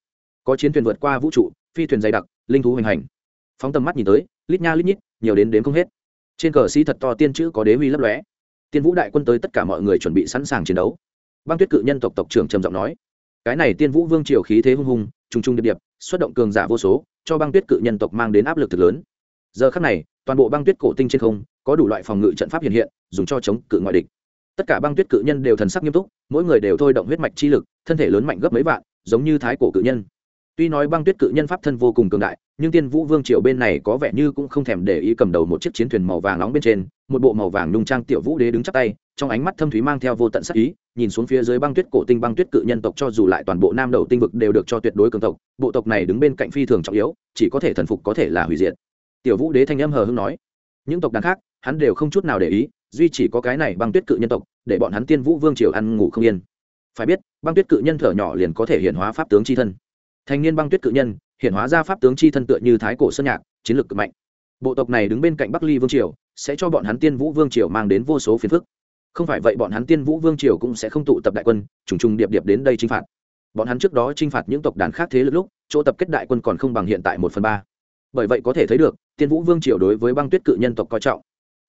Có chiến thuyền vượt qua vũ trụ, phi thuyền dày đặc, linh thú hoành hành. Phóng tầm mắt nhìn tới, lít nha lít nhít, nhiều đến đếm không hết. Trên cờ sĩ thật to tiên chữ có đế huy lấp lóe. Tiên vũ đại quân tới tất cả mọi người chuẩn bị sẵn sàng chiến đấu. Băng tuyết cự nhân tộc tộc trưởng trầm giọng nói, cái này tiên vũ vương triều khí thế hung hùng, trùng trùng điệp điệp, xuất động cường giả vô số, cho băng tuyết cự nhân tộc mang đến áp lực thực lớn. Giờ khắc này, toàn bộ băng tuyết cổ tinh trên không, có đủ loại phòng ngự trận pháp hiện hiện, dùng cho chống cự ngoại địch tất cả băng tuyết cự nhân đều thần sắc nghiêm túc, mỗi người đều thôi động huyết mạch chi lực, thân thể lớn mạnh gấp mấy vạn, giống như thái cổ cự nhân. Tuy nói băng tuyết cự nhân pháp thân vô cùng cường đại, nhưng tiên vũ vương triều bên này có vẻ như cũng không thèm để ý cầm đầu một chiếc chiến thuyền màu vàng nóng bên trên, một bộ màu vàng nung trang tiểu vũ đế đứng chắc tay, trong ánh mắt thâm thúy mang theo vô tận sắc ý, nhìn xuống phía dưới băng tuyết cổ tinh băng tuyết cự nhân tộc cho dù lại toàn bộ nam đầu tinh vực đều được cho tuyệt đối cường tộc, bộ tộc này đứng bên cạnh phi thường trọng yếu, chỉ có thể thần phục có thể là hủy diệt. Tiểu vũ đế thanh âm hờ hưng nói, những tộc đàn khác, hắn đều không chút nào để ý duy chỉ có cái này băng tuyết cự nhân tộc, để bọn hắn tiên vũ vương triều ăn ngủ không yên. Phải biết, băng tuyết cự nhân thở nhỏ liền có thể hiện hóa pháp tướng c h i thân. Thành niên băng tuyết cự nhân hiện hóa ra pháp tướng chi thân tựa như thái cổ sơn nhạc, chiến lược cực mạnh. Bộ tộc này đứng bên cạnh bắc ly vương triều, sẽ cho bọn hắn tiên vũ vương triều mang đến vô số phiền phức. Không phải vậy bọn hắn tiên vũ vương triều cũng sẽ không tụ tập đại quân, trùng trùng điệp điệp đến đây chinh phạt. Bọn hắn trước đó chinh phạt những tộc đàn khác thế lực lúc, chỗ tập kết đại quân còn không bằng hiện tại một phần ba. Bởi vậy có thể thấy được, tiên vũ vương triều đối với băng tuyết cự nhân tộc coi trọng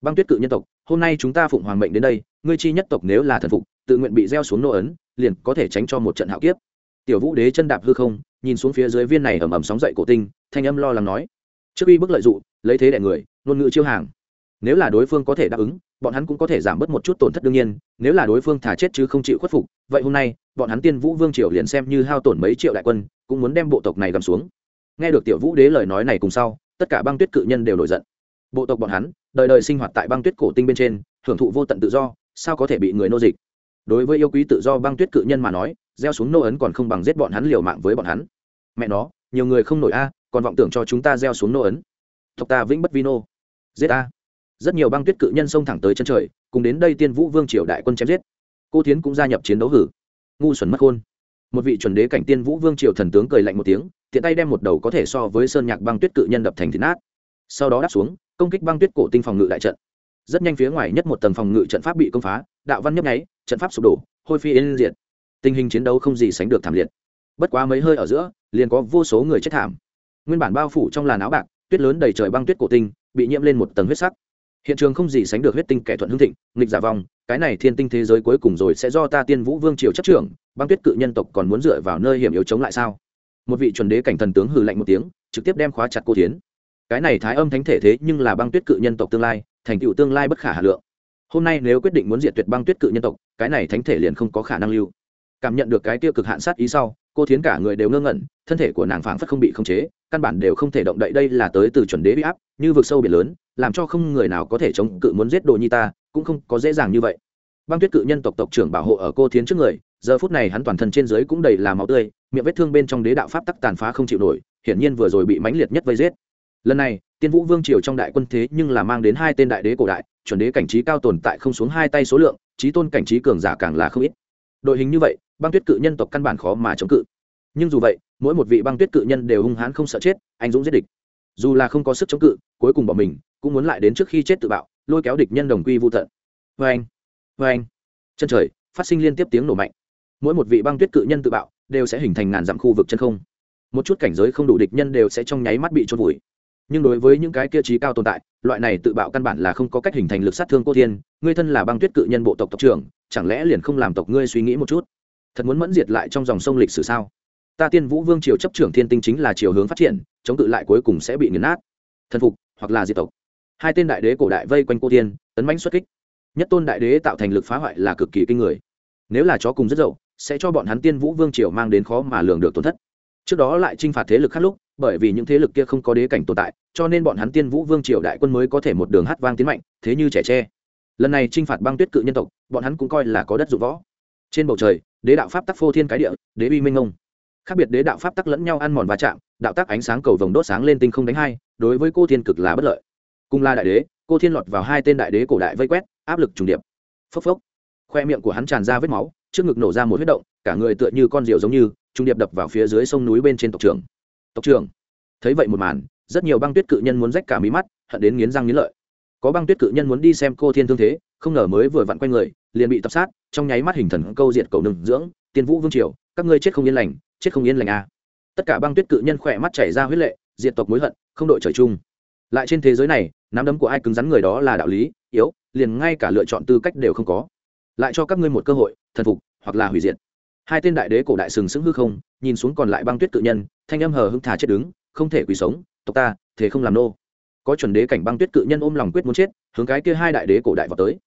băng tuyết cự nhân tộc, hôm nay chúng ta phụng hoàng mệnh đến đây, ngươi chi nhất tộc nếu là thần phục, tự nguyện bị gieo xuống nô ấn, liền có thể tránh cho một trận hạo kiếp. Tiểu vũ đế chân đạp hư không, nhìn xuống phía dưới viên này ầm ầm sóng dậy cổ tinh, thanh âm lo lắng nói. Trước uy bức lợi dụng, lấy thế đại người, ngôn ngữ chiêu hàng. Nếu là đối phương có thể đáp ứng, bọn hắn cũng có thể giảm bớt một chút tổn thất đương nhiên, nếu là đối phương thả chết chứ không chịu khuất phục, vậy hôm nay, bọn hắn tiên vũ vương triều liền xem như hao tổn mấy triệu đại quân, cũng muốn đem bộ tộc này gầm xuống. Nghe được tiểu vũ đế lời nói này cùng sau, tất cả băng tuyết cự nhân đều nổi giận. Bộ tộc bọn hắn đời đời sinh hoạt tại băng tuyết cổ tinh bên trên hưởng thụ vô tận tự do sao có thể bị người nô dịch? Đối với yêu quý tự do băng tuyết cự nhân mà nói gieo xuống nô ấn còn không bằng giết bọn hắn liều mạng với bọn hắn. Mẹ nó nhiều người không nổi a còn vọng tưởng cho chúng ta gieo xuống nô ấn. Tộc ta vĩnh bất vi nô, giết a! rất nhiều băng tuyết cự nhân xông thẳng tới chân trời cùng đến đây tiên vũ vương triều đại quân chém giết. Cô tiến cũng gia nhập chiến đấu hử. Ngu xuẩn mất khôn một vị chuẩn đế cảnh tiên vũ vương triều thần tướng cười lạnh một tiếng tiện tay đem một đầu có thể so với sơn nhạc băng tuyết cự nhân đập thành thịt nát. Sau đó đáp xuống công kích băng tuyết cổ tinh phòng ngự đại trận. Rất nhanh phía ngoài nhất một tầng phòng ngự trận pháp bị công phá, đạo văn nhấp nháy, trận pháp sụp đổ, hôi phi yên diệt. Tình hình chiến đấu không gì sánh được thảm liệt. Bất quá mấy hơi ở giữa, liền có vô số người chết thảm. Nguyên bản bao phủ trong làn áo bạc, tuyết lớn đầy trời băng tuyết cổ tinh, bị nhiễm lên một tầng huyết sắc. Hiện trường không gì sánh được huyết tinh kẻ thuận hưng thịnh, nghịch giả vong, cái này thiên tinh thế giới cuối cùng rồi sẽ do ta tiên vũ vương triều chấp trưởng, băng tuyết cự nhân tộc còn muốn dựa vào nơi hiểm yếu chống lại sao? Một vị chuẩn đế cảnh thần tướng hừ lạnh một tiếng, trực tiếp đem khóa chặt cô tiến cái này thái âm thánh thể thế nhưng là băng tuyết cự nhân tộc tương lai, thành tựu tương lai bất khả hà lượng. Hôm nay nếu quyết định muốn diệt tuyệt băng tuyết cự nhân tộc, cái này thánh thể liền không có khả năng lưu. Cảm nhận được cái tiêu cực hạn sát ý sau, cô thiến cả người đều ngơ ngẩn, thân thể của nàng phảng phất không bị khống chế, căn bản đều không thể động đậy đây là tới từ chuẩn đế bị áp, như vực sâu biển lớn, làm cho không người nào có thể chống cự muốn giết đồ nhi ta, cũng không có dễ dàng như vậy. Băng tuyết cự nhân tộc tộc trưởng bảo hộ ở cô thiến trước người, giờ phút này hắn toàn thân trên dưới cũng đầy là máu tươi, miệng vết thương bên trong đế đạo pháp tắc tàn phá không chịu nổi, hiển nhiên vừa rồi bị mãnh liệt nhất vây giết lần này, tiên vũ vương triều trong đại quân thế nhưng là mang đến hai tên đại đế cổ đại, chuẩn đế cảnh trí cao tồn tại không xuống hai tay số lượng, trí tôn cảnh trí cường giả càng là không ít. Đội hình như vậy, băng tuyết cự nhân tộc căn bản khó mà chống cự. Nhưng dù vậy, mỗi một vị băng tuyết cự nhân đều hung hãn không sợ chết, anh dũng giết địch. Dù là không có sức chống cự, cuối cùng bỏ mình, cũng muốn lại đến trước khi chết tự bạo, lôi kéo địch nhân đồng quy vô tận. Vê anh vê anh chân trời, phát sinh liên tiếp tiếng nổ mạnh. Mỗi một vị băng tuyết cự nhân tự bạo, đều sẽ hình thành ngàn dặm khu vực chân không. Một chút cảnh giới không đủ địch nhân đều sẽ trong nháy mắt bị trôn vùi nhưng đối với những cái kia trí cao tồn tại, loại này tự bạo căn bản là không có cách hình thành lực sát thương cô thiên, ngươi thân là băng tuyết cự nhân bộ tộc tộc trưởng, chẳng lẽ liền không làm tộc ngươi suy nghĩ một chút? Thật muốn mẫn diệt lại trong dòng sông lịch sử sao? Ta tiên vũ vương triều chấp trưởng thiên tinh chính là chiều hướng phát triển, chống cự lại cuối cùng sẽ bị nghiền nát. Thần phục, hoặc là diệt tộc. Hai tên đại đế cổ đại vây quanh cô thiên, tấn mãnh xuất kích. Nhất tôn đại đế tạo thành lực phá hoại là cực kỳ kinh người. Nếu là chó cùng rất dậu, sẽ cho bọn hắn tiên vũ vương triều mang đến khó mà lường được tổn thất. Trước đó lại t r i n h phạt thế lực khác lúc bởi vì những thế lực kia không có đế cảnh tồn tại, cho nên bọn hắn tiên vũ vương triều đại quân mới có thể một đường hát vang tiến mạnh, thế như trẻ tre. Lần này t r i n h phạt băng tuyết cự nhân tộc, bọn hắn cũng coi là có đất dụng võ. Trên bầu trời, đế đạo pháp tắc phô thiên cái địa, đế uy minh ông khác biệt đế đạo pháp tắc lẫn nhau ăn mòn va chạm, đạo tắc ánh sáng cầu vồng đốt sáng lên tinh không đánh hai, đối với cô thiên cực là bất lợi. Cùng là đại đế, cô thiên lọt vào hai tên đại đế cổ đại vây quét, áp lực trùng điệp. Phốc phốc. Khoe miệng của hắn tràn ra vết máu, trước ngực nổ ra một huyết động, cả người tựa như con rượu giống như, trùng điệp đập vào phía dưới sông núi bên trên tộc trường tộc trưởng. Thấy vậy một màn, rất nhiều băng tuyết cự nhân muốn rách cả mí mắt, hận đến nghiến răng nghiến lợi. Có băng tuyết cự nhân muốn đi xem cô thiên thương thế, không ngờ mới vừa vặn quay người, liền bị tập sát, trong nháy mắt hình thần câu diệt cầu nừng dưỡng, tiên vũ vương triều, các ngươi chết không yên lành, chết không yên lành à. tất cả băng tuyết cự nhân khỏe mắt chảy ra huyết lệ, diệt tộc mối hận, không đội trời chung. Lại trên thế giới này, nắm đấm của ai cứng rắn người đó là đạo lý, yếu, liền ngay cả lựa chọn tư cách đều không có. Lại cho các ngươi một cơ hội, thần phục hoặc là hủy diệt. Hai tên đại đế cổ đại sừng sững hư không, nhìn xuống còn lại băng tuyết cự nhân thanh âm hờ hững thà chết đứng, không thể quỳ sống, tộc ta thế không làm nô. Có chuẩn đế cảnh băng tuyết cự nhân ôm lòng quyết muốn chết, hướng cái kia hai đại đế cổ đại vào tới.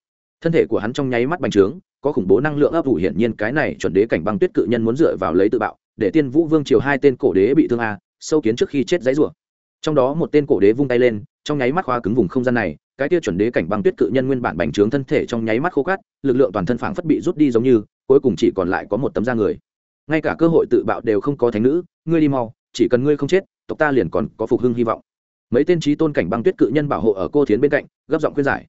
Thân thể của hắn trong nháy mắt bành trướng, có khủng bố năng lượng ấp ủ hiển nhiên cái này chuẩn đế cảnh băng tuyết cự nhân muốn dựa vào lấy tự bạo, để tiên vũ vương triều hai tên cổ đế bị thương a, sâu kiến trước khi chết giấy rủa. Trong đó một tên cổ đế vung tay lên, trong nháy mắt khóa cứng vùng không gian này, cái kia chuẩn đế cảnh băng tuyết cự nhân nguyên bản bành trướng thân thể trong nháy mắt khô cát, lực lượng toàn thân phảng phất bị rút đi giống như, cuối cùng chỉ còn lại có một tấm da người. Ngay cả cơ hội tự bạo đều không có thánh nữ ngươi đi mau, chỉ cần ngươi không chết, tộc ta liền còn có phục hưng hy vọng. Mấy tên trí tôn cảnh băng tuyết cự nhân bảo hộ ở cô thiến bên cạnh, gấp giọng khuyên giải.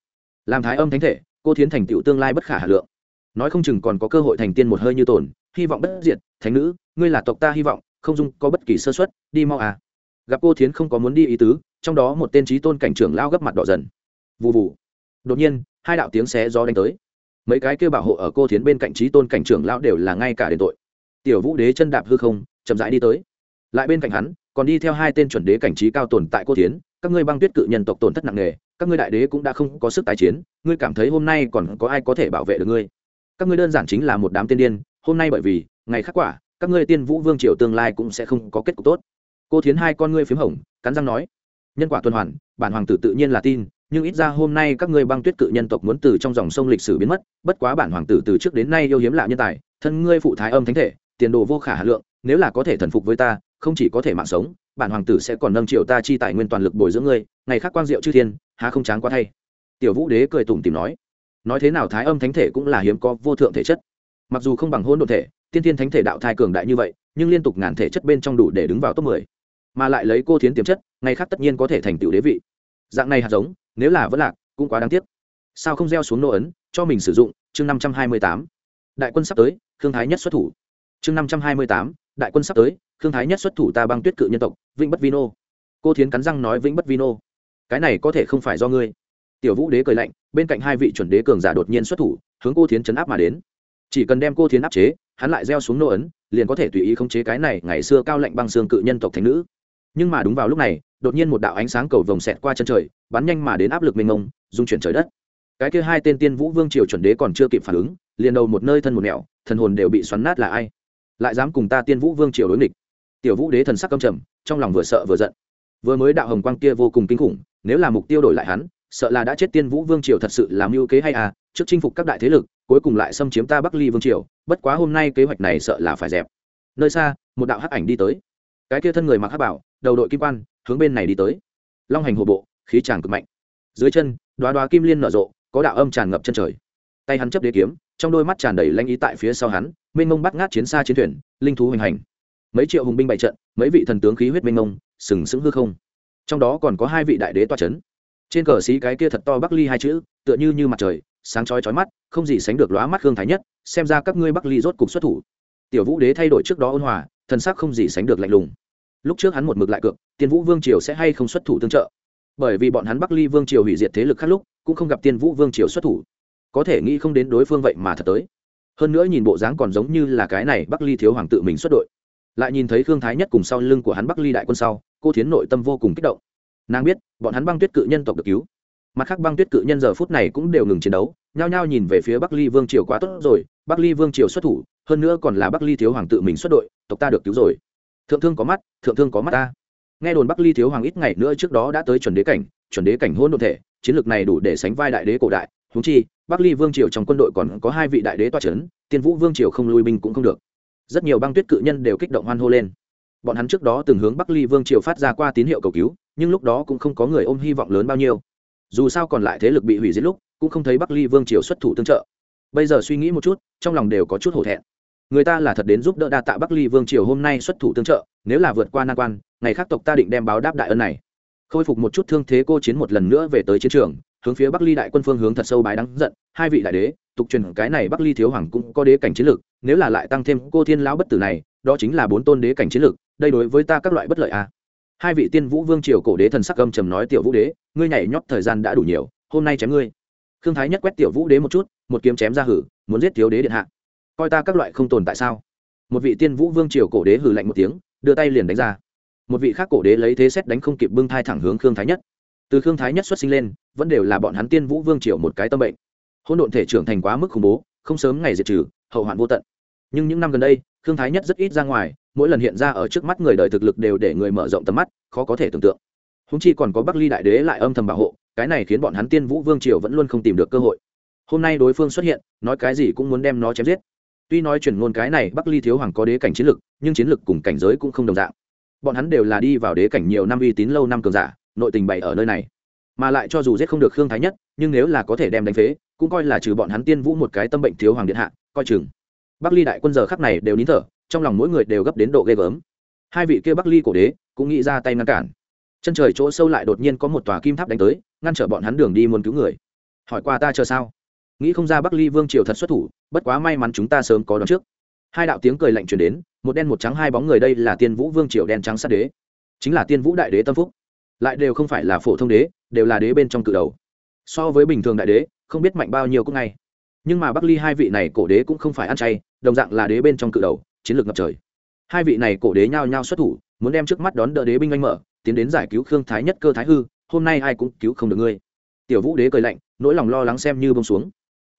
Làm thái âm thánh thể, cô thiến thành tựu tương lai bất khả hà lượng. Nói không chừng còn có cơ hội thành tiên một hơi như tồn, hy vọng bất diệt, thánh nữ, ngươi là tộc ta hy vọng, không dung có bất kỳ sơ xuất đi mau à. Gặp cô thiến không có muốn đi ý tứ, trong đó một tên trí tôn cảnh trưởng lao gấp mặt đỏ dần. Vụ vụ đột nhiên, hai đạo tiếng xé gió đánh tới. Mấy cái kêu bảo hộ ở cô thiến bên cạnh trí tôn cảnh trưởng lão đều là ngay cả đền tội. Tiểu vũ đế chân đạp hư không chậm rãi đi tới. Lại bên cạnh hắn, còn đi theo hai tên chuẩn đế cảnh trí cao tồn tại cô thiến, các ngươi băng tuyết cự nhân tộc tổn thất nặng nề, các ngươi đại đế cũng đã không có sức tái chiến, ngươi cảm thấy hôm nay còn có ai có thể bảo vệ được ngươi? Các ngươi đơn giản chính là một đám tiên điên, hôm nay bởi vì, ngày khắc quả, các ngươi tiên vũ vương triều tương lai cũng sẽ không có kết cục tốt. Cô thiến hai con ngươi p h í m hồng, cắn răng nói, nhân quả tuần hoàn, bản hoàng tử tự nhiên là tin, nhưng ít ra hôm nay các ngươi băng tuyết cự nhân tộc muốn từ trong dòng sông lịch sử biến mất, bất quá bản hoàng tử từ trước đến nay yêu hiếm lạ nhân tài, thân ngươi phụ thái âm thánh thể, tiền đồ vô khả hà lượng nếu là có thể thần phục với ta, không chỉ có thể mạng sống, bản hoàng tử sẽ còn nâng triệu ta chi tài nguyên toàn lực bồi dưỡng ngươi, ngày khác quang diệu chư thiên, há không tráng quá thay. Tiểu vũ đế cười tủm tìm nói nói thế nào thái âm thánh thể cũng là hiếm có vô thượng thể chất. Mặc dù không bằng hôn đ ộ thể, tiên thiên thánh thể đạo thai cường đại như vậy, nhưng liên tục ngàn thể chất bên trong đủ để đứng vào top mười. Mà lại lấy cô thiến tiềm chất, ngày khác tất nhiên có thể thành tựu đế vị. Dạng này hạt giống, nếu là vẫn lạc, cũng quá đáng tiếc. Sao không gieo xuống nô ấn, cho mình sử dụng, chương năm trăm hai mươi tám. Đại quân sắp tới, thương thái nhất xuất thủ. Chương năm trăm hai mươi tám đại quân sắp tới thương thái nhất xuất thủ ta băng tuyết cự nhân tộc, vĩnh bất vino. Cô thiến cắn răng nói vĩnh bất vino. Cái này có thể không phải do ngươi. Tiểu vũ đế cười lạnh, bên cạnh hai vị chuẩn đế cường giả đột nhiên xuất thủ, hướng cô thiến chấn áp mà đến. Chỉ cần đem cô thiến áp chế, hắn lại gieo xuống nô ấn, liền có thể tùy ý khống chế cái này ngày xưa cao lạnh băng xương cự nhân tộc thành nữ. Nhưng mà đúng vào lúc này, đột nhiên một đạo ánh sáng cầu vồng xẹt qua chân trời, bắn nhanh mà đến áp lực mênh mông dung chuyển trời đất. Cái kia hai tên tiên vũ vương triều chuẩn đế còn chưa kịp phản ứng, liền đầu một nơi thân một mẹo thần hồn đều bị xoắn nát là ai? Lại dám cùng ta tiên vũ vương triều đối nghịch. Tiểu vũ đế thần sắc căm trầm, trong lòng vừa sợ vừa giận. Vừa mới đạo hồng quang kia vô cùng kinh khủng, nếu là mục tiêu đổi lại hắn, sợ là đã chết tiên vũ vương triều thật sự làm mưu kế hay à trước chinh phục các đại thế lực, cuối cùng lại xâm chiếm ta bắc ly vương triều, bất quá hôm nay kế hoạch này sợ là phải dẹp. Nơi xa, một đạo hắc ảnh đi tới. Cái kia thân người mặc hắc bảo, đầu đội kim quan, hướng bên này đi tới. Long hành hồ bộ, khí tràng cực mạnh. Dưới chân đoá đoá kim liên nở rộ, có đạo âm tràn ngập chân trời. Tay hắn chấp đế kiếm trong đôi mắt tràn đầy lanh ý tại phía sau hắn, mênh mông bắt ngát chiến xa chiến thuyền, linh thú hoành hành. Mấy triệu hùng binh bại trận, mấy vị thần tướng khí huyết mênh mông, sừng sững hư không. Trong đó còn có hai vị đại đế toa c h ấ n trên cờ xí cái kia thật to bắc ly hai chữ, tựa như như mặt trời, sáng chói chói mắt, không gì sánh được lóa mắt hương thái nhất, xem ra các ngươi bắc ly rốt cục xuất thủ. Tiểu vũ đế thay đổi trước đó ôn hòa, thần sắc không gì sánh được lạnh lùng. Lúc trước hắn một mực lại cược, tiên vũ vương triều sẽ hay không xuất thủ tương trợ? Bởi vì bọn hắn bắc ly vương triều hủy diệt thế lực khác lúc, cũng không gặp tiên vũ vương triều xuất thủ có thể nghĩ không đến đối phương vậy mà thật tới. Hơn nữa nhìn bộ dáng còn giống như là cái này bắc ly thiếu hoàng tự mình xuất đội. Lại nhìn thấy khương thái nhất cùng sau lưng của hắn bắc ly đại quân sau, cô thiến nội tâm vô cùng kích động. Nàng biết, bọn hắn băng tuyết cự nhân tộc được cứu. Mặt khác băng tuyết cự nhân giờ phút này cũng đều ngừng chiến đấu, nhao nhao nhìn về phía bắc ly vương triều quá tốt rồi, bắc ly vương triều xuất thủ, hơn nữa còn là bắc ly thiếu hoàng tự mình xuất đội, tộc ta được cứu rồi. Thượng thương có mắt, thượng thương có mắt ta. Nghe đồn bắc ly thiếu hoàng ít ngày nữa trước đó đã tới chuẩn đế cảnh, chuẩn đế cảnh hôn đ ộ thể, chiến lược này đủ để sánh vai đại đế cổ đại húng chi bắc ly vương triều trong quân đội còn có hai vị đại đế toa c h ấ n tiên vũ vương triều không lui binh cũng không được. Rất nhiều băng tuyết cự nhân đều kích động hoan hô lên. Bọn hắn trước đó từng hướng bắc ly vương triều phát ra qua tín hiệu cầu cứu, nhưng lúc đó cũng không có người ôm hy vọng lớn bao nhiêu. Dù sao còn lại thế lực bị hủy diệt lúc, cũng không thấy bắc ly vương triều xuất thủ tương trợ. Bây giờ suy nghĩ một chút, trong lòng đều có chút hổ thẹn. Người ta là thật đến giúp đỡ đa tạ bắc ly vương triều hôm nay xuất thủ tương trợ, nếu là vượt qua nan quan, ngày khác tộc ta định đem báo đáp đại ân này. Khôi phục một chút thương thế cô chiến một lần nữa về tới chiến trường hướng phía bắc ly đại quân phương hướng thật sâu bái đắng giận, hai vị đại đế, tục truyền cái này bắc ly thiếu hoàng cũng có đế cảnh chiến lược, nếu là lại tăng thêm cô thiên lão bất tử này, đó chính là bốn tôn đế cảnh chiến lược, đây đối với ta các loại bất lợi a à. hai vị tiên vũ vương triều cổ đế thần sắc âm trầm nói tiểu vũ đế, ngươi nhảy nhót thời gian đã đủ nhiều, hôm nay chém ngươi. Khương thái nhất quét tiểu vũ đế một chút, một kiếm chém ra hử, muốn giết thiếu đế điện hạ. Coi ta các loại không tồn tại sao? Một vị tiên vũ vương triều cổ đế hử lạnh một tiếng, đưa tay liền đánh ra. Một vị khác cổ đế lấy thế xét đánh không kịp bưng thai thẳng hướng khương thái nhất. Từ khương thái nhất xuất sinh lên vẫn đều là bọn hắn tiên vũ vương triều một cái tâm bệnh. Hỗn độn thể trưởng thành quá mức khủng bố, không sớm ngày diệt trừ, hậu hoạn vô tận. Nhưng những năm gần đây thương thái nhất rất ít ra ngoài, mỗi lần hiện ra ở trước mắt người đời thực lực đều để người mở rộng tầm mắt, khó có thể tưởng tượng. Húng chi còn có bắc ly đại đế lại âm thầm bảo hộ, cái này khiến bọn hắn tiên vũ vương triều vẫn luôn không tìm được cơ hội. Hôm nay đối phương xuất hiện, nói cái gì cũng muốn đem nó chém giết. Tuy nói chuyển ngôn cái này bắc ly thiếu hoàng có đế cảnh chiến lực, nhưng chiến lực cùng cảnh giới cũng không đồng dạng. Bọn hắn đều là đi vào đế cảnh nhiều năm uy tín lâu năm cường giả, nội tình bày ở nơi này mà lại cho dù giết không được khương thái nhất, nhưng nếu là có thể đem đánh phế, cũng coi là trừ bọn hắn tiên vũ một cái tâm bệnh thiếu hoàng điện hạ, coi chừng. Bắc ly đại quân giờ khắc này đều nín thở, trong lòng mỗi người đều gấp đến độ ghê gớm. Hai vị kia bắc ly cổ đế cũng nghĩ ra tay ngăn cản. Chân trời chỗ sâu lại đột nhiên có một tòa kim tháp đánh tới, ngăn trở bọn hắn đường đi muốn cứu người. Hỏi qua ta chờ sao? Nghĩ không ra bắc ly vương triều thật xuất thủ, bất quá may mắn chúng ta sớm có đón trước. Hai đạo tiếng cười lạnh truyền đến, một đen một trắng hai bóng người đây là tiên vũ vương triều đen trắng sát đế. Chính là tiên vũ đại đế tâm phúc lại đều không phải là phổ thông đế, đều là đế bên trong cự đầu. So với bình thường đại đế, không biết mạnh bao nhiêu cũng ngay. Nhưng mà bắc ly hai vị này cổ đế cũng không phải ăn chay, đồng dạng là đế bên trong cự đầu, chiến lược ngập trời. Hai vị này cổ đế nhao nhao xuất thủ, muốn đem trước mắt đón đỡ đế binh anh mở, tiến đến giải cứu khương thái nhất cơ thái hư, hôm nay ai cũng cứu không được ngươi. Tiểu vũ đế cười lạnh, nỗi lòng lo lắng xem như bông xuống.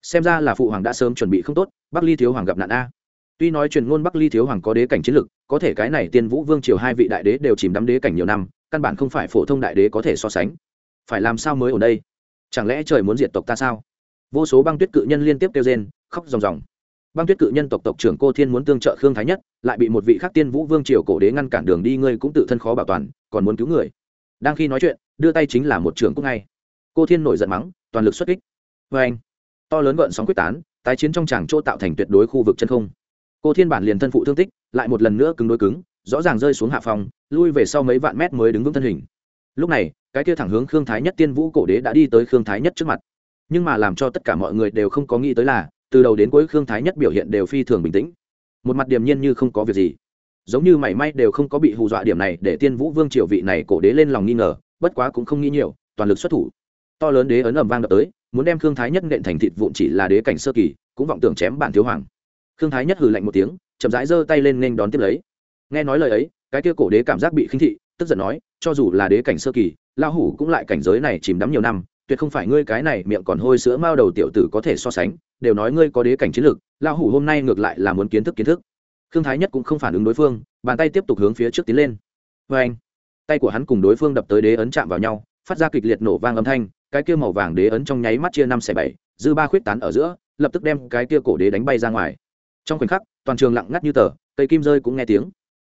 Xem ra là phụ hoàng đã sớm chuẩn bị không tốt, bắc ly thiếu hoàng gặp nạn a. Tuy nói truyền ngôn bắc ly thiếu hoàng có đế cảnh chiến lực có thể cái này tiên vũ vương triều hai vị đại đế đều chìm đắm đế cảnh nhiều năm căn bản không phải phổ thông đại đế có thể so sánh. Phải làm sao mới ở đây? Chẳng lẽ trời muốn diệt tộc ta sao? Vô số băng tuyết cự nhân liên tiếp kêu rên, khóc ròng ròng. Băng tuyết cự nhân tộc tộc trưởng cô thiên muốn tương trợ khương thái nhất, lại bị một vị khắc tiên vũ vương triều cổ đế ngăn cản đường đi, ngươi cũng tự thân khó bảo toàn, còn muốn cứu người. Đang khi nói chuyện, đưa tay chính là một trưởng cũng ngay. Cô thiên nổi giận mắng, toàn lực xuất kích. Vê anh, to lớn gợn sóng quyết tán, tái chiến trong tràng chỗ tạo thành tuyệt đối khu vực chân không. Cô thiên bản liền thân phụ thương tích, lại một lần nữa cứng đối cứng rõ ràng rơi xuống hạ phòng lui về sau mấy vạn mét mới đứng vững thân hình. Lúc này, cái kia thẳng hướng khương thái nhất tiên vũ cổ đế đã đi tới khương thái nhất trước mặt. Nhưng mà làm cho tất cả mọi người đều không có nghĩ tới là, từ đầu đến cuối khương thái nhất biểu hiện đều phi thường bình tĩnh. Một mặt điềm nhiên như không có việc gì. Giống như mảy may đều không có bị hù dọa điểm này để tiên vũ vương triều vị này cổ đế lên lòng nghi ngờ, bất quá cũng không nghĩ nhiều, toàn lực xuất thủ. To lớn đế ấn ầm vang đập tới, muốn đem khương thái nhất nện thành thịt vụn chỉ là đế cảnh sơ kỳ, cũng vọng tưởng chém bản thiếu hoàng. Khương thái nhất hừ lạnh một tiếng, chậm rãi giơ tay lên nên đón tiếp lấy nghe nói lời ấy, cái kia cổ đế cảm giác bị khinh thị, tức giận nói, cho dù là đế cảnh sơ kỳ lao hủ cũng lại cảnh giới này chìm đắm nhiều năm, tuyệt không phải ngươi cái này miệng còn hôi sữa mao đầu tiểu tử có thể so sánh, đều nói ngươi có đế cảnh chiến lược lao hủ hôm nay ngược lại là muốn kiến thức kiến thức. Khương thái nhất cũng không phản ứng đối phương, bàn tay tiếp tục hướng phía trước tiến lên. Vê anh, tay của hắn cùng đối phương đập tới đế ấn chạm vào nhau, phát ra kịch liệt nổ vang âm thanh, cái kia màu vàng đế ấn trong nháy mắt chia năm xẻ bảy, dư ba khuyết tán ở giữa, lập tức đem cái kia cổ đế đánh bay ra ngoài. Trong khoảnh khắc, toàn trường lặng ngắt như tờ, cây kim rơi cũng nghe tiếng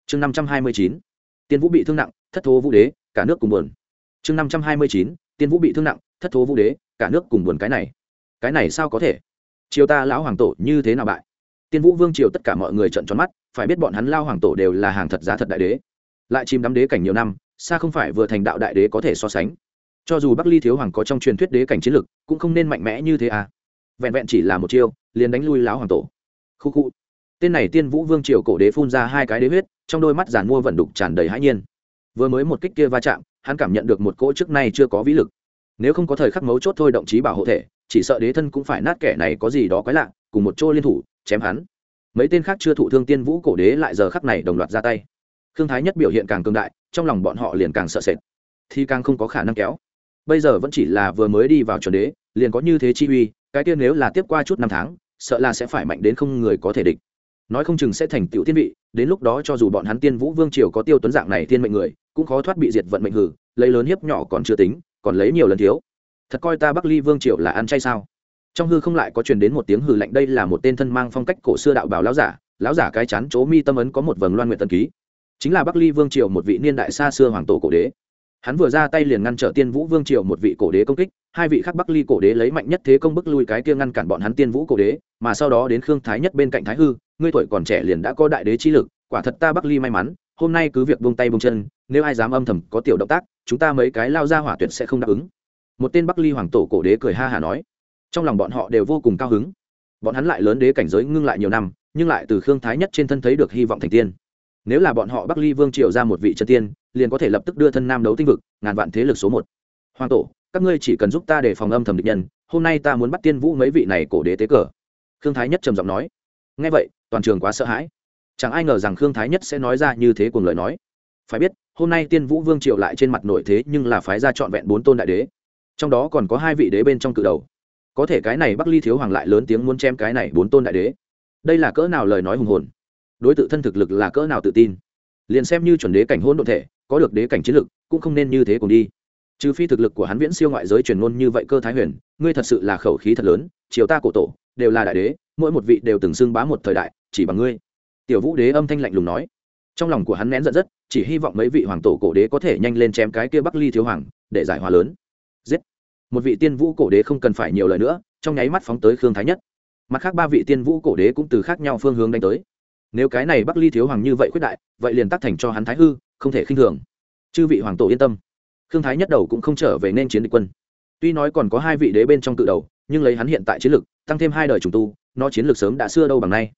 chương năm trăm hai mươi chín, tiên vũ bị thương nặng, thất thố vũ đế, cả nước cùng buồn. Chương năm trăm hai mươi chín, tiên vũ bị thương nặng, thất thố vũ đế, cả nước cùng buồn cái này. Cái này sao có thể? Triều ta lão hoàng tổ như thế nào bại? Tiên vũ vương triều tất cả mọi người trận tròn mắt, phải biết bọn hắn lao hoàng tổ đều là hàng thật giá thật đại đế. Lại chìm đắm đế cảnh nhiều năm, xa không phải vừa thành đạo đại đế có thể so sánh. Cho dù bắc ly thiếu hoàng có trong truyền thuyết đế cảnh chiến lực, cũng không nên mạnh mẽ như thế à. Vẹn vẹn chỉ là một chiêu, liền đánh lui lão hoàng tổ. Khu khu. Tên này tiên vũ vương triều cổ đế phun ra hai cái đế huyết trong đôi mắt giàn mua vẫn đục tràn đầy hãi nhiên. Vừa mới một kích kia va chạm, hắn cảm nhận được một cỗ trước nay chưa có vĩ lực. Nếu không có thời khắc mấu chốt thôi động chí bảo hộ thể, chỉ sợ đế thân cũng phải nát kẻ này có gì đó quái lạ, cùng một chỗ liên thủ, chém hắn. Mấy tên khác chưa thụ thương tiên vũ cổ đế lại giờ khắc này đồng loạt ra tay. Thương thái nhất biểu hiện càng cường đại, trong lòng bọn họ liền càng sợ sệt. Thì càng không có khả năng kéo. Bây giờ vẫn chỉ là vừa mới đi vào chuẩn đế, liền có như thế chi uy, cái kia nếu là tiếp qua chút năm tháng, sợ là sẽ phải mạnh đến không người có thể địch nói không chừng sẽ thành tựu tiên vị, đến lúc đó cho dù bọn hắn tiên vũ vương triều có tiêu tuấn dạng này tiên mệnh người, cũng khó thoát bị diệt vận mệnh hử, lấy lớn hiếp nhỏ còn chưa tính, còn lấy nhiều lần thiếu. Thật coi ta bắc ly vương triều là ăn chay sao? Trong hư không lại có truyền đến một tiếng hư lạnh, đây là một tên thân mang phong cách cổ xưa đạo bảo lão giả lão giả cái chán chỗ mi tâm ấn có một vầng loan nguyện tân ký. Chính là bắc ly vương triều một vị niên đại xa xưa hoàng tổ cổ đế. Hắn vừa ra tay liền ngăn trở tiên vũ vương triều một vị cổ đế công kích, hai vị khác bắc ly cổ đế lấy mạnh nhất thế công bức lui cái kia ngăn cản bọn hắn tiên vũ cổ đế, mà sau đó đến khương thái nhất bên cạnh thái hư ngươi tuổi còn trẻ liền đã có đại đế chi lực, quả thật ta bắc ly may mắn, hôm nay cứ việc buông tay buông chân, nếu ai dám âm thầm có tiểu động tác, chúng ta mấy cái lao ra hỏa tuyệt sẽ không đáp ứng. Một tên bắc ly hoàng tổ cổ đế cười ha hà nói. Trong lòng bọn họ đều vô cùng cao hứng. Bọn hắn lại lớn đế cảnh giới ngưng lại nhiều năm, nhưng lại từ khương thái nhất trên thân thấy được hy vọng thành tiên. Nếu là bọn họ bắc ly vương triều ra một vị chân tiên, liền có thể lập tức đưa thân nam đấu tinh vực, ngàn vạn thế lực số một. Hoàng tổ, các ngươi chỉ cần giúp ta để phòng âm thầm địch nhân, hôm nay ta muốn bắt tiên vũ mấy vị này cổ đế tế cờ. Khương thái nhất trầm giọng nói. Ngay vậy toàn trường quá sợ hãi. Chẳng ai ngờ rằng khương thái nhất sẽ nói ra như thế cùng lời nói. Phải biết, hôm nay tiên vũ vương Triệu lại trên mặt nội thế nhưng là phái ra trọn vẹn bốn tôn đại đế. Trong đó còn có hai vị đế bên trong cự đầu. Có thể cái này bắc ly thiếu hoàng lại lớn tiếng muốn chém cái này bốn tôn đại đế. Đây là cỡ nào lời nói hùng hồn? Đối tự thân thực lực là cỡ nào tự tin? Liền xem như chuẩn đế cảnh hôn đ ộ thể, có được đế cảnh chiến lực, cũng không nên như thế cùng đi. Trừ phi thực lực của hắn viễn siêu ngoại giới truyền ngôn như vậy cơ thái huyền, ngươi thật sự là khẩu khí thật lớn chiều ta cổ tổ, đều là đại đế mỗi một vị đều từng xưng bá một thời đại, chỉ bằng ngươi. Tiểu vũ đế âm thanh lạnh lùng nói. Trong lòng của hắn nén giận rất, chỉ hy vọng mấy vị hoàng tổ cổ đế có thể nhanh lên chém cái kia bắc ly thiếu hoàng, để giải hòa lớn. Giết! Một vị tiên vũ cổ đế không cần phải nhiều lời nữa, trong nháy mắt phóng tới khương thái nhất. Mặt khác ba vị tiên vũ cổ đế cũng từ khác nhau phương hướng đánh tới. Nếu cái này bắc ly thiếu hoàng như vậy quyết đại, vậy liền tác thành cho hắn thái hư, không thể khinh thường. Chư vị hoàng tổ yên tâm. Khương thái nhất đầu cũng không trở về nên chiến địch quân. Tuy nói còn có hai vị đế bên trong cự đầu, nhưng lấy hắn hiện tại chiến lực, tăng thêm hai đời trùng tu nó chiến lược sớm đã xưa đâu bằng nay.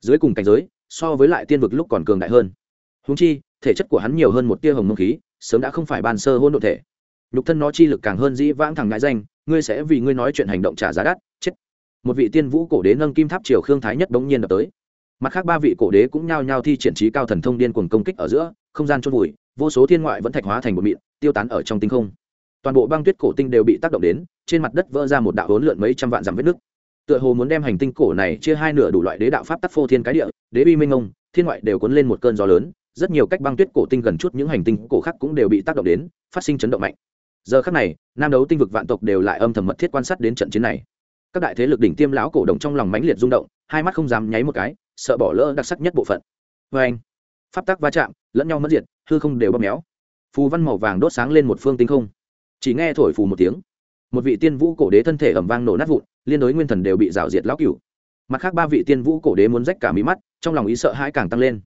Dưới cùng cảnh giới, so với lại tiên vực lúc còn cường đại hơn. Húng chi, thể chất của hắn nhiều hơn một tia hồng mông khí, sớm đã không phải bàn sơ hôn đ ộ thể. Nhục thân nó chi lực càng hơn dĩ vãng thẳng ngại danh, ngươi sẽ vì ngươi nói chuyện hành động trả giá đắt, chết. Một vị tiên vũ cổ đế nâng kim tháp triều khương thái nhất bỗng nhiên đập tới. Mặt khác ba vị cổ đế cũng nhao nhao thi triển trí cao thần thông điên cuồng công kích ở giữa, không gian chôn vùi, vô số thiên ngoại vẫn thạch hóa thành một mịn, tiêu tán ở trong tinh không. Toàn bộ băng tuyết cổ tinh đều bị tác động đến, trên mặt đất vỡ ra một đạo hỗn lượn mấy trăm vạn dặm vết nước tựa hồ muốn đem hành tinh cổ này chia hai nửa đủ loại đế đạo pháp tắc phô thiên cái địa, đế bi minh ông thiên ngoại đều cuốn lên một cơn gió lớn, rất nhiều cách băng tuyết cổ tinh gần chút những hành tinh cổ khác cũng đều bị tác động đến, phát sinh chấn động mạnh. Giờ khác này, nam đấu tinh vực vạn tộc đều lại âm thầm mật thiết quan sát đến trận chiến này. Các đại thế lực đỉnh tiêm lão cổ động trong lòng mãnh liệt rung động, hai mắt không dám nháy một cái, sợ bỏ lỡ đặc sắc nhất bộ phận. Vê anh, pháp tắc va chạm, lẫn nhau mất diệt, hư không đều bóp méo. Phù văn màu vàng đốt sáng lên một phương tinh không. Chỉ nghe thổi phù một tiếng. Một vị tiên vũ cổ đế thân thể ẩm vang nổ nát vụn liên đối nguyên thần đều bị rào diệt lão cửu. Mặt khác ba vị tiên vũ cổ đế muốn rách cả mí mắt, trong lòng ý sợ hãi càng tăng lên.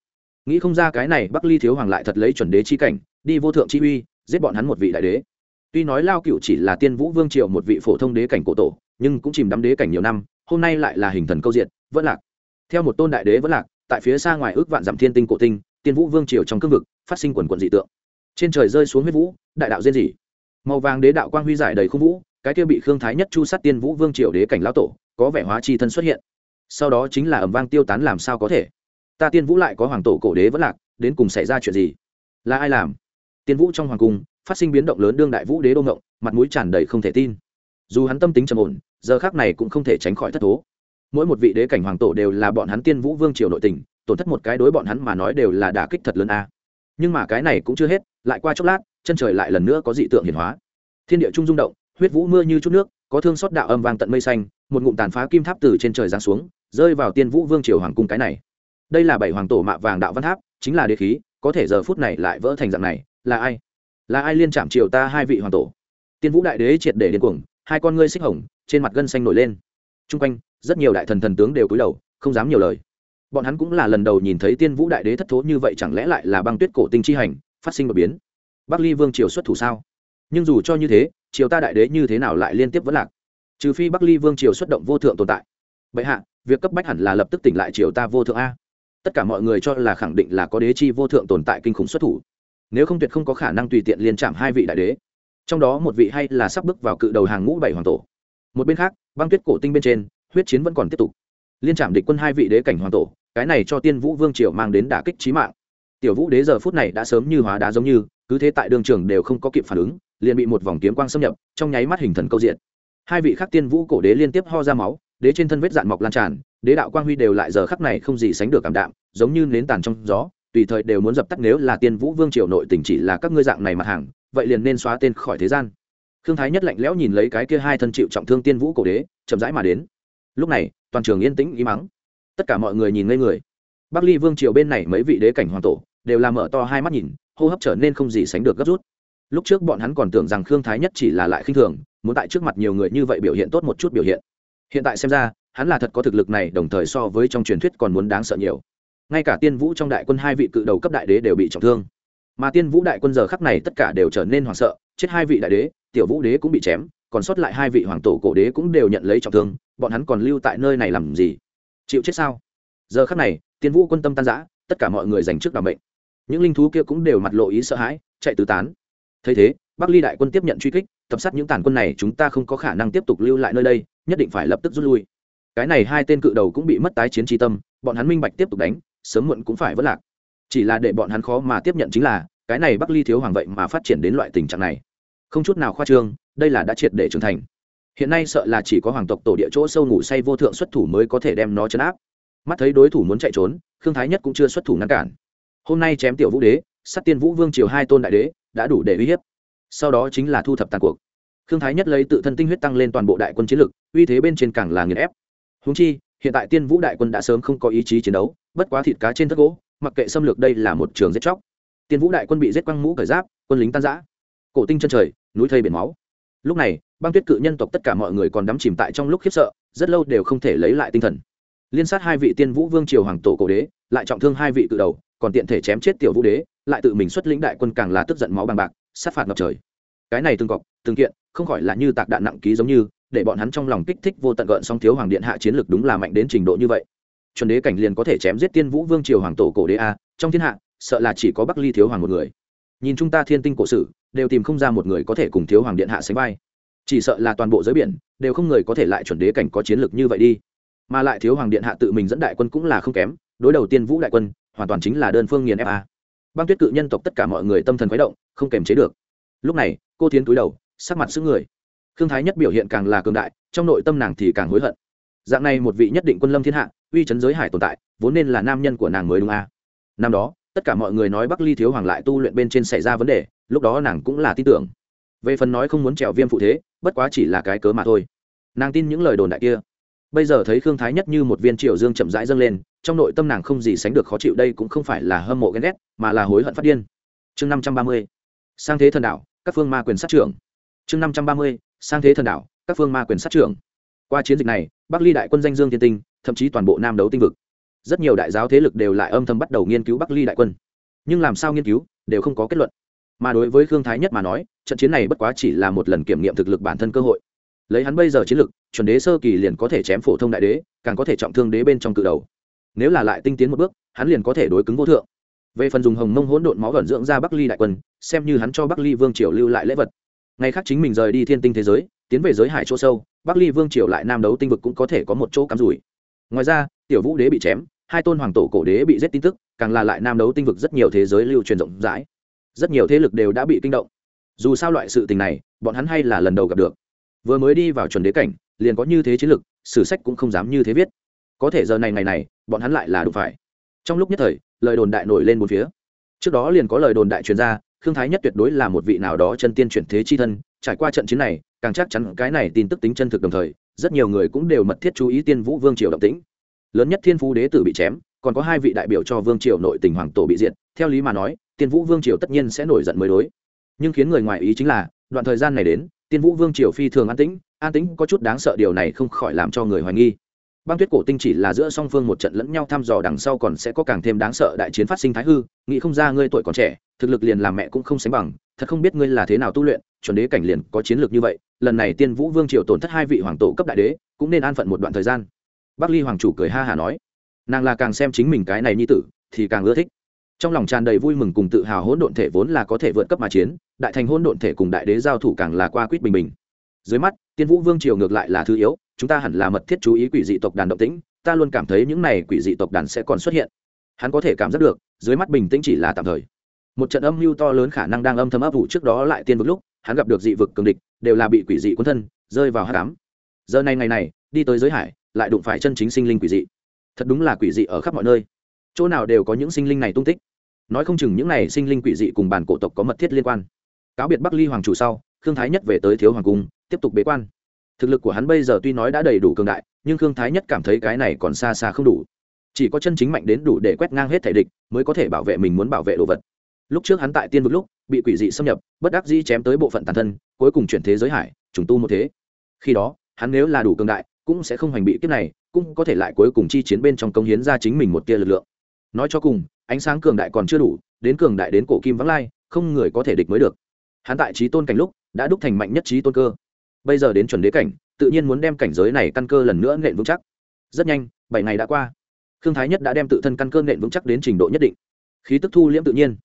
Nghĩ không ra cái này bắc ly thiếu hoàng lại thật lấy chuẩn đế chi cảnh, đi vô thượng chi uy, giết bọn hắn một vị đại đế. Tuy nói lao cựu chỉ là tiên vũ vương triều một vị phổ thông đế cảnh cổ tổ, nhưng cũng chìm đắm đế cảnh nhiều năm, hôm nay lại là hình thần câu diện vẫn lạc. Theo một tôn đại đế vẫn lạc, tại phía xa ngoài ước vạn dặm thiên tinh cổ tinh, tiên vũ vương triều trong cương vực, phát sinh quần quần dị tượng. Trên trời rơi xuống huyết vũ, đại đạo diên dị màu vàng đế đạo quang huy giải đầy khung vũ cái kia bị khương thái nhất chu sát tiên vũ vương triều đế cảnh lão tổ, có vẻ hóa chi thân xuất hiện. Sau đó chính là ẩm vang tiêu tán làm sao có thể? Ta tiên vũ lại có hoàng tổ cổ đế vẫn lạc, đến cùng xảy ra chuyện gì? Là ai làm? Tiên vũ trong hoàng cung, phát sinh biến động lớn đương đại vũ đế đô ngộng, mặt mũi tràn đầy không thể tin. Dù hắn tâm tính trầm ổn, giờ khác này cũng không thể tránh khỏi thất thố. Mỗi một vị đế cảnh hoàng tổ đều là bọn hắn tiên vũ vương triều nội tình, tổn thất một cái đối bọn hắn mà nói đều là đả kích thật lớn a. Nhưng mà cái này cũng chưa hết, lại qua chốc lát, chân trời lại lần nữa có dị tượng hiển hóa. Thiên địa trung rung động huyết vũ mưa như chút nước, có thương xót đạo âm vang tận mây xanh, một ngụm tàn phá kim tháp từ trên trời giáng xuống, rơi vào tiên vũ vương triều hoàng cung cái này. Đây là bảy hoàng tổ mạ vàng đạo văn tháp, chính là đế khí, có thể giờ phút này lại vỡ thành dạng này, là ai? Là ai liên chạm triều ta hai vị hoàng tổ? Tiên vũ đại đế triệt để điên cuồng, hai con ngươi xích hồng, trên mặt gân xanh nổi lên. T r u n g quanh, rất nhiều đại thần thần tướng đều cúi đầu, không dám nhiều lời. Bọn hắn cũng là lần đầu nhìn thấy tiên vũ đại đế thất thố như vậy chẳng lẽ lại là băng tuyết cổ tinh chi hành, phát sinh đột biến? Bắc ly vương triều xuất thủ sao? Nhưng dù cho như thế, triều ta đại đế như thế nào lại liên tiếp vẫn lạc? Trừ phi bắc ly vương triều xuất động vô thượng tồn tại. Bệ hạ, việc cấp bách hẳn là lập tức tỉnh lại triều ta vô thượng a. Tất cả mọi người cho là khẳng định là có đế chi vô thượng tồn tại kinh khủng xuất thủ. Nếu không tuyệt không có khả năng tùy tiện liên chạm hai vị đại đế. Trong đó một vị hay là sắp bước vào cự đầu hàng ngũ bảy hoàng tổ. Một bên khác, băng tuyết cổ tinh bên trên, huyết chiến vẫn còn tiếp tục. Liên trạm địch quân hai vị đế cảnh hoàng tổ, cái này cho tiên vũ vương triều mang đến đả kích trí mạng. Tiểu vũ đế giờ phút này đã sớm như hóa đá giống như, cứ thế tại đường trường đều không có kịp phản ứng liền bị một vòng kiếm quang xâm nhập, trong nháy mắt hình thần câu diện. Hai vị khắc tiên vũ cổ đế liên tiếp ho ra máu, đế trên thân vết dạn mọc lan tràn, đế đạo quang huy đều lại giờ khắc này không gì sánh được cảm đạm, giống như nến tàn trong gió, tùy thời đều muốn dập tắt nếu là tiên vũ vương triều nội tỉnh chỉ là các ngươi dạng này mặt hàng, vậy liền nên xóa tên khỏi thế gian. Khương thái nhất lạnh lẽo nhìn lấy cái kia hai thân chịu trọng thương tiên vũ cổ đế, chậm rãi mà đến. Lúc này, toàn trường yên tĩnh ý mắng. Tất cả mọi người nhìn ngây người. Bắc ly vương triều bên này mấy vị đế cảnh hoàng tổ, đều làm mở to hai mắt nhìn, hô hấp trở nên không gì sánh được gấp rút lúc trước bọn hắn còn tưởng rằng khương thái nhất chỉ là lại khinh thường, muốn tại trước mặt nhiều người như vậy biểu hiện tốt một chút biểu hiện. Hiện tại xem ra, hắn là thật có thực lực này, đồng thời so với trong truyền thuyết còn muốn đáng sợ nhiều. Ngay cả tiên vũ trong đại quân hai vị cự đầu cấp đại đế đều bị trọng thương. Mà tiên vũ đại quân giờ khắc này tất cả đều trở nên hoảng sợ, chết hai vị đại đế, tiểu vũ đế cũng bị chém, còn sót lại hai vị hoàng tổ cổ đế cũng đều nhận lấy trọng thương, bọn hắn còn lưu tại nơi này làm gì? Chịu chết sao? Giờ khắc này, tiên vũ quân tâm tan giã tất cả mọi người dành trước đ bệnh những linh thú kia cũng đều mặt lộ ý sợ hãi, chạy tứ tán thấy thế, bắc ly đại quân tiếp nhận truy kích, tập sát những tàn quân này, chúng ta không có khả năng tiếp tục lưu lại nơi đây, nhất định phải lập tức rút lui. Cái này hai tên cự đầu cũng bị mất tái chiến tri tâm, bọn hắn minh bạch tiếp tục đánh, sớm muộn cũng phải vất lạc. Chỉ là để bọn hắn khó mà tiếp nhận chính là, cái này bắc ly thiếu hoàng vậy mà phát triển đến loại tình trạng này. Không chút nào khoa trương, đây là đã triệt để trưởng thành. Hiện nay sợ là chỉ có hoàng tộc tổ địa chỗ sâu ngủ say vô thượng xuất thủ mới có thể đem nó chấn áp. Mắt thấy đối thủ muốn chạy trốn, khương thái nhất cũng chưa xuất thủ ngăn cản. Hôm nay chém tiểu vũ đế, sát tiên vũ vương triều hai tôn đại đế đã đủ để uy hiếp. Sau đó chính là thu thập tàn cuộc. Khương thái nhất lấy tự thân tinh huyết tăng lên toàn bộ đại quân chiến lực, uy thế bên trên càng là nghiền ép. Húng chi, hiện tại tiên vũ đại quân đã sớm không có ý chí chiến đấu, bất quá thịt cá trên thất gỗ, mặc kệ xâm lược đây là một trường giết chóc. Tiên vũ đại quân bị giết quăng mũ cởi giáp, quân lính tan giã cổ tinh chân trời, núi thây biển máu. Lúc này, băng tuyết cự nhân tộc tất cả mọi người còn đắm chìm tại trong lúc khiếp sợ, rất lâu đều không thể lấy lại tinh thần. Liên sát hai vị tiên vũ vương triều hoàng tổ cổ đế, lại trọng thương hai vị cự đầu, còn tiện thể chém chết tiểu vũ đế lại tự mình xuất lĩnh đại quân càng là tức giận máu bằng bạc, sát phạt ngập trời. Cái này từng cọc, từng kiện, không khỏi là như tạc đạn nặng ký giống như, để bọn hắn trong lòng kích thích vô tận gợn song thiếu hoàng điện hạ chiến lực đúng là mạnh đến trình độ như vậy. Chuẩn đế cảnh liền có thể chém giết tiên vũ vương triều hoàng tổ cổ đế a, trong thiên hạ, sợ là chỉ có bắc ly thiếu hoàng một người. Nhìn chúng ta thiên tinh cổ sử, đều tìm không ra một người có thể cùng thiếu hoàng điện hạ sánh vai. Chỉ sợ là toàn bộ giới biển, đều không người có thể lại chuẩn đế cảnh có chiến lược như vậy đi. Mà lại thiếu hoàng điện hạ tự mình dẫn đại quân cũng là không kém, đối đầu tiên vũ đại quân, hoàn toàn chính là đơn phương nghiền fa băng tuyết cự nhân tộc tất cả mọi người tâm thần khuấy động, không kềm chế được. Lúc này, cô tiến túi đầu, sắc mặt sức người. Thương thái nhất biểu hiện càng là cường đại, trong nội tâm nàng thì càng hối hận. Dạng này một vị nhất định quân lâm thiên hạ, uy chấn giới hải tồn tại, vốn nên là nam nhân của nàng mới đúng a. À. năm đó, tất cả mọi người nói bắc ly thiếu hoàng lại tu luyện bên trên xảy ra vấn đề, lúc đó nàng cũng là tin tưởng. Về phần nói không muốn trèo viêm phụ thế, bất quá chỉ là cái cớ mà thôi. Nàng tin những lời đồn đại kia bây giờ thấy khương thái nhất như một viên triệu dương chậm rãi dâng lên, trong nội tâm nàng không gì sánh được khó chịu, đây cũng không phải là hâm mộ ghen ghét, mà là hối hận phát điên. Chương năm trăm ba mươi, sang thế thần đạo, các phương ma quyền sát trưởng. Chương năm trăm ba mươi, sang thế thần đạo, các phương ma quyền sát trưởng. Qua chiến dịch này, bắc ly đại quân danh dương thiên tinh, thậm chí toàn bộ nam đấu tinh vực. Rất nhiều đại giáo thế lực đều lại âm thầm bắt đầu nghiên cứu bắc ly đại quân. Nhưng làm sao nghiên cứu, đều không có kết luận. Mà đối với khương thái nhất mà nói, trận chiến này bất quá chỉ là một lần kiểm nghiệm thực lực bản thân cơ hội lấy hắn bây giờ chiến lực, chuẩn đế sơ kỳ liền có thể chém phổ thông đại đế, càng có thể trọng thương đế bên trong cự đầu. Nếu là lại tinh tiến một bước, hắn liền có thể đối cứng vô thượng. Về phần dùng hồng mông hỗn độn máu gần dưỡng ra bắc ly đại quân, xem như hắn cho bắc ly vương triều lưu lại lễ vật. Ngày khác chính mình rời đi thiên tinh thế giới, tiến về giới hải chỗ sâu, bắc ly vương triều lại nam đấu tinh vực cũng có thể có một chỗ cắm rủi. Ngoài ra, tiểu vũ đế bị chém, hai tôn hoàng tổ cổ đế bị giết tin tức, càng là lại nam đấu tinh vực rất nhiều thế giới lưu truyền rộng rãi. Rất nhiều thế lực đều đã bị kinh động. Dù sao loại sự tình này, bọn hắn hay là lần đầu gặp được vừa mới đi vào chuẩn đế cảnh, liền có như thế chiến lực, sử sách cũng không dám như thế viết. Có thể giờ này ngày này, bọn hắn lại là đủ phải. Trong lúc nhất thời, lời đồn đại nổi lên một phía. Trước đó liền có lời đồn đại truyền ra, khương thái nhất tuyệt đối là một vị nào đó chân tiên chuyển thế chi thân, trải qua trận chiến này, càng chắc chắn cái này tin tức tính chân thực đồng thời, rất nhiều người cũng đều mật thiết chú ý tiên vũ vương triều động tĩnh. Lớn nhất thiên phú đế tử bị chém, còn có hai vị đại biểu cho vương triều nội tỉnh hoàng tổ bị diệt, theo lý mà nói, tiên vũ vương triều tất nhiên sẽ nổi giận mới đối. Nhưng khiến người ngoài ý chính là, đoạn thời gian này đến tiên vũ vương triều phi thường an tĩnh an tĩnh có chút đáng sợ điều này không khỏi làm cho người hoài nghi. Băng tuyết cổ tinh chỉ là giữa song phương một trận lẫn nhau thăm dò đằng sau còn sẽ có càng thêm đáng sợ đại chiến phát sinh thái hư, nghĩ không ra ngươi tuổi còn trẻ, thực lực liền làm mẹ cũng không sánh bằng, thật không biết ngươi là thế nào tu luyện, chuẩn đế cảnh liền có chiến lược như vậy, lần này tiên vũ vương triều tổn thất hai vị hoàng tổ cấp đại đế, cũng nên an phận một đoạn thời gian. Bắc ly hoàng chủ cười ha hà nói, nàng là càng xem chính mình cái này như tử, thì càng ưa thích trong lòng tràn đầy vui mừng cùng tự hào hỗn độn thể vốn là có thể vượt cấp mà chiến, đại thành hỗn độn thể cùng đại đế giao thủ càng là qua quýt bình bình. Dưới mắt, tiên vũ vương triều ngược lại là thứ yếu, chúng ta hẳn là mật thiết chú ý quỷ dị tộc đàn động tĩnh, ta luôn cảm thấy những này quỷ dị tộc đàn sẽ còn xuất hiện. Hắn có thể cảm giác được, dưới mắt bình tĩnh chỉ là tạm thời. Một trận âm mưu to lớn khả năng đang âm thầm ấp ủ trước đó lại tiên vực lúc, hắn gặp được dị vực cường địch, đều là bị quỷ dị quân thân, rơi vào hát đám giờ này ngày này, đi tới giới hải, lại đụng phải chân chính sinh linh quỷ dị. Thật đúng là quỷ dị ở khắp mọi nơi. Chỗ nào đều có những sinh linh này tung tích nói không chừng những này sinh linh quỷ dị cùng bản cổ tộc có mật thiết liên quan. Cáo biệt bắc ly hoàng chủ sau, khương thái nhất về tới thiếu hoàng cung, tiếp tục bế quan. Thực lực của hắn bây giờ tuy nói đã đầy đủ cường đại, nhưng khương thái nhất cảm thấy cái này còn xa xa không đủ. Chỉ có chân chính mạnh đến đủ để quét ngang hết thể địch, mới có thể bảo vệ mình muốn bảo vệ đồ vật. Lúc trước hắn tại tiên vực lúc, bị quỷ dị xâm nhập, bất đắc dĩ chém tới bộ phận tàn thân, cuối cùng chuyển thế giới hải, trùng tu một thế. Khi đó, hắn nếu là đủ cường đại, cũng sẽ không hoành bị kiếp này, cũng có thể lại cuối cùng chi chiến bên trong công hiến ra chính mình một tia lực lượng nói cho cùng, ánh sáng cường đại còn chưa đủ, đến cường đại đến cổ kim vắng lai, không người có thể địch mới được. Hắn tại trí tôn cảnh lúc, đã đúc thành mạnh nhất trí tôn cơ. Bây giờ đến chuẩn đế cảnh, tự nhiên muốn đem cảnh giới này căn cơ lần nữa nện vững chắc. Rất nhanh, bảy ngày đã qua. Khương thái nhất đã đem tự thân căn cơ nện vững chắc đến trình độ nhất định. Khí tức thu liễm tự nhiên.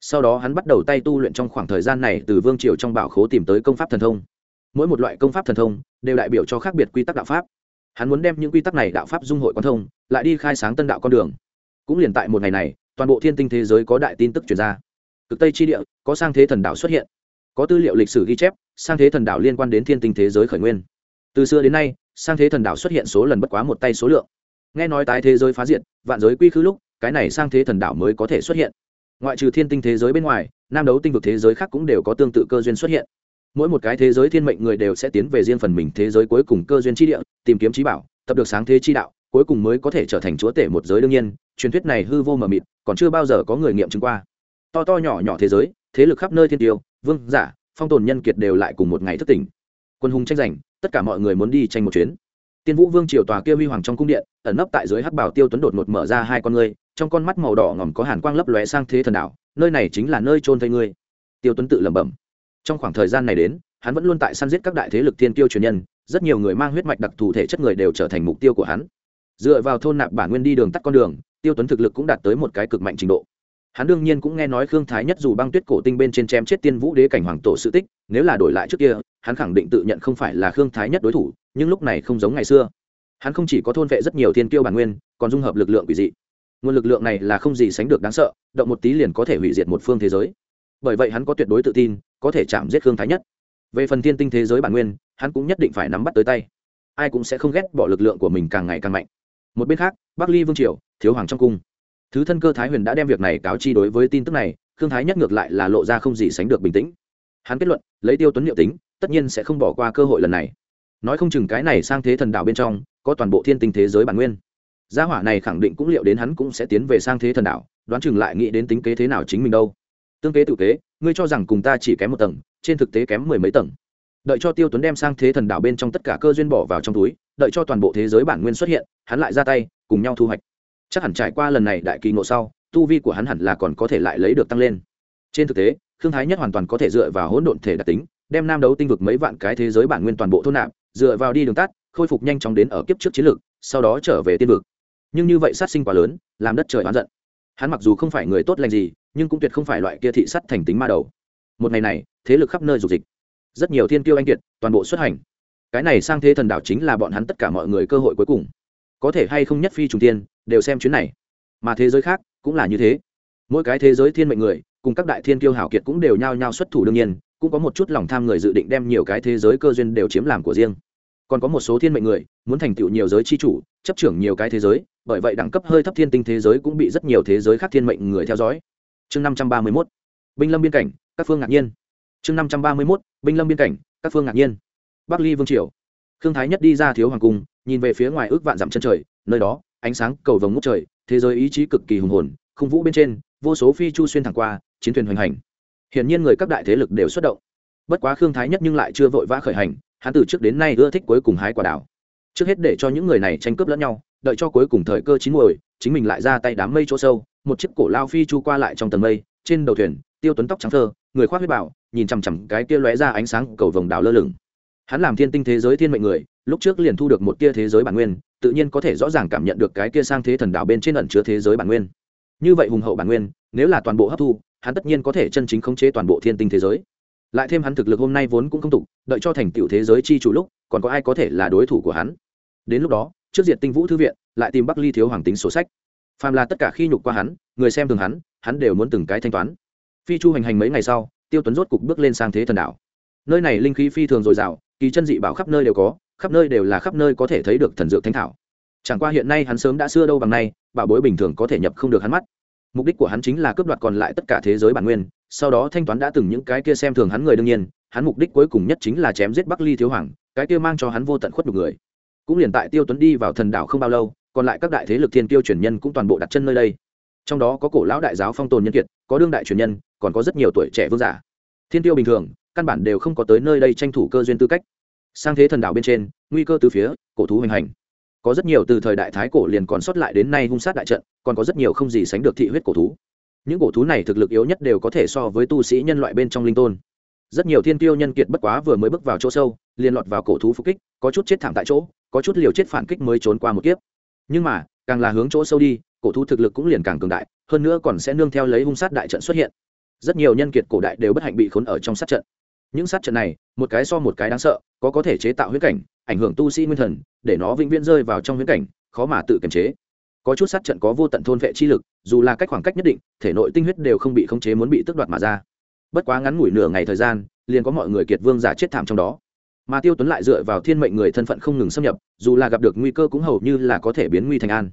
Sau đó hắn bắt đầu tay tu luyện trong khoảng thời gian này từ vương triều trong bảo khố tìm tới công pháp thần thông. Mỗi một loại công pháp thần thông đều đại biểu cho khác biệt quy tắc đạo pháp. Hắn muốn đem những quy tắc này đạo pháp dung hội quan thông, lại đi khai sáng tân đạo con đường cũng liền tại một ngày này, toàn bộ thiên tinh thế giới có đại tin tức chuyển ra. Cực tây chi địa, có sang thế thần đạo xuất hiện. Có tư liệu lịch sử ghi chép, sang thế thần đạo liên quan đến thiên tinh thế giới khởi nguyên. Từ xưa đến nay, sang thế thần đạo xuất hiện số lần bất quá một tay số lượng. Nghe nói tái thế giới phá diệt, vạn giới quy khứ lúc, cái này sang thế thần đạo mới có thể xuất hiện. Ngoại trừ thiên tinh thế giới bên ngoài, nam đấu tinh vực thế giới khác cũng đều có tương tự cơ duyên xuất hiện. Mỗi một cái thế giới thiên mệnh người đều sẽ tiến về riêng phần mình thế giới cuối cùng cơ duyên chi địa, tìm kiếm trí bảo, tập được sáng thế chi đạo cuối cùng mới có thể trở thành chúa tể một giới đương nhiên, truyền thuyết này hư vô mờ mịt, còn chưa bao giờ có người nghiệm chứng qua. To to nhỏ nhỏ thế giới, thế lực khắp nơi thiên tiêu, vương giả, phong tồn nhân kiệt đều lại cùng một ngày thất tỉnh. Quân hùng tranh giành, tất cả mọi người muốn đi tranh một chuyến. Tiên vũ vương triều tòa kia huy hoàng trong cung điện, ẩn nấp tại dưới hắc bảo tiêu tuấn đột ngột mở ra hai con ngươi, trong con mắt màu đỏ ngòm có hàn quang lấp lóe sang thế thần đảo nơi này chính là nơi trôn thây ngươi. Tiêu tuấn tự lẩm bẩm. Trong khoảng thời gian này đến, hắn vẫn luôn tại săn giết các đại thế lực thiên tiêu truyền nhân, rất nhiều người mang huyết mạch đặc thù thể chất người đều trở thành mục tiêu của hắn dựa vào thôn nạp bản nguyên đi đường tắt con đường, tiêu tuấn thực lực cũng đạt tới một cái cực mạnh trình độ. Hắn đương nhiên cũng nghe nói khương thái nhất dù băng tuyết cổ tinh bên trên chém chết tiên vũ đế cảnh hoàng tổ sự tích, nếu là đổi lại trước kia, hắn khẳng định tự nhận không phải là khương thái nhất đối thủ, nhưng lúc này không giống ngày xưa. Hắn không chỉ có thôn vệ rất nhiều thiên tiêu bản nguyên, còn dung hợp lực lượng quỷ dị. Nguồn lực lượng này là không gì sánh được đáng sợ, động một tí liền có thể hủy diệt một phương thế giới. Bởi vậy hắn có tuyệt đối tự tin, có thể chạm giết khương thái nhất. Về phần thiên tinh thế giới bản nguyên, hắn cũng nhất định phải nắm bắt tới tay. Ai cũng sẽ không ghét bỏ lực lượng của mình càng ngày càng mạnh một bên khác, bắc ly vương triều, thiếu hoàng trong cung. Thứ thân cơ thái huyền đã đem việc này cáo chi đối với tin tức này, khương thái nhất ngược lại là lộ ra không gì sánh được bình tĩnh. Hắn kết luận, lấy tiêu tuấn liệu tính, tất nhiên sẽ không bỏ qua cơ hội lần này. Nói không chừng cái này sang thế thần đạo bên trong, có toàn bộ thiên tinh thế giới bản nguyên. Gia hỏa này khẳng định cũng liệu đến hắn cũng sẽ tiến về sang thế thần đạo, đoán chừng lại nghĩ đến tính kế thế nào chính mình đâu. Tương kế tự kế, ngươi cho rằng cùng ta chỉ kém một tầng, trên thực tế kém mười mấy tầng. Đợi cho tiêu tuấn đem sang thế thần đạo bên trong tất cả cơ duyên bỏ vào trong túi đợi cho toàn bộ thế giới bản nguyên xuất hiện, hắn lại ra tay, cùng nhau thu hoạch. Chắc hẳn trải qua lần này đại kỳ ngộ sau, tu vi của hắn hẳn là còn có thể lại lấy được tăng lên. Trên thực tế, khương thái nhất hoàn toàn có thể dựa vào hỗn độn thể đặc tính, đem nam đấu tinh vực mấy vạn cái thế giới bản nguyên toàn bộ thôn nạp, dựa vào đi đường tắt, khôi phục nhanh chóng đến ở kiếp trước chiến lược, sau đó trở về tiên vực. Nhưng như vậy sát sinh quá lớn, làm đất trời oán giận. Hắn mặc dù không phải người tốt lành gì, nhưng cũng tuyệt không phải loại kia thị sắt thành tính ma đầu. Một ngày này, thế lực khắp nơi dục dịch. Rất nhiều thiên kiêu anh kiệt, toàn bộ xuất hành cái này sang thế thần đảo chính là bọn hắn tất cả mọi người cơ hội cuối cùng. Có thể hay không nhất phi trùng tiên đều xem chuyến này. Mà thế giới khác cũng là như thế. Mỗi cái thế giới thiên mệnh người, cùng các đại thiên kiêu hảo kiệt cũng đều nhao nhao xuất thủ đương nhiên, cũng có một chút lòng tham người dự định đem nhiều cái thế giới cơ duyên đều chiếm làm của riêng. Còn có một số thiên mệnh người, muốn thành tựu nhiều giới chi chủ, chấp trưởng nhiều cái thế giới, bởi vậy đẳng cấp hơi thấp thiên tinh thế giới cũng bị rất nhiều thế giới khác thiên mệnh người theo dõi. Chương năm trăm ba mươi mốt. Binh lâm biên cảnh, các phương ngạc nhiên. Chương năm trăm ba mươi mốt. Binh lâm biên cảnh, các phương ngạc nhiên bắc ly vương triều. Khương thái nhất đi ra thiếu hoàng cung, nhìn về phía ngoài ước vạn dặm chân trời, nơi đó, ánh sáng cầu vồng ngút trời, thế giới ý chí cực kỳ hùng hồn, khung vũ bên trên, vô số phi chu xuyên thẳng qua, chiến thuyền hoành hành. Hiển nhiên người các đại thế lực đều xuất động. Bất quá khương thái nhất nhưng lại chưa vội vã khởi hành, hắn từ trước đến nay ưa thích cuối cùng hái quả đảo trước hết để cho những người này tranh cướp lẫn nhau, đợi cho cuối cùng thời cơ chín muồi, chính mình lại ra tay đám mây chỗ sâu, một chiếc cổ lao phi chu qua lại trong tầng mây, trên đầu thuyền, tiêu tuấn tóc trắng thơ, người khoác huyết bảo, nhìn chằm chằm cái kia lóe ra ánh sáng cầu vồng đảo lơ lửng hắn làm thiên tinh thế giới thiên mệnh người, lúc trước liền thu được một tia thế giới bản nguyên, tự nhiên có thể rõ ràng cảm nhận được cái kia sang thế thần đạo bên trên ẩn chứa thế giới bản nguyên. Như vậy hùng hậu bản nguyên, nếu là toàn bộ hấp thu, hắn tất nhiên có thể chân chính khống chế toàn bộ thiên tinh thế giới. Lại thêm hắn thực lực hôm nay vốn cũng không tục, đợi cho thành tựu thế giới chi chủ lúc, còn có ai có thể là đối thủ của hắn? Đến lúc đó, trước diện tinh vũ thư viện, lại tìm bắc ly thiếu hoàng tính sổ sách. Phàm là tất cả khi nhục qua hắn, người xem thường hắn hắn đều muốn từng cái thanh toán. Phi chu hành hành mấy ngày sau, tiêu tuấn rốt cục bước lên sang thế thần đảo nơi này linh khí phi thường dồi dào kỳ chân dị bảo khắp nơi đều có, khắp nơi đều là khắp nơi có thể thấy được thần dược thanh thảo. Chẳng qua hiện nay hắn sớm đã xưa đâu bằng nay, bảo bối bình thường có thể nhập không được hắn mắt. Mục đích của hắn chính là cướp đoạt còn lại tất cả thế giới bản nguyên, sau đó thanh toán đã từng những cái kia xem thường hắn người đương nhiên, hắn mục đích cuối cùng nhất chính là chém giết bắc ly thiếu hoàng, cái kia mang cho hắn vô tận khuất nhục người. Cũng liền tại tiêu tuấn đi vào thần đảo không bao lâu, còn lại các đại thế lực thiên tiêu truyền nhân cũng toàn bộ đặt chân nơi đây. Trong đó có cổ lão đại giáo phong tồn nhân kiệt, có đương đại truyền nhân, còn có rất nhiều tuổi trẻ vương giả. Thiên tiêu bình thường căn bản đều không có tới nơi đây tranh thủ cơ duyên tư cách. Sang thế thần đảo bên trên, nguy cơ từ phía cổ thú hành hành. Có rất nhiều từ thời đại thái cổ liền còn sót lại đến nay hung sát đại trận, còn có rất nhiều không gì sánh được thị huyết cổ thú. Những cổ thú này thực lực yếu nhất đều có thể so với tu sĩ nhân loại bên trong linh tôn. Rất nhiều thiên tiêu nhân kiệt bất quá vừa mới bước vào chỗ sâu, liền lọt vào cổ thú phục kích, có chút chết thảm tại chỗ, có chút liều chết phản kích mới trốn qua một kiếp. Nhưng mà, càng là hướng chỗ sâu đi, cổ thú thực lực cũng liền càng cường đại, hơn nữa còn sẽ nương theo lấy hung sát đại trận xuất hiện. Rất nhiều nhân kiệt cổ đại đều bất hạnh bị khốn ở trong sát trận những sát trận này, một cái so một cái đáng sợ, có có thể chế tạo huyết cảnh, ảnh hưởng tu sĩ nguyên thần, để nó vĩnh viễn rơi vào trong huyết cảnh, khó mà tự kiềm chế. Có chút sát trận có vô tận thôn vệ chi lực, dù là cách khoảng cách nhất định, thể nội tinh huyết đều không bị khống chế muốn bị tước đoạt mà ra. Bất quá ngắn ngủi nửa ngày thời gian, liền có mọi người kiệt vương giả chết thảm trong đó. Mà tiêu tuấn lại dựa vào thiên mệnh người thân phận không ngừng xâm nhập, dù là gặp được nguy cơ cũng hầu như là có thể biến nguy thành an.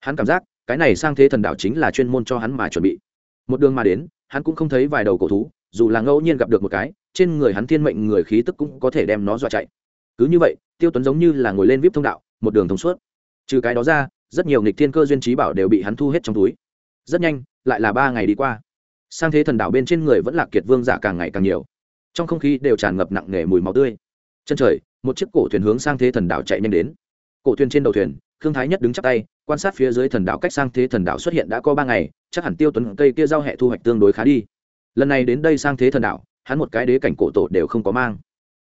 Hắn cảm giác, cái này sang thế thần đạo chính là chuyên môn cho hắn mà chuẩn bị. Một đường mà đến, hắn cũng không thấy vài đầu cổ thú, dù là ngẫu nhiên gặp được một cái trên người hắn thiên mệnh người khí tức cũng có thể đem nó dọa chạy. Cứ như vậy, tiêu tuấn giống như là ngồi lên vip thông đạo, một đường thông suốt. Trừ cái đó ra, rất nhiều nghịch thiên cơ duyên trí bảo đều bị hắn thu hết trong túi. Rất nhanh, lại là ba ngày đi qua. Sang thế thần đảo bên trên người vẫn là kiệt vương giả càng ngày càng nhiều. Trong không khí đều tràn ngập nặng nề mùi máu tươi. Chân trời, một chiếc cổ thuyền hướng sang thế thần đảo chạy nhanh đến. Cổ thuyền trên đầu thuyền thương thái nhất đứng chắp tay, quan sát phía dưới thần đảo cách sang thế thần đảo xuất hiện đã có ba ngày, chắc hẳn tiêu tuấn cây kia giao hệ thu hoạch tương đối khá đi. Lần này đến đây sang thế thần đảo hắn một cái đế cảnh cổ tổ đều không có mang.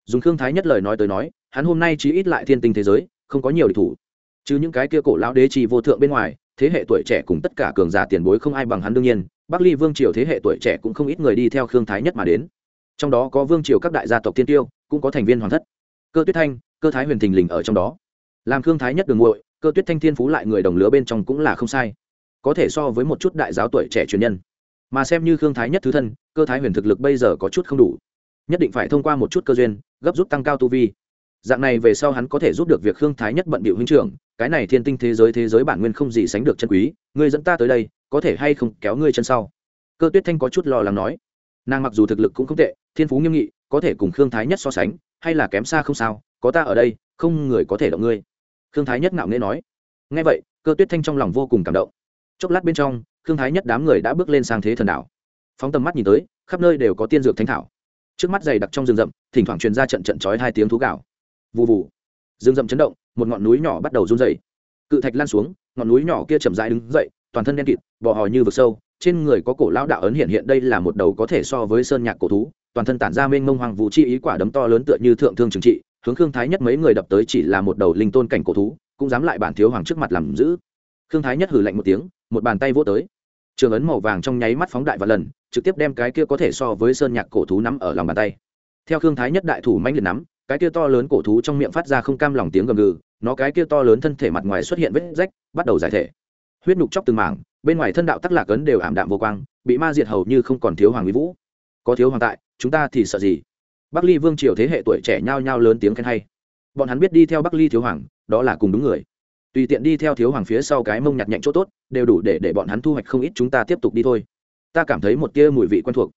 Dùng thương thái nhất lời nói tới nói, hắn hôm nay chỉ ít lại thiên tinh thế giới, không có nhiều địch thủ. Chứ những cái kia cổ lão đế trì vô thượng bên ngoài, thế hệ tuổi trẻ cùng tất cả cường giả tiền bối không ai bằng hắn đương nhiên, bắc ly vương triều thế hệ tuổi trẻ cũng không ít người đi theo khương thái nhất mà đến. Trong đó có vương triều các đại gia tộc tiên tiêu, cũng có thành viên hoàng thất. Cơ tuyết thanh, cơ thái huyền thình lình ở trong đó. Làm khương thái nhất đường nguội cơ tuyết thanh thiên phú lại người đồng lứa bên trong cũng là không sai. Có thể so với một chút đại giáo tuổi trẻ truyền nhân mà xem như khương thái nhất thứ thân, cơ thái huyền thực lực bây giờ có chút không đủ. Nhất định phải thông qua một chút cơ duyên, gấp rút tăng cao tu vi. Dạng này về sau hắn có thể giúp được việc khương thái nhất bận bịu huynh trưởng, cái này thiên tinh thế giới thế giới bản nguyên không gì sánh được chân quý, ngươi dẫn ta tới đây, có thể hay không kéo ngươi chân sau? Cơ tuyết thanh có chút lo lắng nói. Nàng mặc dù thực lực cũng không tệ, thiên phú nghiêm nghị, có thể cùng khương thái nhất so sánh, hay là kém xa không sao, có ta ở đây, không người có thể động ngươi. Khương thái nhất ngạo nghễ nói. Ngay vậy, cơ tuyết thanh trong lòng vô cùng cảm động chốc lát bên trong, khương thái nhất đám người đã bước lên sang thế thần đảo. Phóng tầm mắt nhìn tới, khắp nơi đều có tiên dược thanh thảo. Trước mắt dày đặc trong rừng rậm, thỉnh thoảng truyền ra trận trận chói hai tiếng thú gạo. Vụ vụ rừng rậm chấn động, một ngọn núi nhỏ bắt đầu run dày cự thạch lan xuống, ngọn núi nhỏ kia chậm rãi đứng dậy, toàn thân đen kịt, bò hò như vực sâu, trên người có cổ lão đạo ấn hiện hiện đây là một đầu có thể so với sơn nhạc cổ thú, toàn thân tản ra mênh mông hoàng vũ chi ý quả đấm to lớn tựa như thượng thương trừng trị, hướng khương thái nhất mấy người đập tới chỉ là một đầu linh tôn cảnh cổ thú, cũng dám lại bản thiếu hoàng trước mặt làm giữ khương thái nhất hử lạnh một tiếng, một bàn tay vỗ tới. Trường ấn màu vàng trong nháy mắt phóng đại và lần, trực tiếp đem cái kia có thể so với sơn nhạc cổ thú nắm ở lòng bàn tay. Theo khương thái nhất đại thủ manh liệt nắm, cái kia to lớn cổ thú trong miệng phát ra không cam lòng tiếng gầm gừ, nó cái kia to lớn thân thể mặt ngoài xuất hiện vết rách, bắt đầu giải thể. Huyết nhục chóc từng mảng, bên ngoài thân đạo tắc lạc ấn đều ảm đạm vô quang, bị ma diệt hầu như không còn thiếu hoàng mỹ vũ. Có thiếu hoàng tại, chúng ta thì sợ gì? Bắc ly vương triều thế hệ tuổi trẻ nhao nhao lớn tiếng khen hay. Bọn hắn biết đi theo bắc ly thiếu hoàng, đó là cùng đúng người tùy tiện đi theo thiếu hoàng phía sau cái mông nhặt nhạnh chỗ tốt, đều đủ để để bọn hắn thu hoạch không ít chúng ta tiếp tục đi thôi. Ta cảm thấy một tia mùi vị quen thuộc.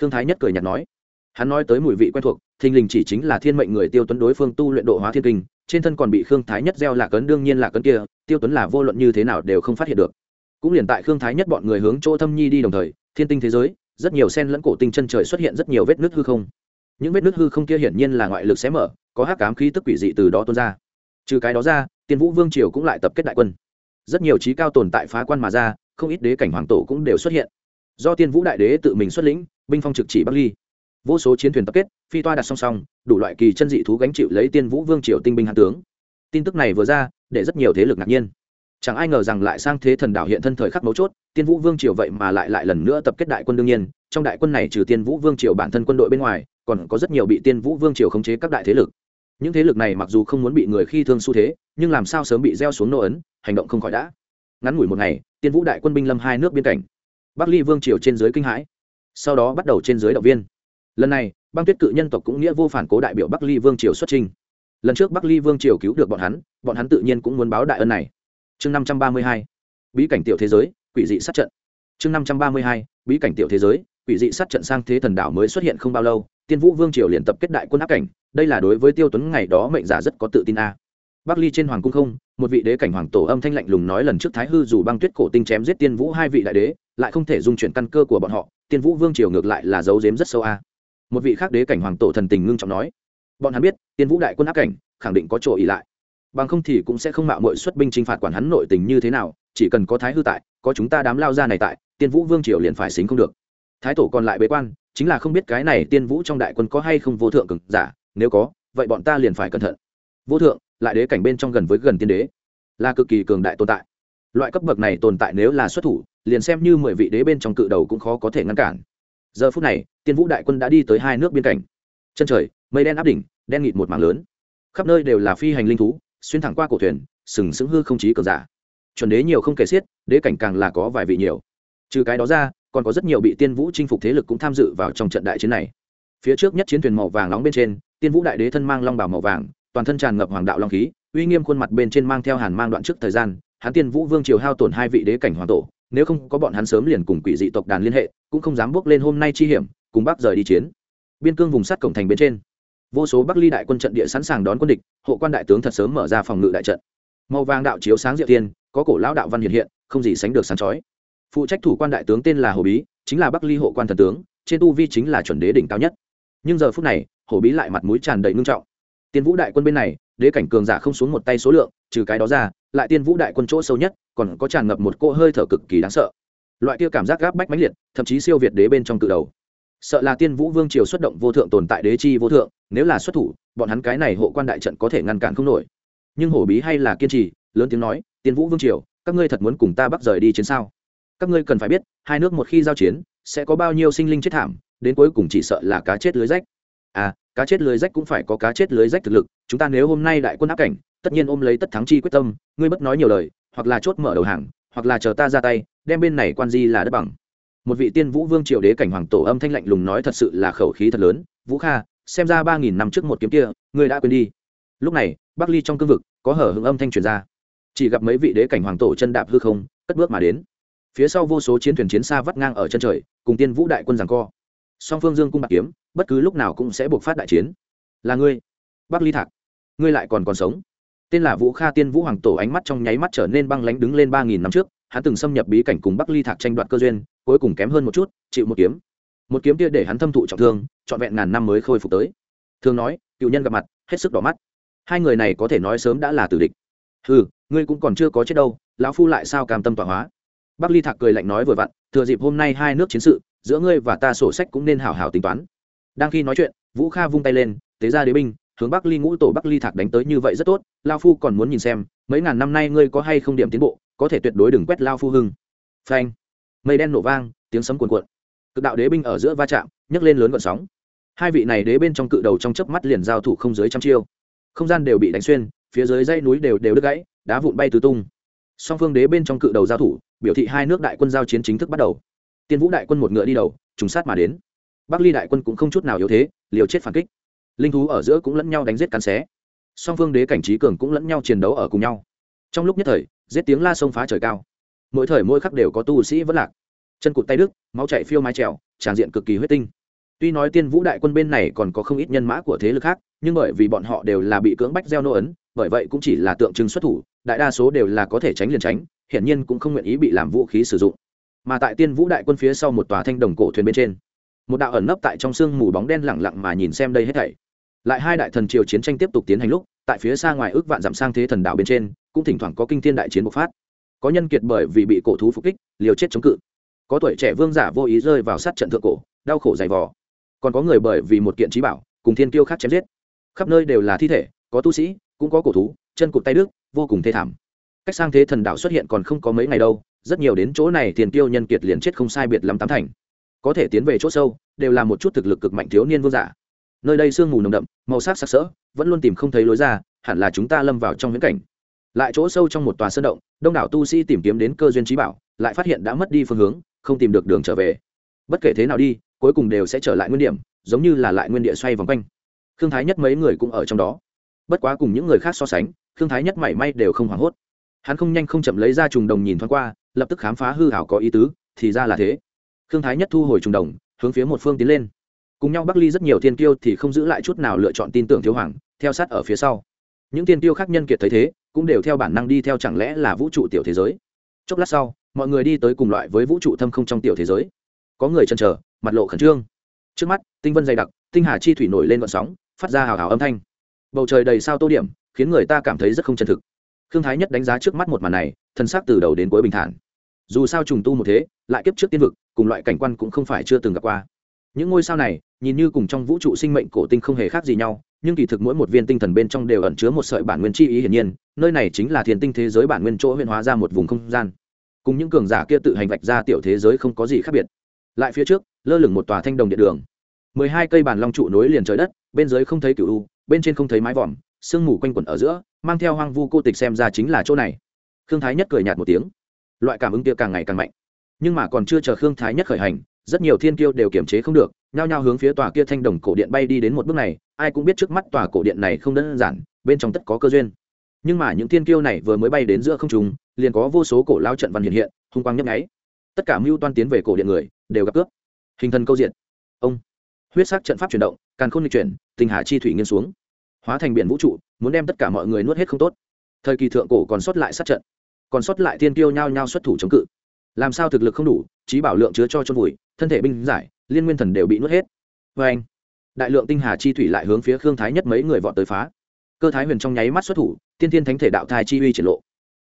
Khương thái nhất cười nhạt nói. Hắn nói tới mùi vị quen thuộc, thình lình chỉ chính là thiên mệnh người tiêu tuấn đối phương tu luyện độ hóa thiên kinh, trên thân còn bị khương thái nhất gieo là cấn, đương nhiên là cấn kia, tiêu tuấn là vô luận như thế nào đều không phát hiện được. Cũng liền tại khương thái nhất bọn người hướng chỗ thâm nhi đi đồng thời, thiên tinh thế giới, rất nhiều sen lẫn cổ tinh chân trời xuất hiện rất nhiều vết nứt hư không. Những vết nứt hư không kia hiển nhiên là ngoại lực xé mở, có hắc ám khí tức quỷ dị từ đó tuôn ra. Trừ cái đó ra tiên vũ vương triều cũng lại tập kết đại quân. Rất nhiều trí cao tồn tại phá quan mà ra, không ít đế cảnh hoàng tổ cũng đều xuất hiện. Do tiên vũ đại đế tự mình xuất lĩnh, binh phong trực chỉ bắc ly. Vô số chiến thuyền tập kết, phi toa đặt song song, đủ loại kỳ chân dị thú gánh chịu lấy tiên vũ vương triều tinh binh hạ tướng. Tin tức này vừa ra, để rất nhiều thế lực ngạc nhiên. Chẳng ai ngờ rằng lại sang thế thần đảo hiện thân thời khắc mấu chốt, tiên vũ vương triều vậy mà lại lại lần nữa tập kết đại quân đương nhiên, trong đại quân này trừ tiên vũ vương triều bản thân quân đội bên ngoài, còn có rất nhiều bị tiên vũ vương triều khống chế các đại thế lực những thế lực này mặc dù không muốn bị người khi thương xu thế, nhưng làm sao sớm bị gieo xuống nô ấn, hành động không khỏi đã. Ngắn ngủi một ngày, tiên vũ đại quân binh lâm hai nước biên cảnh. Bắc ly vương triều trên dưới kinh hãi, sau đó bắt đầu trên dưới động viên. Lần này, băng tuyết cự nhân tộc cũng nghĩa vô phản cố đại biểu bắc ly vương triều xuất trình lần trước bắc ly vương triều cứu được bọn hắn bọn hắn tự nhiên cũng muốn báo đại ân này. Chương năm trăm ba mươi hai, bí cảnh tiểu thế giới, quỷ dị sát trận. Chương năm trăm ba mươi hai, bí cảnh tiểu thế giới, quỷ dị sát trận sang thế thần đảo mới xuất hiện không bao lâu tiên vũ vương triều liền tập kết đại quân áp cảnh, đây là đối với tiêu tuấn ngày đó mệnh giả rất có tự tin a. Bắc ly trên hoàng cung không, một vị đế cảnh hoàng tổ âm thanh lạnh lùng nói lần trước thái hư dù băng tuyết cổ tinh chém giết tiên vũ hai vị đại đế, lại không thể dung chuyển căn cơ của bọn họ, tiên vũ vương triều ngược lại là giấu giếm rất sâu a. Một vị khác đế cảnh hoàng tổ thần tình ngưng trọng nói, bọn hắn biết, tiên vũ đại quân áp cảnh, khẳng định có chỗ ỉ lại. Bằng không thì cũng sẽ không mạo mội xuất binh t r i n h phạt quản hắn nội tình như thế nào, chỉ cần có thái hư tại, có chúng ta đám lao ra này tại, tiên vũ vương triều liền phải xính không được. Thái tổ còn lại bế quan chính là không biết cái này tiên vũ trong đại quân có hay không vô thượng cực giả, nếu có, vậy bọn ta liền phải cẩn thận. Vô thượng, lại đế cảnh bên trong gần với gần tiên đế, là cực kỳ cường đại tồn tại. Loại cấp bậc này tồn tại nếu là xuất thủ, liền xem như mười vị đế bên trong cự đầu cũng khó có thể ngăn cản. Giờ phút này, tiên vũ đại quân đã đi tới hai nước biên cảnh. Chân trời, mây đen áp đỉnh, đen nghịt một mảng lớn. Khắp nơi đều là phi hành linh thú, xuyên thẳng qua cổ thuyền, sừng sững hư không chí cường giả. Chuẩn đế nhiều không kể xiết, đế cảnh càng là có vài vị nhiều. Trừ cái đó ra còn có rất nhiều bị tiên vũ chinh phục thế lực cũng tham dự vào trong trận đại chiến này. Phía trước nhất chiến thuyền màu vàng nóng bên trên, tiên vũ đại đế thân mang long bào màu vàng, toàn thân tràn ngập hoàng đạo long khí, uy nghiêm khuôn mặt bên trên mang theo hàn mang đoạn trước thời gian, hắn tiên vũ vương triều hao tổn hai vị đế cảnh hoàng tổ, nếu không có bọn hắn sớm liền cùng quỷ dị tộc đàn liên hệ, cũng không dám bước lên hôm nay chi hiểm, cùng bác rời đi chiến. Biên cương vùng sắt cổng thành bên trên, vô số bắc ly đại quân trận địa sẵn sàng đón quân địch, hộ quan đại tướng thật sớm mở ra phòng ngự đại trận. Màu vàng đạo chiếu sáng diệu tiên có cổ lão đạo văn hiện hiện, không gì sánh được sáng chói phụ trách thủ quan đại tướng tên là hồ bí, chính là bắc ly hộ quan thần tướng, trên tu vi chính là chuẩn đế đỉnh cao nhất. Nhưng giờ phút này, hồ bí lại mặt mũi tràn đầy ngưng trọng. Tiên vũ đại quân bên này, đế cảnh cường giả không xuống một tay số lượng, trừ cái đó ra, lại tiên vũ đại quân chỗ sâu nhất, còn có tràn ngập một cỗ hơi thở cực kỳ đáng sợ. Loại kia cảm giác gáp bách mãnh liệt, thậm chí siêu việt đế bên trong cự đầu. Sợ là tiên vũ vương triều xuất động vô thượng tồn tại đế chi vô thượng, nếu là xuất thủ, bọn hắn cái này hộ quan đại trận có thể ngăn cản không nổi. Nhưng hổ bí hay là kiên trì, lớn tiếng nói, tiên vũ vương triều, các ngươi thật muốn cùng ta bắt rời đi chiến sao? Các ngươi cần phải biết, hai nước một khi giao chiến, sẽ có bao nhiêu sinh linh chết thảm, đến cuối cùng chỉ sợ là cá chết lưới rách. À cá chết lưới rách cũng phải có cá chết lưới rách thực lực, chúng ta nếu hôm nay đại quân áp cảnh, tất nhiên ôm lấy tất thắng chi quyết tâm, ngươi bất nói nhiều lời, hoặc là chốt mở đầu hàng, hoặc là chờ ta ra tay, đem bên này quan di là đất bằng. Một vị tiên vũ vương triều đế cảnh hoàng tổ âm thanh lạnh lùng nói thật sự là khẩu khí thật lớn, vũ kha, xem ra ba nghìn năm trước một kiếm kia, ngươi đã quên đi. Lúc này, bắc ly trong cương vực, có hở hưng âm thanh truyền ra. Chỉ gặp mấy vị đế cảnh hoàng tổ chân đạp hư không, cất bước mà đến phía sau vô số chiến thuyền chiến xa vắt ngang ở chân trời, cùng tiên vũ đại quân giằng co. Song phương dương cung bạc kiếm, bất cứ lúc nào cũng sẽ buộc phát đại chiến. Là ngươi, bắc ly thạc, ngươi lại còn còn sống. Tên là vũ kha tiên vũ hoàng tổ ánh mắt trong nháy mắt trở nên băng lánh đứng lên ba nghìn năm trước, hắn từng xâm nhập bí cảnh cùng bắc ly thạc tranh đoạt cơ duyên, cuối cùng kém hơn một chút, chịu một kiếm. Một kiếm kia để hắn thâm thụ trọng thương, trọn vẹn ngàn năm mới khôi phục tới. Thường nói, cựu nhân gặp mặt, hết sức đỏ mắt. Hai người này có thể nói sớm đã là tử địch. Ừ ngươi cũng còn chưa có chết đâu, lão phu lại sao cam tâm tọa hóa? Bắc ly thạc cười lạnh nói vừa vặn, thừa dịp hôm nay hai nước chiến sự, giữa ngươi và ta sổ sách cũng nên hảo hảo tính toán. Đang khi nói chuyện, vũ kha vung tay lên, tế ra đế binh, hướng bắc ly ngũ tổ bắc ly thạc đánh tới như vậy rất tốt, lao phu còn muốn nhìn xem, mấy ngàn năm nay ngươi có hay không điểm tiến bộ, có thể tuyệt đối đừng quét lao phu hưng. Phanh. Mây đen nổ vang, tiếng sấm cuồn cuộn. Cực đạo đế binh ở giữa va chạm, nhấc lên lớn gọn sóng. Hai vị này đế bên trong cự đầu trong chớp mắt liền giao thủ không dưới trăm chiêu. Không gian đều bị đánh xuyên, phía dưới dãy núi đều đều đứt gãy, đá vụn bay tứ tung. Song phương đế bên trong cự đầu giao thủ biểu thị hai nước đại quân giao chiến chính thức bắt đầu. Tiên vũ đại quân một ngựa đi đầu, trùng sát mà đến. Bắc ly đại quân cũng không chút nào yếu thế, liều chết phản kích. Linh thú ở giữa cũng lẫn nhau đánh giết cắn xé. Song phương đế cảnh trí cường cũng lẫn nhau chiến đấu ở cùng nhau. Trong lúc nhất thời, giết tiếng la sông phá trời cao. Mỗi thời mỗi khắc đều có tu sĩ vẫn lạc. Chân cụt tay đức máu chạy phiêu mái trèo, tràn diện cực kỳ huyết tinh. Tuy nói tiên vũ đại quân bên này còn có không ít nhân mã của thế lực khác, nhưng bởi vì bọn họ đều là bị cưỡng bách gieo nô ấn, bởi vậy cũng chỉ là tượng trưng xuất thủ, đại đa số đều là có thể tránh liền tránh hiển nhiên cũng không nguyện ý bị làm vũ khí sử dụng. Mà tại tiên vũ đại quân phía sau một tòa thanh đồng cổ thuyền bên trên, một đạo ẩn nấp tại trong sương mù bóng đen lẳng lặng mà nhìn xem đây hết thảy. Lại hai đại thần triều chiến tranh tiếp tục tiến hành lúc, tại phía xa ngoài ước vạn giảm sang thế thần đạo bên trên, cũng thỉnh thoảng có kinh thiên đại chiến bộc phát. Có nhân kiệt bởi vì bị cổ thú phục kích, liều chết chống cự. Có tuổi trẻ vương giả vô ý rơi vào sát trận thượng cổ, đau khổ dày vò. Còn có người bởi vì một kiện trí bảo, cùng thiên kiêu khác chém giết. Khắp nơi đều là thi thể, có tu sĩ, cũng có cổ thú, chân cụt tay đức, vô cùng thê thảm cách sang thế thần đạo xuất hiện còn không có mấy ngày đâu, rất nhiều đến chỗ này tiền tiêu nhân kiệt liền chết không sai biệt lắm tám thành. Có thể tiến về chỗ sâu, đều là một chút thực lực cực mạnh thiếu niên vương giả. Nơi đây sương mù nồng đậm, màu sắc sặc sỡ, vẫn luôn tìm không thấy lối ra, hẳn là chúng ta lâm vào trong viễn cảnh. Lại chỗ sâu trong một tòa sơn động, đông đảo tu sĩ tìm kiếm đến cơ duyên trí bảo, lại phát hiện đã mất đi phương hướng, không tìm được đường trở về. Bất kể thế nào đi, cuối cùng đều sẽ trở lại nguyên điểm, giống như là lại nguyên địa xoay vòng quanh. Khương thái nhất mấy người cũng ở trong đó. Bất quá cùng những người khác so sánh, khương thái nhất mảy may đều không hoảng hốt hắn không nhanh không chậm lấy ra trùng đồng nhìn thoáng qua, lập tức khám phá hư hảo có ý tứ, thì ra là thế. Khương thái nhất thu hồi trùng đồng, hướng phía một phương tiến lên. Cùng nhau bắc ly rất nhiều thiên tiêu thì không giữ lại chút nào lựa chọn tin tưởng thiếu hoàng, theo sát ở phía sau. Những thiên tiêu khác nhân kiệt thấy thế, cũng đều theo bản năng đi theo chẳng lẽ là vũ trụ tiểu thế giới. Chốc lát sau, mọi người đi tới cùng loại với vũ trụ thâm không trong tiểu thế giới. Có người chần chờ, mặt lộ khẩn trương. Trước mắt, tinh vân dày đặc, tinh hà chi thủy nổi lên vận sóng, phát ra hào hào âm thanh. Bầu trời đầy sao tô điểm, khiến người ta cảm thấy rất không chân thực khương thái nhất đánh giá trước mắt một màn này, thân xác từ đầu đến cuối bình thản. Dù sao trùng tu một thế, lại kiếp trước tiên vực, cùng loại cảnh quan cũng không phải chưa từng gặp qua. Những ngôi sao này, nhìn như cùng trong vũ trụ sinh mệnh cổ tinh không hề khác gì nhau, nhưng kỳ thực mỗi một viên tinh thần bên trong đều ẩn chứa một sợi bản nguyên chi ý hiển nhiên, nơi này chính là thiền tinh thế giới bản nguyên chỗ huyện hóa ra một vùng không gian. Cùng những cường giả kia tự hành vạch ra tiểu thế giới không có gì khác biệt. Lại phía trước, lơ lửng một tòa thanh đồng điện đường. Mười hai cây bàn long trụ nối liền trời đất, bên dưới không thấy cựu u, bên trên không thấy mái vòm, sương mù quanh quẩn ở giữa mang theo hoang vu cô tịch xem ra chính là chỗ này. Khương thái nhất cười nhạt một tiếng. Loại cảm ứng kia càng ngày càng mạnh. Nhưng mà còn chưa chờ khương thái nhất khởi hành, rất nhiều thiên kiêu đều kiềm chế không được, nhao nhao hướng phía tòa kia thanh đồng cổ điện bay đi đến một bước này, ai cũng biết trước mắt tòa cổ điện này không đơn giản, bên trong tất có cơ duyên. Nhưng mà những thiên kiêu này vừa mới bay đến giữa không trung, liền có vô số cổ lao trận văn hiện hiện, hung quang nhấp nháy. Tất cả mưu toan tiến về cổ điện người, đều gặp cướp. Hình thân câu diện. Ông. Huyết sắc trận pháp chuyển động, càn khôn lịch chuyển tình hà chi thủy nghiêng xuống hóa thành biển vũ trụ, muốn đem tất cả mọi người nuốt hết không tốt. Thời kỳ thượng cổ còn sót lại sát trận, còn sót lại thiên tiêu nhao nhao xuất thủ chống cự. Làm sao thực lực không đủ trí bảo lượng chứa cho chôn vùi, thân thể binh giải, liên nguyên thần đều bị nuốt hết. Vê anh, đại lượng tinh hà chi thủy lại hướng phía khương thái nhất mấy người vọt tới phá. Cơ thái huyền trong nháy mắt xuất thủ, tiên tiên thánh thể đạo thai chi uy triển lộ.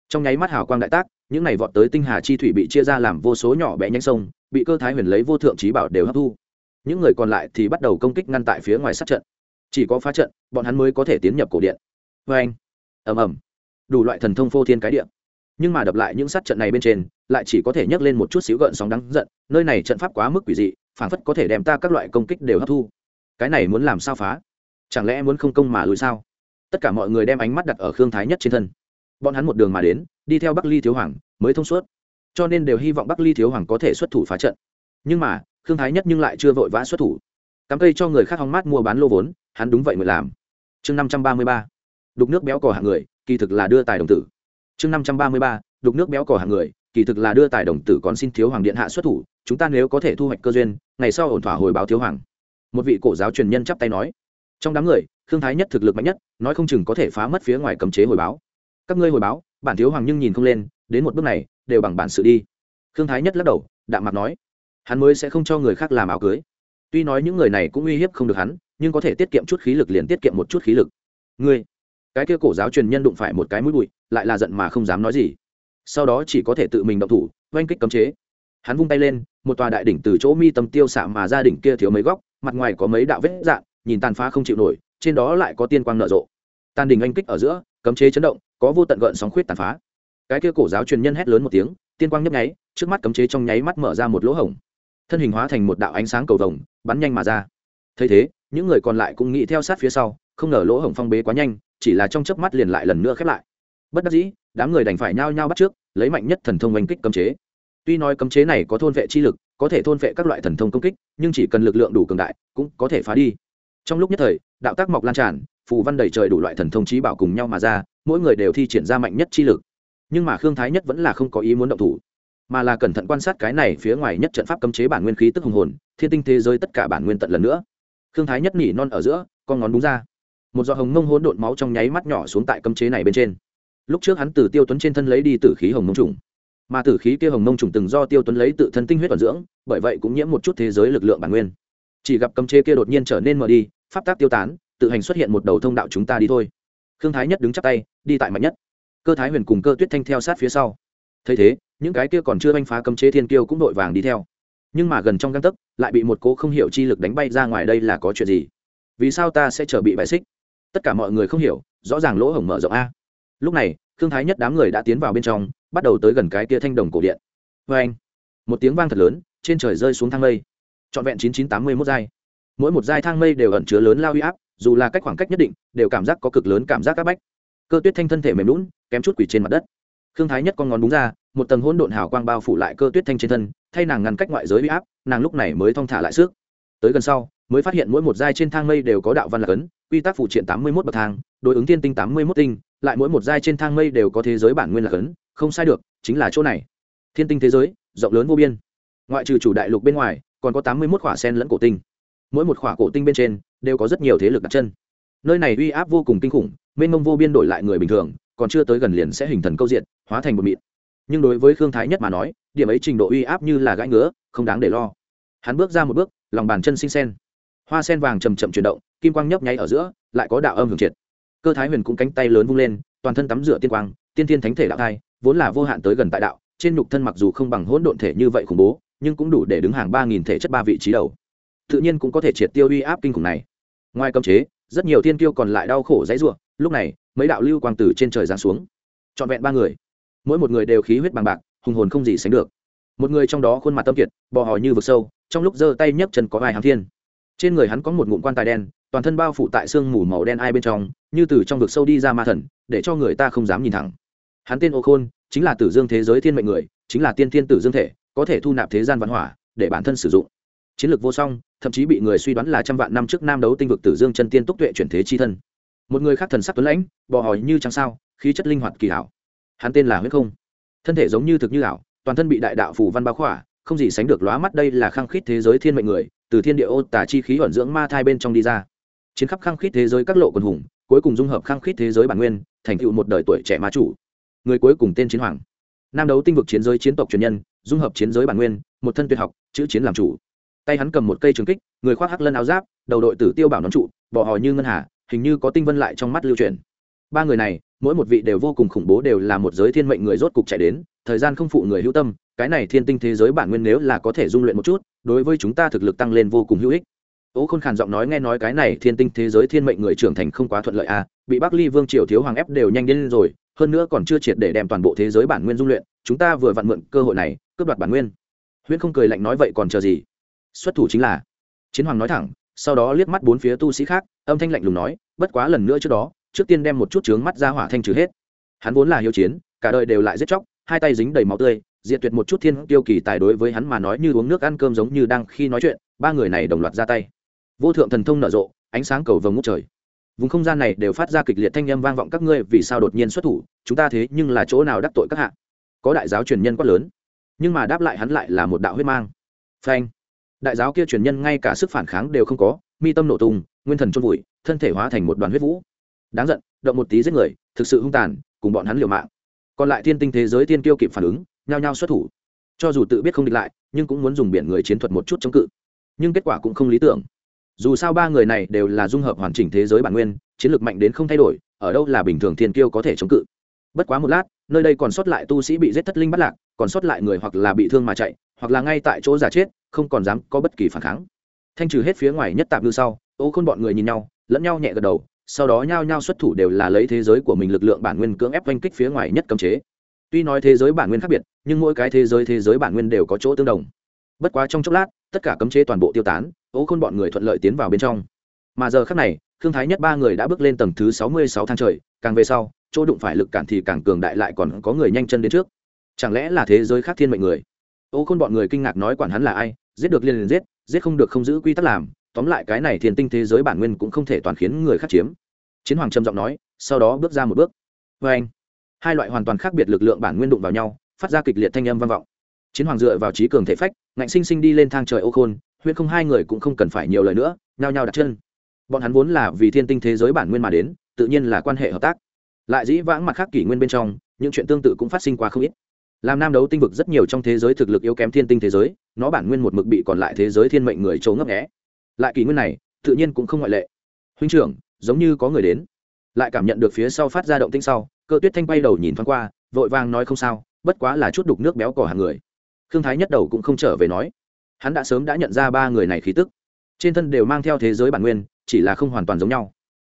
Trong nháy mắt hào quang đại tác, những này vọt tới tinh hà chi thủy bị chia ra làm vô số nhỏ bé nhánh sông, bị cơ thái huyền lấy vô thượng trí bảo đều hấp thu. Những người còn lại thì bắt đầu công kích ngăn tại phía ngoài sát trận chỉ có phá trận, bọn hắn mới có thể tiến nhập cổ điện. Vê anh, ầm ầm, đủ loại thần thông phô thiên cái điện nhưng mà đập lại những sát trận này bên trên, lại chỉ có thể nhấc lên một chút xíu gợn sóng đắng giận, nơi này trận pháp quá mức quỷ dị, phảng phất có thể đem ta các loại công kích đều hấp thu. Cái này muốn làm sao phá? Chẳng lẽ muốn không công mà lùi sao? Tất cả mọi người đem ánh mắt đặt ở khương thái nhất trên thân. Bọn hắn một đường mà đến, đi theo bắc ly thiếu hoàng, mới thông suốt. Cho nên đều hy vọng bắc ly thiếu hoàng có thể xuất thủ phá trận. Nhưng mà, khương thái nhất nhưng lại chưa vội vã xuất thủ. Cắm cây cho người khác hóng mát mua bán lô vốn hắn đúng vậy mới làm. Chương năm trăm ba mươi ba, đục nước béo cò hạng người, kỳ thực là đưa tài đồng tử. Chương năm trăm ba mươi ba, đục nước béo cò hạng người, kỳ thực là đưa tài đồng tử còn xin thiếu hoàng điện hạ xuất thủ, chúng ta nếu có thể thu hoạch cơ duyên, ngày sau ổn thỏa hồi báo thiếu hoàng. Một vị cổ giáo truyền nhân chắp tay nói. Trong đám người thương thái nhất thực lực mạnh nhất, nói không chừng có thể phá mất phía ngoài cấm chế hồi báo. Các ngươi hồi báo, bản thiếu hoàng nhưng nhìn không lên, đến một bước này, đều bằng bản sự đi. Thương thái nhất lắc đầu, đạm mặt nói. Hắn mới sẽ không cho người khác làm áo cưới. Tuy nói những người này cũng uy hiếp không được hắn nhưng có thể tiết kiệm chút khí lực liền tiết kiệm một chút khí lực. Ngươi, cái kia cổ giáo truyền nhân đụng phải một cái mũi bụi, lại là giận mà không dám nói gì. Sau đó chỉ có thể tự mình động thủ, oanh kích cấm chế. Hắn vung tay lên, một tòa đại đỉnh từ chỗ mi tâm tiêu xạ mà gia đỉnh kia thiếu mấy góc, mặt ngoài có mấy đạo vết dạn nhìn tàn phá không chịu nổi, trên đó lại có tiên quang nở rộ. Tàn đỉnh anh kích ở giữa, cấm chế chấn động, có vô tận gợn sóng khuyết tàn phá. Cái kia cổ giáo truyền nhân hét lớn một tiếng, tiên quang nhấp nháy, trước mắt cấm chế trong nháy mắt mở ra một lỗ hổng. Thân hình hóa thành một đạo ánh sáng cầu vồng, bắn nhanh mà ra. Thấy thế những người còn lại cũng nghĩ theo sát phía sau, không ngờ lỗ hổng phong bế quá nhanh, chỉ là trong chớp mắt liền lại lần nữa khép lại. Bất đắc dĩ, đám người đành phải nhao nhao bắt trước, lấy mạnh nhất thần thông oanh kích cấm chế. Tuy nói cấm chế này có thôn vệ chi lực, có thể thôn vệ các loại thần thông công kích, nhưng chỉ cần lực lượng đủ cường đại, cũng có thể phá đi. Trong lúc nhất thời, đạo tác mọc lan tràn, phù văn đầy trời đủ loại thần thông trí bảo cùng nhau mà ra, mỗi người đều thi triển ra mạnh nhất chi lực. Nhưng mà khương thái nhất vẫn là không có ý muốn động thủ, mà là cẩn thận quan sát cái này phía ngoài nhất trận pháp cấm chế bản nguyên khí tức hùng hồn, thiên tinh thế giới tất cả bản nguyên tận lần nữa khương thái nhất nỉ non ở giữa, con ngón đúng ra. Một giọt hồng mông hỗn độn máu trong nháy mắt nhỏ xuống tại cấm chế này bên trên. Lúc trước hắn từ tiêu tuấn trên thân lấy đi tử khí hồng mông trùng, mà tử khí kia hồng mông trùng từng do tiêu tuấn lấy tự thân tinh huyết vận dưỡng, bởi vậy cũng nhiễm một chút thế giới lực lượng bản nguyên. Chỉ gặp cấm chế kia đột nhiên trở nên mờ đi, pháp tác tiêu tán, tự hành xuất hiện một đầu thông đạo chúng ta đi thôi. Khương thái nhất đứng chắp tay, đi tại mạnh nhất. Cơ thái huyền cùng cơ tuyết thanh theo sát phía sau. Thấy thế, những cái kia còn chưa anh phá cấm chế thiên kiêu cũng đội vàng đi theo nhưng mà gần trong găng tấc, lại bị một cô không hiểu chi lực đánh bay ra ngoài đây là có chuyện gì? Vì sao ta sẽ trở bị bài xích? Tất cả mọi người không hiểu, rõ ràng lỗ hổng mở rộng a. Lúc này thương thái nhất đám người đã tiến vào bên trong, bắt đầu tới gần cái kia thanh đồng cổ điện. Vê anh, một tiếng vang thật lớn, trên trời rơi xuống thang mây. Trọn vẹn chín chín tám mươi mốt giai. Mỗi một giai thang mây đều ẩn chứa lớn lao huy áp, dù là cách khoảng cách nhất định, đều cảm giác có cực lớn cảm giác áp bách. Cơ tuyết thanh thân thể mềm lún kém chút quỷ trên mặt đất. Thương thái nhất con ngón búng ra, một tầng hỗn độn hào quang bao phủ lại cơ tuyết thanh trên thân thay nàng ngăn cách ngoại giới bị áp, nàng lúc này mới thong thả lại sức. Tới gần sau, mới phát hiện mỗi một giai trên thang mây đều có đạo văn lạc ấn, quy tắc phụ triện tám mươi mốt bậc thang, đối ứng tiên tinh tám mươi mốt tinh, lại mỗi một giai trên thang mây đều có thế giới bản nguyên lạc ấn, không sai được, chính là chỗ này. Thiên tinh thế giới, rộng lớn vô biên. Ngoại trừ chủ đại lục bên ngoài, còn có tám mươi mốt khỏa sen lẫn cổ tinh. Mỗi một khỏa cổ tinh bên trên, đều có rất nhiều thế lực đặt chân. Nơi này uy áp vô cùng kinh khủng, mênh mông vô biên đổi lại người bình thường, còn chưa tới gần liền sẽ hình thần câu diện, hóa thành một mịn nhưng đối với khương thái nhất mà nói, điểm ấy trình độ uy áp như là gãi ngứa, không đáng để lo. Hắn bước ra một bước, lòng bàn chân sinh sen hoa sen vàng chầm chậm chuyển động, kim quang nhấp nháy ở giữa, lại có đạo âm hưởng triệt. Cơ thái huyền cũng cánh tay lớn vung lên, toàn thân tắm rửa tiên quang, tiên tiên thánh thể đạo thai, vốn là vô hạn tới gần tại đạo, trên nhục thân mặc dù không bằng hỗn độn thể như vậy khủng bố, nhưng cũng đủ để đứng hàng ba nghìn thể chất ba vị trí đầu. Tự nhiên cũng có thể triệt tiêu uy áp kinh khủng này. Ngoài cấm chế, rất nhiều tiên tiêu còn lại đau khổ dãy ruộng lúc này, mấy đạo lưu quang tử trên trời giáng xuống. Trọn vẹn ba người mỗi một người đều khí huyết bằng bạc, hùng hồn không gì sánh được. Một người trong đó khuôn mặt tâm kiệt, bò hò như vực sâu, trong lúc giơ tay nhấc chân có vài hàng thiên. Trên người hắn có một ngụm quan tài đen, toàn thân bao phủ tại sương mù màu đen ai bên trong, như từ trong vực sâu đi ra ma thần, để cho người ta không dám nhìn thẳng. Hắn tên ô khôn, chính là tử dương thế giới thiên mệnh người, chính là tiên thiên tử dương thể, có thể thu nạp thế gian văn hỏa, để bản thân sử dụng. Chiến lược vô song, thậm chí bị người suy đoán là trăm vạn năm trước nam đấu tinh vực tử dương chân tiên túc tuệ chuyển thế chi thân. Một người khác thần sắc tuấn lãnh, bò hỏi như trăng sao, khí chất linh hoạt kỳ hảo hắn tên là huyết không. Thân thể giống như thực như ảo, toàn thân bị đại đạo phủ văn bao khỏa, không gì sánh được lóa mắt đây là khăng khít thế giới thiên mệnh người, từ thiên địa ô tả chi khí ẩn dưỡng ma thai bên trong đi ra. Chiến khắp khăng khít thế giới các lộ quần hùng, cuối cùng dung hợp khăng khít thế giới bản nguyên, thành tựu một đời tuổi trẻ ma chủ. Người cuối cùng tên chiến hoàng. Nam đấu tinh vực chiến giới chiến tộc truyền nhân, dung hợp chiến giới bản nguyên, một thân tuyệt học, chữ chiến làm chủ. Tay hắn cầm một cây trường kích, người khoác hắc lân áo giáp, đầu đội tử tiêu bảo nón trụ bỏ hò như ngân hà, hình như có tinh vân lại trong mắt lưu truyền. Ba người này mỗi một vị đều vô cùng khủng bố đều là một giới thiên mệnh người rốt cục chạy đến, thời gian không phụ người hữu tâm, cái này thiên tinh thế giới bản nguyên nếu là có thể dung luyện một chút, đối với chúng ta thực lực tăng lên vô cùng hữu ích. Ố khôn khàn giọng nói nghe nói cái này thiên tinh thế giới thiên mệnh người trưởng thành không quá thuận lợi à bị bắc ly vương triều thiếu hoàng ép đều nhanh đến rồi, hơn nữa còn chưa triệt để đem toàn bộ thế giới bản nguyên dung luyện, chúng ta vừa vặn mượn cơ hội này, cướp đoạt bản nguyên. Huyễn không cười lạnh nói vậy còn chờ gì? Xuất thủ chính là. Chiến hoàng nói thẳng, sau đó liếc mắt bốn phía tu sĩ khác, âm thanh lạnh lùng nói, bất quá lần nữa trước đó trước tiên đem một chút trướng mắt ra hỏa thanh trừ hết. Hắn vốn là hiếu chiến, cả đời đều lại giết chóc, hai tay dính đầy máu tươi, diệt tuyệt một chút thiên tiêu kỳ tài đối với hắn mà nói như uống nước ăn cơm giống như đang khi nói chuyện, ba người này đồng loạt ra tay. Vô thượng thần thông nở rộ, ánh sáng cầu vồng ngút trời. Vùng không gian này đều phát ra kịch liệt thanh â m vang vọng các ngươi vì sao đột nhiên xuất thủ, chúng ta thế nhưng là chỗ nào đắc tội các hạ? Có đại giáo truyền nhân quát lớn, nhưng mà đáp lại hắn lại là một đạo huyết mang. Phanh! Đại giáo kia truyền nhân ngay cả sức phản kháng đều không có, mi tâm nổ tung, nguyên thần trôn vùi, thân thể hóa thành một đoàn huyết vũ đáng giận, động một tí giết người, thực sự hung tàn, cùng bọn hắn liều mạng. Còn lại thiên tinh thế giới tiên kêu kịp phản ứng, nhao nhao xuất thủ. Cho dù tự biết không địch lại, nhưng cũng muốn dùng biển người chiến thuật một chút chống cự. Nhưng kết quả cũng không lý tưởng. Dù sao ba người này đều là dung hợp hoàn chỉnh thế giới bản nguyên, chiến lược mạnh đến không thay đổi, ở đâu là bình thường thiên kiêu có thể chống cự. Bất quá một lát, nơi đây còn sót lại tu sĩ bị giết thất linh bắt lạc, còn sót lại người hoặc là bị thương mà chạy, hoặc là ngay tại chỗ giả chết, không còn dám có bất kỳ phản kháng. Thanh trừ hết phía ngoài nhất tạp ngư sau, ô khôn bọn người nhìn nhau, lẫn nhau nhẹ gật đầu sau đó nhao nhao xuất thủ đều là lấy thế giới của mình lực lượng bản nguyên cưỡng ép oanh kích phía ngoài nhất cấm chế. Tuy nói thế giới bản nguyên khác biệt, nhưng mỗi cái thế giới thế giới bản nguyên đều có chỗ tương đồng. Bất quá trong chốc lát, tất cả cấm chế toàn bộ tiêu tán ô khôn bọn người thuận lợi tiến vào bên trong. Mà giờ khác này thương thái nhất ba người đã bước lên tầng thứ sáu mươi sáu thang trời, càng về sau, chỗ đụng phải lực cản thì càng cường đại lại còn có người nhanh chân đến trước. Chẳng lẽ là thế giới khác thiên mệnh người? Ô khôn bọn người kinh ngạc nói quản hắn là ai, giết được liền liền giết giết không được không giữ quy tắc làm tóm lại cái này thiền tinh thế giới bản nguyên cũng không thể toàn khiến người khác chiếm. Chiến hoàng trầm giọng nói, sau đó bước ra một bước. Vê anh, hai loại hoàn toàn khác biệt lực lượng bản nguyên đụng vào nhau, phát ra kịch liệt thanh âm vang vọng. Chiến hoàng dựa vào trí cường thể phách, ngạnh sinh sinh đi lên thang trời ô khôn, huyễn không hai người cũng không cần phải nhiều lời nữa, nhao nhao đặt chân. Bọn hắn vốn là vì thiên tinh thế giới bản nguyên mà đến, tự nhiên là quan hệ hợp tác. Lại dĩ vãng mặt khác kỷ nguyên bên trong, những chuyện tương tự cũng phát sinh qua không ít. Làm nam đấu tinh vực rất nhiều trong thế giới thực lực yếu kém thiên tinh thế giới, nó bản nguyên một mực bị còn lại thế giới thiên mệnh người trốn ngấp nghẽ lại kỷ nguyên này, tự nhiên cũng không ngoại lệ. Huynh trưởng, giống như có người đến. Lại cảm nhận được phía sau phát ra động tinh sau, cơ tuyết thanh bay đầu nhìn thoáng qua, vội vàng nói không sao, bất quá là chút đục nước béo cỏ hàng người. Khương thái nhất đầu cũng không trở về nói. Hắn đã sớm đã nhận ra ba người này khí tức. Trên thân đều mang theo thế giới bản nguyên, chỉ là không hoàn toàn giống nhau.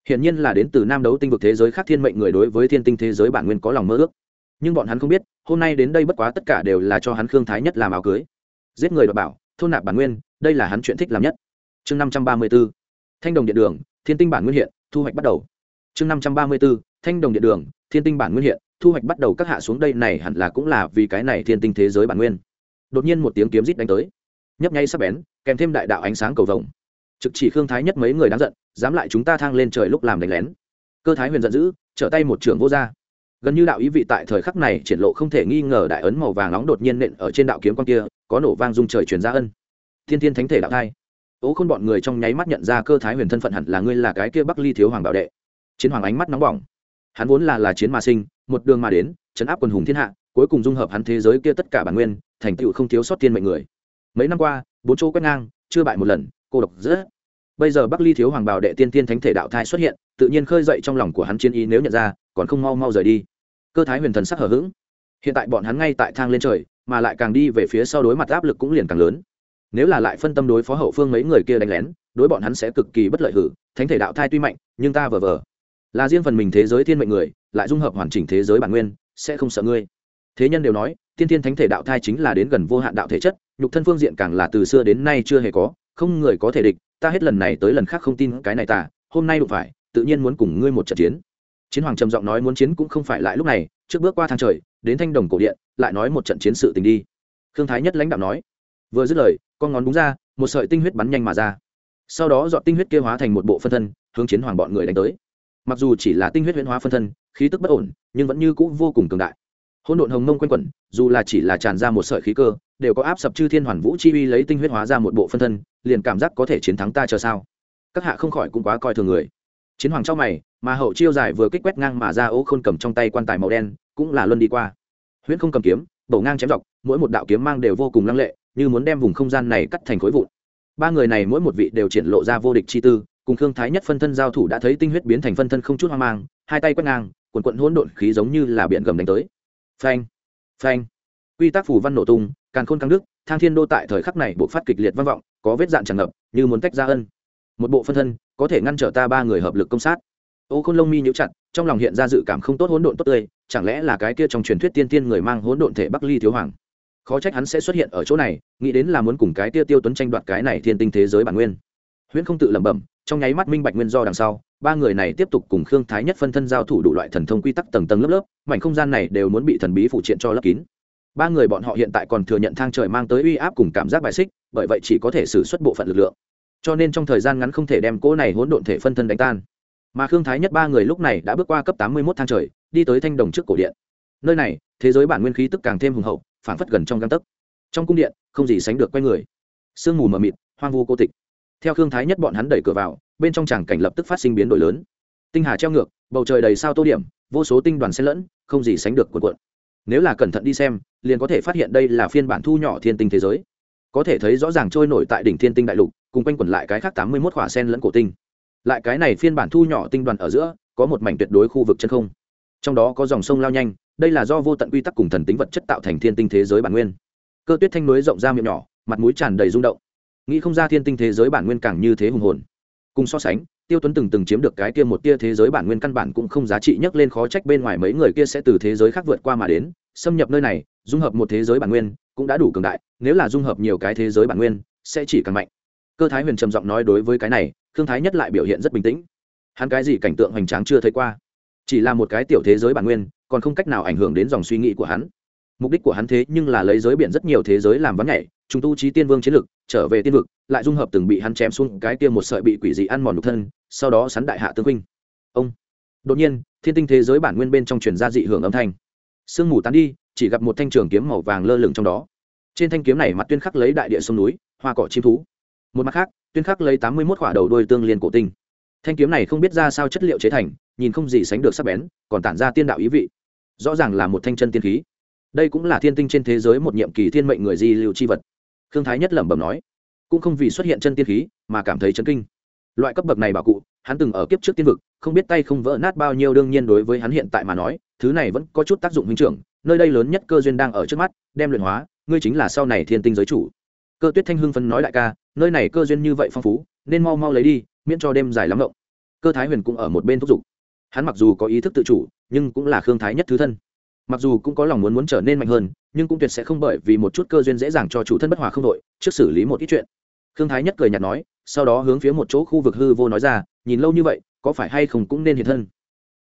Hiển nhiên là đến từ nam đấu tinh vực thế giới khác thiên mệnh người đối với thiên tinh thế giới bản nguyên có lòng mơ ước. Nhưng bọn hắn không biết, hôm nay đến đây bất quá tất cả đều là cho hắn khương thái nhất làm áo cưới. Giết người đọc bảo, thôn nạp bản nguyên, đây là hắn chuyện thích làm nhất chương năm trăm ba mươi b ố thanh đồng điện đường, thiên tinh bản nguyên hiện, thu hoạch bắt đầu. Chương năm trăm ba mươi b ố thanh đồng điện đường, thiên tinh bản nguyên hiện, thu hoạch bắt đầu các hạ xuống đây này hẳn là cũng là vì cái này thiên tinh thế giới bản nguyên. Đột nhiên một tiếng kiếm rít đánh tới. Nhấp nháy sắp bén, kèm thêm đại đạo ánh sáng cầu vồng. Trực chỉ khương thái nhất mấy người đáng giận, dám lại chúng ta thang lên trời lúc làm đánh lén. Cơ thái huyền giận dữ, trở tay một trường vô r gần như đạo ý vị tại thời khắc này triển lộ không thể nghi ngờ đại ấn màu vàng nóng đột nhiên nện ở trên đạo kiếm con kia, có nổ vang dung trời truyền ra ân. Thiên thiên thánh thể đạo thai ố khôn bọn người trong nháy mắt nhận ra cơ thái huyền thân phận hẳn là ngươi là cái kia bắc ly thiếu hoàng bảo đệ. Chiến hoàng ánh mắt nóng bỏng. Hắn vốn là là chiến mà sinh, một đường mà đến chấn áp quần hùng thiên hạ, cuối cùng dung hợp hắn thế giới kia tất cả bản nguyên, thành tựu không thiếu sót thiên mệnh người. Mấy năm qua, bốn chỗ quét ngang, chưa bại một lần, cô độc rất. Bây giờ bắc ly thiếu hoàng bảo đệ tiên tiên thánh thể đạo thai xuất hiện, tự nhiên khơi dậy trong lòng của hắn chiến ý nếu nhận ra, còn không mau mau rời đi. Cơ thái huyền thần sắc hở h ữ g hiện tại bọn hắn ngay tại thang lên trời, mà lại càng đi về phía sau đối mặt áp lực cũng liền càng lớn nếu là lại phân tâm đối phó hậu phương mấy người kia đánh lén, đối bọn hắn sẽ cực kỳ bất lợi hử. Thánh thể đạo thai tuy mạnh, nhưng ta vờ vờ. Là riêng phần mình thế giới thiên mệnh người, lại dung hợp hoàn chỉnh thế giới bản nguyên, sẽ không sợ ngươi. Thế nhân đều nói, tiên thiên thánh thể đạo thai chính là đến gần vô hạn đạo thể chất, nhục thân phương diện càng là từ xưa đến nay chưa hề có, không người có thể địch, ta hết lần này tới lần khác không tin cái này ta, hôm nay đụng phải, tự nhiên muốn cùng ngươi một trận chiến. Chiến hoàng trầm giọng nói muốn chiến cũng không phải lại lúc này, trước bước qua thang trời, đến thanh đồng cổ điện, lại nói một trận chiến sự tình đi. Khương thái nhất lãnh đạo nói vừa dứt lời, con ngón búng ra, một sợi tinh huyết bắn nhanh mà ra. Sau đó dọn tinh huyết kia hóa thành một bộ phân thân, hướng chiến hoàng bọn người đánh tới. Mặc dù chỉ là tinh huyết huyễn hóa phân thân, khí tức bất ổn, nhưng vẫn như cũ vô cùng cường đại. Hỗn độn hồng mông quanh quẩn, dù là chỉ là tràn ra một sợi khí cơ, đều có áp sập chư thiên hoàn vũ chi uy lấy tinh huyết hóa ra một bộ phân thân, liền cảm giác có thể chiến thắng ta chờ sao? Các hạ không khỏi cũng quá coi thường người. Chiến hoàng trong mày, mà hậu chiêu dài vừa kích quét ngang mà ra ô khôn cầm trong tay quan tài màu đen, cũng là luân đi qua. Huyễn không cầm kiếm, bổ ngang chém dọc, mỗi một đạo kiếm mang đều vô cùng lăng lệ như muốn đem vùng không gian này cắt thành khối vụn. Ba người này mỗi một vị đều triển lộ ra vô địch chi tư, cùng khương thái nhất phân thân giao thủ đã thấy tinh huyết biến thành phân thân không chút hoang mang, hai tay quét ngang quần quận hỗn độn khí giống như là biển gầm đánh tới. Phanh phanh. Quy tắc phủ văn nổ tung, càn khôn căng đức thang thiên đô tại thời khắc này buộc phát kịch liệt vang vọng, có vết dạn tràn ngập, như muốn tách ra ân. Một bộ phân thân, có thể ngăn trở ta ba người hợp lực công sát. Ô khôn lông mi nhíu chặt, trong lòng hiện ra dự cảm không tốt hỗn độn tốt tươi, chẳng lẽ là cái kia trong truyền thuyết tiên tiên người mang hỗn độn thể bắc ly thiếu hoàng? Khó trách hắn sẽ xuất hiện ở chỗ này, nghĩ đến là muốn cùng cái tia tiêu tuấn tranh đoạt cái này thiên tinh thế giới bản nguyên. Huyễn không tự lẩm bẩm, trong nháy mắt minh bạch nguyên do đằng sau, ba người này tiếp tục cùng khương thái nhất phân thân giao thủ đủ loại thần thông quy tắc tầng tầng lớp lớp, mảnh không gian này đều muốn bị thần bí phụ triện cho lấp kín. Ba người bọn họ hiện tại còn thừa nhận thang trời mang tới uy áp cùng cảm giác bài xích, bởi vậy chỉ có thể xử suất bộ phận lực lượng. Cho nên trong thời gian ngắn không thể đem cỗ này hỗn độn thể phân thân đánh tan. Mà khương thái nhất ba người lúc này đã bước qua cấp tám mươi mốt thang trời, đi tới thanh đồng trước cổ điện. Nơi này, thế giới bản nguyên khí tức càng thêm hùng hậu phản phất gần trong găng tấc. Trong cung điện, không gì sánh được quay người. Sương mù mờ mịt, hoang vu cô tịch. Theo khương thái nhất bọn hắn đẩy cửa vào, bên trong tràng cảnh lập tức phát sinh biến đổi lớn. Tinh hà treo ngược, bầu trời đầy sao tô điểm, vô số tinh đoàn xen lẫn, không gì sánh được cuộn cuộn. Nếu là cẩn thận đi xem, liền có thể phát hiện đây là phiên bản thu nhỏ thiên tinh thế giới. Có thể thấy rõ ràng trôi nổi tại đỉnh thiên tinh đại lục, cùng quanh quẩn lại cái khác tám mươi mốt khỏa sen lẫn cổ tinh. Lại cái này phiên bản thu nhỏ tinh đoàn ở giữa, có một mảnh tuyệt đối khu vực chân không. Trong đó có dòng sông lao nhanh đây là do vô tận quy tắc cùng thần tính vật chất tạo thành thiên tinh thế giới bản nguyên. Cơ tuyết thanh núi rộng ra miệng nhỏ, mặt mũi tràn đầy rung động. Nghĩ không ra thiên tinh thế giới bản nguyên càng như thế hùng hồn. Cùng so sánh, tiêu tuấn từng từng chiếm được cái kia một tia thế giới bản nguyên căn bản cũng không giá trị nhắc lên khó trách bên ngoài mấy người kia sẽ từ thế giới khác vượt qua mà đến, xâm nhập nơi này, dung hợp một thế giới bản nguyên, cũng đã đủ cường đại, nếu là dung hợp nhiều cái thế giới bản nguyên, sẽ chỉ càng mạnh. Cơ thái huyền trầm giọng nói đối với cái này thương thái nhất lại biểu hiện rất bình tĩnh. Hắn cái gì cảnh tượng hoành tráng chưa thấy qua? Chỉ là một cái tiểu thế giới bản nguyên còn không cách nào ảnh hưởng đến dòng suy nghĩ của hắn. Mục đích của hắn thế nhưng là lấy giới biển rất nhiều thế giới làm vắng nhảy chúng tu trí tiên vương chiến lực trở về tiên vực, lại dung hợp từng bị hắn chém xuống cái kia một sợi bị quỷ dị ăn mòn nhục thân, sau đó sắn đại hạ tương huynh. Ông. Đột nhiên, thiên tinh thế giới bản nguyên bên trong truyền ra dị hưởng âm thanh. Sương mù tán đi, chỉ gặp một thanh trường kiếm màu vàng lơ lửng trong đó. Trên thanh kiếm này mặt tuyên khắc lấy đại địa sông núi, hoa cỏ chim thú. Một mặt khác, tuyên khắc lấy tám mươi một quả đầu đôi tương liên cổ tinh. Thanh kiếm này không biết ra sao chất liệu chế thành, nhìn không gì sánh được sắc bén, còn tản ra tiên đạo ý vị rõ ràng là một thanh chân tiên khí. Đây cũng là thiên tinh trên thế giới một nhiệm kỳ thiên mệnh người di lưu c h i vật. Khương thái nhất lẩm bẩm nói, cũng không vì xuất hiện chân tiên khí mà cảm thấy chấn kinh. Loại cấp bậc này bảo cụ, hắn từng ở kiếp trước tiên vực, không biết tay không vỡ nát bao nhiêu đương nhiên đối với hắn hiện tại mà nói, thứ này vẫn có chút tác dụng huynh trưởng, nơi đây lớn nhất cơ duyên đang ở trước mắt, đem luyện hóa, ngươi chính là sau này thiên tinh giới chủ. Cơ tuyết thanh hưng phấn nói đại ca, nơi này cơ duyên như vậy phong phú, nên mau mau lấy đi, miễn cho đêm dài lắm rộng cơ thái huyền cũng ở một bên thúc giục. Hắn mặc dù có ý thức tự chủ nhưng cũng là khương thái nhất thứ thân. Mặc dù cũng có lòng muốn muốn trở nên mạnh hơn, nhưng cũng tuyệt sẽ không bởi vì một chút cơ duyên dễ dàng cho chủ thân bất hòa không đội, trước xử lý một ít chuyện. Khương thái nhất cười nhạt nói, sau đó hướng phía một chỗ khu vực hư vô nói ra, nhìn lâu như vậy, có phải hay không cũng nên hiện thân.